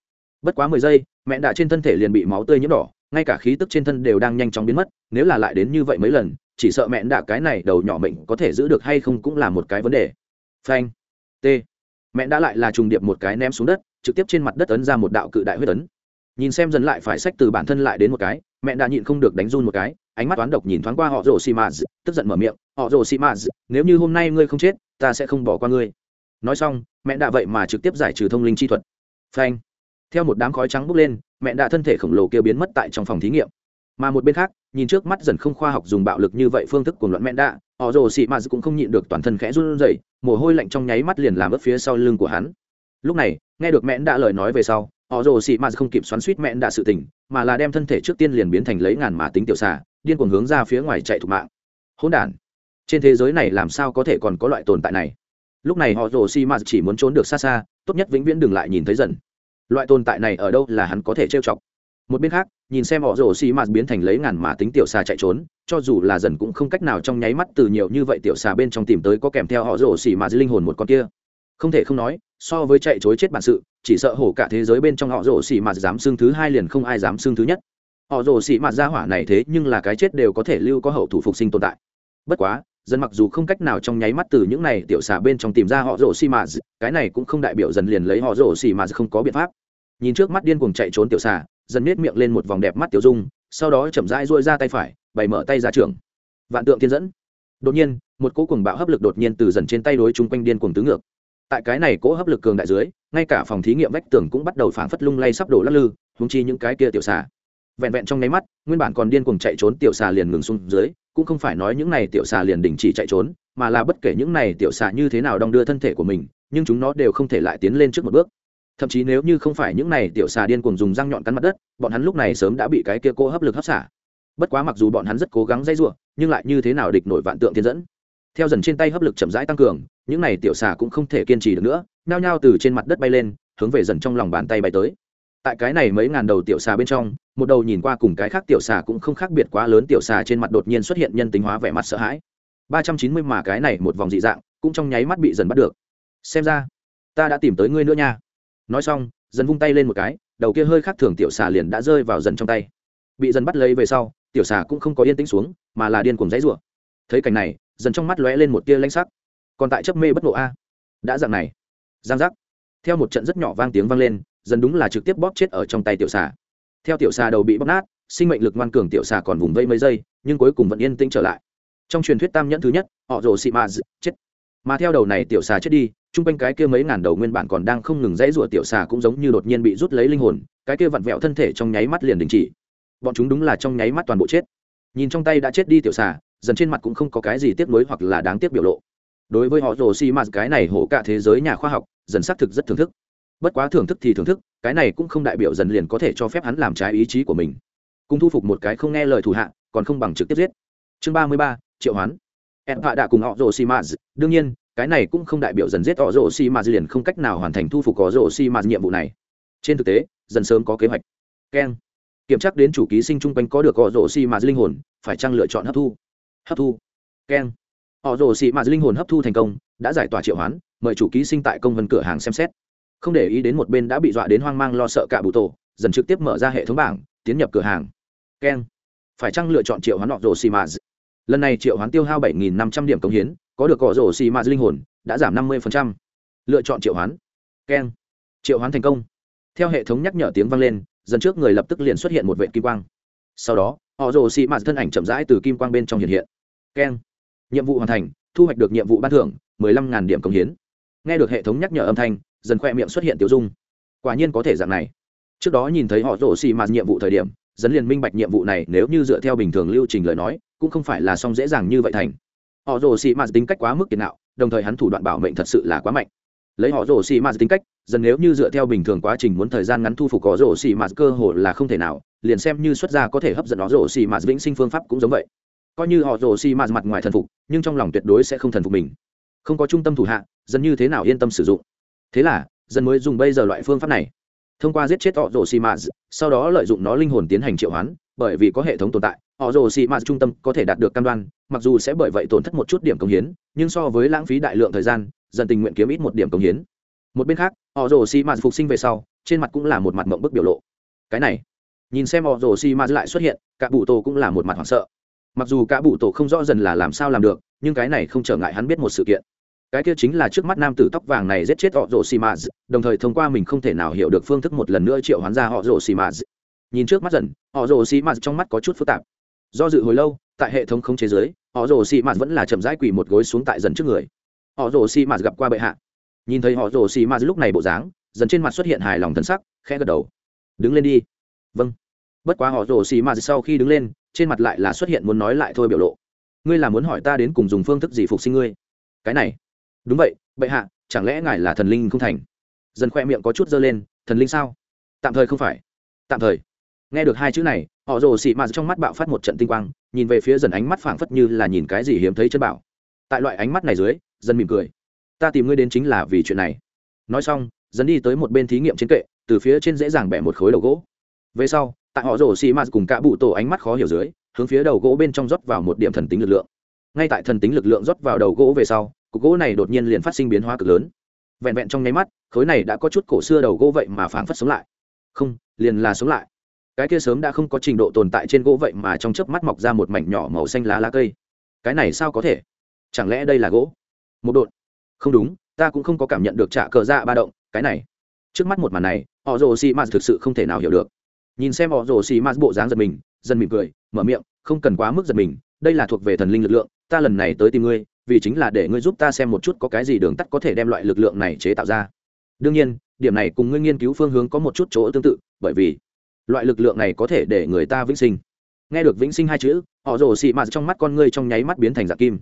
Speaker 1: Bất quá mười giây, mẹ đạ trên thân thể liền bị máu tươi nhiễm đỏ, ngay cả khí tức trên thân đều đang nhanh chóng biến mất, nếu là lại đến như vậy mấy lần, chỉ sợ mẹ đạ cái này đầu nhỏ mệnh có thể giữ được hay không cũng là một cái vấn đề. Phanh, t. Mẹ đã lại là trùng điệp một cái ném xuống đất, trực tiếp trên mặt đất ấn ra một đạo cự đại huyết ấn. Nhìn xem dần lại phải sách từ bản thân lại đến một cái, mẹ đã nhịn không được đánh run một cái, ánh mắt toán độc nhìn thoáng qua họ rồ xì mạt tức giận mở miệng, họ rồ xì mạt nếu như hôm nay ngươi không chết, ta sẽ không bỏ qua ngươi nói xong, mẹ đã vậy mà trực tiếp giải trừ thông linh chi thuật. Phanh. Theo một đám khói trắng bốc lên, mẹ đã thân thể khổng lồ kia biến mất tại trong phòng thí nghiệm. Mà một bên khác, nhìn trước mắt dần không khoa học dùng bạo lực như vậy phương thức của luận mẹ đã họ rồ xị mạt cũng không nhịn được toàn thân khẽ run rẩy, mồ hôi lạnh trong nháy mắt liền làm ướt phía sau lưng của hắn. Lúc này, nghe được mẹ đã lời nói về sau, họ rồ xị mạt không kịp xoắn suýt mẹ đã sự tỉnh mà là đem thân thể trước tiên liền biến thành lấy ngàn mà tính tiểu xà, điên cuồng hướng ra phía ngoài chạy thục mạng. Hỗn đản. Trên thế giới này làm sao có thể còn có loại tồn tại này? Lúc này họ rồ xị mạt chỉ muốn trốn được xa xa, tốt nhất vĩnh viễn đừng lại nhìn thấy dần. Loại tồn tại này ở đâu là hắn có thể trêu chọc. Một bên khác, nhìn xem họ rồ xì mạt biến thành lấy ngàn mà tính tiểu xà chạy trốn, cho dù là dần cũng không cách nào trong nháy mắt từ nhiều như vậy tiểu xà bên trong tìm tới có kèm theo họ rồ xì mạt linh hồn một con kia. Không thể không nói, so với chạy chối chết bản sự, chỉ sợ hổ cả thế giới bên trong họ rồ xì mạt dám xưng thứ hai liền không ai dám xưng thứ nhất. Họ rồ xì mạt ra hỏa này thế nhưng là cái chết đều có thể lưu có hậu thủ phục sinh tồn tại. Bất quá dần mặc dù không cách nào trong nháy mắt từ những này tiểu xà bên trong tìm ra họ rổ xì mà cái này cũng không đại biểu dần liền lấy họ rổ xì mà không có biện pháp. Nhìn trước mắt điên cuồng chạy trốn tiểu xà dần nết miệng lên một vòng đẹp mắt tiểu dung, sau đó chậm rãi duỗi ra tay phải, bày mở tay ra trường vạn tượng thiên dẫn. Đột nhiên, một cỗ cuồng bạo hấp lực đột nhiên từ dần trên tay đối chung quanh điên cuồng tứ ngược. Tại cái này cỗ hấp lực cường đại dưới, ngay cả phòng thí nghiệm vách tường cũng bắt đầu phảng phất lung lay sắp đổ lắc lư húng chi những cái kia tiểu xà. Vẹn vẹn trong nháy mắt, nguyên bản còn điên cuồng chạy trốn tiểu xà liền ngừng xuống dưới cũng không phải nói những này tiểu xà liền đình chỉ chạy trốn, mà là bất kể những này tiểu xà như thế nào đong đưa thân thể của mình, nhưng chúng nó đều không thể lại tiến lên trước một bước. Thậm chí nếu như không phải những này tiểu xà điên cuồng dùng răng nhọn cắn mặt đất, bọn hắn lúc này sớm đã bị cái kia cô hấp lực hấp xả. Bất quá mặc dù bọn hắn rất cố gắng dây giụa nhưng lại như thế nào địch nổi vạn tượng thiên dẫn. Theo dần trên tay hấp lực chậm rãi tăng cường, những này tiểu xà cũng không thể kiên trì được nữa, nhao nhao từ trên mặt đất bay lên, hướng về dần trong lòng bàn tay bay tới tại cái này mấy ngàn đầu tiểu xà bên trong, một đầu nhìn qua cùng cái khác tiểu xà cũng không khác biệt quá lớn, tiểu xà trên mặt đột nhiên xuất hiện nhân tính hóa vẻ mặt sợ hãi. ba trăm chín mươi mà cái này một vòng dị dạng, cũng trong nháy mắt bị dần bắt được. Xem ra, ta đã tìm tới ngươi nữa nha. Nói xong, dần vung tay lên một cái, đầu kia hơi khác thường tiểu xà liền đã rơi vào dần trong tay. Bị dần bắt lấy về sau, tiểu xà cũng không có yên tĩnh xuống, mà là điên cuồng dãy rủa. Thấy cảnh này, dần trong mắt lóe lên một tia lanh sắc. Còn tại chấp mê bất ngộ a. Đã dạng này. Giang giác. Theo một trận rất nhỏ vang tiếng vang lên dần đúng là trực tiếp bóp chết ở trong tay tiểu xà. Theo tiểu xà đầu bị bóp nát, sinh mệnh lực ngoan cường tiểu xà còn vùng vây mấy giây, nhưng cuối cùng vẫn yên tĩnh trở lại. Trong truyền thuyết tam nhẫn thứ nhất, họ rồ xị ma chết. Mà theo đầu này tiểu xà chết đi, chung quanh cái kia mấy ngàn đầu nguyên bản còn đang không ngừng dãy rủa tiểu xà cũng giống như đột nhiên bị rút lấy linh hồn, cái kia vặn vẹo thân thể trong nháy mắt liền đình chỉ. Bọn chúng đúng là trong nháy mắt toàn bộ chết. Nhìn trong tay đã chết đi tiểu xà, dần trên mặt cũng không có cái gì tiếc nuối hoặc là đáng tiếc biểu lộ. Đối với họ rồ xi mạt cái này hổ cả thế giới nhà khoa học, dần xác thực rất thưởng thức bất quá thưởng thức thì thưởng thức, cái này cũng không đại biểu dần liền có thể cho phép hắn làm trái ý chí của mình. Cùng thu phục một cái không nghe lời thủ hạ, còn không bằng trực tiếp giết. Chương ba mươi ba, triệu hoán. Em hạ đã cùng họ rồ xi mạt đương nhiên, cái này cũng không đại biểu dần giết họ rồ xi mạt liền không cách nào hoàn thành thu phục họ rồ xi mạt nhiệm vụ này. Trên thực tế, dần sớm có kế hoạch. Keng. Kiểm tra đến chủ ký sinh chung quanh có được họ rồ xi mạt linh hồn, phải chăng lựa chọn hấp thu? Hấp thu. Keng. Họ rồ xi mạt linh hồn hấp thu thành công, đã giải tỏa triệu hoán, mời chủ ký sinh tại công vân cửa hàng xem xét không để ý đến một bên đã bị dọa đến hoang mang lo sợ cả bụ tổ, dần trực tiếp mở ra hệ thống bảng, tiến nhập cửa hàng. Keng phải chăng lựa chọn triệu hoán họ rổ xì mạt lần này triệu hoán tiêu hao bảy nghìn năm trăm điểm công hiến, có được cỏ rổ xì mạt linh hồn, đã giảm năm mươi lựa chọn triệu hoán. Keng triệu hoán thành công. Theo hệ thống nhắc nhở tiếng vang lên, dần trước người lập tức liền xuất hiện một vệ kim quang. Sau đó, họ rồ xì mạt thân ảnh chậm rãi từ kim quang bên trong hiện hiện. Keng nhiệm vụ hoàn thành, thu hoạch được nhiệm vụ ban thưởng, mười lăm ngàn điểm công hiến. Nghe được hệ thống nhắc nhở âm thanh dần khoe miệng xuất hiện tiểu dung. Quả nhiên có thể dạng này. Trước đó nhìn thấy họ rổ xì mạt nhiệm vụ thời điểm, dần liền minh bạch nhiệm vụ này nếu như dựa theo bình thường lưu trình lời nói, cũng không phải là xong dễ dàng như vậy thành. Họ rổ xì mạt tính cách quá mức kiệt nạo đồng thời hắn thủ đoạn bảo mệnh thật sự là quá mạnh. Lấy họ rổ xì mạt tính cách, dần nếu như dựa theo bình thường quá trình muốn thời gian ngắn thu phục họ rổ xì mạt cơ hồ là không thể nào, liền xem như xuất gia có thể hấp dẫn họ rổ xì mạt vĩnh sinh phương pháp cũng giống vậy. Coi như họ rổ xì mạt mặt ngoài thần phục, nhưng trong lòng tuyệt đối sẽ không thần phục mình. Không có trung tâm thủ hạ, dần như thế nào yên tâm sử dụng thế là, dân mới dùng bây giờ loại phương pháp này. Thông qua giết chết họ rồ xì mạt sau đó lợi dụng nó linh hồn tiến hành triệu hoán, bởi vì có hệ thống tồn tại họ rồ xì mạt trung tâm có thể đạt được cam đoan, mặc dù sẽ bởi vậy tổn thất một chút điểm công hiến, nhưng so với lãng phí đại lượng thời gian dần tình nguyện kiếm ít một điểm công hiến. Một bên khác họ rồ xì mạt phục sinh về sau, trên mặt cũng là một mặt mộng bức biểu lộ. Cái này, nhìn xem họ rồ xì mạt lại xuất hiện cả bụ tổ cũng là một mặt hoảng sợ. Mặc dù cả bụ tổ không rõ dần là làm sao làm được, nhưng cái này không trở ngại hắn biết một sự kiện cái kia chính là trước mắt nam tử tóc vàng này giết chết họ rồ xì mạt đồng thời thông qua mình không thể nào hiểu được phương thức một lần nữa triệu hoán ra họ rồ xì mạt nhìn trước mắt dần họ rồ xì mạt trong mắt có chút phức tạp. Do dự hồi lâu, tại hệ thống không chế giới họ rồ xì mạt vẫn là chậm rãi quỳ một gối xuống tại dần trước người. Họ rồ xì mạt gặp qua bệ hạ. Nhìn thấy họ rồ xì ma lúc này bộ dáng, dần trên mặt xuất hiện hài lòng thân sắc, khẽ gật đầu. Đứng lên đi. Vâng. Bất quá họ rồ xì ma sau khi đứng lên, trên mặt lại là xuất hiện muốn nói lại thôi biểu lộ. Ngươi là muốn hỏi ta đến cùng dùng phương thức gì phục sinh ngươi? Cái này đúng vậy, bệ hạ, chẳng lẽ ngài là thần linh không thành? Dần khoe miệng có chút dơ lên, thần linh sao? Tạm thời không phải. Tạm thời. Nghe được hai chữ này, họ rồ xị mạt trong mắt bạo phát một trận tinh quang, nhìn về phía dần ánh mắt phảng phất như là nhìn cái gì hiếm thấy chân bảo. Tại loại ánh mắt này dưới dần mỉm cười. Ta tìm ngươi đến chính là vì chuyện này. Nói xong dần đi tới một bên thí nghiệm trên kệ, từ phía trên dễ dàng bẻ một khối đầu gỗ. Về sau, tại họ rồ xị mạt cùng cả bụ tổ ánh mắt khó hiểu dưới, hướng phía đầu gỗ bên trong rót vào một điểm thần tính lực lượng. Ngay tại thần tính lực lượng rót vào đầu gỗ về sau cục gỗ này đột nhiên liền phát sinh biến hóa cực lớn. Vẹn vẹn trong nháy mắt, khối này đã có chút cổ xưa đầu gỗ vậy mà phảng phất sống lại. Không, liền là sống lại. Cái kia sớm đã không có trình độ tồn tại trên gỗ vậy mà trong chớp mắt mọc ra một mảnh nhỏ màu xanh lá lá cây. Cái này sao có thể? Chẳng lẽ đây là gỗ? Một đột không đúng, ta cũng không có cảm nhận được trả cờ dạ ba động, cái này. Trước mắt một màn này họ rồ xì mạt thực sự không thể nào hiểu được. Nhìn xem họ rồ xì mạt bộ dáng giật mình, dần mỉm cười, mở miệng, không cần quá mức giật mình, đây là thuộc về thần linh lực lượng, ta lần này tới tìm ngươi vì chính là để ngươi giúp ta xem một chút có cái gì đường tắt có thể đem loại lực lượng này chế tạo ra. Đương nhiên, điểm này cùng ngươi nghiên cứu phương hướng có một chút chỗ tương tự, bởi vì loại lực lượng này có thể để người ta vĩnh sinh. Nghe được vĩnh sinh hai chữ, họ rồ xị mạt trong mắt con ngươi trong nháy mắt biến thành dạng kim.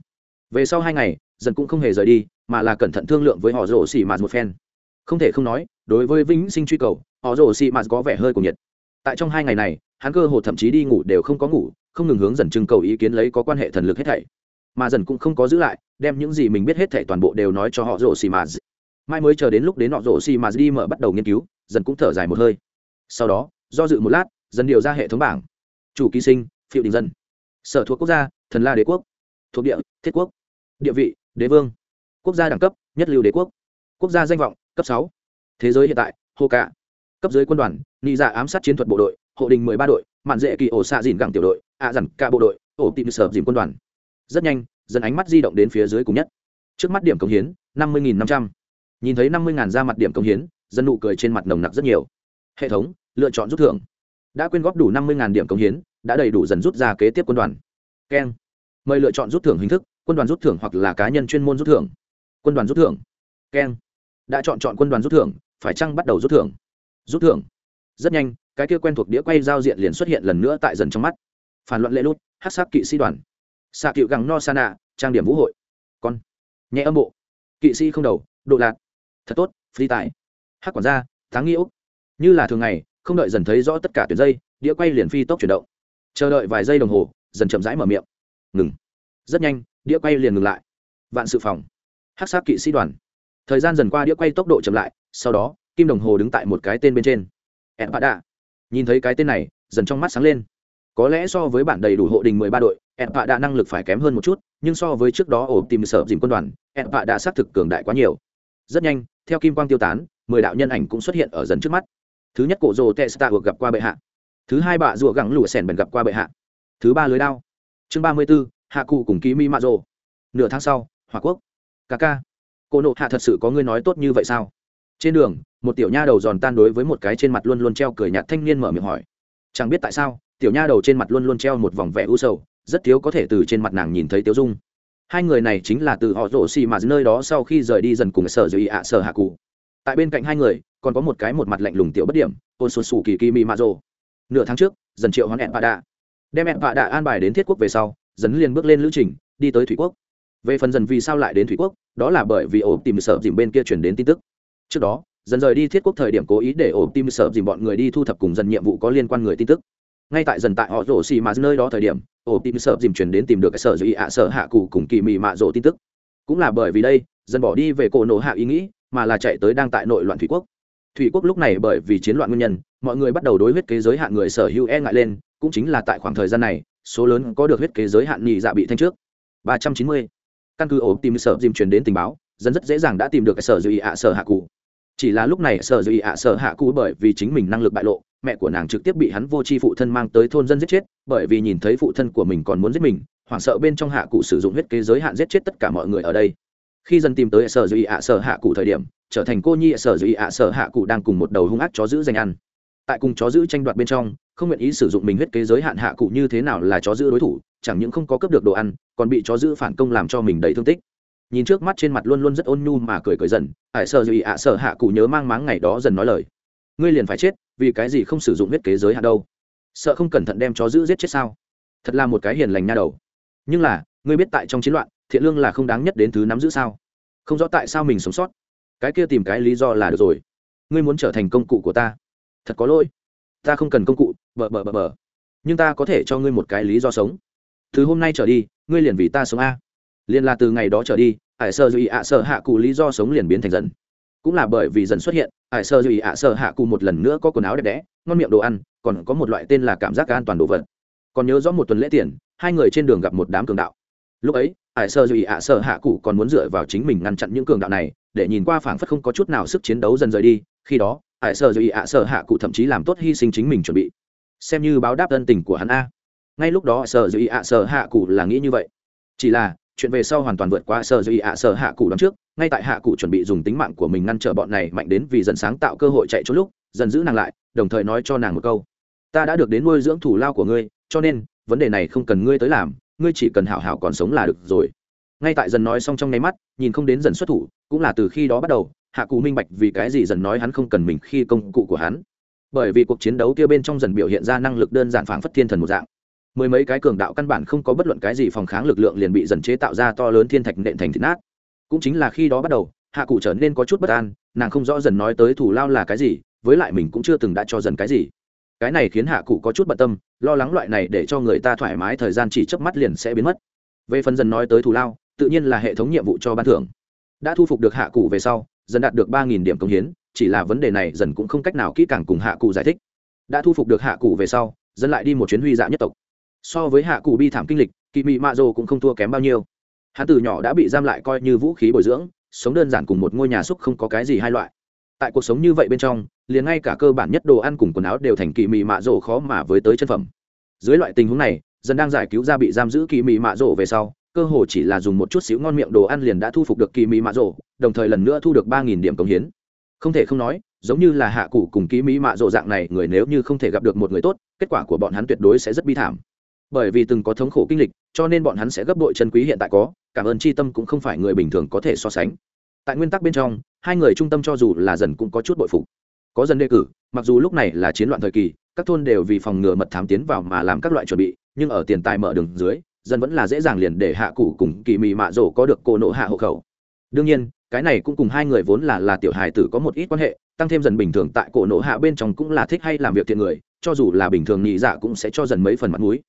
Speaker 1: Về sau hai ngày, dần cũng không hề rời đi, mà là cẩn thận thương lượng với họ rồ xị mạt một phen. Không thể không nói, đối với vĩnh sinh truy cầu, họ rồ xị mạt có vẻ hơi cùng nhiệt. Tại trong hai ngày này, hắn cơ hồ thậm chí đi ngủ đều không có ngủ, không ngừng hướng dần trưng cầu ý kiến lấy có quan hệ thần lực hết thảy mà dần cũng không có giữ lại, đem những gì mình biết hết thảy toàn bộ đều nói cho họ rổ xì mà mai mới chờ đến lúc đến họ rổ xì mà đi mở bắt đầu nghiên cứu, dần cũng thở dài một hơi. Sau đó, do dự một lát, dần điều ra hệ thống bảng. Chủ ký sinh phiệu đình dân. Sở thuộc quốc gia, thần la đế quốc. Thuộc địa, thiết quốc. Địa vị, đế vương. Quốc gia đẳng cấp, nhất lưu đế quốc. Quốc gia danh vọng, cấp sáu. Thế giới hiện tại, hô cạ cấp dưới quân đoàn, nị dạ ám sát chiến thuật bộ đội, hộ đình mười ba đội, mạn dễ kỳ ổ xạ dìn gẳng tiểu đội ạ à dằn ca bộ đội, ổ tìm sở dìm quân đoàn rất nhanh dần ánh mắt di động đến phía dưới cùng nhất. Trước mắt điểm công hiến, năm mươi năm trăm. Nhìn thấy năm mươi ra mặt điểm công hiến, dân nụ cười trên mặt nồng nặc rất nhiều. Hệ thống, lựa chọn rút thưởng. Đã quyên góp đủ năm mươi điểm công hiến, đã đầy đủ dần rút ra kế tiếp quân đoàn. Keng. Mời lựa chọn rút thưởng hình thức, quân đoàn rút thưởng hoặc là cá nhân chuyên môn rút thưởng. Quân đoàn rút thưởng. Keng. Đã chọn chọn quân đoàn rút thưởng, phải chăng bắt đầu rút thưởng? Rút thưởng. Rất nhanh, cái kia quen thuộc đĩa quay giao diện liền xuất hiện lần nữa tại dần trong mắt. Phản luận lệ lút hát sắc kỵ sĩ đoàn xạ cựu gẳng no sa nạ, trang điểm vũ hội. Con, nhẹ âm bộ. Kỵ sĩ không đầu, độ lạc. Thật tốt, phi tài. Hát quản gia tháng nghi như là thường ngày, không đợi dần thấy rõ tất cả tuyến dây, đĩa quay liền phi tốc chuyển động. Chờ đợi vài giây đồng hồ, dần chậm rãi mở miệng. Ngừng. Rất nhanh, đĩa quay liền ngừng lại. Vạn sự phòng. Hát sát kỵ sĩ đoàn. Thời gian dần qua đĩa quay tốc độ chậm lại, sau đó, kim đồng hồ đứng tại một cái tên bên trên. Ẹn bạ đạ nhìn thấy cái tên này, dần trong mắt sáng lên có lẽ so với bản đầy đủ hộ đình mười ba đội ẹn vạ đã năng lực phải kém hơn một chút, nhưng so với trước đó ổ tìm sở dìm quân đoàn ẹn vạ đã xác thực cường đại quá nhiều. Rất nhanh, theo kim quang tiêu tán, mười đạo nhân ảnh cũng xuất hiện ở dần trước mắt. Thứ nhất cổ rồ testa gặp qua bệ hạ. Thứ hai bạ rùa gẳng lụa sèn bèn gặp qua bệ hạ. Thứ ba lưới đao. Chương ba mươi b ố hạ cụ cùng ký mi mạ rồ. Nửa tháng sau hòa quốc. Ca ca. Cô nộ hạ thật sự có ngươi nói tốt như vậy sao? Trên đường, một tiểu nha đầu giòn tan đối với một cái trên mặt luôn luôn treo cười nhạt thanh niên mở miệng hỏi chẳng biết tại sao, tiểu nha đầu trên mặt luôn luôn treo một vòng vẻ u sầu, rất thiếu có thể từ trên mặt nàng nhìn thấy tiêu dung. Hai người này chính là từ họ rổ xì mà nơi đó sau khi rời đi dần cùng sở dưới ạ, sở hạ cụ. Tại bên cạnh hai người, còn có một cái một mặt lạnh lùng tiểu bất điểm ôn xuân xù kỳ kỳ mi mạ rồ. Nửa tháng trước, dần triệu hoán ẹn vạ đạ đem ẹn vạ đạ an bài đến thiết quốc về sau, dần liền bước lên lữ trình, đi tới thủy quốc. Về phần dần vì sao lại đến thủy quốc, đó là bởi vì ổ tìm sở dìm bên kia chuyển đến tin tức. Trước đó dần rời đi thiết quốc thời điểm cố ý để ổ tim sợ dìm bọn người đi thu thập cùng dần nhiệm vụ có liên quan người tin tức. Ngay tại dần tại họ rổ xì mà nơi đó thời điểm ổ tim sợ dìm chuyển đến tìm được cái sở dĩ ạ sở hạ cụ cùng kỳ mị mạ rổ tin tức. Cũng là bởi vì đây, dần bỏ đi về cổ nổ hạ ý nghĩ, mà là chạy tới đang tại nội loạn thủy quốc. Thủy quốc lúc này bởi vì chiến loạn nguyên nhân, mọi người bắt đầu đối huyết kế giới hạn người sở hữu e ngại lên, cũng chính là tại khoảng thời gian này, số lớn có được huyết kế giới hạn nhị dạ bị thanh trước. Ba trăm chín mươi. Căn cứ ổ tim sở dìm truyền đến tình báo dân rất dễ dàng đã tìm được cái sở dĩ ạ sở hạ cụ chỉ là lúc này sở dư ạ sở hạ cụ bởi vì chính mình năng lực bại lộ, mẹ của nàng trực tiếp bị hắn vô tri phụ thân mang tới thôn dân giết chết, bởi vì nhìn thấy phụ thân của mình còn muốn giết mình, hoảng sợ bên trong hạ cụ sử dụng huyết kế giới hạn giết chết tất cả mọi người ở đây. Khi dân tìm tới sở dư ạ sở hạ cụ thời điểm, trở thành cô nhi sở dư ạ sở hạ cụ đang cùng một đầu hung ác chó giữ danh ăn. Tại cùng chó giữ tranh đoạt bên trong, không nguyện ý sử dụng mình huyết kế giới hạn hạ cụ như thế nào là chó giữ đối thủ, chẳng những không có cấp được đồ ăn, còn bị chó giữ phản công làm cho mình đầy thương tích nhìn trước mắt trên mặt luôn luôn rất ôn nhu mà cười cười dần, ải sợ dù ý ạ sợ hạ cụ nhớ mang máng ngày đó dần nói lời. Ngươi liền phải chết, vì cái gì không sử dụng huyết kế giới hạn đâu? Sợ không cẩn thận đem chó giữ giết chết sao? Thật là một cái hiền lành nha đầu. Nhưng là, ngươi biết tại trong chiến loạn, thiện lương là không đáng nhất đến thứ nắm giữ sao? Không rõ tại sao mình sống sót. Cái kia tìm cái lý do là được rồi. Ngươi muốn trở thành công cụ của ta. Thật có lỗi. Ta không cần công cụ, bờ bờ bờ bờ. Nhưng ta có thể cho ngươi một cái lý do sống. Từ hôm nay trở đi, ngươi liền vì ta sống a liền là từ ngày đó trở đi, ải sơ duy ạ sơ hạ cụ lý do sống liền biến thành dần. Cũng là bởi vì dần xuất hiện, ải sơ duy ạ sơ hạ cụ một lần nữa có quần áo đẹp đẽ, ngon miệng đồ ăn, còn có một loại tên là cảm giác an toàn đồ vật. Còn nhớ rõ một tuần lễ tiền, hai người trên đường gặp một đám cường đạo. Lúc ấy, ải sơ duy ạ sơ hạ cụ còn muốn dựa vào chính mình ngăn chặn những cường đạo này, để nhìn qua phảng phất không có chút nào sức chiến đấu dần rời đi. Khi đó, ải sơ duy ạ sơ hạ cụ thậm chí làm tốt hy sinh chính mình chuẩn bị. Xem như báo đáp ân tình của hắn a. Ngay lúc đó sơ duy ạ sơ hạ cụ là nghĩ như vậy. Chỉ là chuyện về sau hoàn toàn vượt qua sơ duy ạ sơ hạ cụ đón trước, ngay tại hạ cụ chuẩn bị dùng tính mạng của mình ngăn trở bọn này mạnh đến vì dần sáng tạo cơ hội chạy trốn lúc, dần giữ nàng lại, đồng thời nói cho nàng một câu. Ta đã được đến nuôi dưỡng thủ lao của ngươi, cho nên, vấn đề này không cần ngươi tới làm, ngươi chỉ cần hảo hảo còn sống là được rồi. Ngay tại dần nói xong trong nháy mắt, nhìn không đến dần xuất thủ, cũng là từ khi đó bắt đầu, hạ cụ minh bạch vì cái gì dần nói hắn không cần mình khi công cụ của hắn. Bởi vì cuộc chiến đấu kia bên trong dần biểu hiện ra năng lực đơn giản phảng phất thiên thần một dạng mười mấy cái cường đạo căn bản không có bất luận cái gì phòng kháng lực lượng liền bị dần chế tạo ra to lớn thiên thạch nện thành thịt nát. Cũng chính là khi đó bắt đầu, hạ cụ trở nên có chút bất an, nàng không rõ dần nói tới thủ lao là cái gì, với lại mình cũng chưa từng đã cho dần cái gì. Cái này khiến hạ cụ có chút bận tâm, lo lắng loại này để cho người ta thoải mái thời gian chỉ chớp mắt liền sẽ biến mất. Về phần dần nói tới thủ lao, tự nhiên là hệ thống nhiệm vụ cho ban thưởng. Đã thu phục được hạ cụ về sau, dần đạt được ba nghìn điểm công hiến, chỉ là vấn đề này dần cũng không cách nào kỹ càng cùng hạ cụ giải thích. Đã thu phục được hạ cụ về sau, dần lại đi một chuyến huy dạ nhất tộc so với hạ cụ bi thảm kinh lịch kỳ mị mạ rồ cũng không thua kém bao nhiêu. Hắn từ nhỏ đã bị giam lại coi như vũ khí bồi dưỡng, sống đơn giản cùng một ngôi nhà xúc không có cái gì hai loại. Tại cuộc sống như vậy bên trong, liền ngay cả cơ bản nhất đồ ăn cùng quần áo đều thành kỳ mị mạ rồ khó mà với tới chân phẩm. Dưới loại tình huống này dần đang giải cứu ra bị giam giữ kỳ mị mạ rồ về sau, cơ hồ chỉ là dùng một chút xíu ngon miệng đồ ăn liền đã thu phục được kỳ mỹ mạ rồ đồng thời lần nữa thu được ba nghìn điểm công hiến. Không thể không nói, giống như là hạ cụ cùng kỳ mỹ mạ rộ dạng này, người nếu như không thể gặp được một người tốt, kết quả của bọn hắn tuyệt đối sẽ rất bi thảm bởi vì từng có thống khổ kinh lịch, cho nên bọn hắn sẽ gấp đội chân quý hiện tại có, cảm ơn tri tâm cũng không phải người bình thường có thể so sánh. Tại nguyên tắc bên trong, hai người trung tâm cho dù là dần cũng có chút bội phục. Có dần đề cử, mặc dù lúc này là chiến loạn thời kỳ, các thôn đều vì phòng ngừa mật thám tiến vào mà làm các loại chuẩn bị, nhưng ở tiền tài mở đường dưới, dần vẫn là dễ dàng liền để hạ cụ cùng kỳ mị mạ rổ có được cô nộ hạ hộ khẩu. Đương nhiên, cái này cũng cùng hai người vốn là là tiểu hài tử có một ít quan hệ, tăng thêm dần bình thường tại cổ nộ hạ bên trong cũng là thích hay làm việc thiện người, cho dù là bình thường nhị dạ cũng sẽ cho dần mấy phần mặt mũi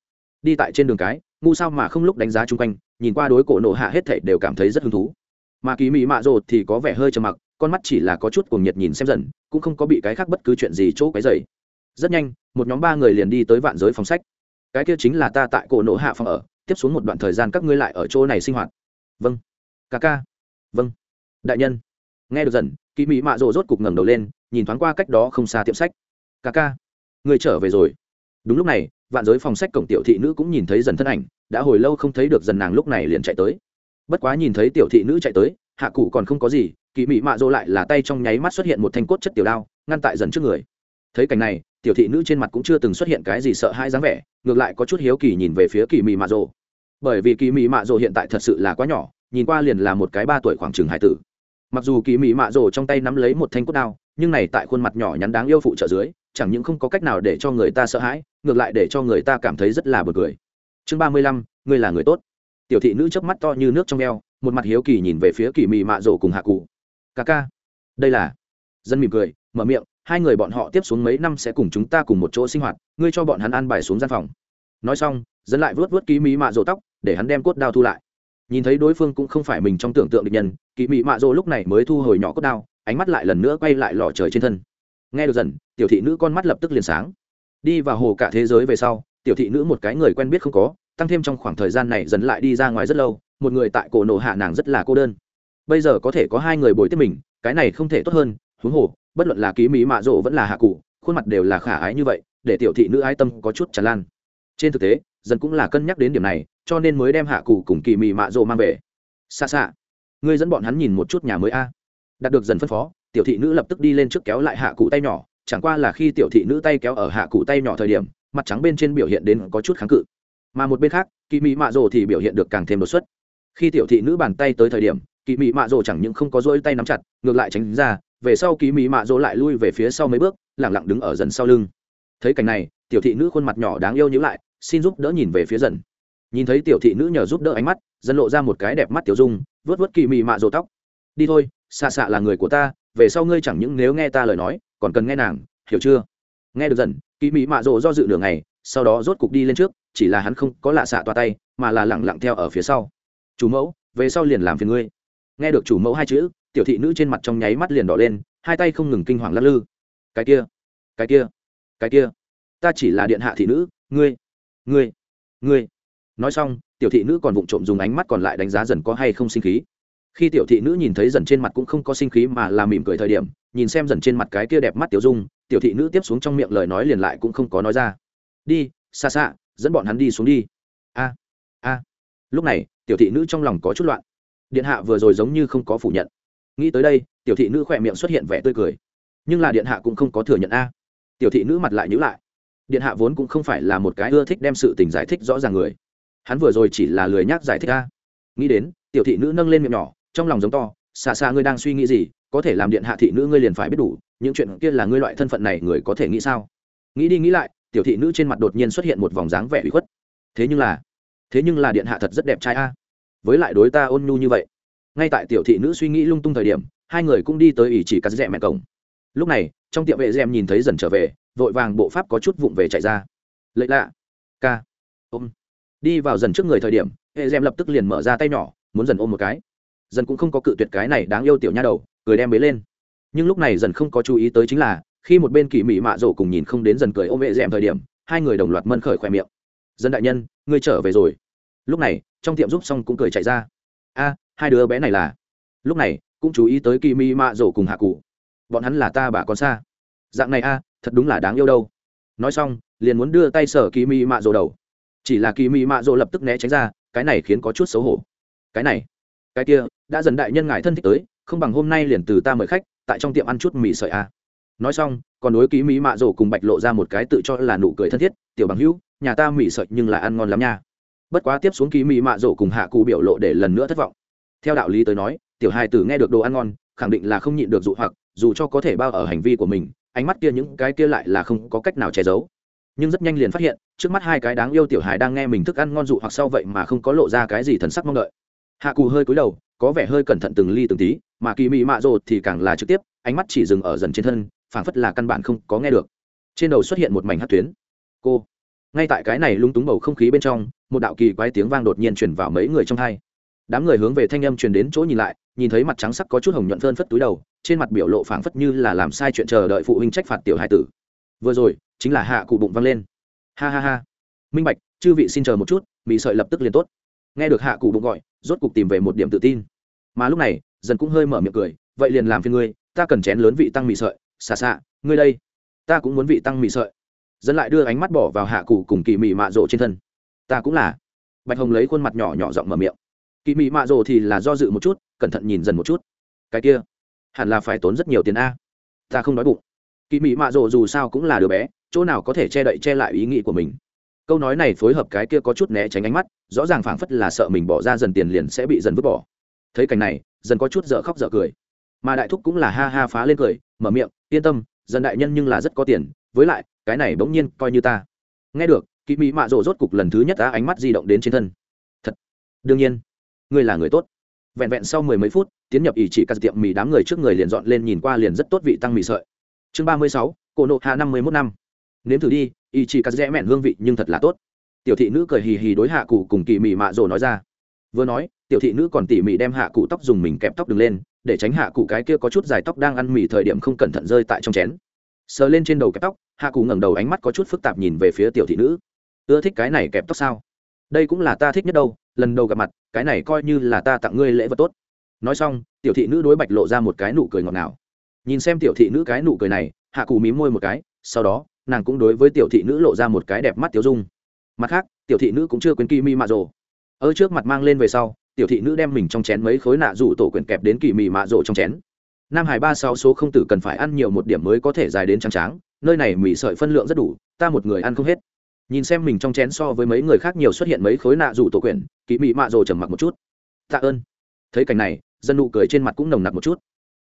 Speaker 1: đi tại trên đường cái, ngu sao mà không lúc đánh giá chung quanh, nhìn qua đối cổ nộ hạ hết thảy đều cảm thấy rất hứng thú. Mà kỳ mị mạ rồ thì có vẻ hơi trầm mặc, con mắt chỉ là có chút cuồng nhiệt nhìn xem dần, cũng không có bị cái khác bất cứ chuyện gì chỗ cái dày rất nhanh, một nhóm ba người liền đi tới vạn giới phòng sách. Cái kia chính là ta tại cổ nộ hạ phòng ở, tiếp xuống một đoạn thời gian các ngươi lại ở chỗ này sinh hoạt. Vâng. Ca ca. Vâng. Đại nhân. Nghe được dần, kỳ mỹ mạ rồ rốt cục ngẩng đầu lên, nhìn thoáng qua cách đó không xa tiệm sách. Ca ca. Người trở về rồi đúng lúc này, vạn giới phòng sách cổng tiểu thị nữ cũng nhìn thấy dần thân ảnh, đã hồi lâu không thấy được dần nàng lúc này liền chạy tới. Bất quá nhìn thấy tiểu thị nữ chạy tới, hạ cụ còn không có gì kỳ mỹ mạ dỗ lại là tay trong nháy mắt xuất hiện một thanh cốt chất tiểu đao, ngăn tại dần trước người. Thấy cảnh này, tiểu thị nữ trên mặt cũng chưa từng xuất hiện cái gì sợ hãi dáng vẻ, ngược lại có chút hiếu kỳ nhìn về phía kỳ mỹ mạ dỗ bởi vì kỳ mỹ mạ dỗ hiện tại thật sự là quá nhỏ, nhìn qua liền là một cái ba tuổi khoảng chừng hải tử. Mặc dù kỳ mỹ mạ rồ trong tay nắm lấy một thanh cốt đao, nhưng này tại khuôn mặt nhỏ nhắn đáng yêu phụ trợ dưới chẳng những không có cách nào để cho người ta sợ hãi, ngược lại để cho người ta cảm thấy rất là bực cười. Chương ba mươi lăm, ngươi là người tốt. Tiểu thị nữ chớp mắt to như nước trong eo, một mặt hiếu kỳ nhìn về phía kỳ mị mạ rổ cùng hạ cụ. Ca ca, đây là dân mỉm cười, mở miệng, hai người bọn họ tiếp xuống mấy năm sẽ cùng chúng ta cùng một chỗ sinh hoạt, ngươi cho bọn hắn ăn bài xuống gian phòng. Nói xong, dân lại vớt vớt ký mỹ mạ rổ tóc, để hắn đem cốt đao thu lại. Nhìn thấy đối phương cũng không phải mình trong tưởng tượng địch nhân, kỳ mị mạ rổ lúc này mới thu hồi nhỏ cốt đao, ánh mắt lại lần nữa quay lại lò trời trên thân nghe được dần, tiểu thị nữ con mắt lập tức liền sáng. Đi vào hồ cả thế giới về sau, tiểu thị nữ một cái người quen biết không có, tăng thêm trong khoảng thời gian này dần lại đi ra ngoài rất lâu, một người tại cổ nổ hạ nàng rất là cô đơn. Bây giờ có thể có hai người bồi tiếp mình, cái này không thể tốt hơn, huống hồ, bất luận là ký mỹ mạ rộ vẫn là hạ cụ, khuôn mặt đều là khả ái như vậy, để tiểu thị nữ ái tâm có chút tràn lan. Trên thực tế, dần cũng là cân nhắc đến điểm này, cho nên mới đem hạ cụ cùng kỳ mỹ mạ rộ mang về. Xa xa, ngươi dẫn bọn hắn nhìn một chút nhà mới a. Đạt được dần phân phó tiểu thị nữ lập tức đi lên trước kéo lại hạ cụ tay nhỏ, chẳng qua là khi tiểu thị nữ tay kéo ở hạ cụ tay nhỏ thời điểm, mặt trắng bên trên biểu hiện đến có chút kháng cự. Mà một bên khác kỳ mỹ mạ rồ thì biểu hiện được càng thêm đột xuất. Khi tiểu thị nữ bàn tay tới thời điểm kỳ mị mạ rồ chẳng những không có dỗi tay nắm chặt, ngược lại tránh ra, về sau kỳ mị mạ rồ lại lui về phía sau mấy bước lẳng lặng đứng ở dần sau lưng. Thấy cảnh này, tiểu thị nữ khuôn mặt nhỏ đáng yêu nhữ lại, xin giúp đỡ nhìn về phía dần. Nhìn thấy tiểu thị nữ nhờ giúp đỡ ánh mắt, dần lộ ra một cái đẹp mắt tiểu dung vớt vớt kỳ mị mạ rồ tóc. Đi thôi xạ xạ là người của ta về sau ngươi chẳng những nếu nghe ta lời nói, còn cần nghe nàng, hiểu chưa? Nghe được dần kỳ mỹ mạ rồ do dự đường này sau đó rốt cục đi lên trước, chỉ là hắn không có lạ xạ toa tay, mà là lẳng lặng theo ở phía sau. Chủ mẫu, về sau liền làm phiền ngươi. Nghe được chủ mẫu hai chữ, tiểu thị nữ trên mặt trong nháy mắt liền đỏ lên, hai tay không ngừng kinh hoàng lắc lư. Cái kia cái kia cái kia, ta chỉ là điện hạ thị nữ, ngươi ngươi ngươi. Nói xong, tiểu thị nữ còn vụng trộm dùng ánh mắt còn lại đánh giá dần có hay không sinh khí khi tiểu thị nữ nhìn thấy dần trên mặt cũng không có sinh khí mà là mỉm cười thời điểm, nhìn xem dần trên mặt cái kia đẹp mắt tiểu dung, tiểu thị nữ tiếp xuống trong miệng lời nói liền lại cũng không có nói ra. Đi, xa xa, dẫn bọn hắn đi xuống đi. A a. Lúc này, tiểu thị nữ trong lòng có chút loạn. Điện hạ vừa rồi giống như không có phủ nhận. Nghĩ tới đây, tiểu thị nữ khỏe miệng xuất hiện vẻ tươi cười. Nhưng là điện hạ cũng không có thừa nhận a. Tiểu thị nữ mặt lại nhữ lại. Điện hạ vốn cũng không phải là một cái ưa thích đem sự tình giải thích rõ ràng người. Hắn vừa rồi chỉ là lười nhác giải thích a. Nghĩ đến, tiểu thị nữ nâng lên miệng nhỏ trong lòng giống to xa xa ngươi đang suy nghĩ gì? Có thể làm điện hạ thị nữ ngươi liền phải biết đủ, những chuyện kia là ngươi loại thân phận này người có thể nghĩ sao? Nghĩ đi nghĩ lại, tiểu thị nữ trên mặt đột nhiên xuất hiện một vòng dáng vẻ ủy khuất. Thế nhưng là, thế nhưng là điện hạ thật rất đẹp trai a. Với lại đối ta ôn nhu như vậy. Ngay tại tiểu thị nữ suy nghĩ lung tung thời điểm, hai người cũng đi tới ỷ chỉ cắt rẽ mẹ cổng. Lúc này, trong tiệm vệ rèm nhìn thấy dần trở về, vội vàng bộ pháp có chút vụng về chạy ra. Lệ lạ, ca, ôm. Đi vào dần trước người thời điểm hệ rèm lập tức liền mở ra tay nhỏ, muốn dần ôm một cái dần cũng không có cự tuyệt cái này đáng yêu tiểu nha đầu, cười đem bế lên. Nhưng lúc này dần không có chú ý tới chính là, khi một bên kỳ mị mạ rổ cùng nhìn không đến dần cười ôm vệ dẹm thời điểm, hai người đồng loạt mân khởi khỏe miệng. Dân đại nhân, ngươi trở về rồi. Lúc này, trong tiệm giúp xong cũng cười chạy ra. A, hai đứa bé này là? Lúc này, cũng chú ý tới kỳ mị mạ rổ cùng hạ cụ. Bọn hắn là ta bà con xa. Dạng này a, thật đúng là đáng yêu đâu. Nói xong, liền muốn đưa tay sở kỳ mị mạ rổ đầu. Chỉ là kỳ mị mạ rổ lập tức né tránh ra, cái này khiến có chút xấu hổ. Cái này cái kia, đã dần đại nhân ngài thân thích tới, không bằng hôm nay liền từ ta mời khách, tại trong tiệm ăn chút mì sợi a nói xong, còn đối ký mỹ mạ rổ cùng bạch lộ ra một cái tự cho là nụ cười thân thiết, tiểu bằng hữu, nhà ta mì sợi nhưng là ăn ngon lắm nha. Bất quá tiếp xuống ký mỹ mạ rổ cùng hạ cụ biểu lộ để lần nữa thất vọng. Theo đạo lý tới nói, tiểu hài tử nghe được đồ ăn ngon, khẳng định là không nhịn được dụ hoặc, dù cho có thể bao ở hành vi của mình, ánh mắt kia những cái kia lại là không có cách nào che giấu. Nhưng rất nhanh liền phát hiện, trước mắt hai cái đáng yêu tiểu hài đang nghe mình thức ăn ngon dụ hoặc sau vậy mà không có lộ ra cái gì thần sắc mong đợi hạ cù hơi cúi đầu, có vẻ hơi cẩn thận từng ly từng tí, mà kỳ mị mạ rồ thì càng là trực tiếp, ánh mắt chỉ dừng ở dần trên thân, phảng phất là căn bản không có nghe được. Trên đầu xuất hiện một mảnh hát tuyến. Cô, ngay tại cái này lung túng bầu không khí bên trong, một đạo kỳ quái tiếng vang đột nhiên chuyển vào mấy người trong hai. Đám người hướng về thanh âm truyền đến chỗ nhìn lại, nhìn thấy mặt trắng sắc có chút hồng nhuận phơn phất túi đầu, trên mặt biểu lộ phảng phất như là làm sai chuyện chờ đợi phụ huynh trách phạt tiểu hai tử. Vừa rồi, chính là hạ cụ bụng văng lên. Ha ha ha. Minh bạch, chư vị xin chờ một chút bị sợi lập tức liền tốt nghe được hạ cụ bụng gọi, rốt cục tìm về một điểm tự tin. Mà lúc này, dần cũng hơi mở miệng cười, vậy liền làm phiên ngươi, ta cần chén lớn vị tăng mì sợi, xà xạ ngươi đây, ta cũng muốn vị tăng mì sợi. Dân lại đưa ánh mắt bỏ vào hạ cụ cùng kỳ mị mạ rộ trên thân. Ta cũng là. Bạch hồng lấy khuôn mặt nhỏ nhỏ giọng mở miệng. Kỳ mị mạ rộ thì là do dự một chút, cẩn thận nhìn dần một chút. Cái kia, hẳn là phải tốn rất nhiều tiền a. Ta không đói bụng. Kỳ mị mạ rộ dù sao cũng là đứa bé, chỗ nào có thể che đậy che lại ý nghĩ của mình câu nói này phối hợp cái kia có chút né tránh ánh mắt, rõ ràng phảng phất là sợ mình bỏ ra dần tiền liền sẽ bị dần vứt bỏ. Thấy cảnh này, dần có chút dở khóc dở cười. Mà đại thúc cũng là ha ha phá lên cười, mở miệng, yên tâm, dần đại nhân nhưng là rất có tiền, với lại, cái này bỗng nhiên coi như ta. Nghe được, kỵ mỹ mạ rộ rốt cục lần thứ nhất á ánh mắt di động đến trên thân. Thật, đương nhiên, ngươi là người tốt. Vẹn vẹn sau mười mấy phút, tiến nhập ỷ chỉ các tiệm mì đám người trước người liền dọn lên nhìn qua liền rất tốt vị tăng mì sợi. Chương ba mươi sáu, cổ nộ hạ năm mươi mốt năm nếm thử đi, ý chỉ cắt rẽ mẹn hương vị nhưng thật là tốt. Tiểu thị nữ cười hì hì đối hạ cụ cùng kỳ mị mạ rồ nói ra. Vừa nói, tiểu thị nữ còn tỉ mỉ đem hạ cụ tóc dùng mình kẹp tóc đứng lên, để tránh hạ cụ cái kia có chút dài tóc đang ăn mì thời điểm không cẩn thận rơi tại trong chén. Sờ lên trên đầu kẹp tóc, hạ cụ ngẩng đầu ánh mắt có chút phức tạp nhìn về phía tiểu thị nữ. Ưa thích cái này kẹp tóc sao? Đây cũng là ta thích nhất đâu, lần đầu gặp mặt, cái này coi như là ta tặng ngươi lễ vật tốt. Nói xong, tiểu thị nữ đối bạch lộ ra một cái nụ cười ngọt ngào. Nhìn xem tiểu thị nữ cái nụ cười này, hạ cụ mí môi một cái, sau đó nàng cũng đối với tiểu thị nữ lộ ra một cái đẹp mắt tiểu dung. Mặt khác, tiểu thị nữ cũng chưa quên kỳ mi mạ rồ. Ở trước mặt mang lên về sau, tiểu thị nữ đem mình trong chén mấy khối nạ rủ tổ quyển kẹp đến kỳ mì mạ rộ trong chén. Nam hải ba sáu số không tử cần phải ăn nhiều một điểm mới có thể dài đến trắng tráng, nơi này mì sợi phân lượng rất đủ, ta một người ăn không hết. Nhìn xem mình trong chén so với mấy người khác nhiều xuất hiện mấy khối nạ rủ tổ quyển kỳ mị mạ rồ trầm mặc một chút. Tạ ơn. Thấy cảnh này, dân nụ cười trên mặt cũng nồng nặc một chút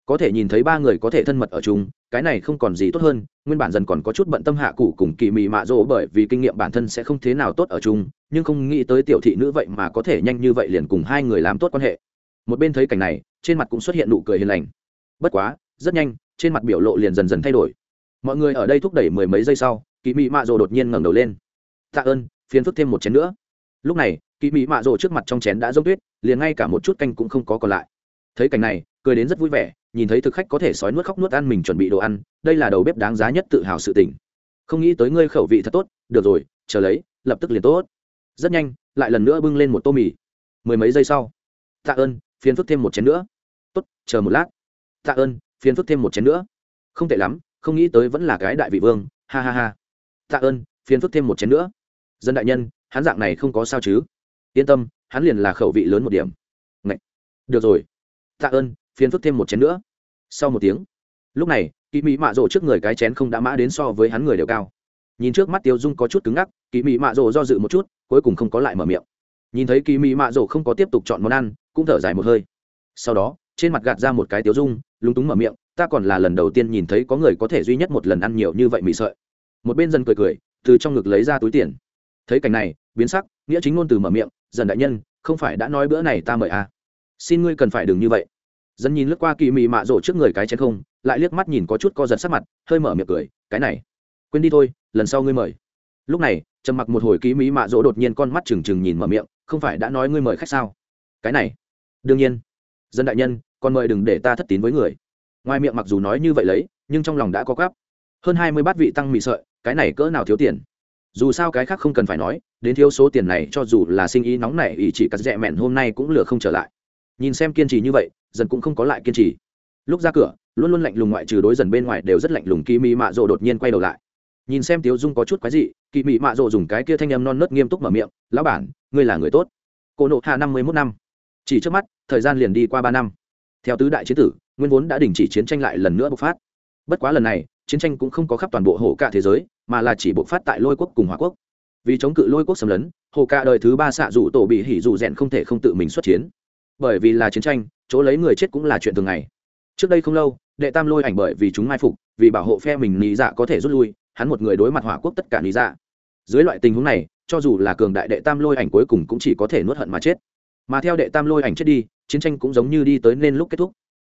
Speaker 1: có thể nhìn thấy ba người có thể thân mật ở chung, cái này không còn gì tốt hơn, nguyên bản dần còn có chút bận tâm hạ cụ cùng kỳ mị mạ rỗ bởi vì kinh nghiệm bản thân sẽ không thế nào tốt ở chung, nhưng không nghĩ tới tiểu thị nữ vậy mà có thể nhanh như vậy liền cùng hai người làm tốt quan hệ. Một bên thấy cảnh này, trên mặt cũng xuất hiện nụ cười hiền lành. Bất quá, rất nhanh, trên mặt biểu lộ liền dần dần thay đổi. Mọi người ở đây thúc đẩy mười mấy giây sau, kỳ mị mạ rỗ đột nhiên ngẩng đầu lên. Tạ ơn, phiền phức thêm một chén nữa. Lúc này, kỳ mị mạ rỗ trước mặt trong chén đã rông tuyết, liền ngay cả một chút canh cũng không có còn lại. Thấy cảnh này cười đến rất vui vẻ, nhìn thấy thực khách có thể sói nuốt khóc nuốt ăn mình chuẩn bị đồ ăn, đây là đầu bếp đáng giá nhất tự hào sự tình. Không nghĩ tới ngươi khẩu vị thật tốt, được rồi, chờ lấy, lập tức liền tốt. Rất nhanh, lại lần nữa bưng lên một tô mì. Mười mấy giây sau, tạ ơn phiến phức thêm một chén nữa. Tốt, chờ một lát. Tạ ơn phiến phức thêm một chén nữa. Không tệ lắm, không nghĩ tới vẫn là cái đại vị vương, ha ha ha. Tạ ơn phiến phức thêm một chén nữa. Dân đại nhân, hắn dạng này không có sao chứ. Yên tâm, hắn liền là khẩu vị lớn một điểm. Ngậy. được rồi. Tạ ơn phiền phức thêm một chén nữa. Sau một tiếng, lúc này kỳ mỹ mạ rộ trước người cái chén không đã mã đến so với hắn người đều cao. Nhìn trước mắt tiêu dung có chút cứng ngắc kỳ mỹ mạ rộ do dự một chút, cuối cùng không có lại mở miệng. Nhìn thấy kỳ mỹ mạ rộ không có tiếp tục chọn món ăn, cũng thở dài một hơi. Sau đó, trên mặt gạt ra một cái tiêu dung, lúng túng mở miệng, ta còn là lần đầu tiên nhìn thấy có người có thể duy nhất một lần ăn nhiều như vậy mì sợi. Một bên dân cười cười, từ trong ngực lấy ra túi tiền. Thấy cảnh này, biến sắc, nghĩa chính ngôn từ mở miệng, dần đại nhân, không phải đã nói bữa này ta mời à. xin ngươi cần phải đừng như vậy dân nhìn lướt qua kỳ mị mạ rộ trước người cái chén không, lại liếc mắt nhìn có chút co giật sắc mặt, hơi mở miệng cười, cái này, quên đi thôi, lần sau ngươi mời. Lúc này, trầm mặc một hồi kỳ mị mạ rỗ đột nhiên con mắt trừng trừng nhìn mở miệng, không phải đã nói ngươi mời khách sao? Cái này, đương nhiên. Dân đại nhân còn mời đừng để ta thất tín với người. Ngoài miệng mặc dù nói như vậy lấy, nhưng trong lòng đã có gáp hơn hai mươi bát vị tăng mì sợi, cái này cỡ nào thiếu tiền? Dù sao cái khác không cần phải nói, đến thiếu số tiền này cho dù là sinh ý nóng này ý chỉ cắt rẽ mẹn hôm nay cũng lừa không trở lại. Nhìn xem kiên trì như vậy dần cũng không có lại kiên trì. Lúc ra cửa, luôn luôn lạnh lùng ngoại trừ đối dần bên ngoài đều rất lạnh lùng kỳ mị mạ rộ đột nhiên quay đầu lại. Nhìn xem tiếu dung có chút quái dị kỳ mị mạ rộ dùng cái kia thanh âm non nớt nghiêm túc mở miệng, lão bản, ngươi là người tốt. Cô nộ hạ năm mươi mốt năm. Chỉ trước mắt, thời gian liền đi qua ba năm. Theo tứ đại chiến tử, nguyên vốn đã đình chỉ chiến tranh lại lần nữa bộc phát. Bất quá lần này, chiến tranh cũng không có khắp toàn bộ hồ cả thế giới, mà là chỉ bộc phát tại lôi quốc cùng hòa quốc. Vì chống cự lôi quốc xâm lấn, hồ cả đời thứ ba xạ rủ tổ bị hỉ rủ rèn không thể không tự mình xuất chiến. Bởi vì là chiến tranh chỗ lấy người chết cũng là chuyện thường ngày. Trước đây không lâu, đệ tam lôi ảnh bởi vì chúng mai phục, vì bảo hộ phe mình lý dạ có thể rút lui, hắn một người đối mặt hỏa quốc tất cả lý dạ. Dưới loại tình huống này, cho dù là cường đại đệ tam lôi ảnh cuối cùng cũng chỉ có thể nuốt hận mà chết. Mà theo đệ tam lôi ảnh chết đi, chiến tranh cũng giống như đi tới nên lúc kết thúc.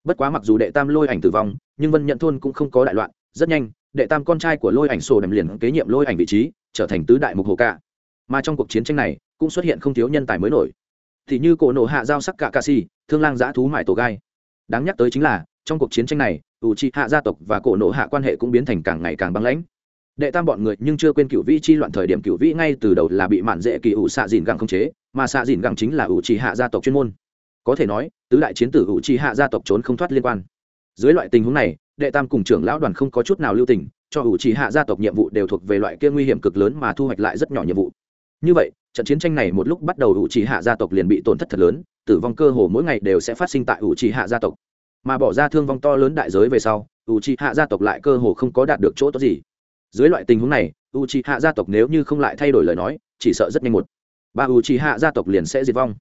Speaker 1: Bất quá mặc dù đệ tam lôi ảnh tử vong, nhưng vân nhận thôn cũng không có đại loạn, rất nhanh, đệ tam con trai của lôi ảnh sổ đèm liền kế nhiệm lôi ảnh vị trí, trở thành tứ đại mục hồ cả mà trong cuộc chiến tranh này, cũng xuất hiện không thiếu nhân tài mới nổi thì như cổ nổ hạ giao sắc cả ca si, thương lang giã thú mại tổ gai. Đáng nhắc tới chính là, trong cuộc chiến tranh này, ủ trị hạ gia tộc và cổ nổ hạ quan hệ cũng biến thành càng ngày càng băng lãnh. Đệ tam bọn người nhưng chưa quên cựu vĩ chi loạn thời điểm cựu vĩ ngay từ đầu là bị mạn dễ kỳ ủ xạ dìn găng không chế, mà xạ dìn găng chính là ủ trì hạ gia tộc chuyên môn. Có thể nói, tứ đại chiến tử ủ trì hạ gia tộc trốn không thoát liên quan. Dưới loại tình huống này, đệ tam cùng trưởng lão đoàn không có chút nào lưu tình, cho ủ trì hạ gia tộc nhiệm vụ đều thuộc về loại kia nguy hiểm cực lớn mà thu hoạch lại rất nhỏ nhiệm vụ như vậy, trận chiến tranh này một lúc bắt đầu ủ trì hạ gia tộc liền bị tổn thất thật lớn, tử vong cơ hồ mỗi ngày đều sẽ phát sinh tại ủ trì hạ gia tộc. Mà bỏ ra thương vong to lớn đại giới về sau ủ trì hạ gia tộc lại cơ hồ không có đạt được chỗ tốt gì. Dưới loại tình huống này ủ trì hạ gia tộc nếu như không lại thay đổi lời nói, chỉ sợ rất nhanh một. Ba ủ trì hạ gia tộc liền sẽ diệt vong.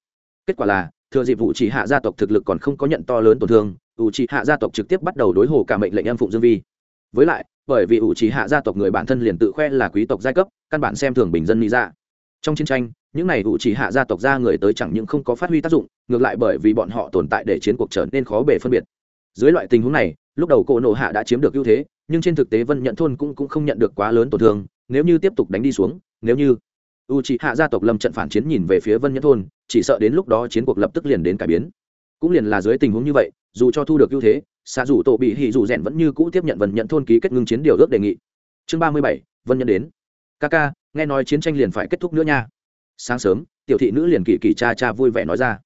Speaker 1: Kết quả là, thừa dịp vụ trì hạ gia tộc thực lực còn không có nhận to lớn tổn thương ủ trì hạ gia tộc trực tiếp bắt đầu đối hồ cả mệnh lệnh âm phụng dương vi. Với lại, bởi vì ủ trì hạ gia tộc người bản thân liền tự khoe là quý tộc giai cấp, căn bản xem thường bình dân mỹ ra dạ trong chiến tranh những này u chỉ hạ gia tộc ra người tới chẳng những không có phát huy tác dụng ngược lại bởi vì bọn họ tồn tại để chiến cuộc trở nên khó bể phân biệt. Dưới loại tình huống này lúc đầu cổ nộ hạ đã chiếm được ưu thế nhưng trên thực tế vân nhận thôn cũng, cũng không nhận được quá lớn tổn thương nếu như tiếp tục đánh đi xuống nếu như u c h ị hạ gia tộc lâm trận phản chiến nhìn về phía vân nhận thôn chỉ sợ đến lúc đó chiến cuộc lập tức liền đến cải biến. Cũng liền là dưới tình huống như vậy dù cho thu được ưu thế xa dù tổ bị hỉ dù rèn vẫn như cũ tiếp nhận vân nhận thôn ký kết ngưng chiến điều ước đề nghị. Chương ba mươi bảy vân nhận đến. Ca ca nghe nói chiến tranh liền phải kết thúc nữa nha. Sáng sớm, tiểu thị nữ liền kỳ kỳ cha cha vui vẻ nói ra.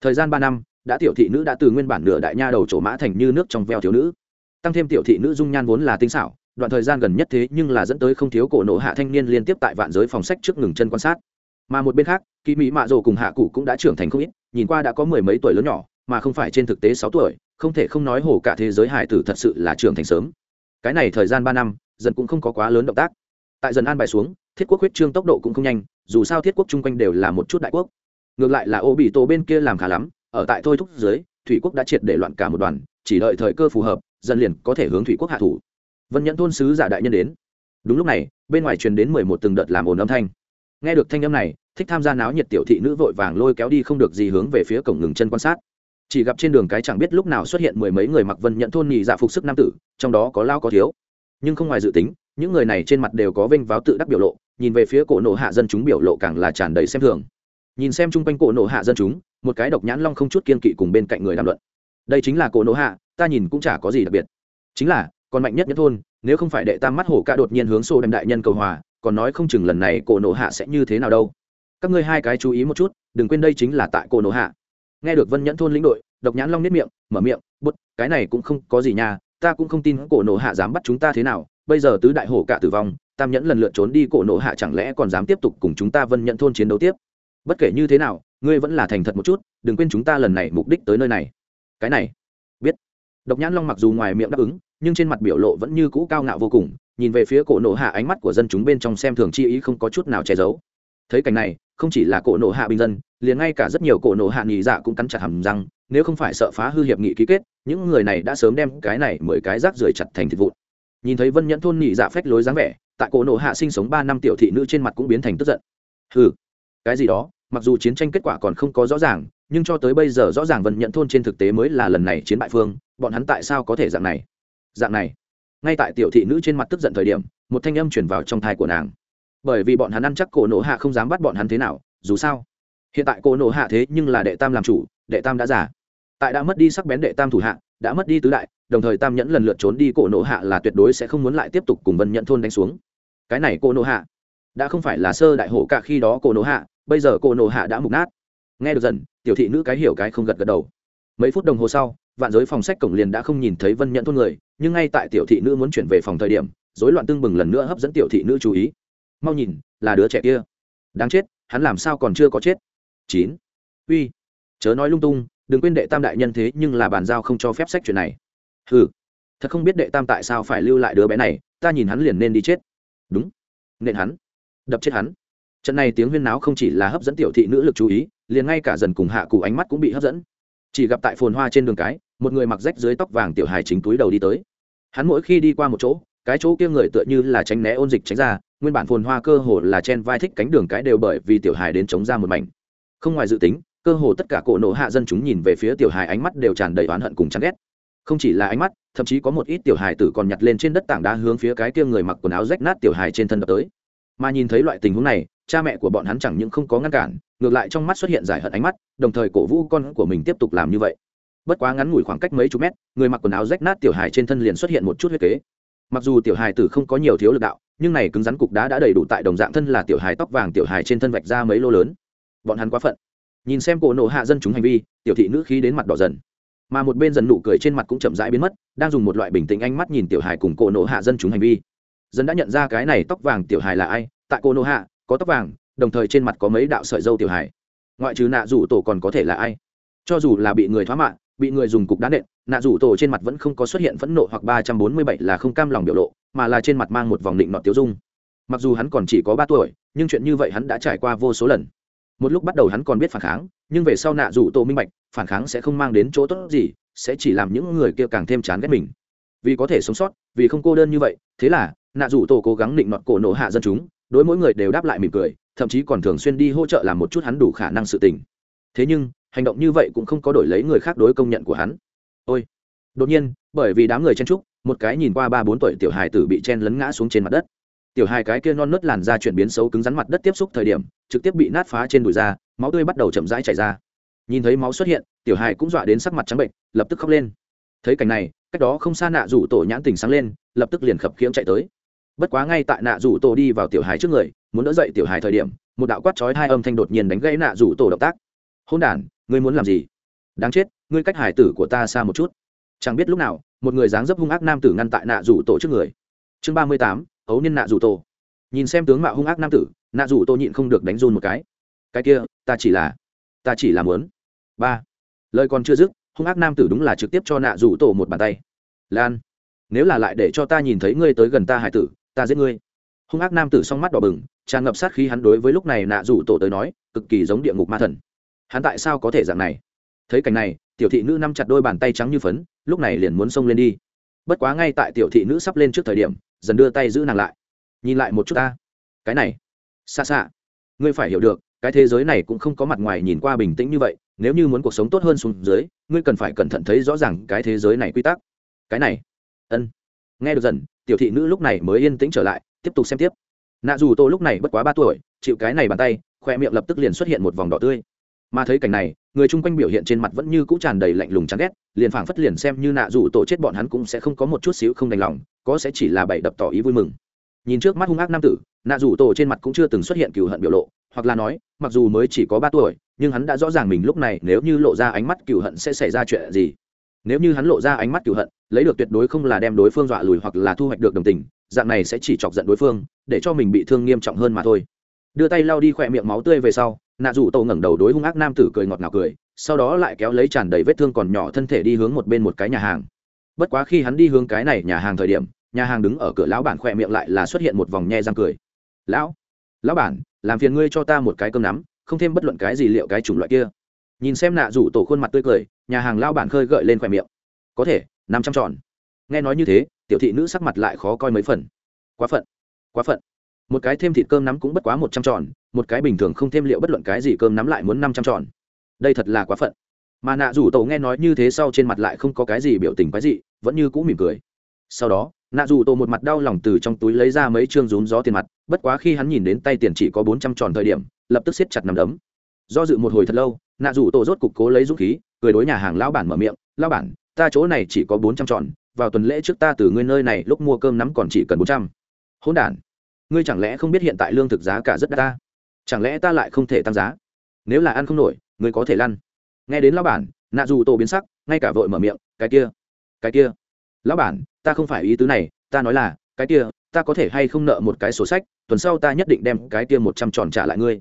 Speaker 1: Thời gian ba năm, đã tiểu thị nữ đã từ nguyên bản nửa đại nha đầu trổ mã thành như nước trong veo thiếu nữ. Tăng thêm tiểu thị nữ dung nhan vốn là tinh xảo, đoạn thời gian gần nhất thế nhưng là dẫn tới không thiếu cổ nộ hạ thanh niên liên tiếp tại vạn giới phòng sách trước ngừng chân quan sát. Mà một bên khác kỳ mỹ mạ rồ cùng hạ cụ cũng đã trưởng thành không ít, nhìn qua đã có mười mấy tuổi lớn nhỏ, mà không phải trên thực tế sáu tuổi, không thể không nói hồ cả thế giới hải tử thật sự là trưởng thành sớm. Cái này thời gian ba năm, dần cũng không có quá lớn động tác. Tại dần an bài xuống thiết quốc huyết trương tốc độ cũng không nhanh, dù sao thiết quốc chung quanh đều là một chút đại quốc. Ngược lại là ô bị tổ bên kia làm khá lắm, ở tại thôi thúc dưới, thủy quốc đã triệt để loạn cả một đoàn, chỉ đợi thời cơ phù hợp, dần liền có thể hướng thủy quốc hạ thủ. Vân nhẫn thôn sứ giả đại nhân đến. Đúng lúc này, bên ngoài truyền đến mười một từng đợt làm ồn âm thanh. Nghe được thanh âm này, thích tham gia náo nhiệt tiểu thị nữ vội vàng lôi kéo đi không được gì hướng về phía cổng ngừng chân quan sát. Chỉ gặp trên đường cái chẳng biết lúc nào xuất hiện mười mấy người mặc vân nhận thôn nhị dạ phục sức nam tử, trong đó có lao có thiếu. Nhưng không ngoài dự tính, những người này trên mặt đều có vênh váo tự đắc biểu lộ nhìn về phía cổ nộ hạ dân chúng biểu lộ càng là tràn đầy xem thường. Nhìn xem chung quanh cổ nộ hạ dân chúng, một cái độc nhãn long không chút kiên kỵ cùng bên cạnh người đàm luận. Đây chính là cổ nộ hạ, ta nhìn cũng chả có gì đặc biệt. Chính là, còn mạnh nhất nhất thôn, nếu không phải đệ tam mắt hổ ca đột nhiên hướng xô đem đại nhân cầu hòa, còn nói không chừng lần này cổ nộ hạ sẽ như thế nào đâu. Các ngươi hai cái chú ý một chút, đừng quên đây chính là tại cổ nộ hạ. Nghe được vân nhẫn thôn lĩnh đội, độc nhãn long nếp miệng, mở miệng bút cái này cũng không có gì nha, ta cũng không tin cổ nộ hạ dám bắt chúng ta thế nào bây giờ tứ đại hổ cả tử vong, tam nhẫn lần lượt trốn đi cổ nộ hạ chẳng lẽ còn dám tiếp tục cùng chúng ta vân nhận thôn chiến đấu tiếp? Bất kể như thế nào, ngươi vẫn là thành thật một chút, đừng quên chúng ta lần này mục đích tới nơi này. Cái này, biết. Độc nhãn long mặc dù ngoài miệng đáp ứng, nhưng trên mặt biểu lộ vẫn như cũ cao ngạo vô cùng, nhìn về phía cổ nộ hạ ánh mắt của dân chúng bên trong xem thường chi ý không có chút nào che giấu. Thấy cảnh này, không chỉ là cổ nộ hạ bình dân, liền ngay cả rất nhiều cổ nộ hạ nghỉ dạ cũng cắn chặt hầm răng, nếu không phải sợ phá hư hiệp nghị ký kết, những người này đã sớm đem cái này mười cái rác rưởi chặt thành thịt vụn nhìn thấy vân nhẫn thôn nhị dạ phách lối dáng vẻ, tại cổ nộ hạ sinh sống ba năm tiểu thị nữ trên mặt cũng biến thành tức giận. Hừ, cái gì đó, mặc dù chiến tranh kết quả còn không có rõ ràng, nhưng cho tới bây giờ rõ ràng vân Nhẫn thôn trên thực tế mới là lần này chiến bại phương, bọn hắn tại sao có thể dạng này? Dạng này? Ngay tại tiểu thị nữ trên mặt tức giận thời điểm, một thanh âm chuyển vào trong thai của nàng. Bởi vì bọn hắn ăn chắc cổ nộ hạ không dám bắt bọn hắn thế nào, dù sao, hiện tại cổ nộ hạ thế nhưng là đệ tam làm chủ, đệ tam đã giả tại đã mất đi sắc bén đệ tam thủ hạ đã mất đi tứ đại, đồng thời tam nhẫn lần lượt trốn đi cổ nộ hạ là tuyệt đối sẽ không muốn lại tiếp tục cùng vân nhận thôn đánh xuống. Cái này cổ nộ hạ, đã không phải là sơ đại hổ cả khi đó cổ nộ hạ, bây giờ cổ nộ hạ đã mục nát. Nghe được dần, tiểu thị nữ cái hiểu cái không gật gật đầu. Mấy phút đồng hồ sau, vạn giới phòng sách cổng liền đã không nhìn thấy vân nhận thôn người, nhưng ngay tại tiểu thị nữ muốn chuyển về phòng thời điểm, rối loạn tương bừng lần nữa hấp dẫn tiểu thị nữ chú ý. Mau nhìn, là đứa trẻ kia. Đáng chết, hắn làm sao còn chưa có chết? Chín. Uy. Chớ nói lung tung đừng quên đệ tam đại nhân thế nhưng là bàn giao không cho phép sách chuyện này. Ừ thật không biết đệ tam tại sao phải lưu lại đứa bé này, ta nhìn hắn liền nên đi chết. Đúng, nên hắn, đập chết hắn. Trận này tiếng huyên náo không chỉ là hấp dẫn tiểu thị nữ lực chú ý, liền ngay cả dần cùng hạ cụ ánh mắt cũng bị hấp dẫn. Chỉ gặp tại phồn hoa trên đường cái, một người mặc rách dưới tóc vàng tiểu hài chính túi đầu đi tới. Hắn mỗi khi đi qua một chỗ, cái chỗ kia người tựa như là tránh né ôn dịch tránh ra, nguyên bản phồn hoa cơ hồ là chen vai thích cánh đường cái đều bởi vì tiểu hài đến chống ra một mảnh. Không ngoài dự tính cơ hồ tất cả cổ nộ hạ dân chúng nhìn về phía tiểu hài ánh mắt đều tràn đầy oán hận cùng chán ghét. Không chỉ là ánh mắt, thậm chí có một ít tiểu hài tử còn nhặt lên trên đất tảng đá hướng phía cái kia người mặc quần áo rách nát tiểu hài trên thân đập tới. Mà nhìn thấy loại tình huống này, cha mẹ của bọn hắn chẳng những không có ngăn cản, ngược lại trong mắt xuất hiện giải hận ánh mắt, đồng thời cổ vũ con của mình tiếp tục làm như vậy. Bất quá ngắn ngủi khoảng cách mấy chục mét, người mặc quần áo rách nát tiểu hài trên thân liền xuất hiện một chút huyết kế. Mặc dù tiểu hài tử không có nhiều thiếu lực đạo, nhưng này cứng rắn cục đá đã đầy đủ tại đồng dạng thân là tiểu hài tóc vàng tiểu hài trên thân vạch ra mấy lô lớn. Bọn hắn quá phận nhìn xem cổ nộ hạ dân chúng hành vi, tiểu thị nữ khí đến mặt đỏ dần. Mà một bên dần nụ cười trên mặt cũng chậm rãi biến mất, đang dùng một loại bình tĩnh ánh mắt nhìn tiểu hài cùng cổ nộ hạ dân chúng hành vi. Dân đã nhận ra cái này tóc vàng tiểu hài là ai, tại cổ nộ hạ, có tóc vàng, đồng thời trên mặt có mấy đạo sợi dâu tiểu hài. Ngoại trừ nạ rủ tổ còn có thể là ai? Cho dù là bị người thoá mạng bị người dùng cục đá nện, nạ rủ tổ trên mặt vẫn không có xuất hiện phẫn nộ hoặc ba trăm bốn mươi bảy là không cam lòng biểu lộ, mà là trên mặt mang một vòng định nọ tiêu dung. Mặc dù hắn còn chỉ có ba tuổi, nhưng chuyện như vậy hắn đã trải qua vô số lần một lúc bắt đầu hắn còn biết phản kháng, nhưng về sau nạ rủ tổ minh bạch, phản kháng sẽ không mang đến chỗ tốt gì, sẽ chỉ làm những người kia càng thêm chán ghét mình. Vì có thể sống sót, vì không cô đơn như vậy, thế là, nạ rủ tổ cố gắng định nọt cổ nổ hạ dân chúng, đối mỗi người đều đáp lại mỉm cười, thậm chí còn thường xuyên đi hỗ trợ làm một chút hắn đủ khả năng sự tình. Thế nhưng, hành động như vậy cũng không có đổi lấy người khác đối công nhận của hắn. Ôi! Đột nhiên, bởi vì đám người chen trúc một cái nhìn qua ba bốn tuổi tiểu hài tử bị chen lấn ngã xuống trên mặt đất tiểu hai cái kia non nớt làn da chuyển biến xấu cứng rắn mặt đất tiếp xúc thời điểm, trực tiếp bị nát phá trên đùi da, máu tươi bắt đầu chậm rãi chảy ra. Nhìn thấy máu xuất hiện, tiểu hài cũng dọa đến sắc mặt trắng bệnh, lập tức khóc lên. Thấy cảnh này, cách đó không xa nạ rủ tổ nhãn tình sáng lên, lập tức liền khập khiễng chạy tới. Bất quá ngay tại nạ rủ tổ đi vào tiểu hài trước người, muốn đỡ dậy tiểu hài thời điểm, một đạo quát chói hai âm thanh đột nhiên đánh gãy nạ rủ tổ động tác. Hôn đản, ngươi muốn làm gì? Đáng chết, ngươi cách hải tử của ta xa một chút. Chẳng biết lúc nào, một người dáng dấp hung ác nam tử ngăn tại nạ rủ tổ trước người. Chương ba mươi tám ấu niên nạ rủ tổ. Nhìn xem tướng mạo hung ác nam tử, nạ rủ tổ nhịn không được đánh run một cái. Cái kia, ta chỉ là, ta chỉ là muốn. Ba. Lời còn chưa dứt, hung ác nam tử đúng là trực tiếp cho nạ rủ tổ một bàn tay. Lan, nếu là lại để cho ta nhìn thấy ngươi tới gần ta hải tử, ta giết ngươi. Hung ác nam tử s mắt đỏ bừng, tràn ngập sát khí hắn đối với lúc này nạ rủ tổ tới nói, cực kỳ giống địa ngục ma thần. Hắn tại sao có thể dạng này? Thấy cảnh này, tiểu thị nữ nắm chặt đôi bàn tay trắng như phấn, lúc này liền muốn xông lên đi. Bất quá ngay tại tiểu thị nữ sắp lên trước thời điểm dần đưa tay giữ nàng lại. Nhìn lại một chút ta. Cái này. Xa xa. Ngươi phải hiểu được, cái thế giới này cũng không có mặt ngoài nhìn qua bình tĩnh như vậy, nếu như muốn cuộc sống tốt hơn xuống dưới, ngươi cần phải cẩn thận thấy rõ ràng cái thế giới này quy tắc. Cái này. Ân. Nghe được dần, tiểu thị nữ lúc này mới yên tĩnh trở lại, tiếp tục xem tiếp. Nạ dù tô lúc này bất quá ba tuổi, chịu cái này bàn tay, khoe miệng lập tức liền xuất hiện một vòng đỏ tươi mà thấy cảnh này, người chung quanh biểu hiện trên mặt vẫn như cũ tràn đầy lạnh lùng chán ghét, liền phảng phất liền xem như nạ dù tổ chết bọn hắn cũng sẽ không có một chút xíu không đành lòng, có sẽ chỉ là bày đập tỏ ý vui mừng. Nhìn trước mắt hung ác nam tử, nạ dù tổ trên mặt cũng chưa từng xuất hiện cừu hận biểu lộ, hoặc là nói, mặc dù mới chỉ có ba tuổi, nhưng hắn đã rõ ràng mình lúc này nếu như lộ ra ánh mắt cừu hận sẽ xảy ra chuyện gì. Nếu như hắn lộ ra ánh mắt cừu hận, lấy được tuyệt đối không là đem đối phương dọa lùi hoặc là thu hoạch được đồng tình, dạng này sẽ chỉ chọc giận đối phương, để cho mình bị thương nghiêm trọng hơn mà thôi. Đưa tay lau đi khỏe miệng máu tươi về sau nạ dù tổ ngẩng đầu đối hung ác nam tử cười ngọt ngào cười, sau đó lại kéo lấy tràn đầy vết thương còn nhỏ thân thể đi hướng một bên một cái nhà hàng. Bất quá khi hắn đi hướng cái này nhà hàng thời điểm, nhà hàng đứng ở cửa lão bản khỏe miệng lại là xuất hiện một vòng nhe răng cười. Lão lão bản, làm phiền ngươi cho ta một cái cơm nắm, không thêm bất luận cái gì liệu cái chủng loại kia. Nhìn xem nạ rủ tổ khuôn mặt tươi cười, nhà hàng lão bản khơi gợi lên khỏe miệng. Có thể, năm trăm tròn nghe nói như thế, tiểu thị nữ sắc mặt lại khó coi mấy phần. Quá phận quá phận một cái thêm thịt cơm nắm cũng bất quá một trăm tròn, một cái bình thường không thêm liệu bất luận cái gì cơm nắm lại muốn năm trăm tròn. Đây thật là quá phận. Mà nạ rủ tổ nghe nói như thế sau trên mặt lại không có cái gì biểu tình quái dị, vẫn như cũ mỉm cười. Sau đó, nạ rủ tổ một mặt đau lòng từ trong túi lấy ra mấy chương rúm gió tiền mặt, bất quá khi hắn nhìn đến tay tiền chỉ có bốn trăm tròn thời điểm, lập tức siết chặt nằm đấm. Do dự một hồi thật lâu, nạ rủ tổ rốt cục cố lấy dũng khí, cười đối nhà hàng lão bản mở miệng, lão bản, ta chỗ này chỉ có bốn trăm tròn, vào tuần lễ trước ta từ ngươi nơi này lúc mua cơm nắm còn chỉ cần bốn trăm. Hỗn đản ngươi chẳng lẽ không biết hiện tại lương thực giá cả rất đắt ta? Chẳng lẽ ta lại không thể tăng giá? Nếu là ăn không nổi, ngươi có thể lăn. Nghe đến lão bản, nạ dù tổ biến sắc, ngay cả vội mở miệng, cái kia cái kia. Lão bản, ta không phải ý tứ này, ta nói là, cái kia, ta có thể hay không nợ một cái sổ sách, tuần sau ta nhất định đem cái kia một trăm tròn trả lại ngươi.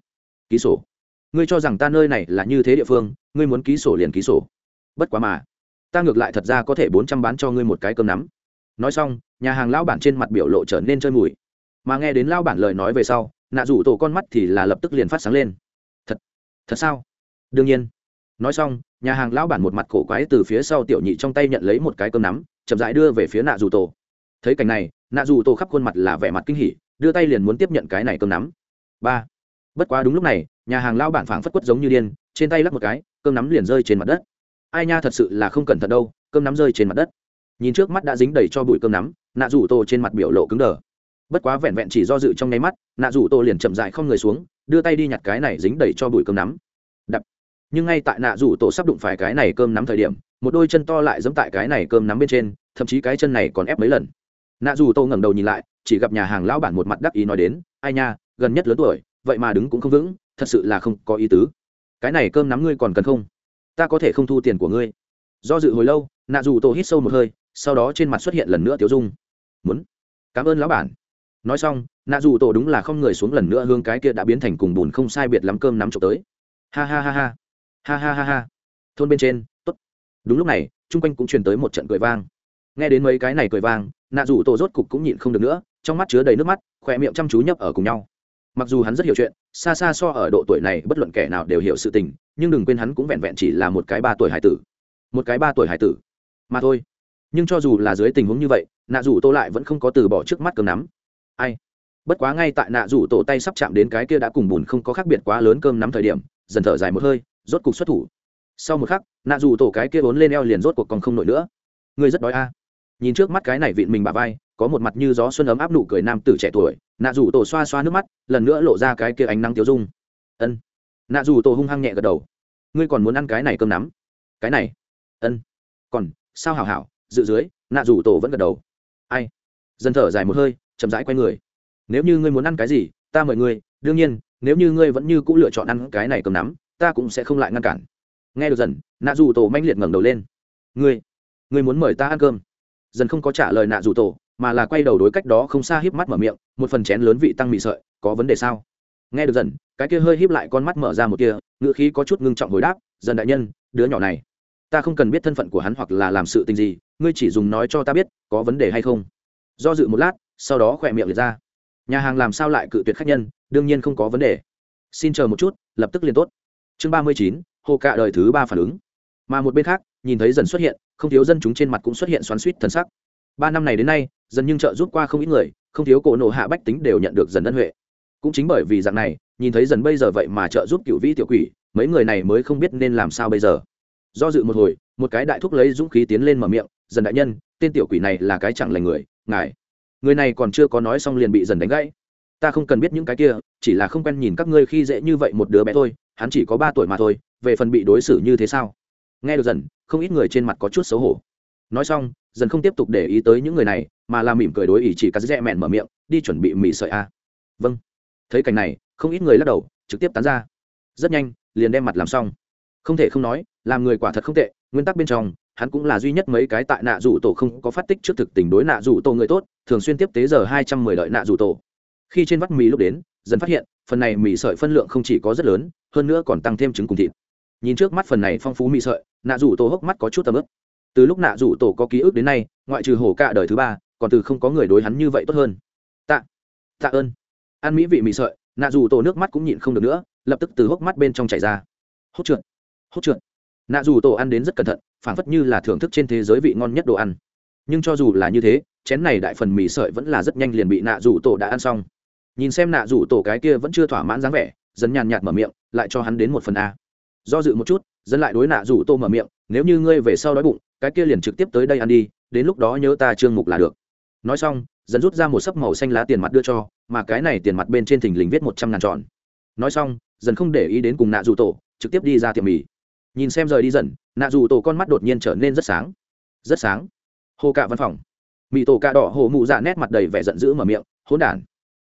Speaker 1: Ký sổ? Ngươi cho rằng ta nơi này là như thế địa phương, ngươi muốn ký sổ liền ký sổ. Bất quá mà, ta ngược lại thật ra có thể bốn trăm bán cho ngươi một cái cơm nắm. Nói xong, nhà hàng lão bản trên mặt biểu lộ trở nên chơi mùi mà nghe đến lao bản lời nói về sau, nạ rủ tổ con mắt thì là lập tức liền phát sáng lên. Thật thật sao? Đương nhiên. Nói xong, nhà hàng lão bản một mặt cổ quái từ phía sau tiểu nhị trong tay nhận lấy một cái cơm nắm, chậm rãi đưa về phía nạ rủ tổ. Thấy cảnh này, nạ rủ tổ khắp khuôn mặt là vẻ mặt kinh hỉ, đưa tay liền muốn tiếp nhận cái này cơm nắm. Ba. Bất quá đúng lúc này, nhà hàng lão bản phảng phất quất giống như điên, trên tay lắc một cái, cơm nắm liền rơi trên mặt đất. Ai nha thật sự là không cẩn thận đâu, cơm nắm rơi trên mặt đất. Nhìn trước mắt đã dính đầy cho bụi cơm nắm, nạ rủ tổ trên mặt biểu lộ cứng đờ bất quá vẹn vẹn chỉ do dự trong nháy mắt, nạ rủ tổ liền chậm dại không người xuống, đưa tay đi nhặt cái này dính đầy cho bụi cơm nắm. Đập. Nhưng ngay tại nạ rủ tổ sắp đụng phải cái này cơm nắm thời điểm, một đôi chân to lại giẫm tại cái này cơm nắm bên trên, thậm chí cái chân này còn ép mấy lần. Nạ rủ tổ ngẩng đầu nhìn lại, chỉ gặp nhà hàng lão bản một mặt đắc ý nói đến, ai nha, gần nhất lớn tuổi, vậy mà đứng cũng không vững, thật sự là không có ý tứ. Cái này cơm nắm ngươi còn cần không? Ta có thể không thu tiền của ngươi. Do dự hồi lâu, nạ dù tổ hít sâu một hơi, sau đó trên mặt xuất hiện lần nữa tiểu dung. Muốn. Cảm ơn lão bản nói xong, nạ dù tổ đúng là không người xuống lần nữa hương cái kia đã biến thành cùng bùn không sai biệt lắm cơm nắm trộm tới. Ha ha ha ha. Ha ha ha ha. Thôn bên trên t ố t đúng lúc này, chung quanh cũng truyền tới một trận cười vang. Nghe đến mấy cái này cười vang, nạ dù tổ rốt cục cũng nhịn không được nữa, trong mắt chứa đầy nước mắt khỏe miệng chăm chú nhấp ở cùng nhau. Mặc dù hắn rất hiểu chuyện, xa xa so ở độ tuổi này bất luận kẻ nào đều hiểu sự tình, nhưng đừng quên hắn cũng vẹn vẹn chỉ là một cái ba tuổi hải tử. Một cái ba tuổi hải tử. Mà thôi. Nhưng cho dù là dưới tình huống như vậy, nạ dù tô lại vẫn không có từ bỏ trước mắt cơm nắm ai? Bất quá ngay tại nạ rủ tổ tay sắp chạm đến cái kia đã cùng bùn không có khác biệt quá lớn cơm nắm thời điểm, dần thở dài một hơi, rốt cục xuất thủ. Sau một khắc, nạ rủ tổ cái kia vốn lên eo liền rốt cuộc còn không nổi nữa. Ngươi rất đói a. Nhìn trước mắt cái này vịn mình bà vai, có một mặt như gió xuân ấm áp nụ cười nam tử trẻ tuổi, nạ rủ tổ xoa xoa nước mắt, lần nữa lộ ra cái kia ánh nắng tiêu dung. Ân. Nạ rủ tổ hung hăng nhẹ gật đầu. Ngươi còn muốn ăn cái này cơm nắm? Cái này. Ân. Còn, sao hảo hảo, dự dưới, nạ rủ tổ vẫn gật đầu. Ai? Dần thở dài một hơi chậm rãi quay người. Nếu như ngươi muốn ăn cái gì, ta mời ngươi. Đương nhiên, nếu như ngươi vẫn như c ũ lựa chọn ăn cái này cầm nắm, ta cũng sẽ không lại ngăn cản. Nghe được dần, nạ rủ tổ manh liệt ngẩng đầu lên. Ngươi ngươi muốn mời ta ăn cơm? Dần không có trả lời nạ rủ tổ, mà là quay đầu đối cách đó không xa híp mắt mở miệng, một phần chén lớn vị tăng mị sợi, có vấn đề sao? Nghe được dần, cái kia hơi híp lại con mắt mở ra một kia ngựa khí có chút ngưng trọng hồi đáp, dần đại nhân, đứa nhỏ này, ta không cần biết thân phận của hắn hoặc là làm sự tình gì, ngươi chỉ dùng nói cho ta biết, có vấn đề hay không? Do dự một lát sau đó khỏe miệng liệt ra. Nhà hàng làm sao lại cự tuyệt khách nhân, đương nhiên không có vấn đề. Xin chờ một chút, lập tức liền tốt. Chương ba mươi chín hồ cạ đời thứ ba phản ứng. Mà một bên khác, nhìn thấy dần xuất hiện, không thiếu dân chúng trên mặt cũng xuất hiện xoắn suýt thần sắc. Ba năm này đến nay, dần nhưng trợ giúp qua không ít người, không thiếu cổ nộ hạ bách tính đều nhận được dần ân huệ. Cũng chính bởi vì dạng này, nhìn thấy dần bây giờ vậy mà trợ giúp cựu vĩ tiểu quỷ, mấy người này mới không biết nên làm sao bây giờ. Do dự một hồi, một cái đại thúc lấy dũng khí tiến lên mở miệng, dần đại nhân, tên tiểu quỷ này là cái chẳng lành người, ngài người này còn chưa có nói xong liền bị dần đánh gãy. Ta không cần biết những cái kia, chỉ là không quen nhìn các ngươi khi dễ như vậy một đứa bé thôi, hắn chỉ có ba tuổi mà thôi, về phần bị đối xử như thế sao? Nghe được dần, không ít người trên mặt có chút xấu hổ. Nói xong, dần không tiếp tục để ý tới những người này, mà là mỉm cười đối ý chỉ cắt rẽ mẹn mở miệng, đi chuẩn bị mì sợi a. Vâng. Thấy cảnh này, không ít người lắc đầu, trực tiếp tán ra. Rất nhanh, liền đem mặt làm xong. Không thể không nói, làm người quả thật không tệ, nguyên tắc bên trong hắn cũng là duy nhất mấy cái tại nạ rủ tổ không có phát tích trước thực tình đối nạ rủ tổ người tốt, thường xuyên tiếp tế giờ hai trăm mười đợi nạ rủ tổ. Khi trên vắt mì lúc đến, dần phát hiện, phần này mì sợi phân lượng không chỉ có rất lớn, hơn nữa còn tăng thêm trứng cùng thịt. Nhìn trước mắt phần này phong phú mì sợi, nạ rủ tổ hốc mắt có chút tầm ướp từ lúc nạ rủ tổ có ký ức đến nay, ngoại trừ hổ cả đời thứ ba, còn từ không có người đối hắn như vậy tốt hơn. Tạ tạ ơn. Ăn mỹ vị mì sợi, nạ rủ tổ nước mắt cũng nhịn không được nữa, lập tức từ hốc mắt bên trong chảy ra. Hốt trượt hốt trượt nạ dù tổ ăn đến rất cẩn thận, phảng phất như là thưởng thức trên thế giới vị ngon nhất đồ ăn. Nhưng cho dù là như thế, chén này đại phần mì sợi vẫn là rất nhanh liền bị nạ dù tổ đã ăn xong. Nhìn xem nạ dù tổ cái kia vẫn chưa thỏa mãn dáng vẻ dần nhàn nhạt mở miệng, lại cho hắn đến một phần a. Do dự một chút, dân lại đối nạ dù tô mở miệng, nếu như ngươi về sau đói bụng, cái kia liền trực tiếp tới đây ăn đi, đến lúc đó nhớ ta trương mục là được. Nói xong, Dân rút ra một sấp màu xanh lá tiền mặt đưa cho, mà cái này tiền mặt bên trên thình lình viết một trăm ngàn tròn nói xong dần không để ý đến cùng nạ dù tổ, trực tiếp đi ra tiệm mì nhìn xem rời đi dần, nạ dù tổ con mắt đột nhiên trở nên rất sáng. Rất sáng. Hồ cạ văn phòng. Mỹ tổ cạ đỏ hồ mụ dạ nét mặt đầy vẻ giận dữ mở miệng, hỗn đản,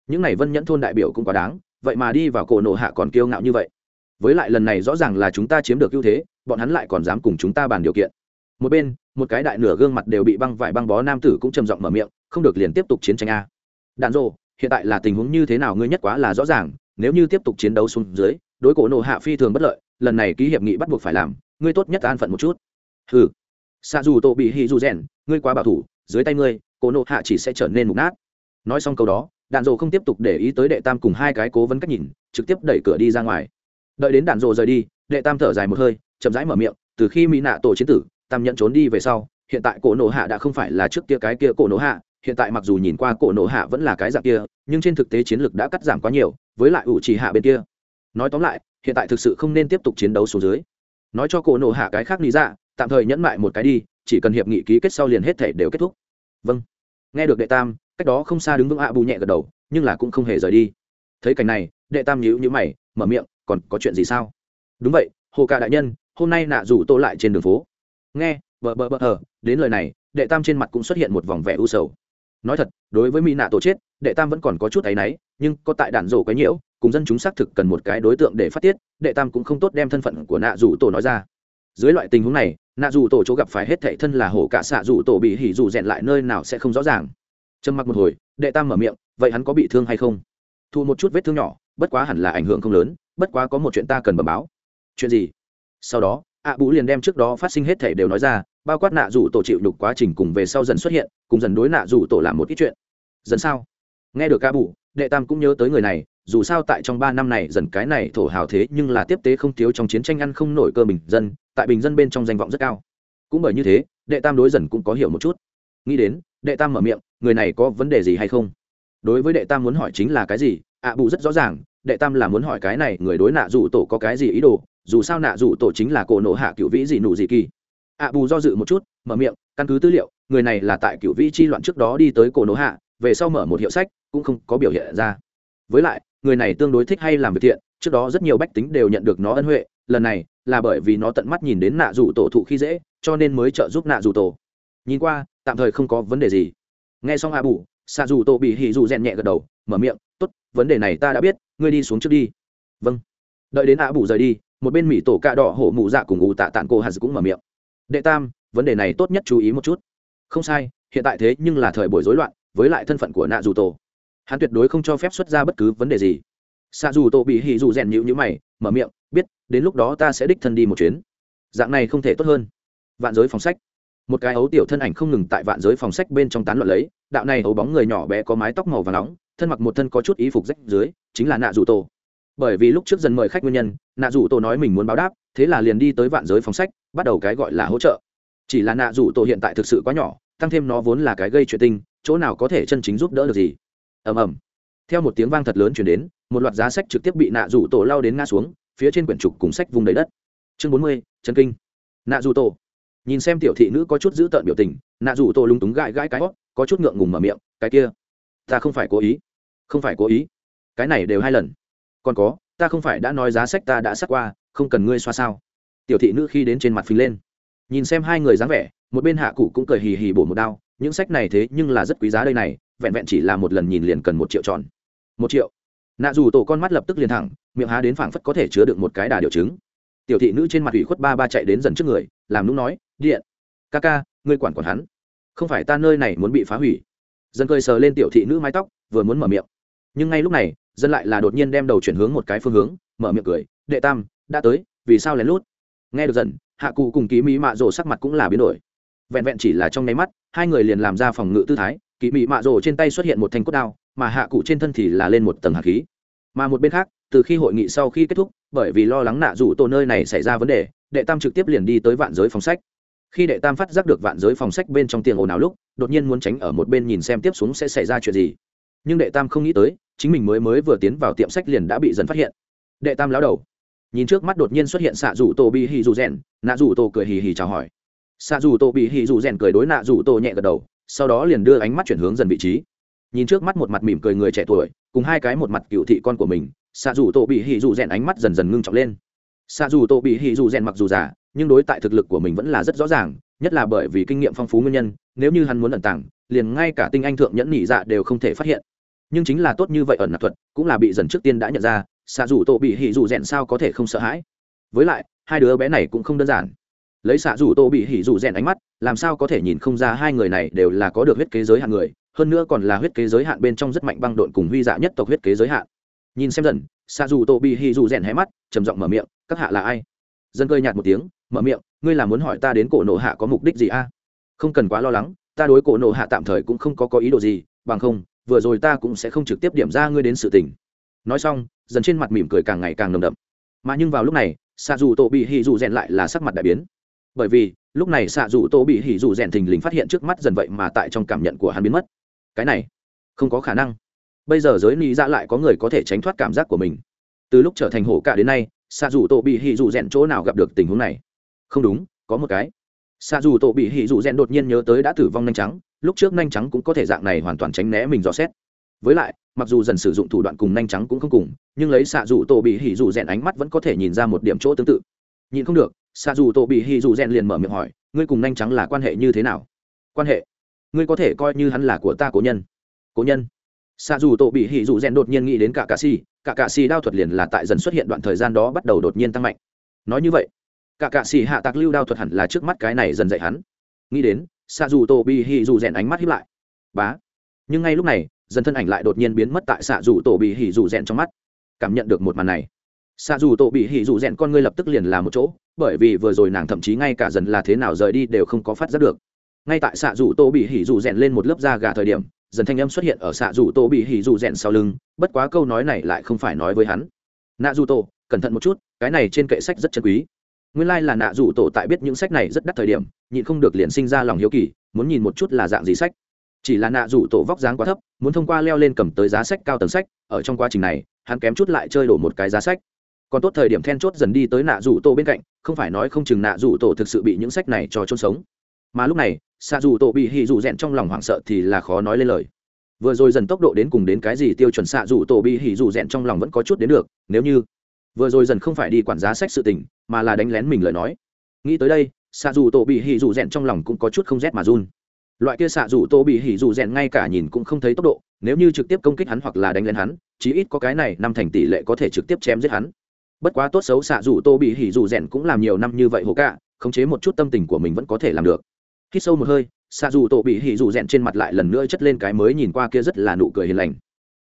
Speaker 1: những này vân nhẫn thôn đại biểu cũng quá đáng, vậy mà đi vào cổ nổ hạ còn kiêu ngạo như vậy. Với lại lần này rõ ràng là chúng ta chiếm được ưu thế, bọn hắn lại còn dám cùng chúng ta bàn điều kiện. Một bên, một cái đại nửa gương mặt đều bị băng vải băng bó nam tử cũng trầm giọng mở miệng, không được liền tiếp tục chiến tranh a. Đạn rộ hiện tại là tình huống như thế nào ngươi nhất quá là rõ ràng, nếu như tiếp tục chiến đấu xuống dưới đối cổ nộ hạ phi thường bất lợi, lần này ký hiệp nghị bắt buộc phải làm, ngươi tốt nhất an phận một chút. Ừ xa dù tổ bị hì dù rèn, ngươi quá bảo thủ, dưới tay ngươi, cổ nộ hạ chỉ sẽ trở nên mục nát. Nói xong câu đó, đạn dộ không tiếp tục để ý tới đệ tam cùng hai cái cố vấn cách nhìn, trực tiếp đẩy cửa đi ra ngoài. Đợi đến đạn dộ rời đi, đệ tam thở dài một hơi, chậm rãi mở miệng, từ khi mỹ nạ tổ chiến tử, tam nhận trốn đi về sau, hiện tại cổ nộ hạ đã không phải là trước kia cái kia cổ nộ hạ, hiện tại mặc dù nhìn qua cổ nộ hạ vẫn là cái dạng kia, nhưng trên thực tế chiến lược đã cắt giảm quá nhiều, với lại ủ trì hạ bên kia nói tóm lại, hiện tại thực sự không nên tiếp tục chiến đấu xuống dưới. Nói cho cổ nổ hạ cái khác lý ra, tạm thời nhẫn mại một cái đi, chỉ cần hiệp nghị ký kết sau liền hết thể đều kết thúc. Vâng. Nghe được đệ tam, cách đó không xa đứng vững ạ bù nhẹ gật đầu, nhưng là cũng không hề rời đi. Thấy cảnh này, đệ tam nhíu nhíu mày, mở miệng, còn có chuyện gì sao? Đúng vậy, hồ ca đại nhân, hôm nay nạ rủ tô lại trên đường phố. Nghe, bờ bờ bờ hờ đến lời này, đệ tam trên mặt cũng xuất hiện một vòng vẻ u sầu. Nói thật, đối với mỹ nạ tổ chết, đệ tam vẫn còn có chút áy náy, nhưng có tại đạn rổ cái nhiễu cùng dân chúng xác thực cần một cái đối tượng để phát tiết, đệ tam cũng không tốt đem thân phận của nạ rủ tổ nói ra. Dưới loại tình huống này, nạ rủ tổ chỗ gặp phải hết thệ thân là hổ cả xạ rủ tổ bị hỉ rủ rèn lại nơi nào sẽ không rõ ràng. Trầm mặc một hồi, đệ tam mở miệng, vậy hắn có bị thương hay không? Thu một chút vết thương nhỏ, bất quá hẳn là ảnh hưởng không lớn, bất quá có một chuyện ta cần bẩm báo. Chuyện gì? Sau đó ạ bú liền đem trước đó phát sinh hết thể đều nói ra, bao quát nạ rủ tổ chịu đục quá trình cùng về sau dần xuất hiện, cùng dần đối nạ rủ tổ làm một ít chuyện. Dần sao? Nghe được ca bù đệ tam cũng nhớ tới người này dù sao tại trong ba năm này dần cái này thổ hào thế nhưng là tiếp tế không thiếu trong chiến tranh ăn không nổi cơ bình dân tại bình dân bên trong danh vọng rất cao. Cũng bởi như thế đệ tam đối dần cũng có hiểu một chút. Nghĩ đến đệ tam mở miệng người này có vấn đề gì hay không? Đối với đệ tam muốn hỏi chính là cái gì ạ à, bù rất rõ ràng đệ tam là muốn hỏi cái này người đối nạ dù tổ có cái gì ý đồ dù sao nạ dù tổ chính là cổ nộ hạ cựu vĩ gì nụ gì kỳ. ạ à, bù do dự một chút mở miệng căn cứ tư liệu người này là tại cựu vĩ chi loạn trước đó đi tới cổ nộ hạ về sau mở một hiệu sách cũng không có biểu hiện ra. Với lại, người này tương đối thích hay làm việc thiện, trước đó rất nhiều bách tính đều nhận được nó ân huệ, lần này là bởi vì nó tận mắt nhìn đến nạ rủ tổ thụ khi dễ, cho nên mới trợ giúp nạ rủ tổ. Nhìn qua, tạm thời không có vấn đề gì. Nghe xong a bù xạ dù tổ bị hỉ dù rèn nhẹ gật đầu, mở miệng, tốt, vấn đề này ta đã biết, ngươi đi xuống trước đi. Vâng. Đợi đến a bù rời đi, một bên mỹ tổ cạ đỏ hổ mụ dạ cùng ủ tạ tạng cô hạt cũng mở miệng. Đệ tam, vấn đề này tốt nhất chú ý một chút. Không sai, hiện tại thế nhưng là thời buổi rối loạn với lại thân phận của nạ dù tổ. Hắn tuyệt đối không cho phép xuất ra bất cứ vấn đề gì. Xạ dù tổ bị hỉ dù rèn nhịu nhữ mày, mở miệng, biết, đến lúc đó ta sẽ đích thân đi một chuyến. Dạng này không thể tốt hơn. Vạn giới phòng sách. Một cái ấu tiểu thân ảnh không ngừng tại vạn giới phòng sách bên trong tán loạn lấy, đạo này ấu bóng người nhỏ bé có mái tóc màu và nóng, thân mặc một thân có chút ý phục rách dưới, chính là nạ dù tổ. Bởi vì lúc trước dần mời khách nguyên nhân, nạ dù tổ nói mình muốn báo đáp, thế là liền đi tới vạn giới phòng sách, bắt đầu cái gọi là hỗ trợ. Chỉ là nạ dù tổ hiện tại thực sự quá nhỏ, tăng thêm nó vốn là cái gây chuyện tinh chỗ nào có thể chân chính giúp đỡ được gì? Ầm ầm. Theo một tiếng vang thật lớn chuyển đến, một loạt giá sách trực tiếp bị nạ rủ tổ lao đến ngã xuống, phía trên quyển trục cùng sách vùng đầy đất. Chương bốn mươi, chân kinh. Nạ rủ tổ. Nhìn xem tiểu thị nữ có chút giữ tợn biểu tình, nạ rủ tổ lung túng gãi gãi cái hót, có chút ngượng ngùng mở miệng, cái kia, ta không phải cố ý. Không phải cố ý. Cái này đều hai lần. Còn có, ta không phải đã nói giá sách ta đã sắc qua, không cần ngươi xoa sao? Tiểu thị nữ khi đến trên mặt phình lên. Nhìn xem hai người dáng vẻ, một bên hạ cụ cũng cười hì hì bổ một đao những sách này thế nhưng là rất quý giá đây này, vẹn vẹn chỉ là một lần nhìn liền cần một triệu tròn. Một triệu. Nạ dù tổ con mắt lập tức liền thẳng, miệng há đến phảng phất có thể chứa được một cái đà điều chứng. Tiểu thị nữ trên mặt ủy khuất ba ba chạy đến dần trước người, làm nũng nói, điện, ca ca, ngươi quản quản hắn. Không phải ta nơi này muốn bị phá hủy. Dân cười sờ lên tiểu thị nữ mái tóc, vừa muốn mở miệng. Nhưng ngay lúc này, dân lại là đột nhiên đem đầu chuyển hướng một cái phương hướng, mở miệng cười, đệ tam, đã tới, vì sao lén lút? Nghe được dần hạ cụ cùng ký mỹ mạ rồ sắc mặt cũng là biến đổi vẹn vẹn chỉ là trong nháy mắt, hai người liền làm ra phòng ngự tư thái kỵ mị mạ rồ trên tay xuất hiện một thanh cốt đao, mà hạ cụ trên thân thì là lên một tầng hạt khí. Mà một bên khác, từ khi hội nghị sau khi kết thúc, bởi vì lo lắng nạ rủ tổ nơi này xảy ra vấn đề, đệ tam trực tiếp liền đi tới vạn giới phòng sách. Khi đệ tam phát giác được vạn giới phòng sách bên trong tiền ồn ào lúc, đột nhiên muốn tránh ở một bên nhìn xem tiếp xuống sẽ xảy ra chuyện gì. Nhưng đệ tam không nghĩ tới, chính mình mới mới vừa tiến vào tiệm sách liền đã bị dần phát hiện. Đệ tam lão đầu. Nhìn trước mắt đột nhiên xuất hiện xạ rủ tổ bị hì dù rèn, nạ rủ tổ cười hì hì chào hỏi xạ Dù tổ bị hì dù rèn cười đối nạ Dù tổ nhẹ gật đầu, sau đó liền đưa ánh mắt chuyển hướng dần vị trí. Nhìn trước mắt một mặt mỉm cười người trẻ tuổi, cùng hai cái một mặt cựu thị con của mình xạ Dù tổ bị hì dù rèn ánh mắt dần dần ngưng trọng lên. Xạ Dù tổ bị hì dù rèn mặc dù già, nhưng đối tại thực lực của mình vẫn là rất rõ ràng, nhất là bởi vì kinh nghiệm phong phú nguyên nhân, nếu như hắn muốn ẩn tàng, liền ngay cả tinh anh thượng nhẫn nhị dạ đều không thể phát hiện. Nhưng chính là tốt như vậy ẩn nạp thuật, cũng là bị dần trước tiên đã nhận ra xạ Dù tổ bị hỉ Dù rèn sao có thể không sợ hãi. Với lại, hai đứa bé này cũng không đơn giản lấy xạ rủ Tô bị hỉ rủ rèn ánh mắt, làm sao có thể nhìn không ra hai người này đều là có được huyết kế giới hạn người, hơn nữa còn là huyết kế giới hạn bên trong rất mạnh băng độn cùng huy dạ nhất tộc huyết kế giới hạn. Nhìn xem dần, xạ rủ Tô bị hỉ rủ rèn hé mắt, trầm giọng mở miệng, các hạ là ai? Dân cơi nhạt một tiếng, mở miệng, ngươi là muốn hỏi ta đến cổ nộ hạ có mục đích gì a? Không cần quá lo lắng, ta đối cổ nộ hạ tạm thời cũng không có có ý đồ gì, bằng không, vừa rồi ta cũng sẽ không trực tiếp điểm ra ngươi đến sự tình. Nói xong, dần trên mặt mỉm cười càng ngày càng nồng đậm. Mà nhưng vào lúc này, xạ dù tổ bị hỉ dù rèn lại là sắc mặt đại biến bởi vì, lúc này xạ dù tô bị hỉ dù rèn thình lình phát hiện trước mắt dần vậy mà tại trong cảm nhận của hắn biến mất. Cái này, không có khả năng. Bây giờ giới lý ra dạ lại có người có thể tránh thoát cảm giác của mình. Từ lúc trở thành hổ cả đến nay, xạ dù tô bị hỉ dù rèn chỗ nào gặp được tình huống này? Không đúng, có một cái. Xạ dù tô bị hỉ dù rèn đột nhiên nhớ tới đã tử vong nhanh trắng, lúc trước nhanh trắng cũng có thể dạng này hoàn toàn tránh né mình dò xét. Với lại, mặc dù dần sử dụng thủ đoạn cùng nhanh trắng cũng không cùng, nhưng lấy xạ dù tô bị hỉ dù rèn ánh mắt vẫn có thể nhìn ra một điểm chỗ tương tự. Nhìn không được xa dù tổ bị hì dù rèn liền mở miệng hỏi, ngươi cùng nhanh trắng là quan hệ như thế nào? Quan hệ? Ngươi có thể coi như hắn là của ta cố nhân. Cố nhân? Xa dù tổ bị hì dù rèn đột nhiên nghĩ đến cả cà si, cả cà si đao thuật liền là tại dần xuất hiện đoạn thời gian đó bắt đầu đột nhiên tăng mạnh. Nói như vậy, cả cà xì hạ tạc lưu đao thuật hẳn là trước mắt cái này dần dạy hắn. Nghĩ đến xa dù tổ bị hì dù rèn ánh mắt hiếp lại. Bá. Nhưng ngay lúc này, dần thân ảnh lại đột nhiên biến mất tại xạ dù tổ bị hì dù rèn trong mắt. Cảm nhận được một màn này xạ dù tổ bị hỉ dù rèn con ngươi lập tức liền là một chỗ, bởi vì vừa rồi nàng thậm chí ngay cả dần là thế nào rời đi đều không có phát giác được. Ngay tại xạ dù tô bị hỉ dù rèn lên một lớp da gà thời điểm, dần thanh âm xuất hiện ở xạ dù tô bị hỉ dù rèn sau lưng, bất quá câu nói này lại không phải nói với hắn. Nạ dù tô cẩn thận một chút, cái này trên kệ sách rất chân quý. Nguyên lai là nạ dù tổ tại biết những sách này rất đắt thời điểm, nhịn không được liền sinh ra lòng hiếu kỳ, muốn nhìn một chút là dạng gì sách. Chỉ là nạ dù tổ vóc dáng quá thấp, muốn thông qua leo lên cầm tới giá sách cao tầng sách, ở trong quá trình này, hắn kém chút lại chơi đổ một cái giá sách còn tốt thời điểm then chốt dần đi tới nạ rủ tổ bên cạnh, không phải nói không chừng nạ rủ tổ thực sự bị những sách này cho chôn sống. Mà lúc này, xạ rủ tổ bị hì rủ rèn trong lòng hoảng sợ thì là khó nói lên lời. Vừa rồi dần tốc độ đến cùng đến cái gì tiêu chuẩn xạ rủ tổ bị hì rủ rèn trong lòng vẫn có chút đến được, nếu như vừa rồi dần không phải đi quản giá sách sự tình, mà là đánh lén mình lời nói. Nghĩ tới đây, xạ rủ tổ bị hỉ rủ rèn trong lòng cũng có chút không rét mà run. Loại kia xạ rủ tổ bị hỉ rủ rèn ngay cả nhìn cũng không thấy tốc độ, nếu như trực tiếp công kích hắn hoặc là đánh lén hắn, chí ít có cái này năm thành tỷ lệ có thể trực tiếp chém giết hắn bất quá tốt xấu xạ dù tô bị hỉ dù rèn cũng làm nhiều năm như vậy hồ cả, khống chế một chút tâm tình của mình vẫn có thể làm được. Khi sâu một hơi, xạ dù tô bị hỉ dù rèn trên mặt lại lần nữa chất lên cái mới nhìn qua kia rất là nụ cười hiền lành.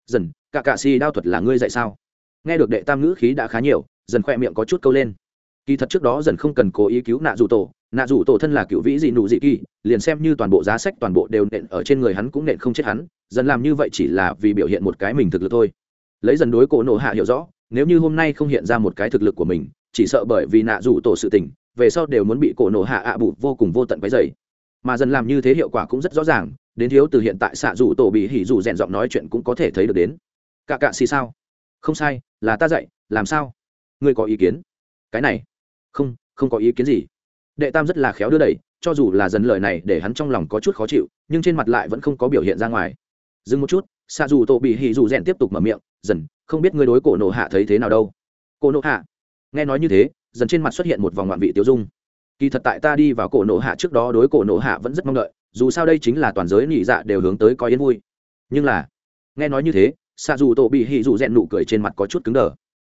Speaker 1: Dần, cả cạ si đao thuật là ngươi dạy sao? Nghe được đệ tam ngữ khí đã khá nhiều, dần khoe miệng có chút câu lên. Kỳ thật trước đó dần không cần cố ý cứu nạ dù tổ, nạ dù tổ thân là cựu vĩ dị nụ dị kỳ, liền xem như toàn bộ giá sách toàn bộ đều nện ở trên người hắn cũng nện không chết hắn, dần làm như vậy chỉ là vì biểu hiện một cái mình thực lực thôi. Lấy dần đối cổ nộ hạ hiểu rõ nếu như hôm nay không hiện ra một cái thực lực của mình, chỉ sợ bởi vì nạ rủ tổ sự tình, về sau đều muốn bị cổ nổ hạ ạ bụ vô cùng vô tận cái dày mà dần làm như thế hiệu quả cũng rất rõ ràng, đến thiếu từ hiện tại xạ rủ tổ bị hỉ rủ rèn giọng nói chuyện cũng có thể thấy được đến. Cả cạ xì sao? Không sai, là ta dạy, làm sao? Ngươi có ý kiến? Cái này. Không không có ý kiến gì. Đệ tam rất là khéo đưa đẩy, cho dù là dần lời này để hắn trong lòng có chút khó chịu, nhưng trên mặt lại vẫn không có biểu hiện ra ngoài. Dừng một chút, xạ dù tổ bị hỉ dù rèn tiếp tục mở miệng, dần không biết ngươi đối cổ nộ hạ thấy thế nào đâu. Cổ nộ hạ? Nghe nói như thế, dần trên mặt xuất hiện một vòng ngoạn vị tiêu dung. Kỳ thật tại ta đi vào cổ nộ hạ trước đó đối cổ nộ hạ vẫn rất mong đợi, dù sao đây chính là toàn giới nhị dạ đều hướng tới coi yên vui. Nhưng là, nghe nói như thế xạ dù tổ bị hỉ dù rèn nụ cười trên mặt có chút cứng đờ.